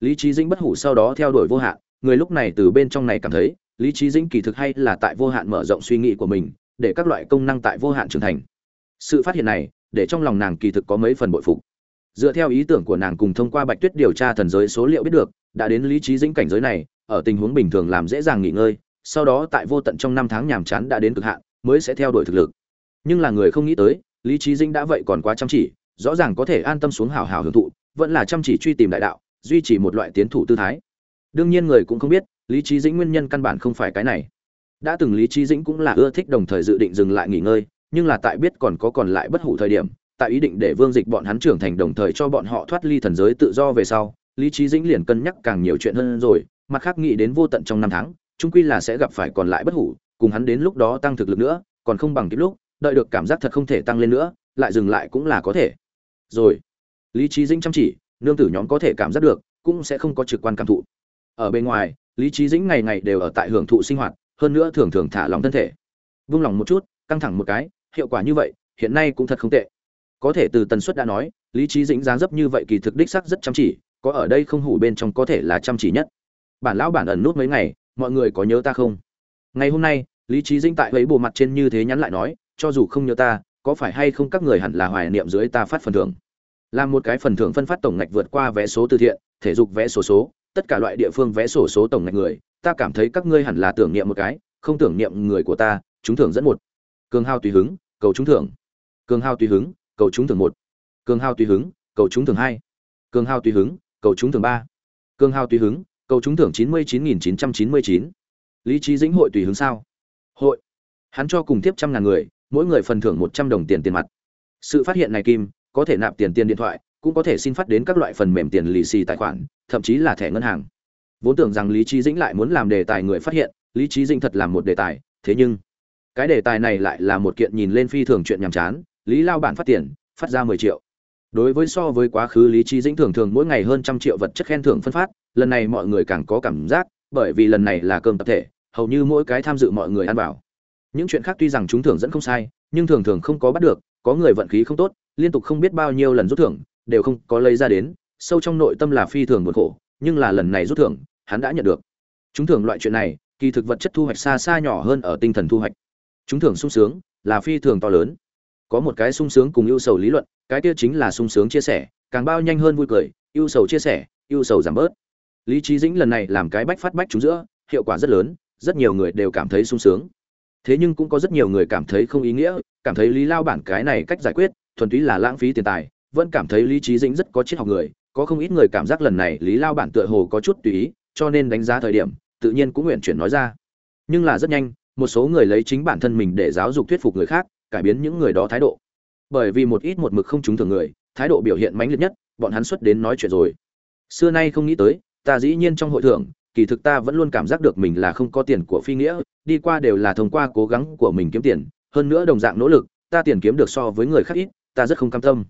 lý trí dĩnh bất hủ sau đó theo đuổi vô hạn, người lúc này từ bên trong này cảm thấy, lý trí dĩnh kỳ thực hay là tại vô hạn mở rộng suy nghĩ của mình, để các loại công năng tại vô hạn trưởng thành. Sự phát hiện này, để trong lòng nàng kỳ thực có mấy phần bội phục. Dựa theo ý tưởng của nàng cùng thông qua bạch tuyết điều tra thần giới số liệu biết được, đã đến lý trí dĩnh cảnh giới này, ở tình huống bình thường làm dễ dàng nghỉ ngơi, sau đó tại vô tận trong năm tháng nhàm chán đã đến cực hạn, mới sẽ theo đuổi thực lực. Nhưng là người không nghĩ tới, lý trí dĩnh đã vậy còn quá chăm chỉ, rõ ràng có thể an tâm xuống hào hào hưởng thụ, vẫn là chăm chỉ truy tìm đại đạo duy trì một loại tiến thủ tư thái. Đương nhiên người cũng không biết, lý trí dĩnh nguyên nhân căn bản không phải cái này. Đã từng lý trí dĩnh cũng là ưa thích đồng thời dự định dừng lại nghỉ ngơi, nhưng là tại biết còn có còn lại bất hủ thời điểm, tại ý định để vương dịch bọn hắn trưởng thành đồng thời cho bọn họ thoát ly thần giới tự do về sau, lý trí dĩnh liền cân nhắc càng nhiều chuyện hơn rồi, mặt khác nghĩ đến vô tận trong năm tháng trung quy là sẽ gặp phải còn lại bất hủ, cùng hắn đến lúc đó tăng thực lực nữa, còn không bằng kịp lúc, đợi được cảm giác thật không thể tăng lên nữa, lại dừng lại cũng là có thể. Rồi, lý trí dĩnh chăm chỉ nương tử nhóm có thể cảm giác được, cũng sẽ không có trực quan cảm thụ. Ở bên ngoài, lý trí dĩnh ngày ngày đều ở tại hưởng thụ sinh hoạt, hơn nữa thường thường thả lòng thân thể. Vung lòng một chút, căng thẳng một cái, hiệu quả như vậy, hiện nay cũng thật không tệ. Có thể từ tần suất đã nói, lý trí dĩnh dáng dấp như vậy kỳ thực đích sắc rất chăm chỉ, có ở đây không hủ bên trong có thể là chăm chỉ nhất. Bản lão bản ẩn nút mấy ngày, mọi người có nhớ ta không? Ngày hôm nay, lý trí dĩnh tại ấy bộ mặt trên như thế nhắn lại nói, cho dù không nhớ ta, có phải hay không các người hẳn là hoài niệm dưới ta phát phần thưởng? Làm một cái phần thưởng phân phát tổng ngạch vượt qua vé số từ thiện thể dục vé sổ số, số tất cả loại địa phương vé sổ số tổng ngạch người ta cảm thấy các ngươi hẳn là tưởng niệm một cái không tưởng niệm người của ta chúng thưởng dẫn một. Cường hao tùy hứng cầu chúng thưởng. Cường hao tùy hứng cầu chúng thưởng một. Cường hao tùy hứng cầu chúng thưởng hai. Cường hao tùy hứng cầu chúng thưởng ba. Cường hao tùy hứng cầu chúng thưởng chín mươi chín nghìn chín trăm chín mươi chín. Lý trí dĩnh hội tùy hứng sao? Hội. Hắn cho cùng tiếp trăm ngàn người mỗi người phần thưởng một trăm đồng tiền tiền mặt. Sự phát hiện này kim có thể nạp tiền tiền điện thoại, cũng có thể xin phát đến các loại phần mềm tiền lì xì tài khoản, thậm chí là thẻ ngân hàng. Vốn tưởng rằng lý trí dĩnh lại muốn làm đề tài người phát hiện, lý trí dĩnh thật làm một đề tài, thế nhưng cái đề tài này lại là một kiện nhìn lên phi thường chuyện nhàm chán, lý lao bản phát tiền, phát ra mười triệu. Đối với so với quá khứ, lý trí dĩnh thường thường mỗi ngày hơn trăm triệu vật chất khen thưởng phân phát, lần này mọi người càng có cảm giác, bởi vì lần này là cơm tập thể, hầu như mỗi cái tham dự mọi người ăn bảo những chuyện khác tuy rằng chúng thưởng dẫn không sai, nhưng thường thường không có bắt được, có người vận khí không tốt liên tục không biết bao nhiêu lần rút thưởng, đều không có lấy ra đến, sâu trong nội tâm là phi thường buồn khổ, nhưng là lần này rút thưởng, hắn đã nhận được. Chúng thưởng loại chuyện này, kỳ thực vật chất thu hoạch xa xa nhỏ hơn ở tinh thần thu hoạch. Chúng thưởng sung sướng, là phi thường to lớn. Có một cái sung sướng cùng ưu sầu lý luận, cái kia chính là sung sướng chia sẻ, càng bao nhanh hơn vui cười, ưu sầu chia sẻ, ưu sầu giảm bớt. Lý trí dĩnh lần này làm cái bách phát bách chúng giữa, hiệu quả rất lớn, rất nhiều người đều cảm thấy sung sướng. Thế nhưng cũng có rất nhiều người cảm thấy không ý nghĩa, cảm thấy lý lao bản cái này cách giải quyết thuần túy là lãng phí tiền tài, vẫn cảm thấy lý trí dĩnh rất có triết học người, có không ít người cảm giác lần này lý lao bản tựa hồ có chút tùy ý, cho nên đánh giá thời điểm, tự nhiên cũng nguyện chuyển nói ra. Nhưng là rất nhanh, một số người lấy chính bản thân mình để giáo dục thuyết phục người khác, cải biến những người đó thái độ. Bởi vì một ít một mực không trúng thường người, thái độ biểu hiện mãnh liệt nhất, bọn hắn xuất đến nói chuyện rồi. Xưa nay không nghĩ tới, ta dĩ nhiên trong hội thưởng, kỳ thực ta vẫn luôn cảm giác được mình là không có tiền của phi nghĩa, đi qua đều là thông qua cố gắng của mình kiếm tiền, hơn nữa đồng dạng nỗ lực, ta tiền kiếm được so với người khác ít ta rất không cam tâm.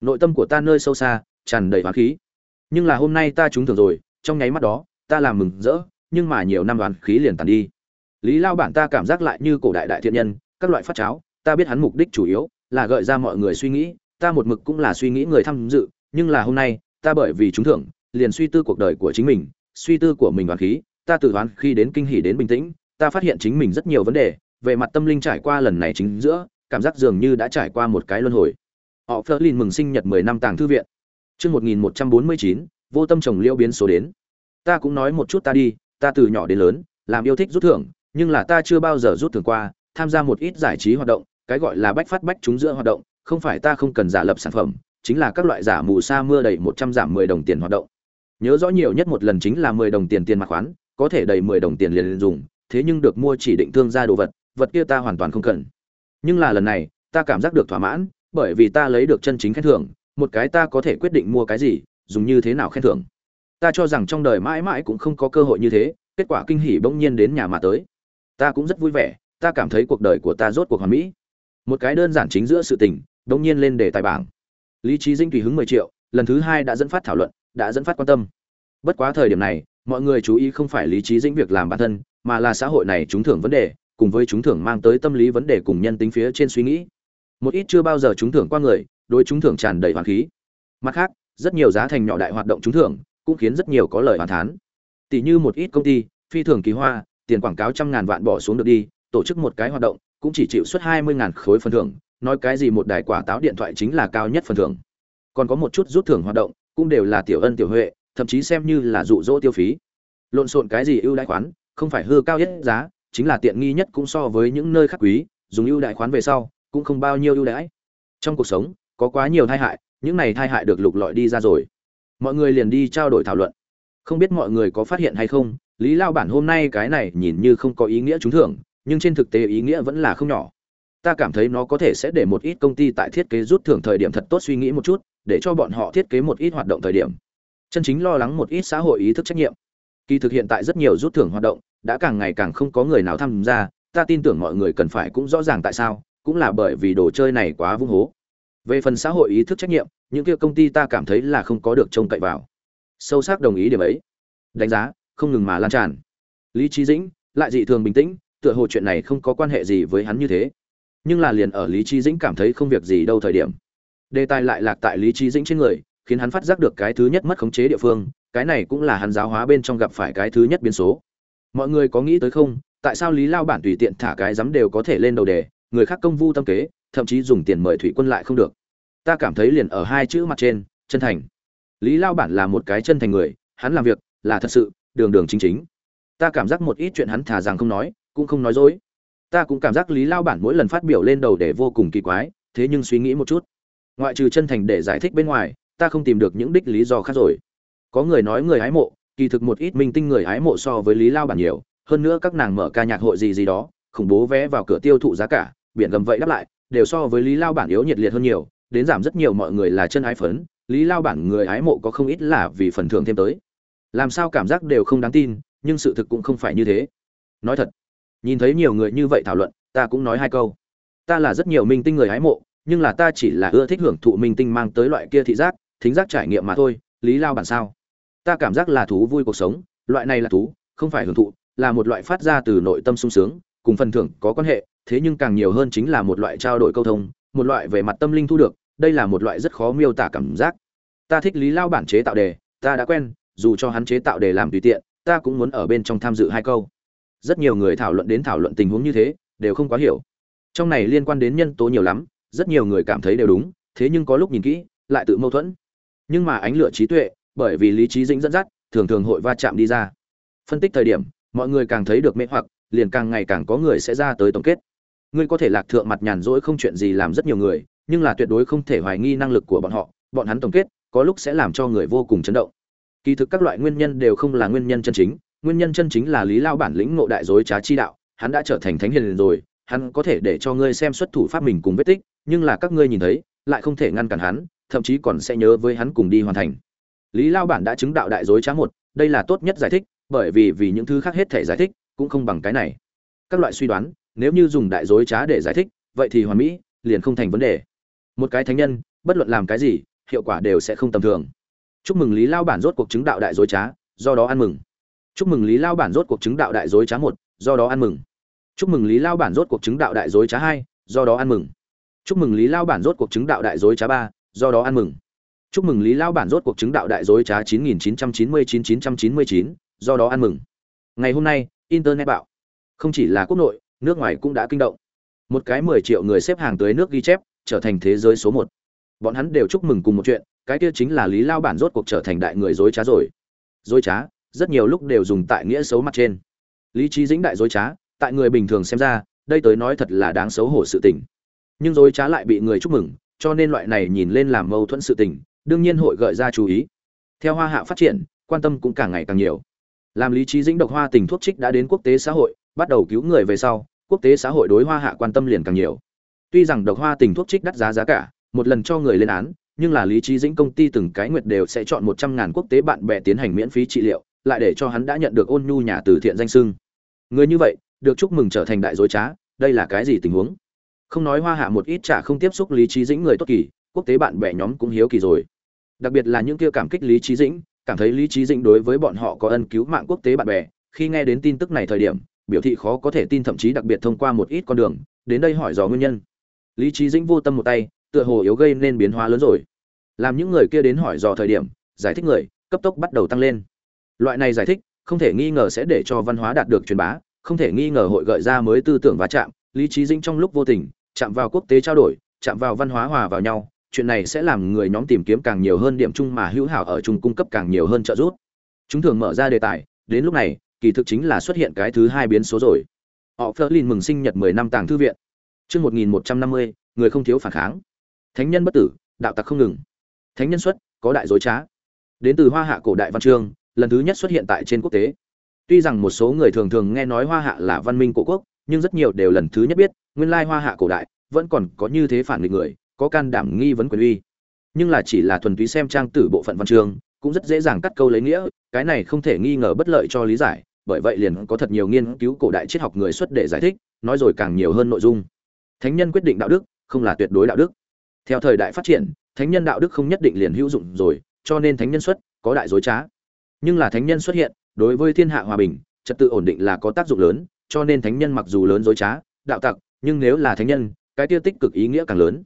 Nội tâm của ta nơi sâu xa, tràn đầy hoán khí. Nhưng là hôm nay ta trúng thưởng rồi, trong nháy mắt đó, ta làm mừng rỡ, nhưng mà nhiều năm đoán khí liền tàn đi. Lý lao bản ta cảm giác lại như cổ đại đại thiện nhân, các loại phát cháo, ta biết hắn mục đích chủ yếu là gợi ra mọi người suy nghĩ, ta một mực cũng là suy nghĩ người tham dự, nhưng là hôm nay, ta bởi vì trúng thưởng, liền suy tư cuộc đời của chính mình, suy tư của mình đoán khí, ta tự đoán khi đến kinh hỉ đến bình tĩnh, ta phát hiện chính mình rất nhiều vấn đề, về mặt tâm linh trải qua lần này chính giữa cảm giác dường như đã trải qua một cái luân hồi. Họ phớt lên mừng sinh nhật mười năm tàng thư viện. Chương một nghìn một trăm bốn mươi chín, vô tâm trồng liễu biến số đến. Ta cũng nói một chút ta đi, ta từ nhỏ đến lớn, làm yêu thích rút thưởng, nhưng là ta chưa bao giờ rút thưởng qua, tham gia một ít giải trí hoạt động, cái gọi là bách phát bách chúng giữa hoạt động, không phải ta không cần giả lập sản phẩm, chính là các loại giả mù sa mưa đầy một trăm giảm mười đồng tiền hoạt động. Nhớ rõ nhiều nhất một lần chính là mười đồng tiền tiền mặt khoán, có thể đầy mười đồng tiền liền dùng, thế nhưng được mua chỉ định thương gia đồ vật vật kia ta hoàn toàn không cần nhưng là lần này, ta cảm giác được thỏa mãn, bởi vì ta lấy được chân chính khen thưởng, một cái ta có thể quyết định mua cái gì, dùng như thế nào khen thưởng. Ta cho rằng trong đời mãi mãi cũng không có cơ hội như thế, kết quả kinh hỉ bỗng nhiên đến nhà mà tới. Ta cũng rất vui vẻ, ta cảm thấy cuộc đời của ta rốt cuộc hoàn mỹ. Một cái đơn giản chính giữa sự tình, bỗng nhiên lên đề tài bảng. Lý trí dinh tùy hứng mười triệu, lần thứ hai đã dẫn phát thảo luận, đã dẫn phát quan tâm. Bất quá thời điểm này, mọi người chú ý không phải lý trí dĩnh việc làm bản thân, mà là xã hội này trúng thưởng vấn đề cùng với chúng thưởng mang tới tâm lý vấn đề cùng nhân tính phía trên suy nghĩ. Một ít chưa bao giờ chúng thưởng qua người, đối chúng thưởng tràn đầy hoàn khí. Mặt khác, rất nhiều giá thành nhỏ đại hoạt động trúng thưởng, cũng khiến rất nhiều có lời hoàn thán. Tỷ như một ít công ty, phi thường kỳ hoa, tiền quảng cáo trăm ngàn vạn bỏ xuống được đi, tổ chức một cái hoạt động, cũng chỉ chịu suất hai mươi ngàn khối phần thưởng, nói cái gì một đài quả táo điện thoại chính là cao nhất phần thưởng. Còn có một chút rút thưởng hoạt động, cũng đều là tiểu ân tiểu huệ, thậm chí xem như là dụ dỗ tiêu phí. Lộn xộn cái gì ưu đãi khoán, không phải hư cao nhất giá chính là tiện nghi nhất cũng so với những nơi khác quý, dùng ưu đại khoán về sau, cũng không bao nhiêu ưu đãi. Trong cuộc sống, có quá nhiều tai hại, những này tai hại được lục lọi đi ra rồi. Mọi người liền đi trao đổi thảo luận. Không biết mọi người có phát hiện hay không, lý lao bản hôm nay cái này nhìn như không có ý nghĩa trúng thưởng, nhưng trên thực tế ý nghĩa vẫn là không nhỏ. Ta cảm thấy nó có thể sẽ để một ít công ty tại thiết kế rút thưởng thời điểm thật tốt suy nghĩ một chút, để cho bọn họ thiết kế một ít hoạt động thời điểm. Chân chính lo lắng một ít xã hội ý thức trách nhiệm kỳ thực hiện tại rất nhiều rút thưởng hoạt động, đã càng ngày càng không có người nào tham gia, ta tin tưởng mọi người cần phải cũng rõ ràng tại sao, cũng là bởi vì đồ chơi này quá vung hố. Về phần xã hội ý thức trách nhiệm, những kia công ty ta cảm thấy là không có được trông cậy vào. Sâu sắc đồng ý điểm ấy. Đánh giá, không ngừng mà lan tràn. Lý trí dĩnh, lại dị thường bình tĩnh, tựa hồ chuyện này không có quan hệ gì với hắn như thế. Nhưng là liền ở lý trí dĩnh cảm thấy không việc gì đâu thời điểm. Đề tài lại lạc tại lý trí dĩnh trên người khiến hắn phát giác được cái thứ nhất mất khống chế địa phương, cái này cũng là hắn giáo hóa bên trong gặp phải cái thứ nhất biến số. Mọi người có nghĩ tới không, tại sao lý lao bản tùy tiện thả cái dám đều có thể lên đầu đề, người khác công vu tâm kế, thậm chí dùng tiền mời thủy quân lại không được. Ta cảm thấy liền ở hai chữ mặt trên, chân thành. Lý lao bản là một cái chân thành người, hắn làm việc là thật sự, đường đường chính chính. Ta cảm giác một ít chuyện hắn thả rằng không nói, cũng không nói dối. Ta cũng cảm giác lý lao bản mỗi lần phát biểu lên đầu để vô cùng kỳ quái, thế nhưng suy nghĩ một chút. Ngoại trừ chân thành để giải thích bên ngoài ta không tìm được những đích lý do khác rồi. Có người nói người hái mộ, kỳ thực một ít minh tinh người hái mộ so với lý lao bản nhiều, hơn nữa các nàng mở ca nhạc hội gì gì đó, khủng bố vé vào cửa tiêu thụ giá cả, biển gầm vậy đáp lại, đều so với lý lao bản yếu nhiệt liệt hơn nhiều, đến giảm rất nhiều mọi người là chân ái phấn, lý lao bản người hái mộ có không ít là vì phần thưởng thêm tới. Làm sao cảm giác đều không đáng tin, nhưng sự thực cũng không phải như thế. Nói thật, nhìn thấy nhiều người như vậy thảo luận, ta cũng nói hai câu. Ta là rất nhiều minh tinh người hái mộ, nhưng là ta chỉ là ưa thích hưởng thụ minh tinh mang tới loại kia thị giác thính giác trải nghiệm mà thôi, lý lao bản sao? Ta cảm giác là thú vui cuộc sống, loại này là thú, không phải hưởng thụ, là một loại phát ra từ nội tâm sung sướng, cùng phần thưởng có quan hệ, thế nhưng càng nhiều hơn chính là một loại trao đổi câu thông, một loại về mặt tâm linh thu được, đây là một loại rất khó miêu tả cảm giác. Ta thích lý lao bản chế tạo đề, ta đã quen, dù cho hắn chế tạo đề làm tùy tiện, ta cũng muốn ở bên trong tham dự hai câu. Rất nhiều người thảo luận đến thảo luận tình huống như thế, đều không quá hiểu. Trong này liên quan đến nhân tố nhiều lắm, rất nhiều người cảm thấy đều đúng, thế nhưng có lúc nhìn kỹ, lại tự mâu thuẫn nhưng mà ánh lửa trí tuệ, bởi vì lý trí dĩnh dẫn dắt, thường thường hội va chạm đi ra. Phân tích thời điểm, mọi người càng thấy được mê hoặc, liền càng ngày càng có người sẽ ra tới tổng kết. Ngươi có thể lạc thượng mặt nhàn rỗi không chuyện gì làm rất nhiều người, nhưng là tuyệt đối không thể hoài nghi năng lực của bọn họ, bọn hắn tổng kết, có lúc sẽ làm cho người vô cùng chấn động. Kỳ thực các loại nguyên nhân đều không là nguyên nhân chân chính, nguyên nhân chân chính là lý lao bản lĩnh ngộ đại dối trá chi đạo, hắn đã trở thành thánh hiền rồi, hắn có thể để cho ngươi xem xuất thủ pháp mình cùng vết tích, nhưng là các ngươi nhìn thấy, lại không thể ngăn cản hắn thậm chí còn sẽ nhớ với hắn cùng đi hoàn thành. Lý lao bản đã chứng đạo đại dối trá một, đây là tốt nhất giải thích, bởi vì vì những thứ khác hết thể giải thích, cũng không bằng cái này. Các loại suy đoán, nếu như dùng đại dối trá để giải thích, vậy thì hoàn mỹ, liền không thành vấn đề. Một cái thánh nhân, bất luận làm cái gì, hiệu quả đều sẽ không tầm thường. Chúc mừng lý lao bản rốt cuộc chứng đạo đại dối trá, do đó ăn mừng. Chúc mừng lý lao bản rốt cuộc chứng đạo đại dối trá một, do đó ăn mừng. Chúc mừng lý lao bản rốt cuộc chứng đạo đại dối trá hai, do đó ăn mừng. Chúc mừng lý lao bản rốt cuộc chứng đạo đại dối trá ba do đó ăn mừng. Chúc mừng lý Lão bản rốt cuộc chứng đạo đại dối trá chín nghìn chín trăm chín mươi chín chín trăm chín mươi chín, do đó ăn mừng. Ngày hôm nay, internet bạo. Không chỉ là quốc nội, nước ngoài cũng đã kinh động. Một cái mười triệu người xếp hàng tới nước ghi chép, trở thành thế giới số một. Bọn hắn đều chúc mừng cùng một chuyện, cái kia chính là lý lao bản rốt cuộc trở thành đại người dối trá rồi. Dối trá, rất nhiều lúc đều dùng tại nghĩa xấu mặt trên. Lý trí dĩnh đại dối trá, tại người bình thường xem ra, đây tới nói thật là đáng xấu hổ sự tình. Nhưng dối trá lại bị người chúc mừng cho nên loại này nhìn lên làm mâu thuẫn sự tình, đương nhiên hội gợi ra chú ý. Theo hoa hạ phát triển, quan tâm cũng càng ngày càng nhiều. Làm lý trí dĩnh độc hoa tình thuốc trích đã đến quốc tế xã hội, bắt đầu cứu người về sau, quốc tế xã hội đối hoa hạ quan tâm liền càng nhiều. Tuy rằng độc hoa tình thuốc trích đắt giá giá cả, một lần cho người lên án, nhưng là lý trí dĩnh công ty từng cái nguyệt đều sẽ chọn một trăm ngàn quốc tế bạn bè tiến hành miễn phí trị liệu, lại để cho hắn đã nhận được ôn nhu nhà từ thiện danh sưng. Người như vậy, được chúc mừng trở thành đại dối trá, đây là cái gì tình huống? Không nói hoa hạ một ít chả không tiếp xúc lý trí dĩnh người tốt kỳ, quốc tế bạn bè nhóm cũng hiếu kỳ rồi. Đặc biệt là những kia cảm kích lý trí dĩnh, cảm thấy lý trí dĩnh đối với bọn họ có ân cứu mạng quốc tế bạn bè, khi nghe đến tin tức này thời điểm, biểu thị khó có thể tin thậm chí đặc biệt thông qua một ít con đường, đến đây hỏi dò nguyên nhân. Lý trí dĩnh vô tâm một tay, tựa hồ yếu gây nên biến hóa lớn rồi. Làm những người kia đến hỏi dò thời điểm, giải thích người, cấp tốc bắt đầu tăng lên. Loại này giải thích, không thể nghi ngờ sẽ để cho văn hóa đạt được truyền bá, không thể nghi ngờ hội gợi ra mới tư tưởng va chạm lý trí dĩnh trong lúc vô tình chạm vào quốc tế trao đổi chạm vào văn hóa hòa vào nhau chuyện này sẽ làm người nhóm tìm kiếm càng nhiều hơn điểm chung mà hữu hảo ở chung cung cấp càng nhiều hơn trợ giúp. Chúng thường mở ra đề tài đến lúc này kỳ thực chính là xuất hiện cái thứ hai biến số rồi. Họ phớt lên mừng sinh nhật 10 năm tàng thư viện. Chương 1150, người không thiếu phản kháng. Thánh nhân bất tử đạo tặc không ngừng. Thánh nhân xuất có đại dối trá. Đến từ hoa hạ cổ đại văn chương lần thứ nhất xuất hiện tại trên quốc tế. Tuy rằng một số người thường thường nghe nói hoa hạ là văn minh cổ quốc nhưng rất nhiều đều lần thứ nhất biết nguyên lai hoa hạ cổ đại vẫn còn có như thế phản nghịch người, có can đảm nghi vấn quyền uy. Nhưng là chỉ là thuần túy xem trang tử bộ phận văn chương, cũng rất dễ dàng cắt câu lấy nghĩa, cái này không thể nghi ngờ bất lợi cho lý giải, bởi vậy liền có thật nhiều nghiên cứu cổ đại triết học người xuất để giải thích, nói rồi càng nhiều hơn nội dung. Thánh nhân quyết định đạo đức, không là tuyệt đối đạo đức. Theo thời đại phát triển, thánh nhân đạo đức không nhất định liền hữu dụng rồi, cho nên thánh nhân xuất có đại dối trá. Nhưng là thánh nhân xuất hiện, đối với thiên hạ hòa bình, trật tự ổn định là có tác dụng lớn, cho nên thánh nhân mặc dù lớn dối trá, đạo tặc nhưng nếu là thánh nhân, cái tiêu tích cực ý nghĩa càng lớn.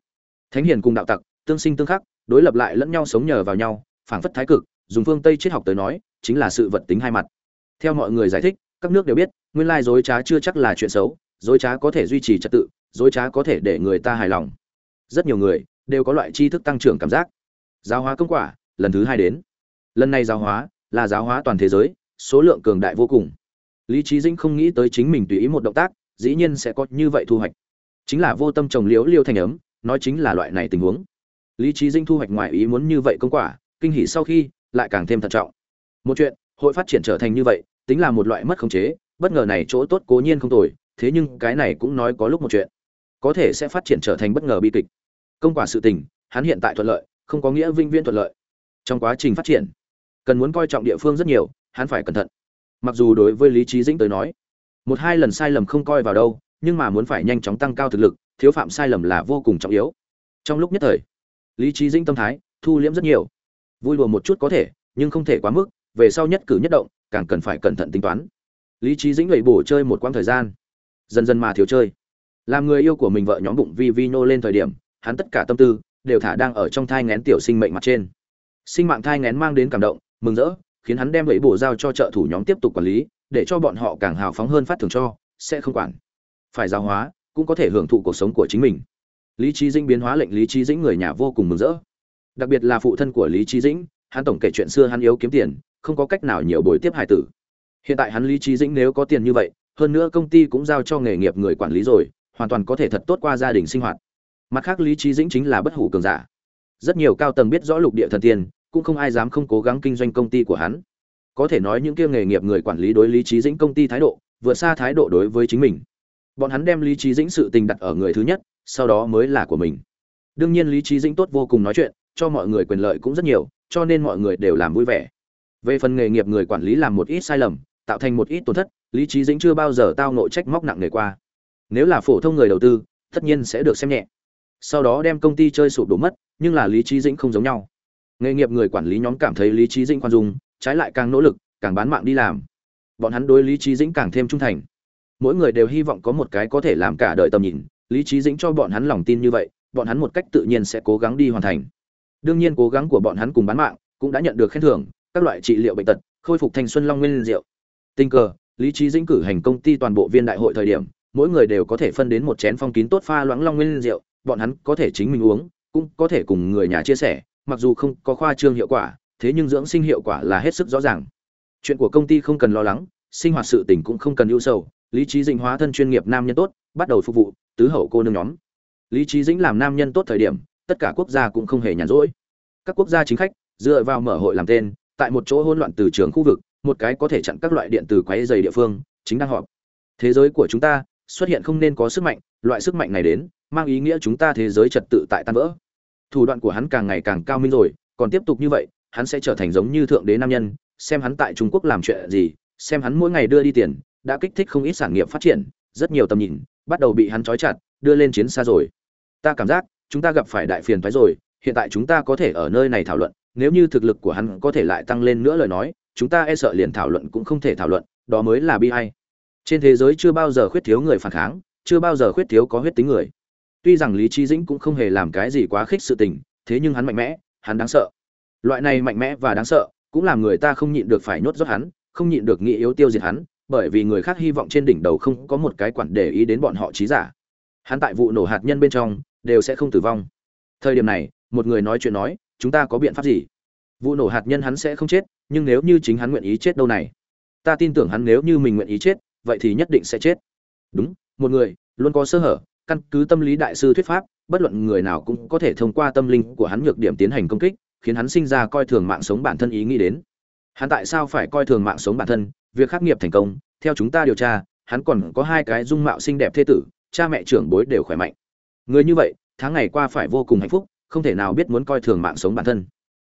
Thánh hiền cùng đạo tặc, tương sinh tương khắc, đối lập lại lẫn nhau sống nhờ vào nhau, phảng phất thái cực, dùng phương tây triết học tới nói, chính là sự vật tính hai mặt. Theo mọi người giải thích, các nước đều biết, nguyên lai dối trá chưa chắc là chuyện xấu, dối trá có thể duy trì trật tự, dối trá có thể để người ta hài lòng. Rất nhiều người đều có loại tri thức tăng trưởng cảm giác. Giáo hóa công quả, lần thứ hai đến. Lần này giáo hóa là giáo hóa toàn thế giới, số lượng cường đại vô cùng. Lý trí dĩnh không nghĩ tới chính mình tùy ý một động tác dĩ nhiên sẽ có như vậy thu hoạch. Chính là vô tâm trồng liễu liêu thành ấm, nói chính là loại này tình huống. Lý trí dĩnh thu hoạch ngoài ý muốn như vậy công quả, kinh hỉ sau khi, lại càng thêm thận trọng. Một chuyện, hội phát triển trở thành như vậy, tính là một loại mất khống chế, bất ngờ này chỗ tốt cố nhiên không tồi, thế nhưng cái này cũng nói có lúc một chuyện. Có thể sẽ phát triển trở thành bất ngờ bi kịch. Công quả sự tình, hắn hiện tại thuận lợi, không có nghĩa vinh viễn thuận lợi. Trong quá trình phát triển, cần muốn coi trọng địa phương rất nhiều, hắn phải cẩn thận. Mặc dù đối với lý trí dĩnh tới nói một hai lần sai lầm không coi vào đâu, nhưng mà muốn phải nhanh chóng tăng cao thực lực, thiếu phạm sai lầm là vô cùng trọng yếu. Trong lúc nhất thời, lý trí dĩnh tâm thái, thu liễm rất nhiều. Vui lùa một chút có thể, nhưng không thể quá mức, về sau nhất cử nhất động, càng cần phải cẩn thận tính toán. Lý trí dĩnh lẩy bổ chơi một quãng thời gian, dần dần mà thiếu chơi. Làm người yêu của mình vợ nhóm bụng vi vi nô lên thời điểm, hắn tất cả tâm tư, đều thả đang ở trong thai ngén tiểu sinh mệnh mặt trên. Sinh mạng thai ngén mang đến cảm động, mừng rỡ, khiến hắn đem lẩy bổ giao cho trợ thủ nhóm tiếp tục quản lý để cho bọn họ càng hào phóng hơn phát thưởng cho, sẽ không quản. Phải giáo hóa, cũng có thể hưởng thụ cuộc sống của chính mình. Lý trí dĩnh biến hóa lệnh lý trí dĩnh người nhà vô cùng mừng rỡ. Đặc biệt là phụ thân của lý trí dĩnh, hắn tổng kể chuyện xưa hắn yếu kiếm tiền, không có cách nào nhiều bồi tiếp hải tử. Hiện tại hắn lý trí dĩnh nếu có tiền như vậy, hơn nữa công ty cũng giao cho nghề nghiệp người quản lý rồi, hoàn toàn có thể thật tốt qua gia đình sinh hoạt. Mặt khác lý trí dĩnh chính là bất hủ cường giả. Rất nhiều cao tầng biết rõ lục địa thần tiên, cũng không ai dám không cố gắng kinh doanh công ty của hắn có thể nói những kia nghề nghiệp người quản lý đối lý trí dĩnh công ty thái độ, vượt xa thái độ đối với chính mình. Bọn hắn đem lý trí dĩnh sự tình đặt ở người thứ nhất, sau đó mới là của mình. Đương nhiên lý trí dĩnh tốt vô cùng nói chuyện, cho mọi người quyền lợi cũng rất nhiều, cho nên mọi người đều làm vui vẻ. Về phần nghề nghiệp người quản lý làm một ít sai lầm, tạo thành một ít tổn thất, lý trí dĩnh chưa bao giờ tao nội trách móc nặng nề qua. Nếu là phổ thông người đầu tư, tất nhiên sẽ được xem nhẹ. Sau đó đem công ty chơi sụp đổ mất, nhưng là lý trí dĩnh không giống nhau. Nghề nghiệp người quản lý nhóm cảm thấy lý trí dĩnh khoan dung trái lại càng nỗ lực, càng bán mạng đi làm. Bọn hắn đối lý trí dĩnh càng thêm trung thành. Mỗi người đều hy vọng có một cái có thể làm cả đời tầm nhìn. Lý trí dĩnh cho bọn hắn lòng tin như vậy, bọn hắn một cách tự nhiên sẽ cố gắng đi hoàn thành. Đương nhiên cố gắng của bọn hắn cùng bán mạng cũng đã nhận được khen thưởng, các loại trị liệu bệnh tật, khôi phục thanh xuân long nguyên rượu. Tình cờ, lý trí dĩnh cử hành công ty toàn bộ viên đại hội thời điểm, mỗi người đều có thể phân đến một chén phong kín tốt pha loãng long nguyên rượu, bọn hắn có thể chính mình uống, cũng có thể cùng người nhà chia sẻ, mặc dù không có khoa trương hiệu quả thế nhưng dưỡng sinh hiệu quả là hết sức rõ ràng. Chuyện của công ty không cần lo lắng, sinh hoạt sự tình cũng không cần ưu sầu, lý trí dĩnh hóa thân chuyên nghiệp nam nhân tốt, bắt đầu phục vụ, tứ hậu cô nương nhóm. Lý trí dĩnh làm nam nhân tốt thời điểm, tất cả quốc gia cũng không hề nhàn rỗi. Các quốc gia chính khách, dựa vào mở hội làm tên, tại một chỗ hỗn loạn từ trường khu vực, một cái có thể chặn các loại điện từ quấy dày địa phương, chính đang họp. Thế giới của chúng ta xuất hiện không nên có sức mạnh, loại sức mạnh này đến, mang ý nghĩa chúng ta thế giới trật tự tại tan vỡ. Thủ đoạn của hắn càng ngày càng cao minh rồi, còn tiếp tục như vậy hắn sẽ trở thành giống như thượng đế nam nhân, xem hắn tại trung quốc làm chuyện gì, xem hắn mỗi ngày đưa đi tiền, đã kích thích không ít sản nghiệp phát triển, rất nhiều tầm nhìn, bắt đầu bị hắn trói chặt, đưa lên chiến xa rồi. Ta cảm giác, chúng ta gặp phải đại phiền toái rồi, hiện tại chúng ta có thể ở nơi này thảo luận, nếu như thực lực của hắn có thể lại tăng lên nữa lời nói, chúng ta e sợ liền thảo luận cũng không thể thảo luận, đó mới là bi ai. trên thế giới chưa bao giờ khuyết thiếu người phản kháng, chưa bao giờ khuyết thiếu có huyết tính người. Tuy rằng lý chi dĩnh cũng không hề làm cái gì quá khích sự tình, thế nhưng hắn mạnh mẽ, hắn đáng sợ loại này mạnh mẽ và đáng sợ, cũng làm người ta không nhịn được phải nhốt rót hắn, không nhịn được nghĩ yếu tiêu diệt hắn, bởi vì người khác hy vọng trên đỉnh đầu không có một cái quản để ý đến bọn họ trí giả. Hắn tại vụ nổ hạt nhân bên trong, đều sẽ không tử vong. Thời điểm này, một người nói chuyện nói, chúng ta có biện pháp gì? Vụ nổ hạt nhân hắn sẽ không chết, nhưng nếu như chính hắn nguyện ý chết đâu này? Ta tin tưởng hắn nếu như mình nguyện ý chết, vậy thì nhất định sẽ chết. Đúng, một người, luôn có sơ hở, căn cứ tâm lý đại sư thuyết pháp, bất luận người nào cũng có thể thông qua tâm linh của hắn nhược điểm tiến hành công kích khiến hắn sinh ra coi thường mạng sống bản thân ý nghĩ đến. Hắn tại sao phải coi thường mạng sống bản thân? Việc khắc nghiệp thành công, theo chúng ta điều tra, hắn còn có hai cái dung mạo xinh đẹp thế tử, cha mẹ trưởng bối đều khỏe mạnh. Người như vậy, tháng ngày qua phải vô cùng hạnh phúc, không thể nào biết muốn coi thường mạng sống bản thân.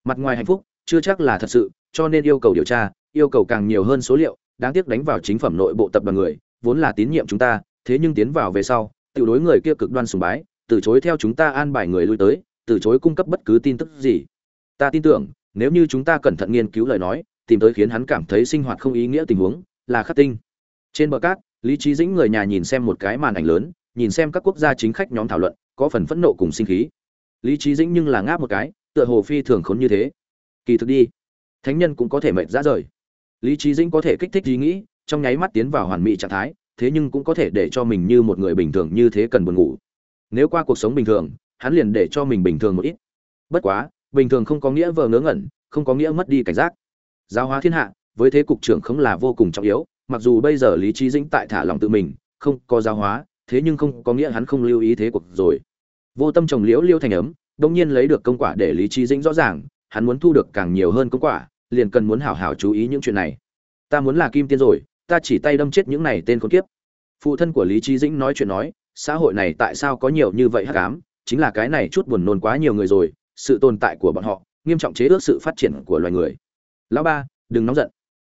Mặt ngoài hạnh phúc, chưa chắc là thật sự, cho nên yêu cầu điều tra, yêu cầu càng nhiều hơn số liệu, đáng tiếc đánh vào chính phẩm nội bộ tập đoàn người, vốn là tín nhiệm chúng ta, thế nhưng tiến vào về sau, tiểu đối người kia cực đoan sùng bái, từ chối theo chúng ta an bài người lui tới, từ chối cung cấp bất cứ tin tức gì ta tin tưởng, nếu như chúng ta cẩn thận nghiên cứu lời nói, tìm tới khiến hắn cảm thấy sinh hoạt không ý nghĩa tình huống, là khắc tinh. Trên bờ cát, lý trí dĩnh người nhà nhìn xem một cái màn ảnh lớn, nhìn xem các quốc gia chính khách nhóm thảo luận, có phần phẫn nộ cùng sinh khí. Lý trí dĩnh nhưng là ngáp một cái, tựa hồ phi thường khốn như thế. Kỳ thực đi, thánh nhân cũng có thể mệt ra rời. Lý trí dĩnh có thể kích thích ý nghĩ, trong nháy mắt tiến vào hoàn mỹ trạng thái, thế nhưng cũng có thể để cho mình như một người bình thường như thế cần buồn ngủ. Nếu qua cuộc sống bình thường, hắn liền để cho mình bình thường một ít. Bất quá bình thường không có nghĩa vờ ngớ ngẩn, không có nghĩa mất đi cảnh giác. Giáo hóa thiên hạ, với thế cục trưởng không là vô cùng trọng yếu, mặc dù bây giờ lý trí dĩnh tại thả lòng tự mình, không có giáo hóa, thế nhưng không có nghĩa hắn không lưu ý thế cuộc rồi. Vô tâm trồng liễu liêu thành ấm, đông nhiên lấy được công quả để lý trí dĩnh rõ ràng, hắn muốn thu được càng nhiều hơn công quả, liền cần muốn hảo hảo chú ý những chuyện này. Ta muốn là kim tiên rồi, ta chỉ tay đâm chết những này tên con kiếp. Phụ thân của lý trí dĩnh nói chuyện nói, xã hội này tại sao có nhiều như vậy hắc ám, chính là cái này chút buồn nôn quá nhiều người rồi sự tồn tại của bọn họ nghiêm trọng chế ước sự phát triển của loài người. Lão ba đừng nóng giận.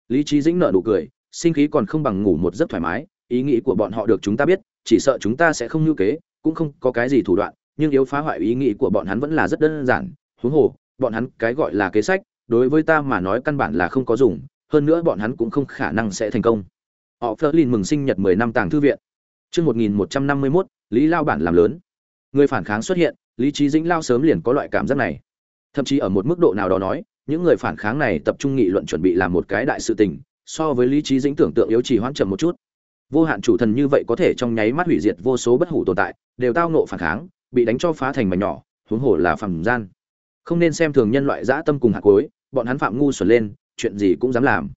Lý trí dĩnh nợ nụ cười sinh khí còn không bằng ngủ một giấc thoải mái ý nghĩ của bọn họ được chúng ta biết chỉ sợ chúng ta sẽ không lưu kế cũng không có cái gì thủ đoạn nhưng yếu phá hoại ý nghĩ của bọn hắn vẫn là rất đơn giản. Huống hồ bọn hắn cái gọi là kế sách đối với ta mà nói căn bản là không có dùng hơn nữa bọn hắn cũng không khả năng sẽ thành công. Họ phớt lên mừng sinh nhật 10 năm tàng thư viện. Chương 1151, lý lao bản làm lớn. Người phản kháng xuất hiện lý trí dĩnh lao sớm liền có loại cảm giác này. Thậm chí ở một mức độ nào đó nói, những người phản kháng này tập trung nghị luận chuẩn bị làm một cái đại sự tình, so với lý trí dĩnh tưởng tượng yếu chỉ hoãn chậm một chút. Vô hạn chủ thần như vậy có thể trong nháy mắt hủy diệt vô số bất hủ tồn tại, đều tao nộ phản kháng, bị đánh cho phá thành mảnh nhỏ, huống hồ là phàm gian. Không nên xem thường nhân loại dã tâm cùng hạt cối, bọn hắn phạm ngu xuẩn lên, chuyện gì cũng dám làm.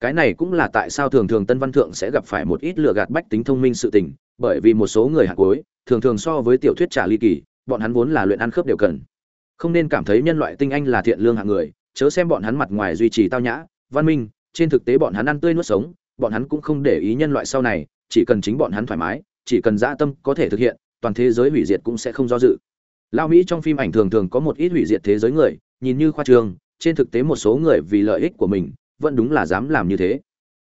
Cái này cũng là tại sao thường thường tân văn thượng sẽ gặp phải một ít lựa gạt bách tính thông minh sự tình, bởi vì một số người hạt cối, thường thường so với tiểu thuyết trả ly kỳ bọn hắn vốn là luyện ăn khớp đều cần. Không nên cảm thấy nhân loại tinh anh là thiện lương hạng người, chớ xem bọn hắn mặt ngoài duy trì tao nhã, văn minh, trên thực tế bọn hắn ăn tươi nuốt sống, bọn hắn cũng không để ý nhân loại sau này, chỉ cần chính bọn hắn thoải mái, chỉ cần dã tâm có thể thực hiện, toàn thế giới hủy diệt cũng sẽ không do dự. Lao mỹ trong phim ảnh thường thường có một ít hủy diệt thế giới người, nhìn như khoa trương trên thực tế một số người vì lợi ích của mình, vẫn đúng là dám làm như thế.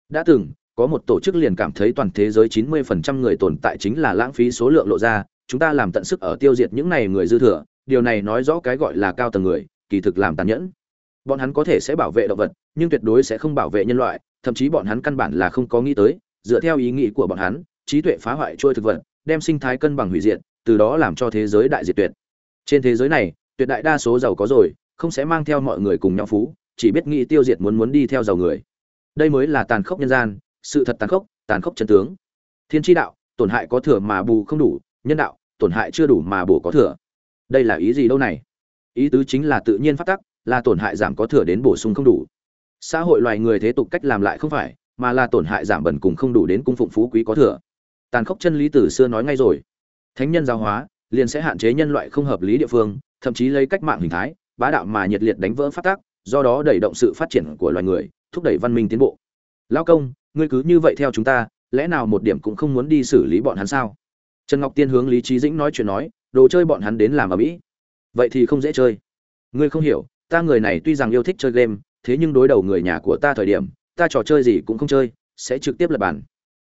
Đã từng, có một tổ chức liền cảm thấy toàn thế giới 90% người tồn tại chính là lãng phí số lượng lộ ra chúng ta làm tận sức ở tiêu diệt những này người dư thừa, điều này nói rõ cái gọi là cao tầng người, kỳ thực làm tàn nhẫn. Bọn hắn có thể sẽ bảo vệ động vật, nhưng tuyệt đối sẽ không bảo vệ nhân loại, thậm chí bọn hắn căn bản là không có nghĩ tới, dựa theo ý nghĩ của bọn hắn, trí tuệ phá hoại trôi thực vật, đem sinh thái cân bằng hủy diệt, từ đó làm cho thế giới đại diệt tuyệt. Trên thế giới này, tuyệt đại đa số giàu có rồi, không sẽ mang theo mọi người cùng nhau phú, chỉ biết nghĩ tiêu diệt muốn muốn đi theo giàu người. Đây mới là tàn khốc nhân gian, sự thật tàn khốc tàn khốc chân tướng. Thiên tri đạo, tổn hại có thừa mà bù không đủ nhân đạo, tổn hại chưa đủ mà bổ có thừa. Đây là ý gì đâu này? Ý tứ chính là tự nhiên phát tắc, là tổn hại giảm có thừa đến bổ sung không đủ. Xã hội loài người thế tục cách làm lại không phải, mà là tổn hại giảm bẩn cùng không đủ đến cung phụng phú quý có thừa. Tàn khốc chân lý từ xưa nói ngay rồi. Thánh nhân giáo hóa, liền sẽ hạn chế nhân loại không hợp lý địa phương, thậm chí lấy cách mạng hình thái, bá đạo mà nhiệt liệt đánh vỡ phát tác do đó đẩy động sự phát triển của loài người, thúc đẩy văn minh tiến bộ. Lao công, ngươi cứ như vậy theo chúng ta, lẽ nào một điểm cũng không muốn đi xử lý bọn hắn sao? Trần ngọc tiên hướng lý trí dĩnh nói chuyện nói, đồ chơi bọn hắn đến làm ở mỹ. Vậy thì không dễ chơi. Ngươi không hiểu, ta người này tuy rằng yêu thích chơi game, thế nhưng đối đầu người nhà của ta thời điểm, ta trò chơi gì cũng không chơi, sẽ trực tiếp lập bàn.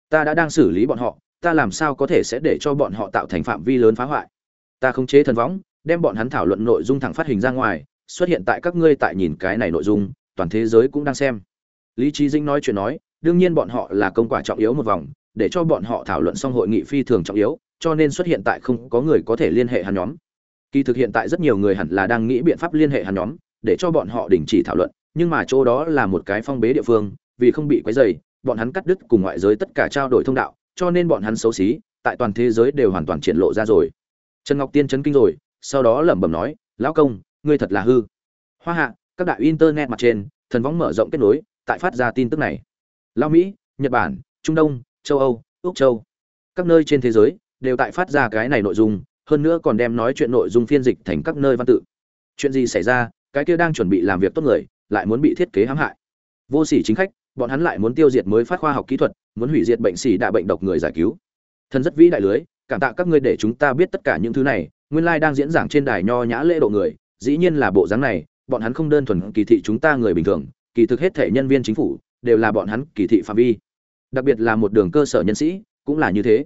ta đã đang xử lý bọn họ, ta làm sao có thể sẽ để cho bọn họ tạo thành phạm vi lớn phá hoại? Ta không chế thần võng, đem bọn hắn thảo luận nội dung thẳng phát hình ra ngoài, xuất hiện tại các ngươi tại nhìn cái này nội dung, toàn thế giới cũng đang xem. Lý trí dĩnh nói chuyện nói, đương nhiên bọn họ là công quả trọng yếu một vòng để cho bọn họ thảo luận xong hội nghị phi thường trọng yếu, cho nên xuất hiện tại không có người có thể liên hệ hắn nhóm. Kỳ thực hiện tại rất nhiều người hẳn là đang nghĩ biện pháp liên hệ hắn nhóm, để cho bọn họ đình chỉ thảo luận, nhưng mà chỗ đó là một cái phong bế địa phương, vì không bị quấy rầy, bọn hắn cắt đứt cùng ngoại giới tất cả trao đổi thông đạo, cho nên bọn hắn xấu xí, tại toàn thế giới đều hoàn toàn triển lộ ra rồi. Trần ngọc tiên chấn kinh rồi, sau đó lẩm bẩm nói, lão công, ngươi thật là hư. Hoa hạ, các đại internet mặt trên, thần võng mở rộng kết nối, tại phát ra tin tức này. Lao mỹ, nhật bản, trung đông châu âu, úc châu. Các nơi trên thế giới đều tại phát ra cái này nội dung, hơn nữa còn đem nói chuyện nội dung phiên dịch thành các nơi văn tự. Chuyện gì xảy ra, cái kia đang chuẩn bị làm việc tốt người, lại muốn bị thiết kế hãm hại. Vô sỉ chính khách, bọn hắn lại muốn tiêu diệt mới phát khoa học kỹ thuật, muốn hủy diệt bệnh sỉ đạ bệnh độc người giải cứu. Thân rất vĩ đại lưới, cảm tạ các ngươi để chúng ta biết tất cả những thứ này, nguyên lai đang diễn giảng trên đài nho nhã lễ độ người, dĩ nhiên là bộ dáng này, bọn hắn không đơn thuần kỳ thị chúng ta người bình thường, kỳ thực hết thể nhân viên chính phủ đều là bọn hắn kỳ thị phạm vi đặc biệt là một đường cơ sở nhân sĩ, cũng là như thế.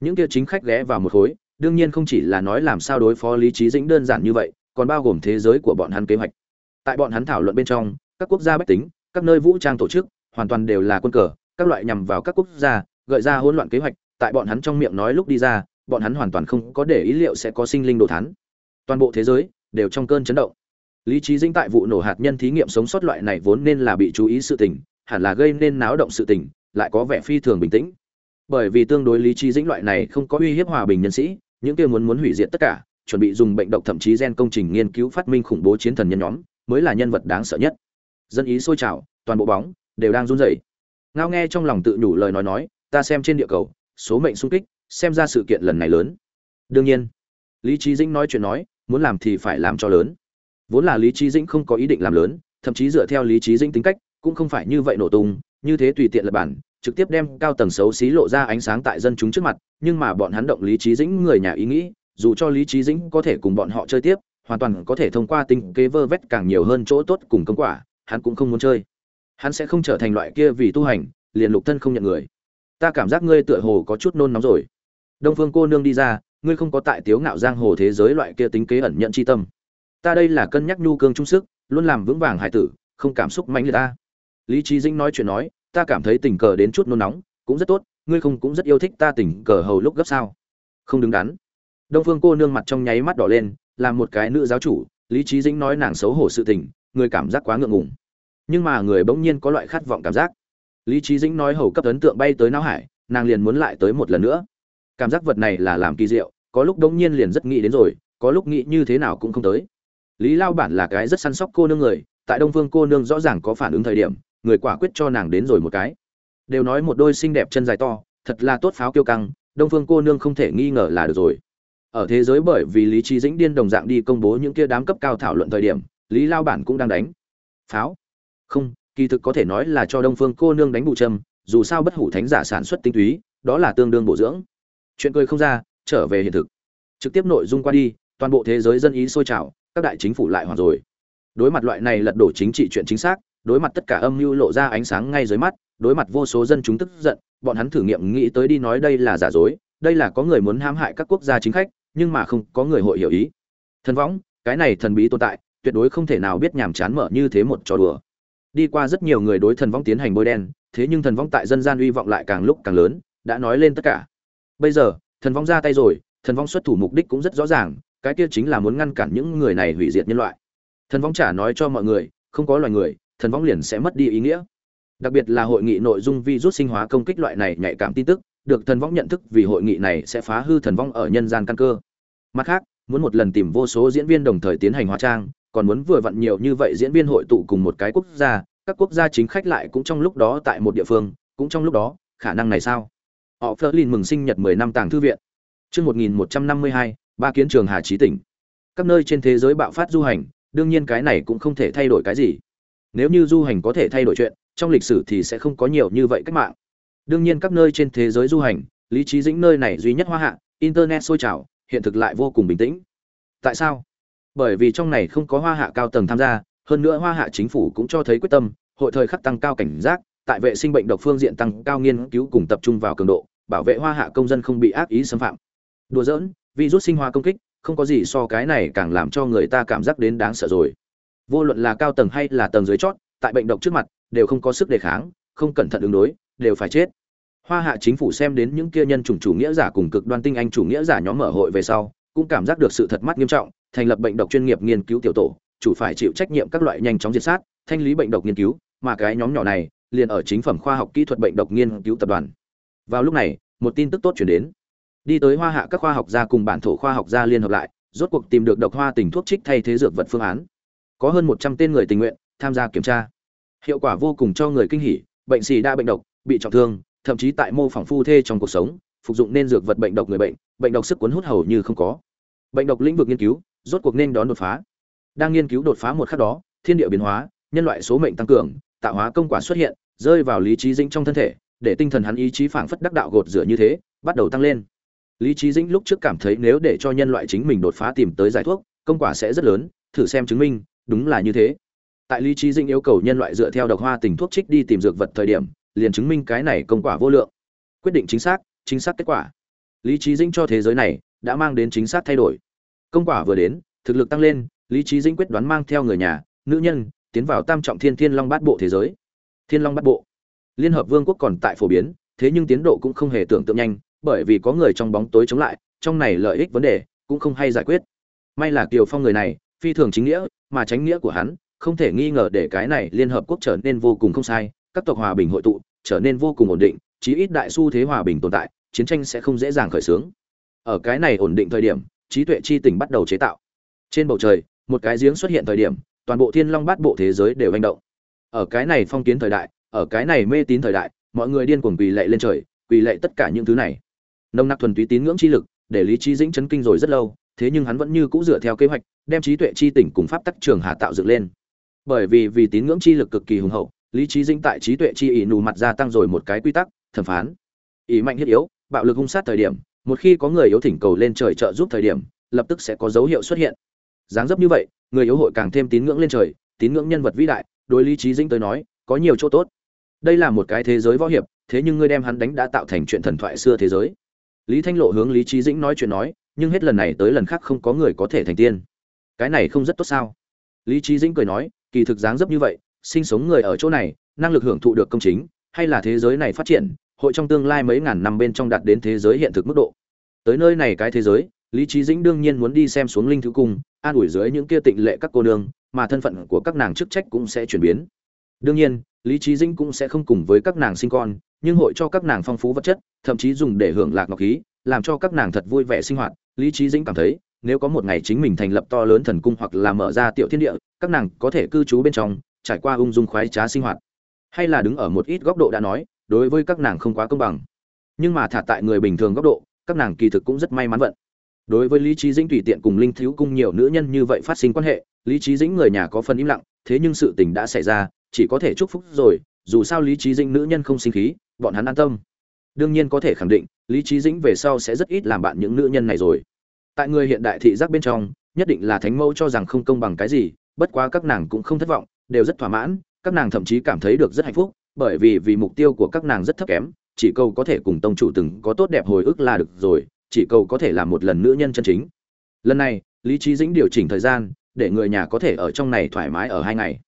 Những kia chính khách ghé vào một khối, đương nhiên không chỉ là nói làm sao đối phó lý trí dĩnh đơn giản như vậy, còn bao gồm thế giới của bọn hắn kế hoạch. Tại bọn hắn thảo luận bên trong, các quốc gia bách tính, các nơi vũ trang tổ chức, hoàn toàn đều là quân cờ, các loại nhằm vào các quốc gia, gợi ra hỗn loạn kế hoạch, tại bọn hắn trong miệng nói lúc đi ra, bọn hắn hoàn toàn không có để ý liệu sẽ có sinh linh đồ thán. Toàn bộ thế giới đều trong cơn chấn động. Lý trí dĩnh tại vụ nổ hạt nhân thí nghiệm sống sót loại này vốn nên là bị chú ý sự tình, hẳn là gây nên náo động sự tình lại có vẻ phi thường bình tĩnh. Bởi vì tương đối lý trí dĩnh loại này không có uy hiếp hòa bình nhân sĩ, những kia muốn muốn hủy diệt tất cả, chuẩn bị dùng bệnh độc thậm chí gen công trình nghiên cứu phát minh khủng bố chiến thần nhân nhóm, mới là nhân vật đáng sợ nhất. Dân ý sôi trào, toàn bộ bóng, đều đang run rẩy. Ngao nghe trong lòng tự nhủ lời nói nói, ta xem trên địa cầu, số mệnh sung kích, xem ra sự kiện lần này lớn. Đương nhiên, lý trí dĩnh nói chuyện nói, muốn làm thì phải làm cho lớn. Vốn là lý trí dĩnh không có ý định làm lớn, thậm chí dựa theo lý trí dĩnh tính cách, cũng không phải như vậy nổ tung như thế tùy tiện lập bản, trực tiếp đem cao tầng xấu xí lộ ra ánh sáng tại dân chúng trước mặt, nhưng mà bọn hắn động lý trí dĩnh người nhà ý nghĩ, dù cho lý trí dĩnh có thể cùng bọn họ chơi tiếp, hoàn toàn có thể thông qua tinh kế vơ vét càng nhiều hơn chỗ tốt cùng công quả, hắn cũng không muốn chơi. Hắn sẽ không trở thành loại kia vì tu hành, liền lục thân không nhận người. Ta cảm giác ngươi tựa hồ có chút nôn nóng rồi. Đông phương cô nương đi ra, ngươi không có tại tiếu ngạo giang hồ thế giới loại kia tính kế ẩn nhận chi tâm. Ta đây là cân nhắc nhu cương trung sức, luôn làm vững vàng hải tử, không cảm xúc mạnh liệt ta lý trí dĩnh nói chuyện nói, ta cảm thấy tình cờ đến chút nôn nóng, cũng rất tốt, ngươi không cũng rất yêu thích ta tình cờ hầu lúc gấp sao? Không đứng đắn. Đông phương cô nương mặt trong nháy mắt đỏ lên làm một cái nữ giáo chủ, lý trí dĩnh nói nàng xấu hổ sự tình, người cảm giác quá ngượng ngùng. Nhưng mà người bỗng nhiên có loại khát vọng cảm giác. Lý trí dĩnh nói hầu cấp ấn tượng bay tới não hải, nàng liền muốn lại tới một lần nữa. Cảm giác vật này là làm kỳ diệu, có lúc đống nhiên liền rất nghĩ đến rồi, có lúc nghĩ như thế nào cũng không tới. Lý lao bản là cái rất săn sóc cô nương người, tại đông phương cô nương rõ ràng có phản ứng thời điểm người quả quyết cho nàng đến rồi một cái. Đều nói một đôi xinh đẹp chân dài to, thật là tốt pháo kiêu căng, đông phương cô nương không thể nghi ngờ là được rồi. Ở thế giới bởi vì lý trí dĩnh điên đồng dạng đi công bố những kia đám cấp cao thảo luận thời điểm, lý lao bản cũng đang đánh. Pháo? Không, kỳ thực có thể nói là cho đông phương cô nương đánh bù châm, dù sao bất hủ thánh giả sản xuất tinh túy, đó là tương đương bổ dưỡng. Chuyện cười không ra, trở về hiện thực. Trực tiếp nội dung qua đi, toàn bộ thế giới dân ý sôi trào, các đại chính phủ lại hoàn rồi. Đối mặt loại này lật đổ chính trị chuyện chính xác đối mặt tất cả âm mưu lộ ra ánh sáng ngay dưới mắt, đối mặt vô số dân chúng tức giận, bọn hắn thử nghiệm nghĩ tới đi nói đây là giả dối, đây là có người muốn hãm hại các quốc gia chính khách, nhưng mà không có người hội hiểu ý. Thần võng, cái này thần bí tồn tại, tuyệt đối không thể nào biết nhàm chán mở như thế một trò đùa. Đi qua rất nhiều người đối thần võng tiến hành bôi đen, thế nhưng thần võng tại dân gian uy vọng lại càng lúc càng lớn, đã nói lên tất cả. Bây giờ, thần võng ra tay rồi, thần võng xuất thủ mục đích cũng rất rõ ràng, cái kia chính là muốn ngăn cản những người này hủy diệt nhân loại. Thần võng trả nói cho mọi người, không có loài người thần võng liền sẽ mất đi ý nghĩa. Đặc biệt là hội nghị nội dung vi rút sinh hóa công kích loại này nhạy cảm tin tức được thần võng nhận thức vì hội nghị này sẽ phá hư thần võng ở nhân gian căn cơ. Mặt khác muốn một lần tìm vô số diễn viên đồng thời tiến hành hóa trang còn muốn vừa vặn nhiều như vậy diễn viên hội tụ cùng một cái quốc gia các quốc gia chính khách lại cũng trong lúc đó tại một địa phương cũng trong lúc đó khả năng này sao? Họ phớt lên mừng sinh nhật 10 năm tàng thư viện. Chương 1152, ba kiến trường hà trí tỉnh. Các nơi trên thế giới bạo phát du hành đương nhiên cái này cũng không thể thay đổi cái gì nếu như du hành có thể thay đổi chuyện, trong lịch sử thì sẽ không có nhiều như vậy cách mạng. Đương nhiên các nơi trên thế giới du hành, lý trí dĩnh nơi này duy nhất hoa hạ, internet sôi trào, hiện thực lại vô cùng bình tĩnh. Tại sao? Bởi vì trong này không có hoa hạ cao tầng tham gia, hơn nữa hoa hạ chính phủ cũng cho thấy quyết tâm, hội thời khắc tăng cao cảnh giác, tại vệ sinh bệnh độc phương diện tăng cao nghiên cứu cùng tập trung vào cường độ, bảo vệ hoa hạ công dân không bị ác ý xâm phạm. Đùa giỡn, virus sinh hóa công kích, không có gì so cái này càng làm cho người ta cảm giác đến đáng sợ rồi vô luận là cao tầng hay là tầng dưới chót, tại bệnh độc trước mặt, đều không có sức đề kháng, không cẩn thận ứng đối, đều phải chết. Hoa hạ chính phủ xem đến những kia nhân chủng chủ nghĩa giả cùng cực đoan tinh anh chủ nghĩa giả nhóm mở hội về sau, cũng cảm giác được sự thật mắt nghiêm trọng, thành lập bệnh độc chuyên nghiệp nghiên cứu tiểu tổ, chủ phải chịu trách nhiệm các loại nhanh chóng diệt sát, thanh lý bệnh độc nghiên cứu, mà cái nhóm nhỏ này liền ở chính phẩm khoa học kỹ thuật bệnh độc nghiên cứu tập đoàn. Vào lúc này, một tin tức tốt chuyển đến. Đi tới hoa hạ các khoa học gia cùng bản thổ khoa học gia liên hợp lại, rốt cuộc tìm được độc hoa tình thuốc trích thay thế dược vật phương án có hơn một trăm tên người tình nguyện tham gia kiểm tra. Hiệu quả vô cùng cho người kinh hỉ, bệnh xì đa bệnh độc, bị trọng thương, thậm chí tại mô phỏng phu thê trong cuộc sống, phục dụng nên dược vật bệnh độc người bệnh bệnh độc sức cuốn hút hầu như không có. Bệnh độc lĩnh vực nghiên cứu, rốt cuộc nên đón đột phá. Đang nghiên cứu đột phá một khắc đó, thiên địa biến hóa, nhân loại số mệnh tăng cường, tạo hóa công quả xuất hiện, rơi vào lý trí dĩnh trong thân thể, để tinh thần hắn ý chí phảng phất đắc đạo gột rửa như thế, bắt đầu tăng lên. Lý trí dĩnh lúc trước cảm thấy nếu để cho nhân loại chính mình đột phá tìm tới giải thuốc, công quả sẽ rất lớn, thử xem chứng minh đúng là như thế. Tại lý trí dĩnh yêu cầu nhân loại dựa theo độc hoa tình thuốc trích đi tìm dược vật thời điểm, liền chứng minh cái này công quả vô lượng. Quyết định chính xác chính xác kết quả. Lý trí dĩnh cho thế giới này đã mang đến chính xác thay đổi. Công quả vừa đến, thực lực tăng lên, lý trí dĩnh quyết đoán mang theo người nhà, nữ nhân, tiến vào tam trọng thiên thiên long bát bộ thế giới. Thiên long bát bộ. Liên hợp vương quốc còn tại phổ biến, thế nhưng tiến độ cũng không hề tưởng tượng nhanh, bởi vì có người trong bóng tối chống lại, trong này lợi ích vấn đề cũng không hay giải quyết. May là kiều phong người này phi thường chính nghĩa, mà tránh nghĩa của hắn, không thể nghi ngờ để cái này liên hợp quốc trở nên vô cùng không sai, các tộc hòa bình hội tụ, trở nên vô cùng ổn định, chí ít đại xu thế hòa bình tồn tại, chiến tranh sẽ không dễ dàng khởi xướng. Ở cái này ổn định thời điểm, trí tuệ chi tỉnh bắt đầu chế tạo. Trên bầu trời, một cái giếng xuất hiện thời điểm, toàn bộ thiên long bát bộ thế giới đều manh động. Ở cái này phong kiến thời đại, ở cái này mê tín thời đại, mọi người điên cuồng quỳ lệ lên trời, quỳ lệ tất cả những thứ này. Nông nặc thuần túy tín ngưỡng chi lực, để lý trí dĩnh chấn kinh rồi rất lâu thế nhưng hắn vẫn như cũ dựa theo kế hoạch, đem trí tuệ chi tỉnh cùng pháp tắc trường hà tạo dựng lên. Bởi vì vì tín ngưỡng chi lực cực kỳ hùng hậu, lý trí dĩnh tại trí tuệ chi ỷ nù mặt gia tăng rồi một cái quy tắc, thẩm phán. Ý mạnh thiết yếu, bạo lực hung sát thời điểm, một khi có người yếu thỉnh cầu lên trời trợ giúp thời điểm, lập tức sẽ có dấu hiệu xuất hiện. Dáng dấp như vậy, người yếu hội càng thêm tín ngưỡng lên trời, tín ngưỡng nhân vật vĩ đại, đối lý trí dĩnh tới nói, có nhiều chỗ tốt. Đây là một cái thế giới võ hiệp, thế nhưng ngươi đem hắn đánh đã tạo thành chuyện thần thoại xưa thế giới lý thanh lộ hướng lý trí dĩnh nói chuyện nói, nhưng hết lần này tới lần khác không có người có thể thành tiên. Cái này không rất tốt sao? Lý trí dĩnh cười nói, kỳ thực dáng dấp như vậy, sinh sống người ở chỗ này, năng lực hưởng thụ được công chính, hay là thế giới này phát triển, hội trong tương lai mấy ngàn năm bên trong đạt đến thế giới hiện thực mức độ. Tới nơi này cái thế giới, lý trí dĩnh đương nhiên muốn đi xem xuống linh thứ cung an ủi dưới những kia tịnh lệ các cô nương, mà thân phận của các nàng chức trách cũng sẽ chuyển biến. Đương nhiên lý trí dĩnh cũng sẽ không cùng với các nàng sinh con, nhưng hội cho các nàng phong phú vật chất, thậm chí dùng để hưởng lạc ngọc khí, làm cho các nàng thật vui vẻ sinh hoạt. Lý trí dĩnh cảm thấy, nếu có một ngày chính mình thành lập to lớn thần cung hoặc là mở ra tiểu thiên địa, các nàng có thể cư trú bên trong, trải qua ung dung khoái trá sinh hoạt. Hay là đứng ở một ít góc độ đã nói, đối với các nàng không quá công bằng. Nhưng mà thả tại người bình thường góc độ, các nàng kỳ thực cũng rất may mắn vận. Đối với lý trí dĩnh tùy tiện cùng linh thiếu cung nhiều nữ nhân như vậy phát sinh quan hệ, lý trí dĩnh người nhà có phần im lặng, thế nhưng sự tình đã xảy ra chỉ có thể chúc phúc rồi, dù sao lý trí dĩnh nữ nhân không sinh khí, bọn hắn an tâm. Đương nhiên có thể khẳng định, lý trí dĩnh về sau sẽ rất ít làm bạn những nữ nhân này rồi. Tại người hiện đại thị giác bên trong, nhất định là thánh mẫu cho rằng không công bằng cái gì, bất quá các nàng cũng không thất vọng, đều rất thỏa mãn, các nàng thậm chí cảm thấy được rất hạnh phúc, bởi vì vì mục tiêu của các nàng rất thấp kém, chỉ cầu có thể cùng tông chủ từng có tốt đẹp hồi ức là được rồi, chỉ cầu có thể làm một lần nữ nhân chân chính. Lần này, lý trí dĩnh điều chỉnh thời gian, để người nhà có thể ở trong này thoải mái ở hai ngày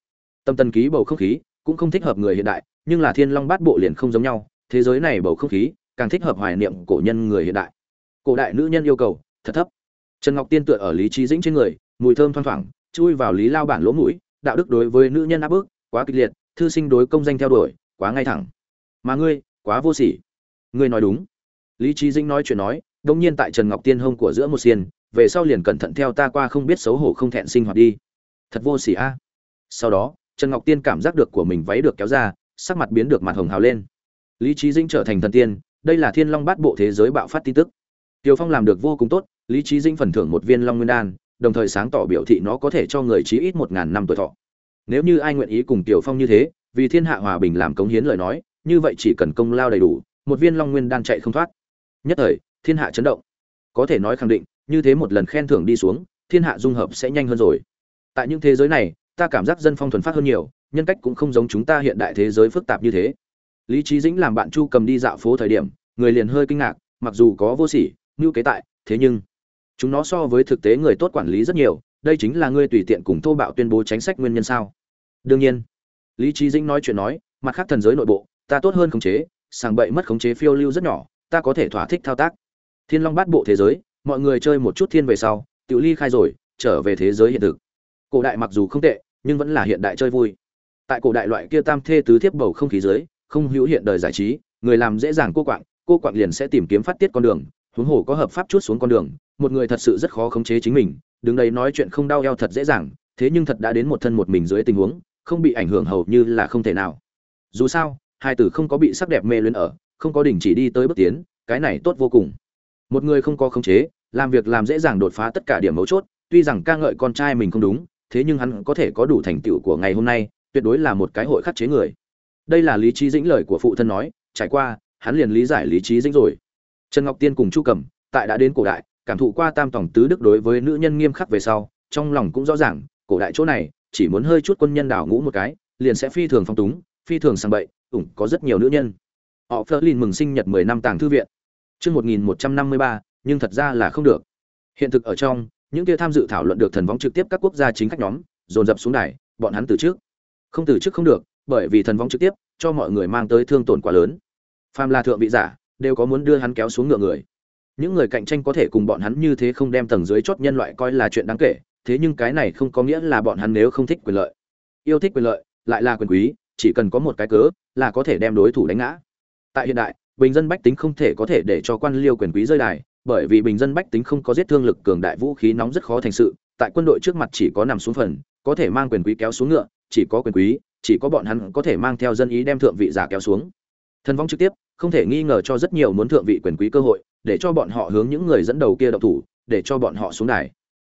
tâm tần ký bầu không khí cũng không thích hợp người hiện đại, nhưng là thiên long bát bộ liền không giống nhau, thế giới này bầu không khí càng thích hợp hoài niệm cổ nhân người hiện đại. Cổ đại nữ nhân yêu cầu, thật thấp. Trần ngọc tiên tựa ở lý trí dĩnh trên người, mùi thơm thoang thoảng, chui vào lý lao bản lỗ mũi, đạo đức đối với nữ nhân áp bức quá kịch liệt, thư sinh đối công danh theo đuổi quá ngay thẳng. Mà ngươi, quá vô sỉ. Ngươi nói đúng. Lý trí dĩnh nói chuyện nói đông nhiên tại trần ngọc tiên hông của giữa một xiên, về sau liền cẩn thận theo ta qua không biết xấu hổ không thẹn sinh hoạt đi. Thật vô sỉ a. Sau đó trần ngọc tiên cảm giác được của mình váy được kéo ra sắc mặt biến được mặt hồng hào lên lý trí dĩnh trở thành thần tiên đây là thiên long bát bộ thế giới bạo phát tin tức tiều phong làm được vô cùng tốt lý trí dĩnh phần thưởng một viên long nguyên đan đồng thời sáng tỏ biểu thị nó có thể cho người chí ít một ngàn năm tuổi thọ nếu như ai nguyện ý cùng Tiểu Phong như thế, vì thiên hạ hòa bình làm cống hiến lời nói, như vậy chỉ cần công lao đầy đủ, một viên Long Nguyên đan chạy không thoát. Nhất thời, thiên hạ chấn động. Có thể nói khẳng định, như thế một lần khen thưởng đi xuống, thiên hạ dung hợp sẽ nhanh hơn rồi. Tại những thế giới này, ta cảm giác dân phong thuần phát hơn nhiều, nhân cách cũng không giống chúng ta hiện đại thế giới phức tạp như thế. Lý trí Dĩnh làm bạn Chu cầm đi dạo phố thời điểm, người liền hơi kinh ngạc, mặc dù có vô sỉ, ngưu kế tại, thế nhưng chúng nó so với thực tế người tốt quản lý rất nhiều, đây chính là ngươi tùy tiện cùng thô bạo tuyên bố chính sách nguyên nhân sao. Đương nhiên lý trí dĩnh nói chuyện nói mặt khác thần giới nội bộ ta tốt hơn khống chế sàng bậy mất khống chế phiêu lưu rất nhỏ ta có thể thỏa thích thao tác. Thiên long bát bộ thế giới mọi người chơi một chút thiên về sau tự ly khai rồi trở về thế giới hiện thực. Cổ đại mặc dù không tệ nhưng vẫn là hiện đại chơi vui. Tại cổ đại loại kia tam thê tứ thiếp bầu không khí dưới, không hữu hiện đời giải trí, người làm dễ dàng cô quạng cô quạng liền sẽ tìm kiếm phát tiết con đường, huống hồ có hợp pháp chút xuống con đường, một người thật sự rất khó khống chế chính mình, đứng đây nói chuyện không đau eo thật dễ dàng, thế nhưng thật đã đến một thân một mình dưới tình huống, không bị ảnh hưởng hầu như là không thể nào. Dù sao, hai tử không có bị sắc đẹp mê luyến ở, không có đình chỉ đi tới bước tiến, cái này tốt vô cùng. Một người không có khống chế, làm việc làm dễ dàng đột phá tất cả điểm mấu chốt, tuy rằng ca ngợi con trai mình không đúng thế nhưng hắn có thể có đủ thành tựu của ngày hôm nay, tuyệt đối là một cái hội khắc chế người. Đây là lý trí dĩnh lời của phụ thân nói, trải qua, hắn liền lý giải lý trí dĩnh rồi. Trần ngọc tiên cùng chu cầm tại đã đến cổ đại, cảm thụ qua tam tổng tứ đức đối với nữ nhân nghiêm khắc về sau, trong lòng cũng rõ ràng, cổ đại chỗ này, chỉ muốn hơi chút quân nhân đảo ngũ một cái, liền sẽ phi thường phong túng, phi thường sang bậy, ủng có rất nhiều nữ nhân. Họ phớt lên mừng sinh nhật mười năm tàng thư viện. Chương một nghìn một trăm năm mươi ba, nhưng thật ra là không được. Hiện thực ở trong những kia tham dự thảo luận được thần vong trực tiếp các quốc gia chính khách nhóm, dồn dập xuống đài, bọn hắn từ trước. Không từ trước không được, bởi vì thần vong trực tiếp, cho mọi người mang tới thương tổn quá lớn. Phàm là thượng vị giả, đều có muốn đưa hắn kéo xuống ngựa người. Những người cạnh tranh có thể cùng bọn hắn như thế không đem tầng dưới chót nhân loại coi là chuyện đáng kể, thế nhưng cái này không có nghĩa là bọn hắn nếu không thích quyền lợi. Yêu thích quyền lợi, lại là quyền quý, chỉ cần có một cái cớ, là có thể đem đối thủ đánh ngã. Tại hiện đại, bình dân bách tính không thể có thể để cho quan liêu quyền quý rơi đài bởi vì bình dân bách tính không có giết thương lực cường đại vũ khí nóng rất khó thành sự, tại quân đội trước mặt chỉ có nằm xuống phần, có thể mang quyền quý kéo xuống ngựa, chỉ có quyền quý, chỉ có bọn hắn có thể mang theo dân ý đem thượng vị giả kéo xuống. Thần vong trực tiếp, không thể nghi ngờ cho rất nhiều muốn thượng vị quyền quý cơ hội, để cho bọn họ hướng những người dẫn đầu kia độc thủ, để cho bọn họ xuống đài.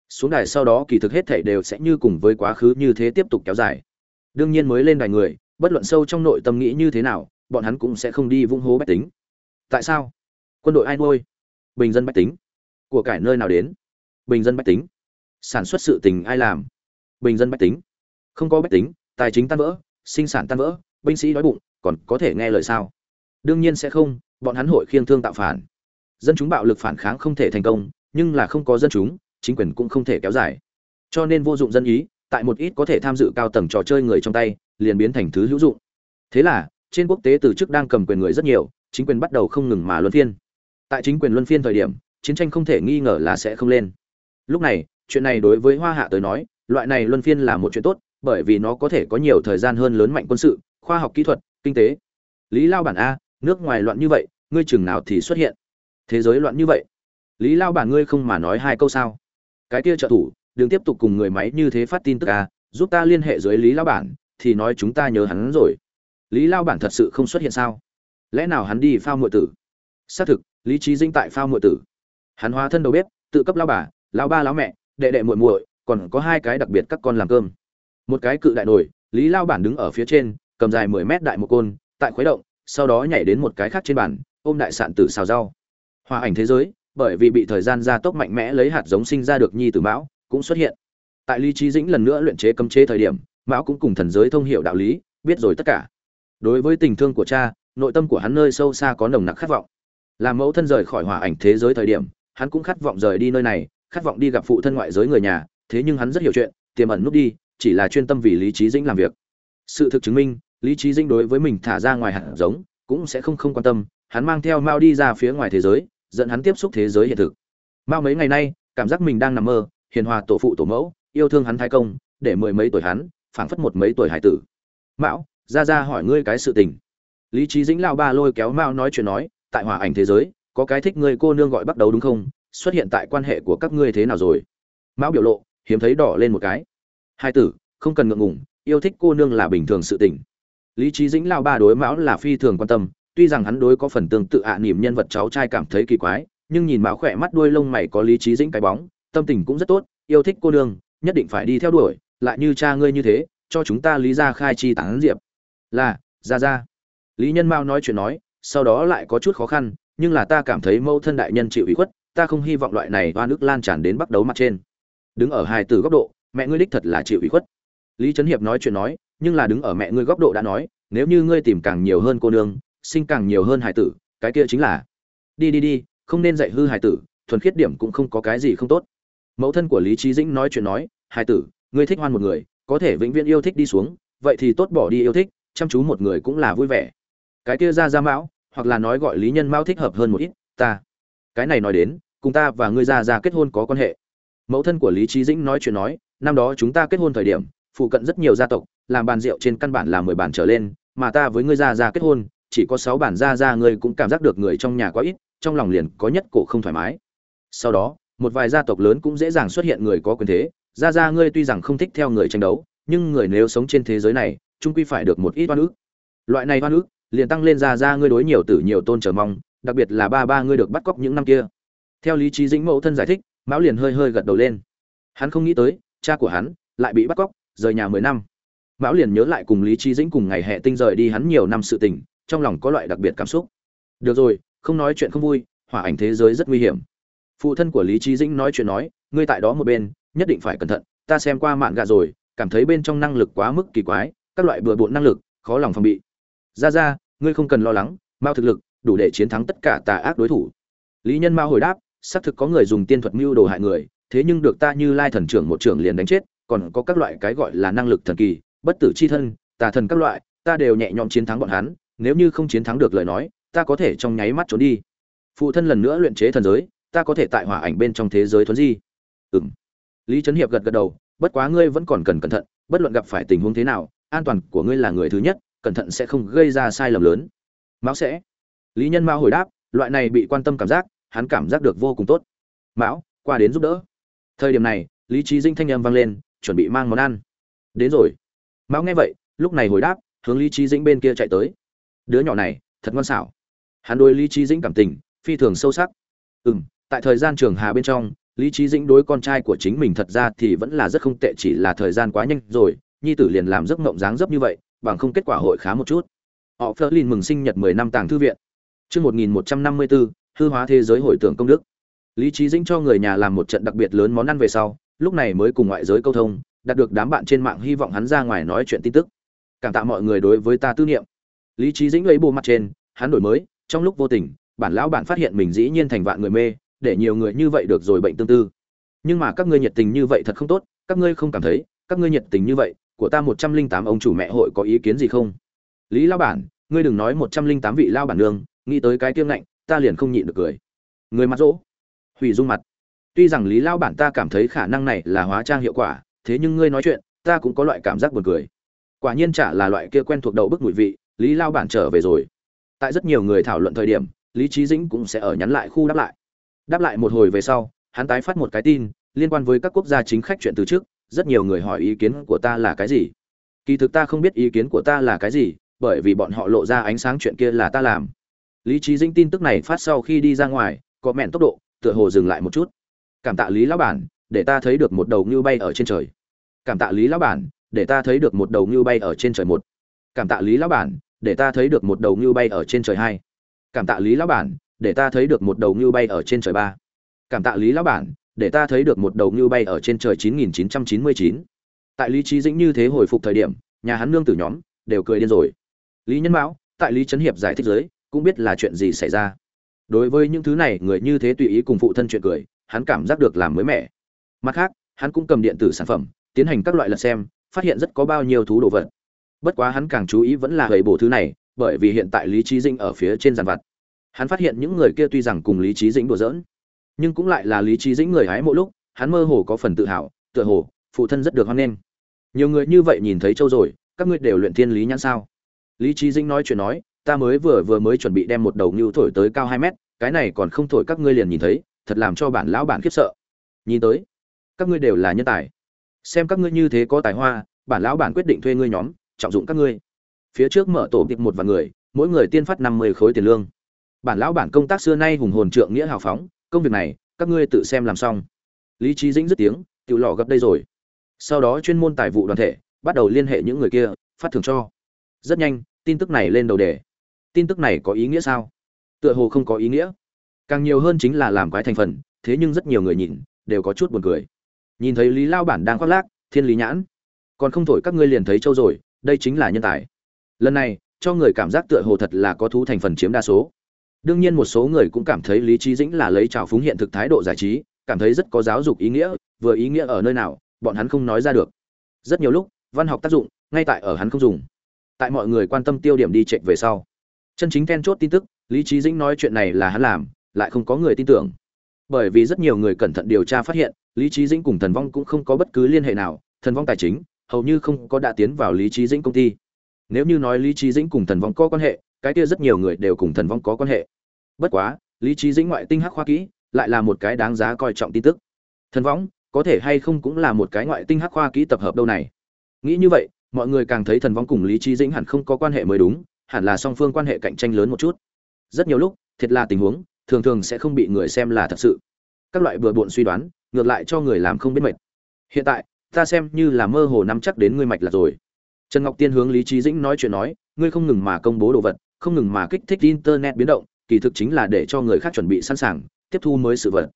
Xuống đài sau đó kỳ thực hết thể đều sẽ như cùng với quá khứ như thế tiếp tục kéo dài. Đương nhiên mới lên đài người, bất luận sâu trong nội tâm nghĩ như thế nào, bọn hắn cũng sẽ không đi vung hố bách tính. Tại sao? Quân đội ai nuôi? Bình dân bách tính. Của cải nơi nào đến? Bình dân bách tính. Sản xuất sự tình ai làm? Bình dân bách tính. Không có bách tính, tài chính tan vỡ, sinh sản tan vỡ, binh sĩ đói bụng, còn có thể nghe lời sao? Đương nhiên sẽ không, bọn hắn hội khiêng thương tạo phản. Dân chúng bạo lực phản kháng không thể thành công, nhưng là không có dân chúng, chính quyền cũng không thể kéo dài. Cho nên vô dụng dân ý, tại một ít có thể tham dự cao tầng trò chơi người trong tay, liền biến thành thứ hữu dụng. Thế là, trên quốc tế từ chức đang cầm quyền người rất nhiều, chính quyền bắt đầu không ngừng mà luân phiên tại chính quyền luân phiên thời điểm, chiến tranh không thể nghi ngờ là sẽ không lên. Lúc này, chuyện này đối với hoa hạ tới nói, loại này luân phiên là một chuyện tốt, bởi vì nó có thể có nhiều thời gian hơn lớn mạnh quân sự, khoa học kỹ thuật, kinh tế. Lý lao bản a, nước ngoài loạn như vậy, ngươi chừng nào thì xuất hiện? Thế giới loạn như vậy. Lý lao bản ngươi không mà nói hai câu sao? Cái kia trợ thủ, đừng tiếp tục cùng người máy như thế phát tin tức a, giúp ta liên hệ dưới lý lao bản, thì nói chúng ta nhớ hắn rồi. Lý lao bản thật sự không xuất hiện sao? Lẽ nào hắn đi phao ngựa tử? Xác thực lý trí dinh tại phao muội tử. Hắn hóa thân đầu bếp, tự cấp lao bà lao ba lao mẹ, đệ đệ muội muội, còn có hai cái đặc biệt các con làm cơm. Một cái cự đại nồi, lý lao bản đứng ở phía trên, cầm dài mười mét đại một côn, tại khuấy động, sau đó nhảy đến một cái khác trên bàn, ôm đại sạn tử xào rau. Hòa ảnh thế giới, bởi vì bị thời gian gia tốc mạnh mẽ lấy hạt giống sinh ra được nhi tử mão, cũng xuất hiện. Tại lý trí dĩnh lần nữa luyện chế cấm chế thời điểm, mão cũng cùng thần giới thông hiệu đạo lý, biết rồi tất cả. Đối với tình thương của cha, nội tâm của hắn nơi sâu xa có nồng nặc khát vọng làm mẫu thân rời khỏi hòa ảnh thế giới thời điểm, hắn cũng khát vọng rời đi nơi này, khát vọng đi gặp phụ thân ngoại giới người nhà, thế nhưng hắn rất hiểu chuyện, tiềm ẩn nút đi, chỉ là chuyên tâm vì lý trí dĩnh làm việc. Sự thực chứng minh, lý trí dĩnh đối với mình thả ra ngoài hạt giống, cũng sẽ không không quan tâm, hắn mang theo mao đi ra phía ngoài thế giới, dẫn hắn tiếp xúc thế giới hiện thực. Mao mấy ngày nay, cảm giác mình đang nằm mơ, hiền hòa tổ phụ tổ mẫu, yêu thương hắn thái công, để mười mấy tuổi hắn, phảng phất một mấy tuổi hải tử. Mão ra ra hỏi ngươi cái sự tình. Lý trí dĩnh lao ba lôi kéo mao nói chuyện nói tại hòa ảnh thế giới, có cái thích ngươi cô nương gọi bắt đầu đúng không? Xuất hiện tại quan hệ của các ngươi thế nào rồi? Mão biểu lộ, hiếm thấy đỏ lên một cái. Hai tử, không cần ngượng ngùng, yêu thích cô nương là bình thường sự tình. Lý trí dĩnh lao ba đối mão là phi thường quan tâm, tuy rằng hắn đối có phần tương tự ạ à nhân vật cháu trai cảm thấy kỳ quái, nhưng nhìn mão khỏe mắt đuôi lông mày có lý trí dĩnh cái bóng, tâm tình cũng rất tốt, yêu thích cô nương, nhất định phải đi theo đuổi, lại như cha ngươi như thế, cho chúng ta lý ra khai chi tán diệp. Là ra ra lý nhân mao nói chuyện nói sau đó lại có chút khó khăn, nhưng là ta cảm thấy mâu thân đại nhân chịu ủy khuất, ta không hy vọng loại này oan ức lan tràn đến bắt đấu mặt trên. Đứng ở hai từ góc độ, mẹ ngươi đích thật là chịu ủy khuất. Lý trấn hiệp nói chuyện nói, nhưng là đứng ở mẹ ngươi góc độ đã nói, nếu như ngươi tìm càng nhiều hơn cô nương, sinh càng nhiều hơn hải tử, cái kia chính là, đi đi đi, không nên dạy hư hải tử, thuần khiết điểm cũng không có cái gì không tốt. Mẫu thân của lý trí dĩnh nói chuyện nói hải tử, ngươi thích hoan một người, có thể vĩnh viễn yêu thích đi xuống, vậy thì tốt bỏ đi yêu thích, chăm chú một người cũng là vui vẻ cái kia ra ra mão, hoặc là nói gọi lý nhân mão thích hợp hơn một ít, ta. Cái này nói đến, cùng ta và ngươi ra ra kết hôn có quan hệ. Mẫu thân của lý trí dĩnh nói chuyện nói, năm đó chúng ta kết hôn thời điểm, phụ cận rất nhiều gia tộc, làm bàn rượu trên căn bản là mười bàn trở lên, mà ta với ngươi gia gia kết hôn, chỉ có sáu bản gia gia ngươi cũng cảm giác được người trong nhà quá ít, trong lòng liền có nhất cổ không thoải mái. Sau đó, một vài gia tộc lớn cũng dễ dàng xuất hiện người có quyền thế gia gia ngươi tuy rằng không thích theo người tranh đấu, nhưng người nếu sống trên thế giới này trung quy phải được một ít oan ức. Loại này oan ức liền tăng lên ra ra ngươi đối nhiều tử nhiều tôn chờ mong, đặc biệt là ba ba ngươi được bắt cóc những năm kia. Theo lý trí dĩnh mẫu thân giải thích, mão liền hơi hơi gật đầu lên. Hắn không nghĩ tới, cha của hắn lại bị bắt cóc, rời nhà mười năm. Mão liền nhớ lại cùng lý trí dĩnh cùng ngày hè tinh rời đi hắn nhiều năm sự tình, trong lòng có loại đặc biệt cảm xúc. Được rồi, không nói chuyện không vui, hỏa ảnh thế giới rất nguy hiểm. Phụ thân của lý trí dĩnh nói chuyện nói, ngươi tại đó một bên, nhất định phải cẩn thận, ta xem qua mạng gà rồi, cảm thấy bên trong năng lực quá mức kỳ quái, các loại bừa bộn năng lực, khó lòng phòng bị. Ra ra ngươi không cần lo lắng, mao thực lực, đủ để chiến thắng tất cả tà ác đối thủ. Lý nhân mao hồi đáp, xác thực có người dùng tiên thuật mưu đồ hại người, thế nhưng được ta như lai thần trưởng một trưởng liền đánh chết, còn có các loại cái gọi là năng lực thần kỳ, bất tử c h i thân, tà thần các loại, ta đều nhẹ nhõm chiến thắng bọn hắn, nếu như không chiến thắng được lời nói, ta có thể trong nháy mắt trốn đi. Phụ thân lần nữa luyện chế thần giới, ta có thể tại hỏa ảnh bên trong thế giới thuấn di. Ừng lý trấn hiệp gật gật đầu, bất quá ngươi vẫn còn cần cẩn thận, bất luận gặp phải tình huống thế nào, an toàn của ngươi là người thứ nhất cẩn thận sẽ không gây ra sai lầm lớn. Mão sẽ. Lý nhân mao hồi đáp, loại này bị quan tâm cảm giác, hắn cảm giác được vô cùng tốt. Mão, qua đến giúp đỡ. Thời điểm này, lý trí dinh thanh âm vang lên, chuẩn bị mang món ăn. Đến rồi. Mão nghe vậy, lúc này hồi đáp, hướng lý trí dĩnh bên kia chạy tới. Đứa nhỏ này, thật ngon xảo. Hắn đôi lý trí dĩnh cảm tình, phi thường sâu sắc. Ừ m tại thời gian trường hà bên trong, lý trí dĩnh đối con trai của chính mình thật ra thì vẫn là rất không tệ, chỉ là thời gian quá nhanh rồi, nhi tử liền làm giấc mộng dáng dấp như vậy bằng không kết quả hội khá một chút. Họ Flerlin mừng sinh nhật mười năm tàng thư viện. Chương một nghìn một trăm năm mươi bốn hư hóa thế giới hội tưởng công đức. Lý Chí dĩnh cho người nhà làm một trận đặc biệt lớn món ăn về sau, lúc này mới cùng ngoại giới câu thông, đạt được đám bạn trên mạng hy vọng hắn ra ngoài nói chuyện tin tức. Cảm tạ mọi người đối với ta tư niệm. Lý Chí dĩnh lấy bộ mặt trên, hắn đổi mới, trong lúc vô tình, bản lão bạn phát hiện mình dĩ nhiên thành vạn người mê, để nhiều người như vậy được rồi bệnh tương tư. Nhưng mà các ngươi nhiệt tình như vậy thật không tốt, các ngươi không cảm thấy, các ngươi nhiệt tình như vậy của ta một trăm linh tám, ông chủ mẹ hội có ý kiến gì không? Lý lao bản, ngươi đừng nói một trăm linh tám vị lao bản nương, nghĩ tới cái tiêm lạnh ta liền không nhịn được cười. Người mặt rỗ hủy dung mặt. Tuy rằng lý lao bản ta cảm thấy khả năng này là hóa trang hiệu quả, thế nhưng ngươi nói chuyện, ta cũng có loại cảm giác buồn cười. Quả nhiên chả là loại kia quen thuộc đầu bức mùi vị, lý lao bản trở về rồi. Tại rất nhiều người thảo luận thời điểm, lý trí dĩnh cũng sẽ ở nhắn lại khu đáp lại. Đáp lại một hồi về sau, hắn tái phát một cái tin, liên quan với các quốc gia chính khách chuyện từ trước rất nhiều người hỏi ý kiến của ta là cái gì. Kỳ thực ta không biết ý kiến của ta là cái gì, bởi vì bọn họ lộ ra ánh sáng chuyện kia là ta làm. Lý trí dĩnh tin tức này phát sau khi đi ra ngoài, có mẹn tốc độ, tựa hồ dừng lại một chút. Cảm tạ lý lão bản, để ta thấy được một đầu ngưu bay ở trên trời. Cảm tạ lý lão bản, để ta thấy được một đầu ngưu bay ở trên trời một. Cảm tạ lý lão bản, để ta thấy được một đầu ngưu bay ở trên trời hai. Cảm tạ lý lão bản, để ta thấy được một đầu ngưu bay ở trên trời ba. Cảm tạ lý lão bản để ta thấy được một đầu ngưu bay ở trên trời 9999. tại lý Chí dĩnh như thế hồi phục thời điểm, nhà hắn nương tử nhóm đều cười điên rồi. Lý nhân mão, tại lý trấn hiệp giải thích giới cũng biết là chuyện gì xảy ra. Đối với những thứ này, người như thế tùy ý cùng phụ thân chuyện cười, hắn cảm giác được làm mới mẻ. Mặt khác, hắn cũng cầm điện tử sản phẩm, tiến hành các loại lần xem, phát hiện rất có bao nhiêu thú đồ vật. Bất quá hắn càng chú ý vẫn là gầy bổ thứ này, bởi vì hiện tại lý Chí dĩnh ở phía trên giàn vặt. Hắn phát hiện những người kia tuy rằng cùng lý Chí dĩnh đùa giỡn nhưng cũng lại là lý trí dĩnh người hái mỗi lúc, hắn mơ hồ có phần tự hào, tựa hồ, phụ thân rất được hoan nghênh. Nhiều người như vậy nhìn thấy châu rồi, các ngươi đều luyện thiên lý nhãn sao? Lý trí dĩnh nói chuyện nói, ta mới vừa vừa mới chuẩn bị đem một đầu ngưu thổi tới cao hai mét, cái này còn không thổi các ngươi liền nhìn thấy, thật làm cho bản lão bản khiếp sợ. Nhìn tới, các ngươi đều là nhân tài. Xem các ngươi như thế có tài hoa, bản lão bản quyết định thuê ngươi nhóm, trọng dụng các ngươi. Phía trước mở tổ tiệc một vài người, mỗi người tiên phát năm mươi khối tiền lương. Bản lão bản công tác xưa nay hùng hồn trượng nghĩa hào phóng công việc này, các ngươi tự xem làm xong. Lý trí dĩnh dứt tiếng tự lò gấp đây rồi. Sau đó chuyên môn tài vụ đoàn thể, bắt đầu liên hệ những người kia, phát thưởng cho. Rất nhanh, tin tức này lên đầu đề. Tin tức này có ý nghĩa sao? Tựa hồ không có ý nghĩa. Càng nhiều hơn chính là làm quái thành phần, thế nhưng rất nhiều người nhìn, đều có chút buồn cười. Nhìn thấy lý lao bản đang khoác lác, thiên lý nhãn. Còn không thổi các ngươi liền thấy châu rồi, đây chính là nhân tài. Lần này, cho người cảm giác tựa hồ thật là có thú thành phần chiếm đa số đương nhiên một số người cũng cảm thấy lý trí dĩnh là lấy trào phúng hiện thực thái độ giải trí, cảm thấy rất có giáo dục ý nghĩa, vừa ý nghĩa ở nơi nào, bọn hắn không nói ra được. Rất nhiều lúc, văn học tác dụng, ngay tại ở hắn không dùng. Tại mọi người quan tâm tiêu điểm đi chạy về sau. Chân chính then chốt tin tức, lý trí dĩnh nói chuyện này là hắn làm, lại không có người tin tưởng. Bởi vì rất nhiều người cẩn thận điều tra phát hiện, lý trí dĩnh cùng thần vong cũng không có bất cứ liên hệ nào, thần vong tài chính, hầu như không có đã tiến vào lý trí dĩnh công ty. Nếu như nói lý trí dĩnh cùng thần vong có quan hệ cái kia rất nhiều người đều cùng thần vong có quan hệ. Bất quá, lý trí dĩnh ngoại tinh hắc khoa kỹ lại là một cái đáng giá coi trọng tin tức. Thần vong, có thể hay không cũng là một cái ngoại tinh hắc khoa kỹ tập hợp đâu này? Nghĩ như vậy, mọi người càng thấy thần vong cùng lý trí dĩnh hẳn không có quan hệ mới đúng, hẳn là song phương quan hệ cạnh tranh lớn một chút. Rất nhiều lúc, thiệt là tình huống, thường thường sẽ không bị người xem là thật sự. Các loại bừa bộn suy đoán, ngược lại cho người làm không biết mệt. Hiện tại, ta xem như là mơ hồ nắm chắc đến ngươi mạch là rồi. Trần ngọc tiên hướng lý trí dĩnh nói chuyện nói, ngươi không ngừng mà công bố đồ vật không ngừng mà kích thích internet biến động, kỳ thực chính là để cho người khác chuẩn bị sẵn sàng, tiếp thu mới sự vật.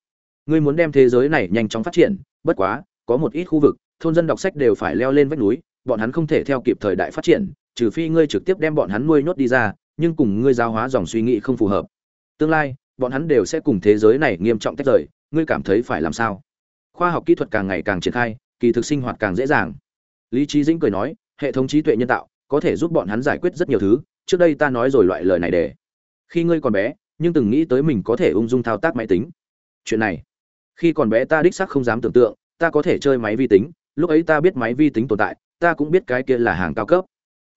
Ngươi muốn đem thế giới này nhanh chóng phát triển, bất quá, có một ít khu vực, thôn dân đọc sách đều phải leo lên vách núi, bọn hắn không thể theo kịp thời đại phát triển, trừ phi ngươi trực tiếp đem bọn hắn nuôi nhốt đi ra, nhưng cùng ngươi giao hóa dòng suy nghĩ không phù hợp. Tương lai, bọn hắn đều sẽ cùng thế giới này nghiêm trọng tách rời, ngươi cảm thấy phải làm sao? Khoa học kỹ thuật càng ngày càng triển khai, kỳ thực sinh hoạt càng dễ dàng. Lý trí dĩnh cười nói, hệ thống trí tuệ nhân tạo có thể giúp bọn hắn giải quyết rất nhiều thứ trước đây ta nói rồi loại lời này để. Khi ngươi còn bé, nhưng từng nghĩ tới mình có thể ung dung thao tác máy tính. Chuyện này, khi còn bé ta đích xác không dám tưởng tượng, ta có thể chơi máy vi tính. Lúc ấy ta biết máy vi tính tồn tại, ta cũng biết cái kia là hàng cao cấp.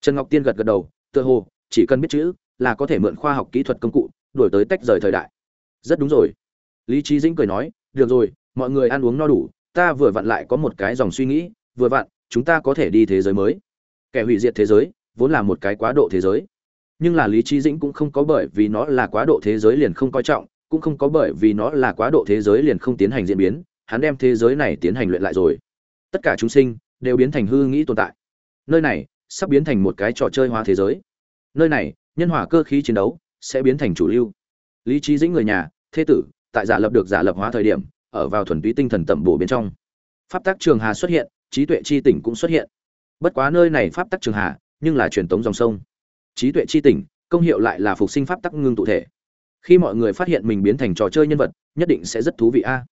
Trần ngọc tiên gật gật đầu, tựa hồ, chỉ cần biết chữ là có thể mượn khoa học kỹ thuật công cụ đổi tới tách rời thời đại. Rất đúng rồi. Lý trí dĩnh cười nói, được rồi, mọi người ăn uống no đủ, ta vừa vặn lại có một cái dòng suy nghĩ, vừa vặn, chúng ta có thể đi thế giới mới. Kẻ hủy diệt thế giới, vốn là một cái quá độ thế giới nhưng là lý trí dĩnh cũng không có bởi vì nó là quá độ thế giới liền không coi trọng, cũng không có bởi vì nó là quá độ thế giới liền không tiến hành diễn biến, hắn đem thế giới này tiến hành luyện lại rồi. Tất cả chúng sinh đều biến thành hư nghĩ tồn tại. Nơi này sắp biến thành một cái trò chơi hóa thế giới. Nơi này, nhân hỏa cơ khí chiến đấu sẽ biến thành chủ lưu. Lý trí dĩnh người nhà, thế tử, tại giả lập được giả lập hóa thời điểm, ở vào thuần túy tinh thần tẩm bổ bên trong. Pháp tắc trường hà xuất hiện, trí tuệ chi tỉnh cũng xuất hiện. Bất quá nơi này pháp tắc trường hà, nhưng là truyền tống dòng sông trí tuệ chi tỉnh, công hiệu lại là phục sinh pháp tắc ngưng tụ thể. Khi mọi người phát hiện mình biến thành trò chơi nhân vật, nhất định sẽ rất thú vị a.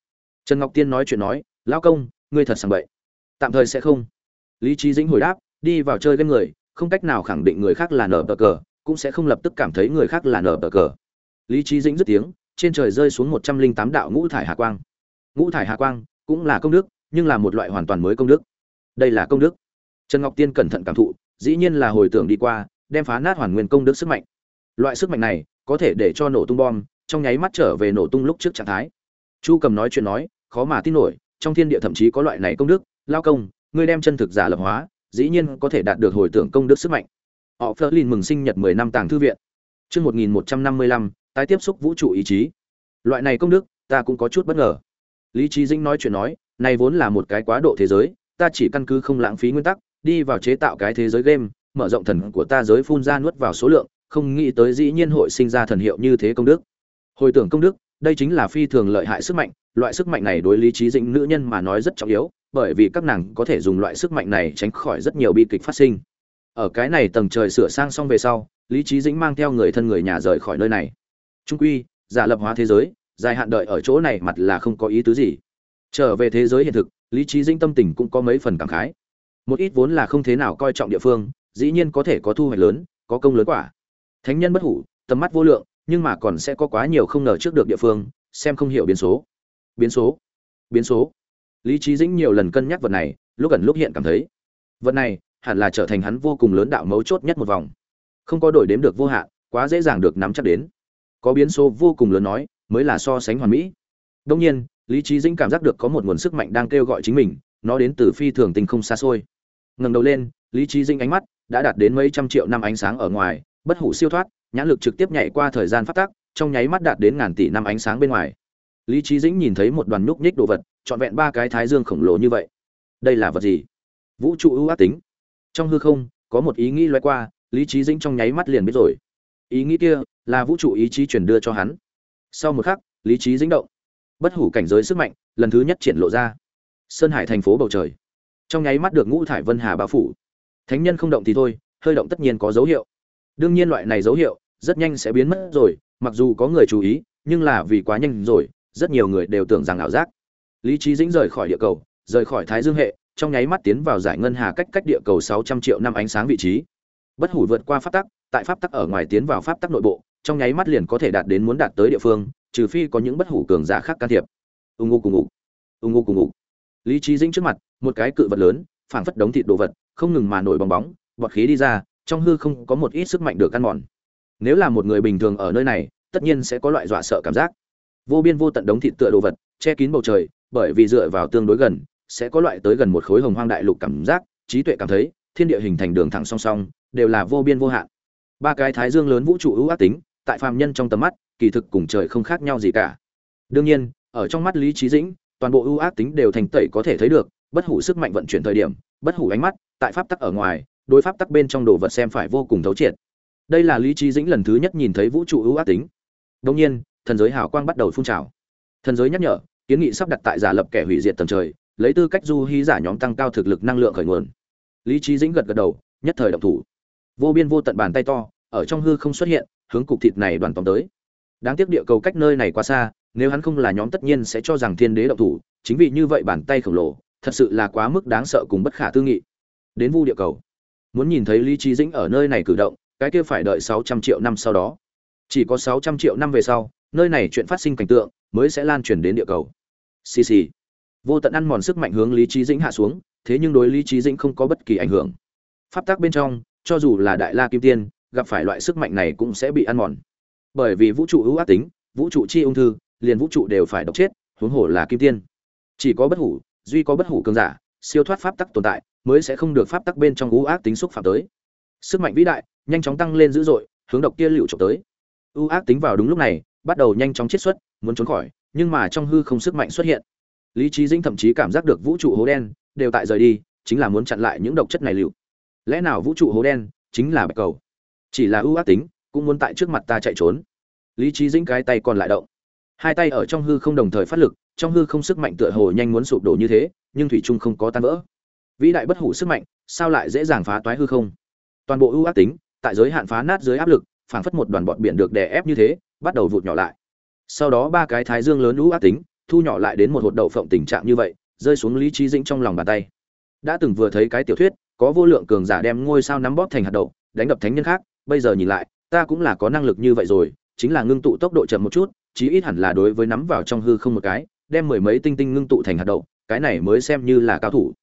Trần ngọc tiên nói chuyện nói, lão công, ngươi thật sảng bậy. Tạm thời sẽ không. Lý Chí dĩnh hồi đáp, đi vào chơi game người, không cách nào khẳng định người khác là nở bờ cờ, cũng sẽ không lập tức cảm thấy người khác là nở bờ cờ. Lý Chí dĩnh dứt tiếng, trên trời rơi xuống một trăm linh tám đạo ngũ thải hà quang. Ngũ thải hà quang cũng là công đức, nhưng là một loại hoàn toàn mới công đức. Đây là công đức. Trần ngọc tiên cẩn thận cảm thụ, dĩ nhiên là hồi tưởng đi qua đem phá nát hoàn nguyên công đức sức mạnh. Loại sức mạnh này có thể để cho nổ tung bom trong nháy mắt trở về nổ tung lúc trước trạng thái. Chu cầm nói chuyện nói khó mà tin nổi trong thiên địa thậm chí có loại này công đức lao công ngươi đem chân thực giả lập hóa dĩ nhiên có thể đạt được hồi tưởng công đức sức mạnh. Họ phớt lên mừng sinh nhật 10 năm tàng thư viện. Chương 1155, tái tiếp xúc vũ trụ ý chí. Loại này công đức ta cũng có chút bất ngờ. Lý trí dĩnh nói chuyện nói này vốn là một cái quá độ thế giới ta chỉ căn cứ không lãng phí nguyên tắc đi vào chế tạo cái thế giới game mở rộng thần của ta giới phun ra nuốt vào số lượng, không nghĩ tới dĩ nhiên hội sinh ra thần hiệu như thế công đức. Hồi tưởng công đức, đây chính là phi thường lợi hại sức mạnh, loại sức mạnh này đối lý trí dĩnh nữ nhân mà nói rất trọng yếu, bởi vì các nàng có thể dùng loại sức mạnh này tránh khỏi rất nhiều bi kịch phát sinh. Ở cái này tầng trời sửa sang xong về sau, lý trí dĩnh mang theo người thân người nhà rời khỏi nơi này. Trung quy, giả lập hóa thế giới, dài hạn đợi ở chỗ này mặt là không có ý tứ gì. Trở về thế giới hiện thực, lý trí dĩnh tâm tình cũng có mấy phần cảm khái. Một ít vốn là không thế nào coi trọng địa phương dĩ nhiên có thể có thu hoạch lớn, có công lớn quả. Thánh nhân bất hủ, tầm mắt vô lượng, nhưng mà còn sẽ có quá nhiều không ngờ trước được địa phương, xem không hiểu biến số. Biến số. Biến số. Lý trí dĩnh nhiều lần cân nhắc vật này, lúc gần lúc hiện cảm thấy, vật này hẳn là trở thành hắn vô cùng lớn đạo mấu chốt nhất một vòng. Không có đổi đếm được vô hạn, quá dễ dàng được nắm chắc đến. Có biến số vô cùng lớn nói, mới là so sánh hoàn mỹ. Đông nhiên, lý trí dĩnh cảm giác được có một nguồn sức mạnh đang kêu gọi chính mình, nó đến từ phi thường tình không xa xôi. Ngẩng đầu lên, lý trí dĩnh ánh mắt đã đạt đến mấy trăm triệu năm ánh sáng ở ngoài, bất hủ siêu thoát, nhãn lực trực tiếp nhảy qua thời gian phát tác trong nháy mắt đạt đến ngàn tỷ năm ánh sáng bên ngoài. Lý trí dĩnh nhìn thấy một đoàn nhúc nhích đồ vật, trọn vẹn ba cái thái dương khổng lồ như vậy. Đây là vật gì? Vũ trụ ưu ác tính. Trong hư không, có một ý nghĩ lóe qua, lý trí dĩnh trong nháy mắt liền biết rồi. Ý nghĩ kia là vũ trụ ý chí truyền đưa cho hắn. Sau một khắc, lý trí dĩnh động. Bất hủ cảnh giới sức mạnh, lần thứ nhất triển lộ ra. Sơn hải thành phố bầu trời. Trong nháy mắt được ngũ thải vân hà bao phủ thánh nhân không động thì thôi, hơi động tất nhiên có dấu hiệu. Đương nhiên loại này dấu hiệu rất nhanh sẽ biến mất rồi, mặc dù có người chú ý, nhưng là vì quá nhanh rồi, rất nhiều người đều tưởng rằng ảo giác. Lý trí dĩnh rời khỏi địa cầu, rời khỏi thái dương hệ, trong nháy mắt tiến vào giải ngân hà cách cách địa cầu 600 triệu năm ánh sáng vị trí. Bất hủ vượt qua pháp tắc, tại pháp tắc ở ngoài tiến vào pháp tắc nội bộ, trong nháy mắt liền có thể đạt đến muốn đạt tới địa phương, trừ phi có những bất hủ cường giả khác can thiệp. Ưng ngô cùng ngủ ưng ngô cùng ngủ lý trí dĩnh trước mặt, một cái cự vật lớn phảng phất đống thịt đồ vật, không ngừng mà nổi bong bóng, bọt khí đi ra, trong hư không có một ít sức mạnh được căn mòn. Nếu là một người bình thường ở nơi này, tất nhiên sẽ có loại dọa sợ cảm giác. Vô biên vô tận đống thịt tựa đồ vật, che kín bầu trời, bởi vì dựa vào tương đối gần, sẽ có loại tới gần một khối hồng hoang đại lục cảm giác, trí tuệ cảm thấy, thiên địa hình thành đường thẳng song song, đều là vô biên vô hạn. Ba cái thái dương lớn vũ trụ ưu ác tính, tại phàm nhân trong tầm mắt, kỳ thực cùng trời không khác nhau gì cả. Đương nhiên, ở trong mắt lý trí dĩnh, toàn bộ ưu ác tính đều thành tẩy có thể thấy được bất hủ sức mạnh vận chuyển thời điểm, bất hủ ánh mắt, tại pháp tắc ở ngoài, đối pháp tắc bên trong đồ vật xem phải vô cùng thấu triệt. Đây là lý trí dĩnh lần thứ nhất nhìn thấy vũ trụ ưu ác tính. Đông nhiên, thần giới hào quang bắt đầu phun trào. Thần giới nhắc nhở, kiến nghị sắp đặt tại giả lập kẻ hủy diệt tầng trời, lấy tư cách du hí giả nhóm tăng cao thực lực năng lượng khởi nguồn. Lý trí dĩnh gật gật đầu, nhất thời động thủ. Vô biên vô tận bàn tay to, ở trong hư không xuất hiện, hướng cục thịt này đoàn tóm tới. Đáng tiếc địa cầu cách nơi này quá xa, nếu hắn không là nhóm tất nhiên sẽ cho rằng thiên đế động thủ, chính vì như vậy bàn tay khổng lồ thật sự là quá mức đáng sợ cùng bất khả tư nghị. Đến vu địa cầu, muốn nhìn thấy lý trí dĩnh ở nơi này cử động, cái kia phải đợi sáu trăm triệu năm sau đó. Chỉ có sáu trăm triệu năm về sau, nơi này chuyện phát sinh cảnh tượng mới sẽ lan truyền đến địa cầu. Xì xì. Vô tận ăn mòn sức mạnh hướng lý trí dĩnh hạ xuống, thế nhưng đối lý trí dĩnh không có bất kỳ ảnh hưởng. Pháp tắc bên trong, cho dù là đại la kim tiên, gặp phải loại sức mạnh này cũng sẽ bị ăn mòn. Bởi vì vũ trụ ưu ác tính, vũ trụ chi ung thư, liền vũ trụ đều phải độc chết, huống hồ là kim tiên. Chỉ có bất hủ duy có bất hủ cường giả, siêu thoát pháp tắc tồn tại, mới sẽ không được pháp tắc bên trong u ác tính xúc phạm tới. Sức mạnh vĩ đại, nhanh chóng tăng lên dữ dội, hướng độc kia liệu trộm tới. U ác tính vào đúng lúc này, bắt đầu nhanh chóng chiết xuất, muốn trốn khỏi, nhưng mà trong hư không sức mạnh xuất hiện. Lý trí dĩnh thậm chí cảm giác được vũ trụ hố đen đều tại rời đi, chính là muốn chặn lại những độc chất này liệu. Lẽ nào vũ trụ hố đen chính là bạch cầu? Chỉ là ưu ác tính, cũng muốn tại trước mặt ta chạy trốn. Lý trí dĩnh cái tay còn lại động hai tay ở trong hư không đồng thời phát lực, trong hư không sức mạnh tựa hồ nhanh muốn sụp đổ như thế, nhưng thủy trung không có tan vỡ. Vĩ đại bất hủ sức mạnh, sao lại dễ dàng phá toái hư không? Toàn bộ ưu ác tính, tại giới hạn phá nát dưới áp lực, phảng phất một đoàn bọt biển được đè ép như thế, bắt đầu vụt nhỏ lại. Sau đó ba cái thái dương lớn ưu ác tính, thu nhỏ lại đến một hột đậu phộng tình trạng như vậy, rơi xuống lý trí dĩnh trong lòng bàn tay. Đã từng vừa thấy cái tiểu thuyết, có vô lượng cường giả đem ngôi sao nắm bóp thành hạt đậu, đánh đập thánh nhân khác, bây giờ nhìn lại, ta cũng là có năng lực như vậy rồi, chính là ngưng tụ tốc độ chậm một chút chí ít hẳn là đối với nắm vào trong hư không một cái, đem mười mấy tinh tinh ngưng tụ thành hạt đậu, cái này mới xem như là cao thủ.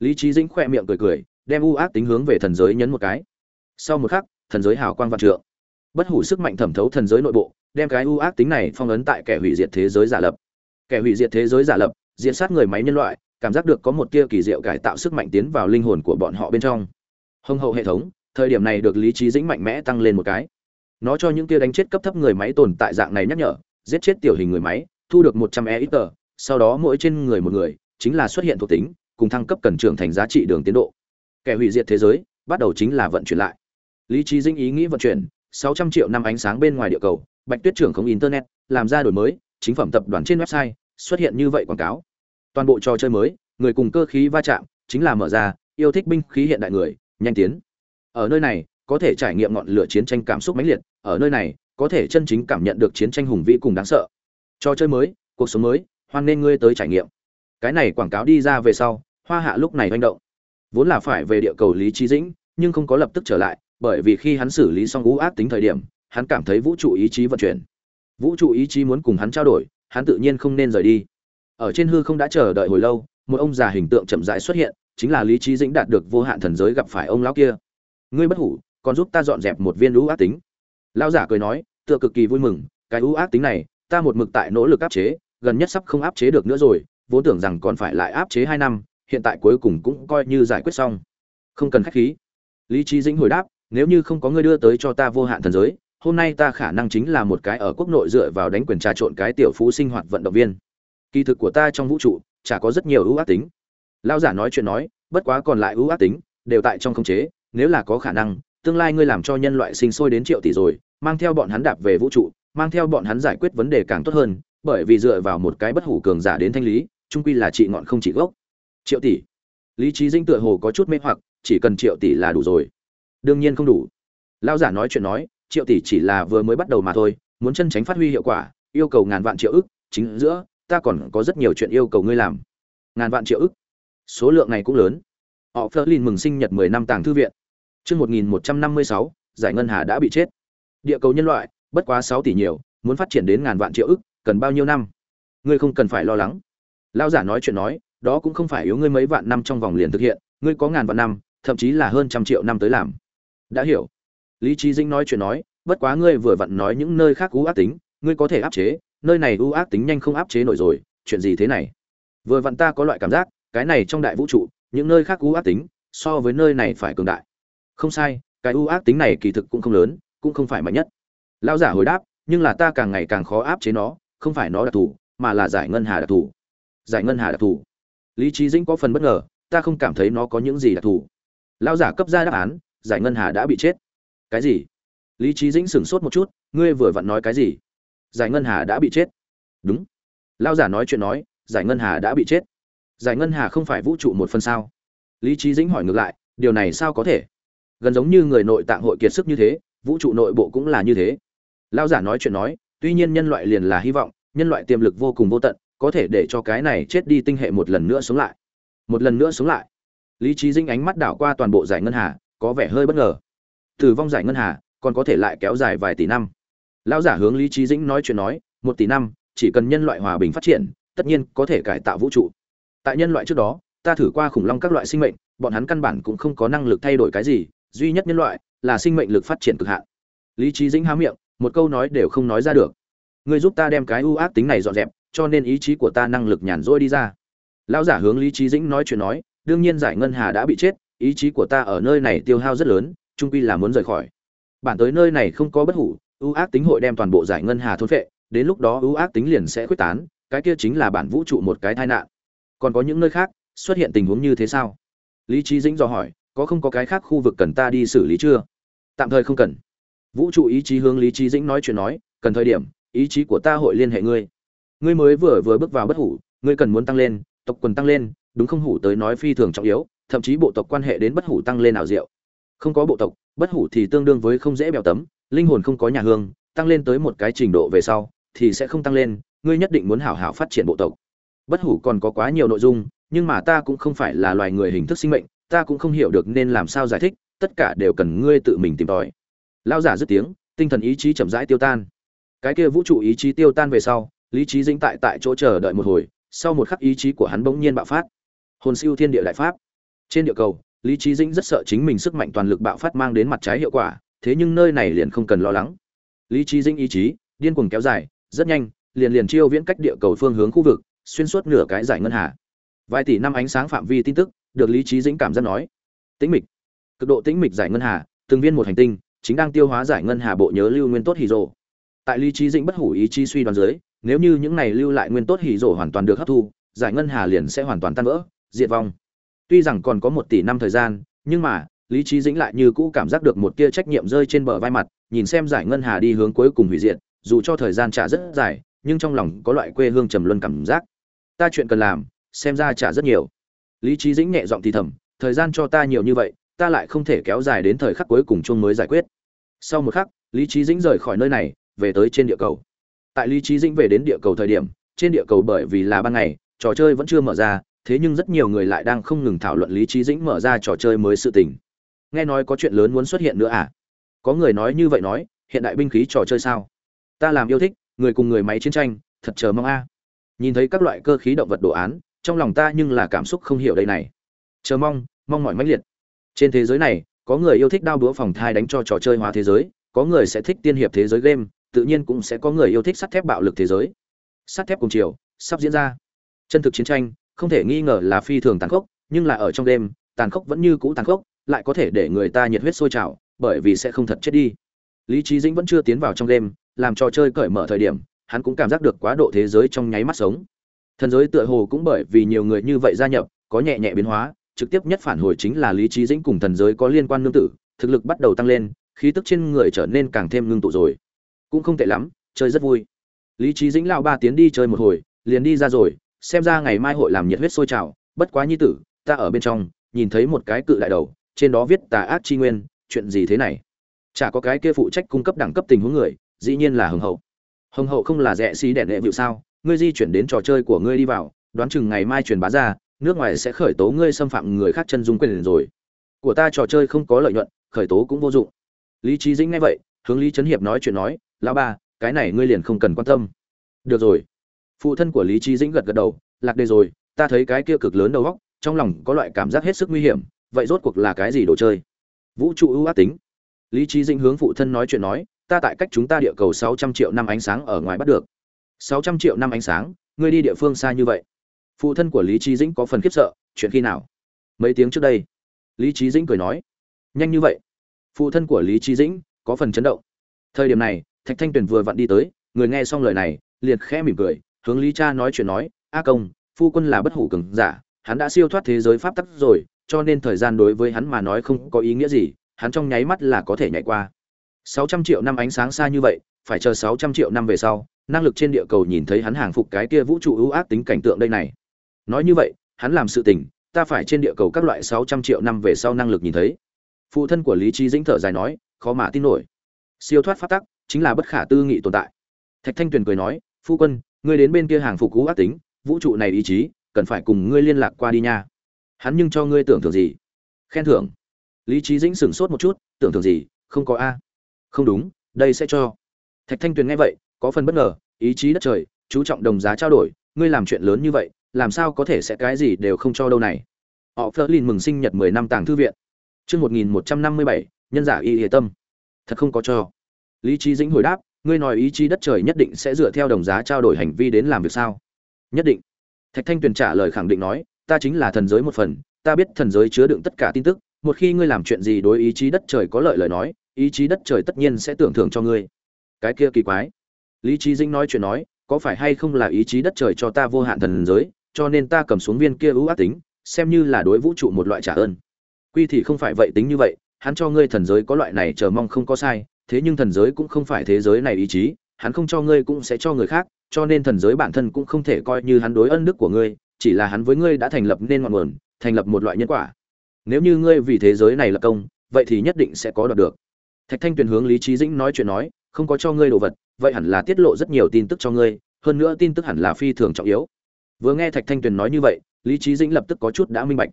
Lý trí dĩnh khẽ miệng cười cười, đem u ác tính hướng về thần giới nhấn một cái. Sau một khắc, thần giới hào quang vạn trượng. Bất hủ sức mạnh thẩm thấu thần giới nội bộ, đem cái u ác tính này phong ấn tại kẻ hủy diệt thế giới giả lập. Kẻ hủy diệt thế giới giả lập diện sát người máy nhân loại, cảm giác được có một tia kỳ diệu cải tạo sức mạnh tiến vào linh hồn của bọn họ bên trong. Hông hậu hệ thống, thời điểm này được lý trí dĩnh mạnh mẽ tăng lên một cái. Nó cho những tia đánh chết cấp thấp người máy tồn tại dạng này nhắc nhở giết chết tiểu hình người máy, thu được một trăm e ít tờ, sau đó mỗi trên người một người, chính là xuất hiện thuộc tính, cùng thăng cấp cần trưởng thành giá trị đường tiến độ. Kẻ hủy diệt thế giới, bắt đầu chính là vận chuyển lại. Lý trí dĩnh ý nghĩ vận chuyển, sáu trăm triệu năm ánh sáng bên ngoài địa cầu, bạch tuyết trưởng không internet, làm ra đổi mới, chính phẩm tập đoàn trên website, xuất hiện như vậy quảng cáo. Toàn bộ trò chơi mới, người cùng cơ khí va chạm, chính là mở ra, yêu thích binh khí hiện đại người, nhanh tiến. Ở nơi này, có thể trải nghiệm ngọn lửa chiến tranh cảm xúc mãnh liệt, ở nơi này có thể chân chính cảm nhận được chiến tranh hùng vĩ cùng đáng sợ. Trò chơi mới, cuộc sống mới, hoan nên ngươi tới trải nghiệm. Cái này quảng cáo đi ra về sau, hoa hạ lúc này manh động. Vốn là phải về địa cầu lý trí dĩnh, nhưng không có lập tức trở lại, bởi vì khi hắn xử lý xong ngũ ác tính thời điểm, hắn cảm thấy vũ trụ ý chí vận chuyển. Vũ trụ ý chí muốn cùng hắn trao đổi, hắn tự nhiên không nên rời đi. Ở trên hư không đã chờ đợi hồi lâu, một ông già hình tượng chậm rãi xuất hiện, chính là lý trí dĩnh đạt được vô hạn thần giới gặp phải ông lão kia. Ngươi bất hủ, còn giúp ta dọn dẹp một viên lũ ác tính lão giả cười nói, tựa cực kỳ vui mừng, cái ưu ác tính này, ta một mực tại nỗ lực áp chế, gần nhất sắp không áp chế được nữa rồi, vốn tưởng rằng còn phải lại áp chế hai năm, hiện tại cuối cùng cũng coi như giải quyết xong. Không cần khách khí. Lý trí dĩnh hồi đáp, nếu như không có ngươi đưa tới cho ta vô hạn thần giới, hôm nay ta khả năng chính là một cái ở quốc nội dựa vào đánh quyền trà trộn cái tiểu phú sinh hoạt vận động viên. Kỳ thực của ta trong vũ trụ, chả có rất nhiều ưu ác tính. Lao giả nói chuyện nói, bất quá còn lại ưu ác tính, đều tại trong khống chế, nếu là có khả năng tương lai ngươi làm cho nhân loại sinh sôi đến triệu tỷ rồi, mang theo bọn hắn đạp về vũ trụ, mang theo bọn hắn giải quyết vấn đề càng tốt hơn, bởi vì dựa vào một cái bất hủ cường giả đến thanh lý trung quy là trị ngọn không trị gốc. Triệu tỷ. Lý trí dinh tựa hồ có chút mê hoặc, chỉ cần triệu tỷ là đủ rồi. Đương nhiên không đủ. Lao giả nói chuyện nói, triệu tỷ chỉ là vừa mới bắt đầu mà thôi, muốn chân tránh phát huy hiệu quả, yêu cầu ngàn vạn triệu ức, chính giữa, ta còn có rất nhiều chuyện yêu cầu ngươi làm. Ngàn vạn triệu ức. Số lượng này cũng lớn. Họ phơ mừng sinh nhật mười năm tàng thư viện chương một nghìn một trăm năm mươi sáu, giải ngân hà đã bị chết. Địa cầu nhân loại, bất quá sáu tỷ nhiều, muốn phát triển đến ngàn vạn triệu ức, cần bao nhiêu năm? Ngươi không cần phải lo lắng. Lão giả nói chuyện nói, đó cũng không phải yếu ngươi mấy vạn năm trong vòng liền thực hiện, ngươi có ngàn vạn năm, thậm chí là hơn trăm triệu năm tới làm. Đã hiểu. Lý Chí dĩnh nói chuyện nói, bất quá ngươi vừa vặn nói những nơi khác ưu ác tính, ngươi có thể áp chế, nơi này ưu ác tính nhanh không áp chế nổi rồi, chuyện gì thế này? Vừa vặn ta có loại cảm giác, cái này trong đại vũ trụ, những nơi khác ưu ác tính, so với nơi này phải cường đại không sai, cái ưu ác tính này kỳ thực cũng không lớn, cũng không phải mạnh nhất. Lao giả hồi đáp, nhưng là ta càng ngày càng khó áp chế nó, không phải nó đặc thù, mà là giải ngân hà đặc thù. Giải ngân hà đặc thù. Lý trí dĩnh có phần bất ngờ, ta không cảm thấy nó có những gì đặc thù. Lao giả cấp ra đáp án, giải ngân hà đã bị chết. Cái gì? Lý trí dĩnh sửng sốt một chút, ngươi vừa vặn nói cái gì? Giải ngân hà đã bị chết. Đúng. Lao giả nói chuyện nói, giải ngân hà đã bị chết. Giải ngân hà không phải vũ trụ một phần sao? Lý trí dĩnh hỏi ngược lại, điều này sao có thể? Gần giống như người nội tạng hội kiệt sức như thế, vũ trụ nội bộ cũng là như thế. Lao giả nói chuyện nói, tuy nhiên nhân loại liền là hy vọng, nhân loại tiềm lực vô cùng vô tận, có thể để cho cái này chết đi tinh hệ một lần nữa sống lại. Một lần nữa sống lại. Lý trí dinh ánh mắt đảo qua toàn bộ giải ngân hà, có vẻ hơi bất ngờ. Tử vong giải ngân hà, còn có thể lại kéo dài vài tỷ năm. Lão giả hướng lý trí dĩnh nói chuyện nói, một tỷ năm, chỉ cần nhân loại hòa bình phát triển, tất nhiên có thể cải tạo vũ trụ. Tại nhân loại trước đó, ta thử qua khủng long các loại sinh mệnh, bọn hắn căn bản cũng không có năng lực thay đổi cái gì duy nhất nhân loại là sinh mệnh lực phát triển cực hạn. Lý trí dĩnh há miệng, một câu nói đều không nói ra được. Ngươi giúp ta đem cái ưu ác tính này dọn dẹp, cho nên ý chí của ta năng lực nhàn rỗi đi ra. Lão giả hướng lý trí dĩnh nói chuyện nói, đương nhiên giải ngân hà đã bị chết, ý chí của ta ở nơi này tiêu hao rất lớn, trung quy là muốn rời khỏi. Bản tới nơi này không có bất hủ, ưu ác tính hội đem toàn bộ giải ngân hà thôn phệ, đến lúc đó ưu ác tính liền sẽ quyết tán, cái kia chính là bản vũ trụ một cái tai nạn. Còn có những nơi khác, xuất hiện tình huống như thế sao? Lý trí dĩnh dò hỏi có không có cái khác khu vực cần ta đi xử lý chưa? Tạm thời không cần. Vũ trụ ý chí hướng lý trí dĩnh nói chuyện nói, cần thời điểm, ý chí của ta hội liên hệ ngươi. Ngươi mới vừa vừa bước vào bất hủ, ngươi cần muốn tăng lên, tộc quần tăng lên, đúng không hủ tới nói phi thường trọng yếu, thậm chí bộ tộc quan hệ đến bất hủ tăng lên nào diệu không có bộ tộc, bất hủ thì tương đương với không dễ bèo tấm, linh hồn không có nhà hương, tăng lên tới một cái trình độ về sau, thì sẽ không tăng lên, ngươi nhất định muốn hảo hảo phát triển bộ tộc. Bất hủ còn có quá nhiều nội dung, nhưng mà ta cũng không phải là loài người hình thức sinh mệnh ta cũng không hiểu được nên làm sao giải thích, tất cả đều cần ngươi tự mình tìm tòi. Lao giả dứt tiếng, tinh thần ý chí chậm rãi tiêu tan. Cái kia vũ trụ ý chí tiêu tan về sau, lý trí dĩnh tại tại chỗ chờ đợi một hồi, sau một khắc ý chí của hắn bỗng nhiên bạo phát. Hồn siêu thiên địa đại pháp. Trên địa cầu, lý trí dĩnh rất sợ chính mình sức mạnh toàn lực bạo phát mang đến mặt trái hiệu quả, thế nhưng nơi này liền không cần lo lắng. Lý trí dĩnh ý chí, điên cuồng kéo dài, rất nhanh, liền liền chiêu viễn cách địa cầu phương hướng khu vực, xuyên suốt nửa cái giải ngân hà. Vài tỷ năm ánh sáng phạm vi tin tức được lý trí dĩnh cảm giác nói. Tĩnh mịch. Cực độ tĩnh mịch giải ngân hà, từng viên một hành tinh, chính đang tiêu hóa giải ngân hà bộ nhớ lưu nguyên tốt hì rồ. Tại lý trí dĩnh bất hủ ý chí suy đoán dưới, nếu như những này lưu lại nguyên tốt hì rồ hoàn toàn được hấp thu, giải ngân hà liền sẽ hoàn toàn tan vỡ, diệt vong. Tuy rằng còn có một tỷ năm thời gian, nhưng mà, lý trí dĩnh lại như cũ cảm giác được một tia trách nhiệm rơi trên bờ vai mặt, nhìn xem giải ngân hà đi hướng cuối cùng hủy diệt, dù cho thời gian trả rất dài, nhưng trong lòng có loại quê hương trầm luân cảm giác. Ta chuyện cần làm, xem ra trả rất nhiều lý trí dĩnh nhẹ giọng thì thầm, thời gian cho ta nhiều như vậy, ta lại không thể kéo dài đến thời khắc cuối cùng chung mới giải quyết. Sau một khắc, lý trí dĩnh rời khỏi nơi này, về tới trên địa cầu. Tại lý trí dĩnh về đến địa cầu thời điểm, trên địa cầu bởi vì là ban ngày, trò chơi vẫn chưa mở ra, thế nhưng rất nhiều người lại đang không ngừng thảo luận lý trí dĩnh mở ra trò chơi mới sự tình. Nghe nói có chuyện lớn muốn xuất hiện nữa à? Có người nói như vậy nói, hiện đại binh khí trò chơi sao? Ta làm yêu thích, người cùng người máy chiến tranh, thật chờ mong a. Nhìn thấy các loại cơ khí động vật đồ án trong lòng ta nhưng là cảm xúc không hiểu đây này. Chờ mong mong mỏi mãnh liệt. Trên thế giới này, có người yêu thích đao đũa phòng thai đánh cho trò chơi hóa thế giới, có người sẽ thích tiên hiệp thế giới game, tự nhiên cũng sẽ có người yêu thích sắt thép bạo lực thế giới. Sắt thép cùng chiều, sắp diễn ra. Chân thực chiến tranh, không thể nghi ngờ là phi thường tàn khốc, nhưng là ở trong đêm, tàn khốc vẫn như cũ tàn khốc, lại có thể để người ta nhiệt huyết sôi trào, bởi vì sẽ không thật chết đi. Lý trí dĩnh vẫn chưa tiến vào trong đêm, làm trò chơi cởi mở thời điểm, hắn cũng cảm giác được quá độ thế giới trong nháy mắt sống thần giới tựa hồ cũng bởi vì nhiều người như vậy gia nhập, có nhẹ nhẹ biến hóa, trực tiếp nhất phản hồi chính là lý trí dĩnh cùng thần giới có liên quan nương tử, thực lực bắt đầu tăng lên, khí tức trên người trở nên càng thêm ngưng tụ rồi. Cũng không tệ lắm, chơi rất vui. Lý trí dĩnh lão ba tiến đi chơi một hồi, liền đi ra rồi, xem ra ngày mai hội làm nhiệt huyết sôi trào, bất quá nhi tử, ta ở bên trong, nhìn thấy một cái cự đại đầu, trên đó viết tà ác chi nguyên, chuyện gì thế này? Chả có cái kia phụ trách cung cấp đẳng cấp tình huống người, dĩ nhiên là hồng hậu. Hồng hậu không là rẻ xí đẻ nệ vịu sao? Ngươi di chuyển đến trò chơi của ngươi đi vào, đoán chừng ngày mai truyền bá ra, nước ngoài sẽ khởi tố ngươi xâm phạm người khác chân dung quyền rồi. Của ta trò chơi không có lợi nhuận, khởi tố cũng vô dụng. Lý trí dĩnh nghe vậy, hướng lý trấn hiệp nói chuyện nói, lão ba, cái này ngươi liền không cần quan tâm. Được rồi. Phụ thân của lý trí dĩnh gật gật đầu, lạc đề rồi, ta thấy cái kia cực lớn đầu góc trong lòng có loại cảm giác hết sức nguy hiểm, vậy rốt cuộc là cái gì đồ chơi? Vũ trụ ưu ác tính. Lý trí dĩnh hướng phụ thân nói chuyện nói, ta tại cách chúng ta địa cầu sáu trăm triệu năm ánh sáng ở ngoài bắt được sáu trăm triệu năm ánh sáng, ngươi đi địa phương xa như vậy. Phụ thân của lý trí dĩnh có phần khiếp sợ, chuyện khi nào? Mấy tiếng trước đây. Lý trí dĩnh cười nói. Nhanh như vậy. Phụ thân của lý trí dĩnh có phần chấn động. Thời điểm này, thạch thanh tuyền vừa vặn đi tới, người nghe xong lời này, liền khẽ mỉm cười, hướng lý cha nói chuyện nói, a công, phu quân là bất hủ cường giả, hắn đã siêu thoát thế giới pháp tắc rồi, cho nên thời gian đối với hắn mà nói không có ý nghĩa gì, hắn trong nháy mắt là có thể nhảy qua. Sáu trăm triệu năm ánh sáng xa như vậy, phải chờ sáu trăm triệu năm về sau năng lực trên địa cầu nhìn thấy hắn hàng phục cái kia vũ trụ ưu ác tính cảnh tượng đây này. Nói như vậy, hắn làm sự tình, ta phải trên địa cầu các loại sáu trăm triệu năm về sau năng lực nhìn thấy. Phụ thân của lý trí dĩnh thở dài nói, khó mà tin nổi. Siêu thoát pháp tắc chính là bất khả tư nghị tồn tại. Thạch thanh tuyền cười nói, phu quân, ngươi đến bên kia hàng phục ưu ác tính, vũ trụ này ý chí, cần phải cùng ngươi liên lạc qua đi nha. Hắn nhưng cho ngươi tưởng thưởng gì? Khen thưởng. Lý trí dĩnh sửng sốt một chút, tưởng thưởng gì? Không có a. Không đúng, đây sẽ cho. Thạch thanh tuyền nghe vậy có phần bất ngờ, ý chí đất trời, chú trọng đồng giá trao đổi, ngươi làm chuyện lớn như vậy, làm sao có thể sẽ cái gì đều không cho đâu này. Họ phớt lên mừng sinh nhật mười năm tàng thư viện. Chương một nghìn một trăm năm mươi bảy, nhân giả y hệ tâm. Thật không có cho. Lý trí dĩnh hồi đáp, ngươi nói ý chí đất trời nhất định sẽ dựa theo đồng giá trao đổi hành vi đến làm việc sao? Nhất định. Thạch thanh tuyền trả lời khẳng định nói, ta chính là thần giới một phần, ta biết thần giới chứa đựng tất cả tin tức, một khi ngươi làm chuyện gì đối ý chí đất trời có lợi lời nói, ý chí đất trời tất nhiên sẽ tưởng thưởng cho ngươi. Cái kia kỳ quái lý trí dĩnh nói chuyện nói, có phải hay không là ý chí đất trời cho ta vô hạn thần giới, cho nên ta cầm xuống viên kia ưu ác tính, xem như là đối vũ trụ một loại trả ơn. Quy thì không phải vậy, tính như vậy, hắn cho ngươi thần giới có loại này chờ mong không có sai, thế nhưng thần giới cũng không phải thế giới này ý chí, hắn không cho ngươi cũng sẽ cho người khác, cho nên thần giới bản thân cũng không thể coi như hắn đối ân đức của ngươi, chỉ là hắn với ngươi đã thành lập nên ngọn nguồn, thành lập một loại nhân quả. Nếu như ngươi vì thế giới này là công, vậy thì nhất định sẽ có đoạt được. Thạch thanh tuyền hướng lý trí dĩnh nói chuyện nói không có cho ngươi đồ vật, vậy hẳn là tiết lộ rất nhiều tin tức cho ngươi, hơn nữa tin tức hẳn là phi thường trọng yếu. Vừa nghe thạch thanh tuyền nói như vậy, lý trí dĩnh lập tức có chút đã minh bạch.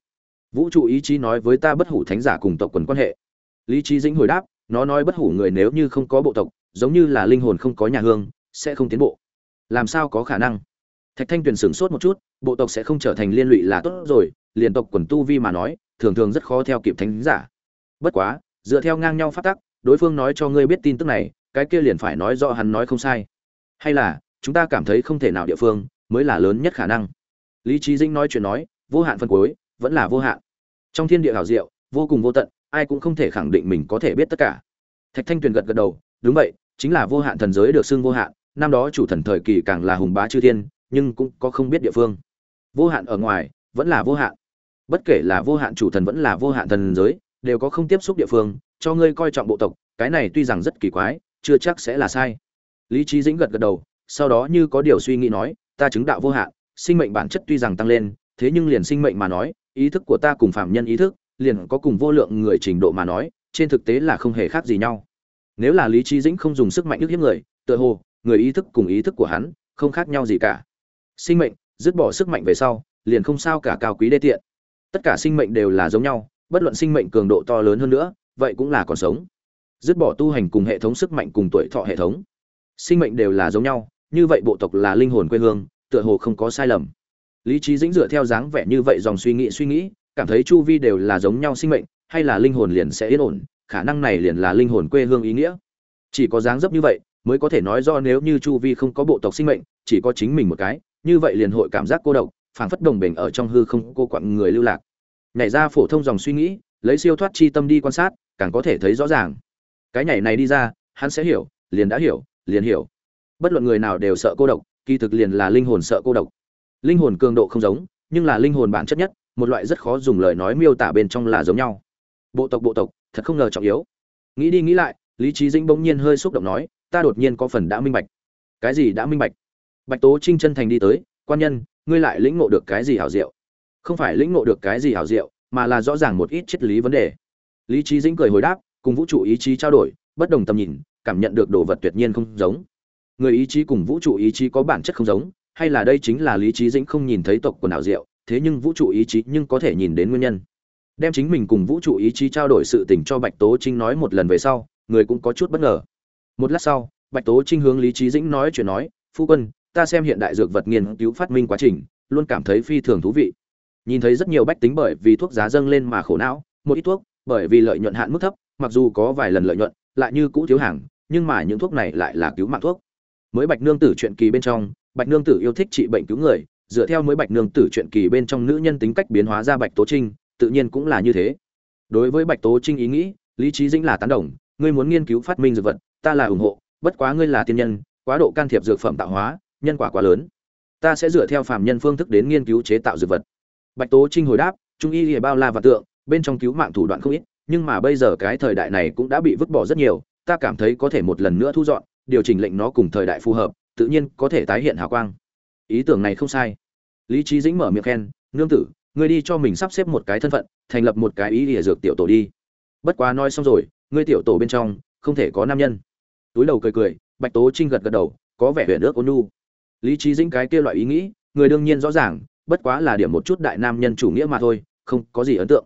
Vũ trụ ý chí nói với ta bất hủ thánh giả cùng tộc quần quan hệ. Lý trí dĩnh hồi đáp, nó nói bất hủ người nếu như không có bộ tộc, giống như là linh hồn không có nhà hương, sẽ không tiến bộ. Làm sao có khả năng? Thạch thanh tuyền sửng sốt một chút, bộ tộc sẽ không trở thành liên lụy là tốt rồi, liền tộc quần tu vi mà nói, thường thường rất khó theo kịp thánh giả. Bất quá, dựa theo ngang nhau phát tắc, đối phương nói cho ngươi biết tin tức này cái kia liền phải nói rõ hắn nói không sai. Hay là, chúng ta cảm thấy không thể nào địa phương mới là lớn nhất khả năng. Lý trí dĩnh nói chuyện nói, vô hạn phân cuối, vẫn là vô hạn. Trong thiên địa hảo diệu, vô cùng vô tận, ai cũng không thể khẳng định mình có thể biết tất cả. Thạch thanh tuyền gật gật đầu, đúng vậy, chính là vô hạn thần giới được xưng vô hạn, năm đó chủ thần thời kỳ càng là hùng bá chư thiên, nhưng cũng có không biết địa phương. Vô hạn ở ngoài, vẫn là vô hạn. Bất kể là vô hạn chủ thần vẫn là vô hạn thần giới, đều có không tiếp xúc địa phương, cho ngươi coi trọng bộ tộc, cái này tuy rằng rất kỳ quái chưa chắc sẽ là sai. Lý trí dĩnh gật gật đầu, sau đó như có điều suy nghĩ nói, ta chứng đạo vô hạn, sinh mệnh bản chất tuy rằng tăng lên, thế nhưng liền sinh mệnh mà nói, ý thức của ta cùng phạm nhân ý thức, liền có cùng vô lượng người trình độ mà nói, trên thực tế là không hề khác gì nhau. Nếu là lý trí dĩnh không dùng sức mạnh ức hiếp người, tựa hồ, người ý thức cùng ý thức của hắn không khác nhau gì cả. Sinh mệnh, dứt bỏ sức mạnh về sau, liền không sao cả cao quý đê tiện. Tất cả sinh mệnh đều là giống nhau, bất luận sinh mệnh cường độ to lớn hơn nữa, vậy cũng là còn sống dứt bỏ tu hành cùng hệ thống sức mạnh cùng tuổi thọ hệ thống. Sinh mệnh đều là giống nhau, như vậy bộ tộc là linh hồn quê hương, tựa hồ không có sai lầm. Lý trí dĩnh dựa theo dáng vẻ như vậy dòng suy nghĩ suy nghĩ, cảm thấy chu vi đều là giống nhau sinh mệnh, hay là linh hồn liền sẽ yên ổn, khả năng này liền là linh hồn quê hương ý nghĩa. Chỉ có dáng dấp như vậy, mới có thể nói do nếu như chu vi không có bộ tộc sinh mệnh, chỉ có chính mình một cái, như vậy liền hội cảm giác cô độc, phảng phất đồng bình ở trong hư không cô quặng người lưu lạc. Nhảy ra phổ thông dòng suy nghĩ, lấy siêu thoát chi tâm đi quan sát, càng có thể thấy rõ ràng cái nhảy này đi ra, hắn sẽ hiểu, liền đã hiểu, liền hiểu. Bất luận người nào đều sợ cô độc, kỳ thực liền là linh hồn sợ cô độc. Linh hồn cường độ không giống, nhưng là linh hồn bản chất nhất, một loại rất khó dùng lời nói miêu tả bên trong là giống nhau. Bộ tộc bộ tộc, thật không ngờ trọng yếu. Nghĩ đi nghĩ lại, lý trí dĩnh bỗng nhiên hơi xúc động nói, ta đột nhiên có phần đã minh bạch. Cái gì đã minh bạch? Bạch tố trinh chân thành đi tới, quan nhân, ngươi lại lĩnh ngộ được cái gì hảo diệu? Không phải lĩnh ngộ được cái gì hảo diệu, mà là rõ ràng một ít triết lý vấn đề. Lý trí dĩnh cười hồi đáp cùng vũ trụ ý chí trao đổi, bất đồng tầm nhìn, cảm nhận được đồ vật tuyệt nhiên không giống. Người ý chí cùng vũ trụ ý chí có bản chất không giống, hay là đây chính là lý trí dĩnh không nhìn thấy tộc quần ảo diệu, thế nhưng vũ trụ ý chí nhưng có thể nhìn đến nguyên nhân. Đem chính mình cùng vũ trụ ý chí trao đổi sự tình cho bạch tố trinh nói một lần về sau, người cũng có chút bất ngờ. Một lát sau, bạch tố trinh hướng lý trí dĩnh nói chuyện nói, phu quân, ta xem hiện đại dược vật nghiên cứu phát minh quá trình, luôn cảm thấy phi thường thú vị. Nhìn thấy rất nhiều bách tính bởi vì thuốc giá dâng lên mà khổ não, một ít thuốc bởi vì lợi nhuận hạn mức thấp mặc dù có vài lần lợi nhuận, lại như cũ thiếu hàng, nhưng mà những thuốc này lại là cứu mạng thuốc. Mới bạch nương tử chuyện kỳ bên trong, bạch nương tử yêu thích trị bệnh cứu người, dựa theo mới bạch nương tử chuyện kỳ bên trong nữ nhân tính cách biến hóa ra bạch tố trinh, tự nhiên cũng là như thế. Đối với bạch tố trinh ý nghĩ, lý trí dĩnh là tán đồng, ngươi muốn nghiên cứu phát minh dược vật, ta là ủng hộ, bất quá ngươi là tiên nhân, quá độ can thiệp dược phẩm tạo hóa, nhân quả quá lớn. Ta sẽ dựa theo phàm nhân phương thức đến nghiên cứu chế tạo dược vật. Bạch tố trinh hồi đáp, trung y lìa bao la và tượng, bên trong cứu mạng thủ đoạn không ít nhưng mà bây giờ cái thời đại này cũng đã bị vứt bỏ rất nhiều, ta cảm thấy có thể một lần nữa thu dọn, điều chỉnh lệnh nó cùng thời đại phù hợp, tự nhiên có thể tái hiện hào quang. Ý tưởng này không sai. Lý trí dĩnh mở miệng khen, nương tử, ngươi đi cho mình sắp xếp một cái thân phận, thành lập một cái ý địa dược tiểu tổ đi. Bất quá nói xong rồi, ngươi tiểu tổ bên trong, không thể có nam nhân. Túi đầu cười cười, bạch tố trinh gật gật đầu, có vẻ huyền ước ôn nu lý trí dĩnh cái kia loại ý nghĩ, người đương nhiên rõ ràng, bất quá là điểm một chút đại nam nhân chủ nghĩa mà thôi, không có gì ấn tượng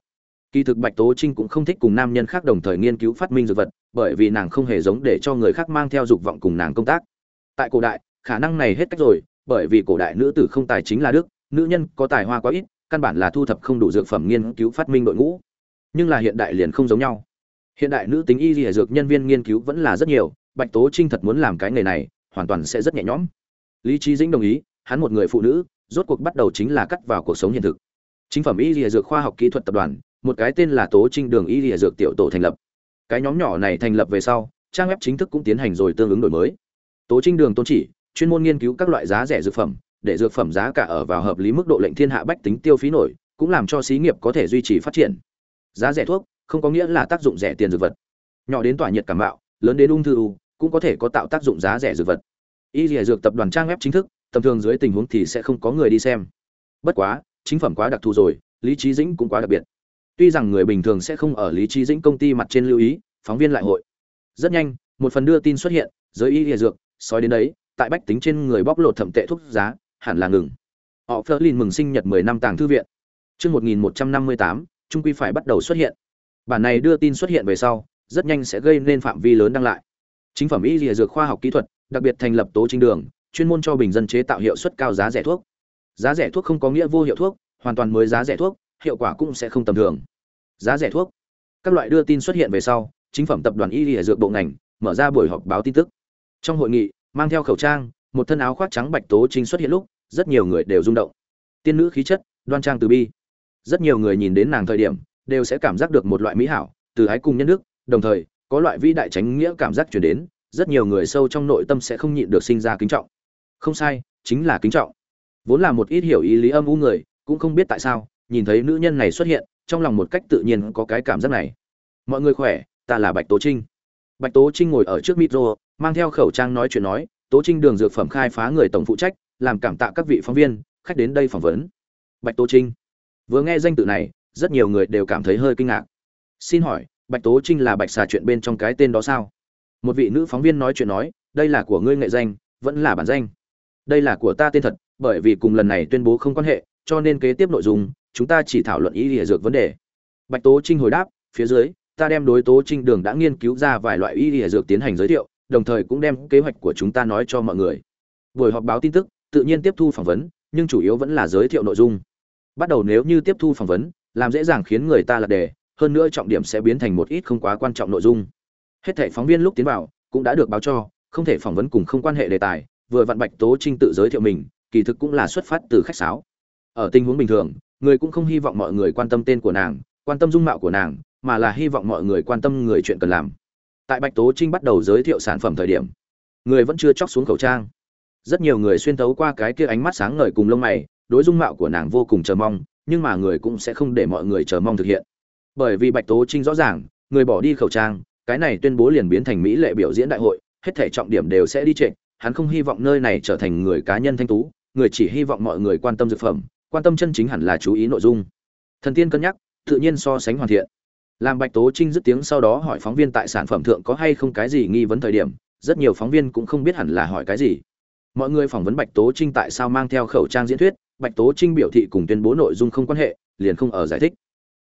kỳ thực bạch tố trinh cũng không thích cùng nam nhân khác đồng thời nghiên cứu phát minh dược vật, bởi vì nàng không hề giống để cho người khác mang theo dục vọng cùng nàng công tác. Tại cổ đại, khả năng này hết cách rồi, bởi vì cổ đại nữ tử không tài chính là đức, nữ nhân có tài hoa quá ít, căn bản là thu thập không đủ dược phẩm nghiên cứu phát minh đội ngũ. Nhưng là hiện đại liền không giống nhau. Hiện đại nữ tính y dì dược nhân viên nghiên cứu vẫn là rất nhiều, bạch tố trinh thật muốn làm cái nghề này, hoàn toàn sẽ rất nhẹ nhõm. Lý Chí dĩnh đồng ý, hắn một người phụ nữ, rốt cuộc bắt đầu chính là cắt vào cuộc sống hiện thực. Chính phẩm y dì dược khoa học kỹ thuật tập đoàn một cái tên là tố trinh đường y dì dược tiểu tổ thành lập. Cái nhóm nhỏ này thành lập về sau, trang web chính thức cũng tiến hành rồi tương ứng đổi mới. Tố trinh đường tôn chỉ, chuyên môn nghiên cứu các loại giá rẻ dược phẩm, để dược phẩm giá cả ở vào hợp lý mức độ lệnh thiên hạ bách tính tiêu phí nổi, cũng làm cho xí nghiệp có thể duy trì phát triển. Giá rẻ thuốc, không có nghĩa là tác dụng rẻ tiền dược vật. Nhỏ đến tỏa nhiệt cảm mạo, lớn đến ung thư u, cũng có thể có tạo tác dụng giá rẻ dược vật. Y dìa dược tập đoàn trang web chính thức, tầm thường dưới tình huống thì sẽ không có người đi xem. Bất quá, chính phẩm quá đặc thù rồi, lý trí dĩnh cũng quá đặc biệt tuy rằng người bình thường sẽ không ở lý trí dĩnh công ty mặt trên lưu ý phóng viên lại hội rất nhanh một phần đưa tin xuất hiện giới y dìa dược soi đến đấy tại bách tính trên người bóc lột thẩm tệ thuốc giá hẳn là ngừng họ phơ lin mừng sinh nhật 10 năm tàng thư viện Trước 1158, trung quy phải bắt đầu xuất hiện. Bản này đưa tin xuất hiện về sau, rất nhanh sẽ gây nên phạm vi lớn đăng lại. Chính phẩm y lìa dược khoa học kỹ thuật, đặc biệt thành lập tố chính đường, chuyên môn cho bình dân chế tạo hiệu suất cao giá rẻ thuốc. Giá rẻ thuốc không có nghĩa vô hiệu thuốc, hoàn toàn mới giá rẻ thuốc, hiệu quả cũng sẽ không tầm thường. Giá rẻ thuốc. Các loại đưa tin xuất hiện về sau, chính phẩm tập đoàn y lìa dược bộ ngành mở ra buổi họp báo tin tức. Trong hội nghị, mang theo khẩu trang, một thân áo khoác trắng bạch tố chính xuất hiện lúc, rất nhiều người đều rung động. Tiên nữ khí chất, đoan trang từ bi. Rất nhiều người nhìn đến nàng thời điểm, đều sẽ cảm giác được một loại mỹ hảo, từ ái cùng nhân đức, đồng thời, có loại vĩ đại tránh nghĩa cảm giác truyền đến, rất nhiều người sâu trong nội tâm sẽ không nhịn được sinh ra kính trọng. Không sai, chính là kính trọng. Vốn là một ít hiểu ý lý âm u người, cũng không biết tại sao, nhìn thấy nữ nhân này xuất hiện, trong lòng một cách tự nhiên có cái cảm giác này. Mọi người khỏe, ta là Bạch Tố Trinh. Bạch Tố Trinh ngồi ở trước micro, mang theo khẩu trang nói chuyện nói, Tố Trinh đường dược phẩm khai phá người tổng phụ trách, làm cảm tạ các vị phóng viên, khách đến đây phỏng vấn. Bạch Tố Trinh. Vừa nghe danh tự này, rất nhiều người đều cảm thấy hơi kinh ngạc. Xin hỏi, Bạch Tố Trinh là Bạch xà chuyện bên trong cái tên đó sao? Một vị nữ phóng viên nói chuyện nói, đây là của ngươi nghệ danh, vẫn là bản danh. Đây là của ta tên thật, bởi vì cùng lần này tuyên bố không quan hệ, cho nên kế tiếp nội dung, chúng ta chỉ thảo luận ý lìa dược vấn đề. Bạch Tố Trinh hồi đáp, phía dưới, ta đem đối tố trinh đường đã nghiên cứu ra vài loại y lìa dược tiến hành giới thiệu, đồng thời cũng đem kế hoạch của chúng ta nói cho mọi người. Buổi họp báo tin tức, tự nhiên tiếp thu phỏng vấn, nhưng chủ yếu vẫn là giới thiệu nội dung. Bắt đầu nếu như tiếp thu phỏng vấn, làm dễ dàng khiến người ta lật đề, hơn nữa trọng điểm sẽ biến thành một ít không quá quan trọng nội dung. Hết thảy phóng viên lúc tiến vào cũng đã được báo cho, không thể phỏng vấn cùng không quan hệ đề tài, vừa vặn Bạch Tố Trinh tự giới thiệu mình, kỳ thực cũng là xuất phát từ khách sáo. Ở tình huống bình thường, người cũng không hy vọng mọi người quan tâm tên của nàng, quan tâm dung mạo của nàng, mà là hy vọng mọi người quan tâm người chuyện cần làm. Tại Bạch Tố Trinh bắt đầu giới thiệu sản phẩm thời điểm, người vẫn chưa chóc xuống khẩu trang. Rất nhiều người xuyên thấu qua cái kia ánh mắt sáng ngời cùng lông mày, đối dung mạo của nàng vô cùng chờ mong, nhưng mà người cũng sẽ không để mọi người chờ mong thực hiện. Bởi vì Bạch Tố Trinh rõ ràng, người bỏ đi khẩu trang, cái này tuyên bố liền biến thành mỹ lệ biểu diễn đại hội, hết thảy trọng điểm đều sẽ đi trệ, hắn không hy vọng nơi này trở thành người cá nhân thanh tú, người chỉ hy vọng mọi người quan tâm dược phẩm, quan tâm chân chính hẳn là chú ý nội dung. Thần tiên cân nhắc, tự nhiên so sánh hoàn thiện. Làm Bạch Tố Trinh dứt tiếng sau đó hỏi phóng viên tại sản phẩm thượng có hay không cái gì nghi vấn thời điểm, rất nhiều phóng viên cũng không biết hẳn là hỏi cái gì. Mọi người phỏng vấn Bạch Tố Trinh tại sao mang theo khẩu trang diễn thuyết, Bạch Tố Trinh biểu thị cùng tuyên bố nội dung không quan hệ, liền không ở giải thích.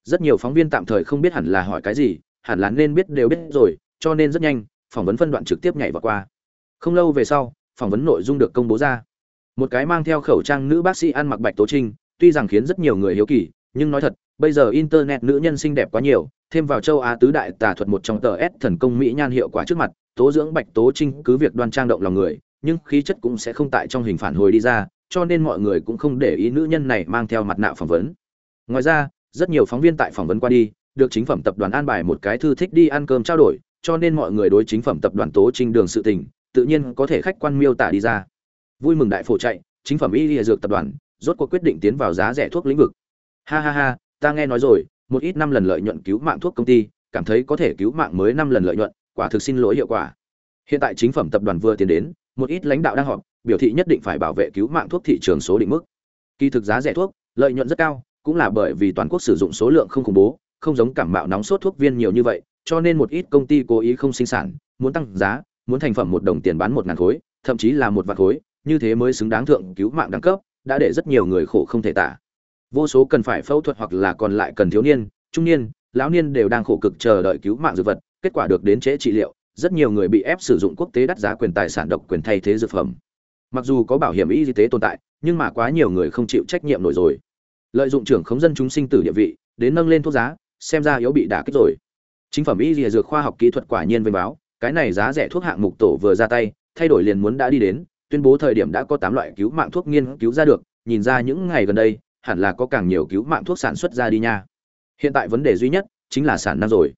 Rất nhiều phóng viên tạm thời không biết hẳn là hỏi cái gì, hẳn là nên biết đều biết rồi, cho nên rất nhanh, phỏng vấn phân đoạn trực tiếp nhảy vào qua. Không lâu về sau, phỏng vấn nội dung được công bố ra một cái mang theo khẩu trang nữ bác sĩ ăn mặc bạch tố trinh, tuy rằng khiến rất nhiều người hiếu kỳ, nhưng nói thật, bây giờ internet nữ nhân xinh đẹp quá nhiều, thêm vào châu á tứ đại tà thuật một trong tờ s thần công mỹ nhan hiệu quả trước mặt, tố dưỡng bạch tố trinh cứ việc đoan trang động lòng người, nhưng khí chất cũng sẽ không tại trong hình phản hồi đi ra, cho nên mọi người cũng không để ý nữ nhân này mang theo mặt nạ phỏng vấn. Ngoài ra, rất nhiều phóng viên tại phỏng vấn qua đi, được chính phẩm tập đoàn an bài một cái thư thích đi ăn cơm trao đổi, cho nên mọi người đối chính phẩm tập đoàn tố trinh đường sự tình, tự nhiên có thể khách quan miêu tả đi ra vui mừng đại phổ chạy, chính phẩm y lìa dược tập đoàn, rốt cuộc quyết định tiến vào giá rẻ thuốc lĩnh vực. Ha ha ha, ta nghe nói rồi, một ít năm lần lợi nhuận cứu mạng thuốc công ty, cảm thấy có thể cứu mạng mới năm lần lợi nhuận, quả thực xin lỗi hiệu quả. Hiện tại chính phẩm tập đoàn vừa tiến đến, một ít lãnh đạo đang họp, biểu thị nhất định phải bảo vệ cứu mạng thuốc thị trường số định mức. Kỳ thực giá rẻ thuốc, lợi nhuận rất cao, cũng là bởi vì toàn quốc sử dụng số lượng không khủng bố, không giống cảm mạo nóng sốt thuốc viên nhiều như vậy, cho nên một ít công ty cố ý không sinh sản, muốn tăng giá, muốn thành phẩm một đồng tiền bán một ngàn khối, thậm chí là một vạn khối như thế mới xứng đáng thượng cứu mạng đẳng cấp, đã để rất nhiều người khổ không thể tả. Vô số cần phải phẫu thuật hoặc là còn lại cần thiếu niên, trung niên, lão niên đều đang khổ cực chờ đợi cứu mạng dược vật, kết quả được đến trễ trị liệu, rất nhiều người bị ép sử dụng quốc tế đắt giá quyền tài sản độc quyền thay thế dược phẩm. Mặc dù có bảo hiểm y tế tồn tại, nhưng mà quá nhiều người không chịu trách nhiệm nổi rồi. Lợi dụng trưởng khống dân chúng sinh tử địa vị, đến nâng lên thuốc giá, xem ra yếu bị đả kích rồi. Chính phẩm y dược khoa học kỹ thuật quả nhiên vinh báo, cái này giá rẻ thuốc hạng mục tổ vừa ra tay, thay đổi liền muốn đã đi đến tuyên bố thời điểm đã có tám loại cứu mạng thuốc nghiên cứu ra được, nhìn ra những ngày gần đây, hẳn là có càng nhiều cứu mạng thuốc sản xuất ra đi nha. Hiện tại vấn đề duy nhất chính là sản năng rồi.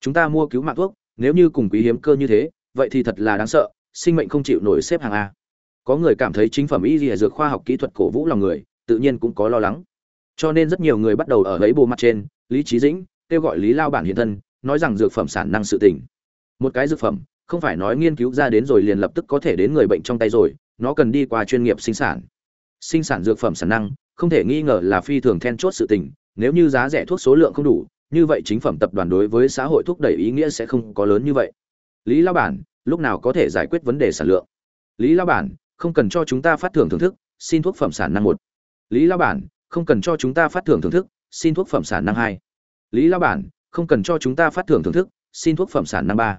Chúng ta mua cứu mạng thuốc, nếu như cùng quý hiếm cơ như thế, vậy thì thật là đáng sợ, sinh mệnh không chịu nổi xếp hàng a. Có người cảm thấy chính phẩm y dược khoa học kỹ thuật cổ vũ lòng người, tự nhiên cũng có lo lắng. Cho nên rất nhiều người bắt đầu ở lấy bộ mặt trên, lý trí dĩnh kêu gọi lý lao bản hiện thân, nói rằng dược phẩm sản năng sự tỉnh một cái dược phẩm không phải nói nghiên cứu ra đến rồi liền lập tức có thể đến người bệnh trong tay rồi, nó cần đi qua chuyên nghiệp sinh sản. Sinh sản dược phẩm sản năng, không thể nghi ngờ là phi thường then chốt sự tình, nếu như giá rẻ thuốc số lượng không đủ, như vậy chính phẩm tập đoàn đối với xã hội thúc đẩy ý nghĩa sẽ không có lớn như vậy. Lý lao bản, lúc nào có thể giải quyết vấn đề sản lượng? Lý lao bản, không cần cho chúng ta phát thưởng thưởng thức, xin thuốc phẩm sản năng một. Lý lao bản, không cần cho chúng ta phát thưởng thưởng thức, xin thuốc phẩm sản năng hai. Lý lao bản, không cần cho chúng ta phát thưởng thưởng thức, xin thuốc phẩm sản năng ba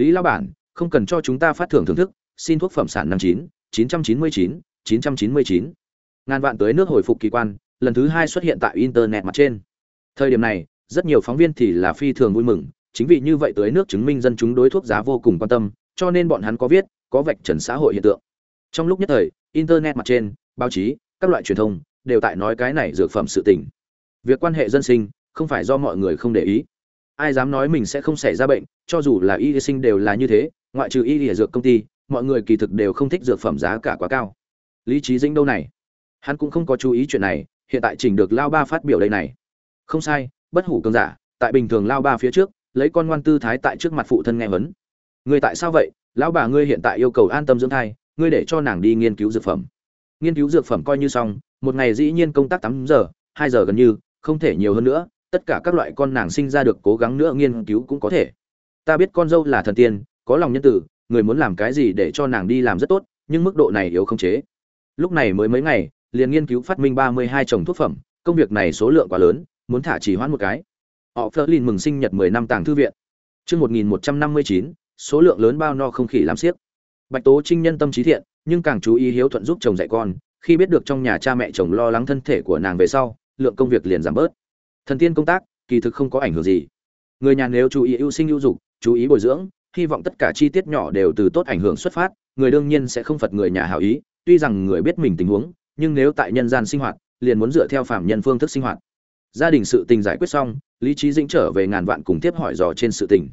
lý lao bản, không cần cho chúng ta phát thưởng thưởng thức, xin thuốc phẩm sản năm chín chín trăm chín mươi chín chín trăm chín mươi chín. Ngàn vạn tới nước hồi phục kỳ quan, lần thứ hai xuất hiện tại internet mặt trên. Thời điểm này, rất nhiều phóng viên thì là phi thường vui mừng, chính vì như vậy tới nước chứng minh dân chúng đối thuốc giá vô cùng quan tâm, cho nên bọn hắn có viết, có vạch trần xã hội hiện tượng. Trong lúc nhất thời, internet mặt trên, báo chí, các loại truyền thông, đều tại nói cái này dược phẩm sự tình. Việc quan hệ dân sinh, không phải do mọi người không để ý ai dám nói mình sẽ không xảy ra bệnh, cho dù là y sinh đều là như thế, ngoại trừ y lìa dược công ty, mọi người kỳ thực đều không thích dược phẩm giá cả quá cao. Lý trí dĩnh đâu này? Hắn cũng không có chú ý chuyện này, hiện tại chỉnh được lao ba phát biểu đây này. Không sai, bất hủ cường giả, tại bình thường lao ba phía trước, lấy con ngoan tư thái tại trước mặt phụ thân nghe vấn người tại sao vậy? Lão bà ngươi hiện tại yêu cầu an tâm dưỡng thai, ngươi để cho nàng đi nghiên cứu dược phẩm. Nghiên cứu dược phẩm coi như xong, một ngày dĩ nhiên công tác tám giờ, hai giờ gần như, không thể nhiều hơn nữa tất cả các loại con nàng sinh ra được cố gắng nữa nghiên cứu cũng có thể. Ta biết con dâu là thần tiên, có lòng nhân tử, người muốn làm cái gì để cho nàng đi làm rất tốt, nhưng mức độ này yếu không chế. Lúc này mới mấy ngày, liền nghiên cứu phát minh ba mươi hai chồng thuốc phẩm, công việc này số lượng quá lớn, muốn thả chỉ hoãn một cái. Họ Flerlin mừng sinh nhật mười năm tàng thư viện. Chương một nghìn một trăm năm mươi chín, số lượng lớn bao no không khỉ làm siếc bạch tố trinh nhân tâm trí thiện, nhưng càng chú ý hiếu thuận giúp chồng dạy con, khi biết được trong nhà cha mẹ chồng lo lắng thân thể của nàng về sau, lượng công việc liền giảm bớt thần tiên công tác, kỳ thực không có ảnh hưởng gì. Người nhà nếu chú ý ưu sinh ưu dục, chú ý bồi dưỡng, hy vọng tất cả chi tiết nhỏ đều từ tốt ảnh hưởng xuất phát, người đương nhiên sẽ không phật người nhà hảo ý, tuy rằng người biết mình tình huống, nhưng nếu tại nhân gian sinh hoạt, liền muốn dựa theo phạm nhân phương thức sinh hoạt. Gia đình sự tình giải quyết xong, lý trí dĩnh trở về ngàn vạn cùng tiếp hỏi dò trên sự tình.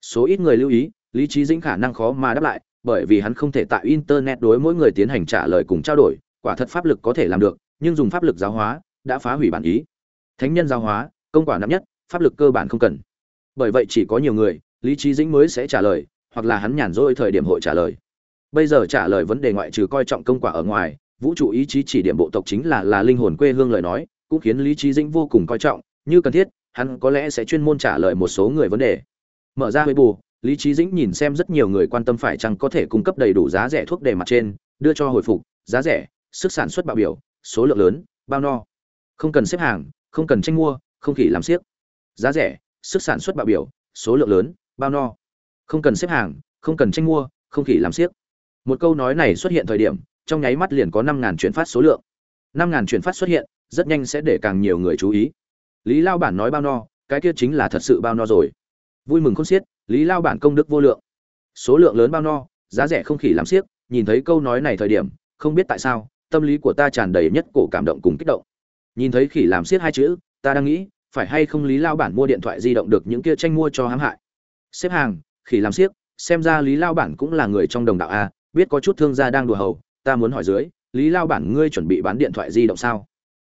Số ít người lưu ý, lý trí dĩnh khả năng khó mà đáp lại, bởi vì hắn không thể tại internet đối mỗi người tiến hành trả lời cùng trao đổi, quả thật pháp lực có thể làm được, nhưng dùng pháp lực giáo hóa, đã phá hủy bản ý thánh nhân giao hóa, công quả nặng nhất, pháp lực cơ bản không cần. Bởi vậy chỉ có nhiều người, lý trí dĩnh mới sẽ trả lời, hoặc là hắn nhàn rỗi thời điểm hội trả lời. Bây giờ trả lời vấn đề ngoại trừ coi trọng công quả ở ngoài, vũ trụ ý chí chỉ điểm bộ tộc chính là là linh hồn quê hương lời nói, cũng khiến lý trí dĩnh vô cùng coi trọng, như cần thiết, hắn có lẽ sẽ chuyên môn trả lời một số người vấn đề. Mở ra huế bù lý trí dĩnh nhìn xem rất nhiều người quan tâm phải chăng có thể cung cấp đầy đủ giá rẻ thuốc đề mặt trên, đưa cho hồi phục, giá rẻ, sức sản xuất bạo biểu, số lượng lớn, bao no. Không cần xếp hàng không cần tranh mua, không khỉ làm siếc giá rẻ, sức sản xuất bạo biểu, số lượng lớn, bao no. Không cần xếp hàng, không cần tranh mua, không khỉ làm siếc một câu nói này xuất hiện thời điểm, trong nháy mắt liền có năm ngàn chuyển phát số lượng. Năm ngàn chuyển phát xuất hiện, rất nhanh sẽ để càng nhiều người chú ý. Lý lao bản nói bao no, cái kia chính là thật sự bao no rồi. Vui mừng không xiết, lý lao bản công đức vô lượng. Số lượng lớn bao no, giá rẻ không khỉ làm siếc nhìn thấy câu nói này thời điểm, không biết tại sao, tâm lý của ta tràn đầy nhất cổ cảm động cùng kích động nhìn thấy khỉ làm siết hai chữ, ta đang nghĩ, phải hay không lý lao bản mua điện thoại di động được những kia tranh mua cho hãm hại. Xếp hàng, khỉ làm siết xem ra lý lao bản cũng là người trong đồng đạo a, biết có chút thương gia đang đùa hầu, ta muốn hỏi dưới, lý lao bản ngươi chuẩn bị bán điện thoại di động sao?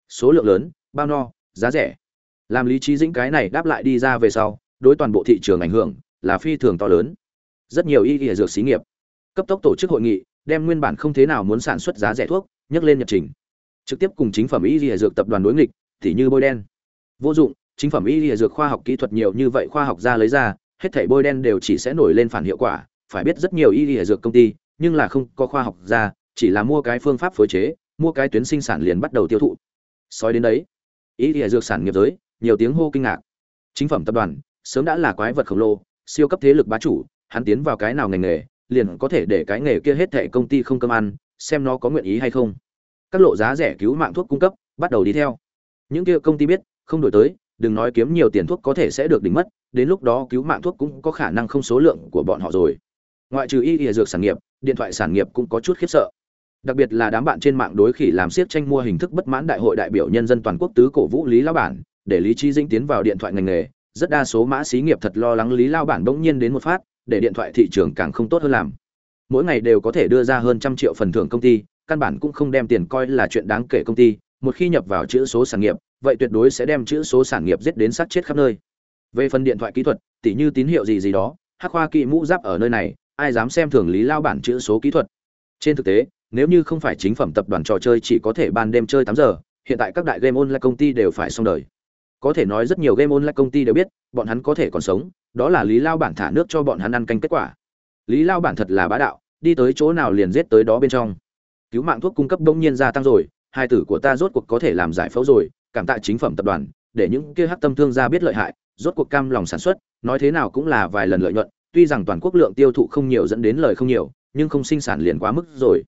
Số lượng lớn, bao no, giá rẻ. Làm lý trí dĩnh cái này đáp lại đi ra về sau, đối toàn bộ thị trường ảnh hưởng là phi thường to lớn. Rất nhiều y y dược xí nghiệp, cấp tốc tổ chức hội nghị, đem nguyên bản không thế nào muốn sản xuất giá rẻ thuốc nhắc lên nhật trình trực tiếp cùng chính phẩm y lìa dược tập đoàn đối nghịch thì như bôi đen. Vô dụng, chính phẩm y lìa dược khoa học kỹ thuật nhiều như vậy khoa học gia lấy ra, hết thảy bôi đen đều chỉ sẽ nổi lên phản hiệu quả, phải biết rất nhiều y lìa dược công ty, nhưng là không có khoa học gia, chỉ là mua cái phương pháp phối chế, mua cái tuyến sinh sản liền bắt đầu tiêu thụ. Sói đến đấy, y lìa dược sản nghiệp giới, nhiều tiếng hô kinh ngạc. Chính phẩm tập đoàn, sớm đã là quái vật khổng lồ, siêu cấp thế lực bá chủ, hắn tiến vào cái nào ngành nghề, liền có thể để cái nghề kia hết thảy công ty không cơm ăn, xem nó có nguyện ý hay không các lộ giá rẻ cứu mạng thuốc cung cấp, bắt đầu đi theo. Những kia công ty biết, không đổi tới, đừng nói kiếm nhiều tiền thuốc có thể sẽ được đỉnh mất, đến lúc đó cứu mạng thuốc cũng có khả năng không số lượng của bọn họ rồi. Ngoại trừ y y dược sản nghiệp, điện thoại sản nghiệp cũng có chút khiếp sợ. Đặc biệt là đám bạn trên mạng đối khỉ làm siết tranh mua hình thức bất mãn đại hội đại biểu nhân dân toàn quốc tứ cổ vũ lý lao bản, để lý trí dinh tiến vào điện thoại ngành nghề, rất đa số mã xí nghiệp thật lo lắng lý lao bản bỗng nhiên đến một phát, để điện thoại thị trường càng không tốt hơn làm. Mỗi ngày đều có thể đưa ra hơn trăm triệu phần thưởng công ty căn bản cũng không đem tiền coi là chuyện đáng kể công ty, một khi nhập vào chữ số sản nghiệp, vậy tuyệt đối sẽ đem chữ số sản nghiệp giết đến sát chết khắp nơi. Về phần điện thoại kỹ thuật, tỉ như tín hiệu gì gì đó, hắc khoa kỵ mũ giáp ở nơi này, ai dám xem thường lý lao bản chữ số kỹ thuật? Trên thực tế, nếu như không phải chính phẩm tập đoàn trò chơi chỉ có thể ban đêm chơi tám giờ, hiện tại các đại game online công ty đều phải xong đời. Có thể nói rất nhiều game online công ty đều biết, bọn hắn có thể còn sống, đó là lý lao bản thả nước cho bọn hắn ăn canh kết quả. Lý lao bản thật là bá đạo, đi tới chỗ nào liền giết tới đó bên trong cứu mạng thuốc cung cấp đông nhiên gia tăng rồi, hai tử của ta rốt cuộc có thể làm giải phẫu rồi, cảm tạ chính phẩm tập đoàn, để những kia hắc tâm thương gia biết lợi hại, rốt cuộc cam lòng sản xuất, nói thế nào cũng là vài lần lợi nhuận, tuy rằng toàn quốc lượng tiêu thụ không nhiều dẫn đến lời không nhiều, nhưng không sinh sản liền quá mức rồi.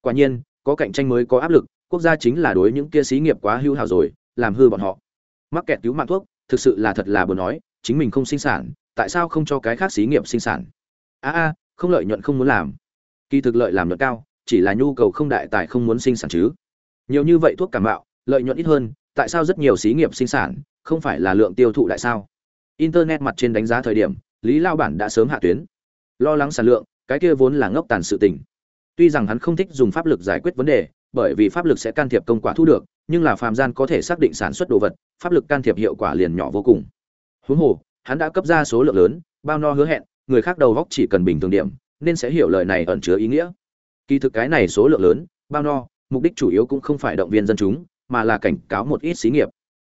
Quả nhiên, có cạnh tranh mới có áp lực, quốc gia chính là đối những kia xí nghiệp quá hưu hào rồi, làm hư bọn họ. Mắc kẹt cứu mạng thuốc, thực sự là thật là buồn nói, chính mình không sinh sản, tại sao không cho cái khác xí nghiệp sinh sản? A a, không lợi nhuận không muốn làm. Kỳ thực lợi làm nhuận cao chỉ là nhu cầu không đại tài không muốn sinh sản chứ. Nhiều như vậy thuốc cảm bạo lợi nhuận ít hơn, tại sao rất nhiều xí nghiệp sinh sản, không phải là lượng tiêu thụ đại sao? Internet mặt trên đánh giá thời điểm, lý lao bản đã sớm hạ tuyến. Lo lắng sản lượng, cái kia vốn là ngốc tàn sự tình. Tuy rằng hắn không thích dùng pháp lực giải quyết vấn đề, bởi vì pháp lực sẽ can thiệp công quả thu được, nhưng là phàm gian có thể xác định sản xuất đồ vật, pháp lực can thiệp hiệu quả liền nhỏ vô cùng. Huống hồ, hắn đã cấp ra số lượng lớn, bao no hứa hẹn, người khác đầu góc chỉ cần bình thường điểm, nên sẽ hiểu lời này ẩn chứa ý nghĩa kỳ thực cái này số lượng lớn, bao no, mục đích chủ yếu cũng không phải động viên dân chúng, mà là cảnh cáo một ít xí nghiệp.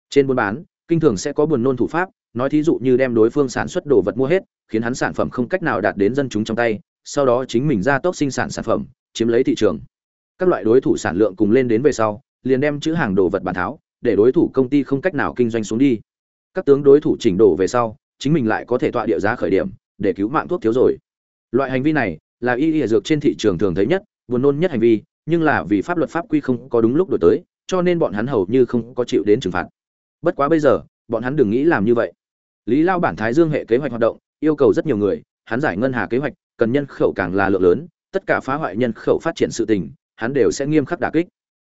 Trên buôn bán, kinh thường sẽ có buồn nôn thủ pháp, nói thí dụ như đem đối phương sản xuất đồ vật mua hết, khiến hắn sản phẩm không cách nào đạt đến dân chúng trong tay, sau đó chính mình ra tốc sinh sản sản phẩm, chiếm lấy thị trường. Các loại đối thủ sản lượng cùng lên đến về sau, liền đem chữ hàng đồ vật bản tháo, để đối thủ công ty không cách nào kinh doanh xuống đi. Các tướng đối thủ chỉnh đổ về sau, chính mình lại có thể tọa địa giá khởi điểm, để cứu mạng thuốc thiếu rồi. Loại hành vi này là y y dược trên thị trường thường thấy nhất, buồn nôn nhất hành vi, nhưng là vì pháp luật pháp quy không có đúng lúc đổi tới, cho nên bọn hắn hầu như không có chịu đến trừng phạt. Bất quá bây giờ, bọn hắn đừng nghĩ làm như vậy. Lý lao bản thái dương hệ kế hoạch hoạt động, yêu cầu rất nhiều người, hắn giải ngân hà kế hoạch, cần nhân khẩu càng là lượng lớn, tất cả phá hoại nhân khẩu phát triển sự tình, hắn đều sẽ nghiêm khắc đả kích.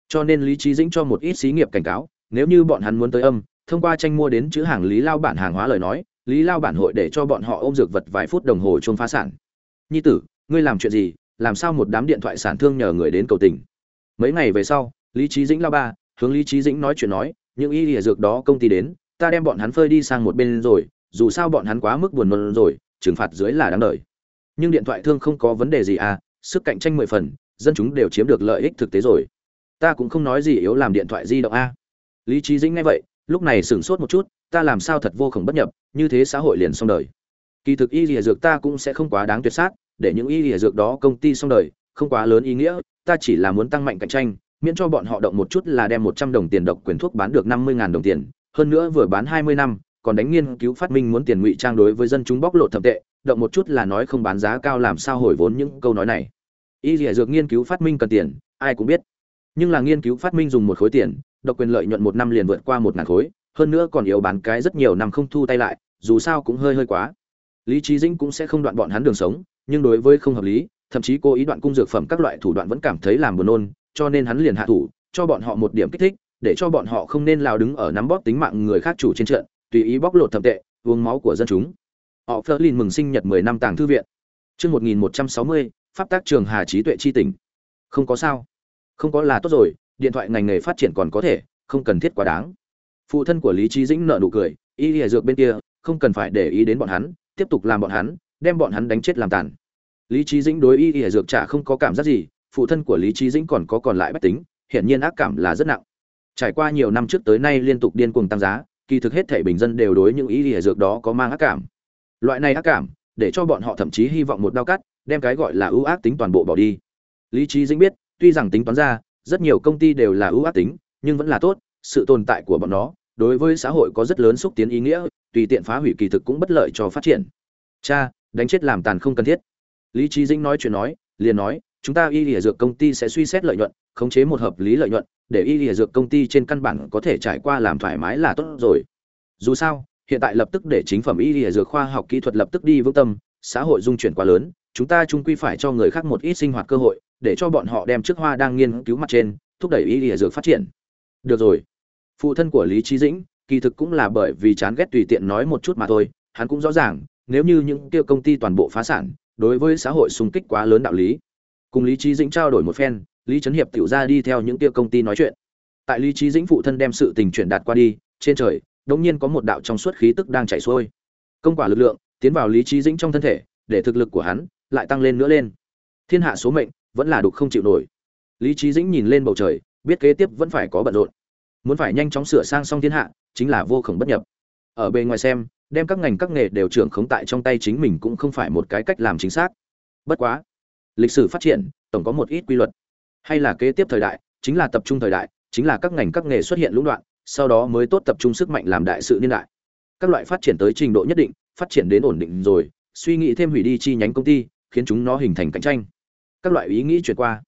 Cho nên lý Chí dĩnh cho một ít xí nghiệp cảnh cáo, nếu như bọn hắn muốn tới âm, thông qua tranh mua đến chữ hàng lý lao bản hàng hóa lời nói, lý lao bản hội để cho bọn họ ôm dược vật vài phút đồng hồ chung phá sản. Nhi tử ngươi làm chuyện gì, làm sao một đám điện thoại sản thương nhờ người đến cầu tình? Mấy ngày về sau, lý trí dĩnh lao ba, hướng lý trí dĩnh nói chuyện nói, những y lìa dược đó công ty đến, ta đem bọn hắn phơi đi sang một bên rồi, dù sao bọn hắn quá mức buồn nôn rồi, trừng phạt dưới là đáng đời. Nhưng điện thoại thương không có vấn đề gì à sức cạnh tranh mười phần, dân chúng đều chiếm được lợi ích thực tế rồi. Ta cũng không nói gì yếu làm điện thoại di động a. Lý trí dĩnh nghe vậy, lúc này sửng sốt một chút, ta làm sao thật vô khổng bất nhập, như thế xã hội liền xong đời. Kỳ thực y lìa dược ta cũng sẽ không quá đáng tuyệt sát để những y lìa dược đó công ty xong đời, không quá lớn ý nghĩa, ta chỉ là muốn tăng mạnh cạnh tranh, miễn cho bọn họ động một chút là đem một trăm đồng tiền độc quyền thuốc bán được năm mươi ngàn đồng tiền, hơn nữa vừa bán hai mươi năm, còn đánh nghiên cứu phát minh muốn tiền ngụy trang đối với dân chúng bóc lột thậm tệ, động một chút là nói không bán giá cao làm sao hồi vốn những câu nói này. Y lìa dược nghiên cứu phát minh cần tiền, ai cũng biết. Nhưng là nghiên cứu phát minh dùng một khối tiền, độc quyền lợi nhuận một năm liền vượt qua một ngàn khối, hơn nữa còn yếu bán cái rất nhiều năm không thu tay lại, dù sao cũng hơi hơi quá. Lý trí dĩnh cũng sẽ không đoạn bọn hắn đường sống nhưng đối với không hợp lý thậm chí cố ý đoạn cung dược phẩm các loại thủ đoạn vẫn cảm thấy làm buồn nôn cho nên hắn liền hạ thủ cho bọn họ một điểm kích thích để cho bọn họ không nên lao đứng ở nắm bóp tính mạng người khác chủ trên trận tùy ý bóc lột thậm tệ uống máu của dân chúng. Họ phớt lên mừng sinh nhật 10 năm tàng thư viện. Chương 1160, pháp tác trường hà trí tuệ chi tỉnh không có sao. Không có là tốt rồi điện thoại ngành nghề phát triển còn có thể không cần thiết quá đáng. Phụ thân của lý trí dĩnh nợ nụ cười y lìa dược bên kia không cần phải để ý đến bọn hắn tiếp tục làm bọn hắn đem bọn hắn đánh chết làm tàn. Lý trí dĩnh đối y y dược trả không có cảm giác gì, phụ thân của lý trí dĩnh còn có còn lại bách tính, hiển nhiên ác cảm là rất nặng. Trải qua nhiều năm trước tới nay liên tục điên cuồng tăng giá, kỳ thực hết thể bình dân đều đối những y y dược đó có mang ác cảm. Loại này ác cảm, để cho bọn họ thậm chí hy vọng một đao cắt, đem cái gọi là ưu ác tính toàn bộ bỏ đi. Lý trí dĩnh biết, tuy rằng tính toán ra, rất nhiều công ty đều là ưu ác tính, nhưng vẫn là tốt, sự tồn tại của bọn nó, đối với xã hội có rất lớn xúc tiến ý nghĩa, tùy tiện phá hủy kỳ thực cũng bất lợi cho phát triển. Cha đánh chết làm tàn không cần thiết. Lý trí dĩnh nói chuyện nói, liền nói, chúng ta y lìa dược công ty sẽ suy xét lợi nhuận, khống chế một hợp lý lợi nhuận, để y lìa dược công ty trên căn bản có thể trải qua làm thoải mái là tốt rồi. Dù sao, hiện tại lập tức để chính phẩm y lìa dược khoa học kỹ thuật lập tức đi vững tâm, xã hội dung chuyển quá lớn, chúng ta chung quy phải cho người khác một ít sinh hoạt cơ hội, để cho bọn họ đem trước hoa đang nghiên cứu mặt trên, thúc đẩy y lìa dược phát triển. Được rồi. Phụ thân của lý trí dĩnh, kỳ thực cũng là bởi vì chán ghét tùy tiện nói một chút mà thôi, hắn cũng rõ ràng nếu như những kia công ty toàn bộ phá sản, đối với xã hội xung kích quá lớn đạo lý. Cùng lý trí dĩnh trao đổi một phen, lý trấn hiệp tiểu ra đi theo những kia công ty nói chuyện. Tại lý trí dĩnh phụ thân đem sự tình chuyển đạt qua đi, trên trời, đống nhiên có một đạo trong suốt khí tức đang chảy xuôi. Công quả lực lượng, tiến vào lý trí dĩnh trong thân thể, để thực lực của hắn lại tăng lên nữa lên. Thiên hạ số mệnh, vẫn là đục không chịu nổi. Lý trí dĩnh nhìn lên bầu trời, biết kế tiếp vẫn phải có bận rộn. Muốn phải nhanh chóng sửa sang xong thiên hạ, chính là vô khổng bất nhập. Ở bề ngoài xem đem các ngành các nghề đều trưởng khống tại trong tay chính mình cũng không phải một cái cách làm chính xác. Bất quá, lịch sử phát triển, tổng có một ít quy luật. Hay là kế tiếp thời đại, chính là tập trung thời đại, chính là các ngành các nghề xuất hiện lũng đoạn, sau đó mới tốt tập trung sức mạnh làm đại sự niên đại. Các loại phát triển tới trình độ nhất định, phát triển đến ổn định rồi, suy nghĩ thêm hủy đi chi nhánh công ty, khiến chúng nó hình thành cạnh tranh. Các loại ý nghĩ chuyển qua.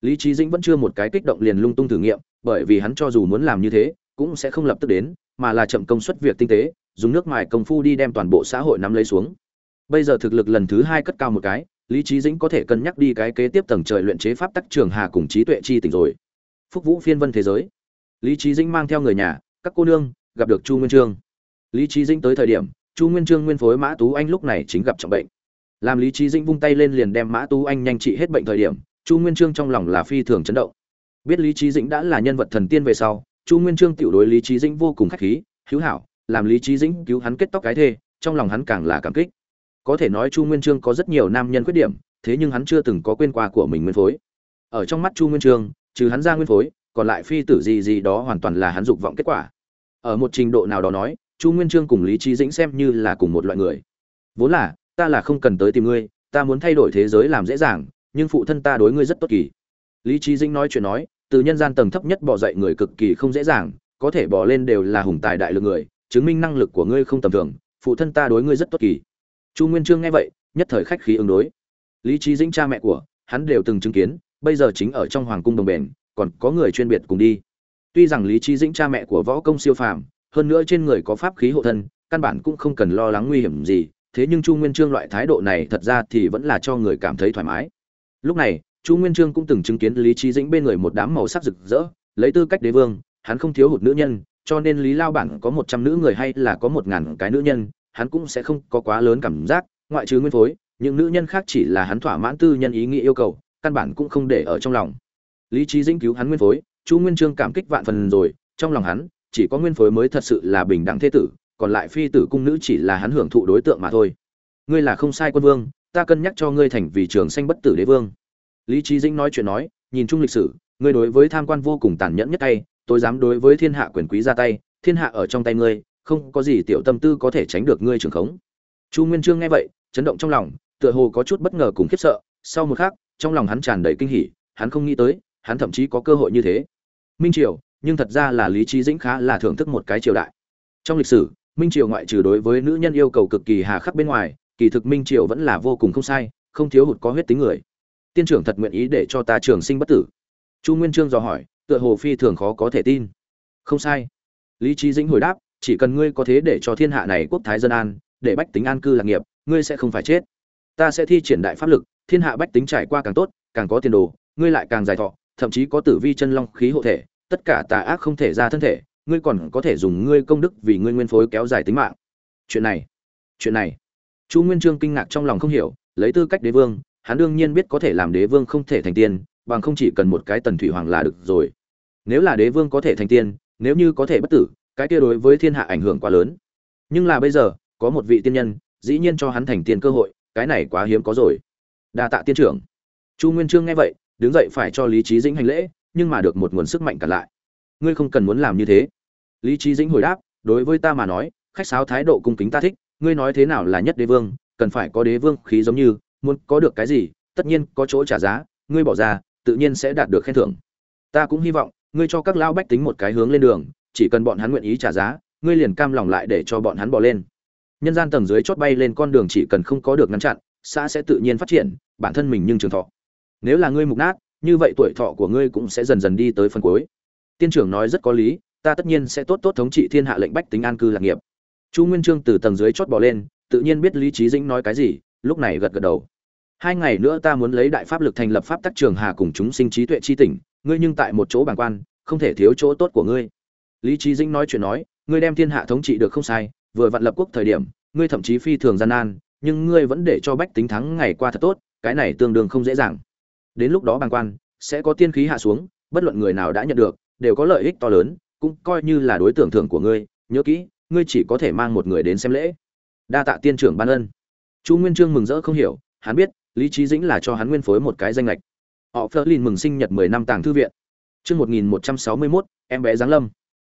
Lý trí dĩnh vẫn chưa một cái kích động liền lung tung thử nghiệm, bởi vì hắn cho dù muốn làm như thế, cũng sẽ không lập tức đến, mà là chậm công suất việc tinh tế dùng nước mài công phu đi đem toàn bộ xã hội nắm lấy xuống. Bây giờ thực lực lần thứ hai cất cao một cái, lý trí dĩnh có thể cân nhắc đi cái kế tiếp tầng trời luyện chế pháp tắc trường hà cùng trí tuệ chi tỉnh rồi. Phúc vũ phiên vân thế giới. Lý trí dĩnh mang theo người nhà, các cô nương, gặp được chu nguyên trương. Lý trí dĩnh tới thời điểm, chu nguyên trương nguyên phối mã tú anh lúc này chính gặp trọng bệnh. Làm lý trí dĩnh vung tay lên liền đem mã tú anh nhanh trị hết bệnh thời điểm, chu nguyên trương trong lòng là phi thường chấn động. Biết lý trí dĩnh đã là nhân vật thần tiên về sau, chu nguyên trương tiểu đối lý trí dĩnh vô cùng khách khí hữu hảo làm lý trí dĩnh cứu hắn kết tóc cái thê, trong lòng hắn càng là cảm kích. Có thể nói chu nguyên trương có rất nhiều nam nhân khuyết điểm, thế nhưng hắn chưa từng có quên qua của mình nguyên phối. Ở trong mắt chu nguyên trương, trừ hắn ra nguyên phối, còn lại phi tử gì gì đó hoàn toàn là hắn dục vọng kết quả. Ở một trình độ nào đó nói, chu nguyên trương cùng lý trí dĩnh xem như là cùng một loại người. Vốn là, ta là không cần tới tìm ngươi, ta muốn thay đổi thế giới làm dễ dàng, nhưng phụ thân ta đối ngươi rất tốt kỳ. Lý trí dĩnh nói chuyện nói, từ nhân gian tầng thấp nhất bỏ dậy người cực kỳ không dễ dàng, có thể bỏ lên đều là hùng tài đại lượng người chứng minh năng lực của ngươi không tầm thường, phụ thân ta đối ngươi rất tốt kỳ. Chu nguyên trương nghe vậy, nhất thời khách khí ứng đối. Lý trí dĩnh cha mẹ của hắn đều từng chứng kiến, bây giờ chính ở trong hoàng cung đồng bền, còn có người chuyên biệt cùng đi. Tuy rằng lý trí dĩnh cha mẹ của võ công siêu phàm, hơn nữa trên người có pháp khí hộ thân, căn bản cũng không cần lo lắng nguy hiểm gì, thế nhưng chu nguyên trương loại thái độ này thật ra thì vẫn là cho người cảm thấy thoải mái. Lúc này, chu nguyên trương cũng từng chứng kiến lý trí dĩnh bên người một đám màu sắc rực rỡ, lấy tư cách đế vương, hắn không thiếu hụt nữ nhân cho nên lý lao bản có một trăm nữ người hay là có một ngàn cái nữ nhân, hắn cũng sẽ không có quá lớn cảm giác, ngoại trừ nguyên phối, những nữ nhân khác chỉ là hắn thỏa mãn tư nhân ý nghĩa yêu cầu, căn bản cũng không để ở trong lòng. Lý trí dĩnh cứu hắn nguyên phối, chu nguyên trương cảm kích vạn phần rồi, trong lòng hắn, chỉ có nguyên phối mới thật sự là bình đẳng thế tử, còn lại phi tử cung nữ chỉ là hắn hưởng thụ đối tượng mà thôi. Ngươi là không sai quân vương, ta cân nhắc cho ngươi thành vì trường sanh bất tử đế vương. Lý trí dĩnh nói chuyện nói, nhìn chung lịch sử, ngươi đối với tham quan vô cùng tàn nhẫn nhất tay tôi dám đối với thiên hạ quyền quý ra tay, thiên hạ ở trong tay ngươi, không có gì tiểu tâm tư có thể tránh được ngươi trường khống. Chu nguyên trương nghe vậy, chấn động trong lòng, tựa hồ có chút bất ngờ cùng khiếp sợ. Sau một khắc, trong lòng hắn tràn đầy kinh hỉ, hắn không nghĩ tới, hắn thậm chí có cơ hội như thế. Minh triều, nhưng thật ra là lý trí dĩnh khá là thưởng thức một cái triều đại. Trong lịch sử, minh triều ngoại trừ đối với nữ nhân yêu cầu cực kỳ hà khắc bên ngoài, kỳ thực minh triều vẫn là vô cùng không sai, không thiếu hụt có huyết tính người. Tiên trưởng thật nguyện ý để cho ta trường sinh bất tử. Chu nguyên trương dò hỏi tựa hồ phi thường khó có thể tin. Không sai. Lý trí dĩnh hồi đáp, chỉ cần ngươi có thế để cho thiên hạ này quốc thái dân an, để bách tính an cư lạc nghiệp, ngươi sẽ không phải chết. Ta sẽ thi triển đại pháp lực, thiên hạ bách tính trải qua càng tốt, càng có tiền đồ, ngươi lại càng dài thọ, thậm chí có tử vi chân long khí hộ thể, tất cả tà ác không thể ra thân thể, ngươi còn có thể dùng ngươi công đức vì ngươi nguyên phối kéo dài tính mạng. Chuyện này chuyện này. Chu nguyên trương kinh ngạc trong lòng không hiểu, lấy tư cách đế vương, hắn đương nhiên biết có thể làm đế vương không thể thành tiên, bằng không chỉ cần một cái tần thủy hoàng là được rồi nếu là đế vương có thể thành tiên, nếu như có thể bất tử, cái kia đối với thiên hạ ảnh hưởng quá lớn. Nhưng là bây giờ, có một vị tiên nhân, dĩ nhiên cho hắn thành tiên cơ hội, cái này quá hiếm có rồi. Đa tạ tiên trưởng. Chu nguyên trương nghe vậy, đứng dậy phải cho lý trí dĩnh hành lễ, nhưng mà được một nguồn sức mạnh cản lại. Ngươi không cần muốn làm như thế. Lý trí dĩnh hồi đáp, đối với ta mà nói, khách sáo thái độ cung kính ta thích, ngươi nói thế nào là nhất đế vương, cần phải có đế vương khí giống như, muốn có được cái gì, tất nhiên có chỗ trả giá, ngươi bỏ ra, tự nhiên sẽ đạt được khen thưởng. Ta cũng hy vọng ngươi cho các lão bách tính một cái hướng lên đường, chỉ cần bọn hắn nguyện ý trả giá, ngươi liền cam lòng lại để cho bọn hắn bỏ lên. Nhân gian tầng dưới chót bay lên con đường chỉ cần không có được ngăn chặn, xã sẽ tự nhiên phát triển, bản thân mình nhưng trường thọ. Nếu là ngươi mục nát, như vậy tuổi thọ của ngươi cũng sẽ dần dần đi tới phần cuối. Tiên trưởng nói rất có lý, ta tất nhiên sẽ tốt tốt thống trị thiên hạ lệnh bách tính an cư lạc nghiệp. Chu nguyên trương từ tầng dưới chót bỏ lên, tự nhiên biết lý trí dĩnh nói cái gì, lúc này gật gật đầu. Hai ngày nữa ta muốn lấy đại pháp lực thành lập pháp tắc trường hà cùng chúng sinh trí tuệ chi tỉnh ngươi nhưng tại một chỗ bàng quan, không thể thiếu chỗ tốt của ngươi. Lý trí dĩnh nói chuyện nói, ngươi đem thiên hạ thống trị được không sai, vừa vặn lập quốc thời điểm, ngươi thậm chí phi thường gian nan, nhưng ngươi vẫn để cho bách tính thắng ngày qua thật tốt, cái này tương đương không dễ dàng. Đến lúc đó bàng quan, sẽ có tiên khí hạ xuống, bất luận người nào đã nhận được, đều có lợi ích to lớn, cũng coi như là đối tượng thưởng của ngươi, nhớ kỹ, ngươi chỉ có thể mang một người đến xem lễ. Đa tạ tiên trưởng ban ân. Chu nguyên trương mừng rỡ không hiểu, hắn biết, lý trí dĩnh là cho hắn nguyên phối một cái danh lệch họ phớt lên mừng sinh nhật mười năm tàng thư viện. Chương một nghìn một trăm sáu mươi mốt, em bé giáng lâm.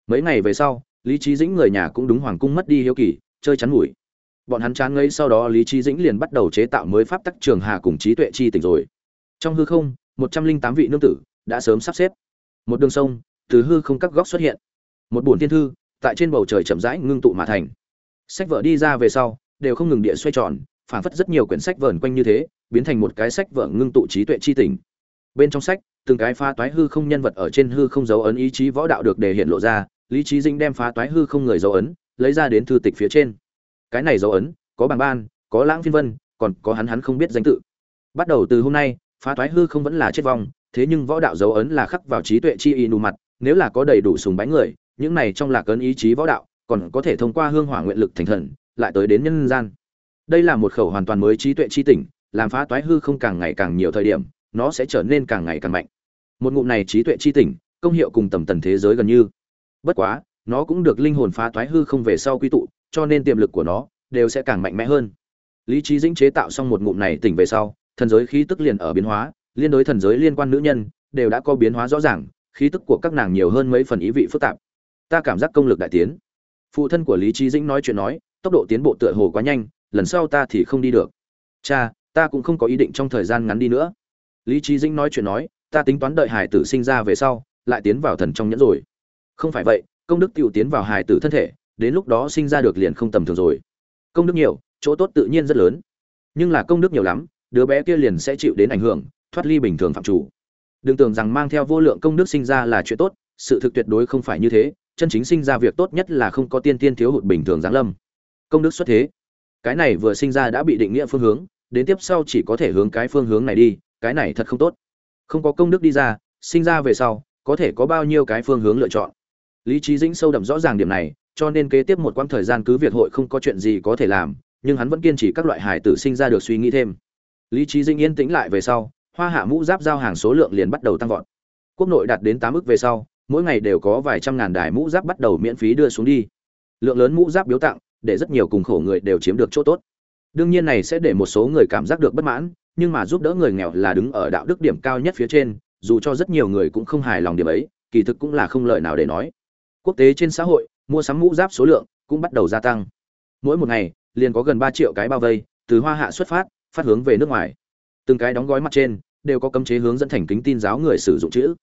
Mấy ngày về sau, lý trí dĩnh người nhà cũng đúng hoàng cung mất đi hiếu kỳ, chơi chắn mũi bọn hắn chán ngấy sau đó lý trí dĩnh liền bắt đầu chế tạo mới pháp tắc trường hà cùng trí tuệ chi tỉnh rồi. Trong hư không, một trăm linh tám vị nương tử đã sớm sắp xếp. Một đường sông, từ hư không các góc xuất hiện. Một buồn thiên thư, tại trên bầu trời chậm rãi ngưng tụ mà thành. Sách vở đi ra về sau, đều không ngừng địa xoay tròn, phản phất rất nhiều quyển sách vờn quanh như thế, biến thành một cái sách vở ngưng tụ trí tuệ chi tỉnh bên trong sách, từng cái phá toái hư không nhân vật ở trên hư không dấu ấn ý chí võ đạo được đề hiện lộ ra, lý trí dinh đem phá toái hư không người dấu ấn, lấy ra đến thư tịch phía trên. Cái này dấu ấn, có bảng ban, có lãng phiên vân, còn có hắn hắn không biết danh tự. Bắt đầu từ hôm nay, phá toái hư không vẫn là chết vong, thế nhưng võ đạo dấu ấn là khắc vào trí tuệ chi y nù mặt, nếu là có đầy đủ sùng bái người, những này trong lạc ấn ý chí võ đạo, còn có thể thông qua hương hỏa nguyện lực thành thần, lại tới đến nhân gian. Đây là một khẩu hoàn toàn mới trí tuệ chi tỉnh, làm phá toái hư không càng ngày càng nhiều thời điểm nó sẽ trở nên càng ngày càng mạnh. Một ngụm này trí tuệ chi tỉnh, công hiệu cùng tầm tần thế giới gần như. Bất quá, nó cũng được linh hồn phá toái hư không về sau quy tụ, cho nên tiềm lực của nó đều sẽ càng mạnh mẽ hơn. Lý trí dĩnh chế tạo xong một ngụm này tỉnh về sau, thần giới khí tức liền ở biến hóa, liên đối thần giới liên quan nữ nhân, đều đã có biến hóa rõ ràng, khí tức của các nàng nhiều hơn mấy phần ý vị phức tạp. Ta cảm giác công lực đại tiến. Phụ thân của lý trí dĩnh nói chuyện nói, tốc độ tiến bộ tựa hồ quá nhanh, lần sau ta thì không đi được. Cha, ta cũng không có ý định trong thời gian ngắn đi nữa lý trí dĩnh nói chuyện nói, ta tính toán đợi hải tử sinh ra về sau, lại tiến vào thần trong nhẫn rồi. Không phải vậy, công đức t i ể u tiến vào hải tử thân thể, đến lúc đó sinh ra được liền không tầm thường rồi. Công đức nhiều, chỗ tốt tự nhiên rất lớn. Nhưng là công đức nhiều lắm, đứa bé kia liền sẽ chịu đến ảnh hưởng, thoát ly bình thường phạm chủ. Đừng tưởng rằng mang theo vô lượng công đức sinh ra là chuyện tốt, sự thực tuyệt đối không phải như thế, chân chính sinh ra việc tốt nhất là không có tiên tiên thiếu hụt bình thường giáng lâm. Công đức xuất thế. Cái này vừa sinh ra đã bị định nghĩa phương hướng, đến tiếp sau chỉ có thể hướng cái phương hướng này đi cái này thật không tốt. Không có công đức đi ra, sinh ra về sau, có thể có bao nhiêu cái phương hướng lựa chọn. Lý trí dĩnh sâu đậm rõ ràng điểm này, cho nên kế tiếp một quãng thời gian cứ việc hội không có chuyện gì có thể làm, nhưng hắn vẫn kiên trì các loại hải tử sinh ra được suy nghĩ thêm. Lý trí dĩnh yên tĩnh lại về sau, hoa hạ mũ giáp giao hàng số lượng liền bắt đầu tăng vọt. Quốc nội đạt đến tám ức về sau, mỗi ngày đều có vài trăm ngàn đài mũ giáp bắt đầu miễn phí đưa xuống đi. Lượng lớn mũ giáp biếu tặng, để rất nhiều cùng khổ người đều chiếm được chỗ tốt. Đương nhiên này sẽ để một số người cảm giác được bất mãn nhưng mà giúp đỡ người nghèo là đứng ở đạo đức điểm cao nhất phía trên, dù cho rất nhiều người cũng không hài lòng điểm ấy, kỳ thực cũng là không lợi nào để nói. Quốc tế trên xã hội, mua sắm mũ giáp số lượng cũng bắt đầu gia tăng. Mỗi một ngày, liền có gần ba triệu cái bao vây, từ hoa hạ xuất phát phát hướng về nước ngoài. Từng cái đóng gói mặt trên đều có cấm chế hướng dẫn thành kính tin giáo người sử dụng chữ.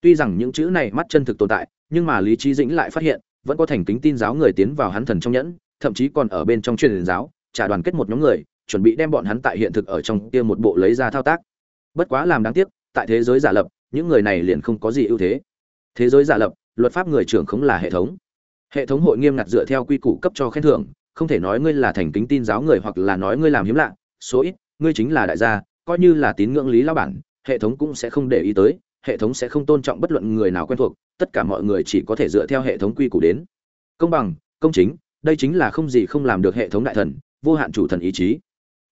Tuy rằng những chữ này mắt chân thực tồn tại, nhưng mà lý trí dĩnh lại phát hiện, vẫn có thành kính tin giáo người tiến vào hắn thần trong nhẫn, thậm chí còn ở bên trong truyền giáo, trả đoàn kết một nhóm người chuẩn bị đem bọn hắn tại hiện thực ở trong kia một bộ lấy ra thao tác. Bất quá làm đáng tiếc, tại thế giới giả lập, những người này liền không có gì ưu thế. Thế giới giả lập, luật pháp người trưởng không là hệ thống. Hệ thống hội nghiêm ngặt dựa theo quy củ cấp cho khen thưởng, không thể nói ngươi là thành kính tin giáo người hoặc là nói ngươi làm hiếm lạ, số ít, ngươi chính là đại gia, coi như là tín ngưỡng lý lao bản, hệ thống cũng sẽ không để ý tới, hệ thống sẽ không tôn trọng bất luận người nào quen thuộc, tất cả mọi người chỉ có thể dựa theo hệ thống quy củ đến. Công bằng, công chính, đây chính là không gì không làm được hệ thống đại thần, vô hạn chủ thần ý chí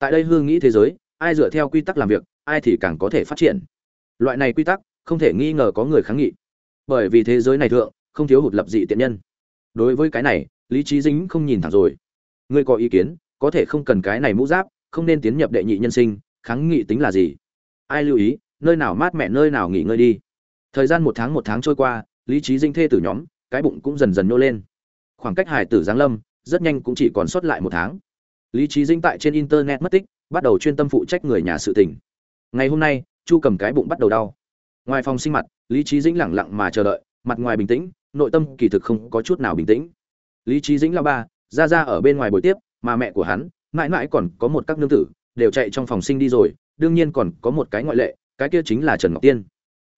tại đây hương nghĩ thế giới, ai dựa theo quy tắc làm việc, ai thì càng có thể phát triển. Loại này quy tắc, không thể nghi ngờ có người kháng nghị. Bởi vì thế giới này thượng, không thiếu hụt lập dị tiện nhân. Đối với cái này, lý trí dính không nhìn thẳng rồi. Ngươi có ý kiến, có thể không cần cái này mũ giáp, không nên tiến nhập đệ nhị nhân sinh, kháng nghị tính là gì? Ai lưu ý, nơi nào mát mẹ nơi nào nghỉ ngơi đi. Thời gian một tháng một tháng trôi qua, lý trí dinh thê tử nhóm, cái bụng cũng dần dần nô lên. Khoảng cách hải tử giáng lâm, rất nhanh cũng chỉ còn sót lại một tháng lý trí dinh tại trên internet mất tích, bắt đầu chuyên tâm phụ trách người nhà sự tình. Ngày hôm nay, chu cầm cái bụng bắt đầu đau. Ngoài phòng sinh mặt, lý trí dĩnh lẳng lặng mà chờ đợi, mặt ngoài bình tĩnh, nội tâm kỳ thực không có chút nào bình tĩnh. Lý trí dĩnh là ba, ra ra ở bên ngoài buổi tiếp, mà mẹ của hắn, mãi mãi còn có một các nương tử, đều chạy trong phòng sinh đi rồi, đương nhiên còn có một cái ngoại lệ, cái kia chính là trần ngọc tiên.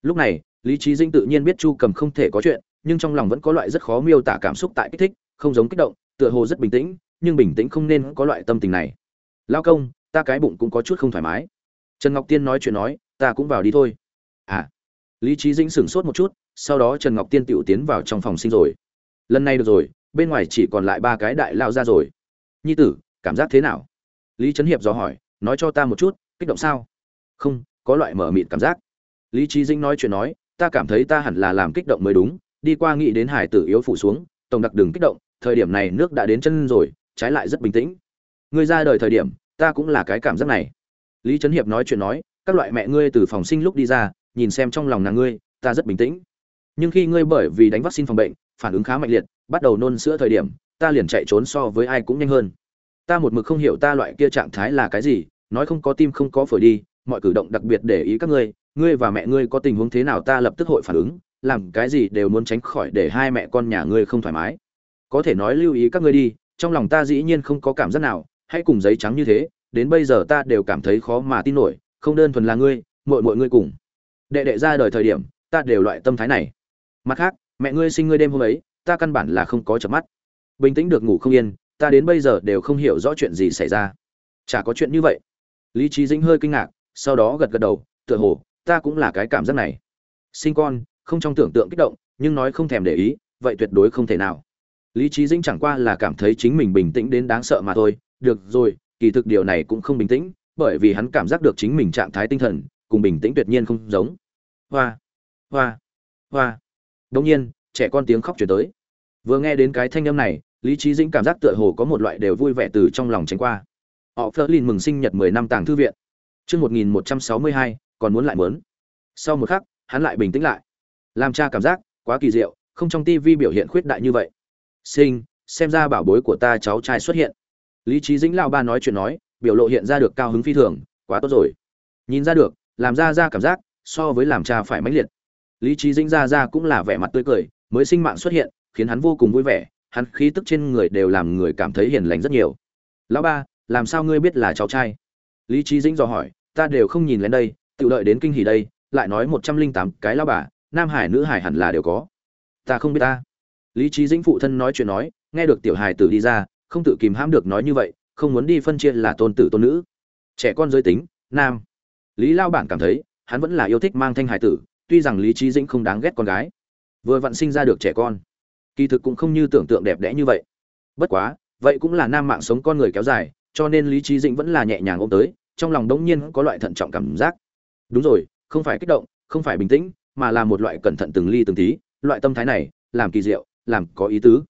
Lúc này, lý trí dĩnh tự nhiên biết chu cầm không thể có chuyện, nhưng trong lòng vẫn có loại rất khó miêu tả cảm xúc tại kích thích, không giống kích động, tựa hồ rất bình tĩnh nhưng bình tĩnh không nên có loại tâm tình này. Lao công, ta cái bụng cũng có chút không thoải mái. Trần ngọc tiên nói chuyện nói, ta cũng vào đi thôi. À lý trí dĩnh sửng sốt một chút, sau đó trần ngọc tiên tựu tiến vào trong phòng sinh rồi. Lần này được rồi, bên ngoài chỉ còn lại ba cái đại lao ra rồi. Nhi tử, cảm giác thế nào? Lý trấn hiệp dò hỏi, nói cho ta một chút, kích động sao? Không, có loại mở mịt cảm giác. Lý trí dĩnh nói chuyện nói, ta cảm thấy ta hẳn là làm kích động mới đúng, đi qua nghĩ đến hải tử yếu phủ xuống, tổng đặc đừng kích động, thời điểm này nước đã đến chân rồi trái lại rất bình tĩnh. Ngươi ra đời thời điểm, ta cũng là cái cảm giác này. Lý trấn hiệp nói chuyện nói, các loại mẹ ngươi từ phòng sinh lúc đi ra, nhìn xem trong lòng nàng ngươi, ta rất bình tĩnh. Nhưng khi ngươi bởi vì đánh vaccine phòng bệnh, phản ứng khá mạnh liệt, bắt đầu nôn sữa thời điểm, ta liền chạy trốn so với ai cũng nhanh hơn. Ta một mực không hiểu ta loại kia trạng thái là cái gì, nói không có tim không có phổi đi, mọi cử động đặc biệt để ý các ngươi ngươi và mẹ ngươi có tình huống thế nào ta lập tức hội phản ứng, làm cái gì đều muốn tránh khỏi để hai mẹ con nhà ngươi không thoải mái. Có thể nói lưu ý các ngươi đi trong lòng ta dĩ nhiên không có cảm giác nào, hãy cùng giấy trắng như thế, đến bây giờ ta đều cảm thấy khó mà tin nổi, không đơn thuần là ngươi, muội muội ngươi cùng. Đệ đệ ra đời thời điểm, ta đều loại tâm thái này. Mặt khác, mẹ ngươi sinh ngươi đêm hôm ấy, ta căn bản là không có chợp mắt. Bình tĩnh được ngủ không yên, ta đến bây giờ đều không hiểu rõ chuyện gì xảy ra. Chả có chuyện như vậy. Lý trí dĩnh hơi kinh ngạc, sau đó gật gật đầu, tựa hồ, ta cũng là cái cảm giác này. Sinh con, không trong tưởng tượng kích động, nhưng nói không thèm để ý, vậy tuyệt đối không thể nào lý trí dĩnh chẳng qua là cảm thấy chính mình bình tĩnh đến đáng sợ mà thôi. Được rồi, kỳ thực điều này cũng không bình tĩnh, bởi vì hắn cảm giác được chính mình trạng thái tinh thần cùng bình tĩnh tuyệt nhiên không giống. Hoa hoa hoa. Đông nhiên, trẻ con tiếng khóc chuyển tới. Vừa nghe đến cái thanh âm này, lý trí dĩnh cảm giác tựa hồ có một loại đều vui vẻ từ trong lòng tránh qua. Họ phớt lên mừng sinh nhật mười năm tàng thư viện. Chương một nghìn một trăm sáu mươi hai, còn muốn lại mớn. Sau một khắc, hắn lại bình tĩnh lại. Làm cha cảm giác, quá kỳ diệu, không trong tivi biểu hiện khuyết đại như vậy sinh, xem ra bảo bối của ta cháu trai xuất hiện. Lý trí dĩnh lao ba nói chuyện nói, biểu lộ hiện ra được cao hứng phi thường, quá tốt rồi. Nhìn ra được, làm ra ra cảm giác, so với làm cha phải mãnh liệt. Lý trí dĩnh ra ra cũng là vẻ mặt tươi cười, mới sinh mạng xuất hiện, khiến hắn vô cùng vui vẻ, hắn khí tức trên người đều làm người cảm thấy hiền lành rất nhiều. Lão ba, làm sao ngươi biết là cháu trai? Lý trí dĩnh dò hỏi, ta đều không nhìn lên đây, tự đợi đến kinh hỉ đây, lại nói một trăm linh tám cái lão bà, nam hải nữ hải hẳn là đều có. Ta không biết ta lý trí dĩnh phụ thân nói chuyện nói, nghe được tiểu hài tử đi ra, không tự kìm hãm được nói như vậy, không muốn đi phân chia là tôn tử tôn nữ. Trẻ con giới tính, nam. Lý lao bản cảm thấy, hắn vẫn là yêu thích mang thanh hài tử, tuy rằng lý trí dĩnh không đáng ghét con gái. Vừa vặn sinh ra được trẻ con. Kỳ thực cũng không như tưởng tượng đẹp đẽ như vậy. Bất quá, vậy cũng là nam mạng sống con người kéo dài, cho nên lý trí dĩnh vẫn là nhẹ nhàng ôm tới, trong lòng đống nhiên có loại thận trọng cảm giác. Đúng rồi, không phải kích động, không phải bình tĩnh, mà là một loại cẩn thận từng ly từng tí, loại tâm thái này, làm kỳ diệu làm có ý tứ.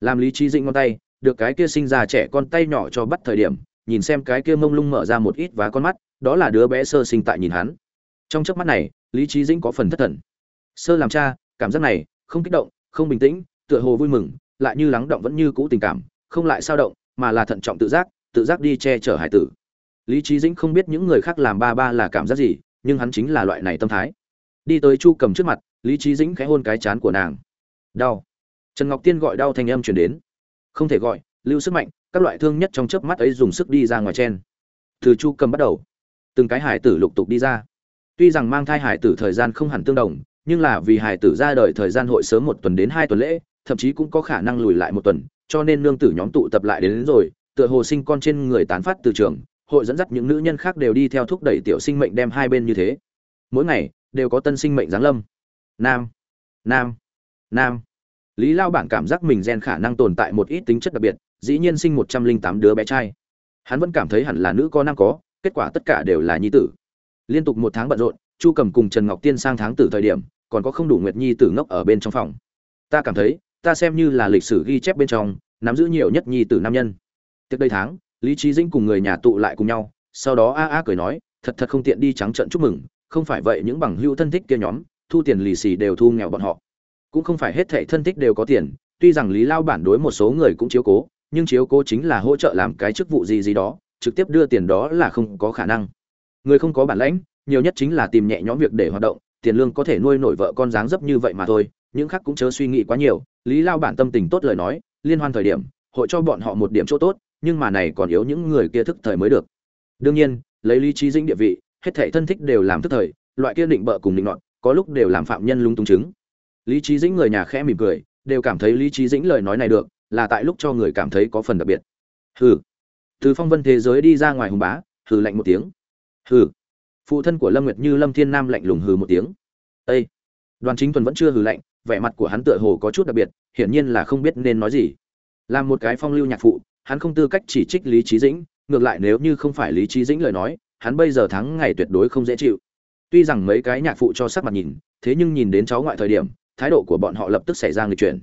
Làm lý trí dĩnh ngón tay, được cái kia sinh ra trẻ con tay nhỏ cho bắt thời điểm, nhìn xem cái kia mông lung mở ra một ít và con mắt, đó là đứa bé sơ sinh tại nhìn hắn. Trong chớp mắt này, lý trí dĩnh có phần thất thần. Sơ làm cha, cảm giác này, không kích động, không bình tĩnh, tựa hồ vui mừng, lại như lắng động vẫn như cũ tình cảm, không lại sao động, mà là thận trọng tự giác tự giác đi che chở hải tử. Lý trí dĩnh không biết những người khác làm ba ba là cảm giác gì, nhưng hắn chính là loại này tâm thái. Đi tới chu cầm trước mặt, lý trí dĩnh khẽ hôn cái chán của nàng. Đau trần ngọc tiên gọi đau thanh âm chuyển đến. Không thể gọi lưu sức mạnh các loại thương nhất trong chớp mắt ấy dùng sức đi ra ngoài chen. Từ chu cầm bắt đầu. Từng cái hải tử lục tục đi ra. Tuy rằng mang thai hải tử thời gian không hẳn tương đồng nhưng là vì hải tử ra đời thời gian hội sớm một tuần đến hai tuần lễ thậm chí cũng có khả năng lùi lại một tuần cho nên nương tử nhóm tụ tập lại đến, đến rồi tựa hồ sinh con trên người tán phát từ trường hội dẫn dắt những nữ nhân khác đều đi theo thúc đẩy tiểu sinh mệnh đem hai bên như thế. Mỗi ngày đều có tân sinh mệnh giáng lâm. Nam nam nam lý lao bản cảm giác mình gen khả năng tồn tại một ít tính chất đặc biệt, dĩ nhiên sinh một trăm linh tám đứa bé trai. Hắn vẫn cảm thấy hẳn là nữ có nam có, kết quả tất cả đều là nhi tử. Liên tục một tháng bận rộn, chu cầm cùng trần ngọc tiên sang tháng tử thời điểm, còn có không đủ nguyệt nhi tử ngốc ở bên trong phòng. Ta cảm thấy, ta xem như là lịch sử ghi chép bên trong, nắm giữ nhiều nhất nhi tử nam nhân. Tiếp đây tháng, lý trí dĩnh cùng người nhà tụ lại cùng nhau, sau đó a a cười nói, thật thật không tiện đi trắng trận chúc mừng, không phải vậy những bằng hữu thân thích kia nhóm, thu tiền lì xì đều thu nghèo bọn họ cũng không phải hết thảy thân thích đều có tiền, tuy rằng lý lao bản đối một số người cũng chiếu cố, nhưng chiếu cố chính là hỗ trợ làm cái chức vụ gì gì đó, trực tiếp đưa tiền đó là không có khả năng. Người không có bản lãnh, nhiều nhất chính là tìm nhẹ nhõm việc để hoạt động, tiền lương có thể nuôi nổi vợ con dáng dấp như vậy mà thôi, những khác cũng chớ suy nghĩ quá nhiều. Lý lao bản tâm tình tốt lời nói, liên hoan thời điểm, hội cho bọn họ một điểm chỗ tốt, nhưng mà này còn yếu những người kia thức thời mới được. Đương nhiên, lấy lý trí dĩnh địa vị, hết thảy thân thích đều làm thức thời, loại kia định bợ cùng định loạn có lúc đều làm phạm nhân lung tung chứng lý trí dĩnh người nhà khẽ mỉm cười, đều cảm thấy lý trí dĩnh lời nói này được, là tại lúc cho người cảm thấy có phần đặc biệt. Hừ. Từ phong vân thế giới đi ra ngoài hùng bá, hừ lạnh một tiếng. Hừ. Phụ thân của lâm nguyệt như lâm thiên nam lạnh lùng hừ một tiếng. Ây đoàn chính tuần vẫn chưa hừ lạnh, vẻ mặt của hắn tựa hồ có chút đặc biệt, hiển nhiên là không biết nên nói gì. Làm một cái phong lưu nhạc phụ, hắn không tư cách chỉ trích lý trí dĩnh, ngược lại nếu như không phải lý trí dĩnh lời nói, hắn bây giờ thắng ngày tuyệt đối không dễ chịu. Tuy rằng mấy cái nhạc phụ cho sắc mặt nhìn, thế nhưng nhìn đến cháu ngoại thời điểm thái độ của bọn họ lập tức xảy ra người chuyển.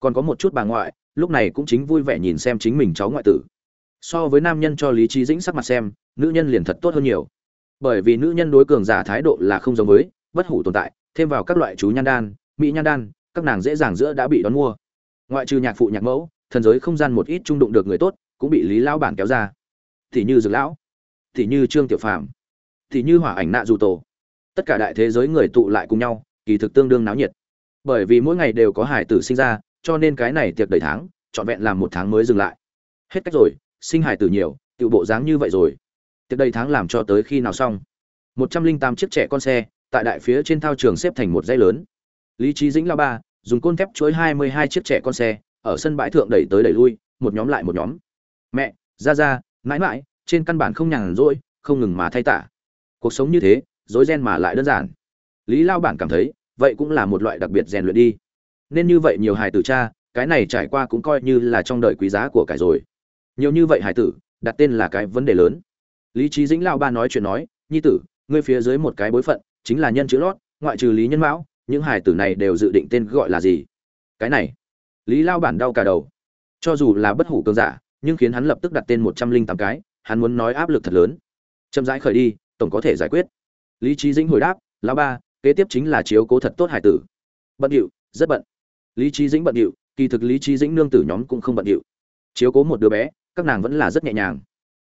Còn có một chút bà ngoại, lúc này cũng chính vui vẻ nhìn xem chính mình cháu ngoại tử. So với nam nhân cho lý trí dĩnh sắc mặt xem, nữ nhân liền thật tốt hơn nhiều. Bởi vì nữ nhân đối cường giả thái độ là không giống với bất hủ tồn tại, thêm vào các loại chú nhan đan, mỹ nhan đan, các nàng dễ dàng giữa đã bị đón mua. Ngoại trừ nhạc phụ nhạc mẫu, thần giới không gian một ít trung đụng được người tốt, cũng bị lý lão bản kéo ra. Thì như dược lão, thì như trương tiểu phàm, thì như hỏa ảnh nạ dù tổ. Tất cả đại thế giới người tụ lại cùng nhau, kỳ thực tương đương náo nhiệt bởi vì mỗi ngày đều có hải tử sinh ra, cho nên cái này tiệc đầy tháng, trọn vẹn làm một tháng mới dừng lại. Hết cách rồi, sinh hải tử nhiều tự bộ dáng như vậy rồi. Tiệc đầy tháng làm cho tới khi nào xong? Một trăm linh tám chiếc trẻ con xe, tại đại phía trên thao trường xếp thành một dãy lớn. Lý trí dĩnh lao ba, dùng côn thép chuỗi hai mươi hai chiếc trẻ con xe, ở sân bãi thượng đẩy tới đẩy lui, một nhóm lại một nhóm. Mẹ, ra ra, mãi mãi, trên căn bản không nhàn rỗi, không ngừng mà thay tả. Cuộc sống như thế, rối ren mà lại đơn giản. Lý lao bản cảm thấy vậy cũng là một loại đặc biệt rèn luyện đi. Nên như vậy nhiều hài tử cha, cái này trải qua cũng coi như là trong đời quý giá của cải rồi. Nhiều như vậy hài tử, đặt tên là cái vấn đề lớn. Lý trí dĩnh lao ba nói chuyện nói, nhi tử, ngươi phía dưới một cái bối phận, chính là nhân chữ lót, ngoại trừ lý nhân mão, những hài tử này đều dự định tên gọi là gì? Cái này, lý lao bản đau cả đầu. Cho dù là bất hủ cường giả, nhưng khiến hắn lập tức đặt tên một trăm linh tám cái, hắn muốn nói áp lực thật lớn. Chậm rãi khởi đi, tổng có thể giải quyết. Lý trí dĩnh hồi đáp, lão ba kế tiếp chính là chiếu cố thật tốt hải tử. Bận điệu, rất bận. Lý trí dĩnh bận điệu, kỳ thực lý trí dĩnh nương tử nhóm cũng không bận điệu. Chiếu cố một đứa bé, các nàng vẫn là rất nhẹ nhàng.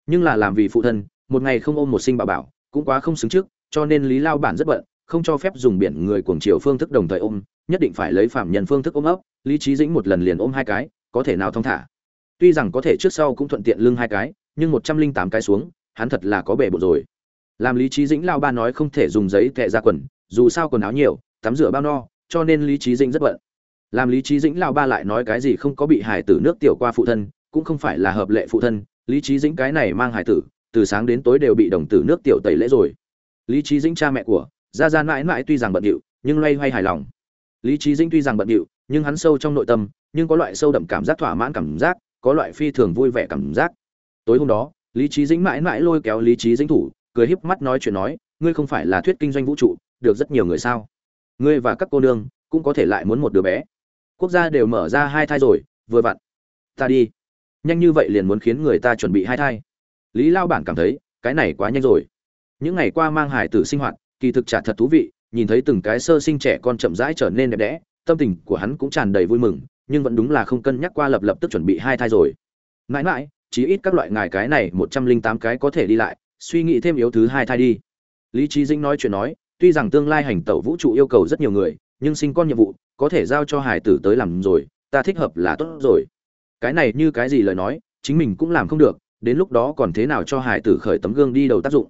Nhưng là làm vì phụ thân, một ngày không ôm một sinh bảo bảo, cũng quá không xứng trước, cho nên lý lao bản rất bận, không cho phép dùng biển người cuồng chiều phương thức đồng thời ôm, nhất định phải lấy phạm nhân phương thức ôm ấp. Lý trí dĩnh một lần liền ôm hai cái, có thể nào thong thả. Tuy rằng có thể trước sau cũng thuận tiện lưng hai cái, nhưng một trăm linh tám cái xuống, hắn thật là có bể bộ rồi. Làm lý trí dĩnh lao ba nói không thể dùng giấy tệ ra quần dù sao quần áo nhiều, tắm rửa bao no, cho nên lý trí dĩnh rất bận. Làm lý trí dĩnh lao ba lại nói cái gì không có bị hải tử nước tiểu qua phụ thân, cũng không phải là hợp lệ phụ thân, lý trí dĩnh cái này mang hải tử, từ sáng đến tối đều bị đồng tử nước tiểu tẩy lễ rồi. Lý trí dĩnh cha mẹ của ra ra mãi mãi tuy rằng bận điệu, nhưng loay hoay hài lòng. Lý trí dĩnh tuy rằng bận điệu, nhưng hắn sâu trong nội tâm, nhưng có loại sâu đậm cảm giác thỏa mãn cảm giác, có loại phi thường vui vẻ cảm giác. Tối hôm đó, lý trí dĩnh mãi mãi lôi kéo lý trí dĩnh thủ, cười híp mắt nói chuyện nói, ngươi không phải là thuyết kinh doanh vũ trụ được rất nhiều người sao? Ngươi và các cô nương cũng có thể lại muốn một đứa bé. Quốc gia đều mở ra hai thai rồi, vừa vặn. Ta đi. Nhanh như vậy liền muốn khiến người ta chuẩn bị hai thai. Lý lao bản cảm thấy, cái này quá nhanh rồi. Những ngày qua mang hải tử sinh hoạt, kỳ thực trả thật thú vị, nhìn thấy từng cái sơ sinh trẻ con chậm rãi trở nên đẹp đẽ, tâm tình của hắn cũng tràn đầy vui mừng, nhưng vẫn đúng là không cân nhắc qua lập lập tức chuẩn bị hai thai rồi. Mãi mãi, chí ít các loại ngài cái này một trăm linh tám cái có thể đi lại, suy nghĩ thêm yếu thứ hai thai đi. Lý trí dinh nói chuyện nói tuy rằng tương lai hành tẩu vũ trụ yêu cầu rất nhiều người, nhưng sinh con nhiệm vụ, có thể giao cho hải tử tới làm rồi, ta thích hợp là tốt rồi. Cái này như cái gì lời nói, chính mình cũng làm không được, đến lúc đó còn thế nào cho hải tử khởi tấm gương đi đầu tác dụng.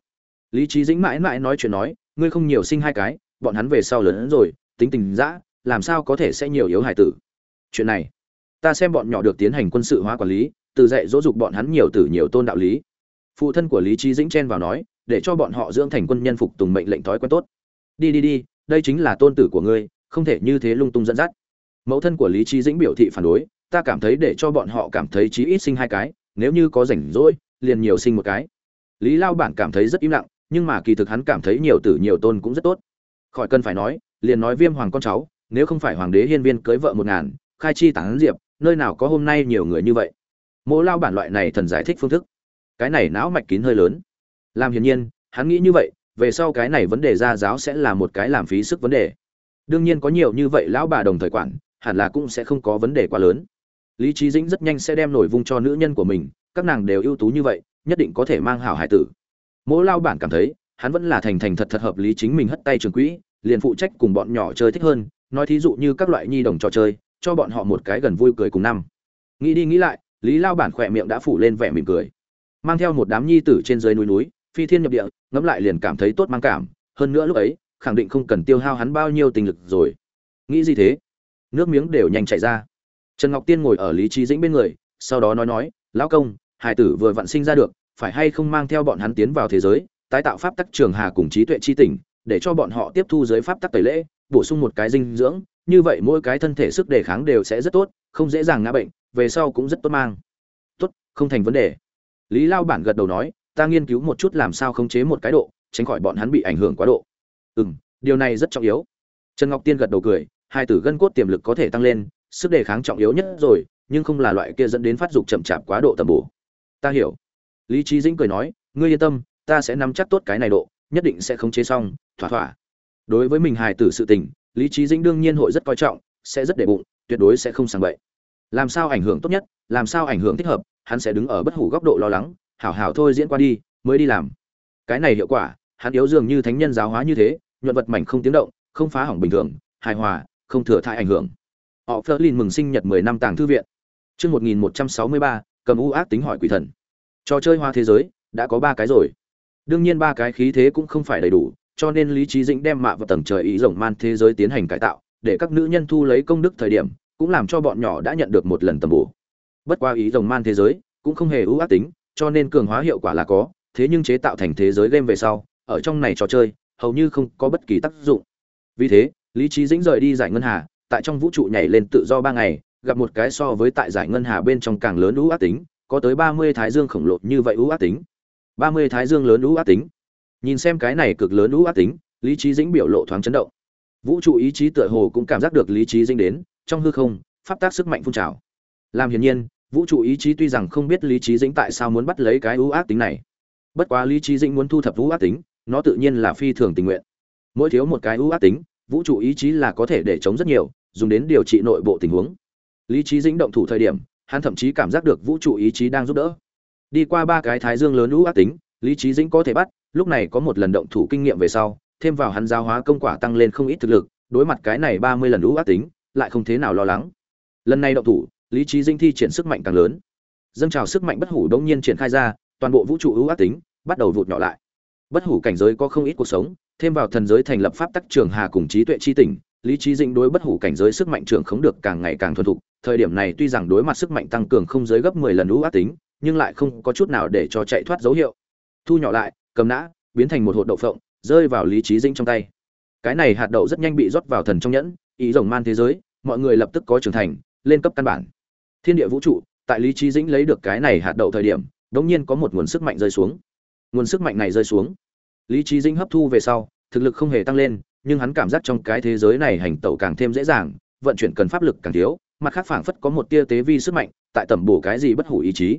Lý trí dĩnh mãi mãi nói chuyện nói, ngươi không nhiều sinh hai cái, bọn hắn về sau lớn hơn rồi, tính tình dã, làm sao có thể sẽ nhiều yếu hải tử? Chuyện này, ta xem bọn nhỏ được tiến hành quân sự hóa quản lý, từ dạy dỗ dục bọn hắn nhiều tử nhiều tôn đạo lý. Phụ thân của lý trí dĩnh chen vào nói, để cho bọn họ dưỡng thành quân nhân phục tùng mệnh lệnh thói quen tốt đi đi đi, đây chính là tôn tử của ngươi, không thể như thế lung tung dẫn dắt. Mẫu thân của lý trí dĩnh biểu thị phản đối, ta cảm thấy để cho bọn họ cảm thấy chí ít sinh hai cái, nếu như có rảnh rỗi, liền nhiều sinh một cái. Lý lao bản cảm thấy rất im lặng, nhưng mà kỳ thực hắn cảm thấy nhiều tử nhiều tôn cũng rất tốt. Khỏi cần phải nói, liền nói viêm hoàng con cháu, nếu không phải hoàng đế hiên viên cưới vợ một ngàn, khai chi tán diệp, nơi nào có hôm nay nhiều người như vậy. Mỗ lao bản loại này thần giải thích phương thức. Cái này não mạch kín hơi lớn. Làm hiển nhiên, hắn nghĩ như vậy về sau cái này vấn đề ra giáo sẽ là một cái làm phí sức vấn đề. Đương nhiên có nhiều như vậy lão bà đồng thời quản, hẳn là cũng sẽ không có vấn đề quá lớn. Lý trí dĩnh rất nhanh sẽ đem nổi vung cho nữ nhân của mình, các nàng đều ưu tú như vậy, nhất định có thể mang hảo hải tử. Mỗi lao bản cảm thấy, hắn vẫn là thành thành thật thật hợp lý chính mình hất tay trường quỹ, liền phụ trách cùng bọn nhỏ chơi thích hơn, nói thí dụ như các loại nhi đồng trò chơi, cho bọn họ một cái gần vui cười cùng năm. Nghĩ đi nghĩ lại, lý lao bản khỏe miệng đã phủ lên vẻ mỉm cười. Mang theo một đám nhi tử trên dưới núi núi, phi thiên nhập địa ngẫm lại liền cảm thấy tốt mang cảm, hơn nữa lúc ấy, khẳng định không cần tiêu hao hắn bao nhiêu tình lực rồi. Nghĩ gì thế? Nước miếng đều nhanh chảy ra. Trần ngọc tiên ngồi ở lý trí dĩnh bên người, sau đó nói nói, lão công hải tử vừa vặn sinh ra được, phải hay không mang theo bọn hắn tiến vào thế giới, tái tạo pháp tắc trường hà cùng trí tuệ chi tỉnh để cho bọn họ tiếp thu giới pháp tắc tẩy lễ, bổ sung một cái dinh dưỡng, như vậy mỗi cái thân thể sức đề kháng đều sẽ rất tốt, không dễ dàng ngã bệnh, về sau cũng rất tốt mang. Tốt, không thành vấn đề. Lý lao bản gật đầu nói ta nghiên cứu một chút làm sao khống chế một cái độ, tránh khỏi bọn hắn bị ảnh hưởng quá độ. Ừ m điều này rất trọng yếu. Trần ngọc tiên gật đầu cười, hai tử gân cốt tiềm lực có thể tăng lên, sức đề kháng trọng yếu nhất rồi, nhưng không là loại kia dẫn đến phát dục chậm chạp quá độ tầm bổ. Ta hiểu. Lý trí dĩnh cười nói, ngươi yên tâm, ta sẽ nắm chắc tốt cái này độ, nhất định sẽ khống chế xong, thỏa thỏa. Đối với mình hài tử sự tình, lý trí dĩnh đương nhiên hội rất coi trọng, sẽ rất để bụng, tuyệt đối sẽ không sàng bậy. Làm sao ảnh hưởng tốt nhất, làm sao ảnh hưởng thích hợp, hắn sẽ đứng ở bất hủ góc độ lo lắng hảo hảo thôi diễn qua đi, mới đi làm. Cái này hiệu quả, hắn yếu dường như thánh nhân giáo hóa như thế, nhuận vật mảnh không tiếng động, không phá hỏng bình thường, hài hòa, không thừa thai ảnh hưởng. Họ Flerlin mừng sinh nhật 10 năm tàng thư viện. Chương 1163 cầm u ác tính hỏi quỷ thần. Trò chơi hoa thế giới, đã có ba cái rồi. Đương nhiên ba cái khí thế cũng không phải đầy đủ, cho nên lý trí dĩnh đem mạ vào tầng trời ý rộng man thế giới tiến hành cải tạo, để các nữ nhân thu lấy công đức thời điểm, cũng làm cho bọn nhỏ đã nhận được một lần tầm bổ. Bất qua ý rồng man thế giới, cũng không hề ưu ác tính cho nên cường hóa hiệu quả là có, thế nhưng chế tạo thành thế giới game về sau, ở trong này trò chơi, hầu như không có bất kỳ tác dụng. Vì thế, lý trí dĩnh rời đi giải ngân hà, tại trong vũ trụ nhảy lên tự do ba ngày, gặp một cái so với tại giải ngân hà bên trong càng lớn ưu ác tính, có tới ba mươi thái dương khổng lồ như vậy ưu ác tính. Ba mươi thái dương lớn ưu ác tính. Nhìn xem cái này cực lớn ưu ác tính, lý trí dĩnh biểu lộ thoáng chấn động. Vũ trụ ý chí tựa hồ cũng cảm giác được lý trí dĩnh đến, trong hư không, pháp tác sức mạnh phun trào. Làm hiển nhiên vũ trụ ý chí tuy rằng không biết lý trí dĩnh tại sao muốn bắt lấy cái ưu ác tính này. Bất quá lý trí dĩnh muốn thu thập ưu ác tính, nó tự nhiên là phi thường tình nguyện. Mỗi thiếu một cái ưu ác tính, vũ trụ ý chí là có thể để chống rất nhiều, dùng đến điều trị nội bộ tình huống. Lý trí dĩnh động thủ thời điểm, hắn thậm chí cảm giác được vũ trụ ý chí đang giúp đỡ. Đi qua ba cái thái dương lớn ưu ác tính, lý trí dĩnh có thể bắt, lúc này có một lần động thủ kinh nghiệm về sau, thêm vào hắn giao hóa công quả tăng lên không ít thực lực, đối mặt cái này ba mươi lần ưu ác tính, lại không thế nào lo lắng. Lần này động thủ lý trí dinh thi triển sức mạnh càng lớn. Dâng trào sức mạnh bất hủ đống nhiên triển khai ra, toàn bộ vũ trụ ưu ác tính bắt đầu vụt nhỏ lại. Bất hủ cảnh giới có không ít cuộc sống, thêm vào thần giới thành lập pháp tắc trường hà cùng trí tuệ chi tỉnh lý trí dinh đối bất hủ cảnh giới sức mạnh trường khống được càng ngày càng thuần thục. Thời điểm này tuy rằng đối mặt sức mạnh tăng cường không giới gấp mười lần ưu ác tính, nhưng lại không có chút nào để cho chạy thoát dấu hiệu. Thu nhỏ lại, cầm nã, biến thành một hột đậu phộng, rơi vào lý trí dinh trong tay. Cái này hạt đậu rất nhanh bị rót vào thần trong nhẫn, ý rồng man thế giới, mọi người lập tức có trưởng thành, lên cấp căn bản thiên địa vũ trụ, tại lý trí dĩnh lấy được cái này hạt đậu thời điểm, đống nhiên có một nguồn sức mạnh rơi xuống. Nguồn sức mạnh này rơi xuống. Lý trí dĩnh hấp thu về sau, thực lực không hề tăng lên, nhưng hắn cảm giác trong cái thế giới này hành tẩu càng thêm dễ dàng, vận chuyển cần pháp lực càng thiếu, mặt khác phảng phất có một tia tế vi sức mạnh, tại tầm bổ cái gì bất hủ ý chí.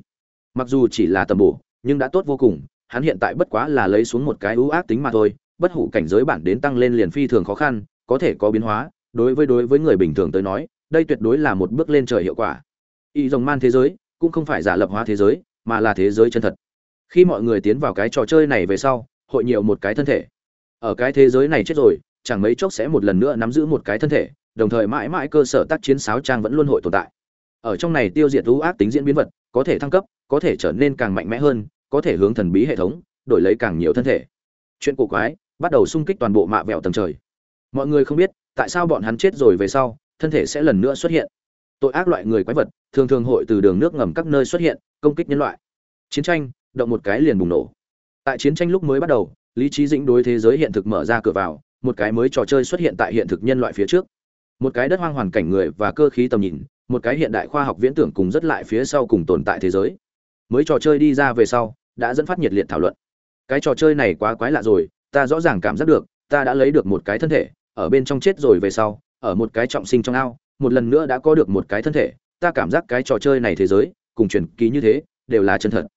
Mặc dù chỉ là tầm bổ, nhưng đã tốt vô cùng, hắn hiện tại bất quá là lấy xuống một cái ưu ác tính mà thôi, bất hủ cảnh giới bản đến tăng lên liền phi thường khó khăn, có thể có biến hóa, đối với đối với người bình thường tới nói, đây tuyệt đối là một bước lên trời hiệu quả y dòng man thế giới, cũng không phải giả lập hóa thế giới, mà là thế giới chân thật. Khi mọi người tiến vào cái trò chơi này về sau, hội nhiều một cái thân thể. Ở cái thế giới này chết rồi, chẳng mấy chốc sẽ một lần nữa nắm giữ một cái thân thể, đồng thời mãi mãi cơ sở tác chiến sáo trang vẫn luôn hội tồn tại. Ở trong này tiêu diệt thú ác tính diễn biến vật, có thể thăng cấp, có thể trở nên càng mạnh mẽ hơn, có thể hướng thần bí hệ thống, đổi lấy càng nhiều thân thể. Chuyện cổ quái, bắt đầu xung kích toàn bộ mạ vẹo tầng trời. Mọi người không biết, tại sao bọn hắn chết rồi về sau, thân thể sẽ lần nữa xuất hiện tội ác loại người quái vật, thường thường hội từ đường nước ngầm các nơi xuất hiện, công kích nhân loại. Chiến tranh, động một cái liền bùng nổ. Tại chiến tranh lúc mới bắt đầu, lý trí dĩnh đối thế giới hiện thực mở ra cửa vào, một cái mới trò chơi xuất hiện tại hiện thực nhân loại phía trước. Một cái đất hoang hoàn cảnh người và cơ khí tầm nhìn, một cái hiện đại khoa học viễn tưởng cùng rất lại phía sau cùng tồn tại thế giới. Mới trò chơi đi ra về sau, đã dẫn phát nhiệt liệt thảo luận. Cái trò chơi này quá quái lạ rồi, ta rõ ràng cảm giác được, ta đã lấy được một cái thân thể, ở bên trong chết rồi về sau, ở một cái trọng sinh trong ao một lần nữa đã có được một cái thân thể, ta cảm giác cái trò chơi này thế giới, cùng truyền ký như thế, đều là chân thật.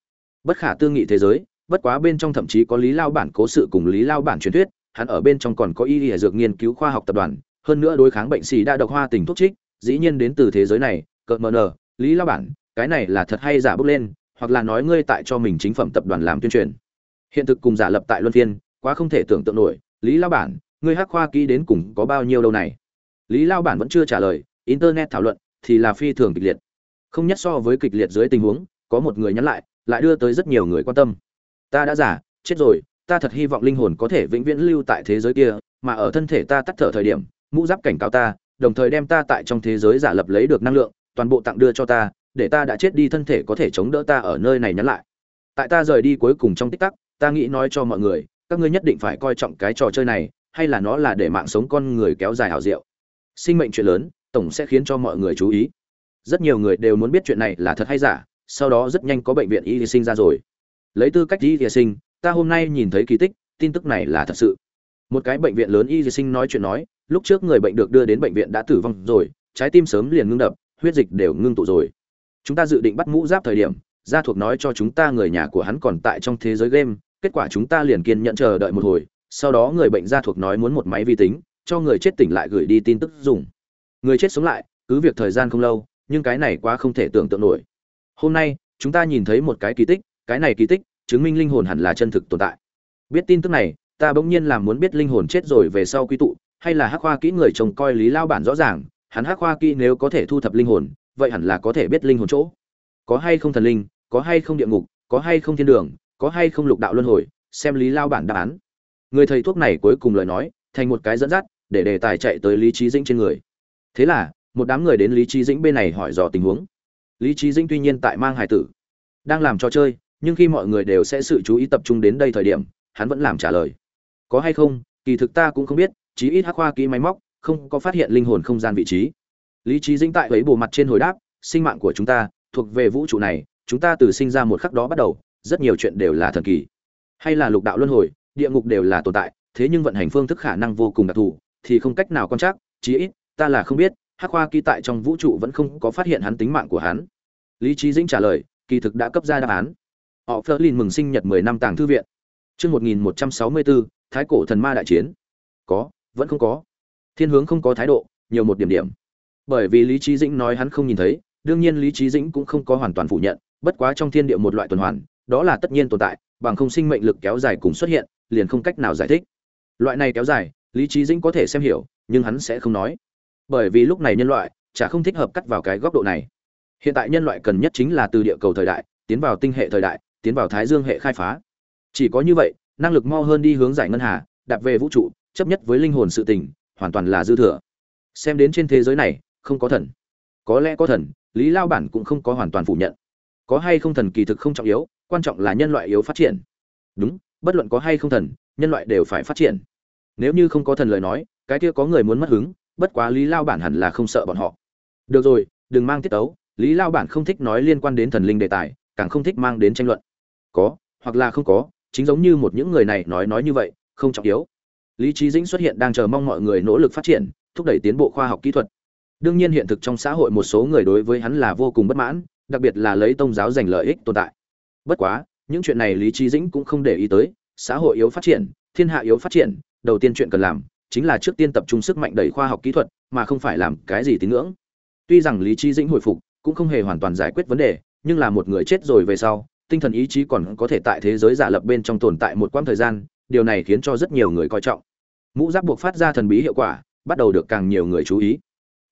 Bất khả tư nghị thế giới, bất quá bên trong thậm chí có lý lao bản cố sự cùng lý lao bản truyền thuyết, hắn ở bên trong còn có y y dược nghiên cứu khoa học tập đoàn, hơn nữa đối kháng bệnh xì đa độc hoa tình thuốc trích, dĩ nhiên đến từ thế giới này, cợt mờ nờ, lý lao bản, cái này là thật hay giả bước lên, hoặc là nói ngươi tại cho mình chính phẩm tập đoàn làm tuyên truyền. Hiện thực cùng giả lập tại luân phiên, quá không thể tưởng tượng nổi, lý lao bản, ngươi hắc khoa kỹ đến cùng có bao nhiêu đâu này? Lý lao bản vẫn chưa trả lời internet thảo luận thì là phi thường kịch liệt. Không nhất so với kịch liệt dưới tình huống, có một người nhắn lại lại đưa tới rất nhiều người quan tâm. Ta đã giả chết rồi, ta thật hy vọng linh hồn có thể vĩnh viễn lưu tại thế giới kia, mà ở thân thể ta tắt thở thời điểm, mũ giáp cảnh cáo ta, đồng thời đem ta tại trong thế giới giả lập lấy được năng lượng, toàn bộ tặng đưa cho ta, để ta đã chết đi thân thể có thể chống đỡ ta ở nơi này nhắn lại. Tại ta rời đi cuối cùng trong tích tắc, ta nghĩ nói cho mọi người, các ngươi nhất định phải coi trọng cái trò chơi này, hay là nó là để mạng sống con người kéo dài hảo diệu. Sinh mệnh chuyện lớn tổng sẽ khiến cho mọi người chú ý. Rất nhiều người đều muốn biết chuyện này là thật hay giả, sau đó rất nhanh có bệnh viện y sinh ra rồi. Lấy tư cách y sinh, ta hôm nay nhìn thấy kỳ tích, tin tức này là thật sự. Một cái bệnh viện lớn y sinh nói chuyện nói, lúc trước người bệnh được đưa đến bệnh viện đã tử vong rồi, trái tim sớm liền ngưng đập, huyết dịch đều ngưng tụ rồi. Chúng ta dự định bắt mũ giáp thời điểm, gia thuộc nói cho chúng ta người nhà của hắn còn tại trong thế giới game, kết quả chúng ta liền kiên nhận chờ đợi một hồi, sau đó người bệnh gia thuộc nói muốn một máy vi tính, cho người chết tỉnh lại gửi đi tin tức dùng người chết sống lại, cứ việc thời gian không lâu, nhưng cái này quá không thể tưởng tượng nổi. Hôm nay, chúng ta nhìn thấy một cái kỳ tích, cái này kỳ tích chứng minh linh hồn hẳn là chân thực tồn tại. Biết tin tức này, ta bỗng nhiên làm muốn biết linh hồn chết rồi về sau quy tụ, hay là hắc khoa kỹ người trông coi lý lao bản rõ ràng, hắn hắc khoa kỹ nếu có thể thu thập linh hồn, vậy hẳn là có thể biết linh hồn chỗ. Có hay không thần linh, có hay không địa ngục, có hay không thiên đường, có hay không lục đạo luân hồi, xem lý lao bản đáp án. Người thầy thuốc này cuối cùng lời nói, thành một cái dẫn dắt để đề tài chạy tới lý trí dĩnh trên người thế là, một đám người đến lý trí dĩnh bên này hỏi dò tình huống. Lý trí dĩnh tuy nhiên tại mang hải tử, đang làm trò chơi, nhưng khi mọi người đều sẽ sự chú ý tập trung đến đây thời điểm, hắn vẫn làm trả lời. Có hay không, kỳ thực ta cũng không biết, chí ít hắc khoa kỹ máy móc, không có phát hiện linh hồn không gian vị trí. Lý trí dĩnh tại ấy bộ mặt trên hồi đáp, sinh mạng của chúng ta, thuộc về vũ trụ này, chúng ta từ sinh ra một khắc đó bắt đầu, rất nhiều chuyện đều là thần kỳ. Hay là lục đạo luân hồi, địa ngục đều là tồn tại, thế nhưng vận hành phương thức khả năng vô cùng đặc thù, thì không cách nào quan trắc, chí ít ta là không biết hắc khoa ký tại trong vũ trụ vẫn không có phát hiện hắn tính mạng của hắn. Lý trí dĩnh trả lời kỳ thực đã cấp ra đáp án. Họ phớt lên mừng sinh nhật 10 năm tàng thư viện. Chương 1164, thái cổ thần ma đại chiến. Có vẫn không có. Thiên hướng không có thái độ nhiều một điểm điểm. Bởi vì lý trí dĩnh nói hắn không nhìn thấy đương nhiên lý trí dĩnh cũng không có hoàn toàn phủ nhận bất quá trong thiên địa một loại tuần hoàn đó là tất nhiên tồn tại bằng không sinh mệnh lực kéo dài cùng xuất hiện liền không cách nào giải thích. Loại này kéo dài lý trí dĩnh có thể xem hiểu nhưng hắn sẽ không nói bởi vì lúc này nhân loại chả không thích hợp cắt vào cái góc độ này. Hiện tại nhân loại cần nhất chính là từ địa cầu thời đại, tiến vào tinh hệ thời đại, tiến vào thái dương hệ khai phá. Chỉ có như vậy, năng lực mo hơn đi hướng giải ngân hà, đạp về vũ trụ, chấp nhất với linh hồn sự tình, hoàn toàn là dư thừa. Xem đến trên thế giới này, không có thần. Có lẽ có thần, lý lao bản cũng không có hoàn toàn phủ nhận. Có hay không thần kỳ thực không trọng yếu, quan trọng là nhân loại yếu phát triển. Đúng, bất luận có hay không thần, nhân loại đều phải phát triển. Nếu như không có thần lời nói, cái kia có người muốn mất hứng bất quá lý lao bản hẳn là không sợ bọn họ. Được rồi, đừng mang tiết tấu. Lý lao bản không thích nói liên quan đến thần linh đề tài, càng không thích mang đến tranh luận. Có, hoặc là không có, chính giống như một những người này nói nói như vậy, không trọng yếu. Lý trí dĩnh xuất hiện đang chờ mong mọi người nỗ lực phát triển, thúc đẩy tiến bộ khoa học kỹ thuật. Đương nhiên hiện thực trong xã hội một số người đối với hắn là vô cùng bất mãn, đặc biệt là lấy tôn giáo giành lợi ích tồn tại. Bất quá, những chuyện này lý trí dĩnh cũng không để ý tới. Xã hội yếu phát triển, thiên hạ yếu phát triển, đầu tiên chuyện cần làm chính là trước tiên tập trung sức mạnh đẩy khoa học kỹ thuật, mà không phải làm cái gì tín ngưỡng. Tuy rằng lý trí dĩnh hồi phục, cũng không hề hoàn toàn giải quyết vấn đề, nhưng là một người chết rồi về sau, tinh thần ý chí còn có thể tại thế giới giả lập bên trong tồn tại một quãng thời gian, điều này khiến cho rất nhiều người coi trọng. Mũ giáp buộc phát ra thần bí hiệu quả, bắt đầu được càng nhiều người chú ý.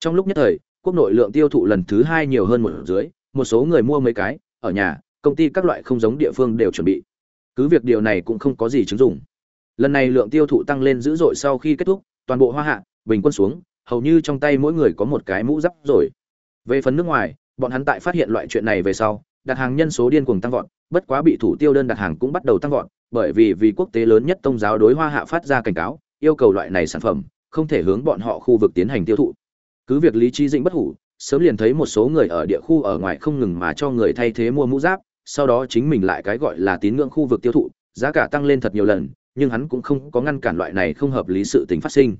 Trong lúc nhất thời, quốc nội lượng tiêu thụ lần thứ hai nhiều hơn một dưới, một số người mua mấy cái, ở nhà, công ty các loại không giống địa phương đều chuẩn bị. Cứ việc điều này cũng không có gì chứng dụng lần này lượng tiêu thụ tăng lên dữ dội sau khi kết thúc, toàn bộ hoa hạ, bình quân xuống, hầu như trong tay mỗi người có một cái mũ giáp rồi. Về phần nước ngoài, bọn hắn tại phát hiện loại chuyện này về sau, đặt hàng nhân số điên cuồng tăng vọt, bất quá bị thủ tiêu đơn đặt hàng cũng bắt đầu tăng vọt, bởi vì vì quốc tế lớn nhất tôn giáo đối hoa hạ phát ra cảnh cáo, yêu cầu loại này sản phẩm, không thể hướng bọn họ khu vực tiến hành tiêu thụ. Cứ việc lý trí dĩnh bất hủ, sớm liền thấy một số người ở địa khu ở ngoài không ngừng mà cho người thay thế mua mũ giáp, sau đó chính mình lại cái gọi là tín ngưỡng khu vực tiêu thụ, giá cả tăng lên thật nhiều lần nhưng hắn cũng không có ngăn cản loại này không hợp lý sự tình phát sinh.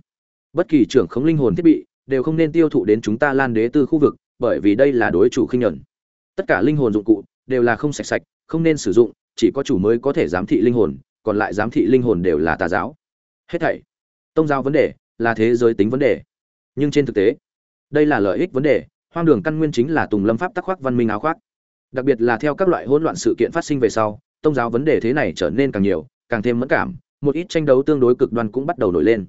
Bất kỳ trưởng khống linh hồn thiết bị đều không nên tiêu thụ đến chúng ta lan đế tư khu vực, bởi vì đây là đối chủ khinh nhẫn tất cả linh hồn dụng cụ đều là không sạch sạch, không nên sử dụng, chỉ có chủ mới có thể giám thị linh hồn, còn lại giám thị linh hồn đều là tà giáo. Hết thảy tông giáo vấn đề là thế giới tính vấn đề. Nhưng trên thực tế, đây là lợi ích vấn đề, hoang đường căn nguyên chính là tùng lâm pháp tắc khoác văn minh áo khoác. Đặc biệt là theo các loại hỗn loạn sự kiện phát sinh về sau, tông giáo vấn đề thế này trở nên càng nhiều, càng thêm mẫn cảm một ít tranh đấu tương đối cực đoan cũng bắt đầu nổi lên.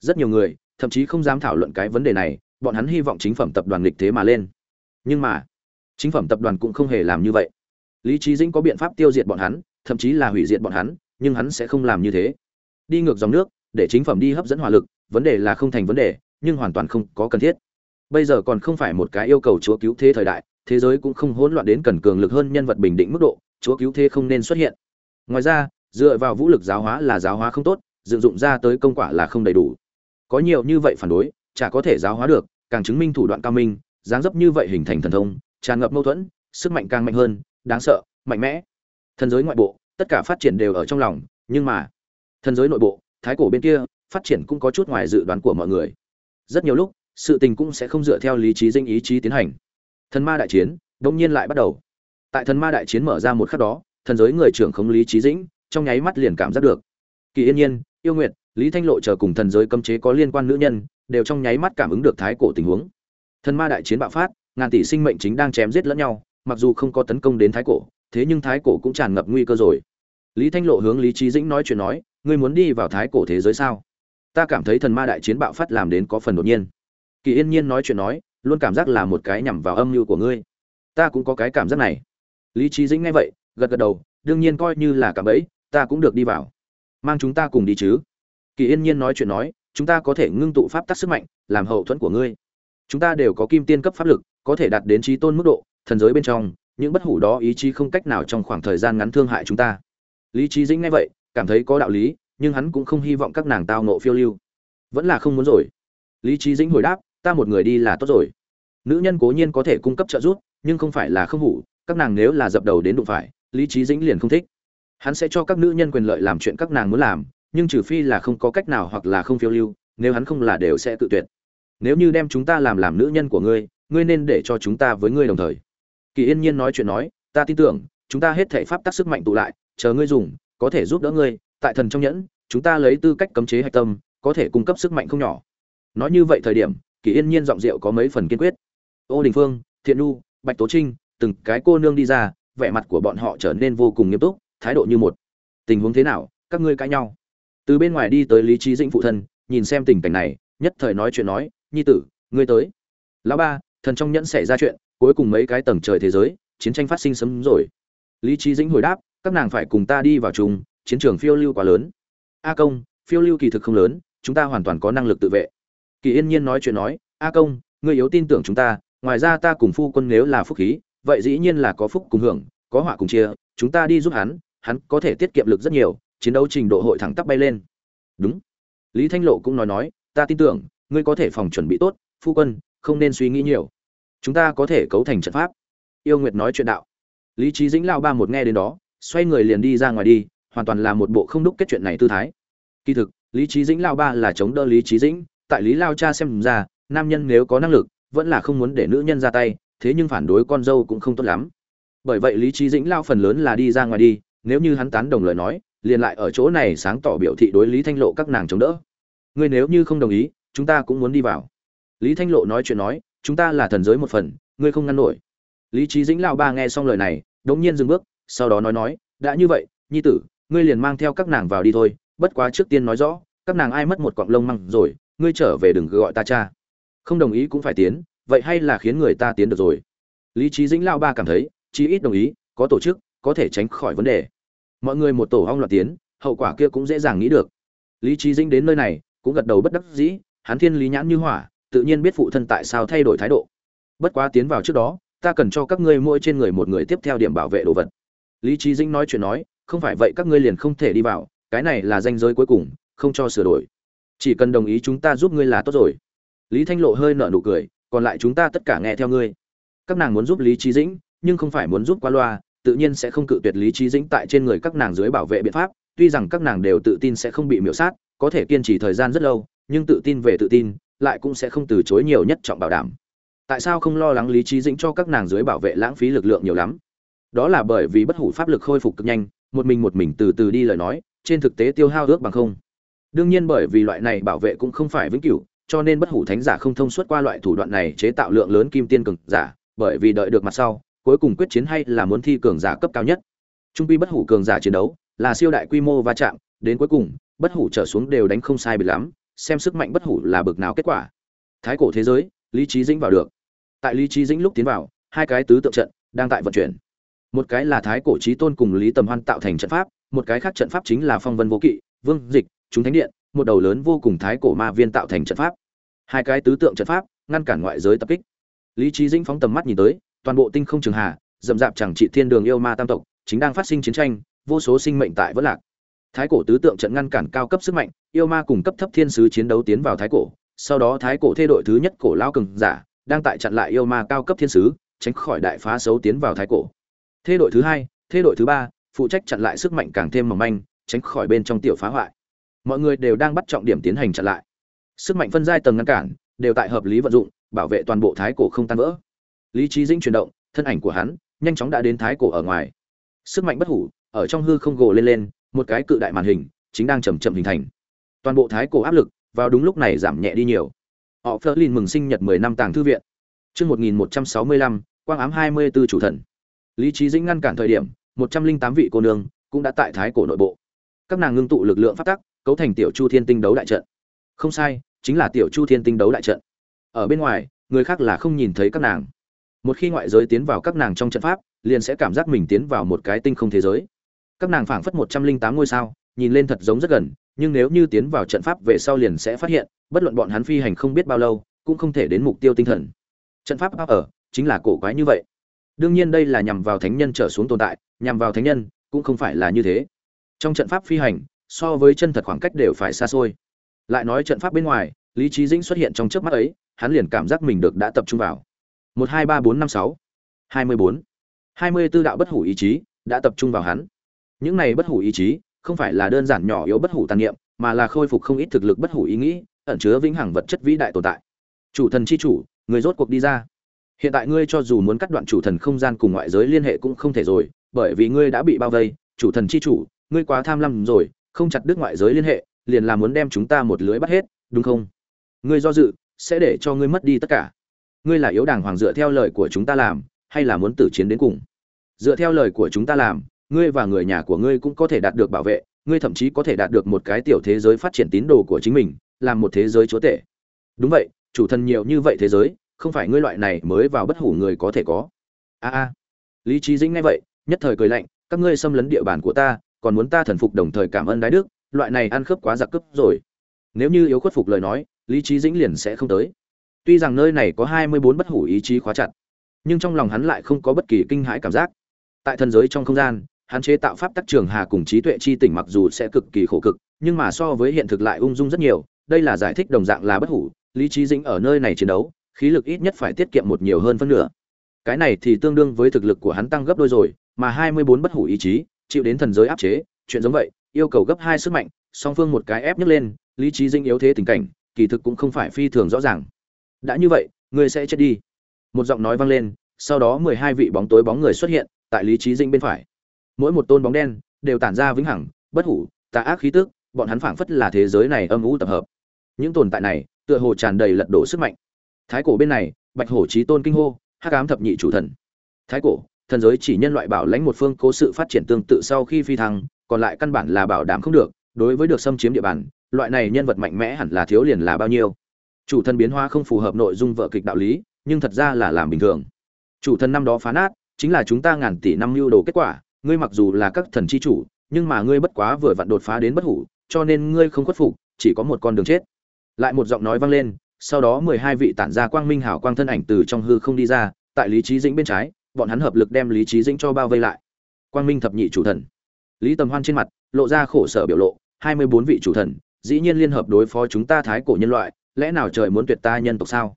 Rất nhiều người, thậm chí không dám thảo luận cái vấn đề này, bọn hắn hy vọng chính phẩm tập đoàn lịch thế mà lên. Nhưng mà, chính phẩm tập đoàn cũng không hề làm như vậy. Lý trí dĩnh có biện pháp tiêu diệt bọn hắn, thậm chí là hủy diệt bọn hắn, nhưng hắn sẽ không làm như thế. Đi ngược dòng nước, để chính phẩm đi hấp dẫn hỏa lực, vấn đề là không thành vấn đề, nhưng hoàn toàn không có cần thiết. Bây giờ còn không phải một cái yêu cầu chúa cứu thế thời đại, thế giới cũng không hỗn loạn đến cần cường lực hơn nhân vật bình định mức độ, chúa cứu thế không nên xuất hiện. Ngoài ra dựa vào vũ lực giáo hóa là giáo hóa không tốt, dựng dụng ra tới công quả là không đầy đủ. Có nhiều như vậy phản đối, chả có thể giáo hóa được, càng chứng minh thủ đoạn cao minh, dáng dấp như vậy hình thành thần thông, tràn ngập mâu thuẫn, sức mạnh càng mạnh hơn, đáng sợ, mạnh mẽ. Thần giới ngoại bộ, tất cả phát triển đều ở trong lòng, nhưng mà, thần giới nội bộ, thái cổ bên kia, phát triển cũng có chút ngoài dự đoán của mọi người. Rất nhiều lúc, sự tình cũng sẽ không dựa theo lý trí dinh ý chí tiến hành. Thần ma đại chiến đông nhiên lại bắt đầu. Tại thần ma đại chiến mở ra một khắc đó, thần giới người trưởng không lý trí dĩnh trong nháy mắt liền cảm giác được. Kỳ yên nhiên, yêu nguyệt, lý thanh lộ chờ cùng thần giới cấm chế có liên quan nữ nhân, đều trong nháy mắt cảm ứng được thái cổ tình huống. Thần ma đại chiến bạo phát, ngàn tỷ sinh mệnh chính đang chém giết lẫn nhau, mặc dù không có tấn công đến thái cổ, thế nhưng thái cổ cũng tràn ngập nguy cơ rồi. Lý thanh lộ hướng lý trí dĩnh nói chuyện nói, ngươi muốn đi vào thái cổ thế giới sao? Ta cảm thấy thần ma đại chiến bạo phát làm đến có phần đột nhiên. Kỳ yên nhiên nói chuyện nói, luôn cảm giác là một cái nhằm vào âm mưu của ngươi. Ta cũng có cái cảm giác này. Lý trí dĩnh nghe vậy, gật gật đầu, đương nhiên coi như là cảm ấy ta cũng được đi vào. Mang chúng ta cùng đi chứ? Kỳ yên nhiên nói chuyện nói, chúng ta có thể ngưng tụ pháp tắc sức mạnh, làm hậu thuẫn của ngươi. Chúng ta đều có kim tiên cấp pháp lực, có thể đạt đến trí tôn mức độ, thần giới bên trong, những bất hủ đó ý chí không cách nào trong khoảng thời gian ngắn thương hại chúng ta. Lý trí dĩnh nghe vậy, cảm thấy có đạo lý, nhưng hắn cũng không hy vọng các nàng tao nộ phiêu lưu. Vẫn là không muốn rồi. Lý trí dĩnh hồi đáp, ta một người đi là tốt rồi. Nữ nhân cố nhiên có thể cung cấp trợ giúp, nhưng không phải là không hủ, các nàng nếu là dập đầu đến đụng phải, lý trí dĩnh liền không thích hắn sẽ cho các nữ nhân quyền lợi làm chuyện các nàng muốn làm, nhưng trừ phi là không có cách nào hoặc là không phiêu lưu, nếu hắn không là đều sẽ tự tuyệt. Nếu như đem chúng ta làm làm nữ nhân của ngươi ngươi nên để cho chúng ta với ngươi đồng thời. Kỳ yên nhiên nói chuyện nói, ta tin tưởng, chúng ta hết thể pháp tác sức mạnh tụ lại, chờ ngươi dùng, có thể giúp đỡ ngươi, tại thần trong nhẫn, chúng ta lấy tư cách cấm chế hạch tâm, có thể cung cấp sức mạnh không nhỏ. Nói như vậy thời điểm, kỳ yên nhiên giọng rượu có mấy phần kiên quyết. Ô đình phương, thiện nu bạch tố trinh, từng cái cô nương đi ra, vẻ mặt của bọn họ trở nên vô cùng nghiêm túc thái độ như một. Tình huống thế nào? Các ngươi cãi nhau. Từ bên ngoài đi tới lý trí dĩnh phụ thân, nhìn xem tình cảnh này, nhất thời nói chuyện nói, nhi tử, ngươi tới. Lão ba, thần trong nhẫn xảy ra chuyện, cuối cùng mấy cái tầng trời thế giới, chiến tranh phát sinh sớm rồi. Lý trí dĩnh hồi đáp, các nàng phải cùng ta đi vào chung, chiến trường phiêu lưu quá lớn. A công, phiêu lưu kỳ thực không lớn, chúng ta hoàn toàn có năng lực tự vệ. Kỳ yên nhiên nói chuyện nói, a công, ngươi yếu tin tưởng chúng ta, ngoài ra ta cùng phu quân nếu là phúc khí, vậy dĩ nhiên là có phúc cùng hưởng, có họa cùng chia chúng ta đi giúp hắn hắn có thể tiết kiệm lực rất nhiều, chiến đấu trình độ hội thẳng tắp bay lên. Đúng. Lý thanh lộ cũng nói nói, ta tin tưởng, ngươi có thể phòng chuẩn bị tốt, phu quân, không nên suy nghĩ nhiều. Chúng ta có thể cấu thành trận pháp. Yêu nguyệt nói chuyện đạo. Lý trí dĩnh lao ba một nghe đến đó, xoay người liền đi ra ngoài đi, hoàn toàn là một bộ không đúc kết chuyện này tư thái. Kỳ thực, lý trí dĩnh lao ba là chống đỡ lý trí dĩnh, tại lý lao cha xem ra, nam nhân nếu có năng lực, vẫn là không muốn để nữ nhân ra tay, thế nhưng phản đối con dâu cũng không tốt lắm bởi vậy lý trí dĩnh lao phần lớn là đi ra ngoài đi, nếu như hắn tán đồng lời nói, liền lại ở chỗ này sáng tỏ biểu thị đối lý thanh lộ các nàng chống đỡ. Ngươi nếu như không đồng ý, chúng ta cũng muốn đi vào. Lý thanh lộ nói chuyện nói, chúng ta là thần giới một phần, ngươi không ngăn nổi. Lý trí dĩnh lao ba nghe xong lời này, đống nhiên dừng bước, sau đó nói nói, đã như vậy, nhi tử, ngươi liền mang theo các nàng vào đi thôi, bất quá trước tiên nói rõ, các nàng ai mất một cọng lông măng rồi, ngươi trở về đừng gọi ta cha. Không đồng ý cũng phải tiến, vậy hay là khiến người ta tiến được rồi. Lý trí dĩnh lao ba cảm thấy chí ít đồng ý, có tổ chức, có thể tránh khỏi vấn đề. Mọi người một tổ hong loạt tiến, hậu quả kia cũng dễ dàng nghĩ được. Lý trí dĩnh đến nơi này, cũng gật đầu bất đắc dĩ, hắn thiên lý nhãn như hỏa, tự nhiên biết phụ thân tại sao thay đổi thái độ. Bất quá tiến vào trước đó, ta cần cho các ngươi mỗi trên người một người tiếp theo điểm bảo vệ đồ vật. Lý trí dĩnh nói chuyện nói, không phải vậy các ngươi liền không thể đi vào, cái này là danh giới cuối cùng, không cho sửa đổi. Chỉ cần đồng ý chúng ta giúp ngươi là tốt rồi. Lý thanh lộ hơi nở nụ cười, còn lại chúng ta tất cả nghe theo ngươi. Các nàng muốn giúp lý trí dĩnh nhưng không phải muốn giúp qua loa, tự nhiên sẽ không cự tuyệt lý trí dĩnh tại trên người các nàng dưới bảo vệ biện pháp, tuy rằng các nàng đều tự tin sẽ không bị miễu sát, có thể kiên trì thời gian rất lâu, nhưng tự tin về tự tin, lại cũng sẽ không từ chối nhiều nhất trọng bảo đảm. Tại sao không lo lắng lý trí dĩnh cho các nàng dưới bảo vệ lãng phí lực lượng nhiều lắm? Đó là bởi vì bất hủ pháp lực khôi phục cực nhanh, một mình một mình từ từ đi lời nói, trên thực tế tiêu hao ước bằng không. Đương nhiên bởi vì loại này bảo vệ cũng không phải vĩnh cửu, cho nên bất hủ thánh giả không thông suốt qua loại thủ đoạn này chế tạo lượng lớn kim tiên cường giả, bởi vì đợi được mặt sau cuối cùng quyết chiến hay là muốn thi cường giả cấp cao nhất. Trung quy bất hủ cường giả chiến đấu là siêu đại quy mô va chạm, đến cuối cùng, bất hủ trở xuống đều đánh không sai biệt lắm, xem sức mạnh bất hủ là bực nào kết quả. Thái cổ thế giới, lý trí dĩnh vào được. Tại lý trí dĩnh lúc tiến vào, hai cái tứ tượng trận đang tại vận chuyển. Một cái là thái cổ trí tôn cùng lý tầm hoan tạo thành trận pháp, một cái khác trận pháp chính là phong vân vô kỵ, vương dịch, chúng thánh điện, một đầu lớn vô cùng thái cổ ma viên tạo thành trận pháp. Hai cái tứ tượng trận pháp, ngăn cản ngoại giới tập kích. Lý trí dĩnh phóng tầm mắt nhìn tới toàn bộ tinh không trường hà, dậm dạp chẳng trị thiên đường yêu ma tam tộc, chính đang phát sinh chiến tranh, vô số sinh mệnh tại vỡ lạc. Thái cổ tứ tượng trận ngăn cản cao cấp sức mạnh, yêu ma cùng cấp thấp thiên sứ chiến đấu tiến vào thái cổ, sau đó thái cổ thê đội thứ nhất cổ lao cường giả, đang tại chặn lại yêu ma cao cấp thiên sứ, tránh khỏi đại phá xấu tiến vào thái cổ. Thê đội thứ hai, thê đội thứ ba, phụ trách chặn lại sức mạnh càng thêm mỏng manh, tránh khỏi bên trong tiểu phá hoại. Mọi người đều đang bắt trọng điểm tiến hành chặn lại. Sức mạnh phân giai tầng ngăn cản, đều tại hợp lý vận dụng, bảo vệ toàn bộ thái cổ không tan vỡ lý trí dĩnh chuyển động thân ảnh của hắn nhanh chóng đã đến thái cổ ở ngoài. Sức mạnh bất hủ ở trong hư không gồ lên lên một cái cự đại màn hình chính đang chầm chậm hình thành. Toàn bộ thái cổ áp lực vào đúng lúc này giảm nhẹ đi nhiều. Họ phơ lin mừng sinh nhật 10 năm tàng thư viện. Chương 1165, quang ám 24 chủ thần. Lý trí dĩnh ngăn cản thời điểm 108 vị cô nương cũng đã tại thái cổ nội bộ. Các nàng ngưng tụ lực lượng phát tắc cấu thành tiểu chu thiên tinh đấu đại trận. Không sai chính là tiểu chu thiên tinh đấu đại trận. Ở bên ngoài người khác là không nhìn thấy các nàng một khi ngoại giới tiến vào các nàng trong trận pháp, liền sẽ cảm giác mình tiến vào một cái tinh không thế giới. Các nàng phảng phất một trăm linh tám ngôi sao, nhìn lên thật giống rất gần, nhưng nếu như tiến vào trận pháp về sau liền sẽ phát hiện, bất luận bọn hắn phi hành không biết bao lâu, cũng không thể đến mục tiêu tinh thần. Trận pháp áp ở chính là cổ quái như vậy. Đương nhiên đây là nhằm vào thánh nhân trở xuống tồn tại, nhằm vào thánh nhân cũng không phải là như thế. Trong trận pháp phi hành, so với chân thật khoảng cách đều phải xa xôi. Lại nói trận pháp bên ngoài, lý trí dĩnh xuất hiện trong trước mắt ấy, hắn liền cảm giác mình được đã tập trung vào một hai ba bốn năm sáu, hai mươi bốn. hai mươi b ố đạo bất hủ ý chí đã tập trung vào hắn. Những này bất hủ ý chí không phải là đơn giản nhỏ yếu bất hủ tàn niệm, mà là khôi phục không ít thực lực bất hủ ý nghĩ, ẩn chứa vĩnh hằng vật chất vĩ đại tồn tại. Chủ thần chi chủ, người rốt cuộc đi ra. Hiện tại ngươi cho dù muốn cắt đoạn chủ thần không gian cùng ngoại giới liên hệ cũng không thể rồi, bởi vì ngươi đã bị bao vây. Chủ thần chi chủ, ngươi quá tham lam rồi, không chặt đứt ngoại giới liên hệ, liền là muốn đem chúng ta một lưới bắt hết, đúng không? Ngươi do dự, sẽ để cho ngươi mất đi tất cả ngươi là yếu đảng hoàng dựa theo lời của chúng ta làm, hay là muốn tử chiến đến cùng? Dựa theo lời của chúng ta làm, ngươi và người nhà của ngươi cũng có thể đạt được bảo vệ, ngươi thậm chí có thể đạt được một cái tiểu thế giới phát triển tín đồ của chính mình, làm một thế giới chúa tể. Đúng vậy, chủ thần nhiều như vậy thế giới, không phải ngươi loại này mới vào bất hủ người có thể có. A a. Lý trí dĩnh nghe vậy, nhất thời cười lạnh, các ngươi xâm lấn địa bàn của ta, còn muốn ta thần phục đồng thời cảm ơn đái đức, loại này ăn khớp quá giặc cướp rồi. Nếu như yếu khuất phục lời nói, lý trí dĩnh liền sẽ không tới tuy rằng nơi này có hai mươi bốn bất hủ ý chí khóa chặt, nhưng trong lòng hắn lại không có bất kỳ kinh hãi cảm giác. Tại thần giới trong không gian, hắn chế tạo pháp tắc trường hà cùng trí tuệ chi tỉnh mặc dù sẽ cực kỳ khổ cực, nhưng mà so với hiện thực lại ung dung rất nhiều, đây là giải thích đồng dạng là bất hủ, lý trí dĩnh ở nơi này chiến đấu, khí lực ít nhất phải tiết kiệm một nhiều hơn phân nửa. Cái này thì tương đương với thực lực của hắn tăng gấp đôi rồi, mà hai mươi bốn bất hủ ý chí, chịu đến thần giới áp chế, chuyện giống vậy, yêu cầu gấp hai sức mạnh, song phương một cái ép nhấc lên, lý trí dinh yếu thế tình cảnh, kỳ thực cũng không phải phi thường rõ ràng đã như vậy, ngươi sẽ chết đi. Một giọng nói vang lên, sau đó mười hai vị bóng tối bóng người xuất hiện tại lý trí dinh bên phải. Mỗi một tôn bóng đen đều tản ra vĩnh hằng, bất hủ, tà ác khí tức, bọn hắn phảng phất là thế giới này âm u tập hợp. Những tồn tại này tựa hồ tràn đầy lật đổ sức mạnh. Thái cổ bên này, bạch hổ trí tôn kinh hô, hắc ám thập nhị chủ thần. Thái cổ, thần giới chỉ nhân loại bảo lãnh một phương cố sự phát triển tương tự sau khi phi thăng, còn lại căn bản là bảo đảm không được, đối với được xâm chiếm địa bàn, loại này nhân vật mạnh mẽ hẳn là thiếu liền là bao nhiêu chủ thần biến hóa không phù hợp nội dung vợ kịch đạo lý, nhưng thật ra là làm bình thường. Chủ thần năm đó phá nát, chính là chúng ta ngàn tỷ năm lưu đồ kết quả, ngươi mặc dù là các thần chi chủ, nhưng mà ngươi bất quá vừa vặn đột phá đến bất hủ, cho nên ngươi không khuất phục, chỉ có một con đường chết. Lại một giọng nói vang lên, sau đó mười hai vị tản ra quang minh hảo quang thân ảnh từ trong hư không đi ra, tại lý trí dĩnh bên trái, bọn hắn hợp lực đem lý trí dĩnh cho bao vây lại. Quang minh thập nhị chủ thần. Lý tầm hoan trên mặt, lộ ra khổ sở biểu lộ, hai mươi bốn vị chủ thần, dĩ nhiên liên hợp đối phó chúng ta thái cổ nhân loại lẽ nào trời muốn tuyệt ta nhân tộc sao?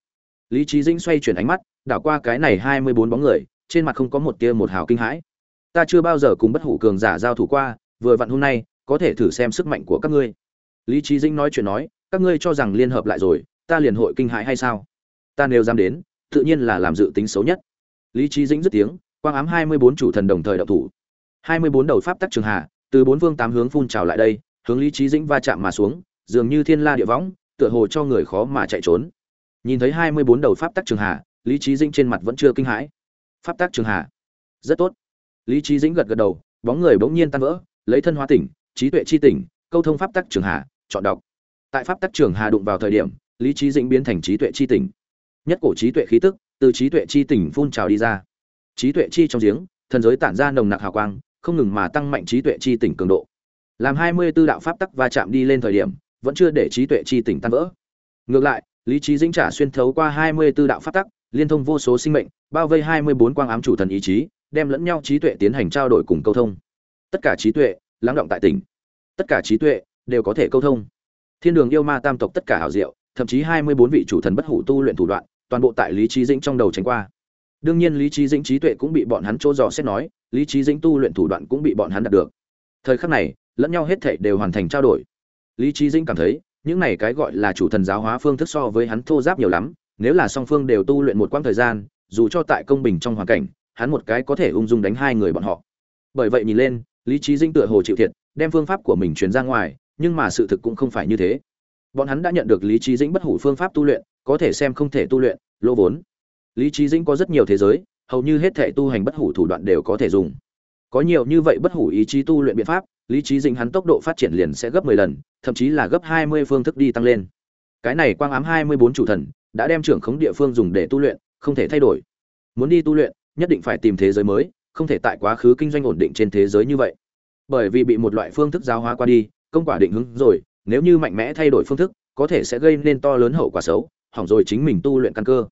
Lý trí dĩnh xoay chuyển ánh mắt, đảo qua cái này hai mươi bốn bóng người, trên mặt không có một tia một hào kinh hãi. Ta chưa bao giờ cùng bất hủ cường giả giao thủ qua, vừa vặn hôm nay, có thể thử xem sức mạnh của các ngươi. Lý trí dĩnh nói chuyện nói, các ngươi cho rằng liên hợp lại rồi, ta liền hội kinh hãi hay sao? Ta nếu dám đến, tự nhiên là làm dự tính xấu nhất. Lý trí dĩnh dứt tiếng, quang ám hai mươi bốn chủ thần đồng thời đậu thủ. hai mươi bốn đầu pháp tắc trường hạ, từ bốn phương tám hướng phun trào lại đây, hướng lý trí dĩnh va chạm mà xuống, dường như thiên la địa võng tựa hồ cho người khó mà chạy trốn. Nhìn thấy hai mươi bốn đầu pháp tắc trường hà, lý trí dĩnh trên mặt vẫn chưa kinh hãi. Pháp tắc trường hà, rất tốt. Lý trí dĩnh gật gật đầu bóng người bỗng nhiên tan vỡ lấy thân hóa tỉnh trí tuệ chi tỉnh câu thông pháp tắc trường hà, chọn đọc. Tại pháp tắc trường hà đụng vào thời điểm lý trí dĩnh biến thành trí tuệ chi tỉnh. Nhất cổ trí tuệ khí tức từ trí tuệ chi tỉnh phun trào đi ra. Trí tuệ chi trong giếng thần giới tản ra nồng nặc hào quang không ngừng mà tăng mạnh trí tuệ chi tỉnh cường độ. Làm hai mươi 24 đạo pháp tắc va chạm đi lên thời điểm vẫn chưa để trí tuệ chi tỉnh tan vỡ. Ngược lại, lý trí dĩnh trả xuyên thấu qua hai mươi 24 đạo pháp tắc, liên thông vô số sinh mệnh, bao vây hai mươi bốn quang ám chủ thần ý chí, đem lẫn nhau trí tuệ tiến hành trao đổi cùng câu thông. Tất cả trí tuệ, lắng động tại tỉnh. Tất cả trí tuệ, đều có thể câu thông. Thiên đường yêu ma tam tộc tất cả hảo diệu, thậm chí hai mươi bốn vị chủ thần bất hủ tu luyện thủ đoạn, toàn bộ tại lý trí dĩnh trong đầu tránh qua. Đương nhiên lý trí dĩnh trí tuệ cũng bị bọn hắn chỗ dò xét nói, lý trí dĩnh tu luyện thủ đoạn cũng bị bọn hắn đạt được. Thời khắc này, lẫn nhau hết thảy đều hoàn thành trao đổi lý trí dĩnh cảm thấy, những này cái gọi là chủ thần giáo hóa phương thức so với hắn thô giáp nhiều lắm, nếu là song phương đều tu luyện một quãng thời gian, dù cho tại công bình trong hoàn cảnh, hắn một cái có thể ung dung đánh hai người bọn họ. Bởi vậy nhìn lên, lý trí dĩnh tựa hồ chịu thiệt, đem phương pháp của mình truyền ra ngoài, nhưng mà sự thực cũng không phải như thế. Bọn hắn đã nhận được lý trí dĩnh bất hủ phương pháp tu luyện, có thể xem không thể tu luyện, lỗ vốn. Lý trí dĩnh có rất nhiều thế giới, hầu như hết thể tu hành bất hủ thủ đoạn đều có thể dùng. Có nhiều như vậy bất hủ ý chí tu luyện biện pháp lý trí dĩnh hắn tốc độ phát triển liền sẽ gấp 10 lần, thậm chí là gấp 20 phương thức đi tăng lên. Cái này quang ám 24 chủ thần, đã đem trưởng khống địa phương dùng để tu luyện, không thể thay đổi. Muốn đi tu luyện, nhất định phải tìm thế giới mới, không thể tại quá khứ kinh doanh ổn định trên thế giới như vậy. Bởi vì bị một loại phương thức giáo hóa qua đi, công quả định hướng rồi, nếu như mạnh mẽ thay đổi phương thức, có thể sẽ gây nên to lớn hậu quả xấu, hỏng rồi chính mình tu luyện căn cơ.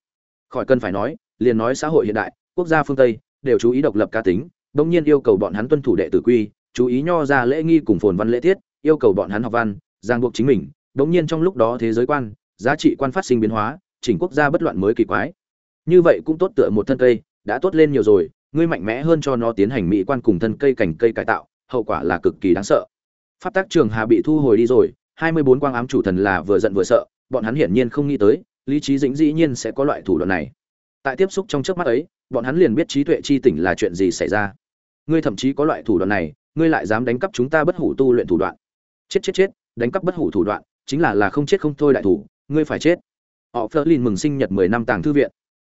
Khỏi cần phải nói, liền nói xã hội hiện đại, quốc gia phương tây, đều chú ý độc lập cá tính, bỗng nhiên yêu cầu bọn hắn tuân thủ đệ tử quy chú ý nho ra lễ nghi cùng phồn văn lễ tiết, yêu cầu bọn hắn học văn giang buộc chính mình. Đống nhiên trong lúc đó thế giới quan, giá trị quan phát sinh biến hóa, chỉnh quốc gia bất loạn mới kỳ quái. Như vậy cũng tốt tựa một thân cây, đã tốt lên nhiều rồi, ngươi mạnh mẽ hơn cho nó tiến hành mỹ quan cùng thân cây cảnh cây cải tạo, hậu quả là cực kỳ đáng sợ. Pháp tác trường hà bị thu hồi đi rồi, hai mươi bốn quang ám chủ thần là vừa giận vừa sợ, bọn hắn hiển nhiên không nghĩ tới, lý trí dĩnh dĩ nhiên sẽ có loại thủ đoạn này. Tại tiếp xúc trong trước mắt ấy, bọn hắn liền biết trí tuệ chi tỉnh là chuyện gì xảy ra. Ngươi thậm chí có loại thủ đoạn này ngươi lại dám đánh cắp chúng ta bất hủ tu luyện thủ đoạn. Chết chết chết đánh cắp bất hủ thủ đoạn chính là là không chết không thôi đại thủ ngươi phải chết. Họ phơ lin mừng sinh nhật mười năm tàng thư viện.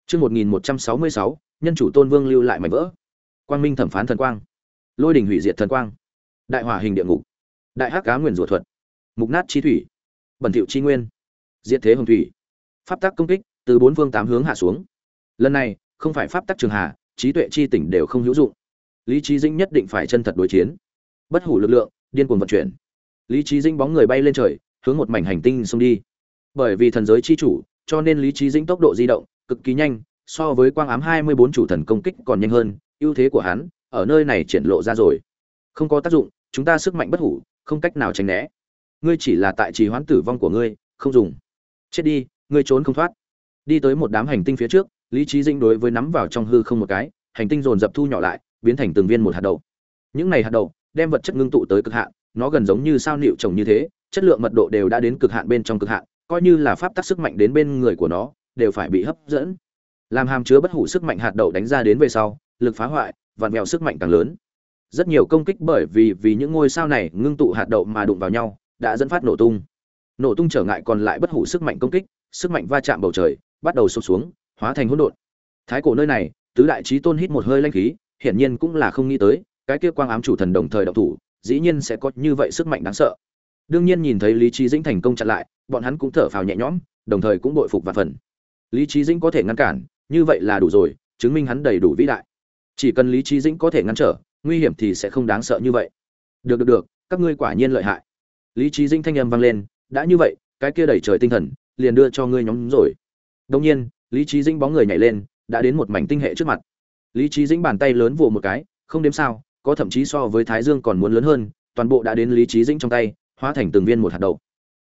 Chương một nghìn một trăm sáu mươi sáu nhân chủ tôn vương lưu lại mảnh vỡ. Quang minh thẩm phán thần quang. Lôi đình hủy diệt thần quang. Đại hỏa hình địa ngục. Đại hắc cá nguyền rủa thuật. Mục nát chi thủy. Bẩn thiệu chi nguyên. Diệt thế hồng thủy. Pháp tắc công kích từ bốn phương tám hướng hạ xuống. Lần này không phải pháp tắc trường hà, trí tuệ chi tỉnh đều không hữu dụng lý trí dinh nhất định phải chân thật đối chiến. Bất hủ lực lượng, điên cuồng vận chuyển. Lý trí dinh bóng người bay lên trời, hướng một mảnh hành tinh xông đi. Bởi vì thần giới chi chủ, cho nên lý trí dinh tốc độ di động cực kỳ nhanh, so với quang ám hai mươi bốn chủ thần công kích còn nhanh hơn, ưu thế của hắn ở nơi này triển lộ ra rồi. Không có tác dụng, chúng ta sức mạnh bất hủ, không cách nào tránh né. Ngươi chỉ là tại trì hoãn tử vong của ngươi, không dùng. Chết đi, ngươi trốn không thoát. Đi tới một đám hành tinh phía trước, lý trí dinh đối với nắm vào trong hư không một cái, hành tinh dồn dập thu nhỏ lại biến thành từng viên một hạt đậu. Những này hạt đậu đem vật chất ngưng tụ tới cực hạn, nó gần giống như sao nịu trồng như thế, chất lượng mật độ đều đã đến cực hạn bên trong cực hạn, coi như là pháp tắc sức mạnh đến bên người của nó, đều phải bị hấp dẫn. Làm hàm chứa bất hủ sức mạnh hạt đậu đánh ra đến về sau, lực phá hoại, vặn vẹo sức mạnh càng lớn. Rất nhiều công kích bởi vì vì những ngôi sao này ngưng tụ hạt đậu mà đụng vào nhau, đã dẫn phát nổ tung. Nổ tung trở ngại còn lại bất hủ sức mạnh công kích, sức mạnh va chạm bầu trời, bắt đầu sụp xuống, hóa thành hỗn độn. Thái cổ nơi này, tứ đại trí tôn hít một hơi lanh khí hiển nhiên cũng là không nghĩ tới, cái kia quang ám chủ thần đồng thời động thủ, dĩ nhiên sẽ có như vậy sức mạnh đáng sợ. Đương nhiên nhìn thấy lý Chí dĩnh thành công chặn lại, bọn hắn cũng thở phào nhẹ nhõm, đồng thời cũng bội phục và phần. Lý Chí dĩnh có thể ngăn cản, như vậy là đủ rồi, chứng minh hắn đầy đủ vĩ đại. Chỉ cần lý Chí dĩnh có thể ngăn trở, nguy hiểm thì sẽ không đáng sợ như vậy. Được được được, các ngươi quả nhiên lợi hại. Lý Chí dĩnh thanh âm vang lên, đã như vậy, cái kia đẩy trời tinh thần, liền đưa cho ngươi nhóm rồi. Đương nhiên, lý Chí dĩnh bóng người nhảy lên, đã đến một mảnh tinh hệ trước mặt lý trí dĩnh bàn tay lớn vồ một cái, không đếm sao, có thậm chí so với thái dương còn muốn lớn hơn, toàn bộ đã đến lý trí dĩnh trong tay, hóa thành từng viên một hạt đậu.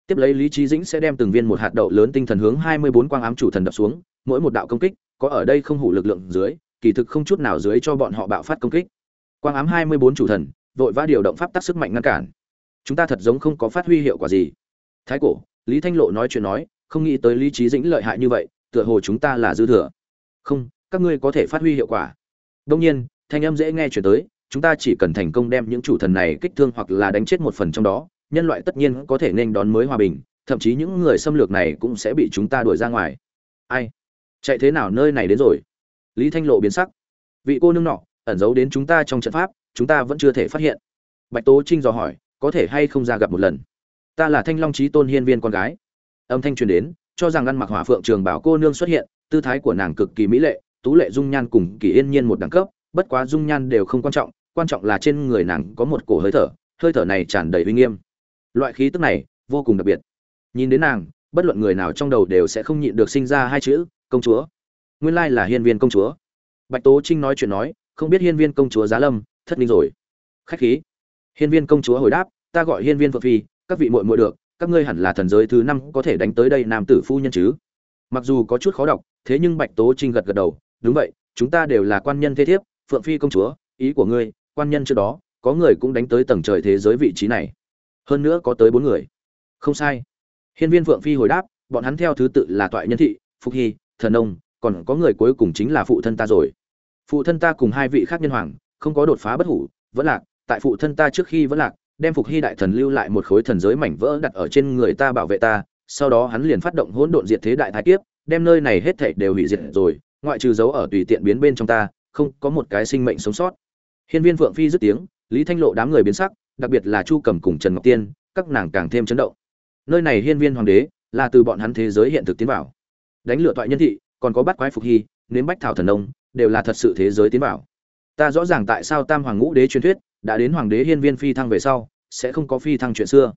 Tiếp lấy lý trí dĩnh sẽ đem từng viên một hạt đậu lớn tinh thần hướng hai mươi bốn quang ám chủ thần đập xuống, mỗi một đạo công kích, có ở đây không hủ lực lượng dưới, kỳ thực không chút nào dưới cho bọn họ bạo phát công kích. Quang ám hai mươi bốn chủ thần, vội vã điều động pháp tắc sức mạnh ngăn cản. Chúng ta thật giống không có phát huy hiệu quả gì. Thái cổ, lý thanh lộ nói chuyện nói, không nghĩ tới lý trí dĩnh lợi hại như vậy, tựa hồ chúng ta là dư thừa. Không, các ngươi có thể phát huy hiệu quả. Đương nhiên, thanh âm dễ nghe chuyển tới, chúng ta chỉ cần thành công đem những chủ thần này kích thương hoặc là đánh chết một phần trong đó, nhân loại tất nhiên có thể nên đón mới hòa bình, thậm chí những người xâm lược này cũng sẽ bị chúng ta đuổi ra ngoài. Ai? Chạy thế nào nơi này đến rồi? Lý thanh lộ biến sắc. Vị cô nương nọ, ẩn giấu đến chúng ta trong trận pháp, chúng ta vẫn chưa thể phát hiện. Bạch tố trinh dò hỏi, có thể hay không ra gặp một lần? Ta là thanh long Chí tôn hiên viên con gái. Âm thanh truyền đến, cho rằng ăn mặc hỏa phượng trường bảo cô nương xuất hiện, tư thái của nàng cực kỳ mỹ lệ tú lệ dung nhan cùng kỳ yên nhiên một đẳng cấp, bất quá dung nhan đều không quan trọng quan trọng là trên người nàng có một cổ hơi thở hơi thở này tràn đầy uy nghiêm. Loại khí tức này, vô cùng đặc biệt. Nhìn đến nàng, bất luận người nào trong đầu đều sẽ không nhịn được sinh ra hai chữ, công chúa. Nguyên lai là hiên viên công chúa. Bạch tố trinh nói chuyện nói, không biết hiên viên công chúa giá lâm, thất linh rồi. Khách khí. Hiên viên công chúa hồi đáp, ta gọi hiên viên phượng phi, các vị muội muội được, các ngươi hẳn là thần giới thứ năm có thể đánh tới đây nam tử phu nhân chứ. Mặc dù có chút khó đọc, thế nhưng bạch tố trinh gật gật đầu đúng vậy, chúng ta đều là quan nhân thế thiếp, phượng phi công chúa, ý của ngươi, quan nhân trước đó, có người cũng đánh tới tầng trời thế giới vị trí này. Hơn nữa có tới bốn người. Không sai. Hiên viên phượng phi hồi đáp, bọn hắn theo thứ tự là toại nhân thị phúc hy, thần ông còn có người cuối cùng chính là phụ thân ta rồi. Phụ thân ta cùng hai vị khác nhân hoàng, không có đột phá bất hủ, vẫn lạc, tại phụ thân ta trước khi vẫn lạc, đem phục hy đại thần lưu lại một khối thần giới mảnh vỡ đặt ở trên người ta bảo vệ ta, sau đó hắn liền phát động hỗn độn diệt thế đại thái kiếp, đem nơi này hết thảy đều hủy diệt rồi ngoại trừ dấu ở tùy tiện biến bên trong ta, không có một cái sinh mệnh sống sót. Hiên viên phượng phi dứt tiếng, lý thanh lộ đám người biến sắc, đặc biệt là chu cầm cùng trần ngọc tiên, các nàng càng thêm chấn động. Nơi này hiên viên hoàng đế là từ bọn hắn thế giới hiện thực tiến vào. Đánh lựa tội nhân thị, còn có bắt quái phục hy, nếm bách thảo thần nông, đều là thật sự thế giới tiến vào. Ta rõ ràng tại sao tam hoàng ngũ đế truyền thuyết đã đến hoàng đế hiên viên phi thăng về sau, sẽ không có phi thăng chuyện xưa.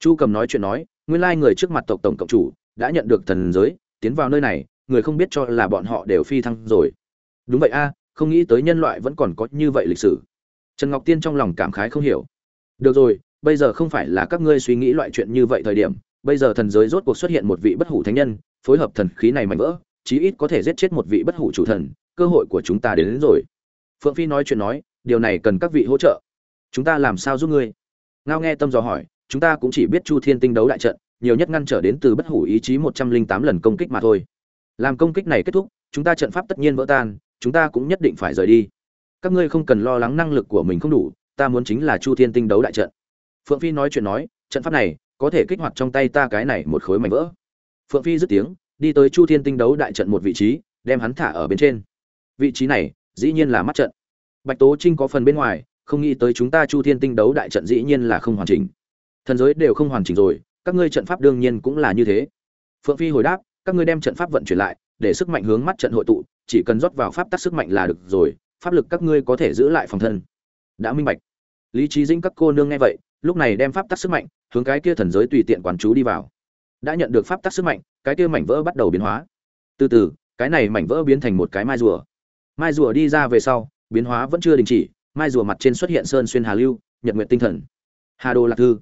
Chu cầm nói chuyện nói, nguyên lai người trước mặt tộc tổng cộng chủ đã nhận được thần giới, tiến vào nơi này người không biết cho là bọn họ đều phi thăng rồi. Đúng vậy a không nghĩ tới nhân loại vẫn còn có như vậy lịch sử. Trần ngọc tiên trong lòng cảm khái không hiểu. Được rồi bây giờ không phải là các ngươi suy nghĩ loại chuyện như vậy thời điểm bây giờ thần giới rốt cuộc xuất hiện một vị bất hủ thánh nhân phối hợp thần khí này mạnh vỡ chí ít có thể giết chết một vị bất hủ chủ thần cơ hội của chúng ta đến, đến rồi. Phượng phi nói chuyện nói điều này cần các vị hỗ trợ. Chúng ta làm sao giúp ngươi? Ngao nghe tâm dò hỏi chúng ta cũng chỉ biết chu thiên tinh đấu đại trận nhiều nhất ngăn trở đến từ bất hủ ý chí một trăm linh tám lần công kích mà thôi làm công kích này kết thúc, chúng ta trận pháp tất nhiên vỡ tan, chúng ta cũng nhất định phải rời đi. Các ngươi không cần lo lắng năng lực của mình không đủ, ta muốn chính là chu thiên tinh đấu đại trận. Phượng phi nói chuyện nói, trận pháp này có thể kích hoạt trong tay ta cái này một khối mảnh vỡ. Phượng phi dứt tiếng, đi tới chu thiên tinh đấu đại trận một vị trí, đem hắn thả ở bên trên. Vị trí này, dĩ nhiên là mắt trận. Bạch tố trinh có phần bên ngoài, không nghĩ tới chúng ta chu thiên tinh đấu đại trận dĩ nhiên là không hoàn chỉnh. Thần giới đều không hoàn chỉnh rồi, các ngươi trận pháp đương nhiên cũng là như thế. Phượng phi hồi đáp các ngươi đem trận pháp vận chuyển lại, để sức mạnh hướng mắt trận hội tụ, chỉ cần rót vào pháp tắc sức mạnh là được rồi, pháp lực các ngươi có thể giữ lại phòng thân. Đã minh bạch. Lý trí dĩnh các cô nương nghe vậy, lúc này đem pháp tắc sức mạnh hướng cái kia thần giới tùy tiện quán chú đi vào. Đã nhận được pháp tắc sức mạnh, cái kia mảnh vỡ bắt đầu biến hóa. Từ từ, cái này mảnh vỡ biến thành một cái mai rùa. Mai rùa đi ra về sau, biến hóa vẫn chưa đình chỉ, mai rùa mặt trên xuất hiện sơn xuyên hà lưu, nhật nguyện tinh thần. Hà đồ lạc thư.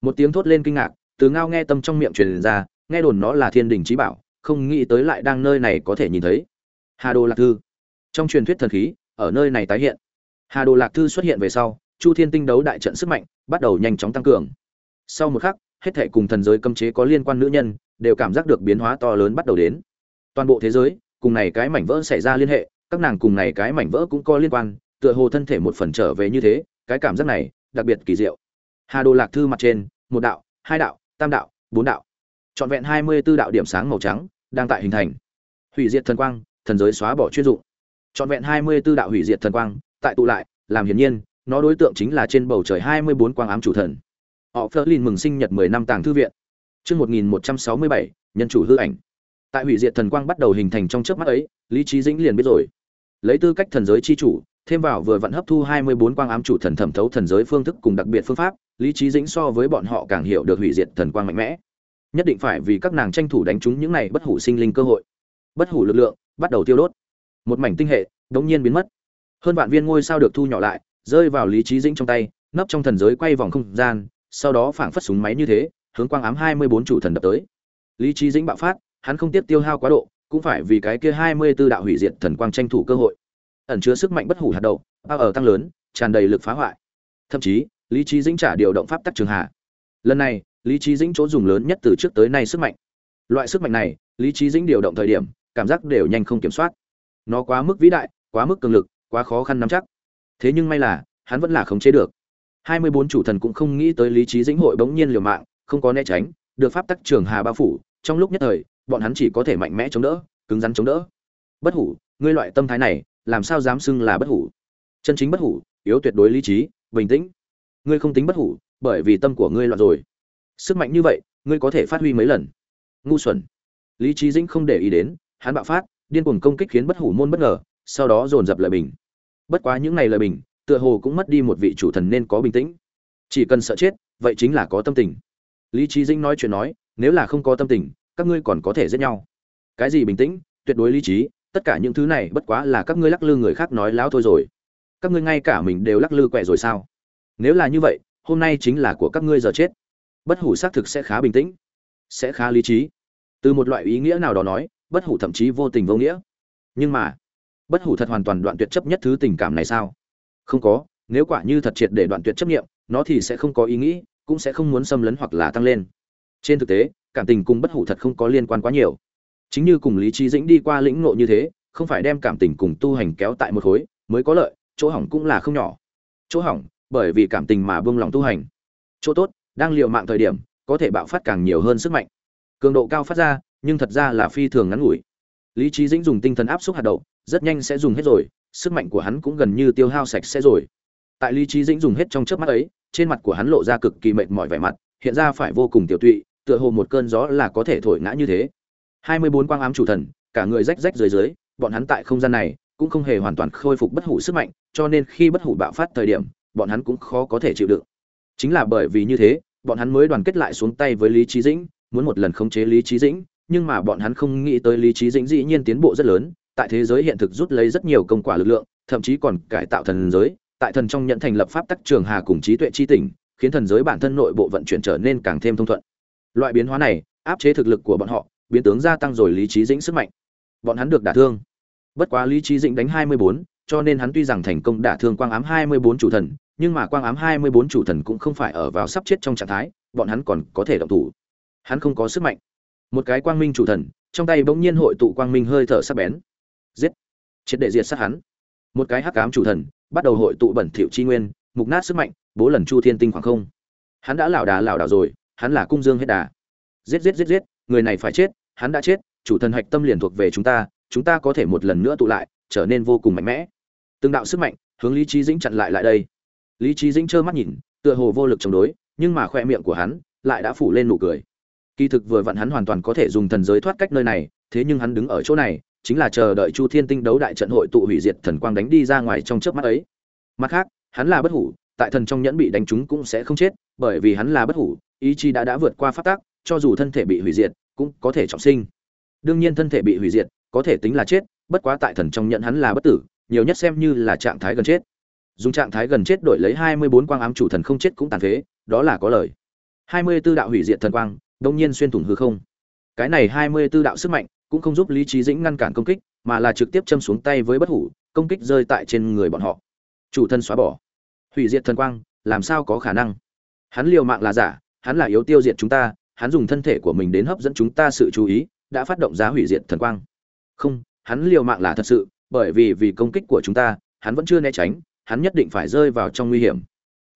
Một tiếng thốt lên kinh ngạc, từ ngao nghe tâm trong miệng truyền ra, nghe đồn nó là thiên đình trí bảo không nghĩ tới lại đang nơi này có thể nhìn thấy. Hà đồ lạc thư. Trong truyền thuyết thần khí, ở nơi này tái hiện. Hà đồ lạc thư xuất hiện về sau, chu thiên tinh đấu đại trận sức mạnh, bắt đầu nhanh chóng tăng cường. Sau một khắc, hết thệ cùng thần giới cấm chế có liên quan nữ nhân, đều cảm giác được biến hóa to lớn bắt đầu đến. Toàn bộ thế giới, cùng này cái mảnh vỡ xảy ra liên hệ, các nàng cùng này cái mảnh vỡ cũng có liên quan, tựa hồ thân thể một phần trở về như thế, cái cảm giác này, đặc biệt kỳ diệu. Hà đồ lạc thư mặt trên, một đạo, hai đạo, tam đạo, bốn đạo. Trọn vẹn hai mươi 24 đạo điểm sáng màu trắng đang tại hình thành. Hủy diệt thần quang, thần giới xóa bỏ chuyên dụng. Trọn vẹn hai mươi 24 đạo hủy diệt thần quang, tại tụ lại, làm hiển nhiên, nó đối tượng chính là trên bầu trời hai mươi bốn quang ám chủ thần. Họ Flerlin mừng sinh nhật mười năm tàng thư viện. Chương một nghìn một trăm sáu mươi bảy, nhân chủ hư ảnh. Tại hủy diệt thần quang bắt đầu hình thành trong chớp mắt ấy, lý trí dĩnh liền biết rồi. Lấy tư cách thần giới chi chủ, thêm vào vừa vận hấp thu hai mươi bốn quang ám chủ thần thẩm thấu thần giới phương thức cùng đặc biệt phương pháp, lý trí dĩnh so với bọn họ càng hiểu được hủy diệt thần quang mạnh mẽ nhất định phải vì các nàng tranh thủ đánh trúng những này bất hủ sinh linh cơ hội. Bất hủ lực lượng bắt đầu tiêu đốt. Một mảnh tinh hệ đống nhiên biến mất. Hơn vạn viên ngôi sao được thu nhỏ lại, rơi vào lý trí dĩnh trong tay, nấp trong thần giới quay vòng không gian, sau đó phảng phất súng máy như thế, hướng quang ám hai mươi bốn chủ thần đập tới. Lý trí dĩnh bạo phát, hắn không tiếp tiêu hao quá độ, cũng phải vì cái kia hai mươi 24 đạo hủy diệt thần quang tranh thủ cơ hội. Ẩn chứa sức mạnh bất hủ hạt đầu bao ở tăng lớn, tràn đầy lực phá hoại. Thậm chí, lý trí dĩnh trả điều động pháp tắc trường hạ. Lần này lý trí dĩnh chỗ dùng lớn nhất từ trước tới nay sức mạnh. Loại sức mạnh này, lý trí dĩnh điều động thời điểm, cảm giác đều nhanh không kiểm soát. Nó quá mức vĩ đại, quá mức cường lực, quá khó khăn nắm chắc. Thế nhưng may là, hắn vẫn là khống chế được. Hai mươi bốn chủ thần cũng không nghĩ tới lý trí dĩnh hội bỗng nhiên liều mạng, không có né tránh, được pháp tắc trường hà bao phủ, trong lúc nhất thời, bọn hắn chỉ có thể mạnh mẽ chống đỡ, cứng rắn chống đỡ. Bất hủ, ngươi loại tâm thái này, làm sao dám xưng là bất hủ? Chân chính bất hủ, yếu tuyệt đối lý trí, bình tĩnh. Ngươi không tính bất hủ, bởi vì tâm của ngươi loạn rồi sức mạnh như vậy, ngươi có thể phát huy mấy lần? Ngu xuẩn. Lý trí dĩnh không để ý đến, hắn bạo phát, điên cuồng công kích khiến bất hủ môn bất ngờ, sau đó dồn dập lời bình. Bất quá những ngày lời bình, tựa hồ cũng mất đi một vị chủ thần nên có bình tĩnh. Chỉ cần sợ chết, vậy chính là có tâm tình. Lý trí dĩnh nói chuyện nói, nếu là không có tâm tình, các ngươi còn có thể giết nhau. Cái gì bình tĩnh, tuyệt đối lý trí, tất cả những thứ này bất quá là các ngươi lắc lư người khác nói láo thôi rồi. Các ngươi ngay cả mình đều lắc lư quẹ rồi sao? Nếu là như vậy, hôm nay chính là của các ngươi giờ chết bất hủ xác thực sẽ khá bình tĩnh, sẽ khá lý trí. Từ một loại ý nghĩa nào đó nói, bất hủ thậm chí vô tình vô nghĩa. Nhưng mà, bất hủ thật hoàn toàn đoạn tuyệt chấp nhất thứ tình cảm này sao? Không có, nếu quả như thật triệt để đoạn tuyệt chấp nghiệm nó thì sẽ không có ý nghĩ, cũng sẽ không muốn xâm lấn hoặc là tăng lên. Trên thực tế, cảm tình cùng bất hủ thật không có liên quan quá nhiều. Chính như cùng lý trí dĩnh đi qua lĩnh ngộ như thế, không phải đem cảm tình cùng tu hành kéo tại một khối, mới có lợi, chỗ hỏng cũng là không nhỏ. Chỗ hỏng, bởi vì cảm tình mà buông lòng tu hành. Chỗ tốt đang liều mạng thời điểm, có thể bạo phát càng nhiều hơn sức mạnh. Cường độ cao phát ra, nhưng thật ra là phi thường ngắn ngủi. Lý trí dĩnh dùng tinh thần áp suất hạt đậu, rất nhanh sẽ dùng hết rồi, sức mạnh của hắn cũng gần như tiêu hao sạch sẽ rồi. Tại lý trí dĩnh dùng hết trong chớp mắt ấy, trên mặt của hắn lộ ra cực kỳ mệt mỏi vẻ mặt, hiện ra phải vô cùng tiểu tụy, tựa hồ một cơn gió là có thể thổi ngã như thế. Hai mươi bốn quang ám chủ thần, cả người rách rách dưới dưới, bọn hắn tại không gian này cũng không hề hoàn toàn khôi phục bất hủ sức mạnh, cho nên khi bất hủ bạo phát thời điểm, bọn hắn cũng khó có thể chịu đựng. Chính là bởi vì như thế bọn hắn mới đoàn kết lại xuống tay với lý Chí dĩnh muốn một lần khống chế lý Chí dĩnh nhưng mà bọn hắn không nghĩ tới lý Chí dĩnh dĩ nhiên tiến bộ rất lớn tại thế giới hiện thực rút lấy rất nhiều công quả lực lượng thậm chí còn cải tạo thần giới tại thần trong nhận thành lập pháp tắc trường hà cùng trí tuệ chi tỉnh khiến thần giới bản thân nội bộ vận chuyển trở nên càng thêm thông thuận. Loại biến hóa này áp chế thực lực của bọn họ biến tướng gia tăng rồi lý trí dĩnh sức mạnh. Bọn hắn được đả thương. Bất quá lý trí dĩnh đánh 24, cho nên hắn tuy rằng thành công đả thương quang ám 24 chủ thần nhưng mà quang ám 24 chủ thần cũng không phải ở vào sắp chết trong trạng thái, bọn hắn còn có thể động thủ. Hắn không có sức mạnh. Một cái quang minh chủ thần, trong tay bỗng nhiên hội tụ quang minh hơi thở sắc bén. Giết! Triệt để diệt sát hắn. Một cái hắc ám chủ thần, bắt đầu hội tụ bẩn thỉu chi nguyên, mục nát sức mạnh, bố lần chu thiên tinh khoảng không. Hắn đã lảo đà lảo đảo rồi, hắn là cung dương hết đà. Giết giết giết giết, người này phải chết, hắn đã chết, chủ thần hạch tâm liền thuộc về chúng ta chúng ta có thể một lần nữa tụ lại, trở nên vô cùng mạnh mẽ. Từng đạo sức mạnh, hướng lý trí dĩnh chặn lại lại đây lý trí dĩnh trơ mắt nhìn, tựa hồ vô lực chống đối, nhưng mà khoe miệng của hắn lại đã phủ lên nụ cười. Kỳ thực vừa vặn hắn hoàn toàn có thể dùng thần giới thoát cách nơi này, thế nhưng hắn đứng ở chỗ này, chính là chờ đợi chu thiên tinh đấu đại trận hội tụ hủy diệt thần quang đánh đi ra ngoài trong chớp mắt ấy. Mặt khác, hắn là bất hủ, tại thần trong nhẫn bị đánh trúng cũng sẽ không chết, bởi vì hắn là bất hủ, ý chí đã đã vượt qua phát tác cho dù thân thể bị hủy diệt, cũng có thể trọng sinh. Đương nhiên thân thể bị hủy diệt, có thể tính là chết, bất quá tại thần trong nhận hắn là bất tử, nhiều nhất xem như là trạng thái gần chết dùng trạng thái gần chết đổi lấy hai mươi bốn quang ám chủ thần không chết cũng tàn phế, đó là có lời. hai mươi 24 đạo hủy diệt thần quang, đông nhiên xuyên thủng hư không. Cái này hai mươi 24 đạo sức mạnh cũng không giúp lý trí dĩnh ngăn cản công kích, mà là trực tiếp châm xuống tay với bất hủ, công kích rơi tại trên người bọn họ. Chủ thân xóa bỏ. Hủy diệt thần quang, làm sao có khả năng? Hắn liều mạng là giả, hắn là yếu tiêu diệt chúng ta, hắn dùng thân thể của mình đến hấp dẫn chúng ta sự chú ý, đã phát động giá hủy diệt thần quang. Không, hắn liều mạng là thật sự, bởi vì vì công kích của chúng ta, hắn vẫn chưa né tránh hắn nhất định phải rơi vào trong nguy hiểm.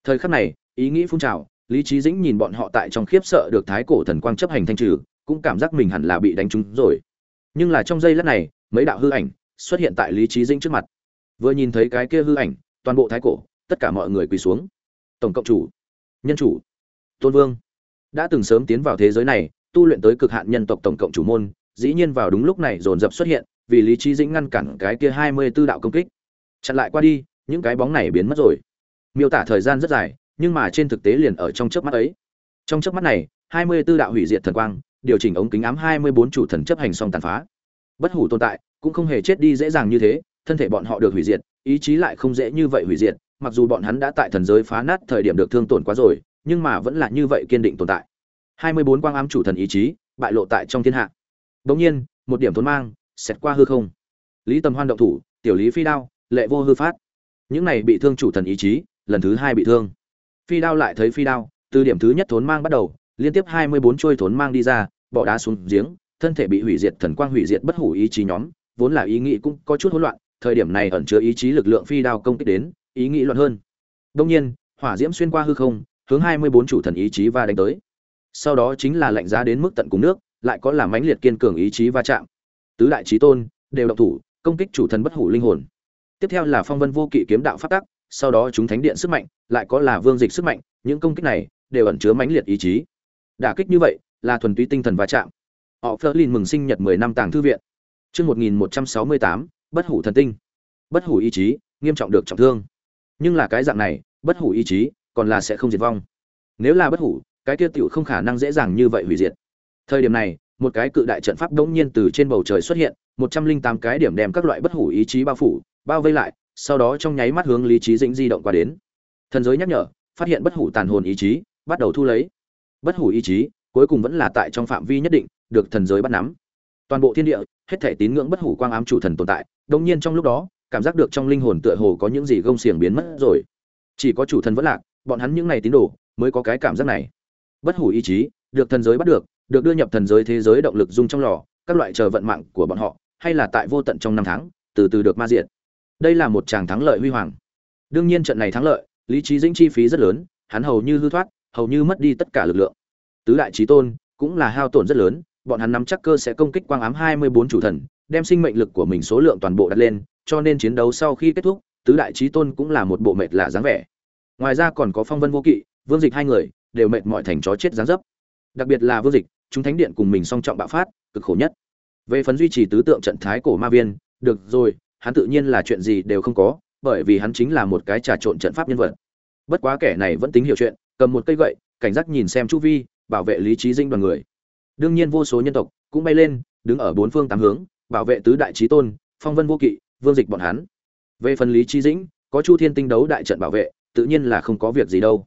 Thời khắc này, ý nghĩ phun trào, lý trí dĩnh nhìn bọn họ tại trong khiếp sợ được thái cổ thần quang chấp hành thanh trừ, cũng cảm giác mình hẳn là bị đánh trúng rồi. Nhưng là trong giây lát này, mấy đạo hư ảnh xuất hiện tại lý trí dĩnh trước mặt. Vừa nhìn thấy cái kia hư ảnh, toàn bộ thái cổ, tất cả mọi người quỳ xuống. Tổng cộng chủ, nhân chủ, tôn vương. Đã từng sớm tiến vào thế giới này, tu luyện tới cực hạn nhân tộc tổng cộng chủ môn, dĩ nhiên vào đúng lúc này dồn dập xuất hiện, vì lý trí dĩnh ngăn cản cái kia hai mươi 24 đạo công kích. Chặn lại qua đi những cái bóng này biến mất rồi. Miêu tả thời gian rất dài, nhưng mà trên thực tế liền ở trong chớp mắt ấy. Trong chớp mắt này, hai mươi 24 đạo hủy diệt thần quang, điều chỉnh ống kính ám hai mươi bốn chủ thần chấp hành xong tàn phá. Bất hủ tồn tại, cũng không hề chết đi dễ dàng như thế, thân thể bọn họ được hủy diệt, ý chí lại không dễ như vậy hủy diệt, mặc dù bọn hắn đã tại thần giới phá nát thời điểm được thương tổn quá rồi, nhưng mà vẫn là như vậy kiên định tồn tại. hai mươi bốn quang ám chủ thần ý chí, bại lộ tại trong thiên hạ. Bỗng nhiên, một điểm thốn mang, xẹt qua hư không. Lý tầm hoan động thủ, tiểu lý phi đao, lệ vô hư phát những này bị thương chủ thần ý chí, lần thứ hai bị thương. Phi đao lại thấy phi đao, từ điểm thứ nhất thốn mang bắt đầu, liên tiếp hai mươi bốn trôi thốn mang đi ra bỏ đá xuống giếng, thân thể bị hủy diệt, thần quang hủy diệt bất hủ ý chí nhóm, vốn là ý nghĩ cũng có chút hỗn loạn, thời điểm này ẩn chứa ý chí lực lượng phi đao công kích đến, ý nghĩ loạn hơn. Đông nhiên, hỏa diễm xuyên qua hư không, hướng hai mươi bốn chủ thần ý chí va đánh tới. Sau đó chính là lạnh giá đến mức tận cùng nước, lại có làm mãnh liệt kiên cường ý chí va chạm. Tứ đại chí tôn đều động thủ, công kích chủ thần bất hủ linh hồn tiếp theo là phong vân vô kỵ kiếm đạo phát tắc, sau đó chúng thánh điện sức mạnh, lại có là vương dịch sức mạnh, những công kích này đều ẩn chứa mãnh liệt ý chí. Đả kích như vậy là thuần túy tinh thần va chạm. Họ Flerlin mừng sinh nhật 10 năm tàng thư viện. Chương 1168 bất hủ thần tinh. Bất hủ ý chí, nghiêm trọng được trọng thương. Nhưng là cái dạng này, bất hủ ý chí còn là sẽ không diệt vong. Nếu là bất hủ, cái kia tiểu không khả năng dễ dàng như vậy hủy diệt. Thời điểm này, một cái cự đại trận pháp đống nhiên từ trên bầu trời xuất hiện, một trăm linh tám cái điểm đem các loại bất hủ ý chí bao phủ bao vây lại, sau đó trong nháy mắt hướng lý trí dĩnh di động qua đến. Thần giới nhắc nhở, phát hiện bất hủ tàn hồn ý chí, bắt đầu thu lấy. Bất hủ ý chí, cuối cùng vẫn là tại trong phạm vi nhất định, được thần giới bắt nắm. Toàn bộ thiên địa, hết thể tín ngưỡng bất hủ quang ám chủ thần tồn tại đông nhiên trong lúc đó, cảm giác được trong linh hồn tựa hồ có những gì gông xiềng biến mất rồi. Chỉ có chủ thần vẫn lạc, bọn hắn những này tín đồ, mới có cái cảm giác này. Bất hủ ý chí, được thần giới bắt được được đưa nhập thần giới thế giới động lực dung trong lò, các loại chờ vận mạng của bọn họ, hay là tại vô tận trong năm tháng, từ từ được ma diện đây là một tràng thắng lợi huy hoàng. Đương nhiên trận này thắng lợi, lý trí dĩnh chi phí rất lớn, hắn hầu như hư thoát, hầu như mất đi tất cả lực lượng. Tứ đại trí tôn cũng là hao tổn rất lớn, bọn hắn nắm chắc cơ sẽ công kích quang ám hai mươi bốn chủ thần, đem sinh mệnh lực của mình số lượng toàn bộ đặt lên, cho nên chiến đấu sau khi kết thúc, tứ đại trí tôn cũng là một bộ mệt lạ dáng vẻ. Ngoài ra còn có phong vân vô kỵ, vương dịch hai người đều mệt mỏi thành chó chết dáng dấp. Đặc biệt là vương dịch, chúng thánh điện cùng mình song trọng bạo phát, cực khổ nhất. Về phần duy trì tứ tượng trận thái cổ ma viên, được rồi hắn tự nhiên là chuyện gì đều không có, bởi vì hắn chính là một cái trà trộn trận pháp nhân vật. Bất quá kẻ này vẫn tính hiểu chuyện, cầm một cây gậy, cảnh giác nhìn xem chu vi, bảo vệ lý trí dinh đoàn người. Đương nhiên vô số nhân tộc cũng bay lên, đứng ở bốn phương tám hướng, bảo vệ tứ đại chí tôn, phong vân vô kỵ, vương dịch bọn hắn. Về phần lý trí dĩnh, có chu thiên tinh đấu đại trận bảo vệ, tự nhiên là không có việc gì đâu.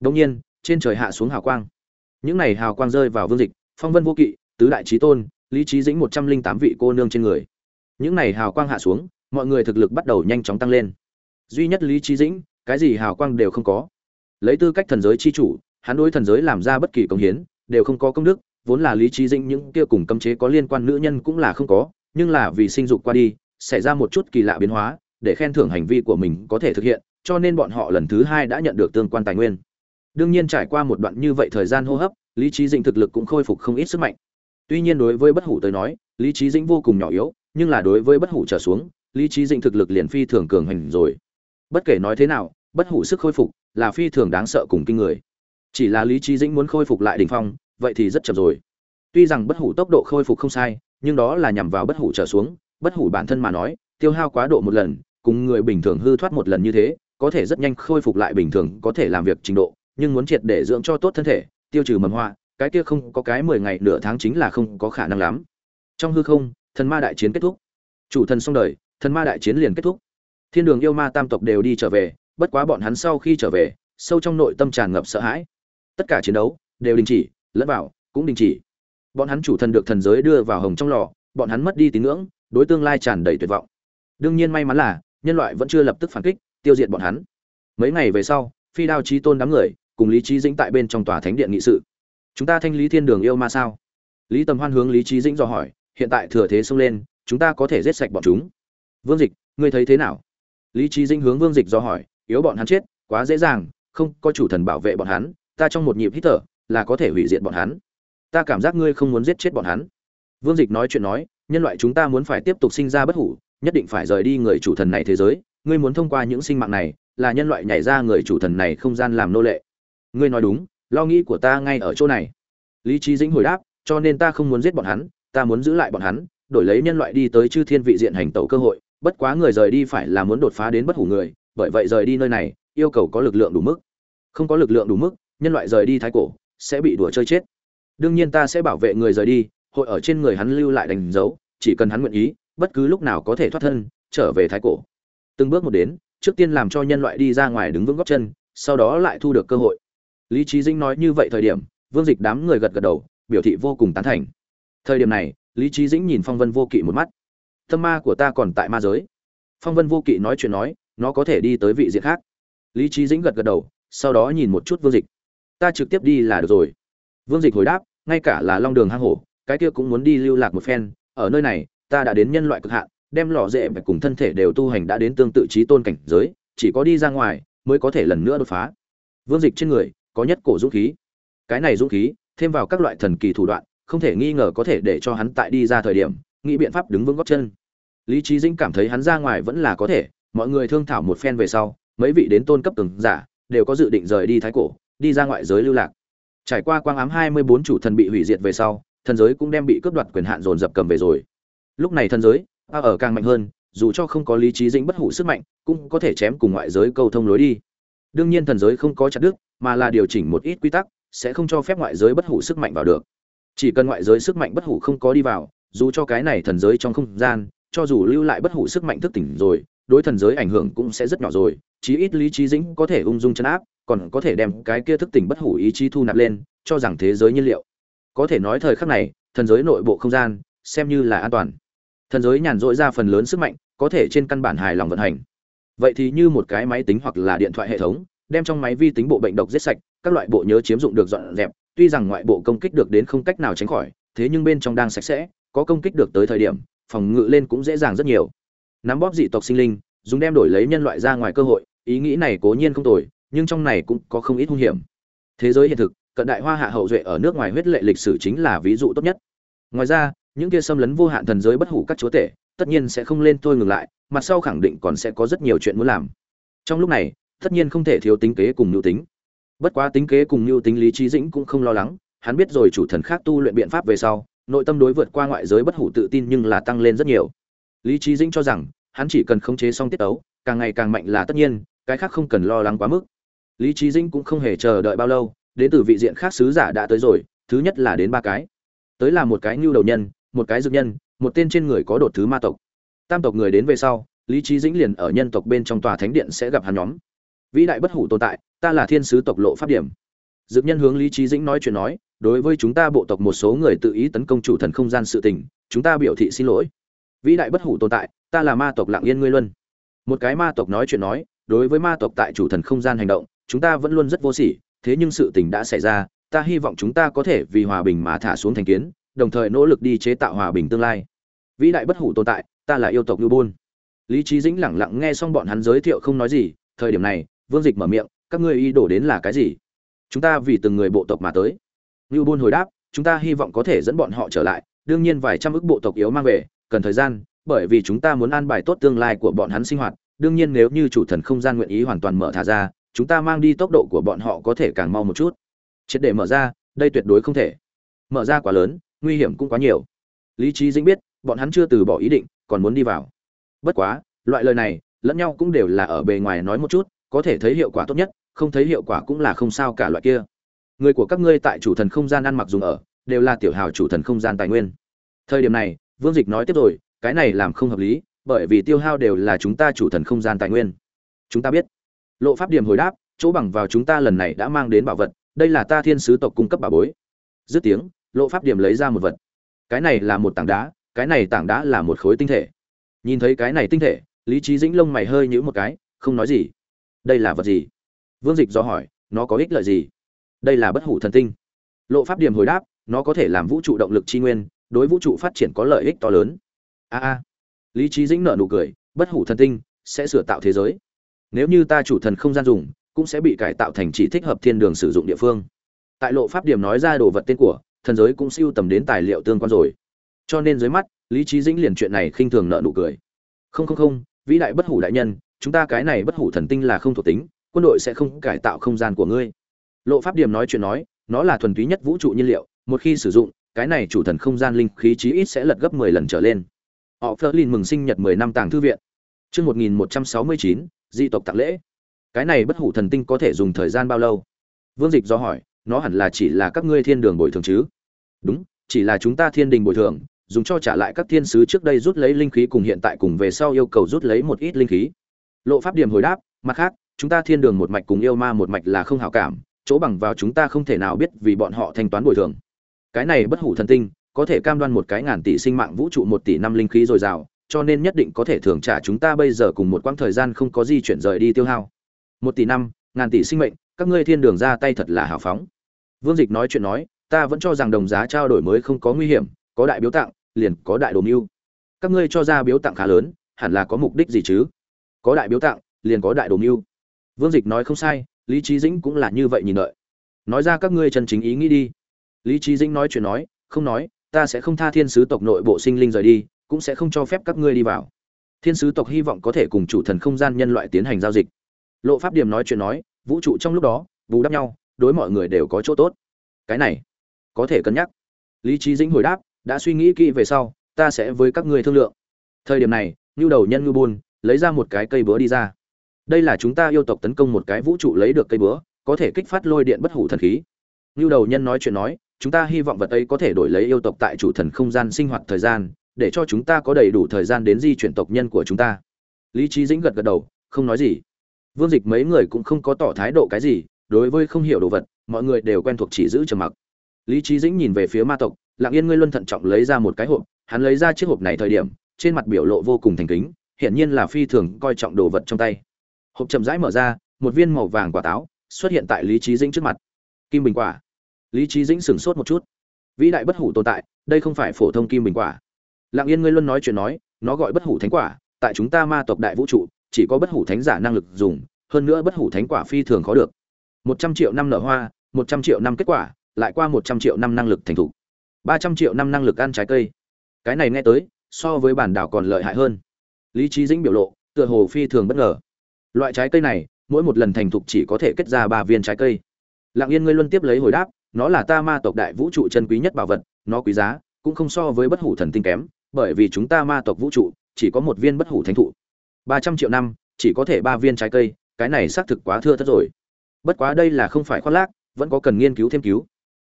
Đông nhiên, trên trời hạ xuống hào quang. Những này hào quang rơi vào vương dịch, phong vân vô kỵ, tứ đại chí tôn, lý trí dĩnh một trăm linh tám vị cô nương trên người. Những này hào quang hạ xuống mọi người thực lực bắt đầu nhanh chóng tăng lên. Duy nhất lý trí dĩnh, cái gì hào quang đều không có. Lấy tư cách thần giới chi chủ, hắn đối thần giới làm ra bất kỳ công hiến, đều không có công đức, vốn là lý trí dĩnh những kia cùng cấm chế có liên quan nữ nhân cũng là không có, nhưng là vì sinh dục qua đi, xảy ra một chút kỳ lạ biến hóa, để khen thưởng hành vi của mình có thể thực hiện, cho nên bọn họ lần thứ hai đã nhận được tương quan tài nguyên. Đương nhiên trải qua một đoạn như vậy thời gian hô hấp, lý trí dĩnh thực lực cũng khôi phục không ít sức mạnh. Tuy nhiên đối với bất hủ tới nói, lý trí dĩnh vô cùng nhỏ yếu, nhưng là đối với bất hủ trở xuống lý trí dĩnh thực lực liền phi thường cường hành rồi. Bất kể nói thế nào, bất hủ sức khôi phục là phi thường đáng sợ cùng kinh người. Chỉ là lý trí dĩnh muốn khôi phục lại đ ỉ n h phong, vậy thì rất chậm rồi. Tuy rằng bất hủ tốc độ khôi phục không sai, nhưng đó là nhằm vào bất hủ trở xuống, bất hủ bản thân mà nói, tiêu hao quá độ một lần, cùng người bình thường hư thoát một lần như thế, có thể rất nhanh khôi phục lại bình thường, có thể làm việc trình độ, nhưng muốn triệt để dưỡng cho tốt thân thể, tiêu trừ mầm hoa cái kia không có cái mười ngày nửa tháng chính là không có khả năng lắm. Trong hư không, thần ma đại chiến kết thúc. Chủ thần xong đời thần ma đại chiến liền kết thúc. Thiên đường yêu ma tam tộc đều đi trở về, bất quá bọn hắn sau khi trở về, sâu trong nội tâm tràn ngập sợ hãi. Tất cả chiến đấu đều đình chỉ, lẫn vào, cũng đình chỉ. Bọn hắn chủ thần được thần giới đưa vào hồng trong lò, bọn hắn mất đi tín ngưỡng, đối tương lai tràn đầy tuyệt vọng. Đương nhiên may mắn là, nhân loại vẫn chưa lập tức phản kích, tiêu diệt bọn hắn. Mấy ngày về sau, phi đao trí tôn đám người, cùng lý trí dĩnh tại bên trong tòa thánh điện nghị sự. Chúng ta thanh lý thiên đường yêu ma sao? Lý tầm hoan hướng lý trí dĩnh dò hỏi, hiện tại thừa thế xông lên, chúng ta có thể giết sạch bọn chúng vương dịch, ngươi thấy thế nào? Lý trí dĩnh hướng vương dịch do hỏi, yếu bọn hắn chết, quá dễ dàng, không có chủ thần bảo vệ bọn hắn, ta trong một nhịp hít thở, là có thể hủy diệt bọn hắn. Ta cảm giác ngươi không muốn giết chết bọn hắn. Vương dịch nói chuyện nói, nhân loại chúng ta muốn phải tiếp tục sinh ra bất hủ, nhất định phải rời đi người chủ thần này thế giới, ngươi muốn thông qua những sinh mạng này, là nhân loại nhảy ra người chủ thần này không gian làm nô lệ. Ngươi nói đúng, lo nghĩ của ta ngay ở chỗ này. Lý trí dĩnh hồi đáp, cho nên ta không muốn giết bọn hắn, ta muốn giữ lại bọn hắn, đổi lấy nhân loại đi tới chư thiên vị diện hành tẩu cơ hội bất quá người rời đi phải là muốn đột phá đến bất hủ người, bởi vậy rời đi nơi này, yêu cầu có lực lượng đủ mức. Không có lực lượng đủ mức, nhân loại rời đi thái cổ, sẽ bị đùa chơi chết. Đương nhiên ta sẽ bảo vệ người rời đi, hội ở trên người hắn lưu lại đánh dấu, chỉ cần hắn nguyện ý, bất cứ lúc nào có thể thoát thân, trở về thái cổ. Từng bước một đến, trước tiên làm cho nhân loại đi ra ngoài đứng vững góc chân, sau đó lại thu được cơ hội. Lý trí dinh nói như vậy thời điểm, vương dịch đám người gật gật đầu, biểu thị vô cùng tán thành. Thời điểm này, lý trí dĩnh nhìn phong vân vô kỵ một mắt tâm ma của ta còn tại ma giới. Phong vân vô kỵ nói chuyện nói, nó có thể đi tới vị diện khác. Lý trí dĩnh gật gật đầu, sau đó nhìn một chút vương dịch. Ta trực tiếp đi là được rồi. Vương dịch hồi đáp, ngay cả là long đường hang hổ, cái kia cũng muốn đi lưu lạc một phen. Ở nơi này, ta đã đến nhân loại cực hạn, đem lò dễ và cùng thân thể đều tu hành đã đến tương tự trí tôn cảnh giới, chỉ có đi ra ngoài mới có thể lần nữa đột phá. Vương dịch trên người, có nhất cổ dũng khí. Cái này dũng khí, thêm vào các loại thần kỳ thủ đoạn, không thể nghi ngờ có thể để cho hắn tại đi ra thời điểm nghĩ biện pháp đứng vững gót chân. Lý trí dĩnh cảm thấy hắn ra ngoài vẫn là có thể, mọi người thương thảo một phen về sau, mấy vị đến tôn cấp từng giả, đều có dự định rời đi thái cổ, đi ra ngoại giới lưu lạc. Trải qua quang ám hai mươi bốn chủ thần bị hủy diệt về sau, thần giới cũng đem bị cướp đoạt quyền hạn dồn dập cầm về rồi. Lúc này thần giới, a ở càng mạnh hơn, dù cho không có lý trí dĩnh bất hủ sức mạnh, cũng có thể chém cùng ngoại giới câu thông lối đi. Đương nhiên thần giới không có chặt đức mà là điều chỉnh một ít quy tắc, sẽ không cho phép ngoại giới bất hủ sức mạnh vào được. Chỉ cần ngoại giới sức mạnh bất hủ không có đi vào dù cho cái này thần giới trong không gian, cho dù lưu lại bất hủ sức mạnh thức tỉnh rồi, đối thần giới ảnh hưởng cũng sẽ rất nhỏ rồi, chí ít lý trí dĩnh có thể ung dung chấn áp, còn có thể đem cái kia thức tỉnh bất hủ ý chí thu nạp lên, cho rằng thế giới nhiên liệu. Có thể nói thời khắc này, thần giới nội bộ không gian, xem như là an toàn. Thần giới nhàn rỗi ra phần lớn sức mạnh, có thể trên căn bản hài lòng vận hành. Vậy thì như một cái máy tính hoặc là điện thoại hệ thống, đem trong máy vi tính bộ bệnh độc giết sạch, các loại bộ nhớ chiếm dụng được dọn dẹp, tuy rằng ngoại bộ công kích được đến không cách nào tránh khỏi, thế nhưng bên trong đang sạch sẽ có công kích được tới thời điểm, phòng ngự lên cũng dễ dàng rất nhiều. Nắm bóp dị tộc sinh linh, dùng đem đổi lấy nhân loại ra ngoài cơ hội, ý nghĩ này cố nhiên không tồi, nhưng trong này cũng có không ít hung hiểm. Thế giới hiện thực, cận đại hoa hạ hậu duệ ở nước ngoài huyết lệ lịch sử chính là ví dụ tốt nhất. Ngoài ra, những kia xâm lấn vô hạn thần giới bất hủ các chúa tể, tất nhiên sẽ không lên thôi ngừng lại, mặt sau khẳng định còn sẽ có rất nhiều chuyện muốn làm. Trong lúc này, tất nhiên không thể thiếu tính kế cùng nhu tính. Bất quá tính kế cùng nhu tính lý trí dĩnh cũng không lo lắng, hắn biết rồi chủ thần khác tu luyện biện pháp về sau nội tâm đối vượt qua ngoại giới bất hủ tự tin nhưng là tăng lên rất nhiều. Lý trí dĩnh cho rằng, hắn chỉ cần khống chế xong tiết tấu, càng ngày càng mạnh là tất nhiên, cái khác không cần lo lắng quá mức. Lý trí dĩnh cũng không hề chờ đợi bao lâu, đến từ vị diện khác sứ giả đã tới rồi, thứ nhất là đến ba cái. Tới là một cái nhu đầu nhân, một cái dược nhân, một tên trên người có đột thứ ma tộc. Tam tộc người đến về sau, lý trí dĩnh liền ở nhân tộc bên trong tòa thánh điện sẽ gặp hắn nhóm. Vĩ đại bất hủ tồn tại, ta là thiên sứ tộc lộ pháp điểm. Dược nhân hướng lý trí dĩnh nói chuyện nói đối với chúng ta bộ tộc một số người tự ý tấn công chủ thần không gian sự tình, chúng ta biểu thị xin lỗi. Vĩ đại bất hủ tồn tại, ta là ma tộc lạng yên ngươi luân một cái ma tộc nói chuyện nói, đối với ma tộc tại chủ thần không gian hành động, chúng ta vẫn luôn rất vô sỉ, thế nhưng sự tình đã xảy ra, ta hy vọng chúng ta có thể vì hòa bình mà thả xuống thành kiến, đồng thời nỗ lực đi chế tạo hòa bình tương lai. Vĩ đại bất hủ tồn tại, ta là yêu tộc lưu bôn. Lý trí dĩnh lẳng lặng nghe xong bọn hắn giới thiệu không nói gì, thời điểm này, vương dịch mở miệng, các ngươi ý đổ đến là cái gì? Chúng ta vì từng người bộ tộc mà tới lưu bôn hồi đáp, chúng ta hy vọng có thể dẫn bọn họ trở lại, đương nhiên vài trăm ước bộ tộc yếu mang về, cần thời gian, bởi vì chúng ta muốn an bài tốt tương lai của bọn hắn sinh hoạt, đương nhiên nếu như chủ thần không gian nguyện ý hoàn toàn mở thả ra, chúng ta mang đi tốc độ của bọn họ có thể càng mau một chút. Triệt để mở ra, đây tuyệt đối không thể. Mở ra quá lớn, nguy hiểm cũng quá nhiều. Lý trí dĩnh biết, bọn hắn chưa từ bỏ ý định, còn muốn đi vào. Bất quá, loại lời này, lẫn nhau cũng đều là ở bề ngoài nói một chút, có thể thấy hiệu quả tốt nhất, không thấy hiệu quả cũng là không sao cả loại kia người của các ngươi tại chủ thần không gian ăn mặc dùng ở, đều là tiểu hào chủ thần không gian tài nguyên. Thời điểm này, vương dịch nói tiếp rồi, cái này làm không hợp lý, bởi vì tiêu hao đều là chúng ta chủ thần không gian tài nguyên. Chúng ta biết. Lộ pháp điểm hồi đáp, chỗ bằng vào chúng ta lần này đã mang đến bảo vật, đây là ta thiên sứ tộc cung cấp bảo bối. Dứt tiếng, lộ pháp điểm lấy ra một vật. Cái này là một tảng đá, cái này tảng đá là một khối tinh thể. Nhìn thấy cái này tinh thể, lý trí dĩnh lông mày hơi nhữ một cái, không nói gì. Đây là vật gì? Vương dịch do hỏi, nó có ích lợi gì? Đây là bất hủ thần tinh. Lộ pháp điểm hồi đáp, nó có thể làm vũ trụ động lực tri nguyên, đối vũ trụ phát triển có lợi ích to lớn. A a. Lý trí dĩnh nợ nụ cười, bất hủ thần tinh sẽ sửa tạo thế giới. Nếu như ta chủ thần không gian dùng, cũng sẽ bị cải tạo thành chỉ thích hợp thiên đường sử dụng địa phương. Tại lộ pháp điểm nói ra đồ vật tên của, thần giới cũng siêu tầm đến tài liệu tương quan rồi. Cho nên dưới mắt, lý trí dĩnh liền chuyện này khinh thường nợ nụ cười. Không không không, vĩ đại bất hủ đại nhân, chúng ta cái này bất hủ thần tinh là không thuộc tính, quân đội sẽ không cải tạo không gian của ngươi lộ pháp điểm nói chuyện nói, nó là thuần túy nhất vũ trụ nhiên liệu, một khi sử dụng, cái này chủ thần không gian linh khí chí ít sẽ lật gấp mười lần trở lên. Họ phớt lên mừng sinh nhật mười năm tàng thư viện. Chương một nghìn một trăm sáu mươi chín, di tộc tặng lễ. Cái này bất hủ thần tinh có thể dùng thời gian bao lâu? Vương dịch do hỏi, nó hẳn là chỉ là các ngươi thiên đường bồi thường chứ? Đúng, chỉ là chúng ta thiên đình bồi thường, dùng cho trả lại các thiên sứ trước đây rút lấy linh khí cùng hiện tại cùng về sau yêu cầu rút lấy một ít linh khí. Lộ pháp điểm hồi đáp, mặt khác, chúng ta thiên đường một mạch cùng yêu ma một mạch là không hảo cảm chỗ bằng vào chúng ta không thể nào biết vì bọn họ thanh toán bồi thường. Cái này bất hủ thần tinh, có thể cam đoan một cái ngàn tỷ sinh mạng vũ trụ, một tỷ năm linh khí dồi dào, cho nên nhất định có thể thưởng trả chúng ta bây giờ cùng một quãng thời gian không có di chuyển rời đi tiêu hao. Một tỷ năm, ngàn tỷ sinh mệnh, các ngươi thiên đường ra tay thật là hào phóng. Vương dịch nói chuyện nói, ta vẫn cho rằng đồng giá trao đổi mới không có nguy hiểm, có đại biếu tặng, liền có đại đồ mưu. Các ngươi cho ra biếu tặng khá lớn, hẳn là có mục đích gì chứ? Có đại biếu tặng, liền có đại đồ mưu. Vương dịch nói không sai lý trí dĩnh cũng là như vậy nhìn đợi. nói ra các ngươi chân chính ý nghĩ đi. Lý trí dĩnh nói chuyện nói, không nói, ta sẽ không tha thiên sứ tộc nội bộ sinh linh rời đi, cũng sẽ không cho phép các ngươi đi vào. Thiên sứ tộc hy vọng có thể cùng chủ thần không gian nhân loại tiến hành giao dịch. Lộ pháp điểm nói chuyện nói, vũ trụ trong lúc đó, bù đắp nhau, đối mọi người đều có chỗ tốt. Cái này, có thể cân nhắc. Lý trí dĩnh hồi đáp, đã suy nghĩ kỹ về sau, ta sẽ với các ngươi thương lượng. Thời điểm này nhu đầu nhân ngư buôn, lấy ra một cái cây búa đi ra đây là chúng ta yêu tộc tấn công một cái vũ trụ lấy được cây búa, có thể kích phát lôi điện bất hủ thần khí. Như đầu nhân nói chuyện nói, chúng ta hy vọng vật ấy có thể đổi lấy yêu tộc tại chủ thần không gian sinh hoạt thời gian, để cho chúng ta có đầy đủ thời gian đến di chuyển tộc nhân của chúng ta. Lý trí dĩnh gật gật đầu, không nói gì. Vương dịch mấy người cũng không có tỏ thái độ cái gì, đối với không hiểu đồ vật, mọi người đều quen thuộc chỉ giữ trầm mặc. Lý trí dĩnh nhìn về phía ma tộc, lặng yên ngươi luân thận trọng lấy ra một cái hộp, hắn lấy ra chiếc hộp này thời điểm, trên mặt biểu lộ vô cùng thành kính, hiển nhiên là phi thường coi trọng đồ vật trong tay hộp chậm rãi mở ra, một viên màu vàng quả táo xuất hiện tại lý trí dĩnh trước mặt. Kim bình quả. Lý trí dĩnh sửng sốt một chút. Vĩ đại bất hủ tồn tại, đây không phải phổ thông kim bình quả. Lặng yên ngươi luôn nói chuyện nói, nó gọi bất hủ thánh quả, tại chúng ta ma tộc đại vũ trụ, chỉ có bất hủ thánh giả năng lực dùng, hơn nữa bất hủ thánh quả phi thường khó được. Một trăm triệu năm nở hoa, một trăm triệu năm kết quả, lại qua một trăm triệu năm năng lực thành thục. Ba trăm triệu năm năng lực ăn trái cây. Cái này nghe tới, so với bản đảo còn lợi hại hơn. Lý trí dĩnh biểu lộ, tựa hồ phi thường bất ngờ loại trái cây này, mỗi một lần thành thục chỉ có thể kết ra ba viên trái cây. Lặng yên ngươi luân tiếp lấy hồi đáp, nó là ta ma tộc đại vũ trụ chân quý nhất bảo vật, nó quý giá, cũng không so với bất hủ thần tinh kém, bởi vì chúng ta ma tộc vũ trụ, chỉ có một viên bất hủ thánh thụ. Ba trăm triệu năm, chỉ có thể ba viên trái cây, cái này xác thực quá thưa thất rồi. Bất quá đây là không phải khoác lác, vẫn có cần nghiên cứu thêm cứu.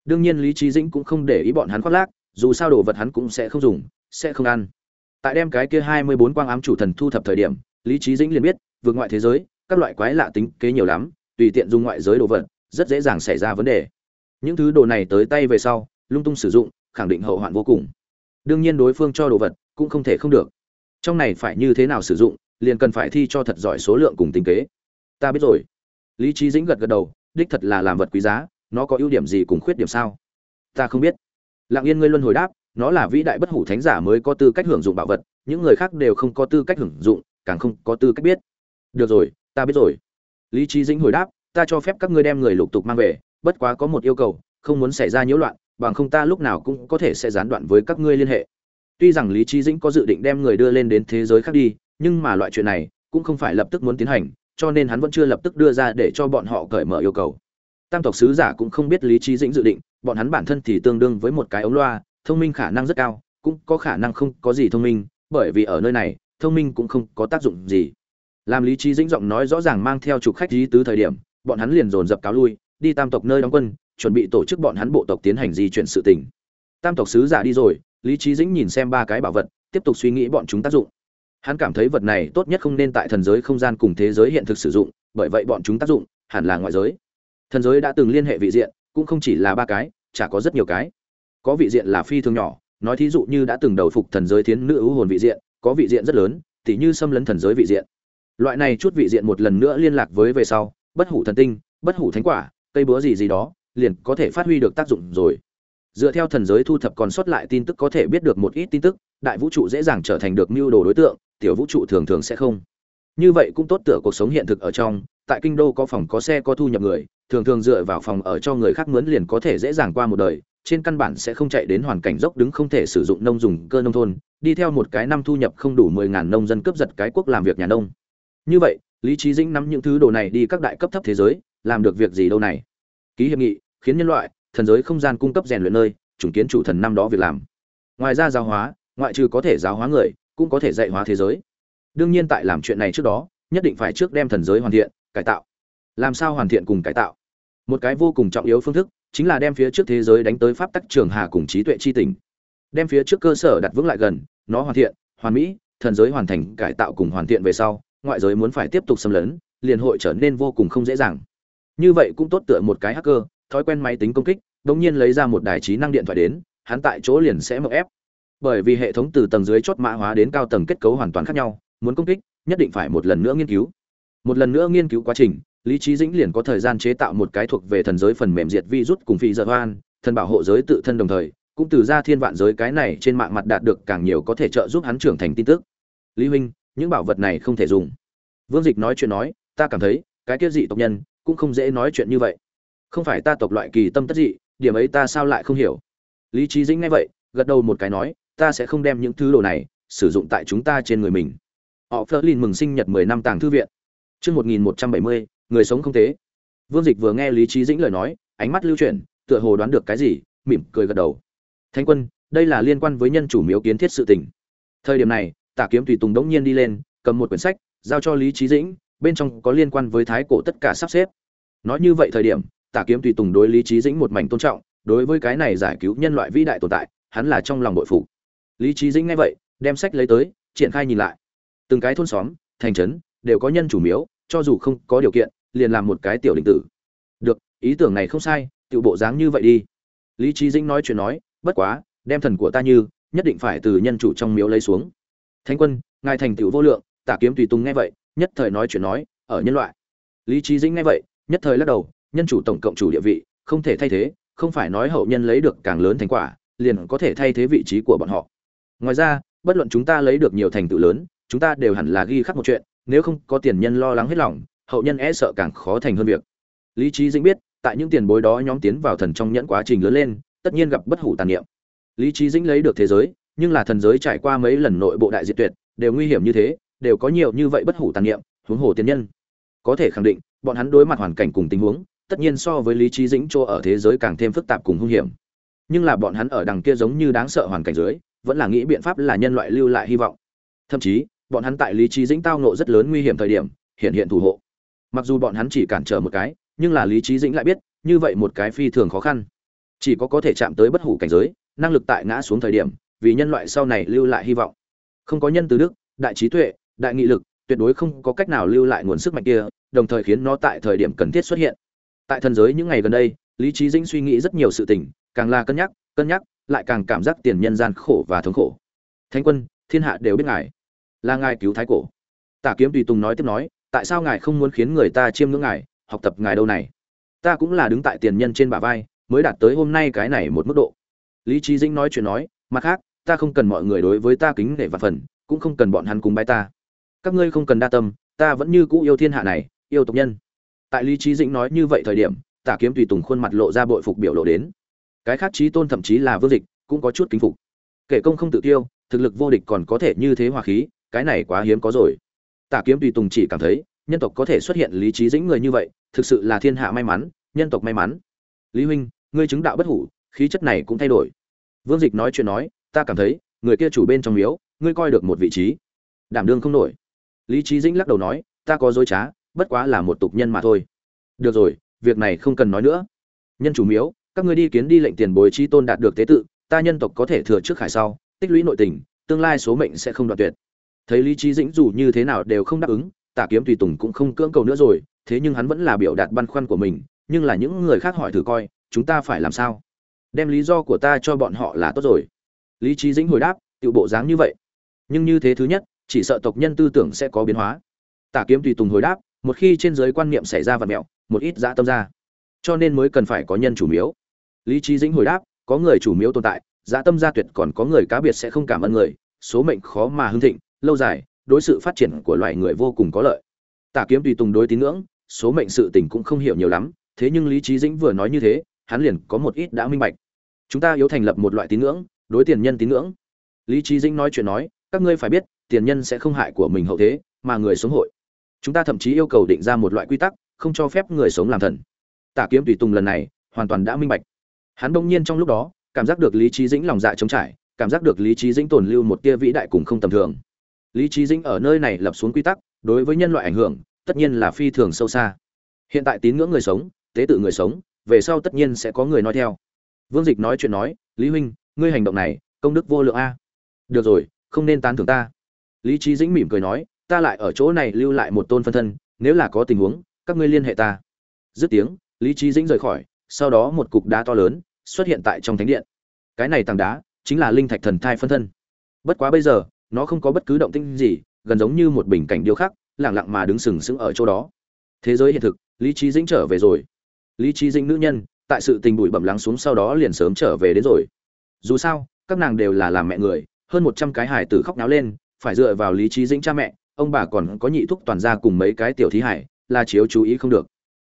Đương nhiên lý trí dĩnh cũng không để ý bọn hắn khoác lác, dù sao đồ vật hắn cũng sẽ không dùng, sẽ không ăn. Tại đem cái kia hai mươi bốn quang ám chủ thần thu thập thời điểm, lý trí dĩnh liền biết vượt ngoại thế giới, các loại quái lạ tính kế nhiều lắm, tùy tiện dùng ngoại giới đồ vật, rất dễ dàng xảy ra vấn đề. Những thứ đồ này tới tay về sau, lung tung sử dụng, khẳng định hậu hoạn vô cùng. Đương nhiên đối phương cho đồ vật cũng không thể không được. Trong này phải như thế nào sử dụng, liền cần phải thi cho thật giỏi số lượng cùng tính kế. Ta biết rồi. Lý trí dĩnh gật gật đầu, đích thật là làm vật quý giá, nó có ưu điểm gì cùng khuyết điểm sao? Ta không biết. Lặng yên ngươi luân hồi đáp, nó là vĩ đại bất hủ thánh giả mới có tư cách hưởng dụng bảo vật, những người khác đều không có tư cách hưởng dụng, càng không có tư cách biết được rồi, ta biết rồi. Lý trí dĩnh hồi đáp, ta cho phép các ngươi đem người lục tục mang về, bất quá có một yêu cầu, không muốn xảy ra nhiễu loạn, bằng không ta lúc nào cũng có thể sẽ gián đoạn với các ngươi liên hệ. Tuy rằng lý trí dĩnh có dự định đem người đưa lên đến thế giới khác đi, nhưng mà loại chuyện này cũng không phải lập tức muốn tiến hành, cho nên hắn vẫn chưa lập tức đưa ra để cho bọn họ cởi mở yêu cầu. Tam tộc sứ giả cũng không biết lý trí dĩnh dự định, bọn hắn bản thân thì tương đương với một cái ống loa, thông minh khả năng rất cao, cũng có khả năng không có gì thông minh, bởi vì ở nơi này, thông minh cũng không có tác dụng gì làm lý trí dĩnh giọng nói rõ ràng mang theo trục khách lý tứ thời điểm, bọn hắn liền dồn dập cáo lui, đi tam tộc nơi đóng quân, chuẩn bị tổ chức bọn hắn bộ tộc tiến hành di chuyển sự tình. Tam tộc sứ giả đi rồi, lý trí dĩnh nhìn xem ba cái bảo vật, tiếp tục suy nghĩ bọn chúng tác dụng. Hắn cảm thấy vật này tốt nhất không nên tại thần giới không gian cùng thế giới hiện thực sử dụng, bởi vậy bọn chúng tác dụng hẳn là ngoại giới. Thần giới đã từng liên hệ vị diện, cũng không chỉ là ba cái, chả có rất nhiều cái. Có vị diện là phi thường nhỏ, nói thí dụ như đã từng đầu phục thần giới thiến nữ ưu hồn vị diện, có vị diện rất lớn, tỉ như xâm lấn thần giới vị diện loại này chút vị diện một lần nữa liên lạc với về sau, bất hủ thần tinh, bất hủ thánh quả, cây búa gì gì đó, liền có thể phát huy được tác dụng rồi. Dựa theo thần giới thu thập còn sót lại tin tức có thể biết được một ít tin tức, đại vũ trụ dễ dàng trở thành được mưu đồ đối tượng, tiểu vũ trụ thường thường sẽ không. Như vậy cũng tốt tựa cuộc sống hiện thực ở trong, tại kinh đô có phòng có xe có thu nhập người, thường thường dựa vào phòng ở cho người khác mướn liền có thể dễ dàng qua một đời, trên căn bản sẽ không chạy đến hoàn cảnh dốc đứng không thể sử dụng nông dùng cơ nông thôn, đi theo một cái năm thu nhập không đủ mười ngàn nông dân cướp giật cái quốc làm việc nhà nông như vậy, lý trí dĩnh nắm những thứ đồ này đi các đại cấp thấp thế giới, làm được việc gì đâu này? Ký hiệp nghị, khiến nhân loại, thần giới không gian cung cấp rèn luyện nơi, chủng kiến chủ thần năm đó việc làm. Ngoài ra giáo hóa, ngoại trừ có thể giáo hóa người, cũng có thể dạy hóa thế giới. Đương nhiên tại làm chuyện này trước đó, nhất định phải trước đem thần giới hoàn thiện, cải tạo. Làm sao hoàn thiện cùng cải tạo? Một cái vô cùng trọng yếu phương thức, chính là đem phía trước thế giới đánh tới pháp tắc trường hà cùng trí tuệ chi tỉnh đem phía trước cơ sở đặt vững lại gần, nó hoàn thiện, hoàn mỹ, thần giới hoàn thành cải tạo cùng hoàn thiện về sau ngoại giới muốn phải tiếp tục xâm lấn, liền hội trở nên vô cùng không dễ dàng. Như vậy cũng tốt tựa một cái hacker, thói quen máy tính công kích đống nhiên lấy ra một đài trí năng điện thoại đến, hắn tại chỗ liền sẽ mậu ép bởi vì hệ thống từ tầng dưới chốt mã hóa đến cao tầng kết cấu hoàn toàn khác nhau, muốn công kích, nhất định phải một lần nữa nghiên cứu. Một lần nữa nghiên cứu quá trình, lý trí dĩnh liền có thời gian chế tạo một cái thuộc về thần giới phần mềm diệt virus cùng phi giờ hoan, thần bảo hộ giới tự thân đồng thời, cũng từ ra thiên vạn giới cái này trên mạng mặt đạt được càng nhiều có thể trợ giúp hắn trưởng thành tin tức. Lý huynh những bảo vật này không thể dùng. Vương dịch nói chuyện nói, ta cảm thấy, cái kia dị tộc nhân, cũng không dễ nói chuyện như vậy. Không phải ta tộc loại kỳ tâm tất dị, điểm ấy ta sao lại không hiểu? Lý trí dĩnh nghe vậy, gật đầu một cái nói, ta sẽ không đem những thứ đồ này sử dụng tại chúng ta trên người mình. Họ phơ lin mừng sinh nhật mười năm tàng thư viện. Chương một nghìn một trăm bảy mươi, người sống không tế vương dịch vừa nghe lý trí dĩnh lời nói, ánh mắt lưu chuyển, tựa hồ đoán được cái gì, mỉm cười gật đầu. Thanh quân, đây là liên quan với nhân chủ miếu kiến thiết sự tình. Thời điểm này tả kiếm tùy tùng đống nhiên đi lên, cầm một quyển sách, giao cho lý trí dĩnh, bên trong có liên quan với thái cổ tất cả sắp xếp. Nói như vậy thời điểm, tả kiếm tùy tùng đối lý trí dĩnh một mảnh tôn trọng, đối với cái này giải cứu nhân loại vĩ đại tồn tại, hắn là trong lòng bội phục. Lý trí dĩnh nghe vậy, đem sách lấy tới, triển khai nhìn lại. Từng cái thôn xóm, thành trấn đều có nhân chủ miếu, cho dù không có điều kiện, liền làm một cái tiểu định tử. Được, ý tưởng này không sai tự bộ dáng như vậy đi. Lý trí dĩnh nói chuyện nói, bất quá, đem thần của ta như, nhất định phải từ nhân chủ trong miếu lấy xuống thánh quân, ngài thành tựu vô lượng, tả kiếm tùy tùng nghe vậy, nhất thời nói chuyện nói, ở nhân loại. Lý trí dĩnh nghe vậy, nhất thời lắc đầu, nhân chủ tổng cộng chủ địa vị, không thể thay thế, không phải nói hậu nhân lấy được càng lớn thành quả, liền có thể thay thế vị trí của bọn họ. Ngoài ra, bất luận chúng ta lấy được nhiều thành tựu lớn, chúng ta đều hẳn là ghi khắc một chuyện, nếu không có tiền nhân lo lắng hết lòng, hậu nhân e sợ càng khó thành hơn việc. Lý trí dĩnh biết, tại những tiền bối đó nhóm tiến vào thần trong nhẫn quá trình lớn lên, tất nhiên gặp bất hủ tàn niệm. Lý trí dĩnh lấy được thế giới nhưng là thần giới trải qua mấy lần nội bộ đại diệt tuyệt, đều nguy hiểm như thế, đều có nhiều như vậy bất hủ tàn niệm, huống hồ tiên nhân. Có thể khẳng định, bọn hắn đối mặt hoàn cảnh cùng tình huống, tất nhiên so với lý trí dĩnh chỗ ở thế giới càng thêm phức tạp cùng hung hiểm. Nhưng là bọn hắn ở đằng kia giống như đáng sợ hoàn cảnh dưới, vẫn là nghĩ biện pháp là nhân loại lưu lại hy vọng. Thậm chí, bọn hắn tại lý trí dĩnh tao nộ rất lớn nguy hiểm thời điểm, hiện hiện thủ hộ. Mặc dù bọn hắn chỉ cản trở một cái, nhưng là lý trí dĩnh lại biết, như vậy một cái phi thường khó khăn. Chỉ có có thể chạm tới bất hủ cảnh giới, năng lực tại ngã xuống thời điểm vì nhân loại sau này lưu lại hy vọng. Không có nhân từ đức, đại trí tuệ, đại nghị lực, tuyệt đối không có cách nào lưu lại nguồn sức mạnh kia, đồng thời khiến nó tại thời điểm cần thiết xuất hiện. Tại thần giới những ngày gần đây, lý trí dĩnh suy nghĩ rất nhiều sự tình, càng là cân nhắc cân nhắc, lại càng cảm giác tiền nhân gian khổ và thống khổ. Thánh quân, thiên hạ đều biết ngài. Là ngài cứu thái cổ. Tả kiếm tùy tùng nói tiếp nói, tại sao ngài không muốn khiến người ta chiêm ngưỡng ngài, học tập ngài đâu này? Ta cũng là đứng tại tiền nhân trên bả vai, mới đạt tới hôm nay cái này một mức độ. Lý trí dĩnh nói chuyện nói, mặt khác ta không cần mọi người đối với ta kính nể và phần, cũng không cần bọn hắn cùng bái ta. Các ngươi không cần đa tâm, ta vẫn như cũ yêu thiên hạ này, yêu tộc nhân. Tại lý trí dĩnh nói như vậy thời điểm, tả kiếm tùy tùng khuôn mặt lộ ra bội phục biểu lộ đến. Cái khác trí tôn thậm chí là vương dịch, cũng có chút kính phục. Kể công không tự tiêu, thực lực vô địch còn có thể như thế hòa khí, cái này quá hiếm có rồi. Tả kiếm tùy tùng chỉ cảm thấy, nhân tộc có thể xuất hiện lý trí dĩnh người như vậy, thực sự là thiên hạ may mắn, nhân tộc may mắn. Lý huynh, ngươi chứng đạo bất hủ, khí chất này cũng thay đổi. Vương dịch nói chuyện nói ta cảm thấy, người kia chủ bên trong miếu, ngươi coi được một vị trí. Đảm đương không nổi. Lý trí dĩnh lắc đầu nói, ta có dối trá, bất quá là một tục nhân mà thôi. Được rồi, việc này không cần nói nữa. Nhân chủ miếu, các ngươi đi kiến đi lệnh tiền bối chi tôn đạt được tế tự, ta nhân tộc có thể thừa trước khải sau, tích lũy nội tình, tương lai số mệnh sẽ không đoạn tuyệt. Thấy lý trí dĩnh dù như thế nào đều không đáp ứng, tả kiếm tùy tùng cũng không cưỡng cầu nữa rồi, thế nhưng hắn vẫn là biểu đạt băn khoăn của mình, nhưng là những người khác hỏi thử coi, chúng ta phải làm sao? Đem lý do của ta cho bọn họ là tốt rồi lý trí dĩnh hồi đáp tự bộ dáng như vậy, nhưng như thế thứ nhất, chỉ sợ tộc nhân tư tưởng sẽ có biến hóa. Tả kiếm tùy tùng hồi đáp, một khi trên giới quan niệm xảy ra vật mẹo, một ít dã tâm ra, cho nên mới cần phải có nhân chủ miếu. Lý trí dĩnh hồi đáp, có người chủ miếu tồn tại, dã tâm gia tuyệt, còn có người cá biệt sẽ không cảm ơn người, số mệnh khó mà hưng thịnh, lâu dài, đối sự phát triển của loài người vô cùng có lợi. Tả kiếm tùy tùng đối tín ngưỡng, số mệnh sự tình cũng không hiểu nhiều lắm, thế nhưng lý trí dĩnh vừa nói như thế, hắn liền có một ít đã minh bạch. Chúng ta yếu thành lập một loại tín ngưỡng đối tiền nhân tín ngưỡng. Lý trí dĩnh nói chuyện nói, các ngươi phải biết, tiền nhân sẽ không hại của mình hậu thế, mà người sống hội. Chúng ta thậm chí yêu cầu định ra một loại quy tắc, không cho phép người sống làm thần. Tả kiếm tùy tùng lần này, hoàn toàn đã minh bạch. Hắn đông nhiên trong lúc đó, cảm giác được lý trí dĩnh lòng dạ trống trải, cảm giác được lý trí dĩnh tồn lưu một tia vĩ đại cùng không tầm thường. Lý trí dĩnh ở nơi này lập xuống quy tắc, đối với nhân loại ảnh hưởng, tất nhiên là phi thường sâu xa. Hiện tại tín ngưỡng người sống, tế tự người sống, về sau tất nhiên sẽ có người nói theo. Vương dịch nói chuyện nói, lý huynh ngươi hành động này, công đức vô lượng a. Được rồi, không nên tán thưởng ta. Lý trí dĩnh mỉm cười nói, ta lại ở chỗ này lưu lại một tôn phân thân, nếu là có tình huống, các ngươi liên hệ ta. Dứt tiếng, lý trí dĩnh rời khỏi, sau đó một cục đá to lớn xuất hiện tại trong thánh điện. Cái này tảng đá chính là linh thạch thần thai phân thân. Bất quá bây giờ, nó không có bất cứ động tĩnh gì, gần giống như một bình cảnh điêu khắc lẳng lặng mà đứng sừng sững ở chỗ đó. Thế giới hiện thực, lý trí dĩnh trở về rồi. Lý trí dĩnh nữ nhân, tại sự tình bụi bẩm lắng xuống sau đó liền sớm trở về đến rồi dù sao, các nàng đều là làm mẹ người, hơn một trăm cái hải tử khóc náo lên, phải dựa vào lý trí dĩnh cha mẹ, ông bà còn có nhị thúc toàn gia cùng mấy cái tiểu thí hải, là chiếu chú ý không được.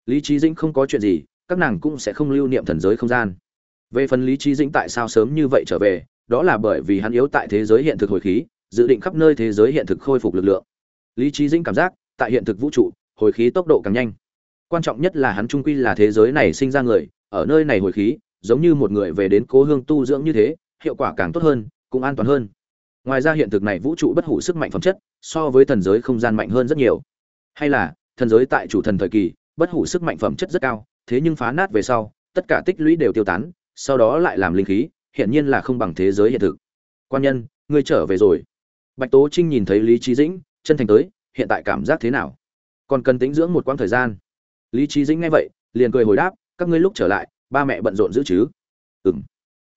Lý trí dĩnh không có chuyện gì, các nàng cũng sẽ không lưu niệm thần giới không gian. Về phần lý trí dĩnh tại sao sớm như vậy trở về, đó là bởi vì hắn yếu tại thế giới hiện thực hồi khí, dự định khắp nơi thế giới hiện thực khôi phục lực lượng. Lý trí dĩnh cảm giác, tại hiện thực vũ trụ, hồi khí tốc độ càng nhanh. Quan trọng nhất là hắn trung quy là thế giới này sinh ra người, ở nơi này hồi khí giống như một người về đến cố hương tu dưỡng như thế, hiệu quả càng tốt hơn, cũng an toàn hơn. Ngoài ra hiện thực này vũ trụ bất hủ sức mạnh phẩm chất, so với thần giới không gian mạnh hơn rất nhiều. Hay là, thần giới tại chủ thần thời kỳ, bất hủ sức mạnh phẩm chất rất cao, thế nhưng phá nát về sau, tất cả tích lũy đều tiêu tán, sau đó lại làm linh khí hiện nhiên là không bằng thế giới hiện thực. Quan nhân, ngươi trở về rồi. Bạch tố trinh nhìn thấy lý trí dĩnh, chân thành tới, hiện tại cảm giác thế nào? Còn cần tính dưỡng một quãng thời gian. Lý trí dĩnh nghe vậy, liền cười hồi đáp, các ngươi lúc trở lại ba mẹ bận rộn giữ chứ? Ừng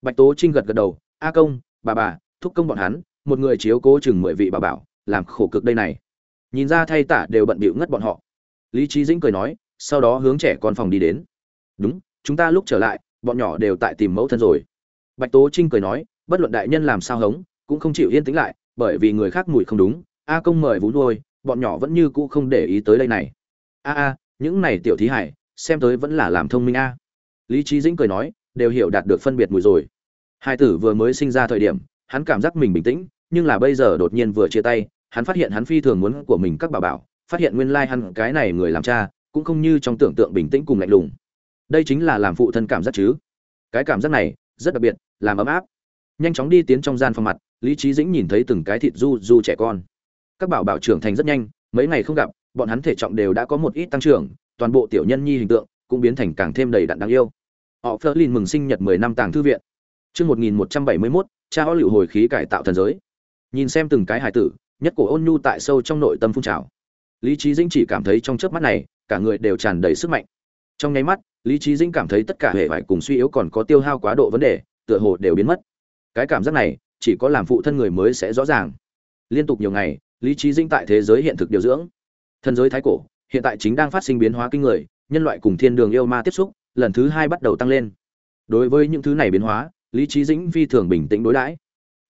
bạch tố trinh gật gật đầu, a công, bà bà, thúc công bọn hắn, một người chiếu cố chừng mười vị bà bảo, làm khổ cực đây này. Nhìn ra thay tả đều bận bịu ngất bọn họ. Lý trí dĩnh cười nói, sau đó hướng trẻ con phòng đi đến. Đúng, chúng ta lúc trở lại, bọn nhỏ đều tại tìm mẫu thân rồi. Bạch tố trinh cười nói, bất luận đại nhân làm sao hống, cũng không chịu yên tĩnh lại, bởi vì người khác mùi không đúng, a công mời vú nuôi, bọn nhỏ vẫn như cũ không để ý tới đây này. A a, những này tiểu thí hải, xem tới vẫn là làm thông minh a lý trí dĩnh cười nói, đều hiểu đạt được phân biệt mùi rồi. Hai tử vừa mới sinh ra thời điểm, hắn cảm giác mình bình tĩnh, nhưng là bây giờ đột nhiên vừa chia tay, hắn phát hiện hắn phi thường muốn của mình các bà bảo, phát hiện nguyên lai hắn cái này người làm cha, cũng không như trong tưởng tượng bình tĩnh cùng lạnh lùng. Đây chính là làm phụ thân cảm giác chứ. Cái cảm giác này, rất đặc biệt, làm ấm áp. Nhanh chóng đi tiến trong gian phòng mặt, lý trí dĩnh nhìn thấy từng cái thịt du du trẻ con. Các bảo bảo trưởng thành rất nhanh, mấy ngày không gặp, bọn hắn thể trọng đều đã có một ít tăng trưởng, toàn bộ tiểu nhân nhi hình tượng cũng biến thành càng thêm đầy đặn đáng yêu họ phớt lên mừng sinh nhật 10 năm tàng thư viện Chương 1171, cha họ liệu hồi khí cải tạo thần giới. Nhìn xem từng cái hài tử, nhất cổ ôn nhu tại sâu trong nội tâm phun trào. Lý Chí Dĩnh chỉ cảm thấy trong chớp mắt này, cả người đều tràn đầy sức mạnh. Trong nháy mắt, Lý Chí Dĩnh cảm thấy tất cả hệ vải cùng suy yếu còn có tiêu hao quá độ vấn đề, tựa hồ đều biến mất. Cái cảm giác này, chỉ có làm phụ thân người mới sẽ rõ ràng. Liên tục nhiều ngày, Lý Chí Dĩnh tại thế giới hiện thực điều dưỡng. Thần giới thái cổ, hiện tại chính đang phát sinh biến hóa kinh người, nhân loại cùng thiên đường yêu ma tiếp xúc, lần thứ hai bắt đầu tăng lên. Đối với những thứ này biến hóa, lý trí dĩnh phi thường bình tĩnh đối đãi.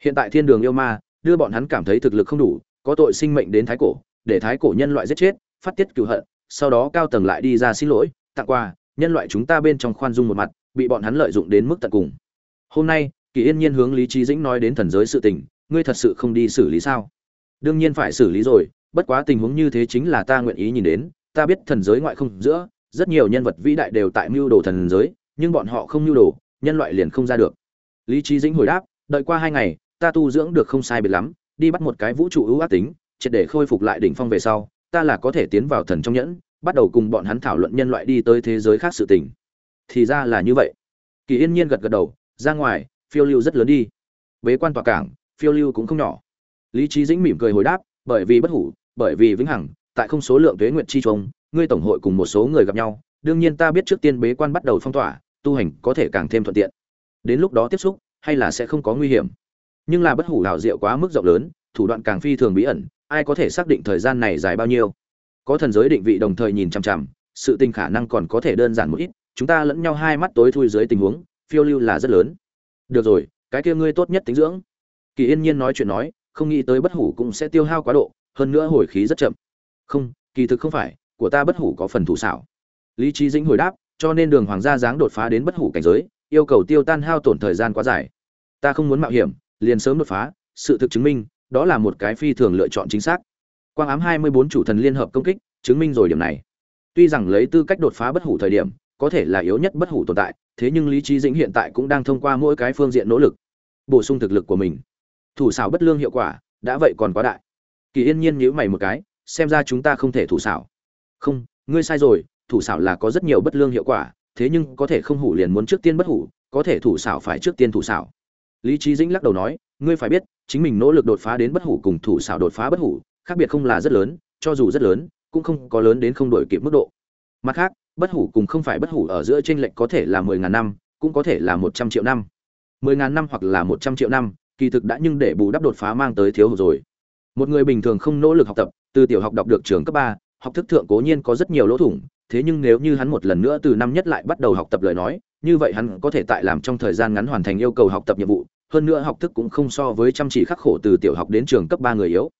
Hiện tại thiên đường yêu ma đưa bọn hắn cảm thấy thực lực không đủ có tội sinh mệnh đến thái cổ để thái cổ nhân loại giết chết phát tiết cựu hận sau đó cao tầng lại đi ra xin lỗi tặng quà nhân loại chúng ta bên trong khoan dung một mặt bị bọn hắn lợi dụng đến mức tận cùng. Hôm nay kỳ yên nhiên hướng lý trí dĩnh nói đến thần giới sự tình ngươi thật sự không đi xử lý sao? Đương nhiên phải xử lý rồi bất quá tình huống như thế chính là ta nguyện ý nhìn đến ta biết thần giới ngoại không giữa rất nhiều nhân vật vĩ đại đều tại mưu đồ thần giới, nhưng bọn họ không mưu đồ, nhân loại liền không ra được. Lý trí dĩnh hồi đáp, đợi qua hai ngày, ta tu dưỡng được không sai biệt lắm, đi bắt một cái vũ trụ ưu ác tính, triệt để khôi phục lại đỉnh phong về sau, ta là có thể tiến vào thần trong nhẫn, bắt đầu cùng bọn hắn thảo luận nhân loại đi tới thế giới khác sự tình. Thì ra là như vậy. Kỳ yên nhiên gật gật đầu, ra ngoài, phiêu lưu rất lớn đi. Bế quan tòa cảng, phiêu lưu cũng không nhỏ. Lý trí dĩnh mỉm cười hồi đáp, bởi vì bất hủ, bởi vì vĩnh hằng, tại không số lượng tuế nguyện chi trông ngươi tổng hội cùng một số người gặp nhau, đương nhiên ta biết trước tiên bế quan bắt đầu phong tỏa, tu hành có thể càng thêm thuận tiện. Đến lúc đó tiếp xúc, hay là sẽ không có nguy hiểm. Nhưng là bất hủ lão diệu quá mức rộng lớn, thủ đoạn càng phi thường bí ẩn, ai có thể xác định thời gian này dài bao nhiêu? Có thần giới định vị đồng thời nhìn chằm chằm, sự tình khả năng còn có thể đơn giản một ít, chúng ta lẫn nhau hai mắt tối thui dưới tình huống, phiêu lưu là rất lớn. Được rồi, cái kia ngươi tốt nhất tính dưỡng. Kỳ yên nhiên nói chuyện nói, không nghĩ tới bất hủ cũng sẽ tiêu hao quá độ, hơn nữa hồi khí rất chậm. Không, kỳ thực không phải của ta bất hủ có phần thủ xảo. Lý trí dĩnh hồi đáp, cho nên đường hoàng gia dáng đột phá đến bất hủ cảnh giới, yêu cầu tiêu tan hao tổn thời gian quá dài. Ta không muốn mạo hiểm, liền sớm đột phá, sự thực chứng minh, đó là một cái phi thường lựa chọn chính xác. Quang ám hai mươi bốn chủ thần liên hợp công kích, chứng minh rồi điểm này. Tuy rằng lấy tư cách đột phá bất hủ thời điểm, có thể là yếu nhất bất hủ tồn tại, thế nhưng lý trí dĩnh hiện tại cũng đang thông qua mỗi cái phương diện nỗ lực, bổ sung thực lực của mình. Thủ xảo bất lương hiệu quả, đã vậy còn quá đại. Kỳ yên nhiên nhữ mày một cái, xem ra chúng ta không thể thủ xảo không, ngươi sai rồi, thủ xảo là có rất nhiều bất lương hiệu quả, thế nhưng có thể không hủ liền muốn trước tiên bất hủ, có thể thủ xảo phải trước tiên thủ xảo. Lý trí dĩnh lắc đầu nói, ngươi phải biết, chính mình nỗ lực đột phá đến bất hủ cùng thủ xảo đột phá bất hủ, khác biệt không là rất lớn, cho dù rất lớn, cũng không có lớn đến không đổi kịp mức độ. Mặt khác, bất hủ cùng không phải bất hủ ở giữa tranh lệch có thể là mười ngàn năm, cũng có thể là một trăm triệu năm. Mười ngàn năm hoặc là một trăm triệu năm, kỳ thực đã nhưng để bù đắp đột phá mang tới thiếu hụt rồi. Một người bình thường không nỗ lực học tập, từ tiểu học đọc được trường cấp ba học thức thượng cố nhiên có rất nhiều lỗ thủng, thế nhưng nếu như hắn một lần nữa từ năm nhất lại bắt đầu học tập lời nói, như vậy hắn có thể tại làm trong thời gian ngắn hoàn thành yêu cầu học tập nhiệm vụ, hơn nữa học thức cũng không so với chăm chỉ khắc khổ từ tiểu học đến trường cấp ba người yếu.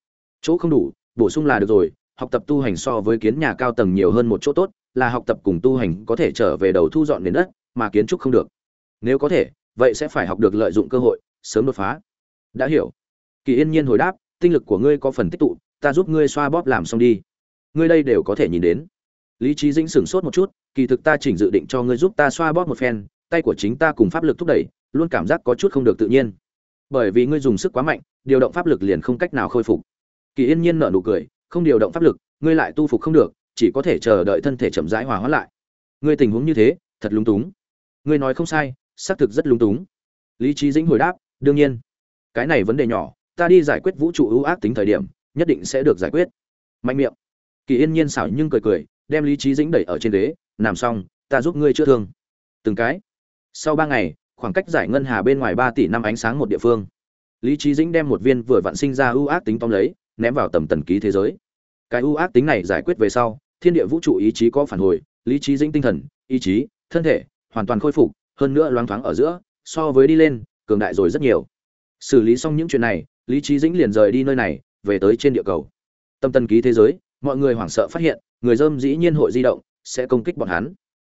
Chỗ không đủ, bổ sung là được rồi, học tập tu hành so với kiến nhà cao tầng nhiều hơn một chỗ tốt, là học tập cùng tu hành có thể trở về đầu thu dọn nền đất, mà kiến trúc không được. Nếu có thể, vậy sẽ phải học được lợi dụng cơ hội, sớm đột phá. Đã hiểu. Kỳ yên nhiên hồi đáp, tinh lực của ngươi có phần tích tụ, ta giúp ngươi xoa bóp làm xong đi ngươi đây đều có thể nhìn đến. Lý trí dĩnh sửng sốt một chút, kỳ thực ta chỉnh dự định cho ngươi giúp ta xoa bóp một phen, tay của chính ta cùng pháp lực thúc đẩy, luôn cảm giác có chút không được tự nhiên. Bởi vì ngươi dùng sức quá mạnh, điều động pháp lực liền không cách nào khôi phục. Kỳ yên nhiên nở nụ cười, không điều động pháp lực, ngươi lại tu phục không được, chỉ có thể chờ đợi thân thể chậm rãi hòa hóa lại. Ngươi tình huống như thế, thật lung túng. Ngươi nói không sai, xác thực rất lung túng. Lý trí dĩnh hồi đáp, đương nhiên. Cái này vấn đề nhỏ, ta đi giải quyết vũ trụ ưu ác tính thời điểm, nhất định sẽ được giải quyết. Mạnh miệng kỳ yên nhiên xảo nhưng cười cười, đem lý trí dĩnh đẩy ở trên ghế, nằm xong, ta giúp ngươi chữa thương. Từng cái. Sau ba ngày, khoảng cách giải ngân hà bên ngoài ba tỷ năm ánh sáng một địa phương. Lý trí dĩnh đem một viên vừa vạn sinh ra ưu ác tính tóm lấy, ném vào tầm tần ký thế giới. Cái ưu ác tính này giải quyết về sau, thiên địa vũ trụ ý chí có phản hồi, lý trí dĩnh tinh thần, ý chí, thân thể, hoàn toàn khôi phục, hơn nữa loáng thoáng ở giữa, so với đi lên, cường đại rồi rất nhiều. Xử lý xong những chuyện này, lý trí dĩnh liền rời đi nơi này, về tới trên địa cầu. Tâm tân ký thế giới mọi người hoảng sợ phát hiện, người dơm dĩ nhiên hội di động, sẽ công kích bọn hắn.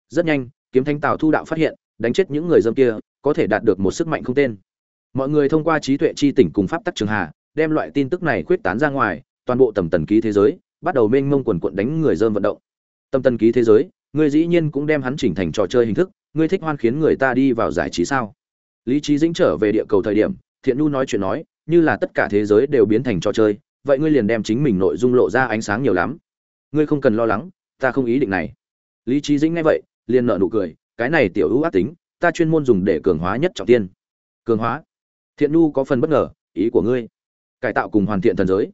Rất nhanh, kiếm thanh tào thu đạo phát hiện, đánh chết những người dơm kia, có thể đạt được một sức mạnh không tên. Mọi người thông qua trí tuệ chi tỉnh cùng pháp tắc trường hà, đem loại tin tức này khuyết tán ra ngoài, toàn bộ tầm tần ký thế giới, bắt đầu mênh mông quần quận đánh người dơm vận động. Tâm tần ký thế giới, người dĩ nhiên cũng đem hắn chỉnh thành trò chơi hình thức, ngươi thích hoan khiến người ta đi vào giải trí sao? Lý trí dĩnh trở về địa cầu thời điểm, thiện nu nói chuyện nói, như là tất cả thế giới đều biến thành trò chơi vậy ngươi liền đem chính mình nội dung lộ ra ánh sáng nhiều lắm. Ngươi không cần lo lắng, ta không ý định này. Lý trí dĩnh nghe vậy, liền nợ nụ cười, cái này tiểu ưu ác tính, ta chuyên môn dùng để cường hóa nhất trọng tiên. Cường hóa? Thiện nu có phần bất ngờ, ý của ngươi. Cải tạo cùng hoàn thiện thần giới.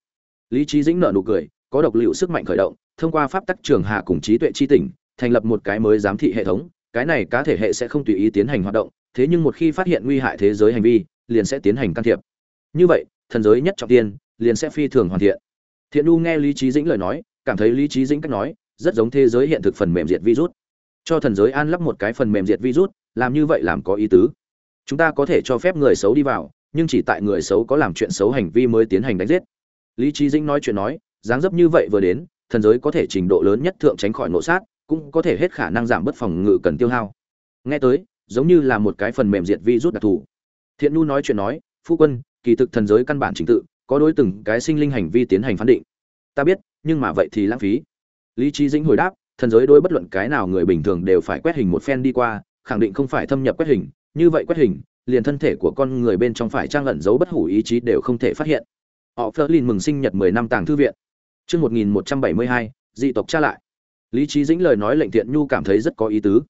Lý trí dĩnh nợ nụ cười, có độc liệu sức mạnh khởi động, thông qua pháp tắc trường hạ cùng trí tuệ chi tỉnh thành lập một cái mới giám thị hệ thống. Cái này cá thể hệ sẽ không tùy ý tiến hành hoạt động, thế nhưng một khi phát hiện nguy hại thế giới hành vi, liền sẽ tiến hành can thiệp. Như vậy, thần giới nhất trọng tiên liền sẽ phi thường hoàn thiện. Thiện u nghe lý trí dĩnh lời nói, cảm thấy lý trí dĩnh cách nói, rất giống thế giới hiện thực phần mềm diệt virus. Cho thần giới an lắp một cái phần mềm diệt virus, làm như vậy làm có ý tứ. Chúng ta có thể cho phép người xấu đi vào, nhưng chỉ tại người xấu có làm chuyện xấu hành vi mới tiến hành đánh giết. Lý trí dĩnh nói chuyện nói, dáng dấp như vậy vừa đến, thần giới có thể trình độ lớn nhất thượng tránh khỏi nộ sát, cũng có thể hết khả năng giảm bớt phòng ngự cần tiêu hao. Nghe tới, giống như là một cái phần mềm diệt virus đặc thù. Thiện nu nói chuyện nói, phu quân, kỳ thực thần giới căn bản chính tự có đối từng cái sinh linh hành vi tiến hành phán định ta biết nhưng mà vậy thì lãng phí lý trí dĩnh hồi đáp thần giới đối bất luận cái nào người bình thường đều phải quét hình một phen đi qua khẳng định không phải thâm nhập quét hình như vậy quét hình liền thân thể của con người bên trong phải trang ẩn giấu bất hủ ý chí đều không thể phát hiện họ Flerlin mừng sinh nhật 10 năm tàng thư viện Chương 1172, dị tộc tra lại. Lý Chí Dĩnh lời nói lệnh Thiện Nhu cảm thấy rất có ý tứ.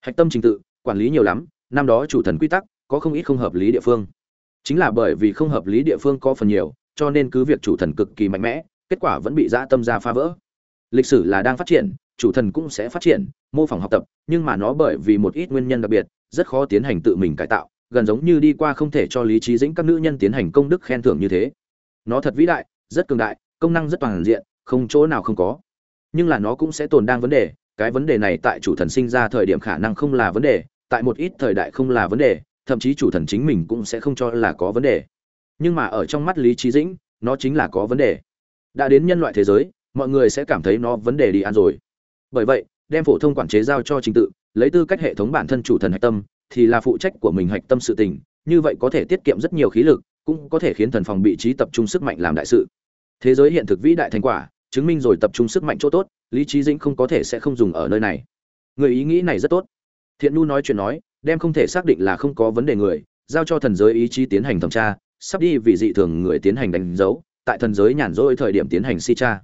Hạch tâm trình tự, quản lý nhiều lắm, năm đó chủ thần quy tắc có không ít không hợp lý địa phương. Chính là bởi vì không hợp lý địa phương có phần nhiều, cho nên cứ việc chủ thần cực kỳ mạnh mẽ, kết quả vẫn bị dã tâm ra phá vỡ. Lịch sử là đang phát triển, chủ thần cũng sẽ phát triển, mô phỏng học tập, nhưng mà nó bởi vì một ít nguyên nhân đặc biệt, rất khó tiến hành tự mình cải tạo, gần giống như đi qua không thể cho Lý trí Dĩnh các nữ nhân tiến hành công đức khen thưởng như thế. Nó thật vĩ đại, rất cường đại, công năng rất toàn diện, không chỗ nào không có nhưng là nó cũng sẽ tồn đang vấn đề cái vấn đề này tại chủ thần sinh ra thời điểm khả năng không là vấn đề tại một ít thời đại không là vấn đề thậm chí chủ thần chính mình cũng sẽ không cho là có vấn đề nhưng mà ở trong mắt lý trí dĩnh, nó chính là có vấn đề. Đã đến nhân loại thế giới, mọi người sẽ cảm thấy nó vấn đề đi ăn rồi. Bởi vậy, đem phổ thông quản chế giao cho trình tự, lấy tư cách hệ thống bản thân chủ thần hạch tâm, thì là phụ trách của mình hạch tâm sự tình. Như vậy có thể tiết kiệm rất nhiều khí lực, cũng có thể khiến thần phòng bị trí tập trung sức mạnh làm đại sự. Thế giới hiện thực vĩ đại thành quả, chứng minh rồi tập trung sức mạnh chỗ tốt, lý trí dĩnh không có thể sẽ không dùng ở nơi này. Người ý nghĩ này rất tốt. Thiện nu nói chuyện nói, đem không thể xác định là không có vấn đề người, giao cho thần giới ý chí tiến hành thẩm tra sắp đi vì dị thường người tiến hành đánh dấu, tại thần giới nhàn rỗi thời điểm tiến hành si tra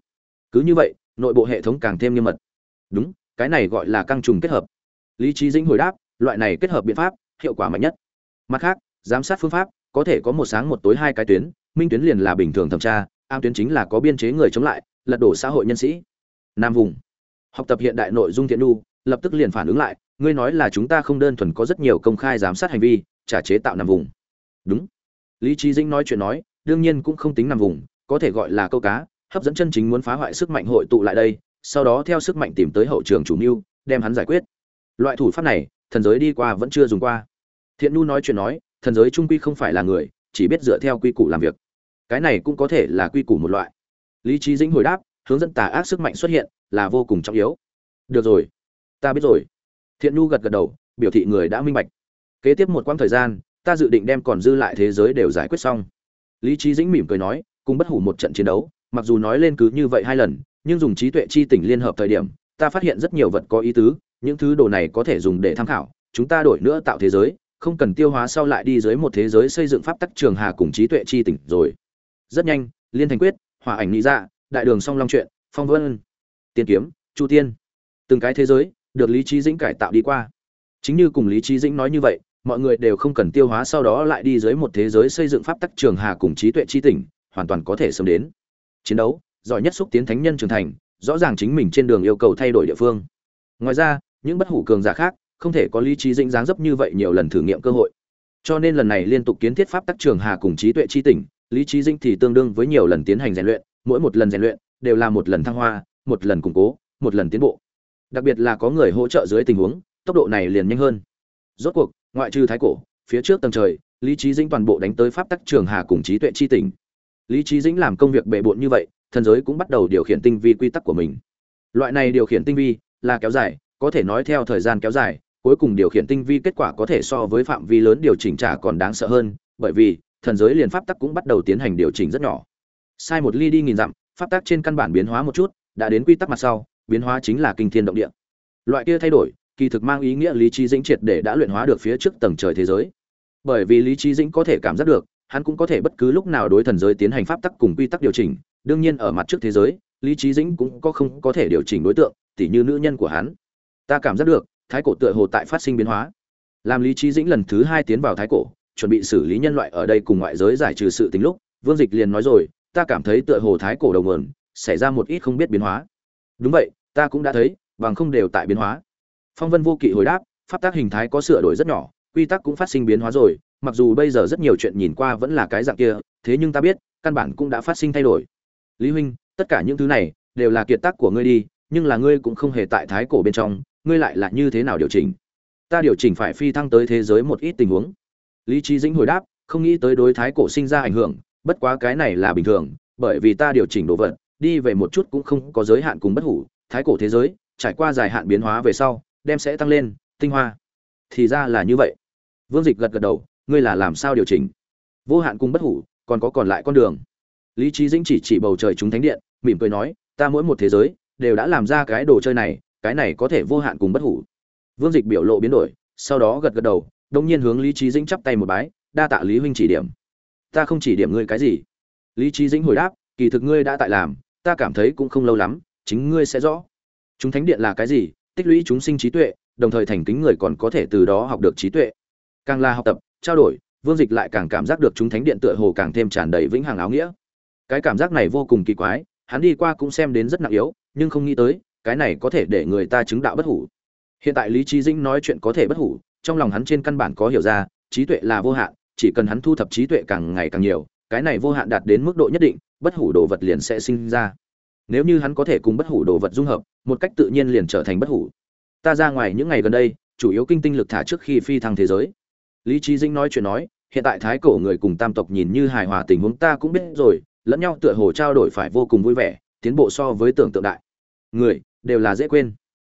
cứ như vậy, nội bộ hệ thống càng thêm nghiêm mật. Đúng, cái này gọi là căng trùng kết hợp. Lý trí dĩnh hồi đáp, loại này kết hợp biện pháp, hiệu quả mạnh nhất. Mặt khác, giám sát phương pháp, có thể có một sáng một tối hai cái tuyến, minh tuyến liền là bình thường thẩm tra, am tuyến chính là có biên chế người chống lại, lật đổ xã hội nhân sĩ. Nam vùng. Học tập hiện đại nội dung thiện đu lập tức liền phản ứng lại, ngươi nói là chúng ta không đơn thuần có rất nhiều công khai giám sát hành vi, trả chế tạo nam vùng. Đúng lý trí dĩnh nói chuyện nói, đương nhiên cũng không tính nằm vùng, có thể gọi là câu cá, hấp dẫn chân chính muốn phá hoại sức mạnh hội tụ lại đây, sau đó theo sức mạnh tìm tới hậu trường chủ mưu, đem hắn giải quyết. Loại thủ pháp này, thần giới đi qua vẫn chưa dùng qua. Thiện nu nói chuyện nói, thần giới trung quy không phải là người, chỉ biết dựa theo quy củ làm việc. Cái này cũng có thể là quy củ một loại. Lý trí dĩnh hồi đáp, hướng dẫn tà ác sức mạnh xuất hiện, là vô cùng trọng yếu. Được rồi. Ta biết rồi. Thiện nu gật gật đầu, biểu thị người đã minh bạch. Kế tiếp một quãng thời gian ta dự định đem còn dư lại thế giới đều giải quyết xong. Lý trí dĩnh mỉm cười nói, cùng bất hủ một trận chiến đấu, mặc dù nói lên cứ như vậy hai lần, nhưng dùng trí tuệ chi tỉnh liên hợp thời điểm, ta phát hiện rất nhiều vật có ý tứ, những thứ đồ này có thể dùng để tham khảo, chúng ta đổi nữa tạo thế giới, không cần tiêu hóa sau lại đi dưới một thế giới xây dựng pháp tắc trường hà cùng trí tuệ chi tỉnh rồi. Rất nhanh, liên thành quyết hòa ảnh nghĩ ra dạ, đại đường song long truyện phong vân, tiên kiếm, chu tiên. Từng cái thế giới được lý trí dĩnh cải tạo đi qua. Chính như cùng lý trí dĩnh nói như vậy mọi người đều không cần tiêu hóa sau đó lại đi dưới một thế giới xây dựng pháp tắc trường hà cùng trí tuệ chi tỉnh, hoàn toàn có thể sớm đến. Chiến đấu, giỏi nhất xúc tiến thánh nhân trưởng thành, rõ ràng chính mình trên đường yêu cầu thay đổi địa phương. Ngoài ra, những bất hủ cường giả khác, không thể có lý trí dĩnh dáng dấp như vậy nhiều lần thử nghiệm cơ hội. Cho nên lần này liên tục kiến thiết pháp tắc trường hà cùng trí tuệ chi tỉnh, lý trí dĩnh thì tương đương với nhiều lần tiến hành rèn luyện, mỗi một lần rèn luyện đều là một lần thăng hoa, một lần củng cố, một lần tiến bộ. Đặc biệt là có người hỗ trợ dưới tình huống, tốc độ này liền nhanh hơn. Rốt cuộc ngoại trừ thái cổ, phía trước tầng trời, lý trí dĩnh toàn bộ đánh tới pháp tắc trường hà cùng trí tuệ chi tỉnh. Lý trí dĩnh làm công việc bệ bộn như vậy, thần giới cũng bắt đầu điều khiển tinh vi quy tắc của mình. Loại này điều khiển tinh vi là kéo dài, có thể nói theo thời gian kéo dài, cuối cùng điều khiển tinh vi kết quả có thể so với phạm vi lớn điều chỉnh trả còn đáng sợ hơn, bởi vì, thần giới liền pháp tắc cũng bắt đầu tiến hành điều chỉnh rất nhỏ. Sai một ly đi nghìn dặm, pháp tắc trên căn bản biến hóa một chút, đã đến quy tắc mặt sau, biến hóa chính là kinh thiên động địa. Loại kia thay đổi kỳ thực mang ý nghĩa lý trí dĩnh triệt để đã luyện hóa được phía trước tầng trời thế giới. Bởi vì lý trí dĩnh có thể cảm giác được, hắn cũng có thể bất cứ lúc nào đối thần giới tiến hành pháp tắc cùng quy tắc điều chỉnh. Đương nhiên ở mặt trước thế giới, lý trí dĩnh cũng có không có thể điều chỉnh đối tượng, tỉ như nữ nhân của hắn. Ta cảm giác được, thái cổ tựa hồ tại phát sinh biến hóa. Làm lý trí dĩnh lần thứ hai tiến vào thái cổ, chuẩn bị xử lý nhân loại ở đây cùng ngoại giới giải trừ sự tính lúc, vương dịch liền nói rồi, ta cảm thấy tựa hồ thái cổ đầu nguồn, xảy ra một ít không biết biến hóa. Đúng vậy, ta cũng đã thấy, bằng không đều tại biến hóa phong vân vô kỵ hồi đáp, pháp tác hình thái có sửa đổi rất nhỏ, quy tắc cũng phát sinh biến hóa rồi, mặc dù bây giờ rất nhiều chuyện nhìn qua vẫn là cái dạng kia, thế nhưng ta biết, căn bản cũng đã phát sinh thay đổi. Lý huynh, tất cả những thứ này đều là kiệt tác của ngươi đi, nhưng là ngươi cũng không hề tại thái cổ bên trong, ngươi lại là như thế nào điều chỉnh? Ta điều chỉnh phải phi thăng tới thế giới một ít tình huống. Lý trí dĩnh hồi đáp, không nghĩ tới đối thái cổ sinh ra ảnh hưởng, bất quá cái này là bình thường, bởi vì ta điều chỉnh đồ vật, đi về một chút cũng không có giới hạn cùng bất hủ, thái cổ thế giới, trải qua dài hạn biến hóa về sau đem sẽ tăng lên, tinh hoa. Thì ra là như vậy. Vương dịch gật gật đầu, ngươi là làm sao điều chỉnh? Vô hạn cùng bất hủ, còn có còn lại con đường. Lý trí dĩnh chỉ chỉ bầu trời chúng thánh điện, mỉm cười nói, ta mỗi một thế giới, đều đã làm ra cái đồ chơi này, cái này có thể vô hạn cùng bất hủ. Vương dịch biểu lộ biến đổi, sau đó gật gật đầu, đông nhiên hướng lý trí dĩnh chắp tay một bái, đa tạ lý huynh chỉ điểm. Ta không chỉ điểm ngươi cái gì. Lý trí dĩnh hồi đáp, kỳ thực ngươi đã tại làm, ta cảm thấy cũng không lâu lắm, chính ngươi sẽ rõ. Chúng thánh điện là cái gì tích lũy chúng sinh trí tuệ, đồng thời thành kính người còn có thể từ đó học được trí tuệ. Càng là học tập, trao đổi, vương dịch lại càng cảm giác được chúng thánh điện tựa hồ càng thêm tràn đầy vĩnh hằng áo nghĩa. Cái cảm giác này vô cùng kỳ quái, hắn đi qua cũng xem đến rất nặng yếu, nhưng không nghĩ tới, cái này có thể để người ta chứng đạo bất hủ. Hiện tại lý Chí dĩnh nói chuyện có thể bất hủ, trong lòng hắn trên căn bản có hiểu ra, trí tuệ là vô hạn, chỉ cần hắn thu thập trí tuệ càng ngày càng nhiều, cái này vô hạn đạt đến mức độ nhất định, bất hủ đồ vật liền sẽ sinh ra nếu như hắn có thể cùng bất hủ đồ vật dung hợp, một cách tự nhiên liền trở thành bất hủ. Ta ra ngoài những ngày gần đây, chủ yếu kinh tinh lực thả trước khi phi thăng thế giới. Lý trí dĩnh nói chuyện nói, hiện tại thái cổ người cùng tam tộc nhìn như hài hòa tình huống ta cũng biết rồi, lẫn nhau tựa hồ trao đổi phải vô cùng vui vẻ, tiến bộ so với tưởng tượng đại. Người, đều là dễ quên.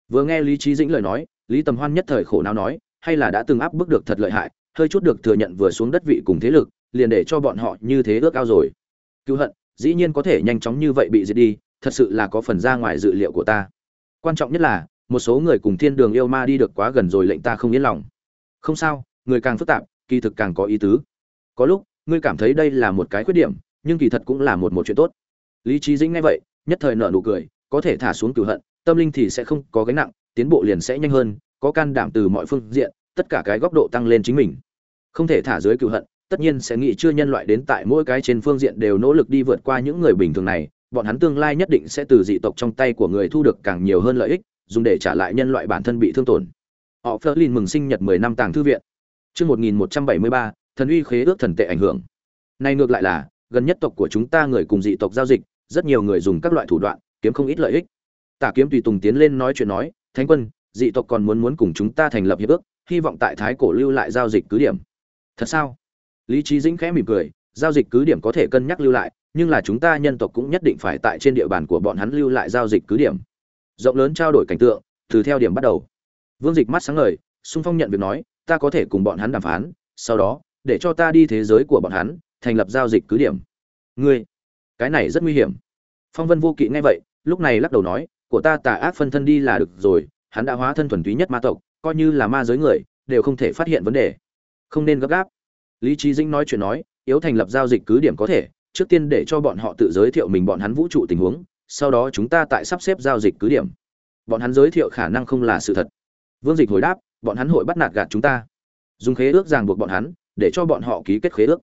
Vừa nghe lý trí dĩnh lời nói, lý tầm hoan nhất thời khổ não nói, hay là đã từng áp bức được thật lợi hại, hơi chút được thừa nhận vừa xuống đất vị cùng thế lực, liền để cho bọn họ như thế ước ao rồi. Cứu hận, dĩ nhiên có thể nhanh chóng như vậy bị diệt đi thật sự là có phần ra ngoài dự liệu của ta. Quan trọng nhất là, một số người cùng thiên đường yêu ma đi được quá gần rồi lệnh ta không yên lòng. Không sao, người càng phức tạp, kỳ thực càng có ý tứ. Có lúc, ngươi cảm thấy đây là một cái khuyết điểm, nhưng kỳ thật cũng là một một chuyện tốt. Lý trí dĩnh nghe vậy, nhất thời nở nụ cười, có thể thả xuống cửu hận, tâm linh thì sẽ không có gánh nặng, tiến bộ liền sẽ nhanh hơn, có can đảm từ mọi phương diện, tất cả cái góc độ tăng lên chính mình. Không thể thả dưới cửu hận, tất nhiên sẽ nghĩ chưa nhân loại đến tại mỗi cái trên phương diện đều nỗ lực đi vượt qua những người bình thường này bọn hắn tương lai nhất định sẽ từ dị tộc trong tay của người thu được càng nhiều hơn lợi ích dùng để trả lại nhân loại bản thân bị thương tổn. Họ phớt lên mừng sinh nhật 10 năm tàng thư viện. Chương 1173, thần uy khế ước thần tệ ảnh hưởng. Này ngược lại là gần nhất tộc của chúng ta người cùng dị tộc giao dịch rất nhiều người dùng các loại thủ đoạn kiếm không ít lợi ích. Tả kiếm tùy tùng tiến lên nói chuyện nói thánh quân dị tộc còn muốn muốn cùng chúng ta thành lập hiệp ước hy vọng tại thái cổ lưu lại giao dịch cứ điểm. Thật sao? Lý trí dĩnh khẽ mỉm cười giao dịch cứ điểm có thể cân nhắc lưu lại nhưng là chúng ta nhân tộc cũng nhất định phải tại trên địa bàn của bọn hắn lưu lại giao dịch cứ điểm. Rộng lớn trao đổi cảnh tượng, từ theo điểm bắt đầu. Vương dịch mắt sáng ngời xung phong nhận việc nói, ta có thể cùng bọn hắn đàm phán, sau đó, để cho ta đi thế giới của bọn hắn, thành lập giao dịch cứ điểm. Ngươi, cái này rất nguy hiểm. Phong vân vô kỵ nghe vậy, lúc này lắc đầu nói, của ta tà ác phân thân đi là được rồi, hắn đã hóa thân thuần túy nhất ma tộc, coi như là ma giới người, đều không thể phát hiện vấn đề. Không nên gấp gáp. Lý trí dĩnh nói chuyện nói, yếu thành lập giao dịch cứ điểm có thể trước tiên để cho bọn họ tự giới thiệu mình bọn hắn vũ trụ tình huống, sau đó chúng ta tại sắp xếp giao dịch cứ điểm. Bọn hắn giới thiệu khả năng không là sự thật. Vương dịch hồi đáp, bọn hắn hội bắt nạt gạt chúng ta. Dùng khế ước ràng buộc bọn hắn, để cho bọn họ ký kết khế ước.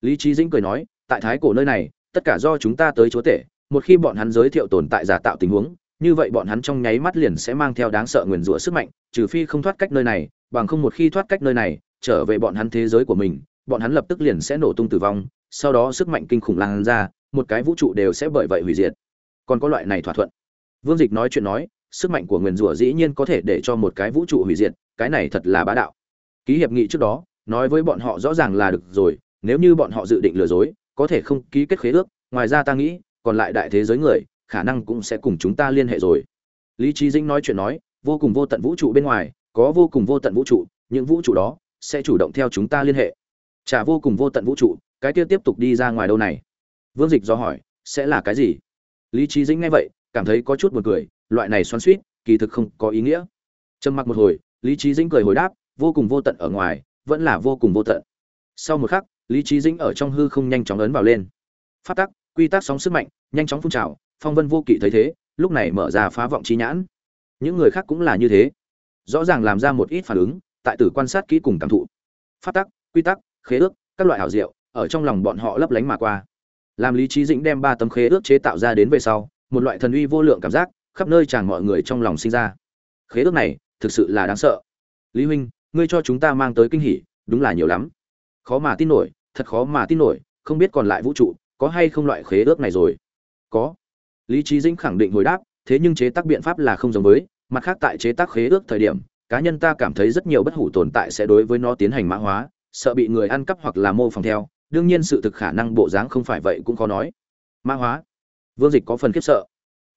Lý trí dĩnh cười nói, tại thái cổ nơi này, tất cả do chúng ta tới chúa tể, một khi bọn hắn giới thiệu tồn tại giả tạo tình huống, như vậy bọn hắn trong nháy mắt liền sẽ mang theo đáng sợ nguyền rủa sức mạnh, trừ phi không thoát cách nơi này, bằng không một khi thoát cách nơi này, trở về bọn hắn thế giới của mình bọn hắn lập tức liền sẽ nổ tung tử vong, sau đó sức mạnh kinh khủng lan ra, một cái vũ trụ đều sẽ bởi vậy hủy diệt. Còn có loại này thỏa thuận. Vương dịch nói chuyện nói, sức mạnh của nguyền rủa dĩ nhiên có thể để cho một cái vũ trụ hủy diệt, cái này thật là bá đạo. Ký hiệp nghị trước đó, nói với bọn họ rõ ràng là được rồi, nếu như bọn họ dự định lừa dối, có thể không ký kết khế ước, ngoài ra ta nghĩ, còn lại đại thế giới người, khả năng cũng sẽ cùng chúng ta liên hệ rồi. Lý trí dĩnh nói chuyện nói, vô cùng vô tận vũ trụ bên ngoài, có vô cùng vô tận vũ trụ, những vũ trụ đó sẽ chủ động theo chúng ta liên hệ chả vô cùng vô tận vũ trụ, cái kia tiếp tục đi ra ngoài đâu này? Vương dịch do hỏi, sẽ là cái gì? Lý trí dĩnh nghe vậy, cảm thấy có chút buồn cười, loại này xoắn suýt kỳ thực không có ý nghĩa. Trầm mặc một hồi, lý trí dĩnh cười hồi đáp, vô cùng vô tận ở ngoài, vẫn là vô cùng vô tận. Sau một khắc, lý trí dĩnh ở trong hư không nhanh chóng ấn vào lên. Phát tắc, quy tắc sóng sức mạnh, nhanh chóng phun trào, phong vân vô kỵ thấy thế, lúc này mở ra phá vọng trí nhãn. Những người khác cũng là như thế. Rõ ràng làm ra một ít phản ứng, tại tử quan sát kỹ cùng cảm thụ. Phát tắc, quy tắc khế ước, các loại hảo diệu, ở trong lòng bọn họ lấp lánh mà qua. Làm lý trí dĩnh đem ba tấm khế ước chế tạo ra đến về sau, một loại thần uy vô lượng cảm giác khắp nơi tràn mọi người trong lòng sinh ra. Khế ước này thực sự là đáng sợ. Lý huynh, ngươi cho chúng ta mang tới kinh hỉ, đúng là nhiều lắm. Khó mà tin nổi, thật khó mà tin nổi, không biết còn lại vũ trụ có hay không loại khế ước này rồi. Có. Lý trí dĩnh khẳng định hồi đáp, thế nhưng chế tác biện pháp là không giống với, mặt khác tại chế tác khế ước thời điểm, cá nhân ta cảm thấy rất nhiều bất hủ tồn tại sẽ đối với nó tiến hành mã hóa sợ bị người ăn cắp hoặc là mô phỏng theo, đương nhiên sự thực khả năng bộ dáng không phải vậy cũng khó nói. Mã hóa. Vương dịch có phần khiếp sợ.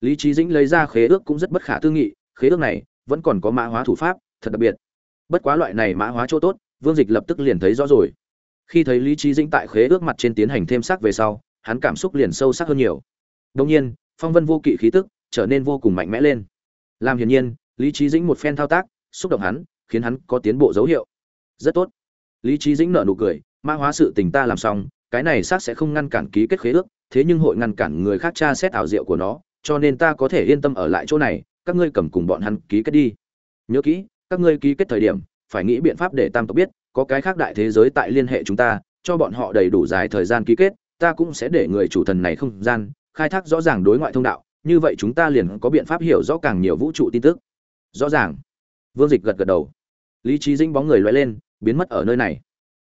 Lý trí dĩnh lấy ra khế ước cũng rất bất khả tư nghị, khế ước này vẫn còn có mã hóa thủ pháp, thật đặc biệt. Bất quá loại này mã hóa chỗ tốt, vương dịch lập tức liền thấy rõ rồi. Khi thấy lý trí dĩnh tại khế ước mặt trên tiến hành thêm sắc về sau, hắn cảm xúc liền sâu sắc hơn nhiều. Đông nhiên, phong vân vô kỵ khí tức trở nên vô cùng mạnh mẽ lên. Làm hiển nhiên, lý trí dĩnh một phen thao tác, xúc động hắn, khiến hắn có tiến bộ dấu hiệu. Rất tốt lý trí dĩnh nợ nụ cười, mã hóa sự tình ta làm xong, cái này xác sẽ không ngăn cản ký kết khế ước, thế nhưng hội ngăn cản người khác tra xét ảo diệu của nó, cho nên ta có thể yên tâm ở lại chỗ này, các ngươi cầm cùng bọn hắn ký kết đi. Nhớ kỹ, các ngươi ký kết thời điểm, phải nghĩ biện pháp để tam tộc biết, có cái khác đại thế giới tại liên hệ chúng ta, cho bọn họ đầy đủ dài thời gian ký kết, ta cũng sẽ để người chủ thần này không gian, khai thác rõ ràng đối ngoại thông đạo, như vậy chúng ta liền có biện pháp hiểu rõ càng nhiều vũ trụ tin tức. Rõ ràng. Vương dịch gật gật đầu. Lý trí dĩnh bóng người loay lên biến mất ở nơi này.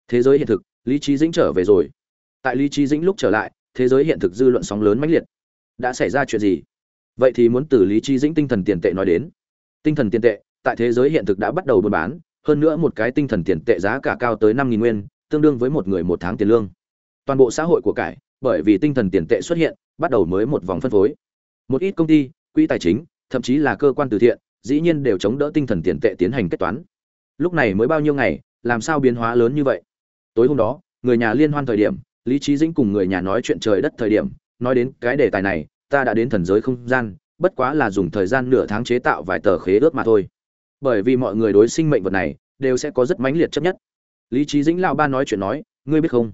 Thế giới hiện thực, lý trí dĩnh trở về rồi. Tại lý trí dĩnh lúc trở lại, thế giới hiện thực dư luận sóng lớn mãnh liệt. Đã xảy ra chuyện gì? Vậy thì muốn từ lý trí dĩnh tinh thần tiền tệ nói đến. Tinh thần tiền tệ, tại thế giới hiện thực đã bắt đầu buôn bán, hơn nữa một cái tinh thần tiền tệ giá cả cao tới năm nghìn nguyên, tương đương với một người một tháng tiền lương. Toàn bộ xã hội của cải, bởi vì tinh thần tiền tệ xuất hiện, bắt đầu mới một vòng phân phối. Một ít công ty, quỹ tài chính, thậm chí là cơ quan từ thiện, dĩ nhiên đều chống đỡ tinh thần tiền tệ tiến hành kết toán. Lúc này mới bao nhiêu ngày làm sao biến hóa lớn như vậy? Tối hôm đó, người nhà liên hoan thời điểm, lý trí dĩnh cùng người nhà nói chuyện trời đất thời điểm, nói đến cái đề tài này, ta đã đến thần giới không gian, bất quá là dùng thời gian nửa tháng chế tạo vài tờ khế ước mà thôi. Bởi vì mọi người đối sinh mệnh vật này, đều sẽ có rất mãnh liệt chấp nhất. Lý trí dĩnh lão ba nói chuyện nói, ngươi biết không?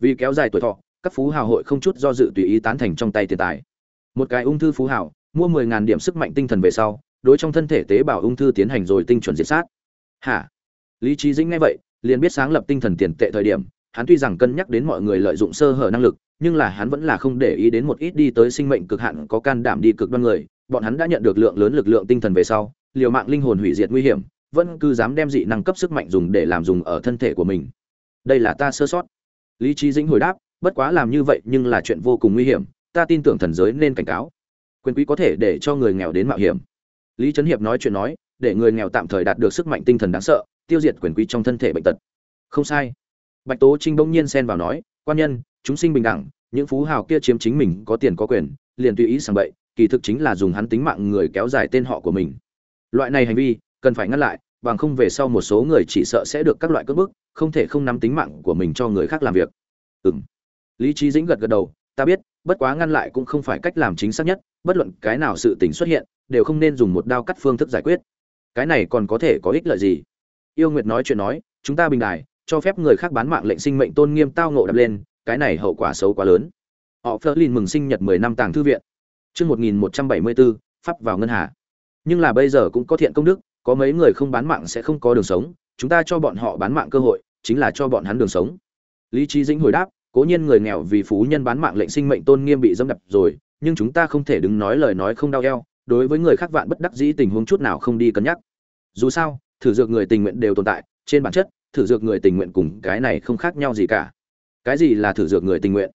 Vì kéo dài tuổi thọ, các phú hào hội không chút do dự tùy ý tán thành trong tay tiền tài. Một cái ung thư phú hào, mua mười ngàn điểm sức mạnh tinh thần về sau, đối trong thân thể tế bào ung thư tiến hành rồi tinh chuẩn diệt sát. Hả? Lý trí dĩnh nghe vậy, liền biết sáng lập tinh thần tiền tệ thời điểm, hắn tuy rằng cân nhắc đến mọi người lợi dụng sơ hở năng lực, nhưng là hắn vẫn là không để ý đến một ít đi tới sinh mệnh cực hạn có can đảm đi cực đoan người. Bọn hắn đã nhận được lượng lớn lực lượng tinh thần về sau, liều mạng linh hồn hủy diệt nguy hiểm, vẫn cứ dám đem dị năng cấp sức mạnh dùng để làm dùng ở thân thể của mình. Đây là ta sơ sót. Lý trí dĩnh hồi đáp, bất quá làm như vậy nhưng là chuyện vô cùng nguy hiểm, ta tin tưởng thần giới nên cảnh cáo. Quyền quý có thể để cho người nghèo đến mạo hiểm. Lý trấn hiệp nói chuyện nói, để người nghèo tạm thời đạt được sức mạnh tinh thần đáng sợ tiêu diệt quyền quý trong thân thể bệnh tật. Không sai. Bạch tố trinh bỗng nhiên xen vào nói, quan nhân, chúng sinh bình đẳng, những phú hào kia chiếm chính mình có tiền có quyền, liền tùy ý sang bậy, kỳ thực chính là dùng hắn tính mạng người kéo dài tên họ của mình. Loại này hành vi, cần phải ngăn lại, bằng không về sau một số người chỉ sợ sẽ được các loại cướp bức, không thể không nắm tính mạng của mình cho người khác làm việc. Ừm. Lý trí dĩnh gật gật đầu, ta biết, bất quá ngăn lại cũng không phải cách làm chính xác nhất, bất luận cái nào sự tình xuất hiện, đều không nên dùng một đao cắt phương thức giải quyết. Cái này còn có thể có ích lợi gì? Yêu nguyệt nói chuyện nói chúng ta bình đài cho phép người khác bán mạng lệnh sinh mệnh tôn nghiêm tao ngộ đập lên cái này hậu quả xấu quá lớn họ phớt lên mừng sinh nhật mười năm tàng thư viện Trương một nghìn một trăm bảy mươi bốn, pháp vào ngân hà. Nhưng là bây giờ cũng có thiện công đức, có mấy người không bán mạng sẽ không có đường sống, chúng ta cho bọn họ bán mạng cơ hội, chính là cho bọn hắn đường sống. Lý Trí Dĩnh hồi đáp, cố nhiên người nghèo vì phú nhân bán mạng lệnh sinh mệnh tôn nghiêm bị dâm đập rồi, nhưng chúng ta không thể đứng nói lời nói không đau eo, đối với người khác vạn bất đắc dĩ tình huống chút nào không đi cân nhắc. Dù sao, thử dược người tình nguyện đều tồn tại, trên bản chất, thử dược người tình nguyện cùng cái này không khác nhau gì cả. Cái gì là thử dược người tình nguyện?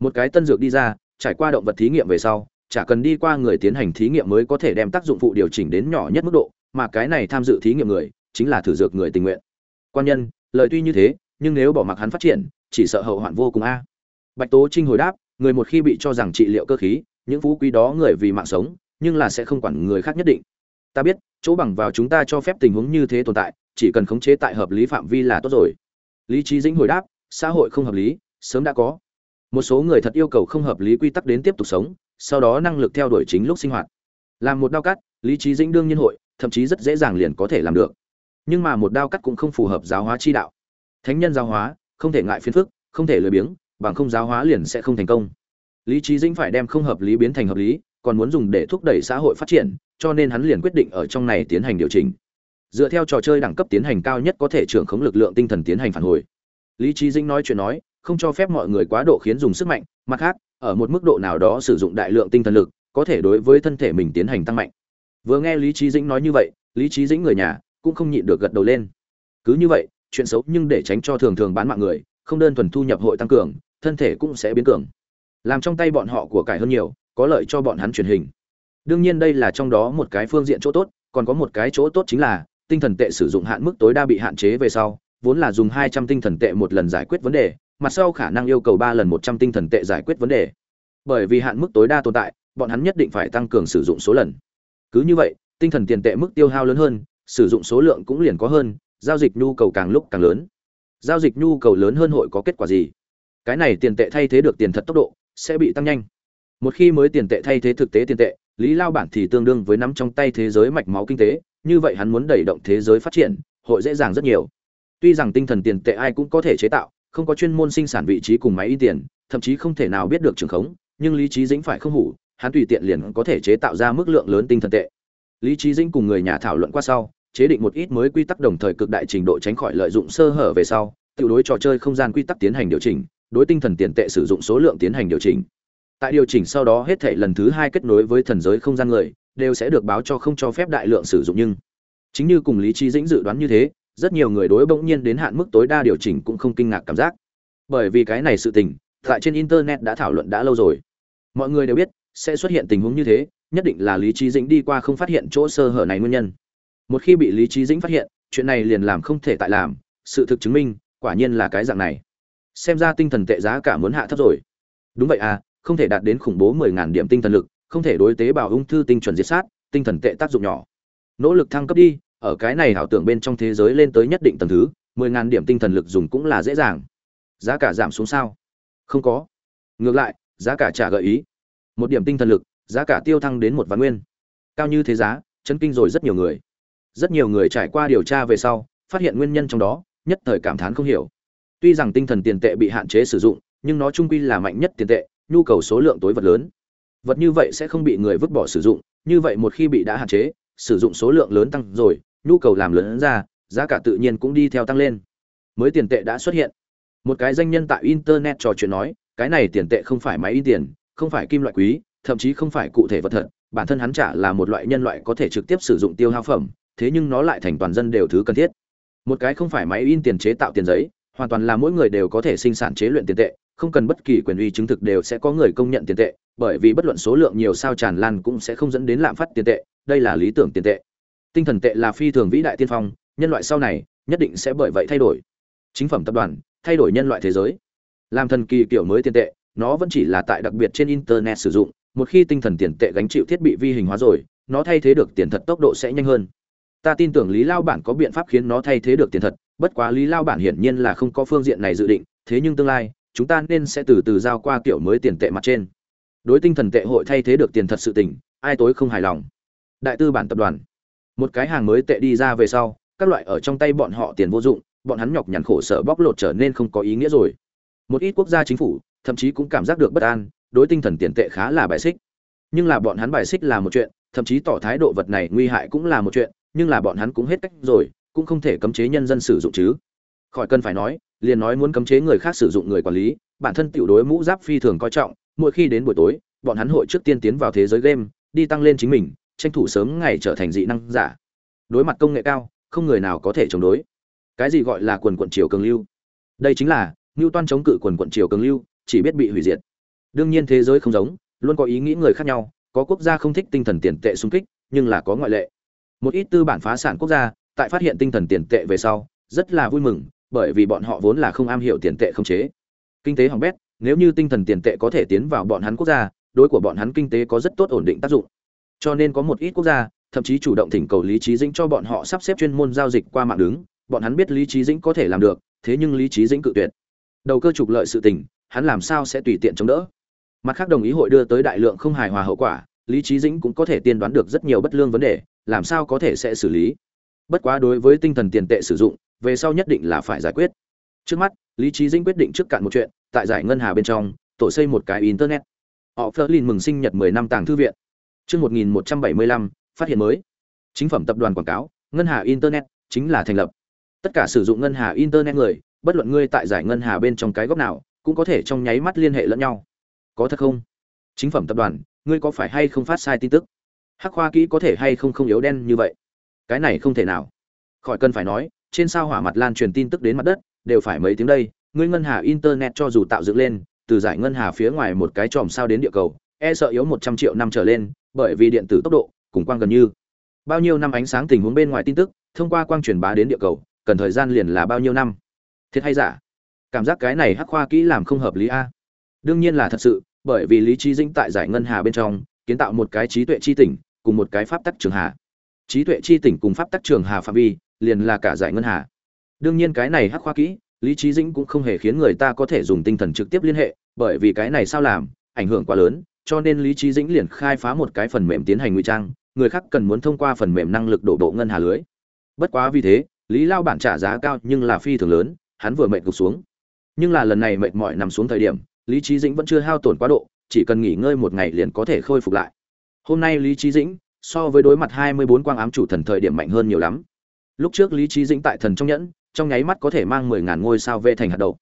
Một cái tân dược đi ra, trải qua động vật thí nghiệm về sau, chả cần đi qua người tiến hành thí nghiệm mới có thể đem tác dụng phụ điều chỉnh đến nhỏ nhất mức độ, mà cái này tham dự thí nghiệm người, chính là thử dược người tình nguyện. Quan nhân, lời tuy như thế, nhưng nếu bỏ mặc hắn phát triển, chỉ sợ hậu hoạn vô cùng a. Bạch Tố Trinh hồi đáp, người một khi bị cho rằng trị liệu cơ khí, những phú quý đó người vì mạng sống, nhưng là sẽ không quản người khác nhất định. Ta biết, chỗ bằng vào chúng ta cho phép tình huống như thế tồn tại, chỉ cần khống chế tại hợp lý phạm vi là tốt rồi. Lý trí Dĩnh hồi đáp, xã hội không hợp lý, sớm đã có. Một số người thật yêu cầu không hợp lý quy tắc đến tiếp tục sống, sau đó năng lực theo đuổi chính lúc sinh hoạt làm một đao cắt lý trí dĩnh đương nhiên hội thậm chí rất dễ dàng liền có thể làm được nhưng mà một đao cắt cũng không phù hợp giáo hóa chi đạo thánh nhân giáo hóa không thể ngại phiền phức không thể lười biếng bằng không giáo hóa liền sẽ không thành công lý trí dĩnh phải đem không hợp lý biến thành hợp lý còn muốn dùng để thúc đẩy xã hội phát triển cho nên hắn liền quyết định ở trong này tiến hành điều chỉnh. Dựa theo trò chơi đẳng cấp tiến hành cao nhất có thể trưởng khống lực lượng tinh thần tiến hành phản hồi. Lý trí dĩnh nói chuyện nói, không cho phép mọi người quá độ khiến dùng sức mạnh, mặt khác, ở một mức độ nào đó sử dụng đại lượng tinh thần lực, có thể đối với thân thể mình tiến hành tăng mạnh. Vừa nghe lý trí dĩnh nói như vậy, lý trí dĩnh người nhà cũng không nhịn được gật đầu lên. Cứ như vậy, chuyện xấu nhưng để tránh cho thường thường bán mạng người, không đơn thuần thu nhập hội tăng cường, thân thể cũng sẽ biến cường. Làm trong tay bọn họ của cải hơn nhiều, có lợi cho bọn hắn truyền hình đương nhiên đây là trong đó một cái phương diện chỗ tốt, còn có một cái chỗ tốt chính là, tinh thần tệ sử dụng hạn mức tối đa bị hạn chế về sau, vốn là dùng hai trăm tinh thần tệ một lần giải quyết vấn đề, mặt sau khả năng yêu cầu ba lần một trăm tinh thần tệ giải quyết vấn đề. Bởi vì hạn mức tối đa tồn tại, bọn hắn nhất định phải tăng cường sử dụng số lần. Cứ như vậy, tinh thần tiền tệ mức tiêu hao lớn hơn, sử dụng số lượng cũng liền có hơn, giao dịch nhu cầu càng lúc càng lớn. Giao dịch nhu cầu lớn hơn hội có kết quả gì? Cái này tiền tệ thay thế được tiền thật tốc độ, sẽ bị tăng nhanh. Một khi mới tiền tệ thay thế thực tế tiền tệ lý lao bản thì tương đương với nắm trong tay thế giới mạch máu kinh tế, như vậy hắn muốn đẩy động thế giới phát triển, hội dễ dàng rất nhiều. Tuy rằng tinh thần tiền tệ ai cũng có thể chế tạo, không có chuyên môn sinh sản vị trí cùng máy in tiền, thậm chí không thể nào biết được trường khống, nhưng lý trí dĩnh phải không hủ, hắn tùy tiện liền có thể chế tạo ra mức lượng lớn tinh thần tệ. Lý trí dĩnh cùng người nhà thảo luận qua sau, chế định một ít mới quy tắc đồng thời cực đại trình độ tránh khỏi lợi dụng sơ hở về sau, tự đối trò chơi không gian quy tắc tiến hành điều chỉnh, đối tinh thần tiền tệ sử dụng số lượng tiến hành điều chỉnh tại điều chỉnh sau đó hết thể lần thứ hai kết nối với thần giới không gian người, đều sẽ được báo cho không cho phép đại lượng sử dụng nhưng chính như cùng lý trí dĩnh dự đoán như thế, rất nhiều người đối bỗng nhiên đến hạn mức tối đa điều chỉnh cũng không kinh ngạc cảm giác. Bởi vì cái này sự tình, tại trên internet đã thảo luận đã lâu rồi. Mọi người đều biết, sẽ xuất hiện tình huống như thế, nhất định là lý trí dĩnh đi qua không phát hiện chỗ sơ hở này nguyên nhân. Một khi bị lý trí dĩnh phát hiện, chuyện này liền làm không thể tại làm, sự thực chứng minh, quả nhiên là cái dạng này. Xem ra tinh thần tệ giá cả muốn hạ thấp rồi. Đúng vậy à không thể đạt đến khủng bố mười ngàn điểm tinh thần lực, không thể đối tế bào ung thư tinh chuẩn diệt sát, tinh thần tệ tác dụng nhỏ. Nỗ lực thăng cấp đi, ở cái này ảo tưởng bên trong thế giới lên tới nhất định tầng thứ, mười ngàn điểm tinh thần lực dùng cũng là dễ dàng. Giá cả giảm xuống sao? Không có. Ngược lại, giá cả trả gợi ý. Một điểm tinh thần lực, giá cả tiêu thăng đến một vạn nguyên. Cao như thế giá, chấn kinh rồi rất nhiều người. Rất nhiều người trải qua điều tra về sau, phát hiện nguyên nhân trong đó, nhất thời cảm thán không hiểu. Tuy rằng tinh thần tiền tệ bị hạn chế sử dụng, nhưng nó trung quy là mạnh nhất tiền tệ nhu cầu số lượng tối vật lớn. Vật như vậy sẽ không bị người vứt bỏ sử dụng, như vậy một khi bị đã hạn chế, sử dụng số lượng lớn tăng rồi, nhu cầu làm lớn ra, giá cả tự nhiên cũng đi theo tăng lên. Mới tiền tệ đã xuất hiện. Một cái danh nhân tại internet trò chuyện nói, cái này tiền tệ không phải máy in tiền, không phải kim loại quý, thậm chí không phải cụ thể vật thật, bản thân hắn trả là một loại nhân loại có thể trực tiếp sử dụng tiêu hao phẩm, thế nhưng nó lại thành toàn dân đều thứ cần thiết. Một cái không phải máy in tiền chế tạo tiền giấy, hoàn toàn là mỗi người đều có thể sinh sản chế luyện tiền tệ không cần bất kỳ quyền uy chứng thực đều sẽ có người công nhận tiền tệ, bởi vì bất luận số lượng nhiều sao tràn lan cũng sẽ không dẫn đến lạm phát tiền tệ, đây là lý tưởng tiền tệ. Tinh thần tệ là phi thường vĩ đại tiên phong, nhân loại sau này nhất định sẽ bởi vậy thay đổi. Chính phẩm tập đoàn, thay đổi nhân loại thế giới. Làm thần kỳ kiểu mới tiền tệ, nó vẫn chỉ là tại đặc biệt trên internet sử dụng, một khi tinh thần tiền tệ gánh chịu thiết bị vi hình hóa rồi, nó thay thế được tiền thật tốc độ sẽ nhanh hơn. Ta tin tưởng lý lao bản có biện pháp khiến nó thay thế được tiền thật, bất quá lý lao bản hiển nhiên là không có phương diện này dự định, thế nhưng tương lai chúng ta nên sẽ từ từ giao qua kiểu mới tiền tệ mặt trên. Đối tinh thần tệ hội thay thế được tiền thật sự tỉnh ai tối không hài lòng. Đại tư bản tập đoàn. Một cái hàng mới tệ đi ra về sau, các loại ở trong tay bọn họ tiền vô dụng, bọn hắn nhọc nhằn khổ sở bóc lột trở nên không có ý nghĩa rồi. Một ít quốc gia chính phủ, thậm chí cũng cảm giác được bất an, đối tinh thần tiền tệ khá là bài xích. Nhưng là bọn hắn bài xích là một chuyện, thậm chí tỏ thái độ vật này nguy hại cũng là một chuyện, nhưng là bọn hắn cũng hết cách rồi, cũng không thể cấm chế nhân dân sử dụng chứ. Khỏi cần phải nói liền nói muốn cấm chế người khác sử dụng người quản lý, bản thân tiểu đối mũ giáp phi thường coi trọng, mỗi khi đến buổi tối, bọn hắn hội trước tiên tiến vào thế giới game, đi tăng lên chính mình, tranh thủ sớm ngày trở thành dị năng giả. Đối mặt công nghệ cao, không người nào có thể chống đối. Cái gì gọi là quần quận triều cường lưu? Đây chính là ngưu toan chống cự quần quận triều cường lưu, chỉ biết bị hủy diệt. Đương nhiên thế giới không giống, luôn có ý nghĩ người khác nhau, có quốc gia không thích tinh thần tiền tệ xung kích, nhưng là có ngoại lệ. Một ít tư bản phá sản quốc gia, tại phát hiện tinh thần tiền tệ về sau, rất là vui mừng bởi vì bọn họ vốn là không am hiểu tiền tệ không chế. Kinh tế hỏng bét, nếu như tinh thần tiền tệ có thể tiến vào bọn hắn quốc gia, đối của bọn hắn kinh tế có rất tốt ổn định tác dụng. Cho nên có một ít quốc gia, thậm chí chủ động thỉnh cầu lý trí dĩnh cho bọn họ sắp xếp chuyên môn giao dịch qua mạng đứng, bọn hắn biết lý trí dĩnh có thể làm được, thế nhưng lý trí dĩnh cự tuyệt. Đầu cơ trục lợi sự tình, hắn làm sao sẽ tùy tiện chống đỡ? Mặt khác đồng ý hội đưa tới đại lượng không hài hòa hậu quả, lý trí dĩnh cũng có thể tiên đoán được rất nhiều bất lương vấn đề, làm sao có thể sẽ xử lý? Bất quá đối với tinh thần tiền tệ sử dụng về sau nhất định là phải giải quyết trước mắt lý trí dĩnh quyết định trước cạn một chuyện tại giải ngân hà bên trong tổ xây một cái internet họ Flerlin mừng sinh nhật 10 năm tàng thư viện Chương 1175, phát hiện mới. Chính phẩm tập đoàn quảng cáo, ngân hà internet chính là thành lập. Tất cả sử dụng ngân hà internet người, bất luận ngươi tại giải ngân hà bên trong cái góc nào, cũng có thể trong nháy mắt liên hệ lẫn nhau. Có thật không? Chính phẩm tập đoàn, ngươi có phải hay không phát sai tin tức? Hắc khoa kỹ có thể hay không không yếu đen như vậy? Cái này không thể nào. Khỏi cần phải nói, trên sao hỏa mặt lan truyền tin tức đến mặt đất, đều phải mấy tiếng đây, ngươi ngân hà internet cho dù tạo dựng lên, từ giải ngân hà phía ngoài một cái chòm sao đến địa cầu, e sợ yếu 100 triệu năm trở lên, bởi vì điện tử tốc độ cùng quang gần như. Bao nhiêu năm ánh sáng tình huống bên ngoài tin tức thông qua quang truyền bá đến địa cầu cần thời gian liền là bao nhiêu năm. Thiệt hay giả? Cảm giác cái này hắc khoa kỹ làm không hợp lý a. Đương nhiên là thật sự bởi vì lý trí dĩnh tại giải ngân hà bên trong kiến tạo một cái trí tuệ chi tỉnh cùng một cái pháp tắc trường hà trí tuệ chi tỉnh cùng pháp tắc trường hà phạm vi, liền là cả giải ngân hà. Đương nhiên cái này hắc khoa kỹ, lý trí dĩnh cũng không hề khiến người ta có thể dùng tinh thần trực tiếp liên hệ, bởi vì cái này sao làm, ảnh hưởng quá lớn, cho nên lý trí dĩnh liền khai phá một cái phần mềm tiến hành ngụy trang, người khác cần muốn thông qua phần mềm năng lực đổ bộ ngân hà lưới. Bất quá vì thế, lý lao bản trả giá cao nhưng là phi thường lớn, hắn vừa mệt gục xuống. Nhưng là lần này mệt mỏi nằm xuống thời điểm, lý trí dĩnh vẫn chưa hao tổn quá độ, chỉ cần nghỉ ngơi một ngày liền có thể khôi phục lại. Hôm nay lý trí dĩnh so với đối mặt hai mươi bốn quang ám chủ thần thời điểm mạnh hơn nhiều lắm. Lúc trước lý trí dĩnh tại thần trong nhẫn, trong nháy mắt có thể mang mười ngàn ngôi sao về thành hạt đậu.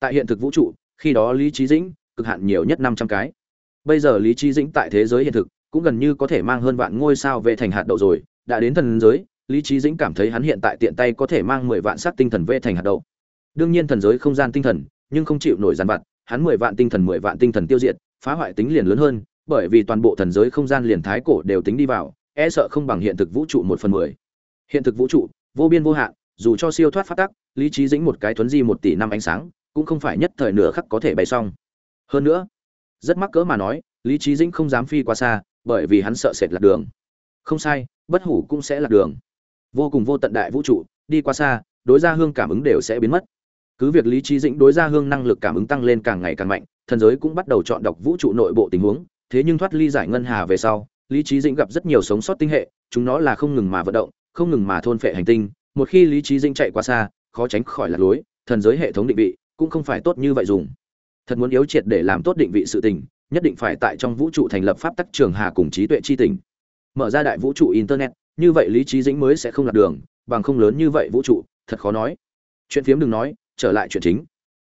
Tại hiện thực vũ trụ, khi đó lý trí dĩnh, cực hạn nhiều nhất năm trăm cái. Bây giờ lý trí dĩnh tại thế giới hiện thực, cũng gần như có thể mang hơn vạn ngôi sao về thành hạt đậu rồi. Đã đến thần giới, lý trí dĩnh cảm thấy hắn hiện tại tiện tay có thể mang mười vạn sát tinh thần về thành hạt đậu. Đương nhiên thần giới không gian tinh thần, nhưng không chịu nổi giàn vặt, hắn mười vạn tinh thần mười vạn tinh thần tiêu diệt, phá hoại tính liền lớn hơn bởi vì toàn bộ thần giới không gian liền thái cổ đều tính đi vào e sợ không bằng hiện thực vũ trụ một phần mười. Hiện thực vũ trụ, vô biên vô hạn, dù cho siêu thoát phát tắc, lý trí dĩnh một cái thuấn di một tỷ năm ánh sáng, cũng không phải nhất thời nửa khắc có thể bay xong. Hơn nữa, rất mắc cỡ mà nói, lý trí dĩnh không dám phi quá xa, bởi vì hắn sợ sệt lạc đường. Không sai, bất hủ cũng sẽ lạc đường. Vô cùng vô tận đại vũ trụ, đi qua xa, đối gia hương cảm ứng đều sẽ biến mất. Cứ việc lý trí dĩnh đối gia hương năng lực cảm ứng tăng lên càng ngày càng mạnh, thần giới cũng bắt đầu chọn đọc vũ trụ nội bộ tình huống thế nhưng thoát ly giải ngân hà về sau, lý trí dĩnh gặp rất nhiều sống sót tinh hệ, chúng nó là không ngừng mà vận động, không ngừng mà thôn phệ hành tinh, một khi lý trí dĩnh chạy quá xa, khó tránh khỏi lạc lối, thần giới hệ thống định vị cũng không phải tốt như vậy dùng. Thật muốn yếu triệt để làm tốt định vị sự tình, nhất định phải tại trong vũ trụ thành lập pháp tắc trường hà cùng trí tuệ chi tình. Mở ra đại vũ trụ internet, như vậy lý trí dĩnh mới sẽ không lạc đường, bằng không lớn như vậy vũ trụ, thật khó nói. Chuyện phiếm đừng nói, trở lại chuyện chính.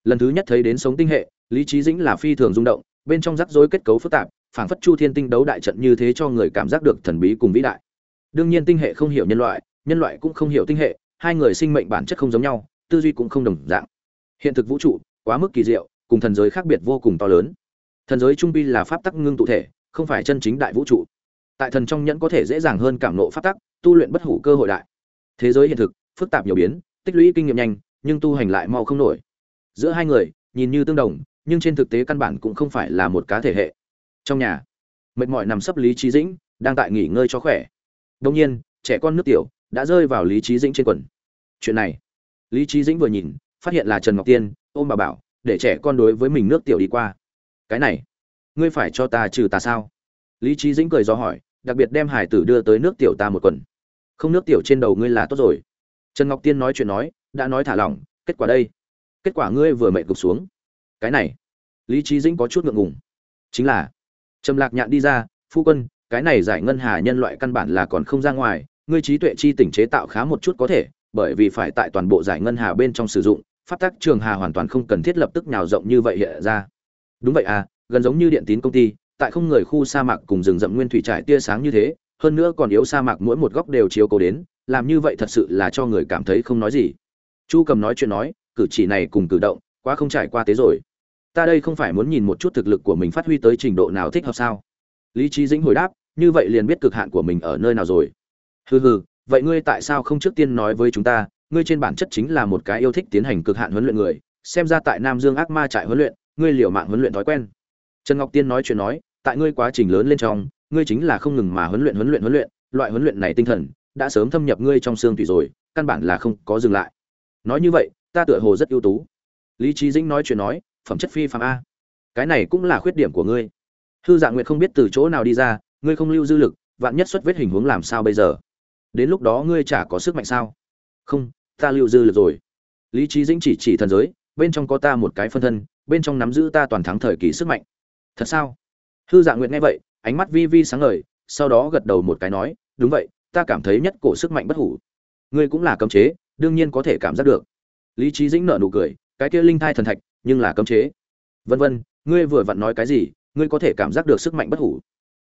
Lần thứ nhất thấy đến sống tinh hệ, lý trí dĩnh là phi thường rung động, bên trong rắc rối kết cấu phức tạp phảng phất chu thiên tinh đấu đại trận như thế cho người cảm giác được thần bí cùng vĩ đại. Đương nhiên tinh hệ không hiểu nhân loại nhân loại cũng không hiểu tinh hệ, hai người sinh mệnh bản chất không giống nhau, tư duy cũng không đồng dạng. Hiện thực vũ trụ, quá mức kỳ diệu, cùng thần giới khác biệt vô cùng to lớn. Thần giới trung bi là pháp tắc ngưng tụ thể, không phải chân chính đại vũ trụ. Tại thần trong nhẫn có thể dễ dàng hơn cảm nộ pháp tắc, tu luyện bất hủ cơ hội đại. Thế giới hiện thực, phức tạp nhiều biến, tích lũy kinh nghiệm nhanh, nhưng tu hành lại mau không nổi. Giữa hai người, nhìn như tương đồng, nhưng trên thực tế căn bản cũng không phải là một cá thể hệ trong nhà. Mệt mỏi nằm sấp lý trí dĩnh, đang tại nghỉ ngơi cho khỏe. Đông nhiên, trẻ con nước tiểu đã rơi vào lý trí dĩnh trên quần. Chuyện này, lý trí dĩnh vừa nhìn, phát hiện là trần ngọc tiên, ôm bà bảo, để trẻ con đối với mình nước tiểu đi qua. Cái này, ngươi phải cho ta trừ ta sao? Lý trí dĩnh cười do hỏi, đặc biệt đem hải tử đưa tới nước tiểu ta một quần. Không nước tiểu trên đầu ngươi là tốt rồi. Trần ngọc tiên nói chuyện nói, đã nói thả lỏng, kết quả đây. Kết quả ngươi vừa mệt gục xuống. Cái này, lý trí dĩnh có chút ngượng ngùng. Chính là trầm lạc nhạn đi ra, phu quân, cái này giải ngân hà nhân loại căn bản là còn không ra ngoài, ngươi trí tuệ chi tỉnh chế tạo khá một chút có thể, bởi vì phải tại toàn bộ giải ngân hà bên trong sử dụng phát tác trường hà hoàn toàn không cần thiết lập tức nhào rộng như vậy hiện ra. Đúng vậy à gần giống như điện tín công ty, tại không người khu sa mạc cùng rừng rậm nguyên thủy trải tia sáng như thế, hơn nữa còn yếu sa mạc mỗi một góc đều chiếu cố đến, làm như vậy thật sự là cho người cảm thấy không nói gì. Chu cầm nói chuyện nói, cử chỉ này cùng cử động, quá không trải qua tế rồi ta đây không phải muốn nhìn một chút thực lực của mình phát huy tới trình độ nào thích hợp sao? Lý trí dĩnh hồi đáp, như vậy liền biết cực hạn của mình ở nơi nào rồi. Hừ hừ, vậy ngươi tại sao không trước tiên nói với chúng ta, ngươi trên bản chất chính là một cái yêu thích tiến hành cực hạn huấn luyện người, xem ra tại nam dương ác ma trại huấn luyện, ngươi liều mạng huấn luyện thói quen. Trần ngọc tiên nói chuyện nói, tại ngươi quá trình lớn lên trong, ngươi chính là không ngừng mà huấn luyện huấn luyện huấn luyện, loại huấn luyện này tinh thần, đã sớm thâm nhập ngươi trong xương tủy rồi, căn bản là không có dừng lại. Nói như vậy, ta tựa hồ rất ưu tú. Lý trí dĩnh nói chuyện nói phẩm chất phi phạm a. Cái này cũng là khuyết điểm của ngươi. Hư dạ nguyệt không biết từ chỗ nào đi ra, ngươi không lưu dư lực, vạn nhất xuất vết hình huống làm sao bây giờ? Đến lúc đó ngươi chả có sức mạnh sao? Không, ta lưu dư lực rồi. Lý trí dĩnh chỉ chỉ thần giới, bên trong có ta một cái phân thân, bên trong nắm giữ ta toàn thắng thời kỳ sức mạnh. Thật sao? Hư dạ nguyệt nghe vậy, ánh mắt vi vi sáng ngời, sau đó gật đầu một cái nói, đúng vậy, ta cảm thấy nhất cổ sức mạnh bất hủ. Ngươi cũng là cấm chế, đương nhiên có thể cảm giác được. Lý trí dĩnh nở nụ cười, cái kia linh thai thần thạch nhưng là cấm chế. Vân vân, ngươi vừa vặn nói cái gì, ngươi có thể cảm giác được sức mạnh bất hủ.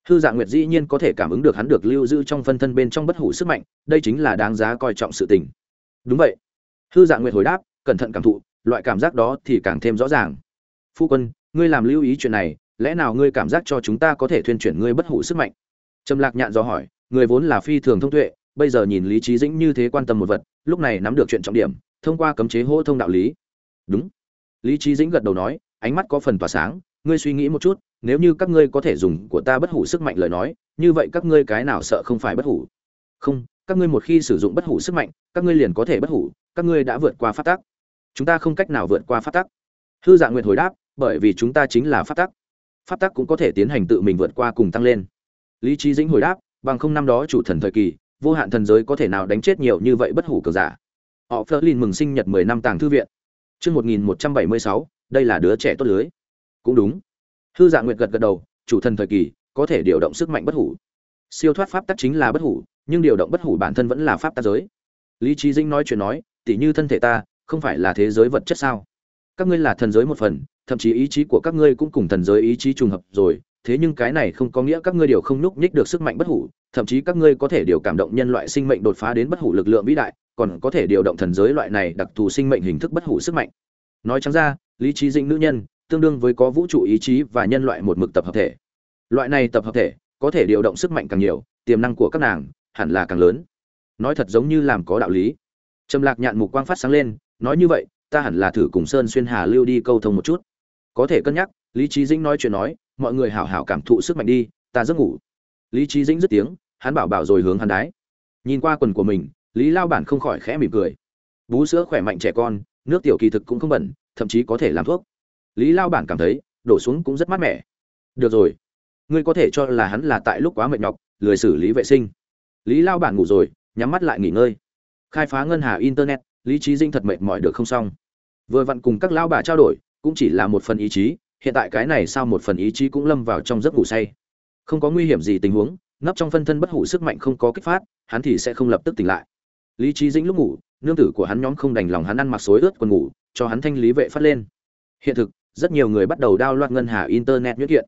Hư dạ nguyệt dĩ nhiên có thể cảm ứng được hắn được lưu giữ trong phân thân bên trong bất hủ sức mạnh, đây chính là đáng giá coi trọng sự tình. Đúng vậy. Hư dạ nguyệt hồi đáp, cẩn thận cảm thụ, loại cảm giác đó thì càng thêm rõ ràng. Phu quân, ngươi làm lưu ý chuyện này, lẽ nào ngươi cảm giác cho chúng ta có thể thuyên chuyển ngươi bất hủ sức mạnh? Trầm lạc nhạn do hỏi, người vốn là phi thường thông tuệ, bây giờ nhìn lý trí dĩnh như thế quan tâm một vật, lúc này nắm được chuyện trọng điểm, thông qua cấm chế hô thông đạo lý. Đúng lý trí dĩnh gật đầu nói, ánh mắt có phần tỏa sáng, ngươi suy nghĩ một chút, nếu như các ngươi có thể dùng của ta bất hủ sức mạnh lời nói, như vậy các ngươi cái nào sợ không phải bất hủ? Không, các ngươi một khi sử dụng bất hủ sức mạnh, các ngươi liền có thể bất hủ, các ngươi đã vượt qua phát tắc. Chúng ta không cách nào vượt qua phát tắc. Hư dạ nguyện hồi đáp, bởi vì chúng ta chính là phát tắc. Phát tắc cũng có thể tiến hành tự mình vượt qua cùng tăng lên. Lý trí dĩnh hồi đáp, bằng không năm đó chủ thần thời kỳ, vô hạn thần giới có thể nào đánh chết nhiều như vậy bất hủ cờ giả? Họ phớt lên mừng sinh nhật mười năm tàng thư viện chương một nghìn một trăm bảy mươi sáu, đây là đứa trẻ tốt lưới. Cũng đúng. Hư dạ nguyệt gật gật đầu, chủ thần thời kỳ, có thể điều động sức mạnh bất hủ. Siêu thoát pháp tắc chính là bất hủ, nhưng điều động bất hủ bản thân vẫn là pháp tắc giới. Lý trí dinh nói chuyện nói tỉ như thân thể ta, không phải là thế giới vật chất sao? Các ngươi là thần giới một phần, thậm chí ý chí của các ngươi cũng cùng thần giới ý chí trùng hợp rồi thế nhưng cái này không có nghĩa các ngươi điều không nhúc nhích được sức mạnh bất hủ, thậm chí các ngươi có thể điều cảm động nhân loại sinh mệnh đột phá đến bất hủ lực lượng vĩ đại, còn có thể điều động thần giới loại này đặc thù sinh mệnh hình thức bất hủ sức mạnh. Nói trắng ra, lý trí dinh nữ nhân, tương đương với có vũ trụ ý chí và nhân loại một mực tập hợp thể. Loại này tập hợp thể, có thể điều động sức mạnh càng nhiều, tiềm năng của các nàng hẳn là càng lớn. Nói thật giống như làm có đạo lý. Trầm lạc nhạn mục quang phát sáng lên, nói như vậy, ta hẳn là thử cùng sơn xuyên hà lưu đi câu thông một chút. Có thể cân nhắc, lý trí dĩnh nói chuyện nói mọi người hảo hảo cảm thụ sức mạnh đi, ta giấc ngủ. Lý trí dĩnh dứt tiếng, hắn bảo bảo rồi hướng hắn đái. Nhìn qua quần của mình, lý lao bản không khỏi khẽ mỉm cười. Bú sữa khỏe mạnh trẻ con, nước tiểu kỳ thực cũng không bẩn, thậm chí có thể làm thuốc. Lý lao bản cảm thấy, đổ xuống cũng rất mát mẻ. Được rồi. Ngươi có thể cho là hắn là tại lúc quá mệt nhọc, lười xử lý vệ sinh. Lý lao bản ngủ rồi, nhắm mắt lại nghỉ ngơi. Khai phá ngân hà internet, lý trí dinh thật mệt mỏi được không xong. Vừa vặn cùng các lao bà trao đổi, cũng chỉ là một phần ý chí hiện tại cái này sao một phần ý chí cũng lâm vào trong giấc ngủ say. Không có nguy hiểm gì tình huống, nấp trong phân thân bất hủ sức mạnh không có kích phát, hắn thì sẽ không lập tức tỉnh lại. Lý trí dĩnh lúc ngủ, nương tử của hắn nhóm không đành lòng hắn ăn mặc xối ướt quần ngủ, cho hắn thanh lý vệ phát lên. Hiện thực, rất nhiều người bắt đầu đao loạt ngân hà internet nhuyễn kiện.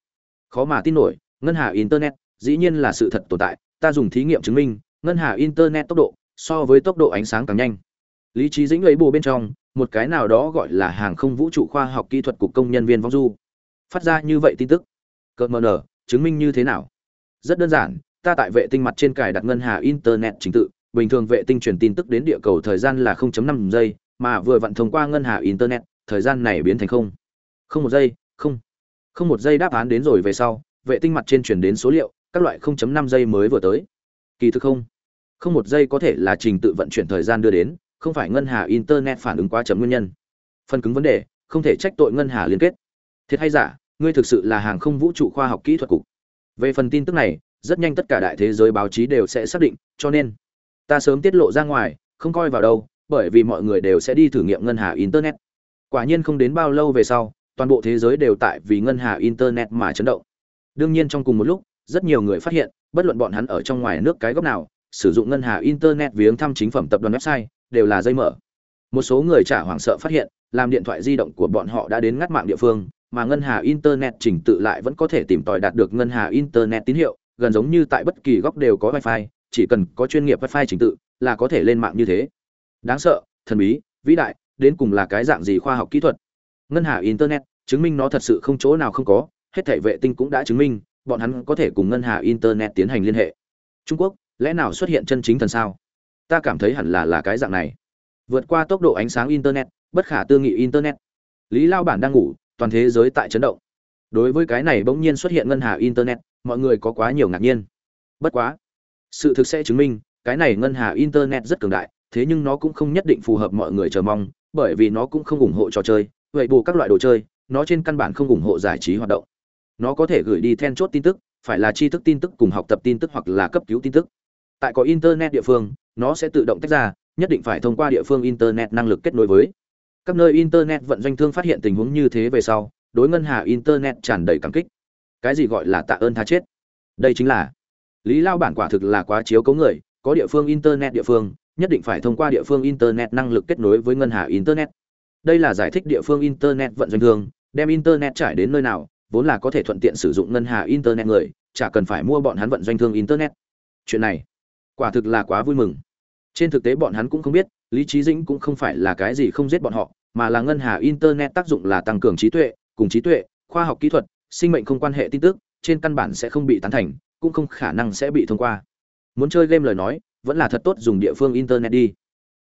Khó mà tin nổi, ngân hà internet, dĩ nhiên là sự thật tồn tại, ta dùng thí nghiệm chứng minh, ngân hà internet tốc độ, so với tốc độ ánh sáng càng nhanh. Lý trí dĩnh lấy bù bên trong, một cái nào đó gọi là hàng không vũ trụ khoa học kỹ thuật của công nhân viên vong du phát ra như vậy tin tức. Cợt mờ nở, chứng minh như thế nào? Rất đơn giản, ta tại vệ tinh mặt trên cài đặt ngân hà internet chính tự, bình thường vệ tinh truyền tin tức đến địa cầu thời gian là 0.5 giây, mà vừa vặn thông qua ngân hà internet, thời gian này biến thành không. Không một giây, không. Không một giây đáp án đến rồi về sau, vệ tinh mặt trên truyền đến số liệu, các loại 0.5 giây mới vừa tới. Kỳ thực không. Không một giây có thể là trình tự vận chuyển thời gian đưa đến, không phải ngân hà internet phản ứng quá chậm nguyên nhân. Phần cứng vấn đề, không thể trách tội ngân hà liên kết thiệt hay giả, ngươi thực sự là hàng không vũ trụ khoa học kỹ thuật cục. Về phần tin tức này, rất nhanh tất cả đại thế giới báo chí đều sẽ xác định, cho nên, ta sớm tiết lộ ra ngoài, không coi vào đâu, bởi vì mọi người đều sẽ đi thử nghiệm ngân hà internet. Quả nhiên không đến bao lâu về sau, toàn bộ thế giới đều tại vì ngân hà internet mà chấn động. Đương nhiên trong cùng một lúc, rất nhiều người phát hiện, bất luận bọn hắn ở trong ngoài nước cái góc nào, sử dụng ngân hà internet viếng thăm chính phẩm tập đoàn website, đều là dây mở. Một số người trả hoảng sợ phát hiện, làm điện thoại di động của bọn họ đã đến ngắt mạng địa phương mà ngân hà internet chỉnh tự lại vẫn có thể tìm tòi đạt được ngân hà internet tín hiệu, gần giống như tại bất kỳ góc đều có wifi, chỉ cần có chuyên nghiệp wifi chỉnh tự là có thể lên mạng như thế. Đáng sợ, thần bí, vĩ đại, đến cùng là cái dạng gì khoa học kỹ thuật? Ngân hà internet chứng minh nó thật sự không chỗ nào không có, hết thảy vệ tinh cũng đã chứng minh, bọn hắn có thể cùng ngân hà internet tiến hành liên hệ. Trung quốc, lẽ nào xuất hiện chân chính thần sao? Ta cảm thấy hẳn là là cái dạng này. Vượt qua tốc độ ánh sáng internet, bất khả tư nghị internet. Lý lao bản đang ngủ toàn thế giới tại chấn động. Đối với cái này bỗng nhiên xuất hiện ngân hà internet, mọi người có quá nhiều ngạc nhiên. Bất quá, sự thực sẽ chứng minh, cái này ngân hà internet rất cường đại, thế nhưng nó cũng không nhất định phù hợp mọi người chờ mong, bởi vì nó cũng không ủng hộ trò chơi, vậy bù các loại đồ chơi, nó trên căn bản không ủng hộ giải trí hoạt động. Nó có thể gửi đi then chốt tin tức, phải là tri thức tin tức cùng học tập tin tức hoặc là cấp cứu tin tức. Tại có internet địa phương, nó sẽ tự động tách ra, nhất định phải thông qua địa phương internet năng lực kết nối với các nơi internet vận doanh thương phát hiện tình huống như thế về sau, đối ngân hà internet tràn đầy cảm kích. Cái gì gọi là tạ ơn tha chết? Đây chính là, lý lao bản quả thực là quá chiếu cấu người, có địa phương internet địa phương, nhất định phải thông qua địa phương internet năng lực kết nối với ngân hà internet. Đây là giải thích địa phương internet vận doanh thương, đem internet trải đến nơi nào, vốn là có thể thuận tiện sử dụng ngân hà internet người, chả cần phải mua bọn hắn vận doanh thương internet. Chuyện này, quả thực là quá vui mừng. Trên thực tế bọn hắn cũng không biết, lý trí dĩnh cũng không phải là cái gì không giết bọn họ mà là ngân hà internet tác dụng là tăng cường trí tuệ, cùng trí tuệ, khoa học kỹ thuật, sinh mệnh không quan hệ tin tức, trên căn bản sẽ không bị tán thành, cũng không khả năng sẽ bị thông qua. Muốn chơi game lời nói, vẫn là thật tốt dùng địa phương internet đi.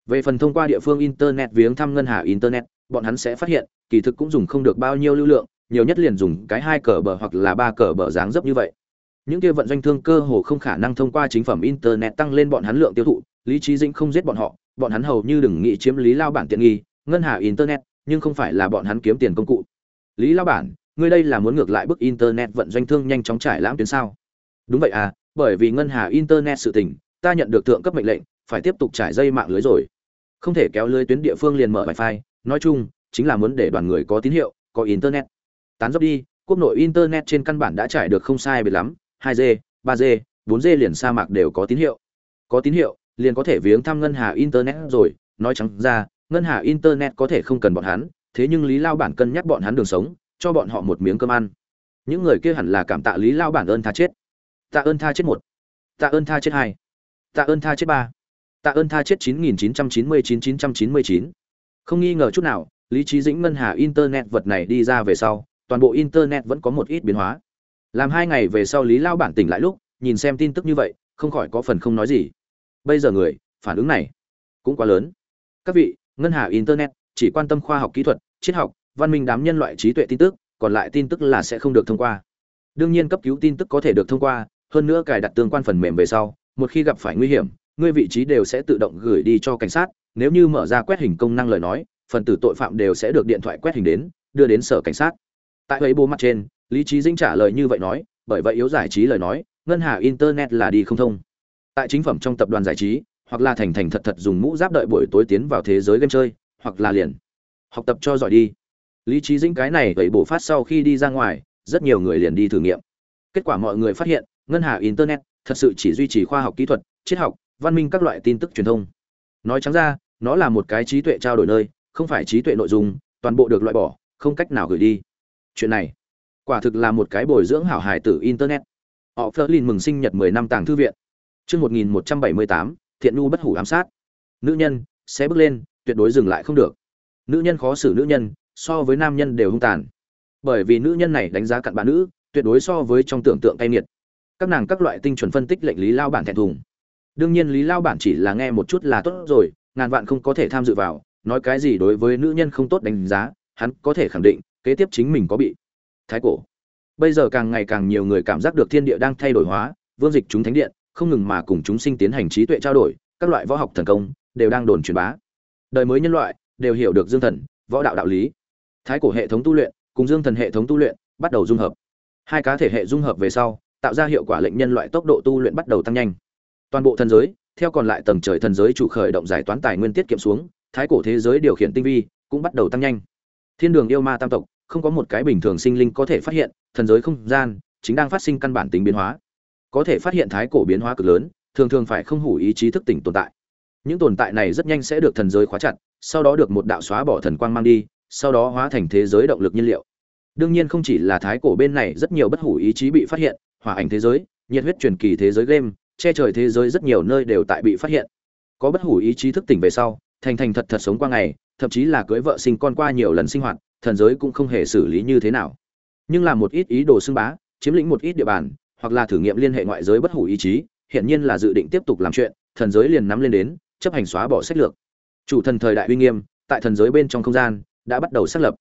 Về phần thông qua địa phương internet viếng thăm ngân hà internet, bọn hắn sẽ phát hiện, kỳ thực cũng dùng không được bao nhiêu lưu lượng, nhiều nhất liền dùng cái hai cờ bờ hoặc là ba cờ bờ dáng dấp như vậy. Những kia vận doanh thương cơ hồ không khả năng thông qua chính phẩm internet tăng lên bọn hắn lượng tiêu thụ, lý trí dĩnh không giết bọn họ, bọn hắn hầu như đừng nghĩ chiếm lý lao bản tiện nghi ngân hà internet nhưng không phải là bọn hắn kiếm tiền công cụ. Lý lao bản ngươi đây là muốn ngược lại bức internet vận doanh thương nhanh chóng trải lãm tuyến sao? Đúng vậy à bởi vì ngân hà internet sự tình ta nhận được thượng cấp mệnh lệnh phải tiếp tục trải dây mạng lưới rồi. Không thể kéo lưới tuyến địa phương liền mở wifi nói chung chính là muốn để đoàn người có tín hiệu có internet. Tán dốc đi quốc nội internet trên căn bản đã trải được không sai biệt lắm 2G, 3G, 4G liền sa mạc đều có tín hiệu. Có tín hiệu liền có thể viếng thăm ngân hà internet rồi nói trắng ra ngân hà internet có thể không cần bọn hắn, thế nhưng lý lao bản cân nhắc bọn hắn đường sống, cho bọn họ một miếng cơm ăn. Những người kia hẳn là cảm tạ lý lao bản ơn tha chết. Tạ ơn tha chết một. Tạ ơn tha chết hai. Tạ ơn tha chết ba. Tạ ơn tha chết chín nghìn chín trăm chín mươi chín chín trăm chín mươi chín. Không nghi ngờ chút nào, lý trí dĩnh ngân hà internet vật này đi ra về sau, toàn bộ internet vẫn có một ít biến hóa. Làm hai ngày về sau lý lao bản tỉnh lại lúc, nhìn xem tin tức như vậy, không khỏi có phần không nói gì. Bây giờ người, phản ứng này cũng quá lớn. Các vị ngân hà internet, chỉ quan tâm khoa học kỹ thuật, triết học, văn minh đám nhân loại trí tuệ tin tức, còn lại tin tức là sẽ không được thông qua. Đương nhiên cấp cứu tin tức có thể được thông qua, hơn nữa cài đặt tương quan phần mềm về sau, một khi gặp phải nguy hiểm, ngươi vị trí đều sẽ tự động gửi đi cho cảnh sát, nếu như mở ra quét hình công năng lời nói, phần tử tội phạm đều sẽ được điện thoại quét hình đến, đưa đến sở cảnh sát. Tại ấy bố mặt trên, lý trí dĩnh trả lời như vậy nói, bởi vậy yếu giải trí lời nói, ngân hà internet là đi không thông. Tại chính phẩm trong tập đoàn giải trí hoặc là thành thành thật thật dùng mũ giáp đợi buổi tối tiến vào thế giới game chơi, hoặc là liền. Học tập cho giỏi đi. Lý trí dĩnh cái này vậy bổ phát sau khi đi ra ngoài, rất nhiều người liền đi thử nghiệm. Kết quả mọi người phát hiện, ngân hà internet thật sự chỉ duy trì khoa học kỹ thuật, triết học, văn minh các loại tin tức truyền thông. Nói trắng ra, nó là một cái trí tuệ trao đổi nơi, không phải trí tuệ nội dung, toàn bộ được loại bỏ, không cách nào gửi đi. Chuyện này, quả thực là một cái bồi dưỡng hảo hài tử internet. Họ Flerlin mừng sinh nhật 10 năm tàng thư viện. Chương 1178 thiện nu bất hủ ám sát. Nữ nhân, sẽ bước lên, tuyệt đối dừng lại không được. Nữ nhân khó xử nữ nhân, so với nam nhân đều hung tàn. Bởi vì nữ nhân này đánh giá cặn bạn nữ, tuyệt đối so với trong tưởng tượng cay nghiệt. Các nàng các loại tinh chuẩn phân tích lệnh lý lao bản thẹn thùng. Đương nhiên lý lao bản chỉ là nghe một chút là tốt rồi, ngàn vạn không có thể tham dự vào, nói cái gì đối với nữ nhân không tốt đánh giá, hắn có thể khẳng định, kế tiếp chính mình có bị thái cổ. Bây giờ càng ngày càng nhiều người cảm giác được thiên địa đang thay đổi hóa, vương dịch chúng thánh điện không ngừng mà cùng chúng sinh tiến hành trí tuệ trao đổi, các loại võ học thần công đều đang đồn truyền bá. Đời mới nhân loại đều hiểu được dương thần, võ đạo đạo lý. Thái cổ hệ thống tu luyện cùng dương thần hệ thống tu luyện bắt đầu dung hợp. Hai cá thể hệ dung hợp về sau, tạo ra hiệu quả lệnh nhân loại tốc độ tu luyện bắt đầu tăng nhanh. Toàn bộ thần giới, theo còn lại tầng trời thần giới chủ khởi động giải toán tài nguyên tiết kiệm xuống, thái cổ thế giới điều khiển tinh vi cũng bắt đầu tăng nhanh. Thiên đường yêu ma tam tộc, không có một cái bình thường sinh linh có thể phát hiện, thần giới không gian chính đang phát sinh căn bản tính biến hóa có thể phát hiện thái cổ biến hóa cực lớn, thường thường phải không hủ ý chí thức tỉnh tồn tại. Những tồn tại này rất nhanh sẽ được thần giới khóa chặt, sau đó được một đạo xóa bỏ thần quang mang đi, sau đó hóa thành thế giới động lực nhiên liệu. Đương nhiên không chỉ là thái cổ bên này rất nhiều bất hủ ý chí bị phát hiện, hỏa ảnh thế giới, nhiệt huyết truyền kỳ thế giới game, che trời thế giới rất nhiều nơi đều tại bị phát hiện. Có bất hủ ý chí thức tỉnh về sau, thành thành thật thật sống qua ngày, thậm chí là cưới vợ sinh con qua nhiều lần sinh hoạt, thần giới cũng không hề xử lý như thế nào. Nhưng là một ít ý đồ xưng bá, chiếm lĩnh một ít địa bàn hoặc là thử nghiệm liên hệ ngoại giới bất hủ ý chí hiện nhiên là dự định tiếp tục làm chuyện, thần giới liền nắm lên đến, chấp hành xóa bỏ sách lược. Chủ thần thời đại uy nghiêm, tại thần giới bên trong không gian, đã bắt đầu xác lập.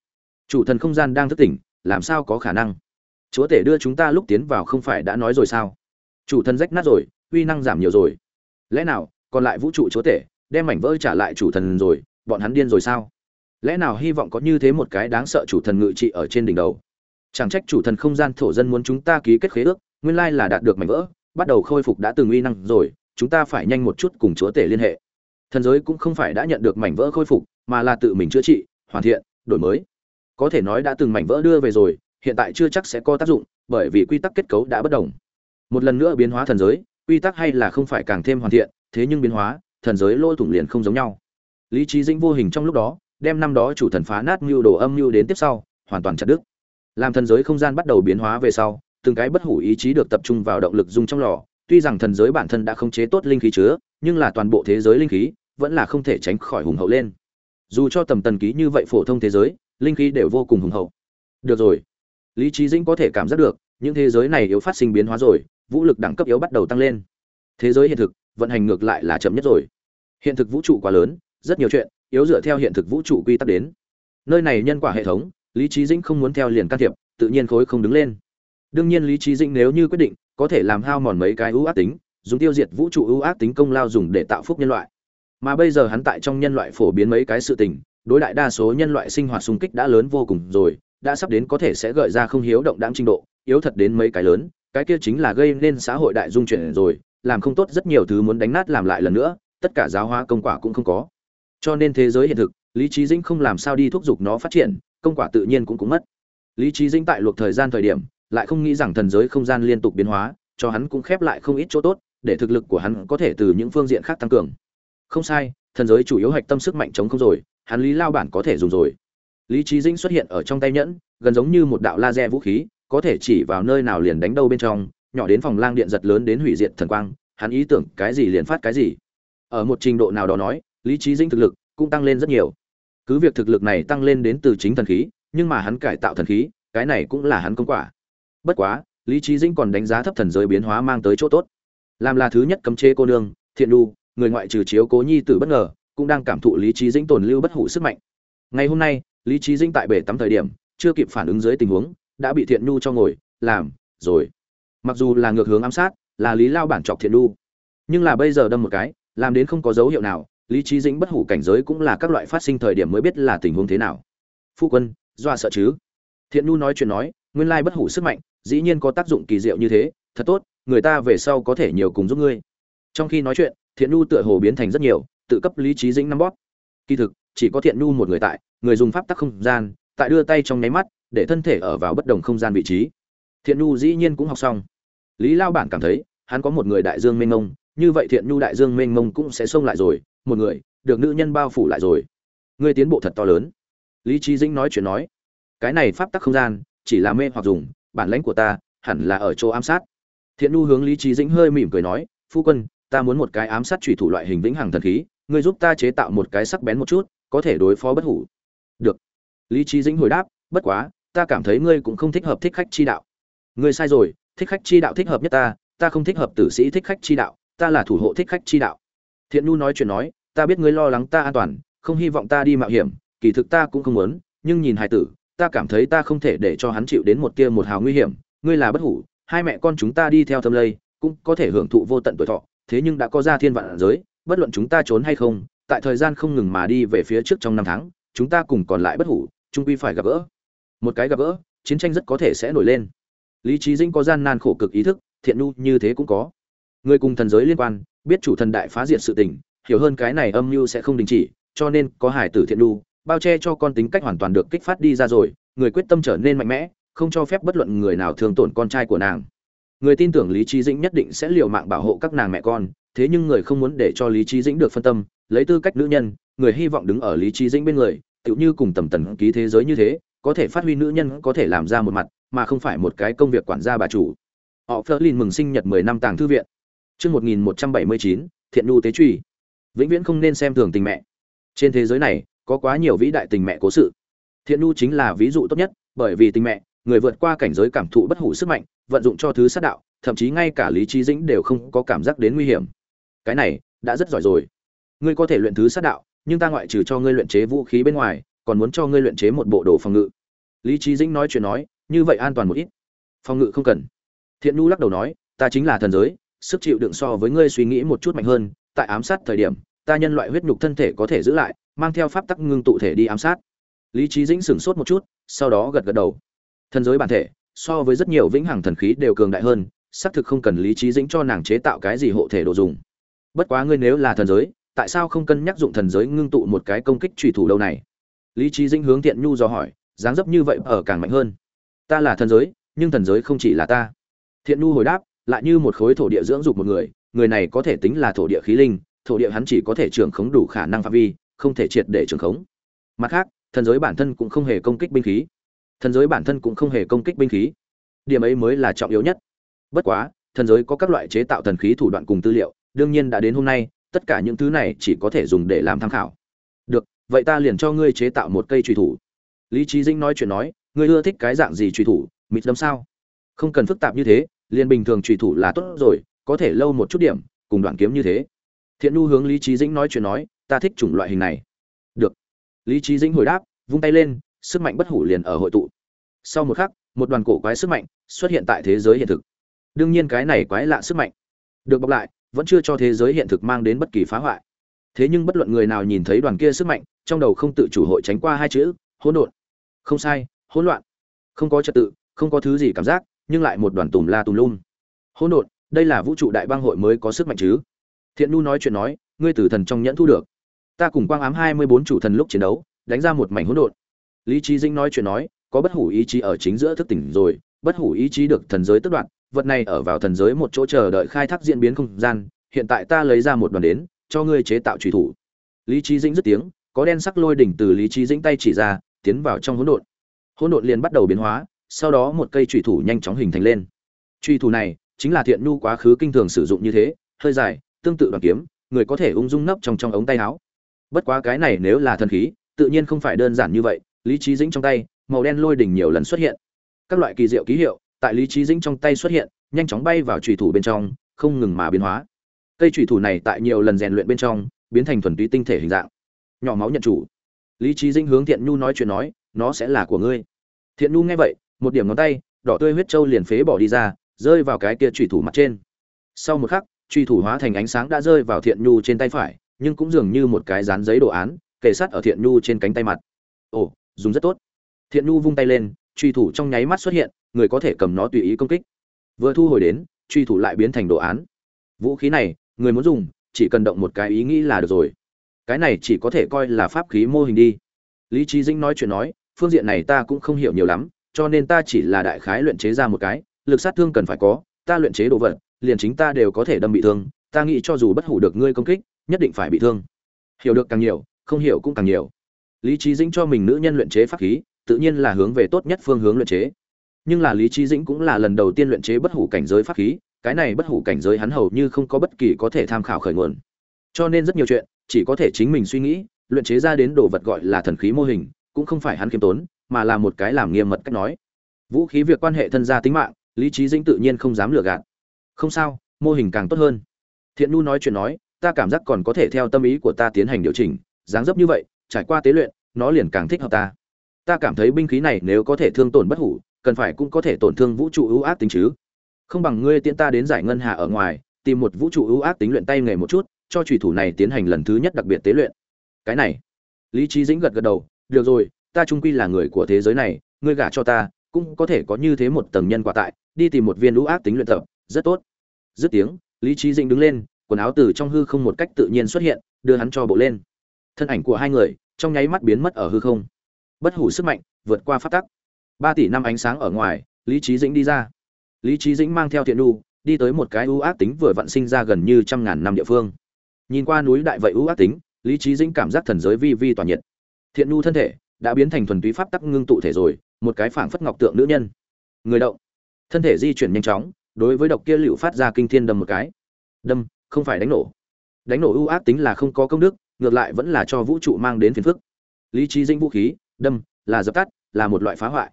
Chủ thần không gian đang thức tỉnh, làm sao có khả năng? Chúa tể đưa chúng ta lúc tiến vào không phải đã nói rồi sao? Chủ thần rách nát rồi, uy năng giảm nhiều rồi. Lẽ nào, còn lại vũ trụ chúa tể, đem mảnh vỡ trả lại chủ thần rồi, bọn hắn điên rồi sao? Lẽ nào hy vọng có như thế một cái đáng sợ chủ thần ngự trị ở trên đỉnh đầu? Chẳng trách chủ thần không gian thổ dân muốn chúng ta ký kết khế ước, nguyên lai là đạt được mảnh vỡ, bắt đầu khôi phục đã từng uy năng rồi, chúng ta phải nhanh một chút cùng chúa tể liên hệ. Thần giới cũng không phải đã nhận được mảnh vỡ khôi phục, mà là tự mình chữa trị, hoàn thiện, đổi mới. Có thể nói đã từng mảnh vỡ đưa về rồi, hiện tại chưa chắc sẽ có tác dụng, bởi vì quy tắc kết cấu đã bất đồng. Một lần nữa biến hóa thần giới, quy tắc hay là không phải càng thêm hoàn thiện, thế nhưng biến hóa, thần giới lôi thủng liền không giống nhau. Lý trí dĩnh vô hình trong lúc đó, đem năm đó chủ thần phá nát mưu đồ âm mưu đến tiếp sau, hoàn toàn chặt đứt làm thần giới không gian bắt đầu biến hóa về sau, từng cái bất hủ ý chí được tập trung vào động lực dung trong lò. Tuy rằng thần giới bản thân đã không chế tốt linh khí chứa, nhưng là toàn bộ thế giới linh khí vẫn là không thể tránh khỏi hùng hậu lên. Dù cho tầm tần ký như vậy phổ thông thế giới, linh khí đều vô cùng hùng hậu. Được rồi. Lý trí dĩnh có thể cảm giác được, những thế giới này yếu phát sinh biến hóa rồi, vũ lực đẳng cấp yếu bắt đầu tăng lên. Thế giới hiện thực, vận hành ngược lại là chậm nhất rồi. Hiện thực vũ trụ quá lớn, rất nhiều chuyện, yếu dựa theo hiện thực vũ trụ quy tắc đến. Nơi này nhân quả hệ thống lý trí dĩnh không muốn theo liền can thiệp, tự nhiên khối không đứng lên. Đương nhiên lý trí dĩnh nếu như quyết định, có thể làm hao mòn mấy cái ưu ác tính, dùng tiêu diệt vũ trụ ưu ác tính công lao dùng để tạo phúc nhân loại. Mà bây giờ hắn tại trong nhân loại phổ biến mấy cái sự tình, đối đại đa số nhân loại sinh hoạt xung kích đã lớn vô cùng rồi, đã sắp đến có thể sẽ gợi ra không hiếu động đáng trình độ, yếu thật đến mấy cái lớn, cái kia chính là gây nên xã hội đại dung chuyển rồi, làm không tốt rất nhiều thứ muốn đánh nát làm lại lần nữa, tất cả giáo hóa công quả cũng không có. Cho nên thế giới hiện thực, lý trí dĩnh không làm sao đi thúc giục nó phát triển công quả tự nhiên cũng cũng mất. Lý trí dĩnh tại luộc thời gian thời điểm, lại không nghĩ rằng thần giới không gian liên tục biến hóa, cho hắn cũng khép lại không ít chỗ tốt, để thực lực của hắn có thể từ những phương diện khác tăng cường. Không sai, thần giới chủ yếu hạch tâm sức mạnh chống không rồi, hắn lý lao bản có thể dùng rồi. Lý trí dĩnh xuất hiện ở trong tay nhẫn, gần giống như một đạo laser vũ khí, có thể chỉ vào nơi nào liền đánh đâu bên trong, nhỏ đến phòng lang điện giật lớn đến hủy diệt thần quang, hắn ý tưởng cái gì liền phát cái gì. Ở một trình độ nào đó nói, lý trí dĩnh thực lực cũng tăng lên rất nhiều cứ việc thực lực này tăng lên đến từ chính thần khí, nhưng mà hắn cải tạo thần khí, cái này cũng là hắn công quả. Bất quá, lý trí dĩnh còn đánh giá thấp thần giới biến hóa mang tới chỗ tốt. Làm là thứ nhất cấm chế cô nương, thiện đu người ngoại trừ chiếu cố nhi tử bất ngờ, cũng đang cảm thụ lý trí dĩnh tồn lưu bất hủ sức mạnh. Ngày hôm nay, lý trí dĩnh tại bể tắm thời điểm, chưa kịp phản ứng dưới tình huống, đã bị thiện nhu cho ngồi, làm, rồi. Mặc dù là ngược hướng ám sát, là lý lao bản chọc thiện nhu, nhưng là bây giờ đâm một cái, làm đến không có dấu hiệu nào lý trí dĩnh bất hủ cảnh giới cũng là các loại phát sinh thời điểm mới biết là tình huống thế nào. Phu quân, doa sợ chứ? Thiện nhu nói chuyện nói, nguyên lai bất hủ sức mạnh, dĩ nhiên có tác dụng kỳ diệu như thế, thật tốt, người ta về sau có thể nhiều cùng giúp ngươi. Trong khi nói chuyện, thiện nhu tựa hồ biến thành rất nhiều, tự cấp lý trí dĩnh năm bóp. Kỳ thực, chỉ có thiện nhu một người tại, người dùng pháp tắc không gian, tại đưa tay trong nháy mắt, để thân thể ở vào bất đồng không gian vị trí. Thiện nhu dĩ nhiên cũng học xong. Lý lao bản cảm thấy, hắn có một người đại dương mênh mông, như vậy thiện nhu đại dương mênh mông cũng sẽ xông lại rồi một người, được nữ nhân bao phủ lại rồi. Ngươi tiến bộ thật to lớn. Lý trí dĩnh nói chuyện nói, cái này pháp tắc không gian, chỉ là mê hoặc dùng, bản lãnh của ta hẳn là ở chỗ ám sát. Thiện nu hướng lý trí dĩnh hơi mỉm cười nói, phu quân, ta muốn một cái ám sát trùy thủ loại hình vĩnh hằng thần khí, ngươi giúp ta chế tạo một cái sắc bén một chút, có thể đối phó bất hủ. Được. Lý trí dĩnh hồi đáp, bất quá, ta cảm thấy ngươi cũng không thích hợp thích khách chi đạo. Ngươi sai rồi, thích khách chi đạo thích hợp nhất ta ta không thích hợp tử sĩ thích khách chi đạo, ta là thủ hộ thích khách chi đạo thiện nhu nói chuyện nói, ta biết ngươi lo lắng ta an toàn, không hy vọng ta đi mạo hiểm, kỳ thực ta cũng không muốn, nhưng nhìn hài tử, ta cảm thấy ta không thể để cho hắn chịu đến một tia một hào nguy hiểm, ngươi là bất hủ, hai mẹ con chúng ta đi theo thâm lây, cũng có thể hưởng thụ vô tận tuổi thọ, thế nhưng đã có ra thiên vạn giới, bất luận chúng ta trốn hay không, tại thời gian không ngừng mà đi về phía trước trong năm tháng, chúng ta cùng còn lại bất hủ trung quy phải gặp gỡ. Một cái gặp gỡ, chiến tranh rất có thể sẽ nổi lên. Lý trí dinh có gian nan khổ cực ý thức, thiện nu như thế cũng có. Người cùng thần giới liên quan biết chủ thần đại phá diệt sự tình, hiểu hơn cái này âm mưu sẽ không đình chỉ, cho nên có hải tử thiện lưu bao che cho con tính cách hoàn toàn được kích phát đi ra rồi, người quyết tâm trở nên mạnh mẽ, không cho phép bất luận người nào thương tổn con trai của nàng. Người tin tưởng lý trí dĩnh nhất định sẽ liều mạng bảo hộ các nàng mẹ con, thế nhưng người không muốn để cho lý trí dĩnh được phân tâm, lấy tư cách nữ nhân, người hy vọng đứng ở lý trí dĩnh bên người, tựu như cùng tầm tần ký thế giới như thế, có thể phát huy nữ nhân có thể làm ra một mặt, mà không phải một cái công việc quản gia bà chủ. Họ Flerlin mừng sinh nhật 10 năm tàng thư viện. Trước 1179, thiện nhu tế truy. Vĩnh viễn không nên xem thường tình mẹ. Trên thế giới này, có quá nhiều vĩ đại tình mẹ cố sự. Thiện nhu chính là ví dụ tốt nhất, bởi vì tình mẹ, người vượt qua cảnh giới cảm thụ bất hủ sức mạnh, vận dụng cho thứ sát đạo, thậm chí ngay cả lý trí dĩnh đều không có cảm giác đến nguy hiểm. Cái này, đã rất giỏi rồi. Ngươi có thể luyện thứ sát đạo, nhưng ta ngoại trừ cho ngươi luyện chế vũ khí bên ngoài, còn muốn cho ngươi luyện chế một bộ đồ phòng ngự. Lý trí dĩnh nói chuyện nói, như vậy an toàn một ít. Phòng ngự không cần. Thiện nhu lắc đầu nói, ta chính là thần giới, sức chịu đựng so với ngươi suy nghĩ một chút mạnh hơn, tại ám sát thời điểm, ta nhân loại huyết nhục thân thể có thể giữ lại, mang theo pháp tắc ngưng tụ thể đi ám sát. Lý trí Dĩnh sửng sốt một chút, sau đó gật gật đầu. Thần giới bản thể, so với rất nhiều vĩnh hằng thần khí đều cường đại hơn, xác thực không cần Lý trí Dĩnh cho nàng chế tạo cái gì hộ thể đồ dùng. Bất quá ngươi nếu là thần giới, tại sao không cân nhắc dụng thần giới ngưng tụ một cái công kích trùy thủ đâu này? Lý trí Dĩnh hướng Tiện Nhu do hỏi, dáng dấp như vậy ở càng mạnh hơn. Ta là thần giới, nhưng thần giới không chỉ là ta. Thiện Nhu hồi đáp, lại như một khối thổ địa dưỡng dục một người, người này có thể tính là thổ địa khí linh, thổ địa hắn chỉ có thể trưởng khống đủ khả năng phạm vi, không thể triệt để trưởng khống. Mặt khác, thần giới bản thân cũng không hề công kích binh khí. Thần giới bản thân cũng không hề công kích binh khí. Điểm ấy mới là trọng yếu nhất. Bất quá, thần giới có các loại chế tạo thần khí thủ đoạn cùng tư liệu, đương nhiên đã đến hôm nay, tất cả những thứ này chỉ có thể dùng để làm tham khảo. Được, vậy ta liền cho ngươi chế tạo một cây truy thủ. Lý Chí Dĩnh nói chuyện nói, ngươi ưa thích cái dạng gì truy thủ, mịt đâm sao? Không cần phức tạp như thế, liền bình thường chùy thủ là tốt rồi, có thể lâu một chút điểm, cùng đoạn kiếm như thế. Thiện nhu hướng Lý Chí Dĩnh nói chuyện nói, ta thích chủng loại hình này. Được. Lý Chí Dĩnh hồi đáp, vung tay lên, sức mạnh bất hủ liền ở hội tụ. Sau một khắc, một đoàn cổ quái sức mạnh xuất hiện tại thế giới hiện thực. Đương nhiên cái này quái lạ sức mạnh, được bọc lại, vẫn chưa cho thế giới hiện thực mang đến bất kỳ phá hoại. Thế nhưng bất luận người nào nhìn thấy đoàn kia sức mạnh, trong đầu không tự chủ hội tránh qua hai chữ, hỗn độn. Không sai, hỗn loạn. Không có trật tự, không có thứ gì cảm giác, nhưng lại một đoàn tùm la tùm lum. Hỗn độn, đây là vũ trụ đại bang hội mới có sức mạnh chứ? Thiện Nu nói chuyện nói, ngươi tử thần trong nhẫn thu được. Ta cùng quang ám hai mươi bốn chủ thần lúc chiến đấu, đánh ra một mảnh hỗn độn. Lý trí Dĩnh nói chuyện nói, có bất hủ ý chí ở chính giữa thức tỉnh rồi, bất hủ ý chí được thần giới tức đoạn, vật này ở vào thần giới một chỗ chờ đợi khai thác diễn biến không gian, hiện tại ta lấy ra một đoàn đến, cho ngươi chế tạo trùy thủ. Lý trí Dĩnh dứt tiếng, có đen sắc lôi đỉnh từ Lý trí Dĩnh tay chỉ ra, tiến vào trong hỗn độn. Hỗn độn liền bắt đầu biến hóa, sau đó một cây chủy thủ nhanh chóng hình thành lên. Chủy thủ này chính là thiện nhu quá khứ kinh thường sử dụng như thế, hơi dài, tương tự đoàn kiếm, người có thể ung dung nấp trong trong ống tay áo. Bất quá cái này nếu là thần khí, tự nhiên không phải đơn giản như vậy, lý trí dĩnh trong tay, màu đen lôi đỉnh nhiều lần xuất hiện. Các loại kỳ diệu ký hiệu tại lý trí dĩnh trong tay xuất hiện, nhanh chóng bay vào chủy thủ bên trong, không ngừng mà biến hóa. Cây chủy thủ này tại nhiều lần rèn luyện bên trong, biến thành thuần túy tinh thể hình dạng. Nhỏ máu nhận chủ. Lý trí dĩnh hướng Thiện Nhu nói chuyện nói, nó sẽ là của ngươi. Thiện Nhu nghe vậy, một điểm ngón tay, đỏ tươi huyết châu liền phế bỏ đi ra, rơi vào cái kia trùy thủ mặt trên. Sau một khắc, truy thủ hóa thành ánh sáng đã rơi vào thiện nhu trên tay phải nhưng cũng dường như một cái dán giấy đồ án kề sát ở thiện nhu trên cánh tay mặt. Ồ dùng rất tốt. Thiện nhu vung tay lên truy thủ trong nháy mắt xuất hiện người có thể cầm nó tùy ý công kích. Vừa thu hồi đến truy thủ lại biến thành đồ án. Vũ khí này người muốn dùng chỉ cần động một cái ý nghĩ là được rồi. Cái này chỉ có thể coi là pháp khí mô hình đi. Lý trí dĩnh nói chuyện nói phương diện này ta cũng không hiểu nhiều lắm cho nên ta chỉ là đại khái luyện chế ra một cái, lực sát thương cần phải có, ta luyện chế đồ vật, liền chính ta đều có thể đâm bị thương, ta nghĩ cho dù bất hủ được ngươi công kích, nhất định phải bị thương. Hiểu được càng nhiều, không hiểu cũng càng nhiều. Lý trí dĩnh cho mình nữ nhân luyện chế pháp khí, tự nhiên là hướng về tốt nhất phương hướng luyện chế. Nhưng là lý trí dĩnh cũng là lần đầu tiên luyện chế bất hủ cảnh giới pháp khí, cái này bất hủ cảnh giới hắn hầu như không có bất kỳ có thể tham khảo khởi nguồn. Cho nên rất nhiều chuyện, chỉ có thể chính mình suy nghĩ, luyện chế ra đến đồ vật gọi là thần khí mô hình, cũng không phải hắn kiêm tốn mà là một cái làm nghiêm mật cách nói. Vũ khí việc quan hệ thân gia tính mạng, lý trí dĩnh tự nhiên không dám lừa gạt. Không sao, mô hình càng tốt hơn. Thiện nu nói chuyện nói, ta cảm giác còn có thể theo tâm ý của ta tiến hành điều chỉnh, dáng dấp như vậy, trải qua tế luyện, nó liền càng thích hợp ta. Ta cảm thấy binh khí này nếu có thể thương tổn bất hủ, cần phải cũng có thể tổn thương vũ trụ ưu ác tính chứ. Không bằng ngươi tiễn ta đến giải ngân hà ở ngoài, tìm một vũ trụ ưu ác tính luyện tay nghề một chút, cho trùy thủ này tiến hành lần thứ nhất đặc biệt tế luyện. Cái này, lý trí dĩnh gật gật đầu, được rồi ta trung quy là người của thế giới này, ngươi gả cho ta, cũng có thể có như thế một tầng nhân quả tại, đi tìm một viên lũ ác tính luyện tập, rất tốt. Dứt tiếng, lý trí dĩnh đứng lên, quần áo từ trong hư không một cách tự nhiên xuất hiện, đưa hắn cho bộ lên. Thân ảnh của hai người, trong nháy mắt biến mất ở hư không. Bất hủ sức mạnh, vượt qua phát tắc. Ba tỷ năm ánh sáng ở ngoài, lý trí dĩnh đi ra. Lý trí dĩnh mang theo thiện nu đi tới một cái ưu ác tính vừa vặn sinh ra gần như trăm ngàn năm địa phương. Nhìn qua núi đại vậy ưu ác tính, lý trí dĩnh cảm giác thần giới vi vi tỏa nhiệt. Thiện nu thân thể đã biến thành thuần túy pháp tắc ngưng tụ thể rồi, một cái phảng phất ngọc tượng nữ nhân. Người động. Thân thể di chuyển nhanh chóng, đối với độc kia liễu phát ra kinh thiên đâm một cái. Đâm, không phải đánh nổ. Đánh nổ ưu ác tính là không có công đức, ngược lại vẫn là cho vũ trụ mang đến phiền phức. Lý trí dinh vũ khí, đâm, là dập tắt, là một loại phá hoại.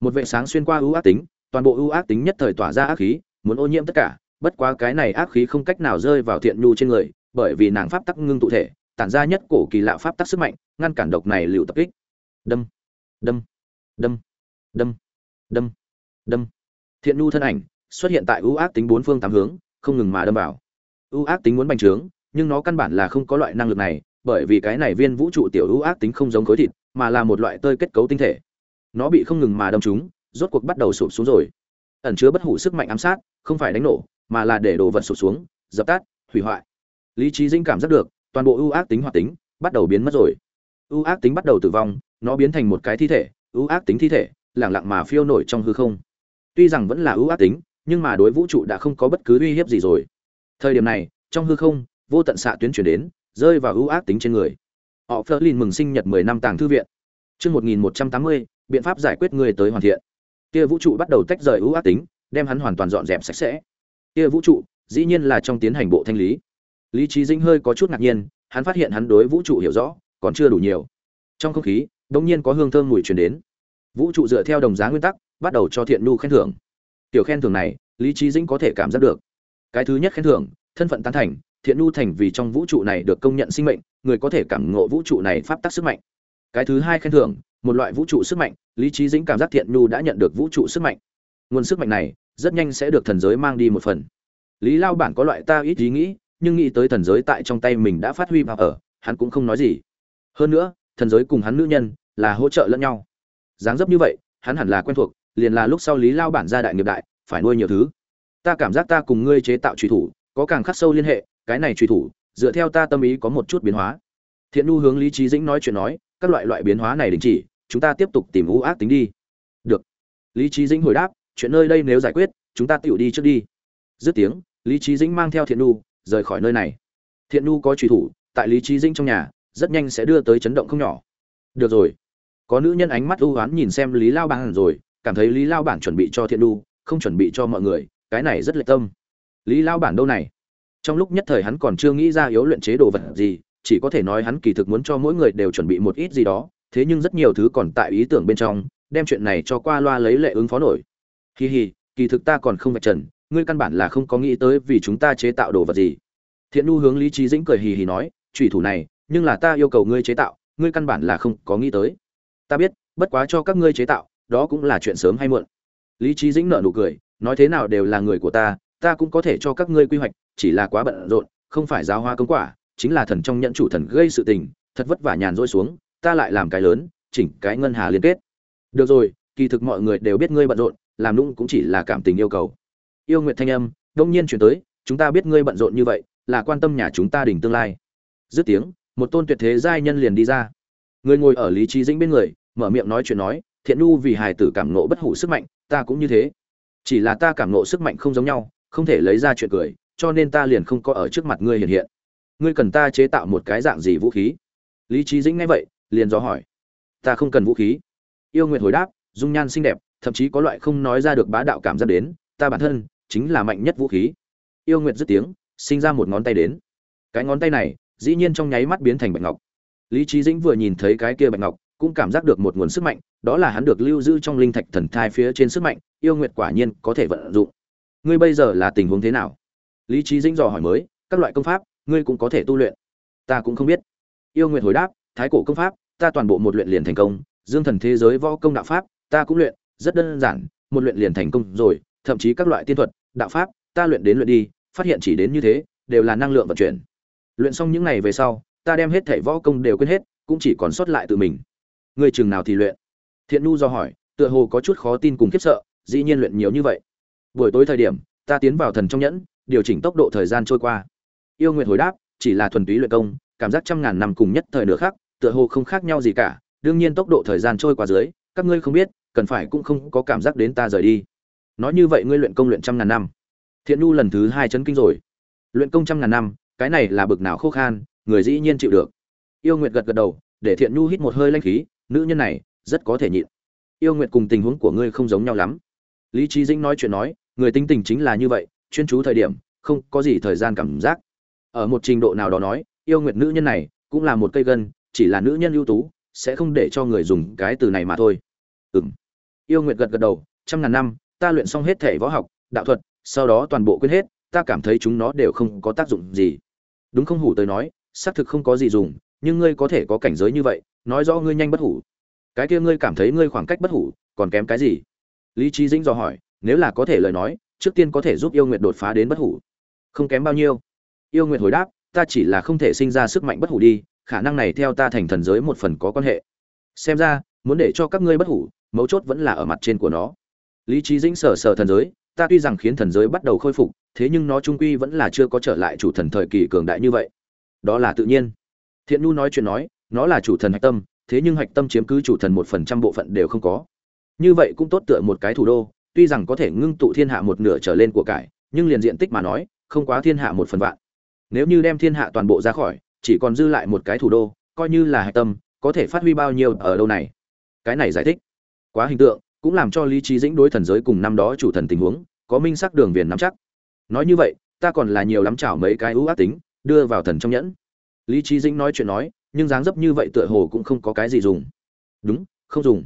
Một vệ sáng xuyên qua ưu ác tính, toàn bộ ưu ác tính nhất thời tỏa ra ác khí, muốn ô nhiễm tất cả, bất quá cái này ác khí không cách nào rơi vào thiện nhu trên người, bởi vì nàng pháp tắc ngưng tụ thể, tản ra nhất cổ kỳ lạ pháp tắc sức mạnh, ngăn cản độc này lưu tập kích đâm. Đâm. Đâm. Đâm. Đâm. Đâm. Thiện nhu thân ảnh xuất hiện tại ưu ác tính bốn phương tám hướng, không ngừng mà đâm vào. Ưu ác tính muốn bành trướng, nhưng nó căn bản là không có loại năng lực này, bởi vì cái này viên vũ trụ tiểu ưu ác tính không giống khối thịt, mà là một loại tơi kết cấu tinh thể. Nó bị không ngừng mà đâm trúng, rốt cuộc bắt đầu sụp xuống rồi. Ẩn chứa bất hủ sức mạnh ám sát, không phải đánh nổ, mà là để đồ vật sụp xuống, dập tắt, hủy hoại. Lý trí dinh cảm giác được, toàn bộ ưu ác tính hoạt tính bắt đầu biến mất rồi ưu ác tính bắt đầu tử vong, nó biến thành một cái thi thể ưu ác tính thi thể, lẳng lặng mà phiêu nổi trong hư không. Tuy rằng vẫn là ưu ác tính, nhưng mà đối vũ trụ đã không có bất cứ uy hiếp gì rồi. Thời điểm này, trong hư không, vô tận xạ tuyến chuyển đến, rơi vào ưu ác tính trên người. Họ phớt lên mừng sinh nhật mười năm tàng thư viện. Chương một nghìn một trăm tám mươi, biện pháp giải quyết người tới hoàn thiện. Kia vũ trụ bắt đầu tách rời ưu ác tính, đem hắn hoàn toàn dọn dẹp sạch sẽ. Kia vũ trụ, dĩ nhiên là trong tiến hành bộ thanh lý. Lý trí dĩnh hơi có chút ngạc nhiên, hắn phát hiện hắn đối vũ trụ hiểu rõ còn chưa đủ nhiều. Trong không khí đ nhiên có hương thơm mùi truyền đến. Vũ trụ dựa theo đồng giá nguyên tắc, bắt đầu cho thiện nhu khen thưởng. Tiểu khen thưởng này, lý trí dĩnh có thể cảm giác được. Cái thứ nhất khen thưởng, thân phận tán thành, thiện nhu thành vì trong vũ trụ này được công nhận sinh mệnh, người có thể cảm ngộ vũ trụ này pháp tắc sức mạnh. Cái thứ hai khen thưởng, một loại vũ trụ sức mạnh, lý trí dĩnh cảm giác thiện nhu đã nhận được vũ trụ sức mạnh. Nguồn sức mạnh này, rất nhanh sẽ được thần giới mang đi một phần. Lý lao bản có loại ta ít ý nghĩ, nhưng nghĩ tới thần giới tại trong tay mình đã phát huy vào ở, hắn cũng không nói gì hơn nữa, thần giới cùng hắn nữ nhân là hỗ trợ lẫn nhau. Dáng dấp như vậy, hắn hẳn là quen thuộc, liền là lúc sau lý lao bản ra đại nghiệp đại, phải nuôi nhiều thứ. Ta cảm giác ta cùng ngươi chế tạo truy thủ, có càng khắc sâu liên hệ, cái này truy thủ, dựa theo ta tâm ý có một chút biến hóa. Thiện nu hướng lý trí dĩnh nói chuyện nói, các loại loại biến hóa này đình chỉ, chúng ta tiếp tục tìm ưu ác tính đi. Được. Lý trí dĩnh hồi đáp, chuyện nơi đây nếu giải quyết, chúng ta tựu đi trước đi. Dứt tiếng, lý trí dĩnh mang theo thiện nu, rời khỏi nơi này. Thiện nu có truy thủ, tại lý trí dĩnh trong nhà rất nhanh sẽ đưa tới chấn động không nhỏ. Được rồi. Có nữ nhân ánh mắt ưu oán nhìn xem lý lao bản rồi cảm thấy lý lao bản chuẩn bị cho thiện Du, không chuẩn bị cho mọi người cái này rất lệ tâm. Lý lao bản đâu này? Trong lúc nhất thời hắn còn chưa nghĩ ra yếu luyện chế đồ vật gì chỉ có thể nói hắn kỳ thực muốn cho mỗi người đều chuẩn bị một ít gì đó thế nhưng rất nhiều thứ còn tại ý tưởng bên trong đem chuyện này cho qua loa lấy lệ ứng phó nổi. Hi hi kỳ thực ta còn không vạch trần ngươi căn bản là không có nghĩ tới vì chúng ta chế tạo đồ vật gì. Thiện nu hướng lý trí dĩnh cười hì hì nói chủy thủ này nhưng là ta yêu cầu ngươi chế tạo, ngươi căn bản là không có nghĩ tới. Ta biết, bất quá cho các ngươi chế tạo, đó cũng là chuyện sớm hay muộn. Lý trí dĩnh nợ nụ cười, nói thế nào đều là người của ta ta cũng có thể cho các ngươi quy hoạch, chỉ là quá bận rộn, không phải giáo hoa công quả, chính là thần trong nhận chủ thần gây sự tình, thật vất vả nhàn rỗi xuống, ta lại làm cái lớn, chỉnh cái ngân hà liên kết. Được rồi, kỳ thực mọi người đều biết ngươi bận rộn, làm nũng cũng chỉ là cảm tình yêu cầu. Yêu nguyệt thanh âm, đông nhiên chuyển tới, chúng ta biết ngươi bận rộn như vậy, là quan tâm nhà chúng ta đỉnh tương lai. Dứt tiếng một tôn tuyệt thế giai nhân liền đi ra. Người ngồi ở lý trí dĩnh bên người, mở miệng nói chuyện nói, thiện nu vì hài tử cảm nộ bất hủ sức mạnh, ta cũng như thế. Chỉ là ta cảm nộ sức mạnh không giống nhau, không thể lấy ra chuyện cười, cho nên ta liền không có ở trước mặt ngươi hiện hiện. Ngươi cần ta chế tạo một cái dạng gì vũ khí? Lý trí dĩnh nghe vậy, liền dò hỏi. Ta không cần vũ khí. Yêu nguyệt hồi đáp, dung nhan xinh đẹp, thậm chí có loại không nói ra được bá đạo cảm giác đến, ta bản thân chính là mạnh nhất vũ khí. Yêu nguyệt dứt tiếng, sinh ra một ngón tay đến. Cái ngón tay này dĩ nhiên trong nháy mắt biến thành bạch ngọc. Lý trí dĩnh vừa nhìn thấy cái kia bạch ngọc, cũng cảm giác được một nguồn sức mạnh, đó là hắn được lưu giữ trong linh thạch thần thai phía trên sức mạnh, yêu nguyệt quả nhiên có thể vận dụng. Ngươi bây giờ là tình huống thế nào? Lý trí dĩnh dò hỏi mới, các loại công pháp, ngươi cũng có thể tu luyện. Ta cũng không biết. Yêu nguyệt hồi đáp, thái cổ công pháp, ta toàn bộ một luyện liền thành công, dương thần thế giới võ công đạo pháp, ta cũng luyện, rất đơn giản, một luyện liền thành công rồi, thậm chí các loại tiên thuật, đạo pháp, ta luyện đến luyện đi, phát hiện chỉ đến như thế, đều là năng lượng vận chuyển luyện xong những ngày về sau, ta đem hết thảy võ công đều quên hết, cũng chỉ còn sót lại tự mình. Người chừng nào thì luyện? Thiện nu do hỏi, tựa hồ có chút khó tin cùng khiếp sợ, dĩ nhiên luyện nhiều như vậy. Buổi tối thời điểm, ta tiến vào thần trong nhẫn, điều chỉnh tốc độ thời gian trôi qua. Yêu nguyện hồi đáp, chỉ là thuần túy luyện công, cảm giác trăm ngàn năm cùng nhất thời nửa khác tựa hồ không khác nhau gì cả. Đương nhiên tốc độ thời gian trôi qua dưới, các ngươi không biết, cần phải cũng không có cảm giác đến ta rời đi. Nói như vậy ngươi luyện công luyện trăm ngàn năm. Thiện nu lần thứ hai chấn kinh rồi. Luyện công trăm ngàn năm cái này là bực nào khô khan, người dĩ nhiên chịu được. Yêu nguyệt gật gật đầu, để thiện nhu hít một hơi lanh khí, nữ nhân này, rất có thể nhịn. Yêu nguyệt cùng tình huống của ngươi không giống nhau lắm. Lý trí dĩnh nói chuyện nói, người tinh tình chính là như vậy, chuyên chú thời điểm, không có gì thời gian cảm giác. Ở một trình độ nào đó nói, yêu nguyệt nữ nhân này, cũng là một cây gân, chỉ là nữ nhân ưu tú, sẽ không để cho người dùng cái từ này mà thôi. Ừng yêu nguyệt gật gật đầu, trăm ngàn năm, ta luyện xong hết thể võ học, đạo thuật, sau đó toàn bộ quên hết, ta cảm thấy chúng nó đều không có tác dụng gì đúng không hủ tới nói, xác thực không có gì dùng, nhưng ngươi có thể có cảnh giới như vậy, nói rõ ngươi nhanh bất hủ. Cái kia ngươi cảm thấy ngươi khoảng cách bất hủ, còn kém cái gì? Lý trí dĩnh dò hỏi, nếu là có thể lời nói, trước tiên có thể giúp yêu nguyệt đột phá đến bất hủ. Không kém bao nhiêu. Yêu nguyệt hồi đáp, ta chỉ là không thể sinh ra sức mạnh bất hủ đi, khả năng này theo ta thành thần giới một phần có quan hệ. Xem ra, muốn để cho các ngươi bất hủ, mấu chốt vẫn là ở mặt trên của nó. Lý trí dĩnh sở sở thần giới ta tuy rằng khiến thần giới bắt đầu khôi phục, thế nhưng nó trung quy vẫn là chưa có trở lại chủ thần thời kỳ cường đại như vậy. Đó là tự nhiên. Thiện nhu nói chuyện nói, nó là chủ thần hạch tâm, thế nhưng hạch tâm chiếm cứ chủ thần một phần trăm bộ phận đều không có. Như vậy cũng tốt tựa một cái thủ đô, tuy rằng có thể ngưng tụ thiên hạ một nửa trở lên của cải, nhưng liền diện tích mà nói, không quá thiên hạ một phần vạn. Nếu như đem thiên hạ toàn bộ ra khỏi, chỉ còn dư lại một cái thủ đô, coi như là hạch tâm, có thể phát huy bao nhiêu ở đâu này? Cái này giải thích. Quá hình tượng cũng làm cho lý trí dĩnh đối thần giới cùng năm đó chủ thần tình huống có minh sắc đường viền nắm chắc. Nói như vậy, ta còn là nhiều lắm chảo mấy cái ưu ác tính, đưa vào thần trong nhẫn. Lý trí dĩnh nói chuyện nói, nhưng dáng dấp như vậy tựa hồ cũng không có cái gì dùng. Đúng, không dùng.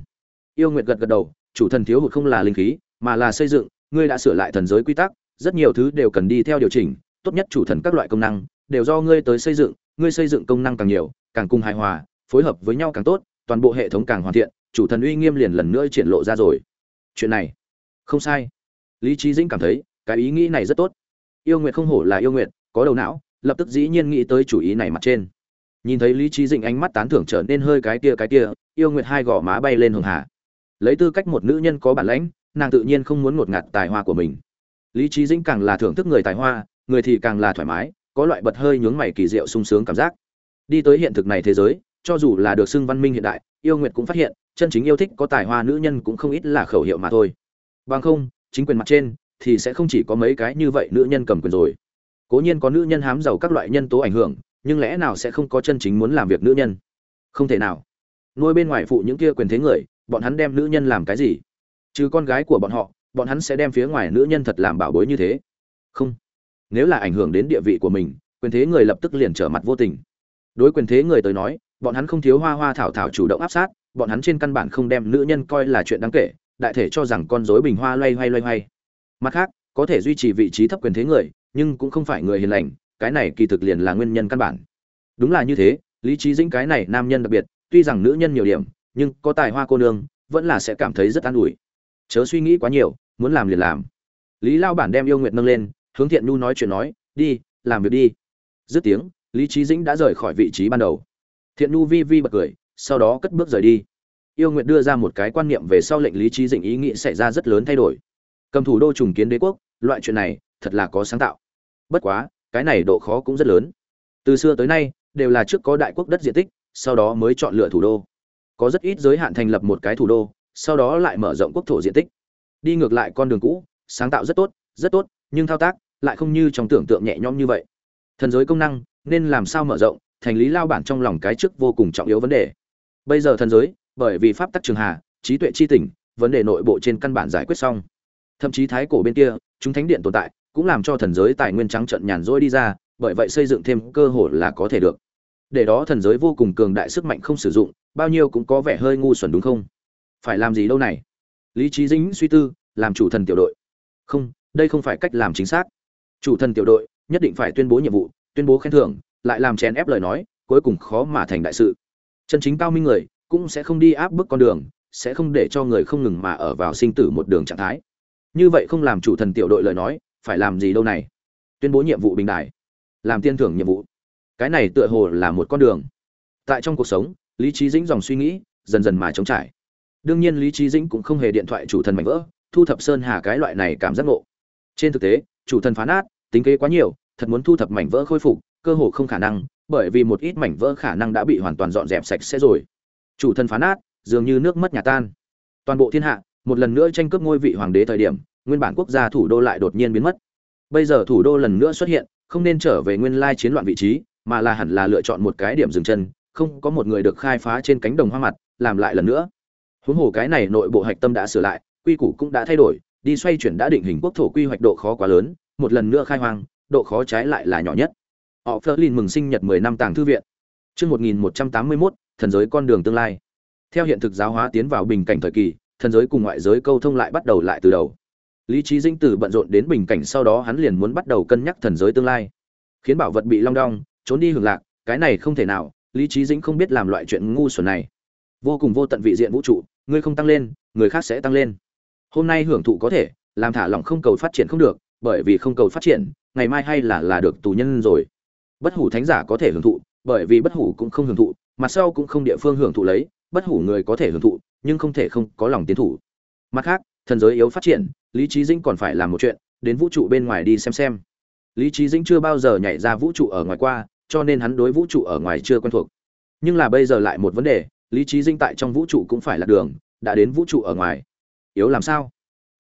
Yêu nguyệt gật gật đầu, chủ thần thiếu hụt không là linh khí, mà là xây dựng, ngươi đã sửa lại thần giới quy tắc, rất nhiều thứ đều cần đi theo điều chỉnh, tốt nhất chủ thần các loại công năng, đều do ngươi tới xây dựng, ngươi xây dựng công năng càng nhiều, càng cùng hài hòa, phối hợp với nhau càng tốt, toàn bộ hệ thống càng hoàn thiện chủ thần uy nghiêm liền lần nữa triển lộ ra rồi. Chuyện này, không sai. Lý trí dĩnh cảm thấy, cái ý nghĩ này rất tốt. Yêu nguyệt không hổ là yêu nguyệt, có đầu não, lập tức dĩ nhiên nghĩ tới chủ ý này mặt trên. Nhìn thấy lý trí dĩnh ánh mắt tán thưởng trở nên hơi cái kia cái kia, yêu nguyệt hai gò má bay lên hường hà. Lấy tư cách một nữ nhân có bản lãnh, nàng tự nhiên không muốn ngột ngạt tài hoa của mình. Lý trí dĩnh càng là thưởng thức người tài hoa, người thì càng là thoải mái, có loại bật hơi nhướng mày kỳ diệu sung sướng cảm giác. Đi tới hiện thực này thế giới, cho dù là được xưng văn minh hiện đại, yêu nguyệt cũng phát hiện chân chính yêu thích có tài hoa nữ nhân cũng không ít là khẩu hiệu mà thôi. Bằng không, chính quyền mặt trên thì sẽ không chỉ có mấy cái như vậy nữ nhân cầm quyền rồi. Cố nhiên có nữ nhân hám giàu các loại nhân tố ảnh hưởng, nhưng lẽ nào sẽ không có chân chính muốn làm việc nữ nhân? Không thể nào. Nuôi bên ngoài phụ những kia quyền thế người, bọn hắn đem nữ nhân làm cái gì? Trừ con gái của bọn họ, bọn hắn sẽ đem phía ngoài nữ nhân thật làm bảo bối như thế? Không. Nếu là ảnh hưởng đến địa vị của mình, quyền thế người lập tức liền trở mặt vô tình. Đối quyền thế người tới nói, bọn hắn không thiếu hoa hoa thảo thảo chủ động áp sát bọn hắn trên căn bản không đem nữ nhân coi là chuyện đáng kể, đại thể cho rằng con rối bình hoa loay hoay loay hoay. Mặt khác, có thể duy trì vị trí thấp quyền thế người, nhưng cũng không phải người hiền lành, cái này kỳ thực liền là nguyên nhân căn bản. Đúng là như thế, lý trí dĩnh cái này nam nhân đặc biệt, tuy rằng nữ nhân nhiều điểm, nhưng có tài hoa cô nương, vẫn là sẽ cảm thấy rất an ủi. Chớ suy nghĩ quá nhiều, muốn làm liền làm. Lý lao bản đem yêu nguyện nâng lên, hướng thiện nhu nói chuyện nói, đi, làm việc đi. Dứt tiếng, lý trí dĩnh đã rời khỏi vị trí ban đầu. Thiện nhu vi vi bật cười sau đó cất bước rời đi. Yêu nguyệt đưa ra một cái quan niệm về sau lệnh lý trí dĩnh ý nghĩ xảy ra rất lớn thay đổi. Cầm thủ đô trùng kiến đế quốc, loại chuyện này thật là có sáng tạo. Bất quá, cái này độ khó cũng rất lớn. Từ xưa tới nay, đều là trước có đại quốc đất diện tích, sau đó mới chọn lựa thủ đô. Có rất ít giới hạn thành lập một cái thủ đô, sau đó lại mở rộng quốc thổ diện tích. Đi ngược lại con đường cũ, sáng tạo rất tốt rất tốt, nhưng thao tác lại không như trong tưởng tượng nhẹ nhõm như vậy. Thần giới công năng, nên làm sao mở rộng, thành lý lao bản trong lòng cái trước vô cùng trọng yếu vấn đề bây giờ thần giới, bởi vì pháp tắc trường hà, trí tuệ chi tỉnh, vấn đề nội bộ trên căn bản giải quyết xong. Thậm chí thái cổ bên kia, chúng thánh điện tồn tại, cũng làm cho thần giới tài nguyên trắng trận nhàn rỗi đi ra, bởi vậy xây dựng thêm cơ hội là có thể được. Để đó thần giới vô cùng cường đại sức mạnh không sử dụng, bao nhiêu cũng có vẻ hơi ngu xuẩn đúng không? Phải làm gì đâu này? Lý trí dính suy tư, làm chủ thần tiểu đội. Không, đây không phải cách làm chính xác. Chủ thần tiểu đội nhất định phải tuyên bố nhiệm vụ, tuyên bố khen thưởng, lại làm chèn ép lời nói, cuối cùng khó mà thành đại sự chân chính cao minh người cũng sẽ không đi áp bức con đường, sẽ không để cho người không ngừng mà ở vào sinh tử một đường trạng thái. Như vậy không làm chủ thần tiểu đội lời nói, phải làm gì đâu này? Tuyên bố nhiệm vụ bình đại làm tiên thưởng nhiệm vụ. Cái này tựa hồ là một con đường. Tại trong cuộc sống, lý trí dĩnh dòng suy nghĩ dần dần mà chống trải. Đương nhiên lý trí dĩnh cũng không hề điện thoại chủ thần mảnh vỡ, thu thập sơn hà cái loại này cảm giác ngộ. Trên thực tế, chủ thần phá nát, tính kế quá nhiều, thật muốn thu thập mảnh vỡ khôi phục, cơ hồ không khả năng bởi vì một ít mảnh vỡ khả năng đã bị hoàn toàn dọn dẹp sạch sẽ rồi. Chủ thân phá nát, dường như nước mất nhà tan. Toàn bộ thiên hạ, một lần nữa tranh cướp ngôi vị hoàng đế thời điểm, nguyên bản quốc gia thủ đô lại đột nhiên biến mất. Bây giờ thủ đô lần nữa xuất hiện, không nên trở về nguyên lai chiến loạn vị trí, mà là hẳn là lựa chọn một cái điểm dừng chân, không có một người được khai phá trên cánh đồng hoa mặt, làm lại lần nữa. Huống hồ cái này nội bộ hạch tâm đã sửa lại, quy củ cũng đã thay đổi, đi xoay chuyển đã định hình quốc thổ quy hoạch độ khó quá lớn, một lần nữa khai hoang, độ khó trái lại là nhỏ nhất họ Flerlin mừng sinh nhật 10 năm tàng thư viện. Chương 1181 thần giới con đường tương lai. Theo hiện thực giáo hóa tiến vào bình cảnh thời kỳ, thần giới cùng ngoại giới câu thông lại bắt đầu lại từ đầu. Lý trí dĩnh từ bận rộn đến bình cảnh sau đó hắn liền muốn bắt đầu cân nhắc thần giới tương lai. Khiến bảo vật bị long đong, trốn đi hưởng lạc, cái này không thể nào, lý trí dĩnh không biết làm loại chuyện ngu xuẩn này. Vô cùng vô tận vị diện vũ trụ, ngươi không tăng lên, người khác sẽ tăng lên. Hôm nay hưởng thụ có thể, làm thả lỏng không cầu phát triển không được, bởi vì không cầu phát triển, ngày mai hay là là được tù nhân rồi bất hủ thánh giả có thể hưởng thụ, bởi vì bất hủ cũng không hưởng thụ mặt sau cũng không địa phương hưởng thụ lấy, bất hủ người có thể hưởng thụ, nhưng không thể không có lòng tiến thủ. Mặt khác, thần giới yếu phát triển, lý trí dĩnh còn phải làm một chuyện, đến vũ trụ bên ngoài đi xem xem. Lý trí dĩnh chưa bao giờ nhảy ra vũ trụ ở ngoài qua, cho nên hắn đối vũ trụ ở ngoài chưa quen thuộc. Nhưng là bây giờ lại một vấn đề, lý trí dĩnh tại trong vũ trụ cũng phải là đường, đã đến vũ trụ ở ngoài. Yếu làm sao?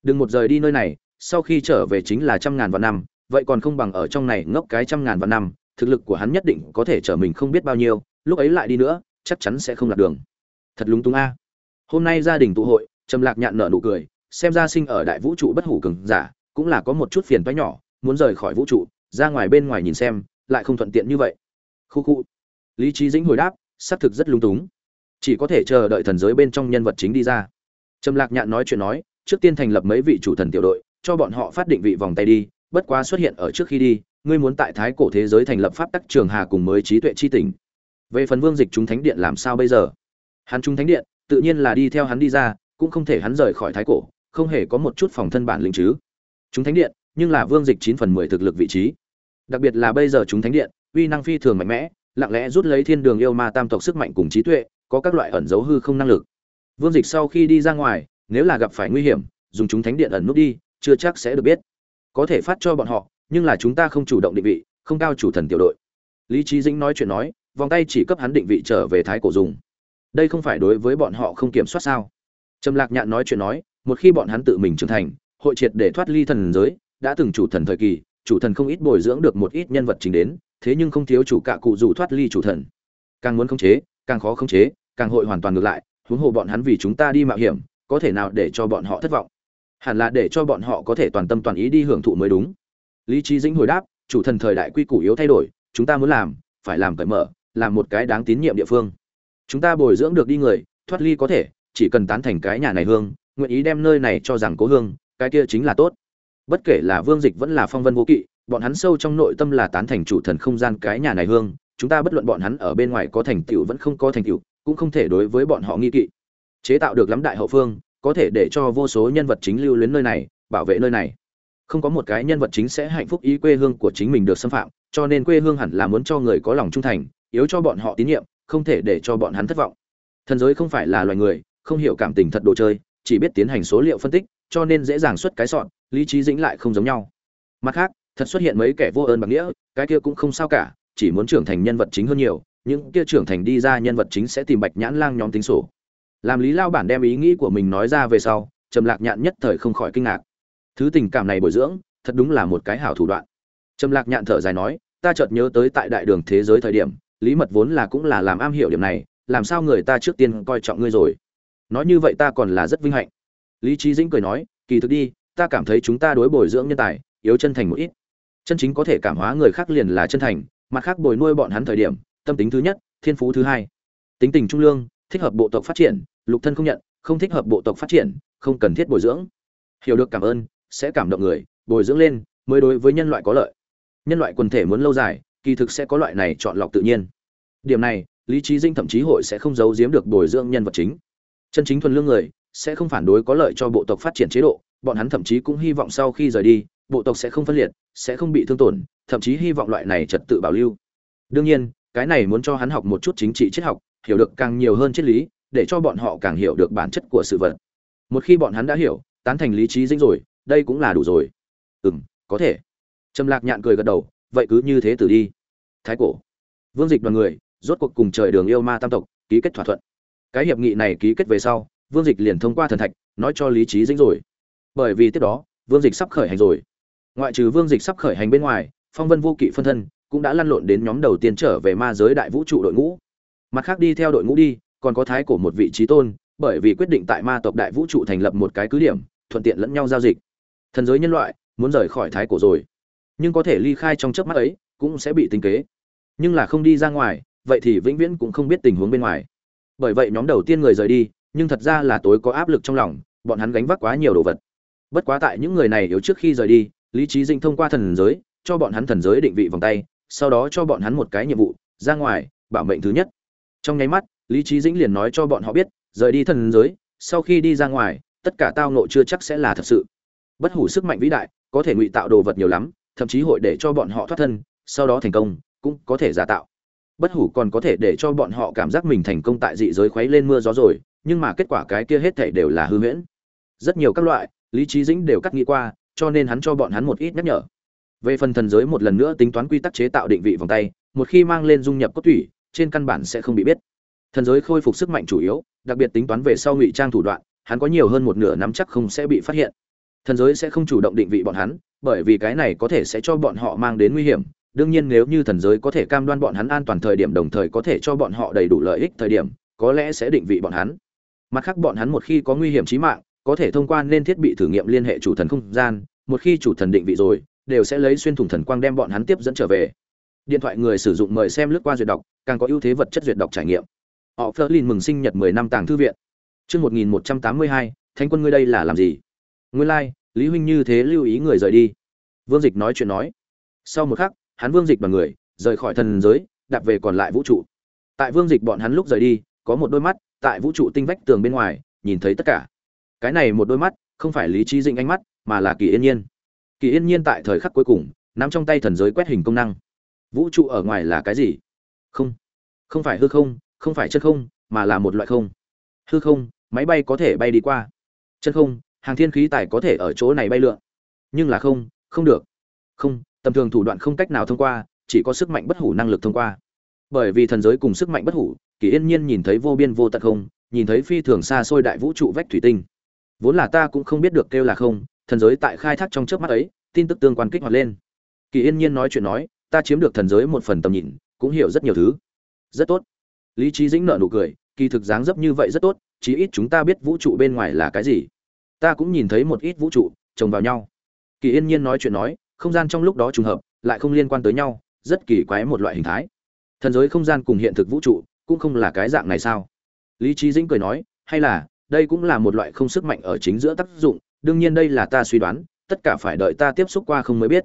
Đừng một rời đi nơi này, sau khi trở về chính là trăm ngàn vạn năm, vậy còn không bằng ở trong này ngốc cái trăm ngàn vạn năm thực lực của hắn nhất định có thể trở mình không biết bao nhiêu, lúc ấy lại đi nữa, chắc chắn sẽ không lạc đường. Thật lúng túng a. Hôm nay gia đình tụ hội, trầm lạc nhạn nở nụ cười, xem ra sinh ở đại vũ trụ bất hủ cường giả, cũng là có một chút phiền toái nhỏ, muốn rời khỏi vũ trụ, ra ngoài bên ngoài nhìn xem, lại không thuận tiện như vậy. Khu khu. Lý trí dĩnh hồi đáp, xác thực rất lung túng. Chỉ có thể chờ đợi thần giới bên trong nhân vật chính đi ra. Trầm lạc nhạn nói chuyện nói, trước tiên thành lập mấy vị chủ thần tiểu đội, cho bọn họ phát định vị vòng tay đi, bất quá xuất hiện ở trước khi đi ngươi muốn tại thái cổ thế giới thành lập pháp tắc trường hà cùng mới trí tuệ chi tỉnh. Về phần vương dịch chúng thánh điện làm sao bây giờ? Hắn chúng thánh điện, tự nhiên là đi theo hắn đi ra, cũng không thể hắn rời khỏi thái cổ, không hề có một chút phòng thân bản lĩnh chứ. Chúng thánh điện, nhưng là vương dịch chín phần mười thực lực vị trí. Đặc biệt là bây giờ chúng thánh điện, uy năng phi thường mạnh mẽ, lặng lẽ rút lấy thiên đường yêu ma tam tộc sức mạnh cùng trí tuệ, có các loại ẩn dấu hư không năng lực. Vương dịch sau khi đi ra ngoài, nếu là gặp phải nguy hiểm, dùng chúng thánh điện ẩn nút đi, chưa chắc sẽ được biết. Có thể phát cho bọn họ nhưng là chúng ta không chủ động định vị, không cao chủ thần tiểu đội. Lý trí dĩnh nói chuyện nói, vòng tay chỉ cấp hắn định vị trở về thái cổ dùng. Đây không phải đối với bọn họ không kiểm soát sao? Trầm lạc nhạn nói chuyện nói, một khi bọn hắn tự mình trưởng thành, hội triệt để thoát ly thần giới, đã từng chủ thần thời kỳ, chủ thần không ít bồi dưỡng được một ít nhân vật chính đến, thế nhưng không thiếu chủ cạ cụ dù thoát ly chủ thần. Càng muốn khống chế, càng khó khống chế, càng hội hoàn toàn ngược lại, huống hồ bọn hắn vì chúng ta đi mạo hiểm, có thể nào để cho bọn họ thất vọng? Hẳn là để cho bọn họ có thể toàn tâm toàn ý đi hưởng thụ mới đúng lý trí dĩnh hồi đáp, chủ thần thời đại quy củ yếu thay đổi, chúng ta muốn làm, phải làm cởi mở, làm một cái đáng tín nhiệm địa phương. Chúng ta bồi dưỡng được đi người, thoát ly có thể, chỉ cần tán thành cái nhà này hương, nguyện ý đem nơi này cho rằng cố hương, cái kia chính là tốt. Bất kể là vương dịch vẫn là phong vân vô kỵ, bọn hắn sâu trong nội tâm là tán thành chủ thần không gian cái nhà này hương, chúng ta bất luận bọn hắn ở bên ngoài có thành tựu vẫn không có thành tựu, cũng không thể đối với bọn họ nghi kỵ. Chế tạo được lắm đại hậu phương, có thể để cho vô số nhân vật chính lưu luyến nơi này, bảo vệ nơi này không có một cái nhân vật chính sẽ hạnh phúc ý quê hương của chính mình được xâm phạm, cho nên quê hương hẳn là muốn cho người có lòng trung thành, yếu cho bọn họ tín nhiệm, không thể để cho bọn hắn thất vọng. Thần giới không phải là loài người, không hiểu cảm tình thật đồ chơi, chỉ biết tiến hành số liệu phân tích, cho nên dễ dàng xuất cái sọn, lý trí dĩnh lại không giống nhau. Mặt khác, thật xuất hiện mấy kẻ vô ơn bằng nghĩa, cái kia cũng không sao cả, chỉ muốn trưởng thành nhân vật chính hơn nhiều, những kia trưởng thành đi ra nhân vật chính sẽ tìm bạch nhãn lang nhóm tính sổ. Làm lý lao bản đem ý nghĩ của mình nói ra về sau, trầm lạc nhạn nhất thời không khỏi kinh ngạc thứ tình cảm này bồi dưỡng, thật đúng là một cái hảo thủ đoạn. Trầm lạc nhạn thở dài nói, ta chợt nhớ tới tại đại đường thế giới thời điểm, lý mật vốn là cũng là làm am hiểu điểm này, làm sao người ta trước tiên coi trọng ngươi rồi? Nói như vậy ta còn là rất vinh hạnh. Lý trí dĩnh cười nói, kỳ thực đi, ta cảm thấy chúng ta đối bồi dưỡng nhân tài, yếu chân thành một ít. Chân chính có thể cảm hóa người khác liền là chân thành, mặt khác bồi nuôi bọn hắn thời điểm, tâm tính thứ nhất, thiên phú thứ hai. Tính tình trung lương, thích hợp bộ tộc phát triển, lục thân không nhận, không thích hợp bộ tộc phát triển, không cần thiết bồi dưỡng. Hiểu được, cảm ơn sẽ cảm động người, bồi dưỡng lên, mới đối với nhân loại có lợi. Nhân loại quần thể muốn lâu dài, kỳ thực sẽ có loại này chọn lọc tự nhiên. Điểm này, lý trí dinh thậm chí hội sẽ không giấu giếm được bồi dưỡng nhân vật chính. Chân chính thuần lương người, sẽ không phản đối có lợi cho bộ tộc phát triển chế độ, bọn hắn thậm chí cũng hy vọng sau khi rời đi, bộ tộc sẽ không phân liệt, sẽ không bị thương tổn, thậm chí hy vọng loại này trật tự bảo lưu. Đương nhiên, cái này muốn cho hắn học một chút chính trị triết học, hiểu được càng nhiều hơn triết lý, để cho bọn họ càng hiểu được bản chất của sự vật. Một khi bọn hắn đã hiểu, tán thành lý trí dinh rồi đây cũng là đủ rồi. Ừ m có thể. Trầm lạc nhạn cười gật đầu, vậy cứ như thế tử đi. Thái cổ. Vương dịch đoàn người, rốt cuộc cùng trời đường yêu ma tam tộc, ký kết thỏa thuận. Cái hiệp nghị này ký kết về sau, vương dịch liền thông qua thần thạch, nói cho lý trí dĩnh rồi. Bởi vì tiếp đó, vương dịch sắp khởi hành rồi. Ngoại trừ vương dịch sắp khởi hành bên ngoài, phong vân vô kỵ phân thân cũng đã lăn lộn đến nhóm đầu tiên trở về ma giới đại vũ trụ đội ngũ. Mặt khác đi theo đội ngũ đi, còn có thái cổ một vị trí tôn, bởi vì quyết định tại ma tộc đại vũ trụ thành lập một cái cứ điểm, thuận tiện lẫn nhau giao dịch thần giới nhân loại muốn rời khỏi thái cổ rồi. Nhưng có thể ly khai trong chớp mắt ấy cũng sẽ bị tính kế. Nhưng là không đi ra ngoài, vậy thì vĩnh viễn cũng không biết tình huống bên ngoài. Bởi vậy nhóm đầu tiên người rời đi, nhưng thật ra là tối có áp lực trong lòng, bọn hắn gánh vác quá nhiều đồ vật. Bất quá tại những người này yếu trước khi rời đi, lý trí dinh thông qua thần giới, cho bọn hắn thần giới định vị vòng tay, sau đó cho bọn hắn một cái nhiệm vụ, ra ngoài, bảo mệnh thứ nhất. Trong nháy mắt, lý trí dĩnh liền nói cho bọn họ biết, rời đi thần giới, sau khi đi ra ngoài, tất cả tao nộ chưa chắc sẽ là thật sự bất hủ sức mạnh vĩ đại, có thể ngụy tạo đồ vật nhiều lắm, thậm chí hội để cho bọn họ thoát thân, sau đó thành công, cũng có thể giả tạo. Bất hủ còn có thể để cho bọn họ cảm giác mình thành công tại dị giới khuấy lên mưa gió rồi, nhưng mà kết quả cái kia hết thể đều là hư huyễn. Rất nhiều các loại, lý trí dĩnh đều cắt nghĩ qua, cho nên hắn cho bọn hắn một ít nhắc nhở. Về phần thần giới một lần nữa tính toán quy tắc chế tạo định vị vòng tay, một khi mang lên dung nhập cốt tủy, trên căn bản sẽ không bị biết. Thần giới khôi phục sức mạnh chủ yếu, đặc biệt tính toán về sau ngụy trang thủ đoạn, hắn có nhiều hơn một nửa nắm chắc không sẽ bị phát hiện thần giới sẽ không chủ động định vị bọn hắn, bởi vì cái này có thể sẽ cho bọn họ mang đến nguy hiểm. Đương nhiên nếu như thần giới có thể cam đoan bọn hắn an toàn thời điểm đồng thời có thể cho bọn họ đầy đủ lợi ích thời điểm, có lẽ sẽ định vị bọn hắn. Mặt khác bọn hắn một khi có nguy hiểm chí mạng, có thể thông qua nên thiết bị thử nghiệm liên hệ chủ thần không gian, một khi chủ thần định vị rồi, đều sẽ lấy xuyên thủng thần quang đem bọn hắn tiếp dẫn trở về. Điện thoại người sử dụng mời xem lướt qua duyệt đọc, càng có ưu thế vật chất duyệt đọc trải nghiệm. Họ Flerlin mừng sinh nhật 10 năm tàng thư viện. Chương 1182 thánh quân ngươi đây là làm gì? Nguyên lai like, lý huynh như thế lưu ý người rời đi. Vương dịch nói chuyện nói. Sau một khắc hắn vương dịch bằng người rời khỏi thần giới đặt về còn lại vũ trụ. Tại vương dịch bọn hắn lúc rời đi có một đôi mắt tại vũ trụ tinh vách tường bên ngoài nhìn thấy tất cả. Cái này một đôi mắt không phải lý trí dĩnh ánh mắt mà là kỳ yên nhiên. Kỳ yên nhiên tại thời khắc cuối cùng nắm trong tay thần giới quét hình công năng. Vũ trụ ở ngoài là cái gì? Không. Không phải hư không không phải chân không mà là một loại không. Hư không máy bay có thể bay đi qua. Chân không hàng thiên khí tài có thể ở chỗ này bay lượn. Nhưng là không không được. Không, tầm thường thủ đoạn không cách nào thông qua, chỉ có sức mạnh bất hủ năng lực thông qua. Bởi vì thần giới cùng sức mạnh bất hủ, kỳ yên nhiên nhìn thấy vô biên vô tận không, nhìn thấy phi thường xa xôi đại vũ trụ vách thủy tinh. Vốn là ta cũng không biết được kêu là không, thần giới tại khai thác trong trước mắt ấy, tin tức tương quan kích hoạt lên. Kỳ yên nhiên nói chuyện nói, ta chiếm được thần giới một phần tầm nhìn, cũng hiểu rất nhiều thứ. Rất tốt. Lý trí dĩnh nợ nụ cười, kỳ thực dáng dấp như vậy rất tốt, chí ít chúng ta biết vũ trụ bên ngoài là cái gì ta cũng nhìn thấy một ít vũ trụ chồng vào nhau. Kỳ yên nhiên nói chuyện nói, không gian trong lúc đó trùng hợp, lại không liên quan tới nhau, rất kỳ quái một loại hình thái. Thần giới không gian cùng hiện thực vũ trụ cũng không là cái dạng này sao? Lý trí dĩnh cười nói, hay là, đây cũng là một loại không sức mạnh ở chính giữa tác dụng, đương nhiên đây là ta suy đoán, tất cả phải đợi ta tiếp xúc qua không mới biết.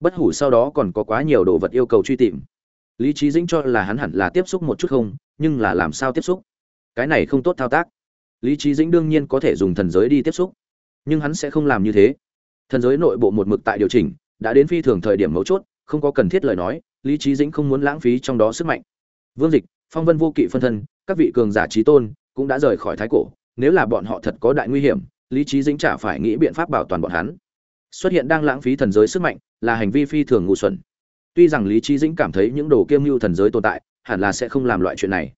Bất hủ sau đó còn có quá nhiều đồ vật yêu cầu truy tìm. Lý trí dĩnh cho là hắn hẳn là tiếp xúc một chút không, nhưng là làm sao tiếp xúc? Cái này không tốt thao tác lý trí dĩnh đương nhiên có thể dùng thần giới đi tiếp xúc, nhưng hắn sẽ không làm như thế. Thần giới nội bộ một mực tại điều chỉnh, đã đến phi thường thời điểm mấu chốt, không có cần thiết lời nói, lý trí dĩnh không muốn lãng phí trong đó sức mạnh. Vương dịch, phong vân vô kỵ phân thân, các vị cường giả trí tôn cũng đã rời khỏi thái cổ, nếu là bọn họ thật có đại nguy hiểm, lý trí dĩnh chả phải nghĩ biện pháp bảo toàn bọn hắn. Xuất hiện đang lãng phí thần giới sức mạnh là hành vi phi thường ngu xuẩn. Tuy rằng lý trí dĩnh cảm thấy những đồ kiêm mưu thần giới tồn tại hẳn là sẽ không làm loại chuyện này.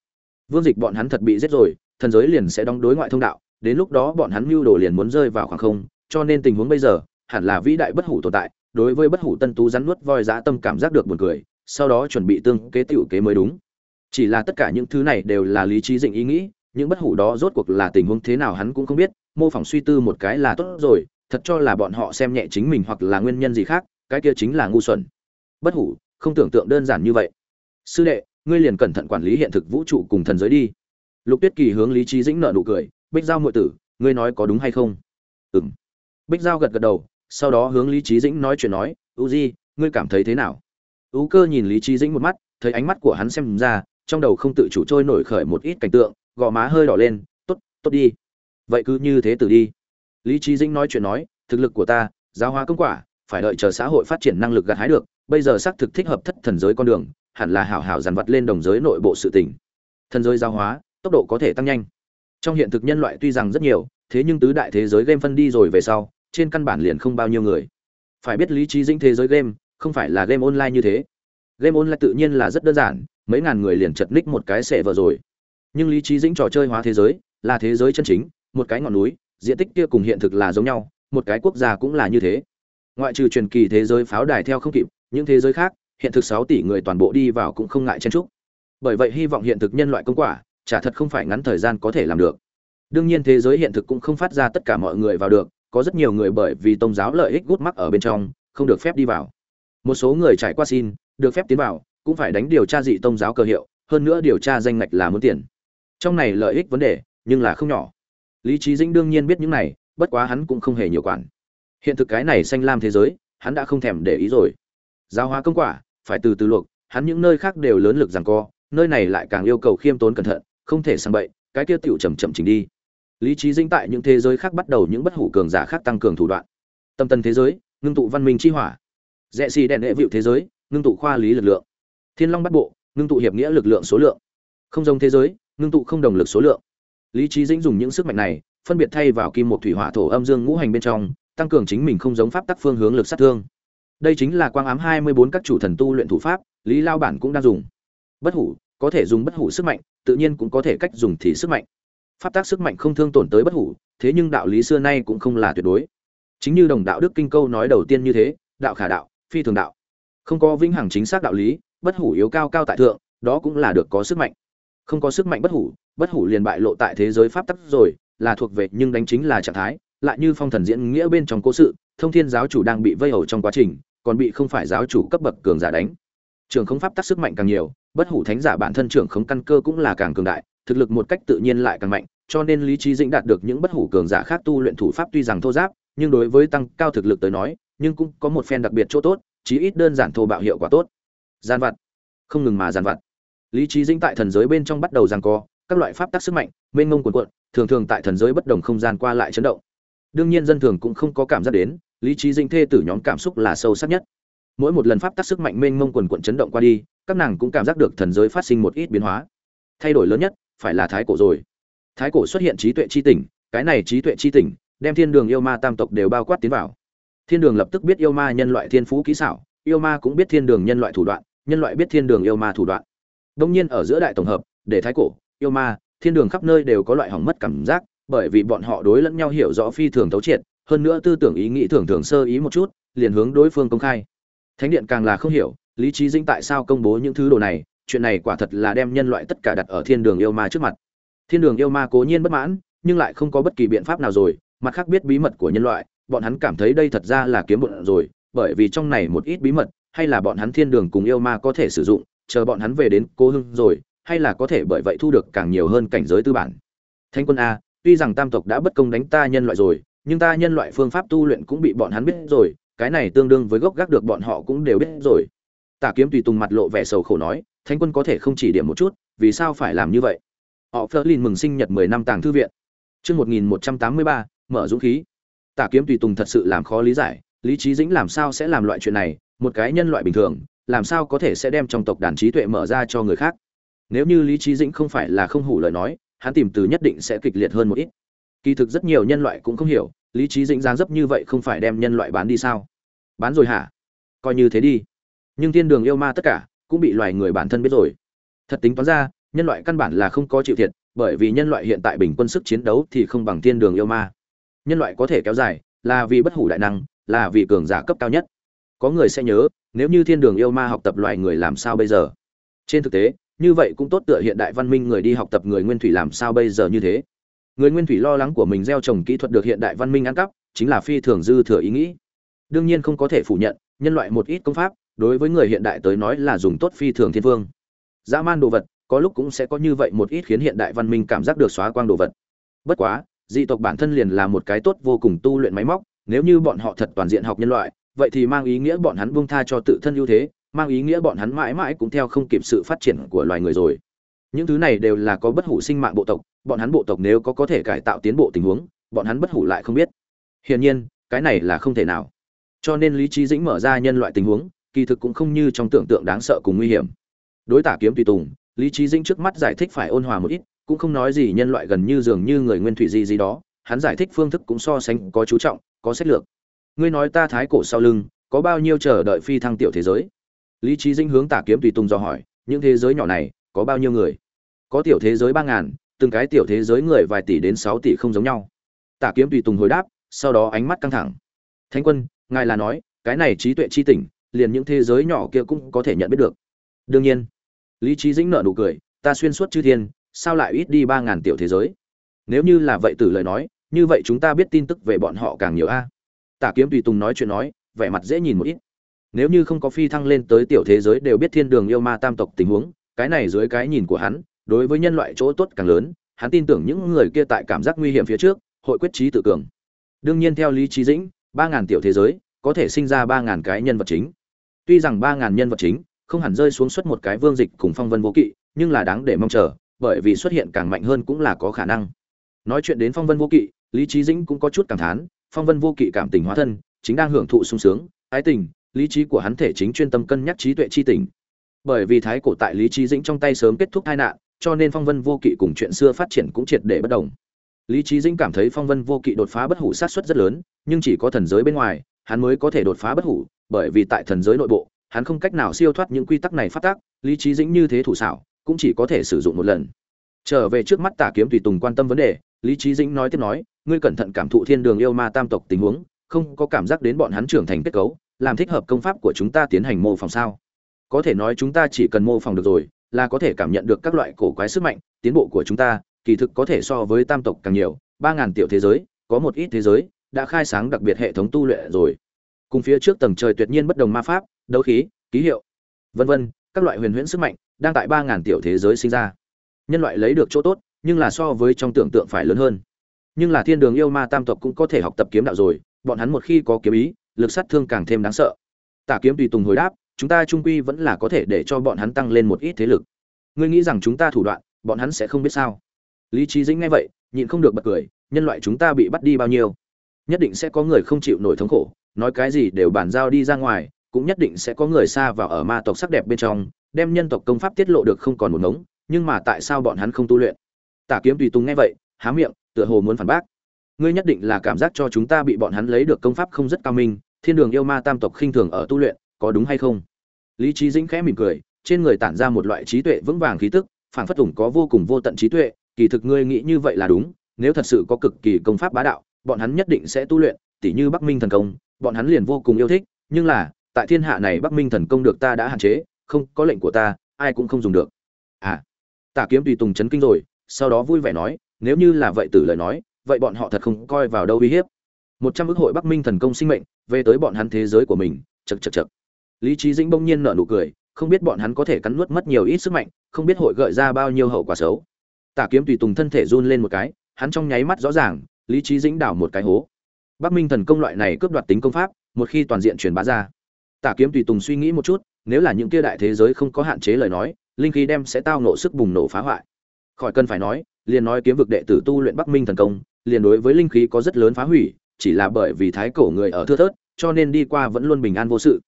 Vương dịch bọn hắn thật bị giết rồi thần giới liền sẽ đóng đối ngoại thông đạo, đến lúc đó bọn hắn mưu đồ liền muốn rơi vào khoảng không, cho nên tình huống bây giờ, hẳn là vĩ đại bất hủ tồn tại, đối với bất hủ tân tú rắn nuốt voi giá tâm cảm giác được buồn cười, sau đó chuẩn bị tương kế tiểu kế mới đúng. Chỉ là tất cả những thứ này đều là lý trí dịnh ý nghĩ, những bất hủ đó rốt cuộc là tình huống thế nào hắn cũng không biết, mô phỏng suy tư một cái là tốt rồi, thật cho là bọn họ xem nhẹ chính mình hoặc là nguyên nhân gì khác, cái kia chính là ngu xuẩn. Bất hủ, không tưởng tượng đơn giản như vậy. Sư đệ, ngươi liền cẩn thận quản lý hiện thực vũ trụ cùng thần giới đi lục tuyết kỳ hướng lý trí dĩnh nợ nụ cười, bích giao muội tử, ngươi nói có đúng hay không? Ừm. Bích giao gật gật đầu, sau đó hướng lý trí dĩnh nói chuyện nói, u di, ngươi cảm thấy thế nào? Ú cơ nhìn lý trí dĩnh một mắt, thấy ánh mắt của hắn xem ra, trong đầu không tự chủ trôi nổi khởi một ít cảnh tượng, gò má hơi đỏ lên, tốt tốt đi. Vậy cứ như thế từ đi. Lý trí dĩnh nói chuyện nói, thực lực của ta, giáo hóa công quả, phải đợi chờ xã hội phát triển năng lực gặt hái được, bây giờ xác thực thích hợp thất thần giới con đường, hẳn là hảo hảo dàn vặt lên đồng giới nội bộ sự tình. Thần giới giáo hóa tốc độ có thể tăng nhanh. Trong hiện thực nhân loại tuy rằng rất nhiều, thế nhưng tứ đại thế giới game phân đi rồi về sau, trên căn bản liền không bao nhiêu người. Phải biết lý trí dĩnh thế giới game, không phải là game online như thế. Game online tự nhiên là rất đơn giản, mấy ngàn người liền chật ních một cái xẻ vợ rồi. Nhưng lý trí dĩnh trò chơi hóa thế giới, là thế giới chân chính, một cái ngọn núi, diện tích kia cùng hiện thực là giống nhau, một cái quốc gia cũng là như thế. Ngoại trừ truyền kỳ thế giới pháo đài theo không kịp, những thế giới khác, hiện thực sáu tỷ người toàn bộ đi vào cũng không ngại chen trúc bởi vậy hy vọng hiện thực nhân loại công quả chả thật không phải ngắn thời gian có thể làm được. Đương nhiên thế giới hiện thực cũng không phát ra tất cả mọi người vào được, có rất nhiều người bởi vì tôn giáo lợi ích gút mắc ở bên trong, không được phép đi vào. Một số người trải qua xin, được phép tiến vào, cũng phải đánh điều tra dị tôn giáo cơ hiệu, hơn nữa điều tra danh ngạch là muốn tiền. Trong này lợi ích vấn đề, nhưng là không nhỏ. Lý trí dĩnh đương nhiên biết những này, bất quá hắn cũng không hề nhiều quản. Hiện thực cái này xanh lam thế giới, hắn đã không thèm để ý rồi. Giáo hóa công quả, phải từ từ luộc, hắn những nơi khác đều lớn lực rằng co, nơi này lại càng yêu cầu khiêm tốn cẩn thận không thể sang bậy, cái kia tiểu chậm chậm chỉnh đi. Lý trí dĩnh tại những thế giới khác bắt đầu những bất hủ cường giả khác tăng cường thủ đoạn. Tâm tân thế giới, ngưng tụ văn minh chi hỏa. Rẽ xì đèn đệ vịu thế giới, ngưng tụ khoa lý lực lượng. Thiên long bắt bộ, ngưng tụ hiệp nghĩa lực lượng số lượng. Không giống thế giới, ngưng tụ không đồng lực số lượng. Lý trí dĩnh dùng những sức mạnh này, phân biệt thay vào kim một thủy hỏa thổ âm dương ngũ hành bên trong, tăng cường chính mình không giống pháp tắc phương hướng lực sát thương. Đây chính là quang ám hai mươi bốn các chủ thần tu luyện thủ pháp, lý lao bản cũng đang dùng. Bất hủ có thể dùng bất hủ sức mạnh, tự nhiên cũng có thể cách dùng thì sức mạnh. Pháp tác sức mạnh không thương tổn tới bất hủ, thế nhưng đạo lý xưa nay cũng không là tuyệt đối. Chính như đồng đạo đức kinh câu nói đầu tiên như thế, đạo khả đạo, phi thường đạo. Không có vĩnh hằng chính xác đạo lý, bất hủ yếu cao cao tại thượng, đó cũng là được có sức mạnh. Không có sức mạnh bất hủ bất hủ liền bại lộ tại thế giới pháp tắc rồi, là thuộc về nhưng đánh chính là trạng thái, lại như phong thần diễn nghĩa bên trong cố sự, thông thiên giáo chủ đang bị vây hầu trong quá trình, còn bị không phải giáo chủ cấp bậc cường giả đánh. Trường không pháp tắc sức mạnh càng nhiều bất hủ thánh giả bản thân trưởng khống căn cơ cũng là càng cường đại, thực lực một cách tự nhiên lại càng mạnh, cho nên lý trí dĩnh đạt được những bất hủ cường giả khác tu luyện thủ pháp tuy rằng thô giáp, nhưng đối với tăng cao thực lực tới nói, nhưng cũng có một phen đặc biệt chỗ tốt, chí ít đơn giản thô bạo hiệu quả tốt. Gian vặt. Không ngừng mà gian vặt. Lý trí dĩnh tại thần giới bên trong bắt đầu giằng co, các loại pháp tác sức mạnh, mênh ngông cuồn cuộn, thường thường tại thần giới bất đồng không gian qua lại chấn động. Đương nhiên dân thường cũng không có cảm giác đến, lý trí dĩnh thê tử nhóm cảm xúc là sâu sắc nhất. Mỗi một lần pháp tác sức mạnh mênh mông quần quận chấn động qua đi các nàng cũng cảm giác được thần giới phát sinh một ít biến hóa. Thay đổi lớn nhất phải là thái cổ rồi. Thái cổ xuất hiện trí tuệ chi tỉnh, cái này trí tuệ chi tỉnh đem thiên đường yêu ma tam tộc đều bao quát tiến vào. Thiên đường lập tức biết yêu ma nhân loại thiên phú kỹ xảo, yêu ma cũng biết thiên đường nhân loại thủ đoạn, nhân loại biết thiên đường yêu ma thủ đoạn. Đông nhiên ở giữa đại tổng hợp, để thái cổ, yêu ma, thiên đường khắp nơi đều có loại hỏng mất cảm giác, bởi vì bọn họ đối lẫn nhau hiểu rõ phi thường thấu triệt, hơn nữa tư tưởng ý nghĩ thường thường sơ ý một chút, liền hướng đối phương công khai. Thánh điện càng là không hiểu lý trí dinh tại sao công bố những thứ đồ này? Chuyện này quả thật là đem nhân loại tất cả đặt ở thiên đường yêu ma trước mặt. Thiên đường yêu ma cố nhiên bất mãn, nhưng lại không có bất kỳ biện pháp nào rồi. Mặt khác biết bí mật của nhân loại, bọn hắn cảm thấy đây thật ra là kiếm bụng rồi, bởi vì trong này một ít bí mật, hay là bọn hắn thiên đường cùng yêu ma có thể sử dụng, chờ bọn hắn về đến cô hưng rồi, hay là có thể bởi vậy thu được càng nhiều hơn cảnh giới tư bản. Thanh quân a, tuy rằng tam tộc đã bất công đánh ta nhân loại rồi, nhưng ta nhân loại phương pháp tu luyện cũng bị bọn hắn biết rồi, cái này tương đương với gốc gác được bọn họ cũng đều biết rồi tả kiếm tùy tùng mặt lộ vẻ sầu khổ nói, thánh quân có thể không chỉ điểm một chút, vì sao phải làm như vậy? Họ phớt lên mừng sinh nhật mười năm tàng thư viện. Chương một nghìn một trăm tám mươi ba, mở dũng khí. Tả kiếm tùy tùng thật sự làm khó lý giải, lý trí dĩnh làm sao sẽ làm loại chuyện này, một cái nhân loại bình thường, làm sao có thể sẽ đem trong tộc đàn trí tuệ mở ra cho người khác? Nếu như lý trí dĩnh không phải là không hủ lời nói, hắn tìm từ nhất định sẽ kịch liệt hơn một ít. Kỳ thực rất nhiều nhân loại cũng không hiểu, lý trí dĩnh dáng dấp như vậy không phải đem nhân loại bán đi sao? Bán rồi hả? Coi như thế đi nhưng thiên đường yêu ma tất cả cũng bị loài người bản thân biết rồi. Thật tính toán ra, nhân loại căn bản là không có chịu thiệt, bởi vì nhân loại hiện tại bình quân sức chiến đấu thì không bằng thiên đường yêu ma. Nhân loại có thể kéo dài là vì bất hủ đại năng, là vì cường giả cấp cao nhất. Có người sẽ nhớ, nếu như thiên đường yêu ma học tập loài người làm sao bây giờ? Trên thực tế, như vậy cũng tốt tựa hiện đại văn minh người đi học tập người nguyên thủy làm sao bây giờ như thế? Người nguyên thủy lo lắng của mình gieo trồng kỹ thuật được hiện đại văn minh ăn cắp, chính là phi thường dư thừa ý nghĩ. Đương nhiên không có thể phủ nhận, nhân loại một ít công pháp đối với người hiện đại tới nói là dùng tốt phi thường thiên vương dã man đồ vật, có lúc cũng sẽ có như vậy một ít khiến hiện đại văn minh cảm giác được xóa quang đồ vật. Bất quá, dị tộc bản thân liền là một cái tốt vô cùng tu luyện máy móc, nếu như bọn họ thật toàn diện học nhân loại, vậy thì mang ý nghĩa bọn hắn buông tha cho tự thân ưu thế, mang ý nghĩa bọn hắn mãi mãi cũng theo không kịp sự phát triển của loài người rồi. Những thứ này đều là có bất hủ sinh mạng bộ tộc, bọn hắn bộ tộc nếu có có thể cải tạo tiến bộ tình huống, bọn hắn bất hủ lại không biết. Hiển nhiên, cái này là không thể nào. Cho nên lý trí dĩnh mở ra nhân loại tình huống kỳ thực cũng không như trong tưởng tượng đáng sợ cùng nguy hiểm. Đối tả kiếm tùy tùng, lý trí dĩnh trước mắt giải thích phải ôn hòa một ít, cũng không nói gì nhân loại gần như dường như người nguyên thủy gì gì đó, hắn giải thích phương thức cũng so sánh có chú trọng, có sách lược. Ngươi nói ta thái cổ sau lưng, có bao nhiêu chờ đợi phi thăng tiểu thế giới? Lý trí dĩnh hướng tả kiếm tùy tùng do hỏi, những thế giới nhỏ này, có bao nhiêu người? Có tiểu thế giới ba ngàn, từng cái tiểu thế giới người vài tỷ đến sáu tỷ không giống nhau. Tả kiếm tùy tùng hồi đáp, sau đó ánh mắt căng thẳng. Thánh quân, ngài là nói, cái này trí tuệ chi tỉnh liền những thế giới nhỏ kia cũng có thể nhận biết được. Đương nhiên, lý trí dĩnh nợ nụ cười, ta xuyên suốt chư thiên, sao lại ít đi ba ngàn tiểu thế giới? Nếu như là vậy từ lời nói, như vậy chúng ta biết tin tức về bọn họ càng nhiều a. Tả kiếm tùy tùng nói chuyện nói, vẻ mặt dễ nhìn một ít. Nếu như không có phi thăng lên tới tiểu thế giới đều biết thiên đường yêu ma tam tộc tình huống, cái này dưới cái nhìn của hắn, đối với nhân loại chỗ tốt càng lớn, hắn tin tưởng những người kia tại cảm giác nguy hiểm phía trước, hội quyết trí tự cường. Đương nhiên theo lý trí dĩnh, ba ngàn tiểu thế giới, có thể sinh ra ba ngàn cái nhân vật chính tuy rằng ba ngàn nhân vật chính không hẳn rơi xuống suốt một cái vương dịch cùng phong vân vô kỵ, nhưng là đáng để mong chờ, bởi vì xuất hiện càng mạnh hơn cũng là có khả năng. Nói chuyện đến phong vân vô kỵ, lý trí dĩnh cũng có chút cảm thán, phong vân vô kỵ cảm tình hóa thân, chính đang hưởng thụ sung sướng, ái tình, lý trí của hắn thể chính chuyên tâm cân nhắc trí tuệ chi tình. Bởi vì thái cổ tại lý trí dĩnh trong tay sớm kết thúc tai nạn, cho nên phong vân vô kỵ cùng chuyện xưa phát triển cũng triệt để bất đồng. Lý trí dĩnh cảm thấy phong vân vô kỵ đột phá bất hủ sát suất rất lớn, nhưng chỉ có thần giới bên ngoài, hắn mới có thể đột phá bất hủ bởi vì tại thần giới nội bộ, hắn không cách nào siêu thoát những quy tắc này phát tác, lý trí dĩnh như thế thủ xảo, cũng chỉ có thể sử dụng một lần. Trở về trước mắt tả kiếm tùy tùng quan tâm vấn đề, lý trí dĩnh nói tiếp nói, ngươi cẩn thận cảm thụ thiên đường yêu ma tam tộc tình huống, không có cảm giác đến bọn hắn trưởng thành kết cấu, làm thích hợp công pháp của chúng ta tiến hành mô phỏng sao? Có thể nói chúng ta chỉ cần mô phỏng được rồi, là có thể cảm nhận được các loại cổ quái sức mạnh, tiến bộ của chúng ta, kỳ thực có thể so với tam tộc càng nhiều, ba ngàn tiểu thế giới, có một ít thế giới, đã khai sáng đặc biệt hệ thống tu luyện rồi cùng phía trước tầng trời tuyệt nhiên bất đồng ma pháp, đấu khí, ký hiệu, vân vân, các loại huyền huyễn sức mạnh đang tại ba ngàn tiểu thế giới sinh ra. Nhân loại lấy được chỗ tốt, nhưng là so với trong tưởng tượng phải lớn hơn. Nhưng là thiên đường yêu ma tam tộc cũng có thể học tập kiếm đạo rồi, bọn hắn một khi có kiếm ý, lực sát thương càng thêm đáng sợ. Tả kiếm tùy tùng hồi đáp, chúng ta trung quy vẫn là có thể để cho bọn hắn tăng lên một ít thế lực. Ngươi nghĩ rằng chúng ta thủ đoạn, bọn hắn sẽ không biết sao? Lý trí dĩnh nghe vậy, nhịn không được bật cười, nhân loại chúng ta bị bắt đi bao nhiêu? Nhất định sẽ có người không chịu nổi thống khổ nói cái gì đều bàn giao đi ra ngoài, cũng nhất định sẽ có người xa vào ở ma tộc sắc đẹp bên trong, đem nhân tộc công pháp tiết lộ được không còn một ngống, nhưng mà tại sao bọn hắn không tu luyện? Tả kiếm tùy tùng nghe vậy, há miệng, tựa hồ muốn phản bác. Ngươi nhất định là cảm giác cho chúng ta bị bọn hắn lấy được công pháp không rất cao minh, thiên đường yêu ma tam tộc khinh thường ở tu luyện, có đúng hay không? Lý Chí dĩnh khẽ mỉm cười, trên người tản ra một loại trí tuệ vững vàng khí tức, phản phất tùng có vô cùng vô tận trí tuệ, kỳ thực ngươi nghĩ như vậy là đúng, nếu thật sự có cực kỳ công pháp bá đạo, bọn hắn nhất định sẽ tu luyện, tỉ như bắc minh thần công bọn hắn liền vô cùng yêu thích, nhưng là, tại thiên hạ này bắc minh thần công được ta đã hạn chế, không, có lệnh của ta, ai cũng không dùng được. À tả kiếm tùy tùng chấn kinh rồi, sau đó vui vẻ nói, nếu như là vậy tử lời nói, vậy bọn họ thật không coi vào đâu uy hiếp. Một trăm ước hội bắc minh thần công sinh mệnh, về tới bọn hắn thế giới của mình chật chật chật lý trí dĩnh bỗng nhiên nở nụ cười, không biết bọn hắn có thể cắn nuốt mất nhiều ít sức mạnh, không biết hội gợi ra bao nhiêu hậu quả xấu. Tả kiếm tùy tùng thân thể run lên một cái, hắn trong nháy mắt rõ ràng, lý trí dĩnh đảo một cái hố bắc minh thần công loại này cướp đoạt tính công pháp, một khi toàn diện truyền bá ra, tả kiếm tùy tùng suy nghĩ một chút, nếu là những kia đại thế giới không có hạn chế lời nói, linh khí đem sẽ tao nộ sức bùng nổ phá hoại. Khỏi cần phải nói, liền nói kiếm vực đệ tử tu luyện bắc minh thần công, liền đối với linh khí có rất lớn phá hủy, chỉ là bởi vì thái cổ người ở thưa thớt, cho nên đi qua vẫn luôn bình an vô sự.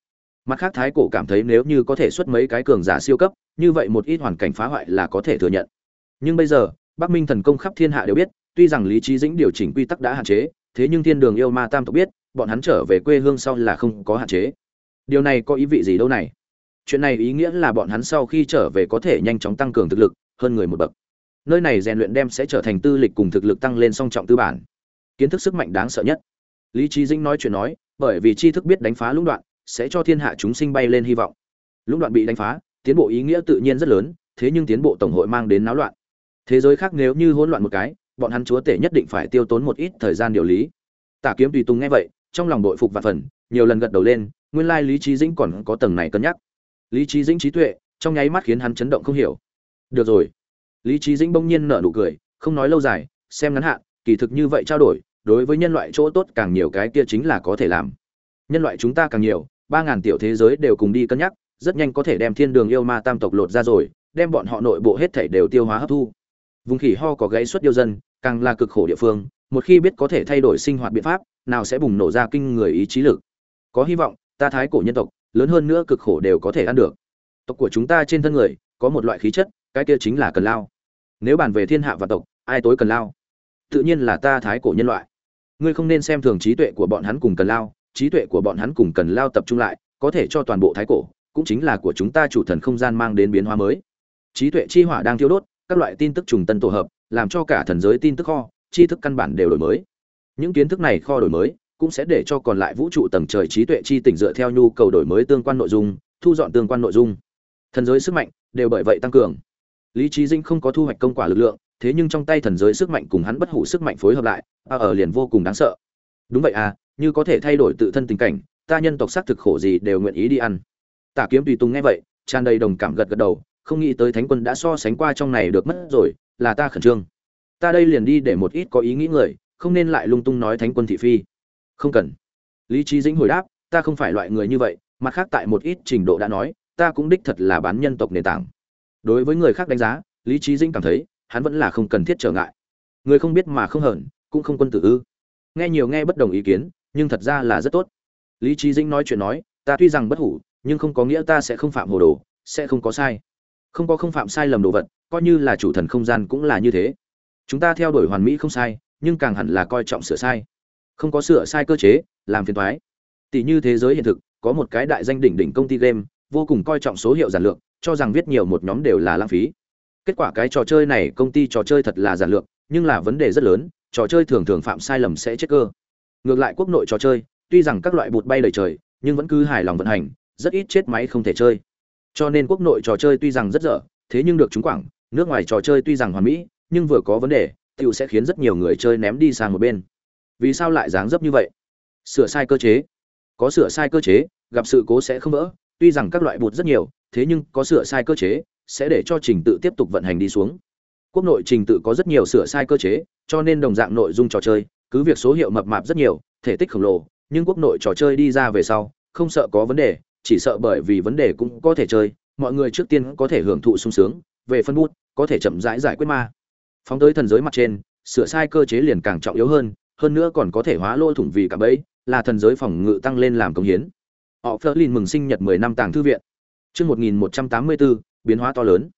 Mặt khác thái cổ cảm thấy nếu như có thể xuất mấy cái cường giả siêu cấp, như vậy một ít hoàn cảnh phá hoại là có thể thừa nhận. Nhưng bây giờ, bắc minh thần công khắp thiên hạ đều biết, tuy rằng lý trí dĩnh điều chỉnh quy tắc đã hạn chế thế nhưng thiên đường yêu ma tam tộc biết, bọn hắn trở về quê hương sau là không có hạn chế. Điều này có ý vị gì đâu này? Chuyện này ý nghĩa là bọn hắn sau khi trở về có thể nhanh chóng tăng cường thực lực, hơn người một bậc. Nơi này rèn luyện đem sẽ trở thành tư lịch cùng thực lực tăng lên song trọng tư bản. Kiến thức sức mạnh đáng sợ nhất. Lý trí dĩnh nói chuyện nói, bởi vì tri thức biết đánh phá lũng đoạn, sẽ cho thiên hạ chúng sinh bay lên hy vọng. Lũng đoạn bị đánh phá, tiến bộ ý nghĩa tự nhiên rất lớn, thế nhưng tiến bộ tổng hội mang đến náo loạn. Thế giới khác nếu như hỗn loạn một cái bọn hắn chúa tể nhất định phải tiêu tốn một ít thời gian điều lý. Tả kiếm tùy tùng nghe vậy, trong lòng đội phục và phần, nhiều lần gật đầu lên, nguyên lai lý trí dĩnh còn có tầng này cân nhắc. Lý trí dĩnh trí tuệ, trong nháy mắt khiến hắn chấn động không hiểu. Được rồi. Lý trí dĩnh bỗng nhiên nở nụ cười, không nói lâu dài, xem ngắn hạn, kỳ thực như vậy trao đổi, đối với nhân loại chỗ tốt càng nhiều cái kia chính là có thể làm. Nhân loại chúng ta càng nhiều, ba ngàn tiểu thế giới đều cùng đi cân nhắc, rất nhanh có thể đem thiên đường yêu ma tam tộc lột ra rồi, đem bọn họ nội bộ hết thảy đều tiêu hóa hấp thu vùng khỉ ho có gãy suất yêu dân, càng là cực khổ địa phương, một khi biết có thể thay đổi sinh hoạt biện pháp, nào sẽ bùng nổ ra kinh người ý chí lực. Có hy vọng, ta thái cổ nhân tộc, lớn hơn nữa cực khổ đều có thể ăn được. Tộc của chúng ta trên thân người, có một loại khí chất, cái kia chính là cần lao. Nếu bàn về thiên hạ và tộc, ai tối cần lao? Tự nhiên là ta thái cổ nhân loại. Ngươi không nên xem thường trí tuệ của bọn hắn cùng cần lao, trí tuệ của bọn hắn cùng cần lao tập trung lại, có thể cho toàn bộ thái cổ, cũng chính là của chúng ta chủ thần không gian mang đến biến hóa mới. Trí tuệ chi hỏa đang thiêu đốt các loại tin tức trùng tân tổ hợp, làm cho cả thần giới tin tức kho, tri thức căn bản đều đổi mới. Những kiến thức này kho đổi mới, cũng sẽ để cho còn lại vũ trụ tầng trời trí tuệ chi tỉnh dựa theo nhu cầu đổi mới tương quan nội dung, thu dọn tương quan nội dung. Thần giới sức mạnh đều bởi vậy tăng cường. Lý trí dinh không có thu hoạch công quả lực lượng, thế nhưng trong tay thần giới sức mạnh cùng hắn bất hủ sức mạnh phối hợp lại a ở liền vô cùng đáng sợ. Đúng vậy à như có thể thay đổi tự thân tình cảnh, ta nhân tộc xác thực khổ gì đều nguyện ý đi ăn. Tả kiếm tùy tùng nghe vậy, tràn đầy đồng cảm gật gật đầu không nghĩ tới thánh quân đã so sánh qua trong này được mất rồi là ta khẩn trương. Ta đây liền đi để một ít có ý nghĩ người không nên lại lung tung nói thánh quân thị phi. Không cần. Lý trí dĩnh hồi đáp ta không phải loại người như vậy mặt khác tại một ít trình độ đã nói ta cũng đích thật là bán nhân tộc nền tảng. Đối với người khác đánh giá lý trí dĩnh cảm thấy hắn vẫn là không cần thiết trở ngại. Người không biết mà không hờn, cũng không quân tử ư. Nghe nhiều nghe bất đồng ý kiến nhưng thật ra là rất tốt. Lý trí dĩnh nói chuyện nói ta tuy rằng bất hủ nhưng không có nghĩa ta sẽ không phạm hồ đồ sẽ không có sai không có không phạm sai lầm đồ vật, coi như là chủ thần không gian cũng là như thế. Chúng ta theo đuổi hoàn mỹ không sai, nhưng càng hẳn là coi trọng sửa sai. Không có sửa sai cơ chế, làm phiền thoái tỷ như thế giới hiện thực, có một cái đại danh đỉnh đỉnh công ty game, vô cùng coi trọng số hiệu giản lược, cho rằng viết nhiều một nhóm đều là lãng phí. Kết quả cái trò chơi này, công ty trò chơi thật là giản lược, nhưng là vấn đề rất lớn, trò chơi thường thường phạm sai lầm sẽ chết cơ. Ngược lại quốc nội trò chơi, tuy rằng các loại bụt bay lời trời, nhưng vẫn cứ hài lòng vận hành, rất ít chết máy không thể chơi cho nên quốc nội trò chơi tuy rằng rất dở, thế nhưng được trúng quảng, nước ngoài trò chơi tuy rằng hoàn mỹ, nhưng vừa có vấn đề, tiểu sẽ khiến rất nhiều người chơi ném đi sang một bên. Vì sao lại dáng dấp như vậy? Sửa sai cơ chế. Có sửa sai cơ chế, gặp sự cố sẽ không vỡ, tuy rằng các loại bụt rất nhiều, thế nhưng có sửa sai cơ chế, sẽ để cho trình tự tiếp tục vận hành đi xuống. Quốc nội trình tự có rất nhiều sửa sai cơ chế, cho nên đồng dạng nội dung trò chơi, cứ việc số hiệu mập mạp rất nhiều, thể tích khổng lồ, nhưng quốc nội trò chơi đi ra về sau, không sợ có vấn đề chỉ sợ bởi vì vấn đề cũng có thể chơi, mọi người trước tiên có thể hưởng thụ sung sướng, về phân bút, có thể chậm rãi giải quyết ma. Phóng tới thần giới mặt trên, sửa sai cơ chế liền càng trọng yếu hơn hơn nữa còn có thể hóa lỗ thủng vì cả bẫy, là thần giới phòng ngự tăng lên làm công hiến. Họ Flerlin mừng sinh nhật 10 năm tàng thư viện. Trước 1184 biến hóa to lớn.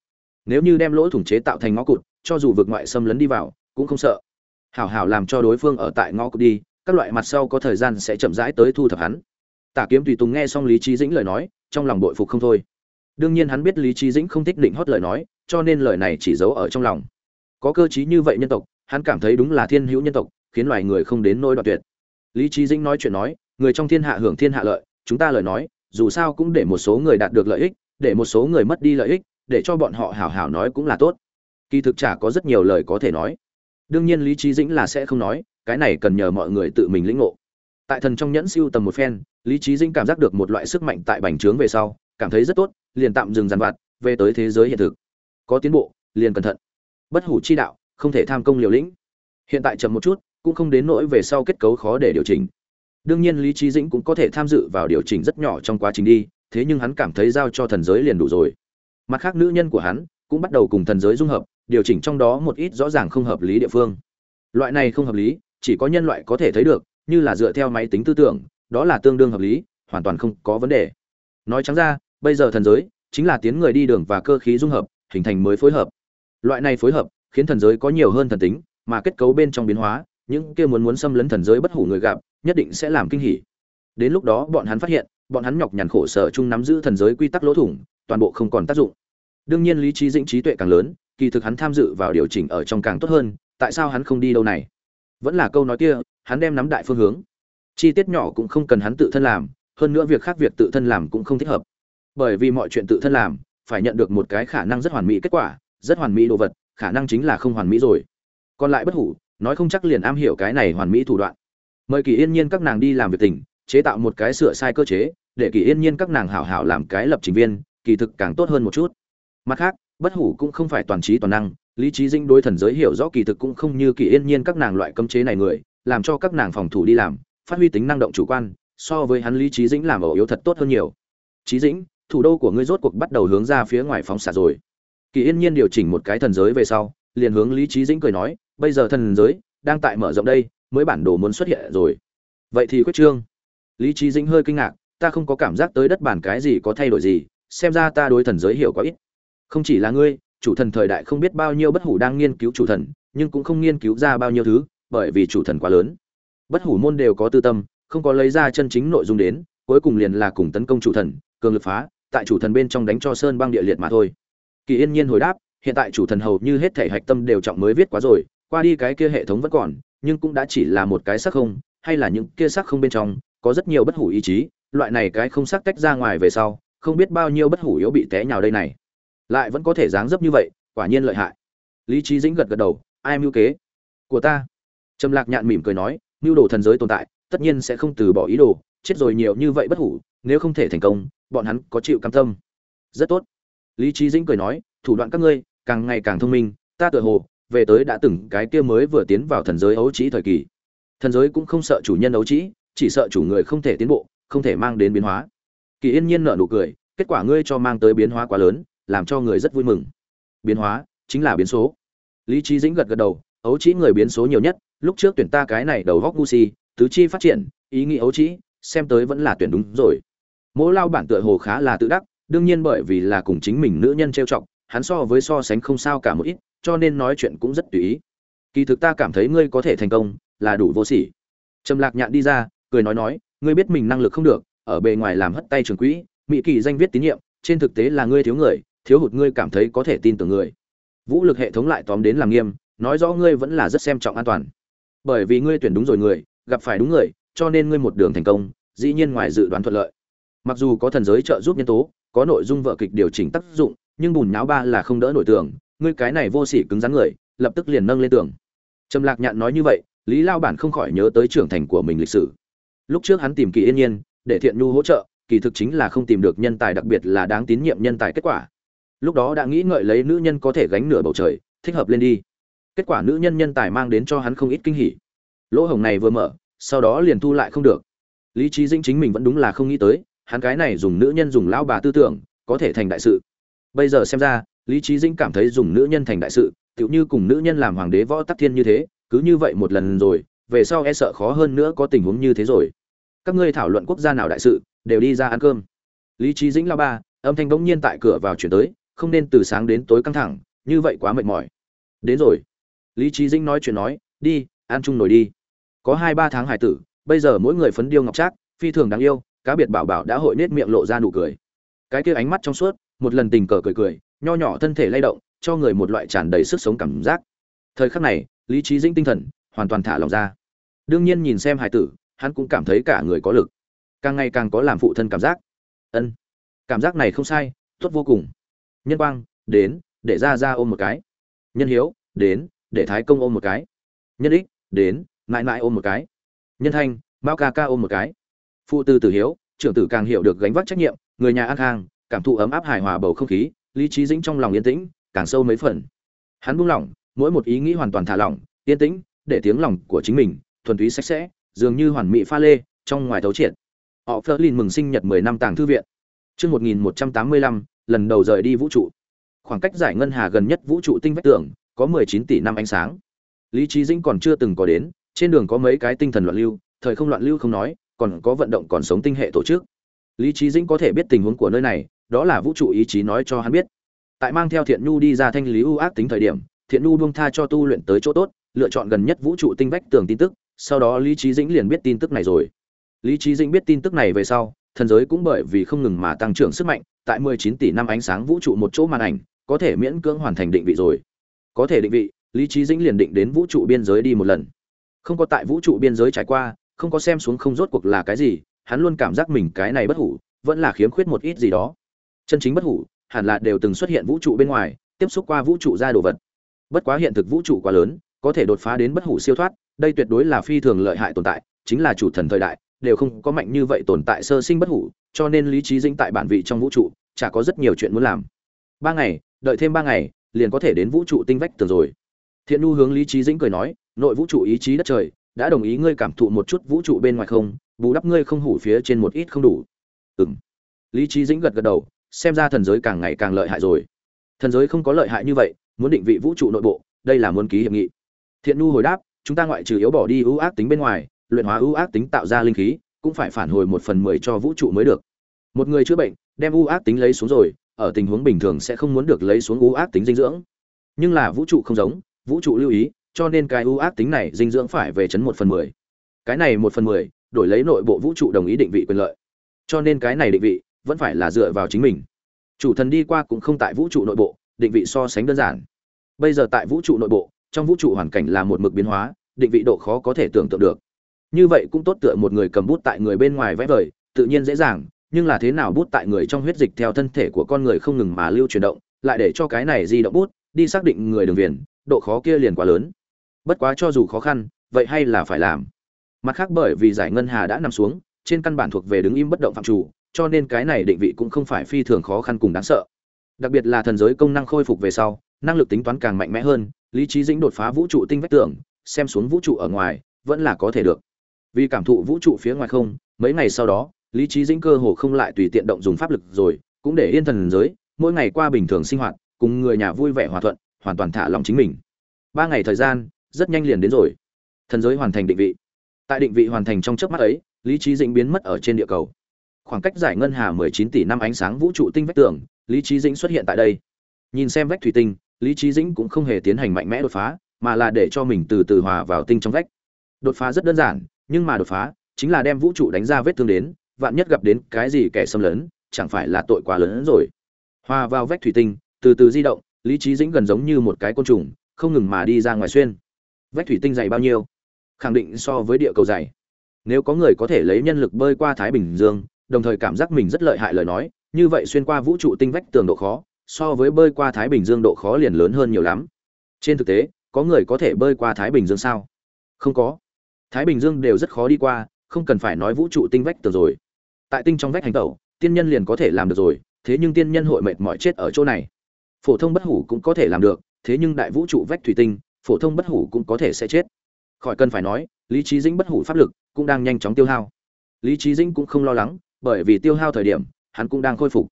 Nếu như đem lỗ thủng chế tạo thành ngõ cụt, cho dù vượt ngoại xâm lấn đi vào, cũng không sợ. Hảo hảo làm cho đối phương ở tại ngõ cụt đi, các loại mặt sau có thời gian sẽ chậm rãi tới thu thập hắn tả kiếm tùy tùng nghe xong lý Chí dĩnh lời nói, trong lòng bội phục không thôi. Đương nhiên hắn biết lý Chí dĩnh không thích định hót lời nói, cho nên lời này chỉ giấu ở trong lòng. Có cơ chí như vậy nhân tộc, hắn cảm thấy đúng là thiên hữu nhân tộc, khiến loài người không đến nỗi đoạn tuyệt. Lý Chí dĩnh nói chuyện nói, người trong thiên hạ hưởng thiên hạ lợi, chúng ta lời nói, dù sao cũng để một số người đạt được lợi ích, để một số người mất đi lợi ích, để cho bọn họ hảo hảo nói cũng là tốt. Kỳ thực chả có rất nhiều lời có thể nói. Đương nhiên lý Chí dĩnh là sẽ không nói, cái này cần nhờ mọi người tự mình lĩnh ngộ. Tại thần trong nhẫn siêu tầm một phen lý trí dĩnh cảm giác được một loại sức mạnh tại bành trướng về sau, cảm thấy rất tốt, liền tạm dừng dàn vặt, về tới thế giới hiện thực. Có tiến bộ, liền cẩn thận. Bất hủ chi đạo, không thể tham công liều lĩnh. Hiện tại chậm một chút, cũng không đến nỗi về sau kết cấu khó để điều chỉnh. Đương nhiên lý trí dĩnh cũng có thể tham dự vào điều chỉnh rất nhỏ trong quá trình đi, thế nhưng hắn cảm thấy giao cho thần giới liền đủ rồi. Mặt khác nữ nhân của hắn, cũng bắt đầu cùng thần giới dung hợp, điều chỉnh trong đó một ít rõ ràng không hợp lý địa phương. Loại này không hợp lý, chỉ có nhân loại có thể thấy được, như là dựa theo máy tính tư tưởng đó là tương đương hợp lý, hoàn toàn không có vấn đề. Nói trắng ra, bây giờ thần giới chính là tiến người đi đường và cơ khí dung hợp, hình thành mới phối hợp. Loại này phối hợp khiến thần giới có nhiều hơn thần tính, mà kết cấu bên trong biến hóa, những kia muốn muốn xâm lấn thần giới bất hủ người gặp, nhất định sẽ làm kinh hỉ. Đến lúc đó bọn hắn phát hiện, bọn hắn nhọc nhằn khổ sở chung nắm giữ thần giới quy tắc lỗ thủng, toàn bộ không còn tác dụng. Đương nhiên lý trí dĩnh trí tuệ càng lớn, kỳ thực hắn tham dự vào điều chỉnh ở trong càng tốt hơn, tại sao hắn không đi đâu này? Vẫn là câu nói kia, hắn đem nắm đại phương hướng chi tiết nhỏ cũng không cần hắn tự thân làm hơn nữa việc khác việc tự thân làm cũng không thích hợp. Bởi vì mọi chuyện tự thân làm phải nhận được một cái khả năng rất hoàn mỹ kết quả rất hoàn mỹ đồ vật khả năng chính là không hoàn mỹ rồi. Còn lại bất hủ nói không chắc liền am hiểu cái này hoàn mỹ thủ đoạn. Mời kỳ yên nhiên các nàng đi làm việc tỉnh, chế tạo một cái sửa sai cơ chế để kỳ yên nhiên các nàng hảo hảo làm cái lập trình viên kỳ thực càng tốt hơn một chút. Mặt khác bất hủ cũng không phải toàn trí toàn năng lý trí dinh đối thần giới hiểu rõ kỳ thực cũng không như kỳ yên nhiên các nàng loại cấm chế này người làm cho các nàng phòng thủ đi làm phát huy tính năng động chủ quan, so với hắn lý trí dĩnh làm ẩu yếu thật tốt hơn nhiều. Trí dĩnh, thủ đô của ngươi rốt cuộc bắt đầu hướng ra phía ngoài phóng xạ rồi. Kỳ yên nhiên điều chỉnh một cái thần giới về sau, liền hướng lý trí dĩnh cười nói, bây giờ thần giới đang tại mở rộng đây, mới bản đồ muốn xuất hiện rồi. Vậy thì quyết trương. Lý trí dĩnh hơi kinh ngạc, ta không có cảm giác tới đất bản cái gì có thay đổi gì, xem ra ta đối thần giới hiểu quá ít. Không chỉ là ngươi, chủ thần thời đại không biết bao nhiêu bất hủ đang nghiên cứu chủ thần, nhưng cũng không nghiên cứu ra bao nhiêu thứ, bởi vì chủ thần quá lớn bất hủ môn đều có tư tâm, không có lấy ra chân chính nội dung đến, cuối cùng liền là cùng tấn công chủ thần, cường lực phá, tại chủ thần bên trong đánh cho sơn băng địa liệt mà thôi. Kỳ yên nhiên hồi đáp, hiện tại chủ thần hầu như hết thể hạch tâm đều trọng mới viết quá rồi, qua đi cái kia hệ thống vẫn còn, nhưng cũng đã chỉ là một cái sắc không, hay là những kia sắc không bên trong, có rất nhiều bất hủ ý chí, loại này cái không sắc tách ra ngoài về sau, không biết bao nhiêu bất hủ yếu bị té nhào đây này. Lại vẫn có thể dáng dấp như vậy, quả nhiên lợi hại. Lý trí dĩnh gật gật đầu, ai mưu kế? Của ta. Trầm lạc nhạn mỉm cười nói mưu đồ thần giới tồn tại, tất nhiên sẽ không từ bỏ ý đồ, chết rồi nhiều như vậy bất hủ, nếu không thể thành công, bọn hắn có chịu cam tâm. Rất tốt. Lý trí dĩnh cười nói, thủ đoạn các ngươi, càng ngày càng thông minh, ta tựa hồ, về tới đã từng cái kia mới vừa tiến vào thần giới ấu trĩ thời kỳ. Thần giới cũng không sợ chủ nhân ấu trĩ, chỉ sợ chủ người không thể tiến bộ, không thể mang đến biến hóa. Kỳ yên nhiên nợ nụ cười, kết quả ngươi cho mang tới biến hóa quá lớn, làm cho người rất vui mừng. Biến hóa chính là biến số. Lý trí dĩnh gật gật đầu, ấu trĩ người biến số nhiều nhất lúc trước tuyển ta cái này đầu góc gu tứ chi phát triển, ý nghĩ ấu trĩ, xem tới vẫn là tuyển đúng rồi. Mỗi lao bản tựa hồ khá là tự đắc, đương nhiên bởi vì là cùng chính mình nữ nhân trêu chọc, hắn so với so sánh không sao cả một ít, cho nên nói chuyện cũng rất tùy ý. Kỳ thực ta cảm thấy ngươi có thể thành công, là đủ vô sỉ. Trầm lạc nhạn đi ra, cười nói nói, ngươi biết mình năng lực không được, ở bề ngoài làm hất tay trường quỹ, mỹ kỳ danh viết tín nhiệm, trên thực tế là ngươi thiếu người, thiếu hụt ngươi cảm thấy có thể tin tưởng người. Vũ lực hệ thống lại tóm đến làm nghiêm, nói rõ ngươi vẫn là rất xem trọng an toàn bởi vì ngươi tuyển đúng rồi người gặp phải đúng người cho nên ngươi một đường thành công dĩ nhiên ngoài dự đoán thuận lợi. Mặc dù có thần giới trợ giúp nhân tố có nội dung vợ kịch điều chỉnh tác dụng nhưng bùn nháo ba là không đỡ nổi tường, ngươi cái này vô sỉ cứng rắn người lập tức liền nâng lên tường trầm lạc nhạn nói như vậy lý lao bản không khỏi nhớ tới trưởng thành của mình lịch sử. Lúc trước hắn tìm kỳ yên nhiên để thiện nhu hỗ trợ kỳ thực chính là không tìm được nhân tài đặc biệt là đáng tín nhiệm nhân tài kết quả. Lúc đó đã nghĩ ngợi lấy nữ nhân có thể gánh nửa bầu trời thích hợp lên đi kết quả nữ nhân nhân tài mang đến cho hắn không ít kinh hỉ. Lỗ hổng này vừa mở, sau đó liền thu lại không được. Lý trí dĩnh chính mình vẫn đúng là không nghĩ tới, hắn cái này dùng nữ nhân dùng lão bà tư tưởng, có thể thành đại sự. Bây giờ xem ra, lý trí dĩnh cảm thấy dùng nữ nhân thành đại sự, tựu như cùng nữ nhân làm hoàng đế võ tắc thiên như thế, cứ như vậy một lần rồi, về sau e sợ khó hơn nữa có tình huống như thế rồi. Các ngươi thảo luận quốc gia nào đại sự, đều đi ra ăn cơm. Lý trí dĩnh lao ba, âm thanh bỗng nhiên tại cửa vào chuyển tới, không nên từ sáng đến tối căng thẳng, như vậy quá mệt mỏi. Đến rồi lý trí dĩnh nói chuyện nói, đi, ăn chung nổi đi. Có hai ba tháng hải tử, bây giờ mỗi người phấn điêu ngọc trác, phi thường đáng yêu, cá biệt bảo bảo đã hội nết miệng lộ ra nụ cười. Cái kia ánh mắt trong suốt, một lần tình cờ cười cười, nho nhỏ thân thể lay động, cho người một loại tràn đầy sức sống cảm giác. Thời khắc này, lý trí dĩnh tinh thần hoàn toàn thả lòng ra. Đương nhiên nhìn xem hải tử, hắn cũng cảm thấy cả người có lực. Càng ngày càng có làm phụ thân cảm giác. Ân, cảm giác này không sai, tốt vô cùng. Nhân quang, đến, để ra ra ôm một cái. Nhân hiếu, đến để thái công ôm một cái. Nhân ích đến mãi mãi ôm một cái. Nhân thanh mao ca ca ôm một cái. Phụ tư tử hiếu trưởng tử càng hiểu được gánh vác trách nhiệm người nhà an khang cảm thụ ấm áp hài hòa bầu không khí lý trí dĩnh trong lòng yên tĩnh càng sâu mấy phần. Hắn buông lỏng mỗi một ý nghĩ hoàn toàn thả lỏng yên tĩnh để tiếng lòng của chính mình thuần túy sạch sẽ dường như hoàn mỹ pha lê trong ngoài thấu triệt. Họ phớt lên mừng sinh nhật 10 năm tàng thư viện. Trước 1185, lần đầu rời đi vũ trụ. Khoảng cách giải ngân hà gần nhất vũ trụ tinh vách tường, có 19 tỷ năm ánh sáng. Lý Chí Dĩnh còn chưa từng có đến, trên đường có mấy cái tinh thần loạn lưu, thời không loạn lưu không nói, còn có vận động còn sống tinh hệ tổ chức. Lý Chí Dĩnh có thể biết tình huống của nơi này, đó là vũ trụ ý chí nói cho hắn biết. Tại mang theo Thiện Nhu đi ra thanh lý ưu ác tính thời điểm, Thiện Nhu buông tha cho tu luyện tới chỗ tốt, lựa chọn gần nhất vũ trụ tinh vách tường tin tức, sau đó Lý Chí Dĩnh liền biết tin tức này rồi. Lý Chí Dĩnh biết tin tức này về sau, thần giới cũng bởi vì không ngừng mà tăng trưởng sức mạnh, tại 19 tỷ năm ánh sáng vũ trụ một chỗ màn ảnh, có thể miễn cưỡng hoàn thành định vị rồi. Có thể định vị, Lý trí Dĩnh liền định đến vũ trụ biên giới đi một lần. Không có tại vũ trụ biên giới trải qua, không có xem xuống không rốt cuộc là cái gì, hắn luôn cảm giác mình cái này bất hủ vẫn là khiếm khuyết một ít gì đó. Chân chính bất hủ hẳn là đều từng xuất hiện vũ trụ bên ngoài tiếp xúc qua vũ trụ ra đồ vật. Bất quá hiện thực vũ trụ quá lớn có thể đột phá đến bất hủ siêu thoát đây tuyệt đối là phi thường lợi hại tồn tại chính là chủ thần thời đại đều không có mạnh như vậy tồn tại sơ sinh bất hủ cho nên lý trí dĩnh tại bản vị trong vũ trụ chả có rất nhiều chuyện muốn làm. Ba ngày đợi thêm ba ngày liền có thể đến vũ trụ tinh vách tường rồi. Thiện nu hướng lý trí dĩnh cười nói, nội vũ trụ ý chí đất trời, đã đồng ý ngươi cảm thụ một chút vũ trụ bên ngoài không? Bù đắp ngươi không hủ phía trên một ít không đủ. Ừ m lý trí dĩnh gật gật đầu, xem ra thần giới càng ngày càng lợi hại rồi. Thần giới không có lợi hại như vậy, muốn định vị vũ trụ nội bộ, đây là muốn ký hiệp nghị. Thiện nu hồi đáp, chúng ta ngoại trừ yếu bỏ đi ưu ác tính bên ngoài, luyện hóa ưu ác tính tạo ra linh khí, cũng phải phản hồi một phần mười cho vũ trụ mới được. Một người chữa bệnh, đem ưu ác tính lấy xuống rồi ở tình huống bình thường sẽ không muốn được lấy xuống ưu ác tính dinh dưỡng. Nhưng là vũ trụ không giống, vũ trụ lưu ý, cho nên cái ưu ác tính này dinh dưỡng phải về chấn một phần mười. Cái này một phần mười, đổi lấy nội bộ vũ trụ đồng ý định vị quyền lợi. Cho nên cái này định vị vẫn phải là dựa vào chính mình. Chủ thần đi qua cũng không tại vũ trụ nội bộ, định vị so sánh đơn giản. Bây giờ tại vũ trụ nội bộ, trong vũ trụ hoàn cảnh là một mực biến hóa, định vị độ khó có thể tưởng tượng được. Như vậy cũng tốt tựa một người cầm bút tại người bên ngoài vẽ vời, tự nhiên dễ dàng nhưng là thế nào bút tại người trong huyết dịch theo thân thể của con người không ngừng mà lưu chuyển động, lại để cho cái này di động bút, đi xác định người đường viền, độ khó kia liền quá lớn. Bất quá cho dù khó khăn, vậy hay là phải làm. Mặt khác bởi vì giải ngân hà đã nằm xuống, trên căn bản thuộc về đứng im bất động phạm chủ, cho nên cái này định vị cũng không phải phi thường khó khăn cùng đáng sợ. Đặc biệt là thần giới công năng khôi phục về sau, năng lực tính toán càng mạnh mẽ hơn, lý trí dĩnh đột phá vũ trụ tinh vách tưởng xem xuống vũ trụ ở ngoài, vẫn là có thể được. Vì cảm thụ vũ trụ phía ngoài không, mấy ngày sau đó lý trí dĩnh cơ hồ không lại tùy tiện động dùng pháp lực rồi, cũng để yên thần giới, mỗi ngày qua bình thường sinh hoạt, cùng người nhà vui vẻ hòa thuận, hoàn toàn thả lòng chính mình. Ba ngày thời gian, rất nhanh liền đến rồi. Thần giới hoàn thành định vị. Tại định vị hoàn thành trong chớp mắt ấy, lý trí dĩnh biến mất ở trên địa cầu. Khoảng cách giải ngân hà 19 tỷ năm ánh sáng vũ trụ tinh vách tường, lý trí dĩnh xuất hiện tại đây. Nhìn xem vách thủy tinh, lý trí dĩnh cũng không hề tiến hành mạnh mẽ đột phá, mà là để cho mình từ từ hòa vào tinh trong vách. Đột phá rất đơn giản, nhưng mà đột phá, chính là đem vũ trụ đánh ra vết thương đến vạn nhất gặp đến cái gì kẻ xâm lấn, chẳng phải là tội quá lớn hơn rồi. Hòa vào vách thủy tinh, từ từ di động, lý trí dĩnh gần giống như một cái côn trùng, không ngừng mà đi ra ngoài xuyên. Vách thủy tinh dày bao nhiêu? Khẳng định so với địa cầu dày. Nếu có người có thể lấy nhân lực bơi qua thái bình dương, đồng thời cảm giác mình rất lợi hại lời nói, như vậy xuyên qua vũ trụ tinh vách tường độ khó, so với bơi qua thái bình dương độ khó liền lớn hơn nhiều lắm. Trên thực tế, có người có thể bơi qua thái bình dương sao? Không có. Thái bình dương đều rất khó đi qua, không cần phải nói vũ trụ tinh vách tường rồi tại tinh trong vách hành tẩu, tiên nhân liền có thể làm được rồi, thế nhưng tiên nhân hội mệt mỏi chết ở chỗ này. Phổ thông bất hủ cũng có thể làm được, thế nhưng đại vũ trụ vách thủy tinh, phổ thông bất hủ cũng có thể sẽ chết. Khỏi cần phải nói, lý trí dĩnh bất hủ pháp lực cũng đang nhanh chóng tiêu hao. Lý trí dĩnh cũng không lo lắng, bởi vì tiêu hao thời điểm, hắn cũng đang khôi phục.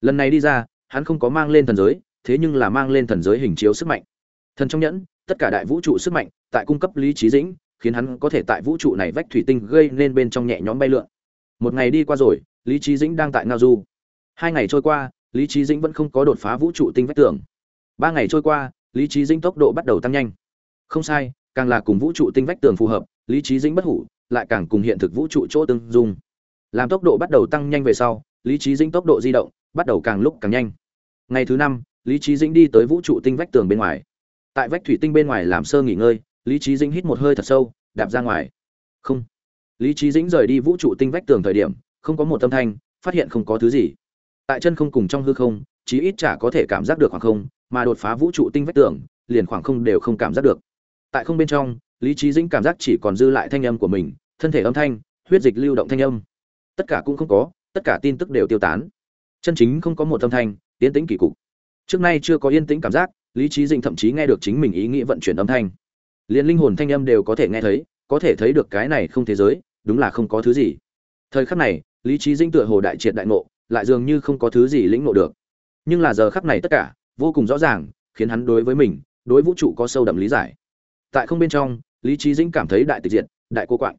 Lần này đi ra, hắn không có mang lên thần giới, thế nhưng là mang lên thần giới hình chiếu sức mạnh. Thần trong nhẫn, tất cả đại vũ trụ sức mạnh tại cung cấp lý trí dĩnh, khiến hắn có thể tại vũ trụ này vách thủy tinh gây nên bên trong nhẹ nhõm bay lượn một ngày đi qua rồi, lý trí dĩnh đang tại ngao du. Hai ngày trôi qua, lý trí dĩnh vẫn không có đột phá vũ trụ tinh vách tường. Ba ngày trôi qua, lý trí dĩnh tốc độ bắt đầu tăng nhanh. Không sai, càng là cùng vũ trụ tinh vách tường phù hợp, lý trí dĩnh bất hủ, lại càng cùng hiện thực vũ trụ chỗ tương dung. Làm tốc độ bắt đầu tăng nhanh về sau, lý trí dĩnh tốc độ di động bắt đầu càng lúc càng nhanh. Ngày thứ năm, lý trí dĩnh đi tới vũ trụ tinh vách tường bên ngoài. Tại vách thủy tinh bên ngoài làm sơ nghỉ ngơi, lý trí dĩnh hít một hơi thật sâu, đạp ra ngoài. Không lý trí dĩnh rời đi vũ trụ tinh vách tường thời điểm, không có một âm thanh, phát hiện không có thứ gì. Tại chân không cùng trong hư không, chí ít chả có thể cảm giác được khoảng không, mà đột phá vũ trụ tinh vách tường, liền khoảng không đều không cảm giác được. Tại không bên trong, lý trí dĩnh cảm giác chỉ còn dư lại thanh âm của mình, thân thể âm thanh, huyết dịch lưu động thanh âm. Tất cả cũng không có, tất cả tin tức đều tiêu tán. Chân chính không có một âm thanh, yên tĩnh kỳ cục. Trước nay chưa có yên tĩnh cảm giác, lý trí dĩnh thậm chí nghe được chính mình ý nghĩ vận chuyển âm thanh. Liền linh hồn thanh âm đều có thể nghe thấy, có thể thấy được cái này không thế giới đúng là không có thứ gì. Thời khắc này, lý trí dĩnh tựa hồ đại triệt đại ngộ, lại dường như không có thứ gì lĩnh ngộ được. Nhưng là giờ khắc này tất cả, vô cùng rõ ràng, khiến hắn đối với mình, đối vũ trụ có sâu đậm lý giải. Tại không bên trong, lý trí dĩnh cảm thấy đại tịch diệt, đại cô quạng.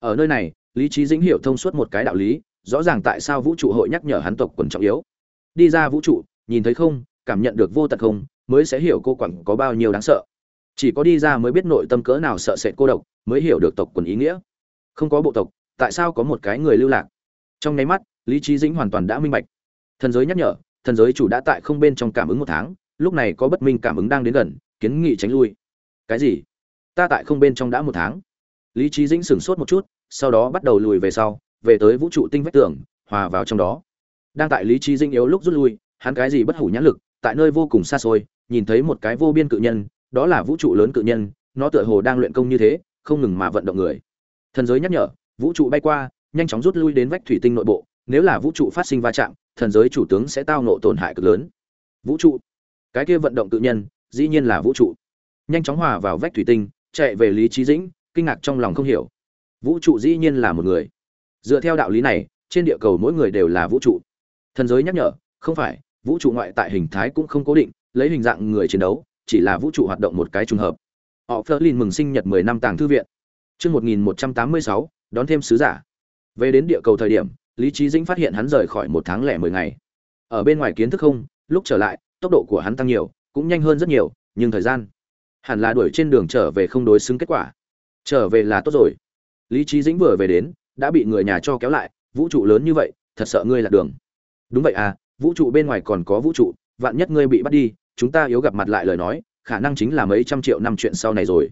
Ở nơi này, lý trí dĩnh hiểu thông suốt một cái đạo lý, rõ ràng tại sao vũ trụ hội nhắc nhở hắn tộc quần trọng yếu. Đi ra vũ trụ, nhìn thấy không, cảm nhận được vô tận không, mới sẽ hiểu cô quặng có bao nhiêu đáng sợ. Chỉ có đi ra mới biết nội tâm cỡ nào sợ sệt cô độc, mới hiểu được tộc quần ý nghĩa không có bộ tộc, tại sao có một cái người lưu lạc? Trong nháy mắt, lý trí dĩnh hoàn toàn đã minh bạch. Thần giới nhắc nhở, thần giới chủ đã tại không bên trong cảm ứng một tháng, lúc này có bất minh cảm ứng đang đến gần, kiến nghị tránh lui. Cái gì? Ta tại không bên trong đã một tháng. Lý trí dĩnh sửng sốt một chút, sau đó bắt đầu lùi về sau, về tới vũ trụ tinh vách tường, hòa vào trong đó. Đang tại lý trí dinh yếu lúc rút lui, hắn cái gì bất hủ nhãn lực, tại nơi vô cùng xa xôi, nhìn thấy một cái vô biên cự nhân, đó là vũ trụ lớn cự nhân, nó tựa hồ đang luyện công như thế, không ngừng mà vận động người thần giới nhắc nhở, vũ trụ bay qua, nhanh chóng rút lui đến vách thủy tinh nội bộ, nếu là vũ trụ phát sinh va chạm, thần giới chủ tướng sẽ tao nộ tổn hại cực lớn. Vũ trụ. Cái kia vận động tự nhân, dĩ nhiên là vũ trụ. Nhanh chóng hòa vào vách thủy tinh, chạy về lý trí dĩnh, kinh ngạc trong lòng không hiểu. Vũ trụ dĩ nhiên là một người. Dựa theo đạo lý này, trên địa cầu mỗi người đều là vũ trụ. Thần giới nhắc nhở, không phải, vũ trụ ngoại tại hình thái cũng không cố định, lấy hình dạng người chiến đấu, chỉ là vũ trụ hoạt động một cái trùng hợp. Họ Flerlin mừng sinh nhật 10 năm tàng thư viện. Trước 1186, đón thêm sứ giả. Về đến địa cầu thời điểm, Lý Chí Dĩnh phát hiện hắn rời khỏi một tháng lẻ 10 ngày. Ở bên ngoài kiến thức không, lúc trở lại, tốc độ của hắn tăng nhiều, cũng nhanh hơn rất nhiều, nhưng thời gian hẳn là đuổi trên đường trở về không đối xứng kết quả. Trở về là tốt rồi. Lý Chí Dĩnh vừa về đến, đã bị người nhà cho kéo lại, vũ trụ lớn như vậy, thật sợ ngươi là đường. Đúng vậy à, vũ trụ bên ngoài còn có vũ trụ, vạn nhất ngươi bị bắt đi, chúng ta yếu gặp mặt lại lời nói, khả năng chính là mấy trăm triệu năm chuyện sau này rồi.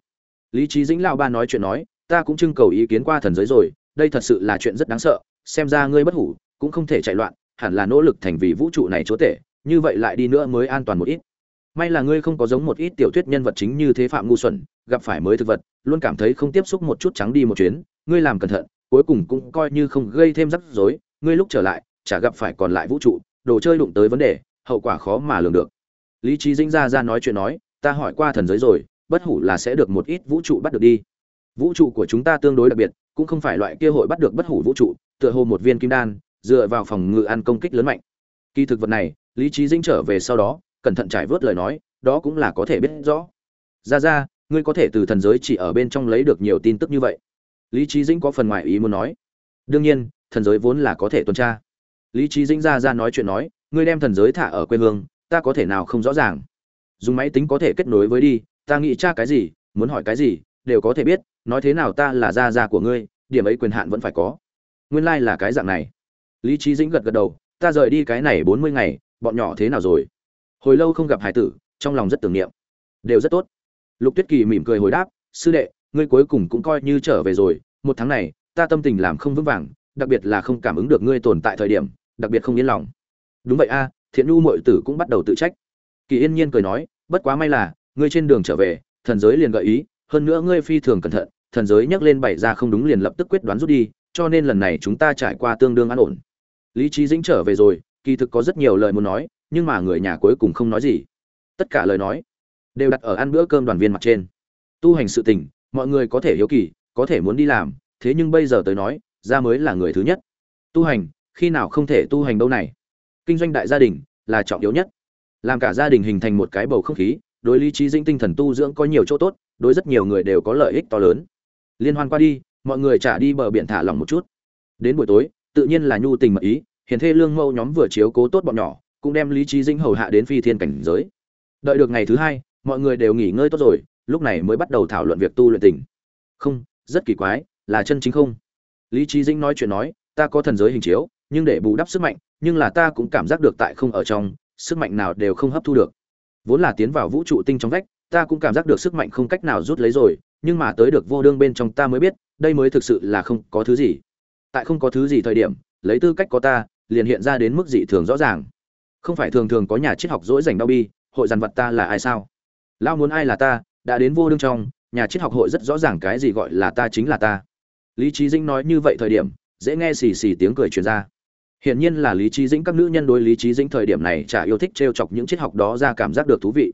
Lý Chí Dĩnh lão ba nói chuyện nói, ta cũng trưng cầu ý kiến qua thần giới rồi, đây thật sự là chuyện rất đáng sợ, xem ra ngươi bất hủ, cũng không thể chạy loạn, hẳn là nỗ lực thành vì vũ trụ này chúa tể, như vậy lại đi nữa mới an toàn một ít. May là ngươi không có giống một ít tiểu thuyết nhân vật chính như thế phạm ngu xuẩn, gặp phải mới thực vật, luôn cảm thấy không tiếp xúc một chút trắng đi một chuyến, ngươi làm cẩn thận, cuối cùng cũng coi như không gây thêm rắc rối, ngươi lúc trở lại, chả gặp phải còn lại vũ trụ, đồ chơi đụng tới vấn đề, hậu quả khó mà lường được. Lý trí Dĩnh ra ra nói chuyện nói, ta hỏi qua thần giới rồi, bất hủ là sẽ được một ít vũ trụ bắt được đi. Vũ trụ của chúng ta tương đối đặc biệt, cũng không phải loại kia hội bắt được bất hủ vũ trụ, tựa hồ một viên kim đan, dựa vào phòng ngự ăn công kích lớn mạnh. Kỳ thực vật này, Lý trí Dĩnh trở về sau đó, cẩn thận trải vớt lời nói, đó cũng là có thể biết rõ. Ra ra, ngươi có thể từ thần giới chỉ ở bên trong lấy được nhiều tin tức như vậy. Lý trí Dĩnh có phần ngoài ý muốn nói. Đương nhiên, thần giới vốn là có thể tuần tra. Lý trí Dĩnh ra ra nói chuyện nói, ngươi đem thần giới thả ở quê hương, ta có thể nào không rõ ràng. Dùng máy tính có thể kết nối với đi, ta nghĩ tra cái gì, muốn hỏi cái gì, đều có thể biết, nói thế nào ta là gia gia của ngươi, điểm ấy quyền hạn vẫn phải có. Nguyên lai like là cái dạng này. Lý Chí Dĩnh gật gật đầu, ta rời đi cái này 40 ngày, bọn nhỏ thế nào rồi? Hồi lâu không gặp hải tử, trong lòng rất tưởng niệm. Đều rất tốt. Lục Tuyết Kỳ mỉm cười hồi đáp, sư đệ, ngươi cuối cùng cũng coi như trở về rồi, một tháng này, ta tâm tình làm không vững vàng, đặc biệt là không cảm ứng được ngươi tồn tại thời điểm, đặc biệt không yên lòng. Đúng vậy a, Thiện Nhu muội tử cũng bắt đầu tự trách. Kỳ Yên Nhiên cười nói, bất quá may là, ngươi trên đường trở về, thần giới liền gợi ý, hơn nữa ngươi phi thường cẩn thận, thần giới nhắc lên bảy ra không đúng liền lập tức quyết đoán rút đi, cho nên lần này chúng ta trải qua tương đương an ổn. Lý Chí Dĩnh trở về rồi, kỳ thực có rất nhiều lời muốn nói, nhưng mà người nhà cuối cùng không nói gì. Tất cả lời nói đều đặt ở ăn bữa cơm đoàn viên mặt trên. Tu hành sự tình, mọi người có thể hiếu kỳ, có thể muốn đi làm, thế nhưng bây giờ tới nói, ra mới là người thứ nhất. Tu hành, khi nào không thể tu hành đâu này? Kinh doanh đại gia đình là trọng yếu nhất. Làm cả gia đình hình thành một cái bầu không khí, đối lý trí dĩnh tinh thần tu dưỡng có nhiều chỗ tốt, đối rất nhiều người đều có lợi ích to lớn. Liên hoan qua đi, mọi người trả đi bờ biển thả lỏng một chút. Đến buổi tối, tự nhiên là nhu tình mật ý, hiền thê lương mâu nhóm vừa chiếu cố tốt bọn nhỏ, cũng đem lý trí dĩnh hầu hạ đến phi thiên cảnh giới. Đợi được ngày thứ hai, mọi người đều nghỉ ngơi tốt rồi, lúc này mới bắt đầu thảo luận việc tu luyện tình. Không, rất kỳ quái, là chân chính không. Lý trí dĩnh nói chuyện nói, ta có thần giới hình chiếu, nhưng để bù đắp sức mạnh, nhưng là ta cũng cảm giác được tại không ở trong, sức mạnh nào đều không hấp thu được. Vốn là tiến vào vũ trụ tinh trong vách ta cũng cảm giác được sức mạnh không cách nào rút lấy rồi, nhưng mà tới được vô đương bên trong ta mới biết, đây mới thực sự là không có thứ gì. Tại không có thứ gì thời điểm, lấy tư cách có ta, liền hiện ra đến mức dị thường rõ ràng. Không phải thường thường có nhà triết học dỗi dành đau bi, hội dàn vật ta là ai sao? Lao muốn ai là ta, đã đến vô đương trong, nhà triết học hội rất rõ ràng cái gì gọi là ta chính là ta. Lý trí dĩnh nói như vậy thời điểm, dễ nghe xì xì tiếng cười truyền ra. Hiển nhiên là lý trí dĩnh các nữ nhân đối lý trí dĩnh thời điểm này chả yêu thích t chọc những triết học đó ra cảm giác được thú vị.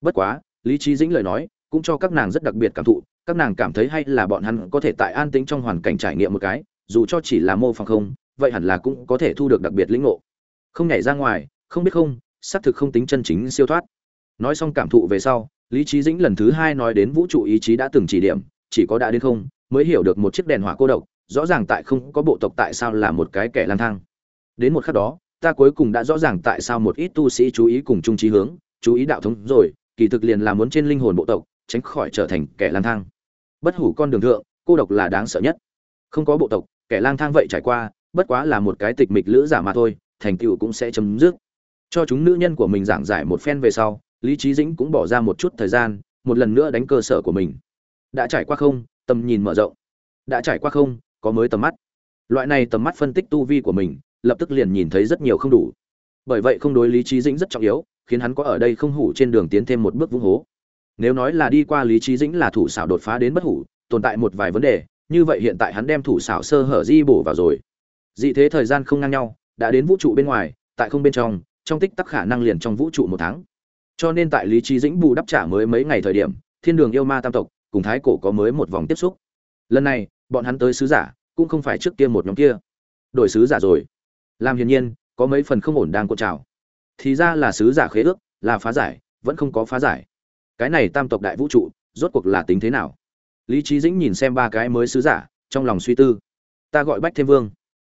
Bất quá lý trí dĩnh lời nói cũng cho các nàng rất đặc biệt cảm thụ, các nàng cảm thấy hay là bọn hắn có thể tại an tĩnh trong hoàn cảnh trải nghiệm một cái, dù cho chỉ là mô phỏng không, vậy hẳn là cũng có thể thu được đặc biệt lĩnh ngộ. Không nhảy ra ngoài, không biết không, xác thực không tính chân chính siêu thoát. Nói xong cảm thụ về sau, lý trí dĩnh lần thứ hai nói đến vũ trụ ý chí đã từng chỉ điểm, chỉ có đã đến không, mới hiểu được một chiếc đèn hỏa cô độc, rõ ràng tại không có bộ tộc tại sao là một cái kẻ lang thang. Đến một khắc đó, ta cuối cùng đã rõ ràng tại sao một ít tu sĩ chú ý cùng chung trí hướng, chú ý đạo thống rồi kỳ thực liền là muốn trên linh hồn bộ tộc, tránh khỏi trở thành kẻ lang thang. Bất hủ con đường thượng, cô độc là đáng sợ nhất. Không có bộ tộc, kẻ lang thang vậy trải qua, bất quá là một cái tịch mịch lữ giả mà thôi, thành tựu cũng sẽ chấm dứt. Cho chúng nữ nhân của mình giảng giải một phen về sau, lý trí dĩnh cũng bỏ ra một chút thời gian, một lần nữa đánh cơ sở của mình. Đã trải qua không? Tầm nhìn mở rộng. Đã trải qua không? Có mới tầm mắt. Loại này tầm mắt phân tích tu vi của mình, lập tức liền nhìn thấy rất nhiều không đủ. Bởi vậy không đối lý trí dĩnh rất trọng yếu khiến hắn có ở đây không hủ trên đường tiến thêm một bước vung hố. Nếu nói là đi qua lý trí dĩnh là thủ xảo đột phá đến bất hủ, tồn tại một vài vấn đề, như vậy hiện tại hắn đem thủ xảo sơ hở di bổ vào rồi. Dị thế thời gian không ngang nhau, đã đến vũ trụ bên ngoài, tại không bên trong trong tích tắc khả năng liền trong vũ trụ một tháng. Cho nên tại lý trí dĩnh bù đắp trả mới mấy ngày thời điểm, thiên đường yêu ma tam tộc, cùng thái cổ có mới một vòng tiếp xúc. Lần này, bọn hắn tới sứ giả, cũng không phải trước kia một nhóm kia. Đổi sứ giả rồi. Làm hiển nhiên, có mấy phần không ổn đang cột trào thì ra là sứ giả khế ước, là phá giải, vẫn không có phá giải. Cái này tam tộc đại vũ trụ, rốt cuộc là tính thế nào? Lý trí dĩnh nhìn xem ba cái mới sứ giả, trong lòng suy tư. Ta gọi bách thêm vương.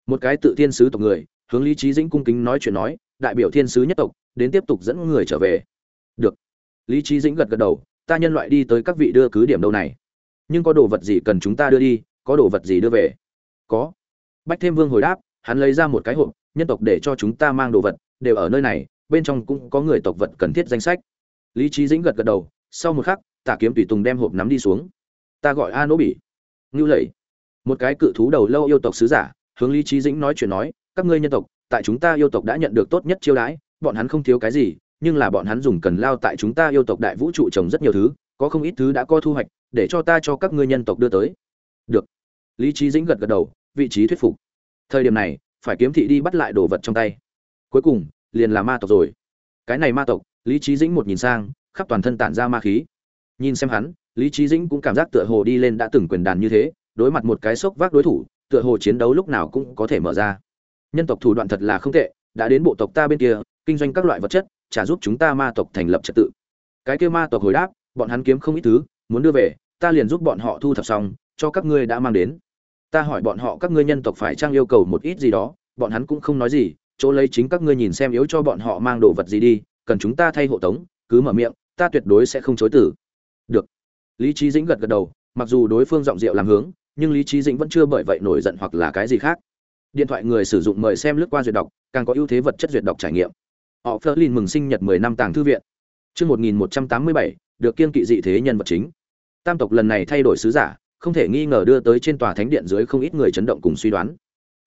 Một cái tự thiên sứ tộc người, hướng lý trí dĩnh cung kính nói chuyện nói, đại biểu thiên sứ nhất tộc, đến tiếp tục dẫn người trở về. Được. Lý trí dĩnh gật gật đầu, ta nhân loại đi tới các vị đưa cứ điểm đâu này. Nhưng có đồ vật gì cần chúng ta đưa đi, có đồ vật gì đưa về? Có. Bách thêm vương hồi đáp, hắn lấy ra một cái hộp, nhân tộc để cho chúng ta mang đồ vật đều ở nơi này, bên trong cũng có người tộc vật cần thiết danh sách. Lý trí dĩnh gật gật đầu, sau một khắc, tả kiếm tùy tùng đem hộp nắm đi xuống. Ta gọi a nỗ bỉ. Ngưu lầy một cái cự thú đầu lâu yêu tộc sứ giả, hướng lý trí dĩnh nói chuyện nói, các ngươi nhân tộc, tại chúng ta yêu tộc đã nhận được tốt nhất chiêu đãi, bọn hắn không thiếu cái gì, nhưng là bọn hắn dùng cần lao tại chúng ta yêu tộc đại vũ trụ trồng rất nhiều thứ, có không ít thứ đã có thu hoạch, để cho ta cho các ngươi nhân tộc đưa tới. Được. Lý trí dĩnh gật gật đầu, vị trí thuyết phục. Thời điểm này, phải kiếm thị đi bắt lại đồ vật trong tay cuối cùng, liền là ma tộc rồi. Cái này ma tộc, lý trí dĩnh một nhìn sang, khắp toàn thân tản ra ma khí. Nhìn xem hắn, lý trí dĩnh cũng cảm giác tựa hồ đi lên đã từng quyền đàn như thế, đối mặt một cái sốc vác đối thủ, tựa hồ chiến đấu lúc nào cũng có thể mở ra. Nhân tộc thủ đoạn thật là không tệ, đã đến bộ tộc ta bên kia, kinh doanh các loại vật chất, trả giúp chúng ta ma tộc thành lập trật tự. Cái kia ma tộc hồi đáp, bọn hắn kiếm không ít thứ, muốn đưa về, ta liền giúp bọn họ thu thập xong, cho các ngươi đã mang đến. Ta hỏi bọn họ các ngươi nhân tộc phải trang yêu cầu một ít gì đó, bọn hắn cũng không nói gì chỗ lấy chính các ngươi nhìn xem yếu cho bọn họ mang đồ vật gì đi, cần chúng ta thay hộ tống, cứ mở miệng, ta tuyệt đối sẽ không chối từ. Được. Lý trí dĩnh gật gật đầu, mặc dù đối phương giọng rượu làm hướng, nhưng lý trí dĩnh vẫn chưa bởi vậy nổi giận hoặc là cái gì khác. Điện thoại người sử dụng mời xem lướt qua duyệt đọc, càng có ưu thế vật chất duyệt đọc trải nghiệm. Họ phớt lên mừng sinh nhật 10 năm tàng thư viện. Chương 1187 được kiên kỵ dị thế nhân vật chính. Tam tộc lần này thay đổi sứ giả, không thể nghi ngờ đưa tới trên tòa thánh điện dưới không ít người chấn động cùng suy đoán.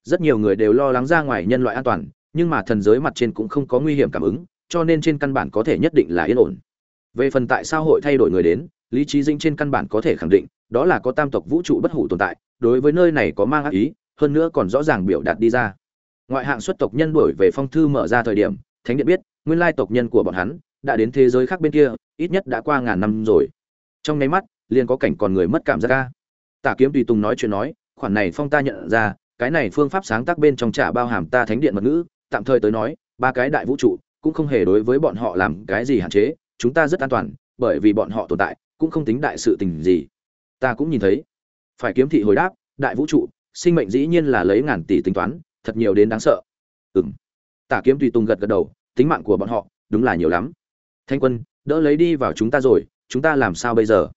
Rất nhiều người đều lo lắng ra ngoài nhân loại an toàn nhưng mà thần giới mặt trên cũng không có nguy hiểm cảm ứng, cho nên trên căn bản có thể nhất định là yên ổn. Về phần tại sao hội thay đổi người đến, lý trí dinh trên căn bản có thể khẳng định, đó là có tam tộc vũ trụ bất hủ tồn tại, đối với nơi này có mang ác ý, hơn nữa còn rõ ràng biểu đạt đi ra. Ngoại hạng xuất tộc nhân đổi về phong thư mở ra thời điểm, thánh điện biết, nguyên lai tộc nhân của bọn hắn đã đến thế giới khác bên kia, ít nhất đã qua ngàn năm rồi. Trong nháy mắt, liền có cảnh còn người mất cảm giác ca tả kiếm tùy tùng nói chuyện nói, khoản này phong ta nhận ra, cái này phương pháp sáng tác bên trong trả bao hàm ta thánh điện mật ngữ tạm thời tới nói, ba cái đại vũ trụ cũng không hề đối với bọn họ làm cái gì hạn chế, chúng ta rất an toàn, bởi vì bọn họ tồn tại, cũng không tính đại sự tình gì. Ta cũng nhìn thấy. Phải kiếm thị hồi đáp, đại vũ trụ, sinh mệnh dĩ nhiên là lấy ngàn tỷ tính toán, thật nhiều đến đáng sợ. Ừng tả kiếm tùy tùng gật gật đầu, tính mạng của bọn họ, đúng là nhiều lắm. Thanh quân, đỡ lấy đi vào chúng ta rồi, chúng ta làm sao bây giờ?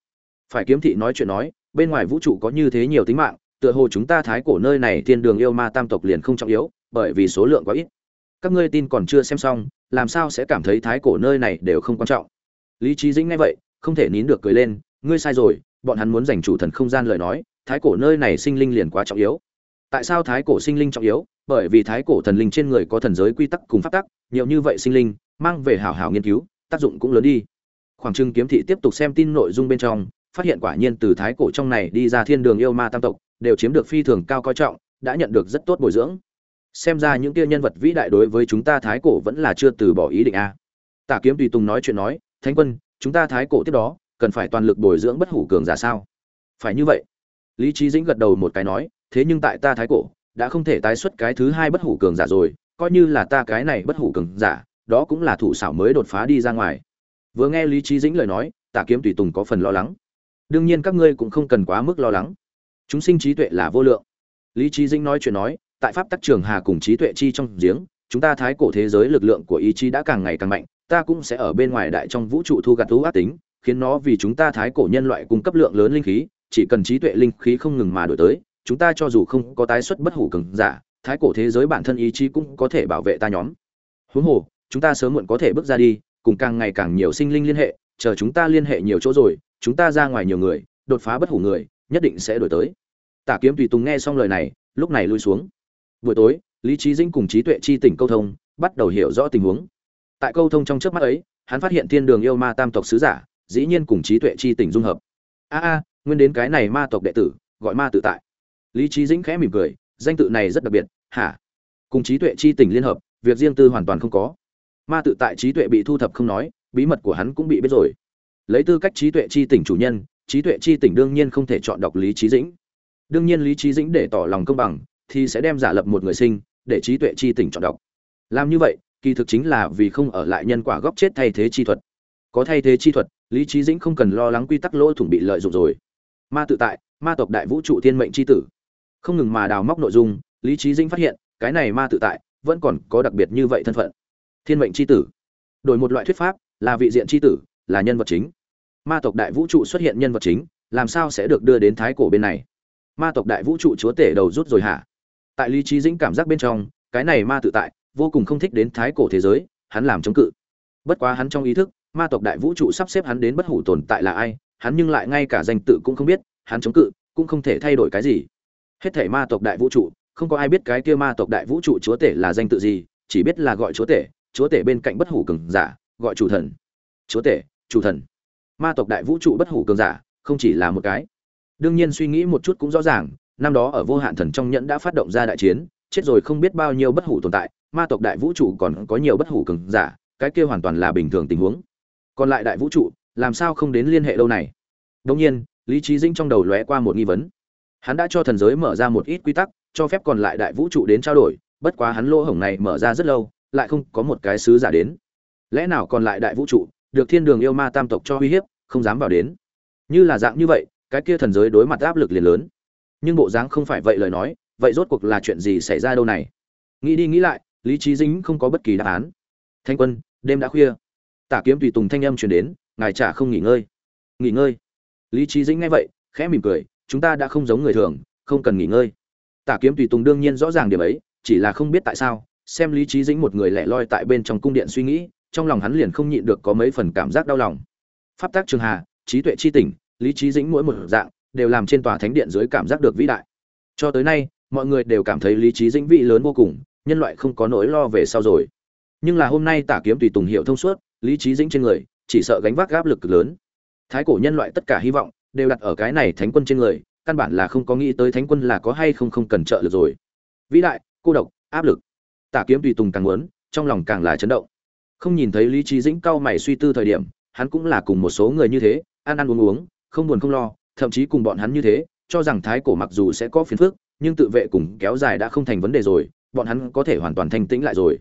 Phải kiếm thị nói chuyện nói, bên ngoài vũ trụ có như thế nhiều tính mạng, tựa hồ chúng ta thái cổ nơi này thiên đường yêu ma tam tộc liền không trọng yếu, bởi vì số lượng quá ít các ngươi tin còn chưa xem xong, làm sao sẽ cảm thấy thái cổ nơi này đều không quan trọng? Lý trí dĩnh nghe vậy, không thể nín được cười lên, ngươi sai rồi, bọn hắn muốn giành chủ thần không gian lời nói, thái cổ nơi này sinh linh liền quá trọng yếu. Tại sao thái cổ sinh linh trọng yếu? Bởi vì thái cổ thần linh trên người có thần giới quy tắc cùng pháp tắc, nhiều như vậy sinh linh, mang về hảo hảo nghiên cứu, tác dụng cũng lớn đi. Khoảng trưng kiếm thị tiếp tục xem tin nội dung bên trong, phát hiện quả nhiên từ thái cổ trong này đi ra thiên đường yêu ma tam tộc, đều chiếm được phi thường cao coi trọng, đã nhận được rất tốt bồi dưỡng xem ra những kia nhân vật vĩ đại đối với chúng ta thái cổ vẫn là chưa từ bỏ ý định a. Tả kiếm tùy tùng nói chuyện nói, thánh quân, chúng ta thái cổ tiếp đó, cần phải toàn lực bồi dưỡng bất hủ cường giả sao? Phải như vậy. Lý trí dĩnh gật đầu một cái nói, thế nhưng tại ta thái cổ, đã không thể tái xuất cái thứ hai bất hủ cường giả rồi, coi như là ta cái này bất hủ cường giả, đó cũng là thủ xảo mới đột phá đi ra ngoài. Vừa nghe lý trí dĩnh lời nói, tả kiếm tùy tùng có phần lo lắng. Đương nhiên các ngươi cũng không cần quá mức lo lắng. Chúng sinh trí tuệ là vô lượng. Lý trí dĩnh nói chuyện nói tại pháp tắc trường hà cùng trí tuệ chi trong giếng, chúng ta thái cổ thế giới lực lượng của ý chí đã càng ngày càng mạnh, ta cũng sẽ ở bên ngoài đại trong vũ trụ thu gặt thú ác tính, khiến nó vì chúng ta thái cổ nhân loại cung cấp lượng lớn linh khí, chỉ cần trí tuệ linh khí không ngừng mà đổi tới, chúng ta cho dù không có tái xuất bất hủ cường giả, thái cổ thế giới bản thân ý chí cũng có thể bảo vệ ta nhóm. Huống hồ, chúng ta sớm muộn có thể bước ra đi, cùng càng ngày càng nhiều sinh linh liên hệ, chờ chúng ta liên hệ nhiều chỗ rồi, chúng ta ra ngoài nhiều người, đột phá bất hủ người, nhất định sẽ đổi tới. Tả kiếm tùy tùng nghe xong lời này, lúc này lui xuống buổi tối, lý trí dĩnh cùng trí tuệ chi tỉnh câu thông, bắt đầu hiểu rõ tình huống. Tại câu thông trong trước mắt ấy, hắn phát hiện thiên đường yêu ma tam tộc sứ giả, dĩ nhiên cùng trí tuệ chi tỉnh dung hợp. A a, nguyên đến cái này ma tộc đệ tử, gọi ma tự tại. Lý trí dĩnh khẽ mỉm cười, danh tự này rất đặc biệt, hả? Cùng trí tuệ chi tỉnh liên hợp, việc riêng tư hoàn toàn không có. Ma tự tại trí tuệ bị thu thập không nói, bí mật của hắn cũng bị biết rồi. Lấy tư cách trí tuệ chi tỉnh chủ nhân, trí tuệ chi tỉnh đương nhiên không thể chọn đọc lý trí dĩnh. Đương nhiên lý trí dĩnh để tỏ lòng công bằng thì sẽ đem giả lập một người sinh, để trí tuệ chi tỉnh chọn đọc. Làm như vậy, kỳ thực chính là vì không ở lại nhân quả góc chết thay thế chi thuật. Có thay thế chi thuật, lý trí dĩnh không cần lo lắng quy tắc lỗ thủng bị lợi dụng rồi. Ma tự tại, ma tộc đại vũ trụ thiên mệnh chi tử. Không ngừng mà đào móc nội dung, lý trí dĩnh phát hiện, cái này ma tự tại, vẫn còn có đặc biệt như vậy thân phận. Thiên mệnh chi tử. Đổi một loại thuyết pháp, là vị diện chi tử, là nhân vật chính. Ma tộc đại vũ trụ xuất hiện nhân vật chính, làm sao sẽ được đưa đến thái cổ bên này? Ma tộc đại vũ trụ chúa tể đầu rút rồi hả? Tại lý trí dĩnh cảm giác bên trong, cái này ma tự tại, vô cùng không thích đến thái cổ thế giới, hắn làm chống cự. Bất quá hắn trong ý thức, ma tộc đại vũ trụ sắp xếp hắn đến bất hủ tồn tại là ai, hắn nhưng lại ngay cả danh tự cũng không biết, hắn chống cự, cũng không thể thay đổi cái gì. Hết thể ma tộc đại vũ trụ, không có ai biết cái kia ma tộc đại vũ trụ chúa tể là danh tự gì, chỉ biết là gọi chúa tể chúa tể bên cạnh bất hủ cường giả, gọi chủ thần. Chúa tể, chủ thần. Ma tộc đại vũ trụ bất hủ cường giả, không chỉ là một cái. Đương nhiên suy nghĩ một chút cũng rõ ràng năm đó ở vô hạn thần trong nhẫn đã phát động ra đại chiến, chết rồi không biết bao nhiêu bất hủ tồn tại, ma tộc đại vũ trụ còn có nhiều bất hủ cường giả, cái kia hoàn toàn là bình thường tình huống. Còn lại đại vũ trụ, làm sao không đến liên hệ lâu này? Đông nhiên, lý trí dĩnh trong đầu lóe qua một nghi vấn. Hắn đã cho thần giới mở ra một ít quy tắc, cho phép còn lại đại vũ trụ đến trao đổi, bất quá hắn lỗ hổng này mở ra rất lâu, lại không có một cái sứ giả đến. Lẽ nào còn lại đại vũ trụ, được thiên đường yêu ma tam tộc cho uy hiếp, không dám vào đến? Như là dạng như vậy, cái kia thần giới đối mặt áp lực liền lớn nhưng bộ dáng không phải vậy lời nói, vậy rốt cuộc là chuyện gì xảy ra đâu này? Nghĩ đi nghĩ lại, lý trí dính không có bất kỳ đáp án. Thanh quân, đêm đã khuya. Tả kiếm tùy tùng thanh âm chuyển đến, ngài chả không nghỉ ngơi. Nghỉ ngơi? Lý trí dính nghe vậy, khẽ mỉm cười, chúng ta đã không giống người thường, không cần nghỉ ngơi. Tả kiếm tùy tùng đương nhiên rõ ràng điểm ấy, chỉ là không biết tại sao, xem lý trí dính một người lẻ loi tại bên trong cung điện suy nghĩ, trong lòng hắn liền không nhịn được có mấy phần cảm giác đau lòng. Pháp tác trường hà, trí tuệ chi tỉnh, lý trí dĩnh mỗi một dạng đều làm trên tòa thánh điện dưới cảm giác được vĩ đại. Cho tới nay, mọi người đều cảm thấy lý trí dĩnh vị lớn vô cùng, nhân loại không có nỗi lo về sau rồi. Nhưng là hôm nay tả kiếm tùy tùng hiệu thông suốt, lý trí dĩnh trên người, chỉ sợ gánh vác áp lực cực lớn. Thái cổ nhân loại tất cả hy vọng, đều đặt ở cái này thánh quân trên người, căn bản là không có nghĩ tới thánh quân là có hay không không cần trợ lực rồi. Vĩ đại, cô độc, áp lực. Tả kiếm tùy tùng càng muốn, trong lòng càng là chấn động. Không nhìn thấy lý trí dĩnh cao mày suy tư thời điểm, hắn cũng là cùng một số người như thế, ăn ăn uống uống, không buồn không lo thậm chí cùng bọn hắn như thế, cho rằng thái cổ mặc dù sẽ có phiền phức, nhưng tự vệ cùng kéo dài đã không thành vấn đề rồi, bọn hắn có thể hoàn toàn thanh tĩnh lại rồi.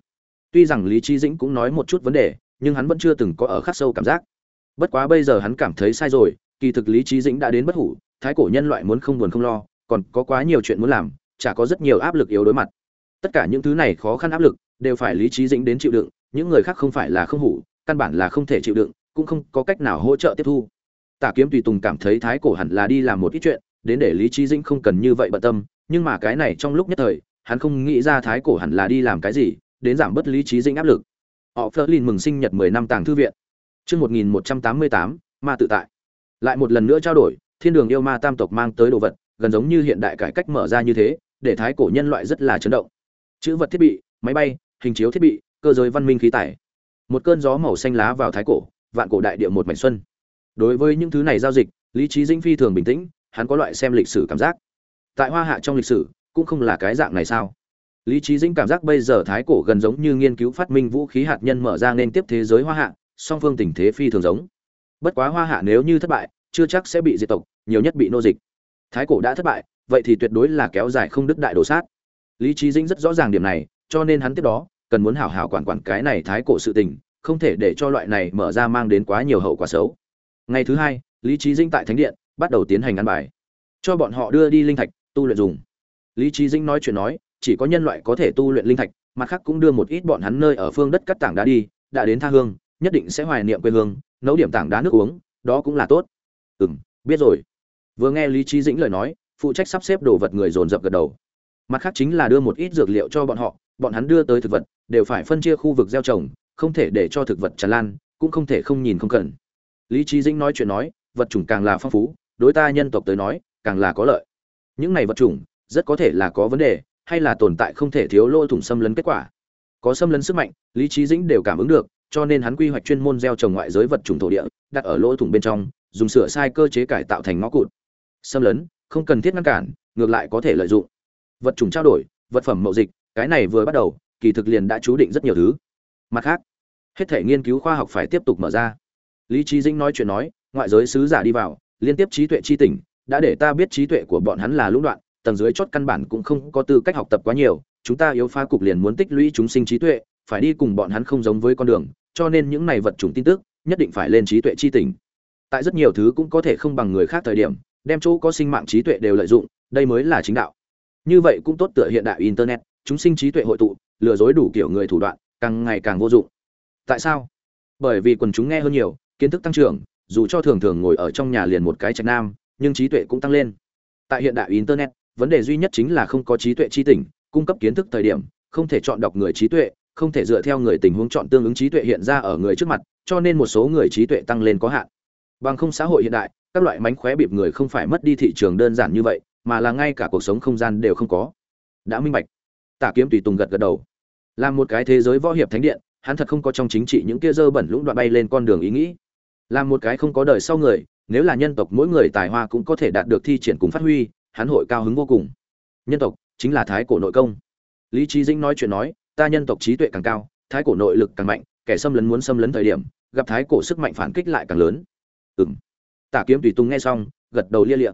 Tuy rằng lý trí dĩnh cũng nói một chút vấn đề, nhưng hắn vẫn chưa từng có ở khắc sâu cảm giác. Bất quá bây giờ hắn cảm thấy sai rồi, kỳ thực lý trí dĩnh đã đến bất hủ, thái cổ nhân loại muốn không buồn không lo, còn có quá nhiều chuyện muốn làm, chả có rất nhiều áp lực yếu đối mặt. Tất cả những thứ này khó khăn áp lực, đều phải lý trí dĩnh đến chịu đựng, những người khác không phải là không hủ, căn bản là không thể chịu đựng, cũng không có cách nào hỗ trợ tiếp thu tả kiếm tùy tùng cảm thấy thái cổ hẳn là đi làm một ít chuyện đến để lý trí dĩnh không cần như vậy bận tâm nhưng mà cái này trong lúc nhất thời hắn không nghĩ ra thái cổ hẳn là đi làm cái gì đến giảm bớt lý trí dĩnh áp lực. Họ Flerlin mừng sinh nhật 10 năm tàng thư viện. Chương 1188, ma tự tại. Lại một lần nữa trao đổi thiên đường yêu ma tam tộc mang tới đồ vật gần giống như hiện đại cải cách mở ra như thế để thái cổ nhân loại rất là chấn động. Chữ vật thiết bị máy bay hình chiếu thiết bị cơ giới văn minh khí tải. Một cơn gió màu xanh lá vào thái cổ vạn cổ đại địa một mảnh xuân đối với những thứ này giao dịch, lý trí dĩnh phi thường bình tĩnh, hắn có loại xem lịch sử cảm giác. Tại hoa hạ trong lịch sử, cũng không là cái dạng này sao? Lý trí dĩnh cảm giác bây giờ thái cổ gần giống như nghiên cứu phát minh vũ khí hạt nhân mở ra nên tiếp thế giới hoa hạ, song phương tình thế phi thường giống. Bất quá hoa hạ nếu như thất bại, chưa chắc sẽ bị diệt tộc, nhiều nhất bị nô dịch. Thái cổ đã thất bại, vậy thì tuyệt đối là kéo dài không đứt đại đồ sát. Lý trí dĩnh rất rõ ràng điểm này, cho nên hắn tiếp đó, cần muốn hảo hảo quản quản cái này thái cổ sự tình, không thể để cho loại này mở ra mang đến quá nhiều hậu quả xấu ngày thứ hai, lý trí dinh tại thánh điện bắt đầu tiến hành ăn bài. Cho bọn họ đưa đi linh thạch, tu luyện dùng. Lý trí dinh nói chuyện nói, chỉ có nhân loại có thể tu luyện linh thạch, mặt khác cũng đưa một ít bọn hắn nơi ở phương đất cắt tảng đá đi, đã đến tha hương, nhất định sẽ hoài niệm quê hương, nấu điểm tảng đá nước uống, đó cũng là tốt. Ừ m biết rồi. Vừa nghe lý trí dĩnh lời nói, phụ trách sắp xếp đồ vật người dồn dập gật đầu. Mặt khác chính là đưa một ít dược liệu cho bọn họ, bọn hắn đưa tới thực vật, đều phải phân chia khu vực gieo trồng, không thể để cho thực vật tràn lan, cũng không thể không nhìn không cần lý trí dĩnh nói chuyện nói, vật chủng càng là phong phú, đối ta nhân tộc tới nói, càng là có lợi. Những này vật chủng, rất có thể là có vấn đề, hay là tồn tại không thể thiếu lỗ thủng xâm lấn kết quả. Có xâm lấn sức mạnh, lý trí dĩnh đều cảm ứng được, cho nên hắn quy hoạch chuyên môn gieo trồng ngoại giới vật chủng thổ địa, đặt ở lỗ thủng bên trong, dùng sửa sai cơ chế cải tạo thành ngõ cụt. Xâm lấn, không cần thiết ngăn cản, ngược lại có thể lợi dụng. Vật chủng trao đổi, vật phẩm mậu dịch, cái này vừa bắt đầu, kỳ thực liền đã chú định rất nhiều thứ. Mặt khác, hết thể nghiên cứu khoa học phải tiếp tục mở ra lý trí dĩnh nói chuyện nói, ngoại giới sứ giả đi vào, liên tiếp trí tuệ chi tỉnh, đã để ta biết trí tuệ của bọn hắn là lũng đoạn, tầng dưới chót căn bản cũng không có tư cách học tập quá nhiều, chúng ta yếu pha cục liền muốn tích lũy chúng sinh trí tuệ, phải đi cùng bọn hắn không giống với con đường, cho nên những này vật chủng tin tức, nhất định phải lên trí tuệ chi tỉnh. Tại rất nhiều thứ cũng có thể không bằng người khác thời điểm, đem chỗ có sinh mạng trí tuệ đều lợi dụng, đây mới là chính đạo. Như vậy cũng tốt tựa hiện đại internet, chúng sinh trí tuệ hội tụ, lừa dối đủ kiểu người thủ đoạn, càng ngày càng vô dụng. Tại sao? Bởi vì quần chúng nghe hơn nhiều kiến thức tăng trưởng, dù cho thường thường ngồi ở trong nhà liền một cái trạch nam, nhưng trí tuệ cũng tăng lên. Tại hiện đại internet, vấn đề duy nhất chính là không có trí tuệ trí tỉnh, cung cấp kiến thức thời điểm, không thể chọn đọc người trí tuệ, không thể dựa theo người tình huống chọn tương ứng trí tuệ hiện ra ở người trước mặt, cho nên một số người trí tuệ tăng lên có hạn. Bằng không xã hội hiện đại, các loại mánh khóe bịp người không phải mất đi thị trường đơn giản như vậy, mà là ngay cả cuộc sống không gian đều không có. Đã minh bạch. Tả kiếm tùy tùng gật gật đầu. Làm một cái thế giới võ hiệp thánh điện, hắn thật không có trong chính trị những kia dơ bẩn lũng đoạn bay lên con đường ý nghĩ làm một cái không có đời sau người, nếu là nhân tộc mỗi người tài hoa cũng có thể đạt được thi triển cùng phát huy, hắn hội cao hứng vô cùng. Nhân tộc chính là thái cổ nội công. Lý trí dĩnh nói chuyện nói, ta nhân tộc trí tuệ càng cao, thái cổ nội lực càng mạnh, kẻ xâm lấn muốn xâm lấn thời điểm, gặp thái cổ sức mạnh phản kích lại càng lớn. Ừng tả kiếm tùy tùng nghe xong, gật đầu lia lịa.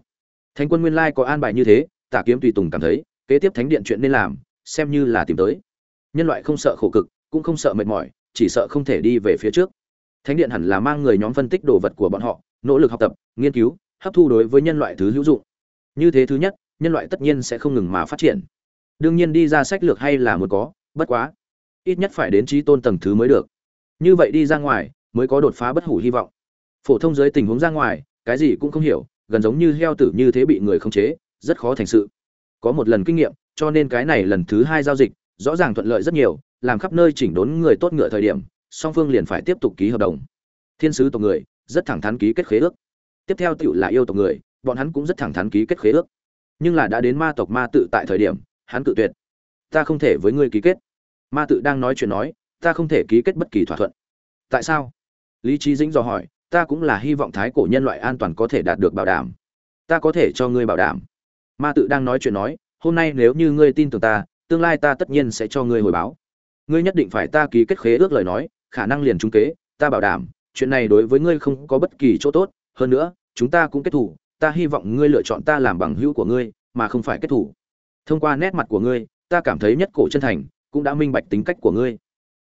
thánh quân nguyên lai có an bài như thế, tả kiếm tùy tùng cảm thấy, kế tiếp thánh điện chuyện nên làm, xem như là tìm tới. Nhân loại không sợ khổ cực, cũng không sợ mệt mỏi, chỉ sợ không thể đi về phía trước thánh điện hẳn là mang người nhóm phân tích đồ vật của bọn họ, nỗ lực học tập, nghiên cứu, hấp thu đối với nhân loại thứ hữu dụng. Như thế thứ nhất, nhân loại tất nhiên sẽ không ngừng mà phát triển. Đương nhiên đi ra sách lược hay là muốn có, bất quá, ít nhất phải đến trí tôn tầng thứ mới được. Như vậy đi ra ngoài, mới có đột phá bất hủ hy vọng. Phổ thông dưới tình huống ra ngoài, cái gì cũng không hiểu, gần giống như heo tử như thế bị người khống chế, rất khó thành sự. Có một lần kinh nghiệm, cho nên cái này lần thứ hai giao dịch, rõ ràng thuận lợi rất nhiều, làm khắp nơi chỉnh đốn người tốt ngựa thời điểm song phương liền phải tiếp tục ký hợp đồng. Thiên sứ tộc người, rất thẳng thắn ký kết khế ước. Tiếp theo tựu là yêu tộc người, bọn hắn cũng rất thẳng thắn ký kết khế ước. Nhưng là đã đến ma tộc ma tự tại thời điểm, hắn tự tuyệt. Ta không thể với ngươi ký kết. Ma tự đang nói chuyện nói, ta không thể ký kết bất kỳ thỏa thuận. Tại sao? Lý trí dĩnh dò hỏi, ta cũng là hy vọng thái cổ nhân loại an toàn có thể đạt được bảo đảm. Ta có thể cho ngươi bảo đảm. Ma tự đang nói chuyện nói, hôm nay nếu như ngươi tin tưởng ta, tương lai ta tất nhiên sẽ cho ngươi hồi báo. Ngươi nhất định phải ta ký kết khế ước lời nói khả năng liền trúng kế, ta bảo đảm, chuyện này đối với ngươi không có bất kỳ chỗ tốt, hơn nữa, chúng ta cũng kết thủ, ta hy vọng ngươi lựa chọn ta làm bằng hữu của ngươi, mà không phải kết thủ. Thông qua nét mặt của ngươi, ta cảm thấy nhất cổ chân thành, cũng đã minh bạch tính cách của ngươi.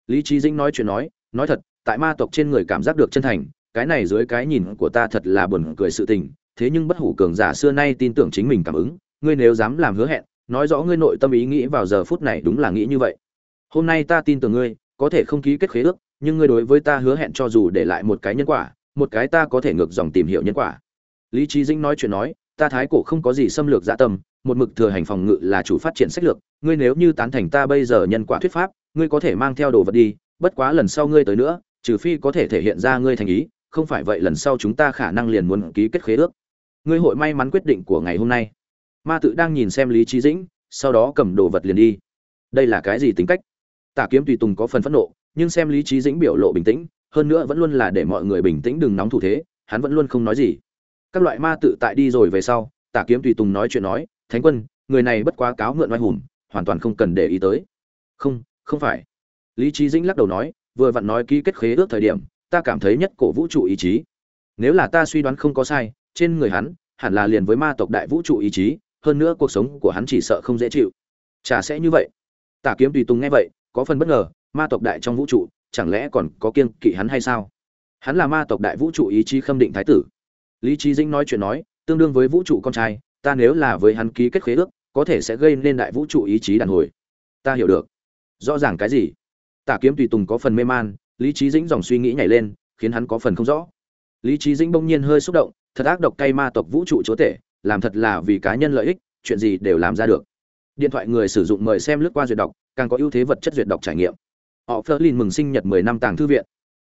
Lý trí dĩnh nói chuyện nói nói thật, tại ma tộc trên người cảm giác được chân thành, cái này dưới cái nhìn của ta thật là buồn cười sự tình, thế nhưng bất hủ cường giả xưa nay tin tưởng chính mình cảm ứng, ngươi nếu dám làm hứa hẹn, nói rõ ngươi nội tâm ý nghĩ vào giờ phút này đúng là nghĩ như vậy. Hôm nay ta tin tưởng ngươi, có thể không ký kết khế ước nhưng ngươi đối với ta hứa hẹn cho dù để lại một cái nhân quả, một cái ta có thể ngược dòng tìm hiểu nhân quả. Lý trí dĩnh nói chuyện nói, ta thái cổ không có gì xâm lược dạ tâm, một mực thừa hành phòng ngự là chủ phát triển sách lược, ngươi nếu như tán thành ta bây giờ nhân quả thuyết pháp, ngươi có thể mang theo đồ vật đi, bất quá lần sau ngươi tới nữa, trừ phi có thể thể hiện ra ngươi thành ý, không phải vậy lần sau chúng ta khả năng liền muốn ký kết khế ước. Ngươi hội may mắn quyết định của ngày hôm nay. Ma tự đang nhìn xem lý trí dĩnh, sau đó cầm đồ vật liền đi. Đây là cái gì tính cách? Tả kiếm tùy tùng có phần phẫn nộ nhưng xem lý trí dĩnh biểu lộ bình tĩnh, hơn nữa vẫn luôn là để mọi người bình tĩnh đừng nóng thủ thế, hắn vẫn luôn không nói gì. Các loại ma tự tại đi rồi về sau, tả kiếm tùy tùng nói chuyện nói, thánh quân, người này bất quá cáo mượn oai hùng, hoàn toàn không cần để ý tới. Không không phải. Lý trí dĩnh lắc đầu nói, vừa vặn nói ký kết khế ước thời điểm, ta cảm thấy nhất cổ vũ trụ ý chí. Nếu là ta suy đoán không có sai, trên người hắn, hẳn là liền với ma tộc đại vũ trụ ý chí, hơn nữa cuộc sống của hắn chỉ sợ không dễ chịu. Chả sẽ như vậy. Tả kiếm tùy tùng nghe vậy, có phần bất ngờ ma tộc đại trong vũ trụ, chẳng lẽ còn có kiêng kỵ hắn hay sao? Hắn là ma tộc đại vũ trụ ý chí khâm định thái tử. Lý trí dĩnh nói chuyện nói, tương đương với vũ trụ con trai, ta nếu là với hắn ký kết khế ước, có thể sẽ gây nên đại vũ trụ ý chí đàn hồi. Ta hiểu được. Rõ ràng cái gì? Tả kiếm tùy tùng có phần mê man, lý trí dĩnh dòng suy nghĩ nhảy lên, khiến hắn có phần không rõ. Lý trí dĩnh bỗng nhiên hơi xúc động, thật ác độc cay ma tộc vũ trụ chúa tể, làm thật là vì cá nhân lợi ích, chuyện gì đều làm ra được. Điện thoại người sử dụng mời xem lướt qua duyệt đọc, càng có ưu thế vật chất duyệt đọc trải nghiệm họ phơ lin mừng sinh nhật 10 năm tàng thư viện.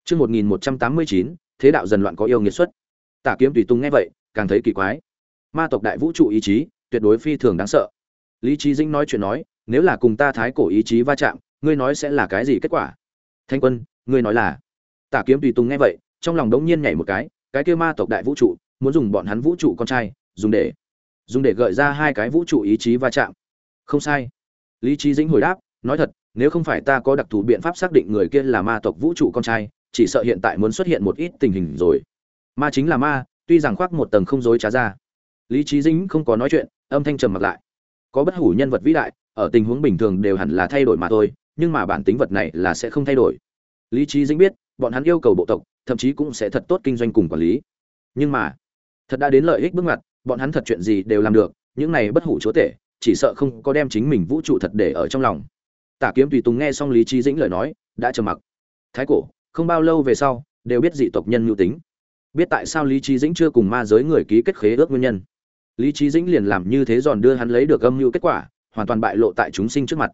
Chương 1189, thế đạo dần loạn có yêu nghiệt xuất. Tả kiếm tùy tung nghe vậy càng thấy kỳ quái. Ma tộc đại vũ trụ ý chí tuyệt đối phi thường đáng sợ. Lý trí dĩnh nói chuyện nói nếu là cùng ta thái cổ ý chí va chạm ngươi nói sẽ là cái gì kết quả? Thanh quân ngươi nói là tả kiếm tùy Tung nghe vậy trong lòng đống nhiên nhảy một cái cái kia ma tộc đại vũ trụ muốn dùng bọn hắn vũ trụ con trai dùng để dùng để gợi ra hai cái vũ trụ ý chí va chạm. Không sai. Lý trí dĩnh hồi đáp nói thật nếu không phải ta có đặc thù biện pháp xác định người kia là ma tộc vũ trụ con trai, chỉ sợ hiện tại muốn xuất hiện một ít tình hình rồi. Ma chính là ma, tuy rằng khoác một tầng không dối trá ra. Lý trí dĩnh không có nói chuyện, âm thanh trầm mặc lại. Có bất hủ nhân vật vĩ đại, ở tình huống bình thường đều hẳn là thay đổi mà thôi, nhưng mà bản tính vật này là sẽ không thay đổi. Lý trí dĩnh biết, bọn hắn yêu cầu bộ tộc, thậm chí cũng sẽ thật tốt kinh doanh cùng quản lý. Nhưng mà, thật đã đến lợi ích bước ngoặt, bọn hắn thật chuyện gì đều làm được, những này bất hủ chúa tể, chỉ sợ không có đem chính mình vũ trụ thật để ở trong lòng tả kiếm tùy tùng nghe xong lý trí dĩnh lời nói, đã trầm mặc. Thái cổ, không bao lâu về sau, đều biết dị tộc nhân mưu tính. Biết tại sao lý trí dĩnh chưa cùng ma giới người ký kết khế ước nguyên nhân. Lý trí dĩnh liền làm như thế giòn đưa hắn lấy được âm mưu kết quả, hoàn toàn bại lộ tại chúng sinh trước mặt.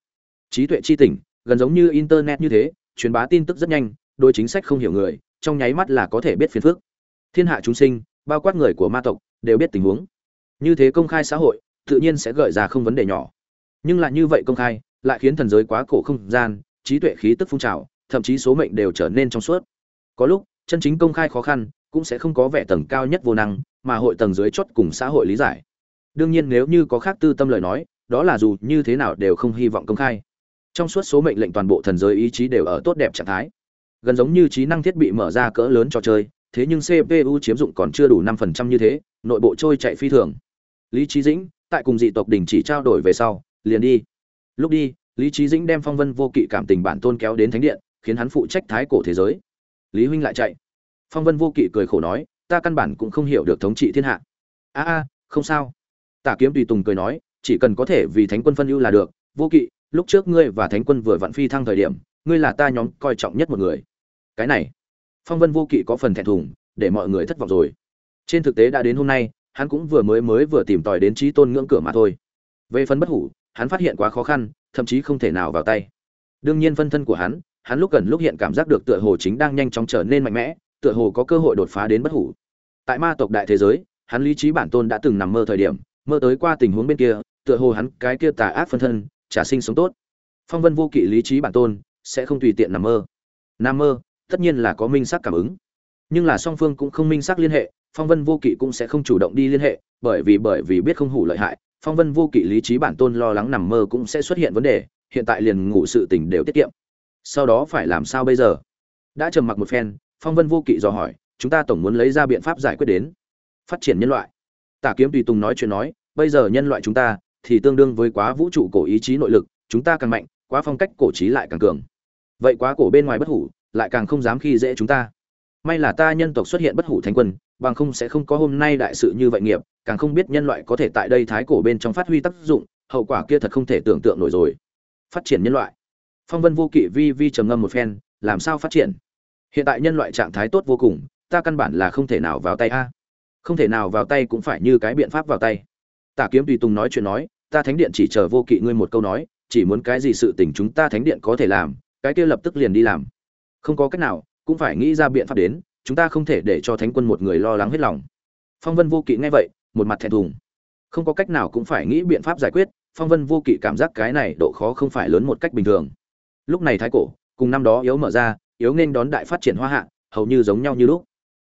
Trí tuệ chi tỉnh, gần giống như internet như thế, truyền bá tin tức rất nhanh đôi chính sách không hiểu người, trong nháy mắt là có thể biết phiền phức. Thiên hạ chúng sinh, bao quát người của ma tộc, đều biết tình huống. Như thế công khai xã hội, tự nhiên sẽ gợi ra không vấn đề nhỏ. Nhưng lại như vậy công khai lại khiến thần giới quá cổ không gian, trí tuệ khí tức phun trào, thậm chí số mệnh đều trở nên trong suốt. Có lúc, chân chính công khai khó khăn cũng sẽ không có vẻ tầng cao nhất vô năng, mà hội tầng dưới chốt cùng xã hội lý giải. Đương nhiên nếu như có khác tư tâm lời nói, đó là dù như thế nào đều không hy vọng công khai. Trong suốt số mệnh lệnh toàn bộ thần giới ý chí đều ở tốt đẹp trạng thái. Gần giống như trí năng thiết bị mở ra cỡ lớn trò chơi, thế nhưng cpu chiếm dụng còn chưa đủ năm phần trăm như thế, nội bộ trôi chạy phi thường. Lý trí dĩnh, tại cùng dị tộc đình chỉ trao đổi về sau, liền đi lúc đi, lý trí dĩnh đem phong vân vô kỵ cảm tình bản tôn kéo đến thánh điện, khiến hắn phụ trách thái cổ thế giới. Lý huynh lại chạy. Phong vân vô kỵ cười khổ nói, ta căn bản cũng không hiểu được thống trị thiên hạ. A a, không sao. Tả kiếm tùy tùng cười nói, chỉ cần có thể vì thánh quân phân ưu là được. Vô kỵ, lúc trước ngươi và thánh quân vừa vặn phi thăng thời điểm, ngươi là ta nhóm coi trọng nhất một người. Cái này, phong vân vô kỵ có phần thẹn thùng, để mọi người thất vọng rồi. Trên thực tế đã đến hôm nay, hắn cũng vừa mới mới vừa tìm tòi đến trí tôn ngưỡng cửa mà thôi. Về phần bất hủ hắn phát hiện quá khó khăn, thậm chí không thể nào vào tay. Đương nhiên phân thân của hắn hắn lúc gần lúc hiện cảm giác được tựa hồ chính đang nhanh chóng trở nên mạnh mẽ, tựa hồ có cơ hội đột phá đến bất hủ. Tại ma tộc đại thế giới, hắn lý trí bản tôn đã từng nằm mơ thời điểm, mơ tới qua tình huống bên kia, tựa hồ hắn cái kia tà ác phân thân trả sinh sống tốt. Phong vân vô kỵ lý trí bản tôn, sẽ không tùy tiện nằm mơ. Nằm mơ, tất nhiên là có minh xác cảm ứng. Nhưng là song phương cũng không minh xác liên hệ, phong vân vô kỵ cũng sẽ không chủ động đi liên hệ, bởi vì bởi vì biết không hủ lợi hại phong vân vô kỵ lý trí bản tôn lo lắng nằm mơ cũng sẽ xuất hiện vấn đề, hiện tại liền ngủ sự tình đều tiết kiệm. Sau đó phải làm sao bây giờ? Đã trầm mặc một phen, phong vân vô kỵ dò hỏi, chúng ta tổng muốn lấy ra biện pháp giải quyết đến. Phát triển nhân loại. Tả kiếm tùy tùng nói chuyện nói, bây giờ nhân loại chúng ta thì tương đương với quá vũ trụ cổ ý chí nội lực, chúng ta càng mạnh, quá phong cách cổ trí lại càng cường. Vậy quá cổ bên ngoài bất hủ, lại càng không dám khi dễ chúng ta may là ta nhân tộc xuất hiện bất hủ thánh quân, bằng không sẽ không có hôm nay đại sự như vậy nghiệp, càng không biết nhân loại có thể tại đây thái cổ bên trong phát huy tác dụng, hậu quả kia thật không thể tưởng tượng nổi rồi. Phát triển nhân loại. Phong vân vô kỵ vi vi trầm ngâm một phen, làm sao phát triển? Hiện tại nhân loại trạng thái tốt vô cùng, ta căn bản là không thể nào vào tay a. Không thể nào vào tay cũng phải như cái biện pháp vào tay. Tả kiếm tùy tùng nói chuyện nói, ta thánh điện chỉ chờ vô kỵ ngươi một câu nói, chỉ muốn cái gì sự tình chúng ta thánh điện có thể làm, cái kia lập tức liền đi làm. Không có cách nào cũng phải nghĩ ra biện pháp đến, chúng ta không thể để cho thánh quân một người lo lắng hết lòng. Phong vân vô kỵ nghe vậy, một mặt thẹn thùng. Không có cách nào cũng phải nghĩ biện pháp giải quyết, phong vân vô kỵ cảm giác cái này độ khó không phải lớn một cách bình thường. Lúc này thái cổ, cùng năm đó yếu mở ra, yếu nên đón đại phát triển hoa hạ, hầu như giống nhau như lúc.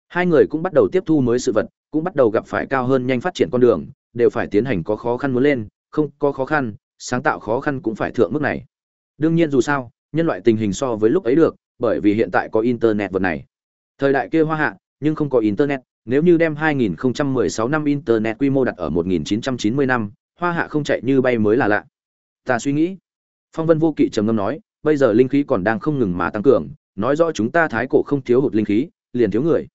Hai người cũng bắt đầu tiếp thu mới sự vật, cũng bắt đầu gặp phải cao hơn nhanh phát triển con đường, đều phải tiến hành có khó khăn muốn lên, không có khó khăn, sáng tạo khó khăn cũng phải thượng mức này. Đương nhiên dù sao, nhân loại tình hình so với lúc ấy được bởi vì hiện tại có internet vật này. Thời đại kia hoa hạ, nhưng không có internet, nếu như đem 2016 năm internet quy mô đặt ở 1990 năm, hoa hạ không chạy như bay mới là lạ. Ta suy nghĩ. Phong vân vô kỵ trầm ngâm nói, bây giờ linh khí còn đang không ngừng mà tăng cường, nói rõ chúng ta thái cổ không thiếu hụt linh khí, liền thiếu người.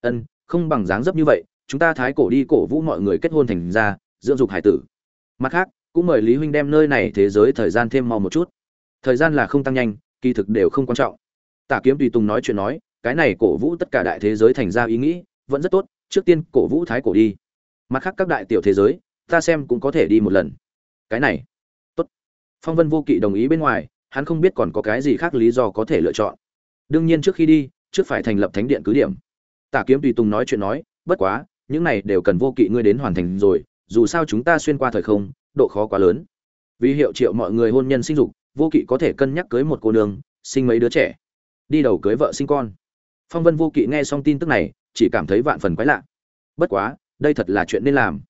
Ân, không bằng dáng dấp như vậy, chúng ta thái cổ đi cổ vũ mọi người kết hôn thành ra, dưỡng dục hải tử. Mặt khác, cũng mời lý huynh đem nơi này thế giới thời gian thêm mau một chút. Thời gian là không tăng nhanh, kỳ thực đều không quan trọng tả kiếm tùy tùng nói chuyện nói, cái này cổ vũ tất cả đại thế giới thành ra ý nghĩ, vẫn rất tốt, trước tiên cổ vũ thái cổ đi. Mặt khác các đại tiểu thế giới, ta xem cũng có thể đi một lần. Cái này, tốt. Phong vân vô kỵ đồng ý bên ngoài, hắn không biết còn có cái gì khác lý do có thể lựa chọn. Đương nhiên trước khi đi, trước phải thành lập thánh điện cứ điểm. Tả kiếm tùy tùng nói chuyện nói, bất quá, những này đều cần vô kỵ ngươi đến hoàn thành rồi, dù sao chúng ta xuyên qua thời không, độ khó quá lớn. Vì hiệu triệu mọi người hôn nhân sinh dục, vô kỵ có thể cân nhắc cưới một cô nương, sinh mấy đứa trẻ đi đầu cưới vợ sinh con. Phong vân vô kỵ nghe xong tin tức này, chỉ cảm thấy vạn phần quái lạ. Bất quá, đây thật là chuyện nên làm.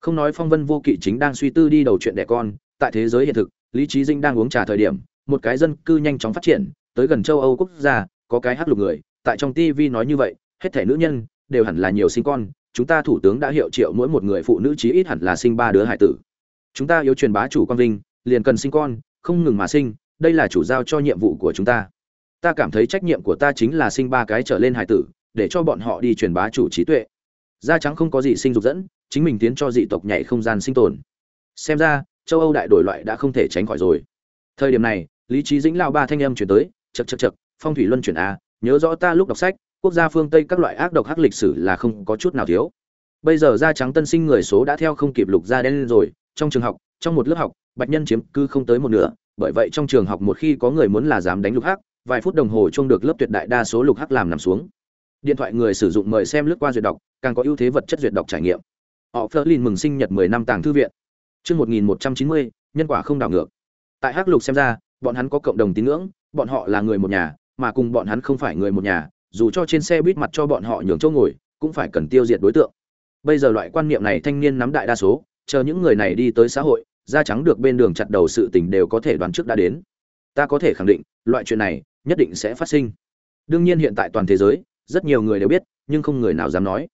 Không nói phong vân vô kỵ chính đang suy tư đi đầu chuyện đẻ con, tại thế giới hiện thực, lý trí dinh đang uống trà thời điểm, một cái dân cư nhanh chóng phát triển, tới gần châu âu quốc gia, có cái hát lục người, tại trong tv nói như vậy, hết thể nữ nhân, đều hẳn là nhiều sinh con, chúng ta thủ tướng đã hiệu triệu mỗi một người phụ nữ chí ít hẳn là sinh ba đứa hải tử. Chúng ta yếu truyền bá chủ quang vinh, liền cần sinh con, không ngừng mà sinh, đây là chủ giao cho nhiệm vụ của chúng ta ta cảm thấy trách nhiệm của ta chính là sinh ba cái trở lên hải tử, để cho bọn họ đi truyền bá chủ trí tuệ. Da trắng không có gì sinh dục dẫn, chính mình tiến cho dị tộc nhảy không gian sinh tồn. Xem ra, châu âu đại đổi loại đã không thể tránh khỏi rồi. Thời điểm này, lý trí dĩnh lao ba thanh âm chuyển tới chật chật chật phong thủy luân chuyển a, nhớ rõ ta lúc đọc sách, quốc gia phương tây các loại ác độc hắc lịch sử là không có chút nào thiếu. Bây giờ da trắng tân sinh người số đã theo không kịp lục da đen lên rồi, trong trường học, trong một lớp học, bạch nhân chiếm cư không tới một nửa, bởi vậy trong trường học một khi có người muốn là dám đánh lục hắc vài phút đồng hồ chung được lớp tuyệt đại đa số lục hắc làm nằm xuống điện thoại người sử dụng mời xem lướt qua duyệt đọc càng có ưu thế vật chất duyệt đọc trải nghiệm họ Flerlin mừng sinh nhật 10 năm tàng thư viện Chương 1190, nhân quả không đảo ngược. Tại Hắc Lục xem ra, bọn hắn có cộng đồng tín ngưỡng, bọn họ là người một nhà, mà cùng bọn hắn không phải người một nhà, dù cho trên xe buýt mặt cho bọn họ nhường chỗ ngồi, cũng phải cần tiêu diệt đối tượng. Bây giờ loại quan niệm này thanh niên nắm đại đa số, chờ những người này đi tới xã hội, da trắng được bên đường chặt đầu sự tình đều có thể đoán trước đã đến. Ta có thể khẳng định, loại chuyện này nhất định sẽ phát sinh. Đương nhiên hiện tại toàn thế giới, rất nhiều người đều biết, nhưng không người nào dám nói.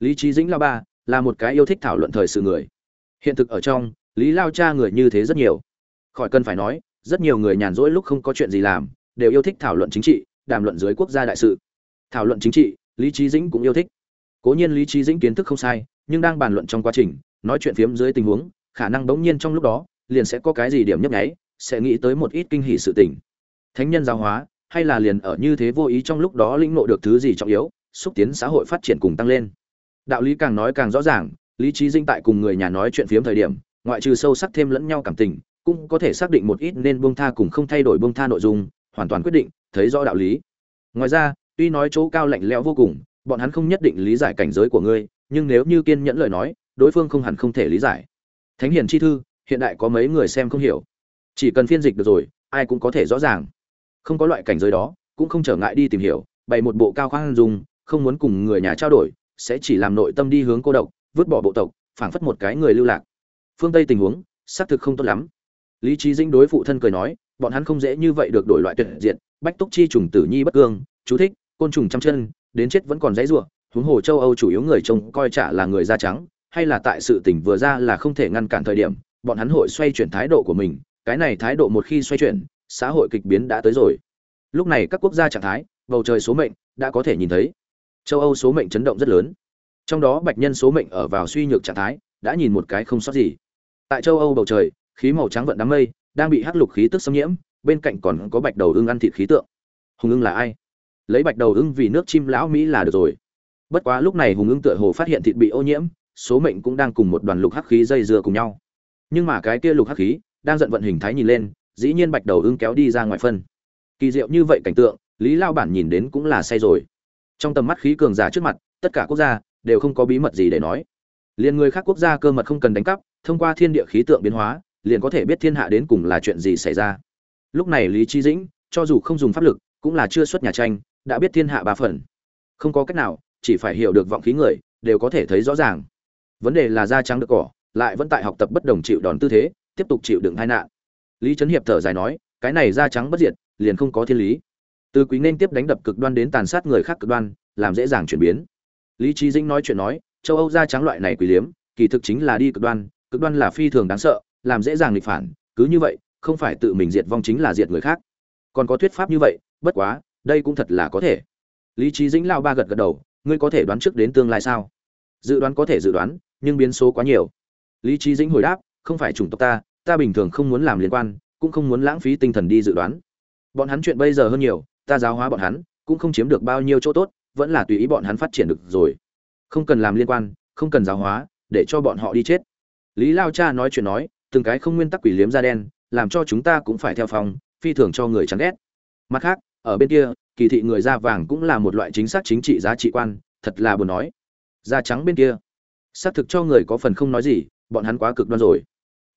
Lý trí Dĩnh La Ba là một cái yêu thích thảo luận thời sự người. Hiện thực ở trong, Lý Lao cha người như thế rất nhiều. Khỏi cần phải nói, rất nhiều người nhàn rỗi lúc không có chuyện gì làm, đều yêu thích thảo luận chính trị, đàm luận dưới quốc gia đại sự. Thảo luận chính trị, Lý trí Dĩnh cũng yêu thích. Cố nhiên Lý trí Dĩnh kiến thức không sai, nhưng đang bàn luận trong quá trình, nói chuyện phiếm dưới tình huống, khả năng bỗng nhiên trong lúc đó, liền sẽ có cái gì điểm nhấp nháy, sẽ nghĩ tới một ít kinh hỉ sự tình. Thánh nhân giáo hóa, hay là liền ở như thế vô ý trong lúc đó lĩnh ngộ được thứ gì trọng yếu, xúc tiến xã hội phát triển cùng tăng lên. Đạo lý càng nói càng rõ ràng, Lý trí Dinh tại cùng người nhà nói chuyện phiếm thời điểm, ngoại trừ sâu sắc thêm lẫn nhau cảm tình, cũng có thể xác định một ít nên buông tha cùng không thay đổi buông tha nội dung, hoàn toàn quyết định, thấy rõ đạo lý. Ngoài ra, tuy nói chỗ cao lạnh lẽo vô cùng, bọn hắn không nhất định lý giải cảnh giới của ngươi, nhưng nếu như kiên nhẫn lời nói, đối phương không hẳn không thể lý giải. Thánh hiền chi thư, hiện đại có mấy người xem không hiểu. Chỉ cần phiên dịch được rồi, ai cũng có thể rõ ràng. Không có loại cảnh giới đó, cũng không trở ngại đi tìm hiểu, bày một bộ cao khoan dùng, không muốn cùng người nhà trao đổi, sẽ chỉ làm nội tâm đi hướng cô độc, vứt bỏ bộ tộc, phảng phất một cái người lưu lạc. Phương Tây tình huống, xác thực không tốt lắm. Lý trí Dĩnh đối phụ thân cười nói, bọn hắn không dễ như vậy được đổi loại tuyệt diện, bách túc chi trùng tử nhi bất cương, chú thích, côn trùng trăm chân, đến chết vẫn còn dãy rủa, huống hồ châu Âu chủ yếu người trông coi trả là người da trắng, hay là tại sự tình vừa ra là không thể ngăn cản thời điểm, bọn hắn hội xoay chuyển thái độ của mình, cái này thái độ một khi xoay chuyển, xã hội kịch biến đã tới rồi. Lúc này các quốc gia trạng thái, bầu trời số mệnh đã có thể nhìn thấy. Châu Âu số mệnh chấn động rất lớn. Trong đó bạch nhân số mệnh ở vào suy nhược trạng thái đã nhìn một cái không sót gì. Tại châu âu bầu trời khí màu trắng vận đám mây đang bị hắc lục khí tức xâm nhiễm bên cạnh còn có bạch đầu ưng ăn thịt khí tượng. Hùng ưng là ai? Lấy bạch đầu ưng vì nước chim lão mỹ là được rồi. Bất quá lúc này hùng ưng tựa hồ phát hiện thịt bị ô nhiễm số mệnh cũng đang cùng một đoàn lục hắc khí dây dưa cùng nhau. Nhưng mà cái kia lục hắc khí đang giận vận hình thái nhìn lên dĩ nhiên bạch đầu ưng kéo đi ra ngoài phân. Kỳ diệu như vậy cảnh tượng, lý lao bản nhìn đến cũng là say rồi. Trong tầm mắt khí cường giả trước mặt, tất cả quốc gia đều không có bí mật gì để nói. Liền người khác quốc gia cơ mật không cần đánh cắp, thông qua thiên địa khí tượng biến hóa, liền có thể biết thiên hạ đến cùng là chuyện gì xảy ra. Lúc này lý trí dĩnh, cho dù không dùng pháp lực, cũng là chưa xuất nhà tranh, đã biết thiên hạ ba phần. Không có cách nào, chỉ phải hiểu được vọng khí người, đều có thể thấy rõ ràng. Vấn đề là da trắng được cỏ, lại vẫn tại học tập bất đồng chịu đòn tư thế, tiếp tục chịu đựng tai nạn lý trấn hiệp thở dài nói, cái này da trắng bất diệt, liền không có thiên lý. Từ quý nên tiếp đánh đập cực đoan đến tàn sát người khác cực đoan, làm dễ dàng chuyển biến. Lý trí dĩnh nói chuyện nói, châu âu da trắng loại này quỷ liếm, kỳ thực chính là đi cực đoan cực đoan là phi thường đáng sợ, làm dễ dàng nghịch phản, cứ như vậy, không phải tự mình diệt vong chính là diệt người khác. Còn có thuyết pháp như vậy, bất quá, đây cũng thật là có thể. Lý trí dĩnh lao ba gật gật đầu, ngươi có thể đoán trước đến tương lai sao? Dự đoán có thể dự đoán, nhưng biến số quá nhiều. Lý trí dĩnh hồi đáp, không phải chủng tộc ta ta bình thường không muốn làm liên quan, cũng không muốn lãng phí tinh thần đi dự đoán. Bọn hắn chuyện bây giờ hơn nhiều, ta giáo hóa bọn hắn, cũng không chiếm được bao nhiêu chỗ tốt, vẫn là tùy ý bọn hắn phát triển được rồi. Không cần làm liên quan, không cần giáo hóa, để cho bọn họ đi chết. Lý lao cha nói chuyện nói, từng cái không nguyên tắc quỷ liếm da đen, làm cho chúng ta cũng phải theo phòng, phi thường cho người chán ghét. Mặt khác, ở bên kia, kỳ thị người da vàng cũng là một loại chính xác chính trị giá trị quan, thật là buồn nói. Da trắng bên kia, xác thực cho người có phần không nói gì, bọn hắn quá cực đoan rồi.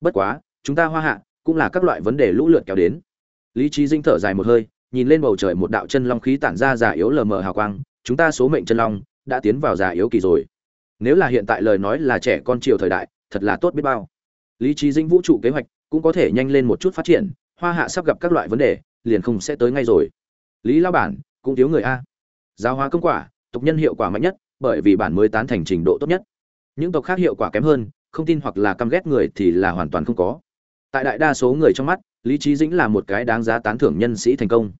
Bất quá chúng ta hoa hạ cũng là các loại vấn đề lũ lượt kéo đến. Lý trí dinh thở dài một hơi, nhìn lên bầu trời một đạo chân long khí tản ra già yếu lờ mờ hào quang, chúng ta số mệnh chân long đã tiến vào già yếu kỳ rồi. Nếu là hiện tại lời nói là trẻ con triều thời đại, thật là tốt biết bao. Lý trí dinh vũ trụ kế hoạch cũng có thể nhanh lên một chút phát triển, hoa hạ sắp gặp các loại vấn đề, liền không sẽ tới ngay rồi. Lý lao bản, cũng thiếu người a. Giáo hóa công quả, tộc nhân hiệu quả mạnh nhất, bởi vì bản mới tán thành trình độ tốt nhất. Những tộc khác hiệu quả kém hơn, không tin hoặc là căm ghét người thì là hoàn toàn không có tại đại đa số người trong mắt, lý trí dĩnh là một cái đáng giá tán thưởng nhân sĩ thành công.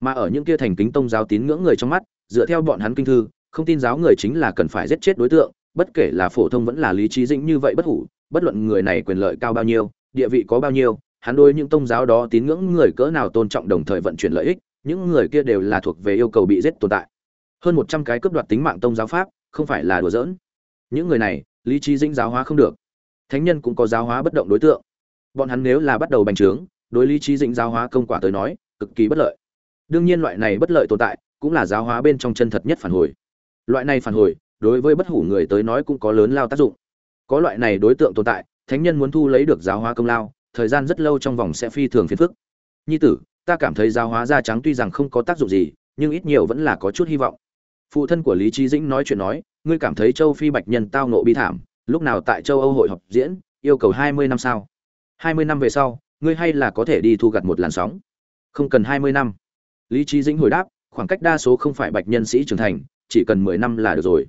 Mà ở những kia thành kính tông giáo tín ngưỡng người trong mắt, dựa theo bọn hắn kinh thư, không tin giáo người chính là cần phải giết chết đối tượng, bất kể là phổ thông vẫn là lý trí dĩnh như vậy bất hủ, bất luận người này quyền lợi cao bao nhiêu, địa vị có bao nhiêu, hắn đối những tông giáo đó tín ngưỡng người cỡ nào tôn trọng đồng thời vận chuyển lợi ích, những người kia đều là thuộc về yêu cầu bị giết tồn tại. Hơn một trăm cái cướp đoạt tính mạng tông giáo pháp, không phải là đùa giỡn. Những người này, lý trí dĩnh giáo hóa không được. Thánh nhân cũng có giáo hóa bất động đối tượng bọn hắn nếu là bắt đầu bành trướng, đối lý trí dĩnh giáo hóa công quả tới nói, cực kỳ bất lợi. Đương nhiên loại này bất lợi tồn tại, cũng là giáo hóa bên trong chân thật nhất phản hồi. Loại này phản hồi, đối với bất hủ người tới nói cũng có lớn lao tác dụng. Có loại này đối tượng tồn tại, thánh nhân muốn thu lấy được giáo hóa công lao, thời gian rất lâu trong vòng sẽ phi thường phiền phức. Nhi tử, ta cảm thấy giáo hóa da trắng tuy rằng không có tác dụng gì, nhưng ít nhiều vẫn là có chút hy vọng. Phụ thân của lý trí dĩnh nói chuyện nói, ngươi cảm thấy châu phi bạch nhân tao nộ bi thảm, lúc nào tại châu âu hội họp diễn, yêu cầu hai mươi năm sao? Hai mươi năm về sau, ngươi hay là có thể đi thu gặt một làn sóng. Không cần hai mươi năm. Lý trí dĩnh hồi đáp, khoảng cách đa số không phải bạch nhân sĩ trưởng thành, chỉ cần mười năm là được rồi.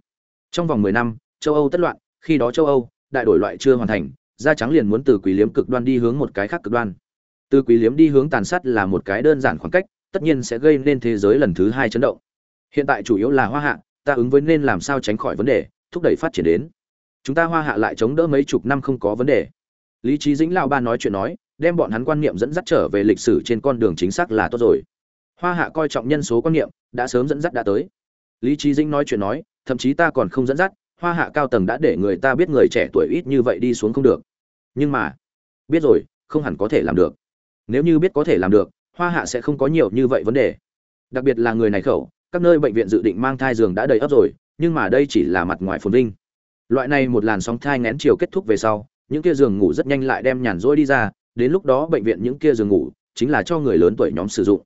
Trong vòng mười năm, châu âu tất loạn, khi đó châu âu, đại đổi loại chưa hoàn thành, da trắng liền muốn từ quý liếm cực đoan đi hướng một cái khác cực đoan. Từ quý liếm đi hướng tàn sát là một cái đơn giản khoảng cách, tất nhiên sẽ gây nên thế giới lần thứ hai chấn động. Hiện tại chủ yếu là hoa hạ, ta ứng với nên làm sao tránh khỏi vấn đề, thúc đẩy phát triển đến. Chúng ta hoa hạ lại chống đỡ mấy chục năm không có vấn đề lý trí dĩnh lao ba nói chuyện nói, đem bọn hắn quan niệm dẫn dắt trở về lịch sử trên con đường chính xác là tốt rồi. Hoa hạ coi trọng nhân số quan niệm, đã sớm dẫn dắt đã tới. Lý trí dĩnh nói chuyện nói, thậm chí ta còn không dẫn dắt, hoa hạ cao tầng đã để người ta biết người trẻ tuổi ít như vậy đi xuống không được. Nhưng mà, biết rồi, không hẳn có thể làm được. Nếu như biết có thể làm được, hoa hạ sẽ không có nhiều như vậy vấn đề. Đặc biệt là người này khẩu, các nơi bệnh viện dự định mang thai giường đã đầy ấp rồi, nhưng mà đây chỉ là mặt ngoài phồn vinh. Loại này một làn sóng thai ngén chiều kết thúc về sau những kia giường ngủ rất nhanh lại đem nhàn rỗi đi ra, đến lúc đó bệnh viện những kia giường ngủ chính là cho người lớn tuổi nhóm sử dụng.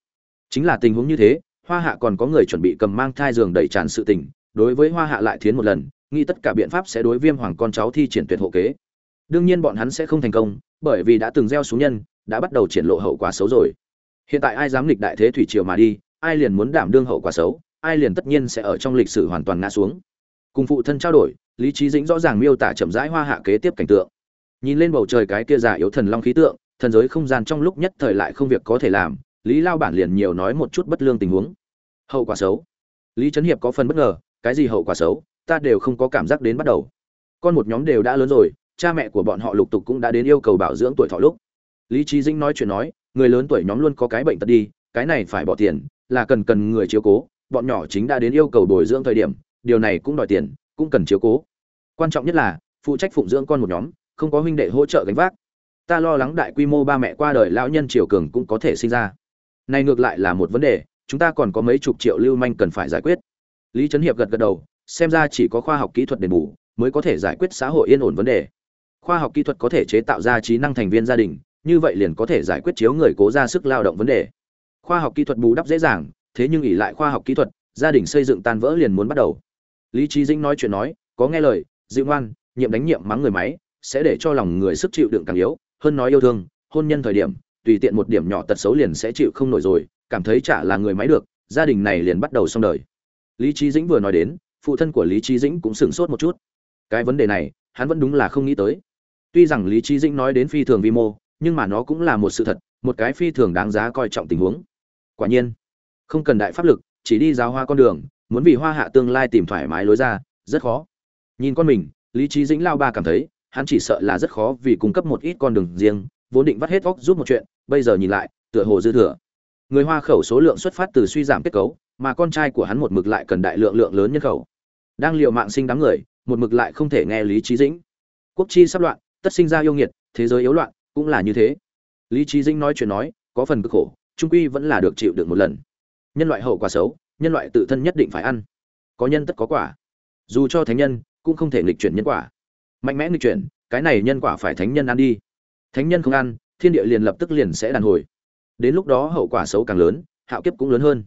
Chính là tình huống như thế, hoa hạ còn có người chuẩn bị cầm mang thai giường đầy tràn sự tình, đối với hoa hạ lại thiến một lần, nghĩ tất cả biện pháp sẽ đối viêm hoàng con cháu thi triển tuyệt hộ kế. Đương nhiên bọn hắn sẽ không thành công, bởi vì đã từng gieo xuống nhân, đã bắt đầu triển lộ hậu quả xấu rồi. Hiện tại ai dám nghịch đại thế thủy triều mà đi, ai liền muốn đảm đương hậu quả xấu, ai liền tất nhiên sẽ ở trong lịch sử hoàn toàn ngã xuống. Cùng phụ thân trao đổi, lý trí dĩnh rõ ràng miêu tả chậm rãi hoa hạ kế tiếp cảnh tượng nhìn lên bầu trời cái kia giả yếu thần long khí tượng, thần giới không gian trong lúc nhất thời lại không việc có thể làm, lý lao bản liền nhiều nói một chút bất lương tình huống. Hậu quả xấu. Lý trấn hiệp có phần bất ngờ, cái gì hậu quả xấu, ta đều không có cảm giác đến bắt đầu. Con một nhóm đều đã lớn rồi, cha mẹ của bọn họ lục tục cũng đã đến yêu cầu bảo dưỡng tuổi thọ lúc. Lý trí dĩnh nói chuyện nói, người lớn tuổi nhóm luôn có cái bệnh tật đi, cái này phải bỏ tiền, là cần cần người chiếu cố, bọn nhỏ chính đã đến yêu cầu bồi dưỡng thời điểm, điều này cũng đòi tiền, cũng cần chiếu cố. Quan trọng nhất là, phụ trách phụng dưỡng con một nhóm không có huynh đệ hỗ trợ gánh vác. Ta lo lắng đại quy mô ba mẹ qua đời lão nhân triều cường cũng có thể sinh ra. Này ngược lại là một vấn đề, chúng ta còn có mấy chục triệu lưu manh cần phải giải quyết. Lý trấn hiệp gật gật đầu, xem ra chỉ có khoa học kỹ thuật đền bù mới có thể giải quyết xã hội yên ổn vấn đề. Khoa học kỹ thuật có thể chế tạo ra trí năng thành viên gia đình, như vậy liền có thể giải quyết chiếu người cố ra sức lao động vấn đề. Khoa học kỹ thuật bù đắp dễ dàng, thế nhưng ỉ lại khoa học kỹ thuật, gia đình xây dựng tan vỡ liền muốn bắt đầu. Lý trí dĩnh nói chuyện nói, có nghe lời dịu ngoan, nhiệm đánh nhiệm mắng người máy sẽ để cho lòng người sức chịu đựng càng yếu, hơn nói yêu thương, hôn nhân thời điểm, tùy tiện một điểm nhỏ tật xấu liền sẽ chịu không nổi rồi, cảm thấy chả là người máy được, gia đình này liền bắt đầu xong đời. Lý trí dĩnh vừa nói đến, phụ thân của lý trí dĩnh cũng sửng sốt một chút. Cái vấn đề này, hắn vẫn đúng là không nghĩ tới. Tuy rằng lý trí dĩnh nói đến phi thường vi mô, nhưng mà nó cũng là một sự thật, một cái phi thường đáng giá coi trọng tình huống. Quả nhiên, không cần đại pháp lực, chỉ đi giáo hoa con đường, muốn vì hoa hạ tương lai tìm thoải mái lối ra, rất khó. Nhìn con mình, lý trí dĩnh lao ba cảm thấy hắn chỉ sợ là rất khó vì cung cấp một ít con đường riêng, vốn định vắt hết óc giúp một chuyện, bây giờ nhìn lại, tựa hồ dư thừa. Người hoa khẩu số lượng xuất phát từ suy giảm kết cấu, mà con trai của hắn một mực lại cần đại lượng lượng lớn nhân khẩu. Đang liều mạng sinh đám người, một mực lại không thể nghe lý trí dĩnh. Quốc chi sắp loạn, tất sinh ra yêu nghiệt, thế giới yếu loạn, cũng là như thế. Lý trí dĩnh nói chuyện nói, có phần cực khổ, trung quy vẫn là được chịu được một lần. Nhân loại hậu quả xấu, nhân loại tự thân nhất định phải ăn. Có nhân tất có quả. Dù cho thánh nhân, cũng không thể nghịch chuyển nhân quả mạnh mẽ nghịch chuyển, cái này nhân quả phải thánh nhân ăn đi. Thánh nhân không ăn, thiên địa liền lập tức liền sẽ đàn hồi. Đến lúc đó hậu quả xấu càng lớn, hạo kiếp cũng lớn hơn.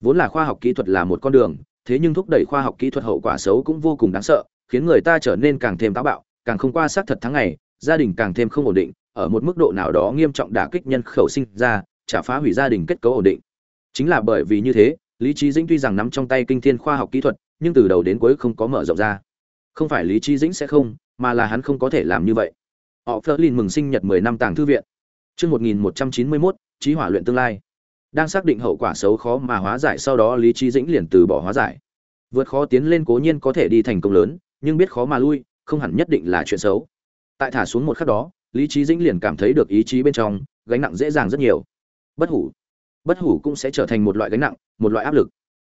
Vốn là khoa học kỹ thuật là một con đường, thế nhưng thúc đẩy khoa học kỹ thuật hậu quả xấu cũng vô cùng đáng sợ, khiến người ta trở nên càng thêm táo bạo, càng không qua xác thật tháng ngày, gia đình càng thêm không ổn định, ở một mức độ nào đó nghiêm trọng đả kích nhân khẩu sinh ra trả phá hủy gia đình kết cấu ổn định. Chính là bởi vì như thế, lý trí dĩnh tuy rằng nắm trong tay kinh thiên khoa học kỹ thuật, nhưng từ đầu đến cuối không có mở rộng ra. Không phải lý trí dĩnh sẽ không mà là hắn không có thể làm như vậy họ phớt lên mừng sinh nhật 10 năm tàng thư viện Chương 1191, trí hỏa luyện tương lai. Đang xác định hậu quả xấu khó mà hóa giải sau đó Lý trí Dĩnh liền từ bỏ hóa giải. Vượt khó tiến lên cố nhiên có thể đi thành công lớn, nhưng biết khó mà lui, không hẳn nhất định là chuyện xấu. Tại thả xuống một khắc đó, Lý trí Dĩnh liền cảm thấy được ý chí bên trong, gánh nặng dễ dàng rất nhiều. Bất hủ, bất hủ cũng sẽ trở thành một loại gánh nặng, một loại áp lực.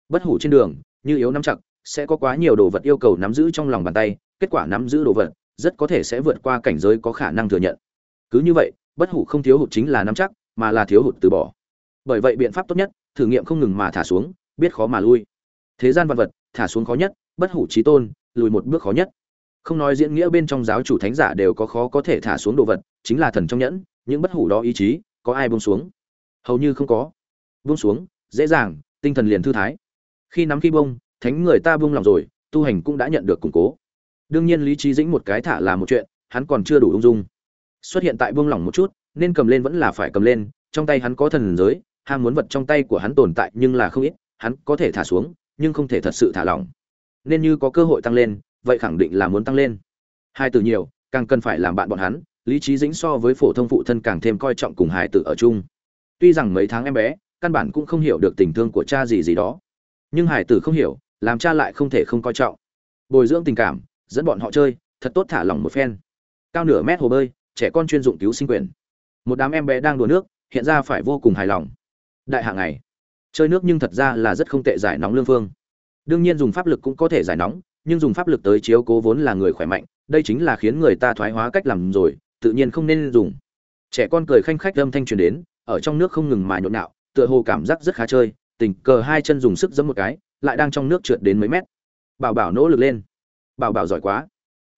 Bất hủ trên đường, như yếu nắm chặt, sẽ có quá nhiều đồ vật yêu cầu nắm giữ trong lòng bàn tay, kết quả nắm giữ đồ vật, rất có thể sẽ vượt qua cảnh giới có khả năng thừa nhận. Cứ như vậy, bất hủ không thiếu hụt chính là nắm chắc mà là thiếu hụt từ bỏ. Bởi vậy biện pháp tốt nhất thử nghiệm không ngừng mà thả xuống biết khó mà lui. Thế gian vật vật thả xuống khó nhất bất hủ trí tôn lùi một bước khó nhất. Không nói diễn nghĩa bên trong giáo chủ thánh giả đều có khó có thể thả xuống đồ vật chính là thần trong nhẫn những bất hủ đó ý chí có ai buông xuống? Hầu như không có. Buông xuống dễ dàng tinh thần liền thư thái. Khi nắm khi bông thánh người ta buông lòng rồi tu hành cũng đã nhận được củng cố đương nhiên lý trí dĩnh một cái thả là một chuyện, hắn còn chưa đủ ung dung. Xuất hiện tại buông lỏng một chút, nên cầm lên vẫn là phải cầm lên, trong tay hắn có thần giới, ham muốn vật trong tay của hắn tồn tại nhưng là không ít, hắn có thể thả xuống, nhưng không thể thật sự thả lỏng. Nên như có cơ hội tăng lên, vậy khẳng định là muốn tăng lên. Hai từ nhiều, càng cần phải làm bạn bọn hắn, lý trí dĩnh so với phổ thông phụ thân càng thêm coi trọng cùng hải tử ở chung. Tuy rằng mấy tháng em bé, căn bản cũng không hiểu được tình thương của cha gì gì đó. Nhưng hải tử không hiểu, làm cha lại không thể không coi trọng. Bồi dưỡng tình cảm dẫn bọn họ chơi, thật tốt thả lỏng một phen. Cao nửa mét hồ bơi, trẻ con chuyên dụng cứu sinh quyền. Một đám em bé đang đùa nước, hiện ra phải vô cùng hài lòng. Đại hạ này chơi nước nhưng thật ra là rất không tệ giải nóng lương phương. Đương nhiên dùng pháp lực cũng có thể giải nóng, nhưng dùng pháp lực tới chiếu cố vốn là người khỏe mạnh, đây chính là khiến người ta thoái hóa cách làm rồi, tự nhiên không nên dùng. Trẻ con cười khanh khách âm thanh truyền đến, ở trong nước không ngừng mà nhộn nhạo, tựa hồ cảm giác rất khá chơi, tình cờ hai chân dùng sức giẫm một cái, lại đang trong nước trượt đến mấy mét. Bảo bảo nỗ lực lên bảo bảo giỏi quá.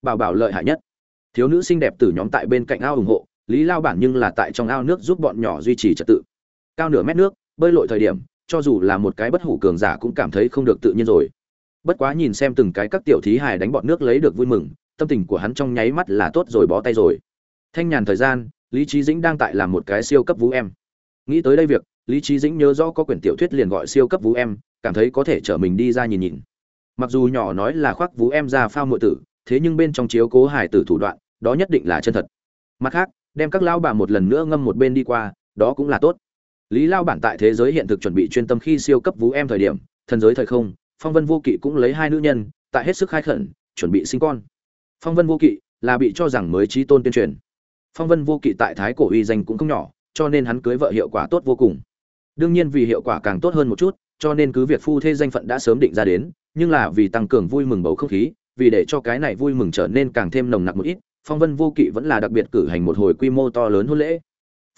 Bảo bảo lợi hại nhất. Thiếu nữ xinh đẹp từ nhóm tại bên cạnh ao ủng hộ, lý lao bản nhưng là tại trong ao nước giúp bọn nhỏ duy trì trật tự. Cao nửa mét nước, bơi lội thời điểm, cho dù là một cái bất hủ cường giả cũng cảm thấy không được tự nhiên rồi. Bất quá nhìn xem từng cái các tiểu thí hài đánh bọn nước lấy được vui mừng, tâm tình của hắn trong nháy mắt là tốt rồi bó tay rồi. Thanh nhàn thời gian, lý trí dĩnh đang tại làm một cái siêu cấp vũ em. Nghĩ tới đây việc, lý trí dĩnh nhớ rõ có quyển tiểu thuyết liền gọi siêu cấp vũ em, cảm thấy có thể chở mình đi ra nhìn nhìn mặc dù nhỏ nói là khoác vú em ra phao muội tử, thế nhưng bên trong chiếu cố hải tử thủ đoạn, đó nhất định là chân thật. Mặt khác, đem các lao bà một lần nữa ngâm một bên đi qua, đó cũng là tốt. Lý lao bản tại thế giới hiện thực chuẩn bị chuyên tâm khi siêu cấp vú em thời điểm, thần giới thời không, phong vân vô kỵ cũng lấy hai nữ nhân, tại hết sức khai khẩn, chuẩn bị sinh con. Phong vân vô kỵ là bị cho rằng mới trí tôn tuyên truyền. Phong vân vô kỵ tại thái cổ uy danh cũng không nhỏ, cho nên hắn cưới vợ hiệu quả tốt vô cùng. Đương nhiên vì hiệu quả càng tốt hơn một chút, cho nên cứ việc phu thê danh phận đã sớm định ra đến nhưng là vì tăng cường vui mừng bầu không khí, vì để cho cái này vui mừng trở nên càng thêm nồng nặc một ít, phong vân vô kỵ vẫn là đặc biệt cử hành một hồi quy mô to lớn hôn lễ.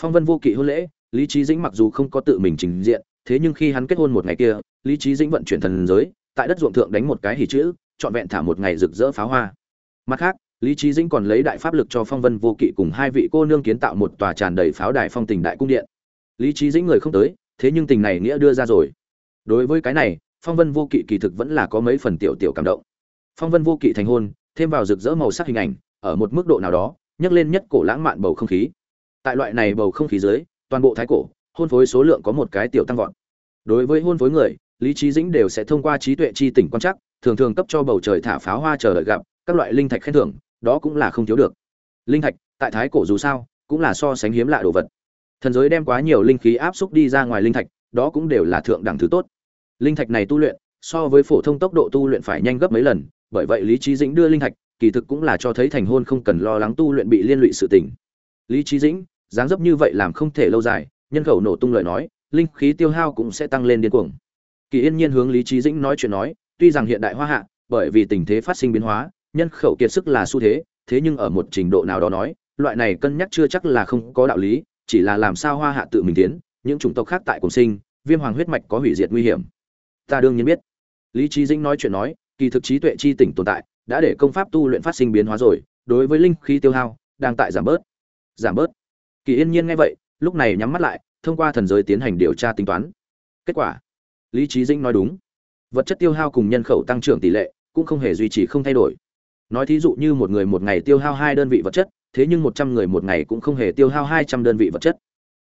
Phong vân vô kỵ hôn lễ, lý trí dĩnh mặc dù không có tự mình trình diện, thế nhưng khi hắn kết hôn một ngày kia, lý trí dĩnh vận chuyển thần giới, tại đất ruộng thượng đánh một cái hỉ chữ, trọn vẹn thả một ngày rực rỡ pháo hoa. Mặt khác, lý trí dĩnh còn lấy đại pháp lực cho phong vân vô kỵ cùng hai vị cô nương kiến tạo một tòa tràn đầy pháo đài phong tình đại cung điện. Lý trí dĩnh người không tới, thế nhưng tình này nghĩa đưa ra rồi. Đối với cái này phong vân vô kỵ kỳ thực vẫn là có mấy phần tiểu tiểu cảm động. Phong vân vô kỵ thành hôn, thêm vào rực rỡ màu sắc hình ảnh, ở một mức độ nào đó, nhấc lên nhất cổ lãng mạn bầu không khí. Tại loại này bầu không khí dưới, toàn bộ thái cổ, hôn phối số lượng có một cái tiểu tăng vọt. Đối với hôn phối người, lý trí dĩnh đều sẽ thông qua trí tuệ chi tỉnh quan chắc thường thường cấp cho bầu trời thả pháo hoa chờ đợi gặp, các loại linh thạch khen thưởng, đó cũng là không thiếu được. Linh thạch, tại thái cổ dù sao, cũng là so sánh hiếm lạ đồ vật. Thần giới đem quá nhiều linh khí áp xúc đi ra ngoài linh thạch, đó cũng đều là thượng đẳng thứ tốt linh thạch này tu luyện so với phổ thông tốc độ tu luyện phải nhanh gấp mấy lần bởi vậy lý trí dĩnh đưa linh thạch kỳ thực cũng là cho thấy thành hôn không cần lo lắng tu luyện bị liên lụy sự tình. Lý trí Dĩnh, dáng dấp như vậy làm không thể lâu dài, nhân khẩu nổ tung lời nói, linh khí tiêu hao cũng sẽ tăng lên điên cuồng. Kỳ Yên Nhiên hướng Lý trí Dĩnh nói chuyện nói, tuy rằng hiện đại hoa hạ, bởi vì tình thế phát sinh biến hóa, nhân khẩu kiệt sức là xu thế, thế nhưng ở một trình độ nào đó nói, loại này cân nhắc chưa chắc là không có đạo lý, chỉ là làm sao hoa hạ tự mình tiến, những chủng tộc khác tại cùng sinh, viêm hoàng huyết mạch có hủy diệt nguy hiểm. Ta đương nhiên biết. Lý trí Dĩnh nói chuyện nói, kỳ thực trí tuệ chi tỉnh tồn tại, đã để công pháp tu luyện phát sinh biến hóa rồi đối với linh khí tiêu hao đang tại giảm bớt. Giảm bớt. Kỳ yên nhiên nghe vậy lúc này nhắm mắt lại thông qua thần giới tiến hành điều tra tính toán. Kết quả. Lý trí dĩnh nói đúng. Vật chất tiêu hao cùng nhân khẩu tăng trưởng tỷ lệ cũng không hề duy trì không thay đổi. Nói thí dụ như một người một ngày tiêu hao hai đơn vị vật chất thế nhưng một trăm người một ngày cũng không hề tiêu hao hai trăm đơn vị vật chất.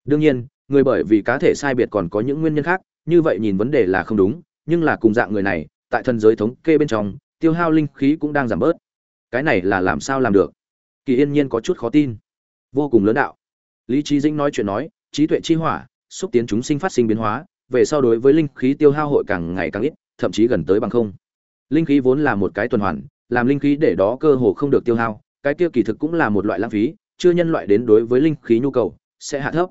Đương nhiên người bởi vì cá thể sai biệt còn có những nguyên nhân khác như vậy nhìn vấn đề là không đúng nhưng là cùng dạng người này, tại thần giới thống kê bên trong, tiêu hao linh khí cũng đang giảm bớt. Cái này là làm sao làm được? Kỳ yên nhiên có chút khó tin. Vô cùng lớn đạo. Lý trí dĩnh nói chuyện nói, trí tuệ chi hỏa, xúc tiến chúng sinh phát sinh biến hóa, về sau đối với linh khí tiêu hao hội càng ngày càng ít, thậm chí gần tới bằng không. Linh khí vốn là một cái tuần hoàn, làm linh khí để đó cơ hồ không được tiêu hao, cái kia kỳ thực cũng là một loại lãng phí, chưa nhân loại đến đối với linh khí nhu cầu, sẽ hạ thấp.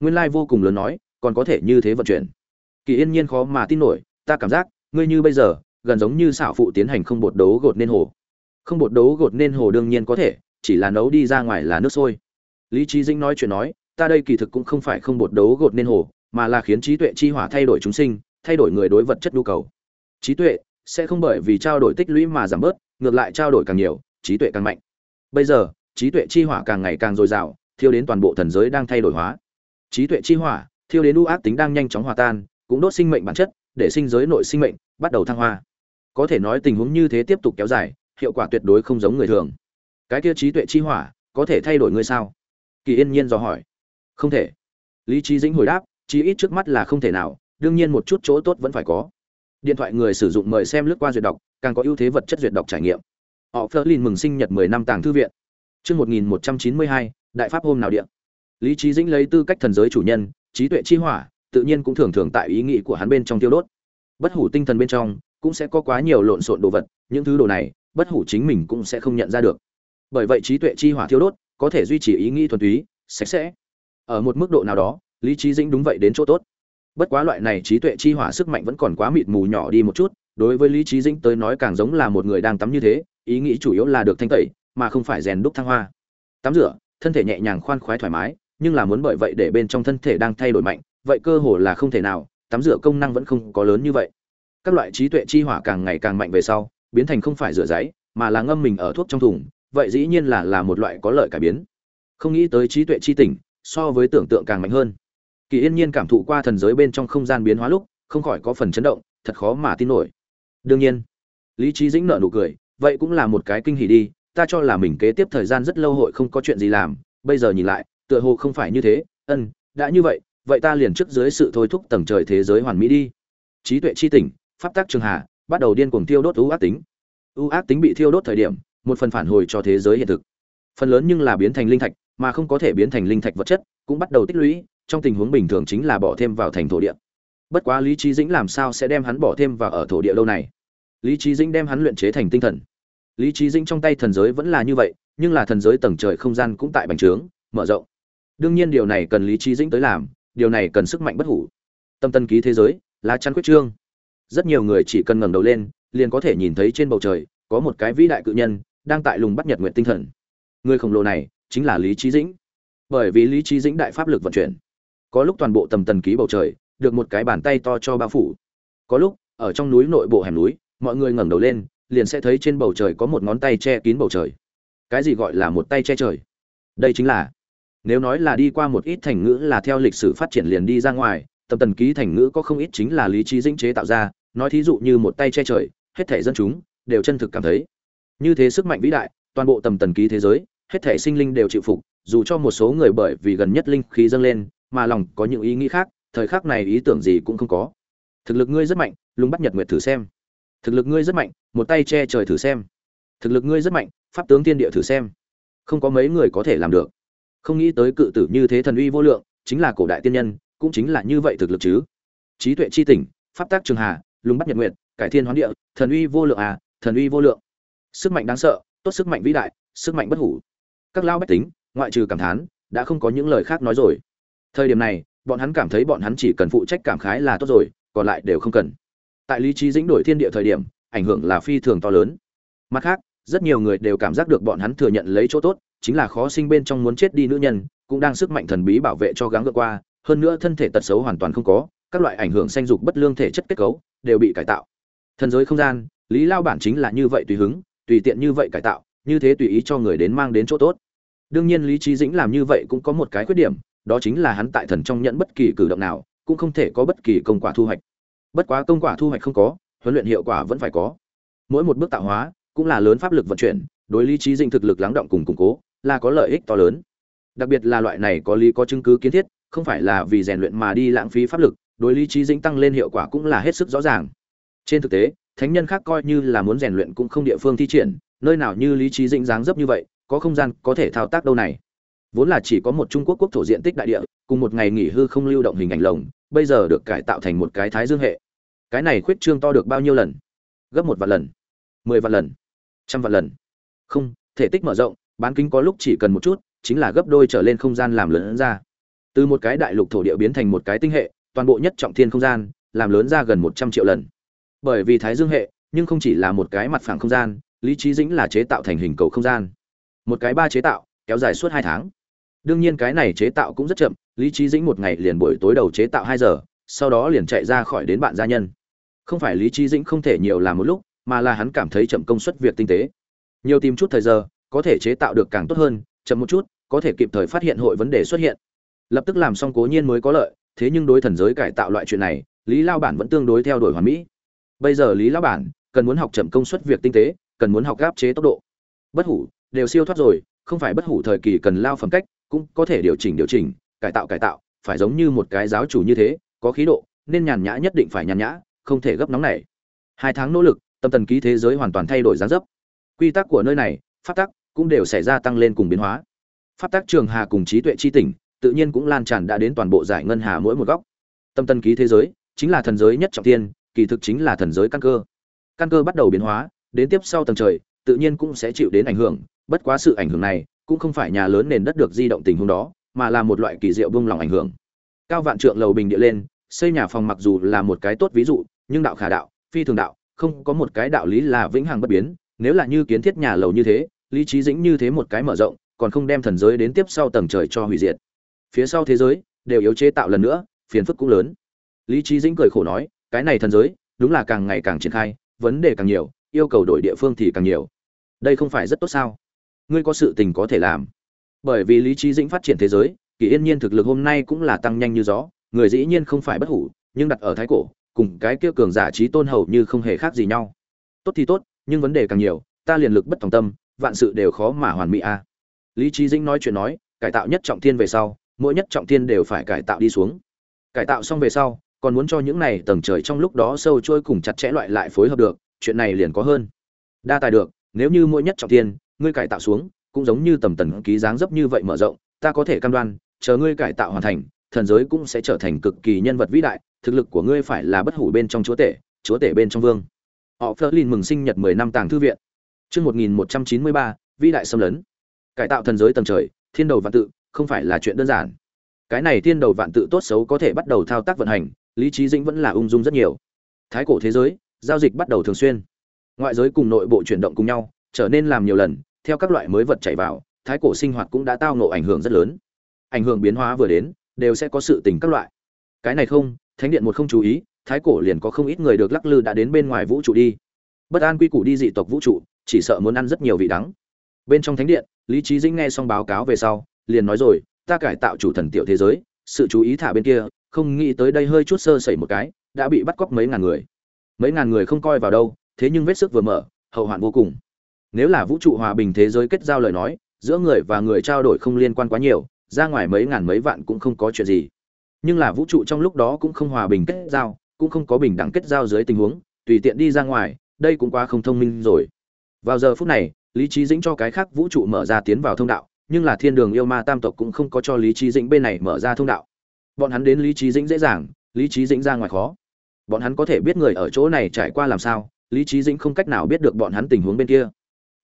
Nguyên lai vô cùng lớn nói, còn có thể như thế vận chuyển. Kỳ yên nhiên khó mà tin nổi ta cảm giác, ngươi như bây giờ, gần giống như xảo phụ tiến hành không bột đấu gột nên hồ. Không bột đấu gột nên hồ đương nhiên có thể, chỉ là nấu đi ra ngoài là nước sôi. Lý trí dĩnh nói chuyện nói, ta đây kỳ thực cũng không phải không bột đấu gột nên hồ, mà là khiến trí tuệ chi hỏa thay đổi chúng sinh, thay đổi người đối vật chất nhu cầu. Trí tuệ sẽ không bởi vì trao đổi tích lũy mà giảm bớt, ngược lại trao đổi càng nhiều, trí tuệ càng mạnh. Bây giờ, trí tuệ chi hỏa càng ngày càng dồi dào, thiêu đến toàn bộ thần giới đang thay đổi hóa. Trí tuệ chi hỏa thiêu đến u ác tính đang nhanh chóng hòa tan, cũng đốt sinh mệnh bản chất để sinh giới nội sinh mệnh bắt đầu thăng hoa. Có thể nói tình huống như thế tiếp tục kéo dài hiệu quả tuyệt đối không giống người thường. Cái kia trí tuệ chi hỏa có thể thay đổi ngươi sao? Kỳ yên nhiên dò hỏi. Không thể. Lý trí dĩnh hồi đáp chí ít trước mắt là không thể nào đương nhiên một chút chỗ tốt vẫn phải có. Điện thoại người sử dụng mời xem lướt qua duyệt đọc càng có ưu thế vật chất duyệt đọc trải nghiệm. Họ phơ lin mừng sinh nhật 10 năm tàng thư viện. Chương 1192, đại pháp hôm nào điện lý trí dĩnh lấy tư cách thần giới chủ nhân trí tuệ chi hỏa tự nhiên cũng thường thường tại ý nghĩ của hắn bên trong tiêu đốt. Bất hủ tinh thần bên trong cũng sẽ có quá nhiều lộn xộn đồ vật, những thứ đồ này, bất hủ chính mình cũng sẽ không nhận ra được. Bởi vậy trí tuệ chi hỏa thiêu đốt có thể duy trì ý nghĩ thuần túy, sạch sẽ. Ở một mức độ nào đó, lý trí dĩnh đúng vậy đến chỗ tốt. Bất quá loại này trí tuệ chi hỏa sức mạnh vẫn còn quá mịt mù nhỏ đi một chút, đối với lý trí dĩnh tới nói càng giống là một người đang tắm như thế, ý nghĩ chủ yếu là được thanh tẩy, mà không phải rèn đúc thăng hoa. Tắm rửa, thân thể nhẹ nhàng khoan khoái thoải mái, nhưng là muốn bởi vậy để bên trong thân thể đang thay đổi mạnh vậy cơ hồ là không thể nào, tắm rửa công năng vẫn không có lớn như vậy. Các loại trí tuệ chi hỏa càng ngày càng mạnh về sau, biến thành không phải rửa giấy, mà là ngâm mình ở thuốc trong thùng, vậy dĩ nhiên là là một loại có lợi cải biến. Không nghĩ tới trí tuệ chi tỉnh, so với tưởng tượng càng mạnh hơn. Kỳ yên nhiên cảm thụ qua thần giới bên trong không gian biến hóa lúc, không khỏi có phần chấn động, thật khó mà tin nổi. Đương nhiên, lý trí dĩnh nợ nụ cười, vậy cũng là một cái kinh hỉ đi, ta cho là mình kế tiếp thời gian rất lâu hội không có chuyện gì làm, bây giờ nhìn lại, tựa hồ không phải như thế, ân, đã như vậy vậy ta liền trước dưới sự thôi thúc tầng trời thế giới hoàn mỹ đi. Trí tuệ chi tỉnh, pháp tác trường hà, bắt đầu điên cuồng tiêu đốt ưu ác tính. Ưu ác tính bị thiêu đốt thời điểm, một phần phản hồi cho thế giới hiện thực. Phần lớn nhưng là biến thành linh thạch, mà không có thể biến thành linh thạch vật chất, cũng bắt đầu tích lũy, trong tình huống bình thường chính là bỏ thêm vào thành thổ địa. Bất quá lý trí dĩnh làm sao sẽ đem hắn bỏ thêm vào ở thổ địa lâu này? Lý trí dĩnh đem hắn luyện chế thành tinh thần. Lý trí dĩnh trong tay thần giới vẫn là như vậy, nhưng là thần giới tầng trời không gian cũng tại bành trướng, mở rộng. Đương nhiên điều này cần lý trí dĩnh tới làm điều này cần sức mạnh bất hủ. Tâm tân ký thế giới, lá chắn quyết trương. Rất nhiều người chỉ cần ngẩng đầu lên, liền có thể nhìn thấy trên bầu trời, có một cái vĩ đại cự nhân, đang tại lùng bắt nhật nguyện tinh thần. Người khổng lồ này, chính là lý trí dĩnh. Bởi vì lý trí dĩnh đại pháp lực vận chuyển, có lúc toàn bộ tầm tần ký bầu trời, được một cái bàn tay to cho bao phủ. Có lúc, ở trong núi nội bộ hẻm núi, mọi người ngẩng đầu lên, liền sẽ thấy trên bầu trời có một ngón tay che kín bầu trời. Cái gì gọi là một tay che trời? Đây chính là nếu nói là đi qua một ít thành ngữ là theo lịch sử phát triển liền đi ra ngoài, tầm tần ký thành ngữ có không ít chính là lý trí dĩnh chế tạo ra, nói thí dụ như một tay che trời, hết thể dân chúng đều chân thực cảm thấy. Như thế sức mạnh vĩ đại, toàn bộ tầm tần ký thế giới, hết thể sinh linh đều chịu phục, dù cho một số người bởi vì gần nhất linh khí dâng lên, mà lòng có những ý nghĩ khác, thời khắc này ý tưởng gì cũng không có. Thực lực ngươi rất mạnh, lùng bắt nhật nguyệt thử xem. Thực lực ngươi rất mạnh, một tay che trời thử xem. Thực lực ngươi rất mạnh, pháp tướng tiên địa thử xem. Không có mấy người có thể làm được không nghĩ tới cự tử như thế thần uy vô lượng chính là cổ đại tiên nhân cũng chính là như vậy thực lực chứ. Trí tuệ chi tỉnh pháp tác trường hà lùng bắt nhật nguyện, cải thiên hoán địa thần uy vô lượng à thần uy vô lượng. Sức mạnh đáng sợ tốt sức mạnh vĩ đại sức mạnh bất hủ. Các lao bách tính ngoại trừ cảm thán đã không có những lời khác nói rồi. Thời điểm này bọn hắn cảm thấy bọn hắn chỉ cần phụ trách cảm khái là tốt rồi còn lại đều không cần. Tại lý trí dĩnh đổi thiên địa thời điểm ảnh hưởng là phi thường to lớn. Mặt khác rất nhiều người đều cảm giác được bọn hắn thừa nhận lấy chỗ tốt, chính là khó sinh bên trong muốn chết đi nữ nhân, cũng đang sức mạnh thần bí bảo vệ cho gắng vượt qua, hơn nữa thân thể tật xấu hoàn toàn không có, các loại ảnh hưởng sanh dục bất lương thể chất kết cấu, đều bị cải tạo. Thần giới không gian, lý lao bản chính là như vậy tùy hứng, tùy tiện như vậy cải tạo, như thế tùy ý cho người đến mang đến chỗ tốt. Đương nhiên lý trí dĩnh làm như vậy cũng có một cái khuyết điểm, đó chính là hắn tại thần trong nhận bất kỳ cử động nào, cũng không thể có bất kỳ công quả thu hoạch. Bất quá công quả thu hoạch không có, huấn luyện hiệu quả vẫn phải có. Mỗi một bước tạo hóa cũng là lớn pháp lực vận chuyển, đối lý trí dĩnh thực lực lắng động cùng củng cố, là có lợi ích to lớn. Đặc biệt là loại này có lý có chứng cứ kiến thiết, không phải là vì rèn luyện mà đi lãng phí pháp lực, đối lý trí dĩnh tăng lên hiệu quả cũng là hết sức rõ ràng. Trên thực tế, thánh nhân khác coi như là muốn rèn luyện cũng không địa phương thi triển, nơi nào như lý trí dĩnh dáng dấp như vậy, có không gian có thể thao tác đâu này. Vốn là chỉ có một trung quốc quốc thổ diện tích đại địa, cùng một ngày nghỉ hư không lưu động hình ảnh lồng, bây giờ được cải tạo thành một cái thái dương hệ. Cái này khuyết trương to được bao nhiêu lần? Gấp một vạn lần. Mười vạn lần trăm vạn lần. Không, thể tích mở rộng, bán kính có lúc chỉ cần một chút, chính là gấp đôi trở lên không gian làm lớn ra. Từ một cái đại lục thổ địa biến thành một cái tinh hệ, toàn bộ nhất trọng thiên không gian, làm lớn ra gần một trăm triệu lần. Bởi vì thái dương hệ, nhưng không chỉ là một cái mặt phẳng không gian, lý trí dĩnh là chế tạo thành hình cầu không gian. Một cái ba chế tạo, kéo dài suốt hai tháng. Đương nhiên cái này chế tạo cũng rất chậm, lý trí dĩnh một ngày liền buổi tối đầu chế tạo hai giờ, sau đó liền chạy ra khỏi đến bạn gia nhân. Không phải lý trí dĩnh không thể nhiều làm một lúc mà là hắn cảm thấy chậm công suất việc tinh tế. Nhiều tìm chút thời giờ, có thể chế tạo được càng tốt hơn, chậm một chút, có thể kịp thời phát hiện hội vấn đề xuất hiện. Lập tức làm xong cố nhiên mới có lợi, thế nhưng đối thần giới cải tạo loại chuyện này, lý lao bản vẫn tương đối theo đuổi hoàn mỹ. Bây giờ lý lao bản cần muốn học chậm công suất việc tinh tế, cần muốn học gáp chế tốc độ. Bất hủ, đều siêu thoát rồi, không phải bất hủ thời kỳ cần lao phẩm cách, cũng có thể điều chỉnh điều chỉnh, cải tạo cải tạo, phải giống như một cái giáo chủ như thế, có khí độ, nên nhàn nhã nhất định phải nhàn nhã, không thể gấp nóng này hai tháng nỗ lực tâm thần ký thế giới hoàn toàn thay đổi dáng dấp. Quy tắc của nơi này, pháp tắc, cũng đều xảy ra tăng lên cùng biến hóa. Pháp tắc trường hà cùng trí tuệ chi tỉnh, tự nhiên cũng lan tràn đã đến toàn bộ giải ngân hà mỗi một góc. Tâm tân ký thế giới, chính là thần giới nhất trọng tiên kỳ thực chính là thần giới căn cơ. Căn cơ bắt đầu biến hóa, đến tiếp sau tầng trời, tự nhiên cũng sẽ chịu đến ảnh hưởng, bất quá sự ảnh hưởng này, cũng không phải nhà lớn nền đất được di động tình huống đó, mà là một loại kỳ diệu buông lòng ảnh hưởng. Cao vạn trượng lầu bình địa lên, xây nhà phòng mặc dù là một cái tốt ví dụ, nhưng đạo khả đạo, phi thường đạo không có một cái đạo lý là vĩnh hằng bất biến, nếu là như kiến thiết nhà lầu như thế, lý trí dĩnh như thế một cái mở rộng, còn không đem thần giới đến tiếp sau tầng trời cho hủy diệt. Phía sau thế giới, đều yếu chế tạo lần nữa, phiền phức cũng lớn. Lý trí dĩnh cười khổ nói, cái này thần giới, đúng là càng ngày càng triển khai, vấn đề càng nhiều, yêu cầu đổi địa phương thì càng nhiều. Đây không phải rất tốt sao? Ngươi có sự tình có thể làm. Bởi vì lý trí dĩnh phát triển thế giới, kỳ yên nhiên thực lực hôm nay cũng là tăng nhanh như gió, người dĩ nhiên không phải bất hủ, nhưng đặt ở thái cổ cùng cái kia cường giả trí tôn hầu như không hề khác gì nhau. Tốt thì tốt, nhưng vấn đề càng nhiều, ta liền lực bất tòng tâm, vạn sự đều khó mà hoàn mỹ a. Lý trí dĩnh nói chuyện nói, cải tạo nhất trọng thiên về sau, mỗi nhất trọng thiên đều phải cải tạo đi xuống. Cải tạo xong về sau, còn muốn cho những này tầng trời trong lúc đó sâu trôi cùng chặt chẽ loại lại phối hợp được, chuyện này liền có hơn. Đa tài được, nếu như mỗi nhất trọng thiên, ngươi cải tạo xuống, cũng giống như tầm tần ký dáng dấp như vậy mở rộng, ta có thể cam đoan, chờ ngươi cải tạo hoàn thành, thần giới cũng sẽ trở thành cực kỳ nhân vật vĩ đại thực lực của ngươi phải là bất hủ bên trong chúa tể chúa tể bên trong vương. Họ phớt lên mừng sinh nhật mười năm tàng thư viện. Chương một nghìn một trăm chín mươi ba, vĩ đại xâm lấn. Cải tạo thần giới tầng trời, thiên đầu vạn tự, không phải là chuyện đơn giản. Cái này thiên đầu vạn tự tốt xấu có thể bắt đầu thao tác vận hành, lý trí dĩnh vẫn là ung dung rất nhiều. Thái cổ thế giới, giao dịch bắt đầu thường xuyên. Ngoại giới cùng nội bộ chuyển động cùng nhau, trở nên làm nhiều lần, theo các loại mới vật chảy vào, thái cổ sinh hoạt cũng đã tao ngộ ảnh hưởng rất lớn. Ảnh hưởng biến hóa vừa đến, đều sẽ có sự tình các loại. Cái này không thánh điện một không chú ý, thái cổ liền có không ít người được lắc lư đã đến bên ngoài vũ trụ đi. Bất an quy củ đi dị tộc vũ trụ, chỉ sợ muốn ăn rất nhiều vị đắng. Bên trong thánh điện, lý trí dĩnh nghe xong báo cáo về sau, liền nói rồi, ta cải tạo chủ thần tiểu thế giới, sự chú ý thả bên kia, không nghĩ tới đây hơi chút sơ sẩy một cái, đã bị bắt cóc mấy ngàn người. Mấy ngàn người không coi vào đâu, thế nhưng vết sức vừa mở, hậu hoạn vô cùng. Nếu là vũ trụ hòa bình thế giới kết giao lời nói, giữa người và người trao đổi không liên quan quá nhiều, ra ngoài mấy ngàn mấy vạn cũng không có chuyện gì nhưng là vũ trụ trong lúc đó cũng không hòa bình kết giao, cũng không có bình đẳng kết giao dưới tình huống, tùy tiện đi ra ngoài, đây cũng quá không thông minh rồi. Vào giờ phút này, lý trí dĩnh cho cái khác vũ trụ mở ra tiến vào thông đạo, nhưng là thiên đường yêu ma tam tộc cũng không có cho lý trí dĩnh bên này mở ra thông đạo. Bọn hắn đến lý trí dĩnh dễ dàng, lý trí dĩnh ra ngoài khó. Bọn hắn có thể biết người ở chỗ này trải qua làm sao, lý trí dĩnh không cách nào biết được bọn hắn tình huống bên kia.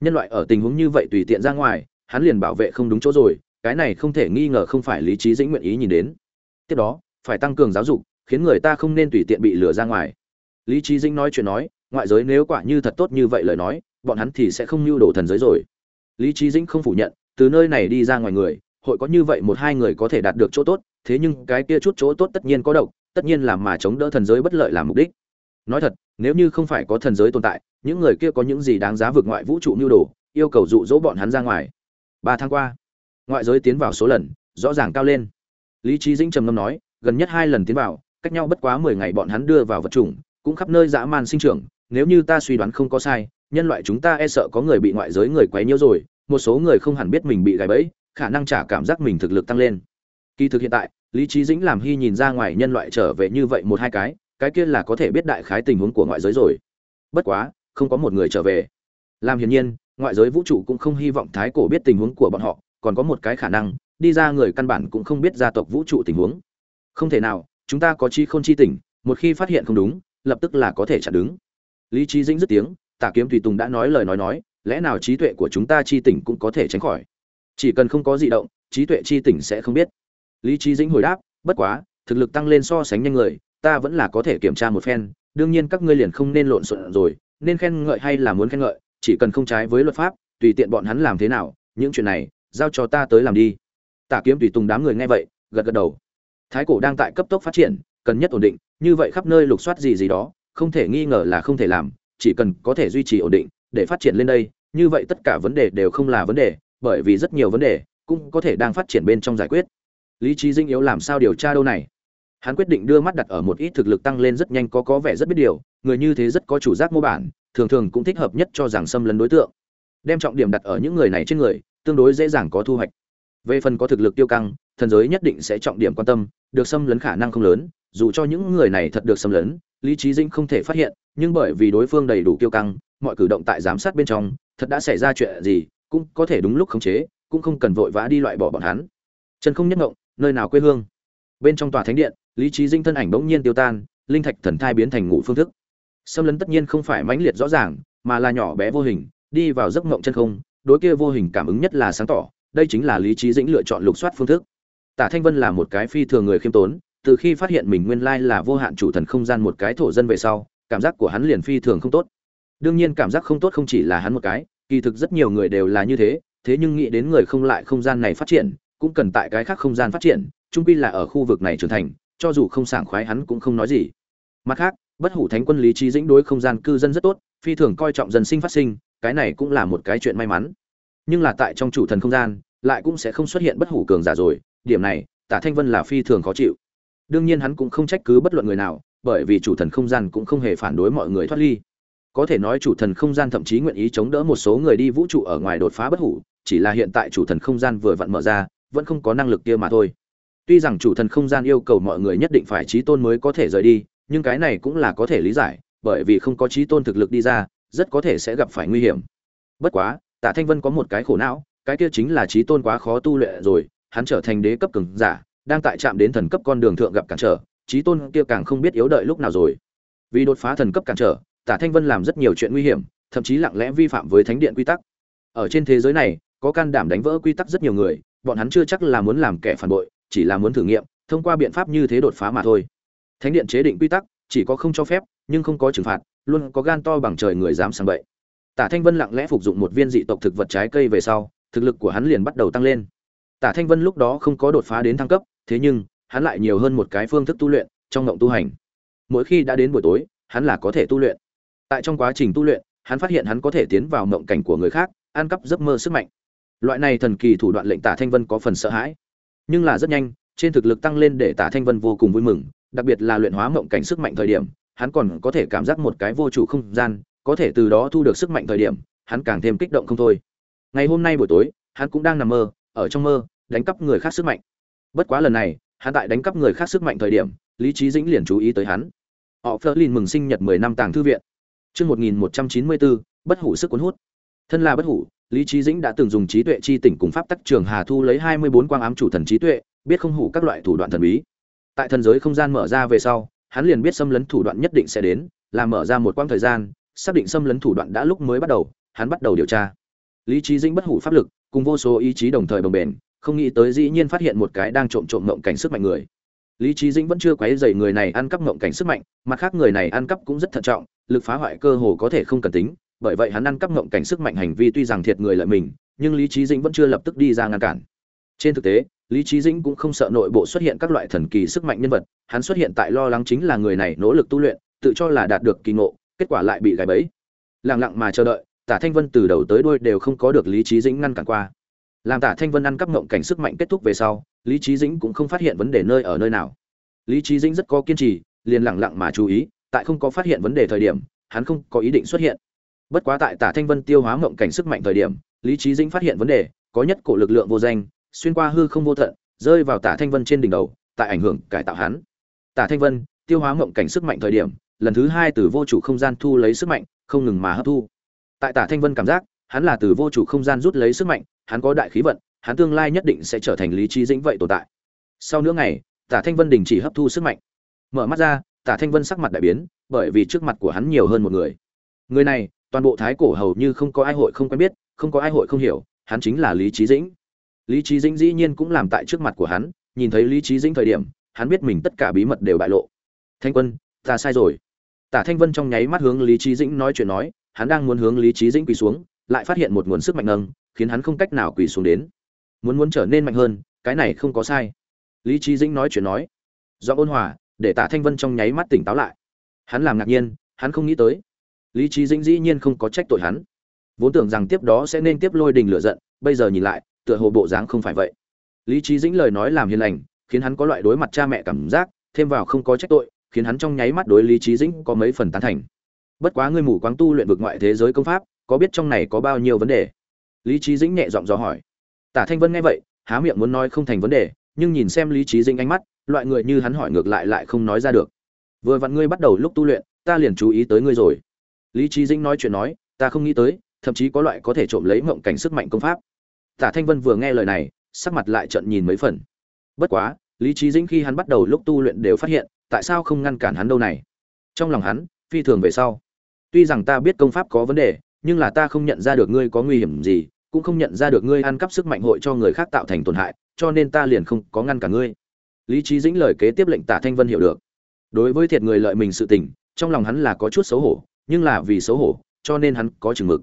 Nhân loại ở tình huống như vậy tùy tiện ra ngoài, hắn liền bảo vệ không đúng chỗ rồi, cái này không thể nghi ngờ không phải lý trí dĩnh nguyện ý nhìn đến tiếp đó, phải tăng cường giáo dục, khiến người ta không nên tùy tiện bị lừa ra ngoài. Lý trí dĩnh nói chuyện nói, ngoại giới nếu quả như thật tốt như vậy lời nói, bọn hắn thì sẽ không mưu đồ thần giới rồi. Lý trí dĩnh không phủ nhận, từ nơi này đi ra ngoài người, hội có như vậy một hai người có thể đạt được chỗ tốt, thế nhưng cái kia chút chỗ tốt tất nhiên có độc, tất nhiên là mà chống đỡ thần giới bất lợi làm mục đích. Nói thật, nếu như không phải có thần giới tồn tại, những người kia có những gì đáng giá vượt ngoại vũ trụ mưu đồ, yêu cầu dụ dỗ bọn hắn ra ngoài. Ba tháng qua, ngoại giới tiến vào số lần, rõ ràng cao lên lý trí dĩnh trầm ngâm nói, gần nhất hai lần tiến vào, cách nhau bất quá mười ngày bọn hắn đưa vào vật chủng, cũng khắp nơi dã man sinh trưởng, nếu như ta suy đoán không có sai, nhân loại chúng ta e sợ có người bị ngoại giới người quấy nhiễu rồi, một số người không hẳn biết mình bị gài bẫy, khả năng trả cảm giác mình thực lực tăng lên. Kỳ thực hiện tại, lý trí dĩnh làm hy nhìn ra ngoài nhân loại trở về như vậy một hai cái cái kia là có thể biết đại khái tình huống của ngoại giới rồi. Bất quá, không có một người trở về. Làm hiển nhiên, ngoại giới vũ trụ cũng không hy vọng thái cổ biết tình huống của bọn họ, còn có một cái khả năng đi ra người căn bản cũng không biết gia tộc vũ trụ tình huống. Không thể nào, chúng ta có chi không chi tỉnh một khi phát hiện không đúng, lập tức là có thể chặn đứng. Lý trí dĩnh dứt tiếng, tả kiếm tùy tùng đã nói lời nói nói, lẽ nào trí tuệ của chúng ta chi tỉnh cũng có thể tránh khỏi? Chỉ cần không có di động, trí tuệ chi tỉnh sẽ không biết. Lý trí dĩnh hồi đáp, bất quá, thực lực tăng lên so sánh nhanh người, ta vẫn là có thể kiểm tra một phen, đương nhiên các ngươi liền không nên lộn xộn rồi, nên khen ngợi hay là muốn khen ngợi, chỉ cần không trái với luật pháp, tùy tiện bọn hắn làm thế nào, những chuyện này, giao cho ta tới làm đi tả kiếm tùy tùng đám người nghe vậy, gật gật đầu. Thái cổ đang tại cấp tốc phát triển, cần nhất ổn định, như vậy khắp nơi lục soát gì gì đó, không thể nghi ngờ là không thể làm, chỉ cần có thể duy trì ổn định, để phát triển lên đây, như vậy tất cả vấn đề đều không là vấn đề, bởi vì rất nhiều vấn đề cũng có thể đang phát triển bên trong giải quyết. Lý trí dinh yếu làm sao điều tra đâu này? Hắn quyết định đưa mắt đặt ở một ít thực lực tăng lên rất nhanh có có vẻ rất biết điều, người như thế rất có chủ giác mô bản, thường thường cũng thích hợp nhất cho rằng xâm lấn đối tượng. Đem trọng điểm đặt ở những người này trên người, tương đối dễ dàng có thu hoạch về phần có thực lực tiêu căng, thần giới nhất định sẽ trọng điểm quan tâm, được xâm lấn khả năng không lớn, dù cho những người này thật được xâm lấn, lý trí dinh không thể phát hiện, nhưng bởi vì đối phương đầy đủ tiêu căng, mọi cử động tại giám sát bên trong, thật đã xảy ra chuyện gì, cũng có thể đúng lúc khống chế, cũng không cần vội vã đi loại bỏ bọn hắn. Chân không nhất ngộng, nơi nào quê hương? Bên trong tòa thánh điện, lý trí dinh thân ảnh bỗng nhiên tiêu tan, linh thạch thần thai biến thành ngủ phương thức. Xâm lấn tất nhiên không phải mãnh liệt rõ ràng, mà là nhỏ bé vô hình, đi vào giấc ngộng chân không, đối kia vô hình cảm ứng nhất là sáng tỏ đây chính là lý trí dĩnh lựa chọn lục soát phương thức. Tả thanh vân là một cái phi thường người khiêm tốn, từ khi phát hiện mình nguyên lai là vô hạn chủ thần không gian một cái thổ dân về sau, cảm giác của hắn liền phi thường không tốt. Đương nhiên cảm giác không tốt không chỉ là hắn một cái, kỳ thực rất nhiều người đều là như thế thế nhưng nghĩ đến người không lại không gian này phát triển, cũng cần tại cái khác không gian phát triển trung quy là ở khu vực này trưởng thành, cho dù không sảng khoái hắn cũng không nói gì. Mặt khác, bất hủ thánh quân lý trí dĩnh đối không gian cư dân rất tốt, phi thường coi trọng dân sinh phát sinh, cái này cũng là một cái chuyện may mắn nhưng là tại trong chủ thần không gian, lại cũng sẽ không xuất hiện bất hủ cường giả rồi, điểm này, tả thanh vân là phi thường khó chịu. Đương nhiên hắn cũng không trách cứ bất luận người nào, bởi vì chủ thần không gian cũng không hề phản đối mọi người thoát ly. Có thể nói chủ thần không gian thậm chí nguyện ý chống đỡ một số người đi vũ trụ ở ngoài đột phá bất hủ, chỉ là hiện tại chủ thần không gian vừa vặn mở ra, vẫn không có năng lực kia mà thôi. Tuy rằng chủ thần không gian yêu cầu mọi người nhất định phải trí tôn mới có thể rời đi, nhưng cái này cũng là có thể lý giải, bởi vì không có trí tôn thực lực đi ra, rất có thể sẽ gặp phải nguy hiểm. Bất quá tạ thanh vân có một cái khổ não, cái kia chính là trí tôn quá khó tu luyện rồi, hắn trở thành đế cấp cường giả, đang tại chạm đến thần cấp con đường thượng gặp cản trở, trí tôn kia càng không biết yếu đợi lúc nào rồi. Vì đột phá thần cấp cản trở tạ thanh vân làm rất nhiều chuyện nguy hiểm, thậm chí lặng lẽ vi phạm với thánh điện quy tắc. Ở trên thế giới này, có can đảm đánh vỡ quy tắc rất nhiều người, bọn hắn chưa chắc là muốn làm kẻ phản bội, chỉ là muốn thử nghiệm, thông qua biện pháp như thế đột phá mà thôi. Thánh điện chế định quy tắc, chỉ có không cho phép, nhưng không có trừng phạt, luôn có gan to bằng trời người dám sang bậy tả thanh vân lặng lẽ phục dụng một viên dị tộc thực vật trái cây về sau, thực lực của hắn liền bắt đầu tăng lên. Tả thanh vân lúc đó không có đột phá đến thăng cấp, thế nhưng, hắn lại nhiều hơn một cái phương thức tu luyện trong ngộng tu hành. Mỗi khi đã đến buổi tối, hắn là có thể tu luyện. Tại trong quá trình tu luyện, hắn phát hiện hắn có thể tiến vào mộng cảnh của người khác, ăn cắp giấc mơ sức mạnh. Loại này thần kỳ thủ đoạn lệnh tả thanh vân có phần sợ hãi. Nhưng là rất nhanh, trên thực lực tăng lên để tả thanh vân vô cùng vui mừng, đặc biệt là luyện hóa mộng cảnh sức mạnh thời điểm, hắn còn có thể cảm giác một cái vô chủ không gian có thể từ đó thu được sức mạnh thời điểm hắn càng thêm kích động không thôi ngày hôm nay buổi tối hắn cũng đang nằm mơ ở trong mơ đánh cắp người khác sức mạnh bất quá lần này hắn tại đánh cắp người khác sức mạnh thời điểm lý trí dĩnh liền chú ý tới hắn họ phớt lên mừng sinh nhật mười năm tàng thư viện Trước 1194, bất hủ sức cuốn hút. Thân là bất hủ, Lý trí Dĩnh đã từng dùng trí tuệ chi tỉnh cùng pháp tắc trường Hà Thu lấy 24 quang ám chủ thần trí tuệ, biết không hủ các loại thủ đoạn thần bí. Tại thần giới không gian mở ra về sau, hắn liền biết xâm lấn thủ đoạn nhất định sẽ đến, làm mở ra một quãng thời gian, xác định xâm lấn thủ đoạn đã lúc mới bắt đầu, hắn bắt đầu điều tra. Lý Chí Dĩnh bất hủ pháp lực, cùng vô số ý chí đồng thời bồng bền, không nghĩ tới dĩ nhiên phát hiện một cái đang trộm trộm mộng cảnh sức mạnh người. Lý Chí Dĩnh vẫn chưa quấy rầy người này ăn cắp mộng cảnh sức mạnh, mặt khác người này ăn cắp cũng rất thận trọng, lực phá hoại cơ hồ có thể không cần tính, bởi vậy hắn ăn cắp mộng cảnh sức mạnh hành vi tuy rằng thiệt người lợi mình, nhưng Lý Chí Dĩnh vẫn chưa lập tức đi ra ngăn cản. Trên thực tế, Lý Chí Dĩnh cũng không sợ nội bộ xuất hiện các loại thần kỳ sức mạnh nhân vật, hắn xuất hiện tại lo lắng chính là người này nỗ lực tu luyện, tự cho là đạt được kỳ ngộ, kết quả lại bị gài bẫy. Lặng lặng mà chờ đợi, Tả Thanh Vân từ đầu tới đuôi đều không có được Lý Chí Dĩnh ngăn cản qua. làm tả thanh vân ăn cắp ngậm cảnh sức mạnh kết thúc về sau lý trí dĩnh cũng không phát hiện vấn đề nơi ở nơi nào lý trí dĩnh rất có kiên trì liền lẳng lặng mà chú ý tại không có phát hiện vấn đề thời điểm hắn không có ý định xuất hiện bất quá tại tả thanh vân tiêu hóa ngậm cảnh sức mạnh thời điểm lý trí dĩnh phát hiện vấn đề có nhất cổ lực lượng vô danh xuyên qua hư không vô tận rơi vào tả thanh vân trên đỉnh đầu tại ảnh hưởng cải tạo hắn tả thanh vân tiêu hóa ngậm cảnh sức mạnh thời điểm lần thứ hai từ vô chủ không gian thu lấy sức mạnh, không ngừng mà hấp thu. Tại tả thanh vân cảm giác, hắn là từ vô chủ không gian rút lấy sức mạnh, hắn có đại khí vận, hắn tương lai nhất định sẽ trở thành lý trí dĩnh vậy tồn tại. Sau nửa ngày, tả thanh vân đình chỉ hấp thu sức mạnh. Mở mắt ra, tả thanh vân sắc mặt đại biến, bởi vì trước mặt của hắn nhiều hơn một người. Người này, toàn bộ thái cổ hầu như không có ai hội không quen biết, không có ai hội không hiểu, hắn chính là lý trí dĩnh. Lý trí dĩnh dĩ nhiên cũng làm tại trước mặt của hắn, nhìn thấy lý trí dĩnh thời điểm, hắn biết mình tất cả bí mật đều bại lộ. Thanh quân, ta sai rồi tả thanh vân trong nháy mắt hướng lý Chí dĩnh nói chuyện nói, hắn đang muốn hướng lý Chí dĩnh quỳ xuống, lại phát hiện một nguồn sức mạnh nâng, khiến hắn không cách nào quỳ xuống đến. Muốn muốn trở nên mạnh hơn, cái này không có sai. Lý Chí dĩnh nói chuyện nói do ôn hòa, để tả thanh vân trong nháy mắt tỉnh táo lại. Hắn làm ngạc nhiên, hắn không nghĩ tới. Lý Chí dĩnh dĩ nhiên không có trách tội hắn. Vốn tưởng rằng tiếp đó sẽ nên tiếp lôi đình lửa giận, bây giờ nhìn lại, tựa hồ bộ dáng không phải vậy. Lý Chí dĩnh lời nói làm hiền lành, khiến hắn có loại đối mặt cha mẹ cảm giác, thêm vào không có trách tội khiến hắn trong nháy mắt đối lý trí dĩnh có mấy phần tán thành. Bất quá ngươi mù quáng tu luyện vực ngoại thế giới công pháp, có biết trong này có bao nhiêu vấn đề? Lý trí dĩnh nhẹ giọng dò hỏi. Tả thanh vân nghe vậy, há miệng muốn nói không thành vấn đề, nhưng nhìn xem lý trí dĩnh ánh mắt, loại người như hắn hỏi ngược lại lại không nói ra được. Vừa vặn ngươi bắt đầu lúc tu luyện, ta liền chú ý tới ngươi rồi. Lý trí dĩnh nói chuyện nói, ta không nghĩ tới, thậm chí có loại có thể trộm lấy mộng cảnh sức mạnh công pháp. Tả thanh vân vừa nghe lời này, sắc mặt lại trận nhìn mấy phần. Bất quá, lý trí dĩnh khi hắn bắt đầu lúc tu luyện đều phát hiện tại sao không ngăn cản hắn đâu này? Trong lòng hắn, phi thường về sau. Tuy rằng ta biết công pháp có vấn đề, nhưng là ta không nhận ra được ngươi có nguy hiểm gì, cũng không nhận ra được ngươi ăn cắp sức mạnh hội cho người khác tạo thành tổn hại, cho nên ta liền không có ngăn cả ngươi. Lý trí dĩnh lời kế tiếp lệnh tả thanh vân hiểu được. Đối với thiệt người lợi mình sự tình, trong lòng hắn là có chút xấu hổ, nhưng là vì xấu hổ, cho nên hắn có chừng mực.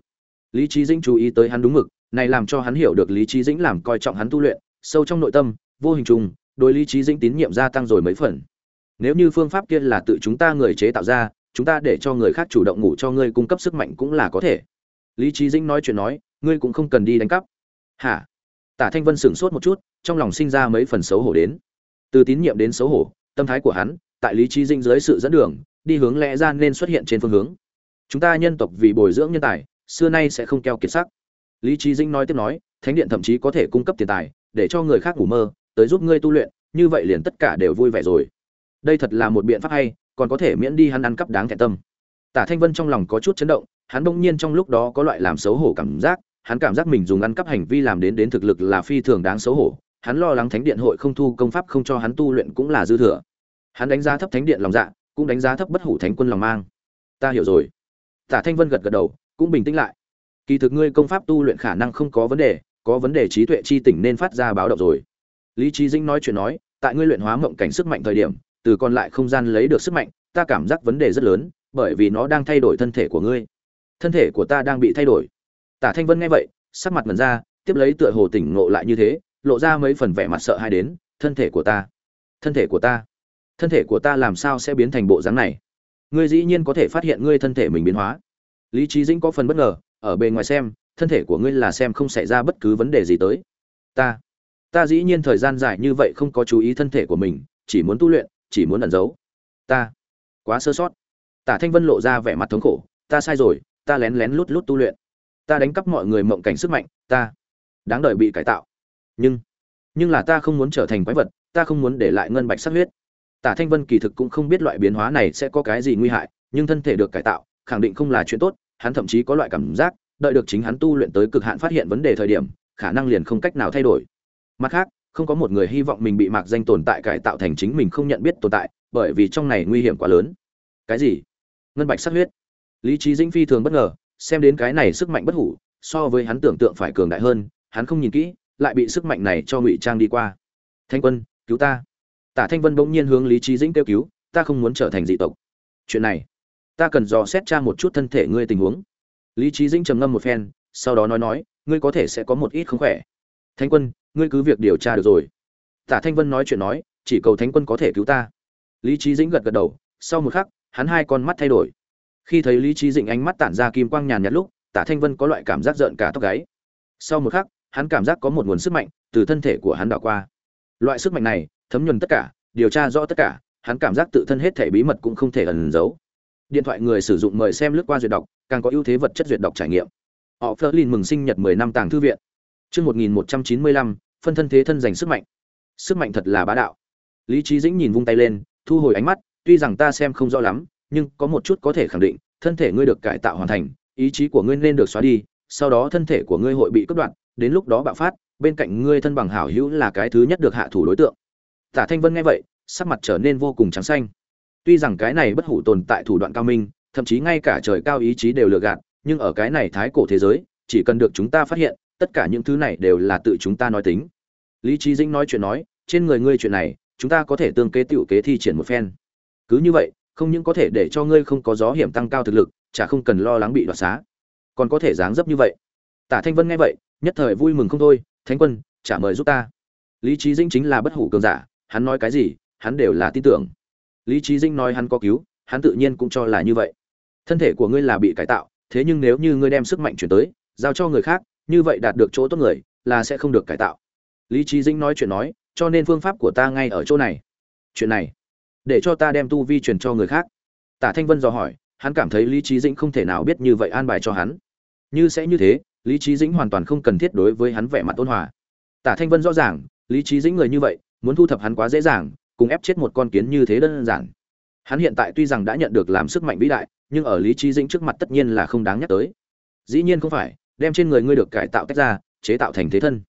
Lý trí dĩnh chú ý tới hắn đúng mực, này làm cho hắn hiểu được lý trí dĩnh làm coi trọng hắn tu luyện, sâu trong nội tâm, vô hình chung, đối lý trí dĩnh tín nhiệm gia tăng rồi mấy phần nếu như phương pháp kia là tự chúng ta người chế tạo ra, chúng ta để cho người khác chủ động ngủ cho ngươi cung cấp sức mạnh cũng là có thể. Lý trí dĩnh nói chuyện nói, ngươi cũng không cần đi đánh cắp. Hả? Tả thanh vân sửng sốt một chút, trong lòng sinh ra mấy phần xấu hổ đến. Từ tín nhiệm đến xấu hổ, tâm thái của hắn, tại lý trí dĩnh dưới sự dẫn đường, đi hướng lẽ ra nên xuất hiện trên phương hướng. Chúng ta nhân tộc vì bồi dưỡng nhân tài, xưa nay sẽ không keo kiệt sắc. Lý trí dĩnh nói tiếp nói, thánh điện thậm chí có thể cung cấp tiền tài, để cho người khác ngủ mơ, tới giúp ngươi tu luyện, như vậy liền tất cả đều vui vẻ rồi đây thật là một biện pháp hay, còn có thể miễn đi hắn ăn cắp đáng thẹn tâm. Tả thanh vân trong lòng có chút chấn động, hắn bỗng nhiên trong lúc đó có loại làm xấu hổ cảm giác, hắn cảm giác mình dùng ăn cắp hành vi làm đến đến thực lực là phi thường đáng xấu hổ, hắn lo lắng thánh điện hội không thu công pháp không cho hắn tu luyện cũng là dư thừa. Hắn đánh giá thấp thánh điện lòng dạ cũng đánh giá thấp bất hủ thánh quân lòng mang. Ta hiểu rồi. Tả thanh vân gật gật đầu, cũng bình tĩnh lại. Kỳ thực ngươi công pháp tu luyện khả năng không có vấn đề, có vấn đề trí tuệ chi tỉnh nên phát ra báo động rồi. Lý trí dĩnh nói chuyện nói, tại ngươi luyện hóa mộng cảnh sức mạnh thời điểm từ còn lại không gian lấy được sức mạnh, ta cảm giác vấn đề rất lớn, bởi vì nó đang thay đổi thân thể của ngươi. Thân thể của ta đang bị thay đổi. Tả thanh vân nghe vậy, sắc mặt mần ra, tiếp lấy tựa hồ tỉnh ngộ lại như thế, lộ ra mấy phần vẻ mặt sợ hãi đến, thân thể của ta. Thân thể của ta. Thân thể của ta làm sao sẽ biến thành bộ dáng này? Ngươi dĩ nhiên có thể phát hiện ngươi thân thể mình biến hóa. Lý trí dĩnh có phần bất ngờ, ở bề ngoài xem, thân thể của ngươi là xem không xảy ra bất cứ vấn đề gì tới. Ta. Ta dĩ nhiên thời gian dài như vậy không có chú ý thân thể của mình, chỉ muốn tu luyện chỉ muốn ẩn giấu. Ta, quá sơ sót. Tả thanh vân lộ ra vẻ mặt thống khổ, ta sai rồi, ta lén lén lút lút tu luyện. Ta đánh cắp mọi người mộng cảnh sức mạnh, ta đáng đợi bị cải tạo. Nhưng nhưng là ta không muốn trở thành quái vật, ta không muốn để lại ngân bạch sắc huyết. Tả thanh vân kỳ thực cũng không biết loại biến hóa này sẽ có cái gì nguy hại, nhưng thân thể được cải tạo, khẳng định không là chuyện tốt, hắn thậm chí có loại cảm giác, đợi được chính hắn tu luyện tới cực hạn phát hiện vấn đề thời điểm, khả năng liền không cách nào thay đổi. Mặt khác không có một người hy vọng mình bị mạc danh tồn tại cải tạo thành chính mình không nhận biết tồn tại, bởi vì trong này nguy hiểm quá lớn. Cái gì? Ngân bạch sắc huyết. Lý trí dĩnh phi thường bất ngờ, xem đến cái này sức mạnh bất hủ, so với hắn tưởng tượng phải cường đại hơn, hắn không nhìn kỹ, lại bị sức mạnh này cho ngụy trang đi qua. Thanh quân, cứu ta. Tả thanh vân bỗng nhiên hướng lý trí dĩnh kêu cứu, ta không muốn trở thành dị tộc. Chuyện này, ta cần dò xét tra một chút thân thể ngươi tình huống. Lý trí dĩnh trầm ngâm một phen, sau đó nói nói, ngươi có thể sẽ có một ít không khỏe. Thanh quân ngươi cứ việc điều tra được rồi. Tả thanh vân nói chuyện nói chỉ cầu thánh quân có thể cứu ta. Lý trí dĩnh gật gật đầu sau một khắc hắn hai con mắt thay đổi. Khi thấy lý trí dĩnh ánh mắt tản ra kim quang nhàn nhạt lúc tả thanh vân có loại cảm giác rợn cả tóc gáy. Sau một khắc hắn cảm giác có một nguồn sức mạnh từ thân thể của hắn đảo qua. Loại sức mạnh này thấm nhuần tất cả điều tra rõ tất cả hắn cảm giác tự thân hết thể bí mật cũng không thể ẩn giấu. Điện thoại người sử dụng mời xem lướt qua duyệt đọc càng có ưu thế vật chất duyệt đọc trải nghiệm. Họ Flerlin mừng sinh nhật 10 năm tàng thư viện. Chương 1195, phân thân thế thân giành sức mạnh. Sức mạnh thật là bá đạo. Lý trí Dĩnh nhìn vung tay lên, thu hồi ánh mắt, tuy rằng ta xem không rõ lắm, nhưng có một chút có thể khẳng định, thân thể ngươi được cải tạo hoàn thành, ý chí của ngươi nên được xóa đi, sau đó thân thể của ngươi hội bị cắt đoạn, đến lúc đó bạo phát, bên cạnh ngươi thân bằng hảo hữu là cái thứ nhất được hạ thủ đối tượng. Tả Thanh Vân nghe vậy, sắc mặt trở nên vô cùng trắng xanh. Tuy rằng cái này bất hủ tồn tại thủ đoạn cao minh, thậm chí ngay cả trời cao ý chí đều lừa gạt, nhưng ở cái này thái cổ thế giới, chỉ cần được chúng ta phát hiện, tất cả những thứ này đều là tự chúng ta nói tính. Lý Chí Dĩnh nói chuyện nói, trên người ngươi chuyện này, chúng ta có thể tương kế tiểu kế thi triển một phen. Cứ như vậy, không những có thể để cho ngươi không có gió hiểm tăng cao thực lực, chả không cần lo lắng bị đoạt xá, còn có thể dáng dấp như vậy. Tả Thanh Vân nghe vậy, nhất thời vui mừng không thôi, "Thánh quân, trả mời giúp ta." Lý Chí Dĩnh chính là bất hủ cường giả, hắn nói cái gì, hắn đều là tin tưởng. Lý Chí Dĩnh nói hắn có cứu, hắn tự nhiên cũng cho là như vậy. Thân thể của ngươi là bị cải tạo, thế nhưng nếu như ngươi đem sức mạnh chuyển tới, giao cho người khác, như vậy đạt được chỗ tốt người, là sẽ không được cải tạo. Lý trí Dĩnh nói chuyện nói, cho nên phương pháp của ta ngay ở chỗ này. Chuyện này, để cho ta đem tu vi truyền cho người khác. Tả Thanh Vân dò hỏi, hắn cảm thấy Lý trí Dĩnh không thể nào biết như vậy an bài cho hắn. Như sẽ như thế, Lý trí Dĩnh hoàn toàn không cần thiết đối với hắn vẻ mặt ôn hòa. Tả Thanh Vân rõ ràng, Lý trí Dĩnh người như vậy, muốn thu thập hắn quá dễ dàng, cùng ép chết một con kiến như thế đơn giản. Hắn hiện tại tuy rằng đã nhận được làm sức mạnh vĩ đại, nhưng ở Lý trí Dĩnh trước mặt tất nhiên là không đáng nhắc tới. Dĩ nhiên không phải, đem trên người ngươi được cải tạo tách ra, chế tạo thành thế thân.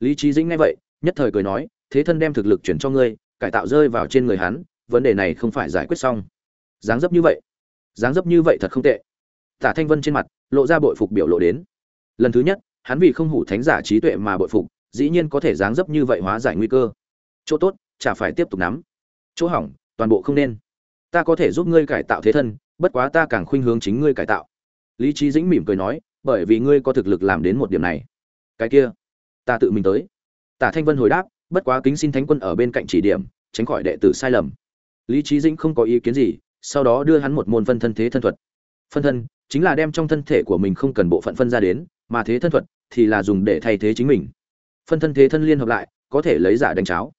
Lý trí Dĩnh nghe vậy, nhất thời cười nói, thế thân đem thực lực chuyển cho ngươi, cải tạo rơi vào trên người hắn, vấn đề này không phải giải quyết xong. Dáng dấp như vậy, dáng dấp như vậy thật không tệ. Tả Thanh Vân trên mặt lộ ra bội phục biểu lộ đến. Lần thứ nhất, hắn vì không hủ thánh giả trí tuệ mà bội phục, dĩ nhiên có thể dáng dấp như vậy hóa giải nguy cơ. Chỗ tốt, chả phải tiếp tục nắm. Chỗ hỏng, toàn bộ không nên. Ta có thể giúp ngươi cải tạo thế thân, bất quá ta càng khuynh hướng chính ngươi cải tạo. Lý trí Dĩnh mỉm cười nói, bởi vì ngươi có thực lực làm đến một điểm này. Cái kia, ta tự mình tới. Tả Thanh Vân hồi đáp, bất quá kính xin Thánh quân ở bên cạnh chỉ điểm, tránh khỏi đệ tử sai lầm. Lý Chí Dĩnh không có ý kiến gì, sau đó đưa hắn một môn phân thân thế thân thuật. Phân thân chính là đem trong thân thể của mình không cần bộ phận phân ra đến, mà thế thân thuật thì là dùng để thay thế chính mình. Phân thân thế thân liên hợp lại, có thể lấy giả đánh cháo.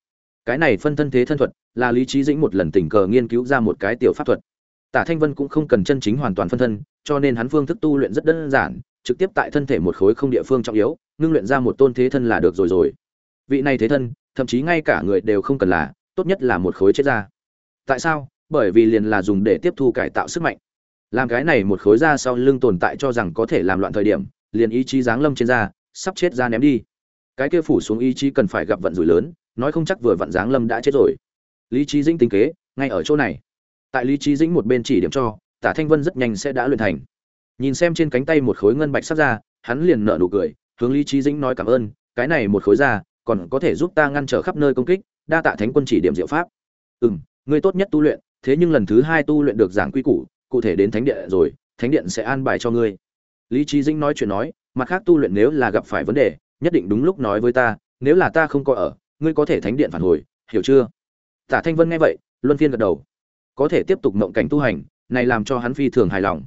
Cái này phân thân thế thân thuật là Lý Chí Dĩnh một lần tình cờ nghiên cứu ra một cái tiểu pháp thuật. Tả Thanh Vân cũng không cần chân chính hoàn toàn phân thân, cho nên hắn phương thức tu luyện rất đơn giản, trực tiếp tại thân thể một khối không địa phương trọng yếu, ngưng luyện ra một tôn thế thân là được rồi rồi. Vị này thế thân, thậm chí ngay cả người đều không cần là, tốt nhất là một khối chết ra. Tại sao? Bởi vì liền là dùng để tiếp thu cải tạo sức mạnh. Làm cái này một khối da sau lưng tồn tại cho rằng có thể làm loạn thời điểm, liền ý chí giáng lâm trên da, sắp chết ra ném đi. Cái kia phủ xuống ý chí cần phải gặp vận rủi lớn, nói không chắc vừa vận giáng lâm đã chết rồi. Lý trí dĩnh tính kế, ngay ở chỗ này. Tại Lý trí dĩnh một bên chỉ điểm cho, Tả Thanh Vân rất nhanh sẽ đã luyện thành nhìn xem trên cánh tay một khối ngân bạch sắp ra, hắn liền nở nụ cười, hướng lý trí dĩnh nói cảm ơn, cái này một khối ra, còn có thể giúp ta ngăn trở khắp nơi công kích, đa tạ thánh quân chỉ điểm diệu pháp. Ừ m ngươi tốt nhất tu luyện, thế nhưng lần thứ hai tu luyện được giảng quy củ, cụ thể đến thánh điện rồi, thánh điện sẽ an bài cho ngươi. Lý trí dĩnh nói chuyện nói, mặt khác tu luyện nếu là gặp phải vấn đề, nhất định đúng lúc nói với ta, nếu là ta không có ở, ngươi có thể thánh điện phản hồi, hiểu chưa? Tả thanh vân nghe vậy, luân phiên gật đầu. Có thể tiếp tục mộng cảnh tu hành, này làm cho hắn phi thường hài lòng.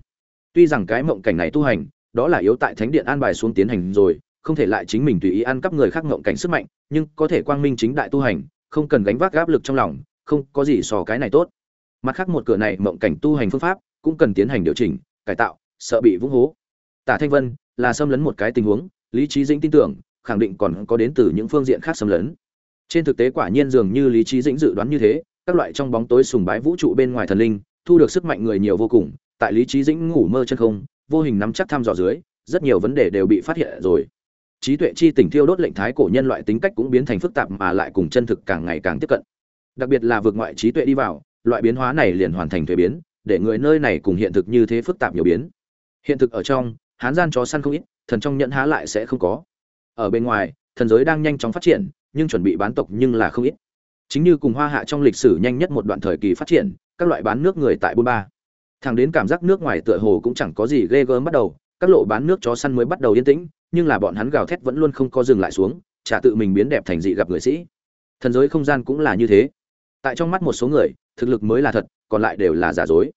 Tuy rằng cái mộng cảnh này tu hành, đó là yếu tại thánh điện an bài xuống tiến hành rồi, không thể lại chính mình tùy ý ăn cắp người khác mộng cảnh sức mạnh, nhưng có thể quang minh chính đại tu hành, không cần gánh vác áp lực trong lòng, không có gì so cái này tốt. Mặt khác một cửa này mộng cảnh tu hành phương pháp, cũng cần tiến hành điều chỉnh, cải tạo, sợ bị vũng hố. Tả Thanh Vân là xâm lấn một cái tình huống, Lý trí Dĩnh tin tưởng, khẳng định còn có đến từ những phương diện khác xâm lấn. Trên thực tế quả nhiên dường như Lý trí Dĩnh dự đoán như thế, các loại trong bóng tối sùng bái vũ trụ bên ngoài thần linh, thu được sức mạnh người nhiều vô cùng, tại lý trí dĩnh ngủ mơ chân không, vô hình nắm chắc thăm dò dưới, rất nhiều vấn đề đều bị phát hiện rồi. Trí tuệ chi tỉnh thiêu đốt lệnh thái cổ nhân loại tính cách cũng biến thành phức tạp mà lại cùng chân thực càng ngày càng tiếp cận. Đặc biệt là vượt ngoại trí tuệ đi vào, loại biến hóa này liền hoàn thành thuế biến, để người nơi này cùng hiện thực như thế phức tạp nhiều biến. Hiện thực ở trong, hán gian chó săn không ít, thần trong nhận há lại sẽ không có. Ở bên ngoài, thần giới đang nhanh chóng phát triển, nhưng chuẩn bị bán tộc nhưng là không ít. Chính như cùng hoa hạ trong lịch sử nhanh nhất một đoạn thời kỳ phát triển, các loại bán nước người tại bôn ba thằng đến cảm giác nước ngoài tựa hồ cũng chẳng có gì ghê gớm bắt đầu, các lộ bán nước chó săn mới bắt đầu yên tĩnh, nhưng là bọn hắn gào thét vẫn luôn không có dừng lại xuống, chả tự mình biến đẹp thành dị gặp người sĩ. Thần giới không gian cũng là như thế. Tại trong mắt một số người, thực lực mới là thật, còn lại đều là giả dối.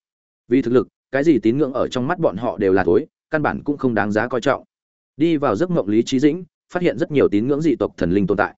Vì thực lực, cái gì tín ngưỡng ở trong mắt bọn họ đều là thối, căn bản cũng không đáng giá coi trọng. Đi vào giấc mộng lý trí dĩnh, phát hiện rất nhiều tín ngưỡng dị tộc thần linh tồn tại.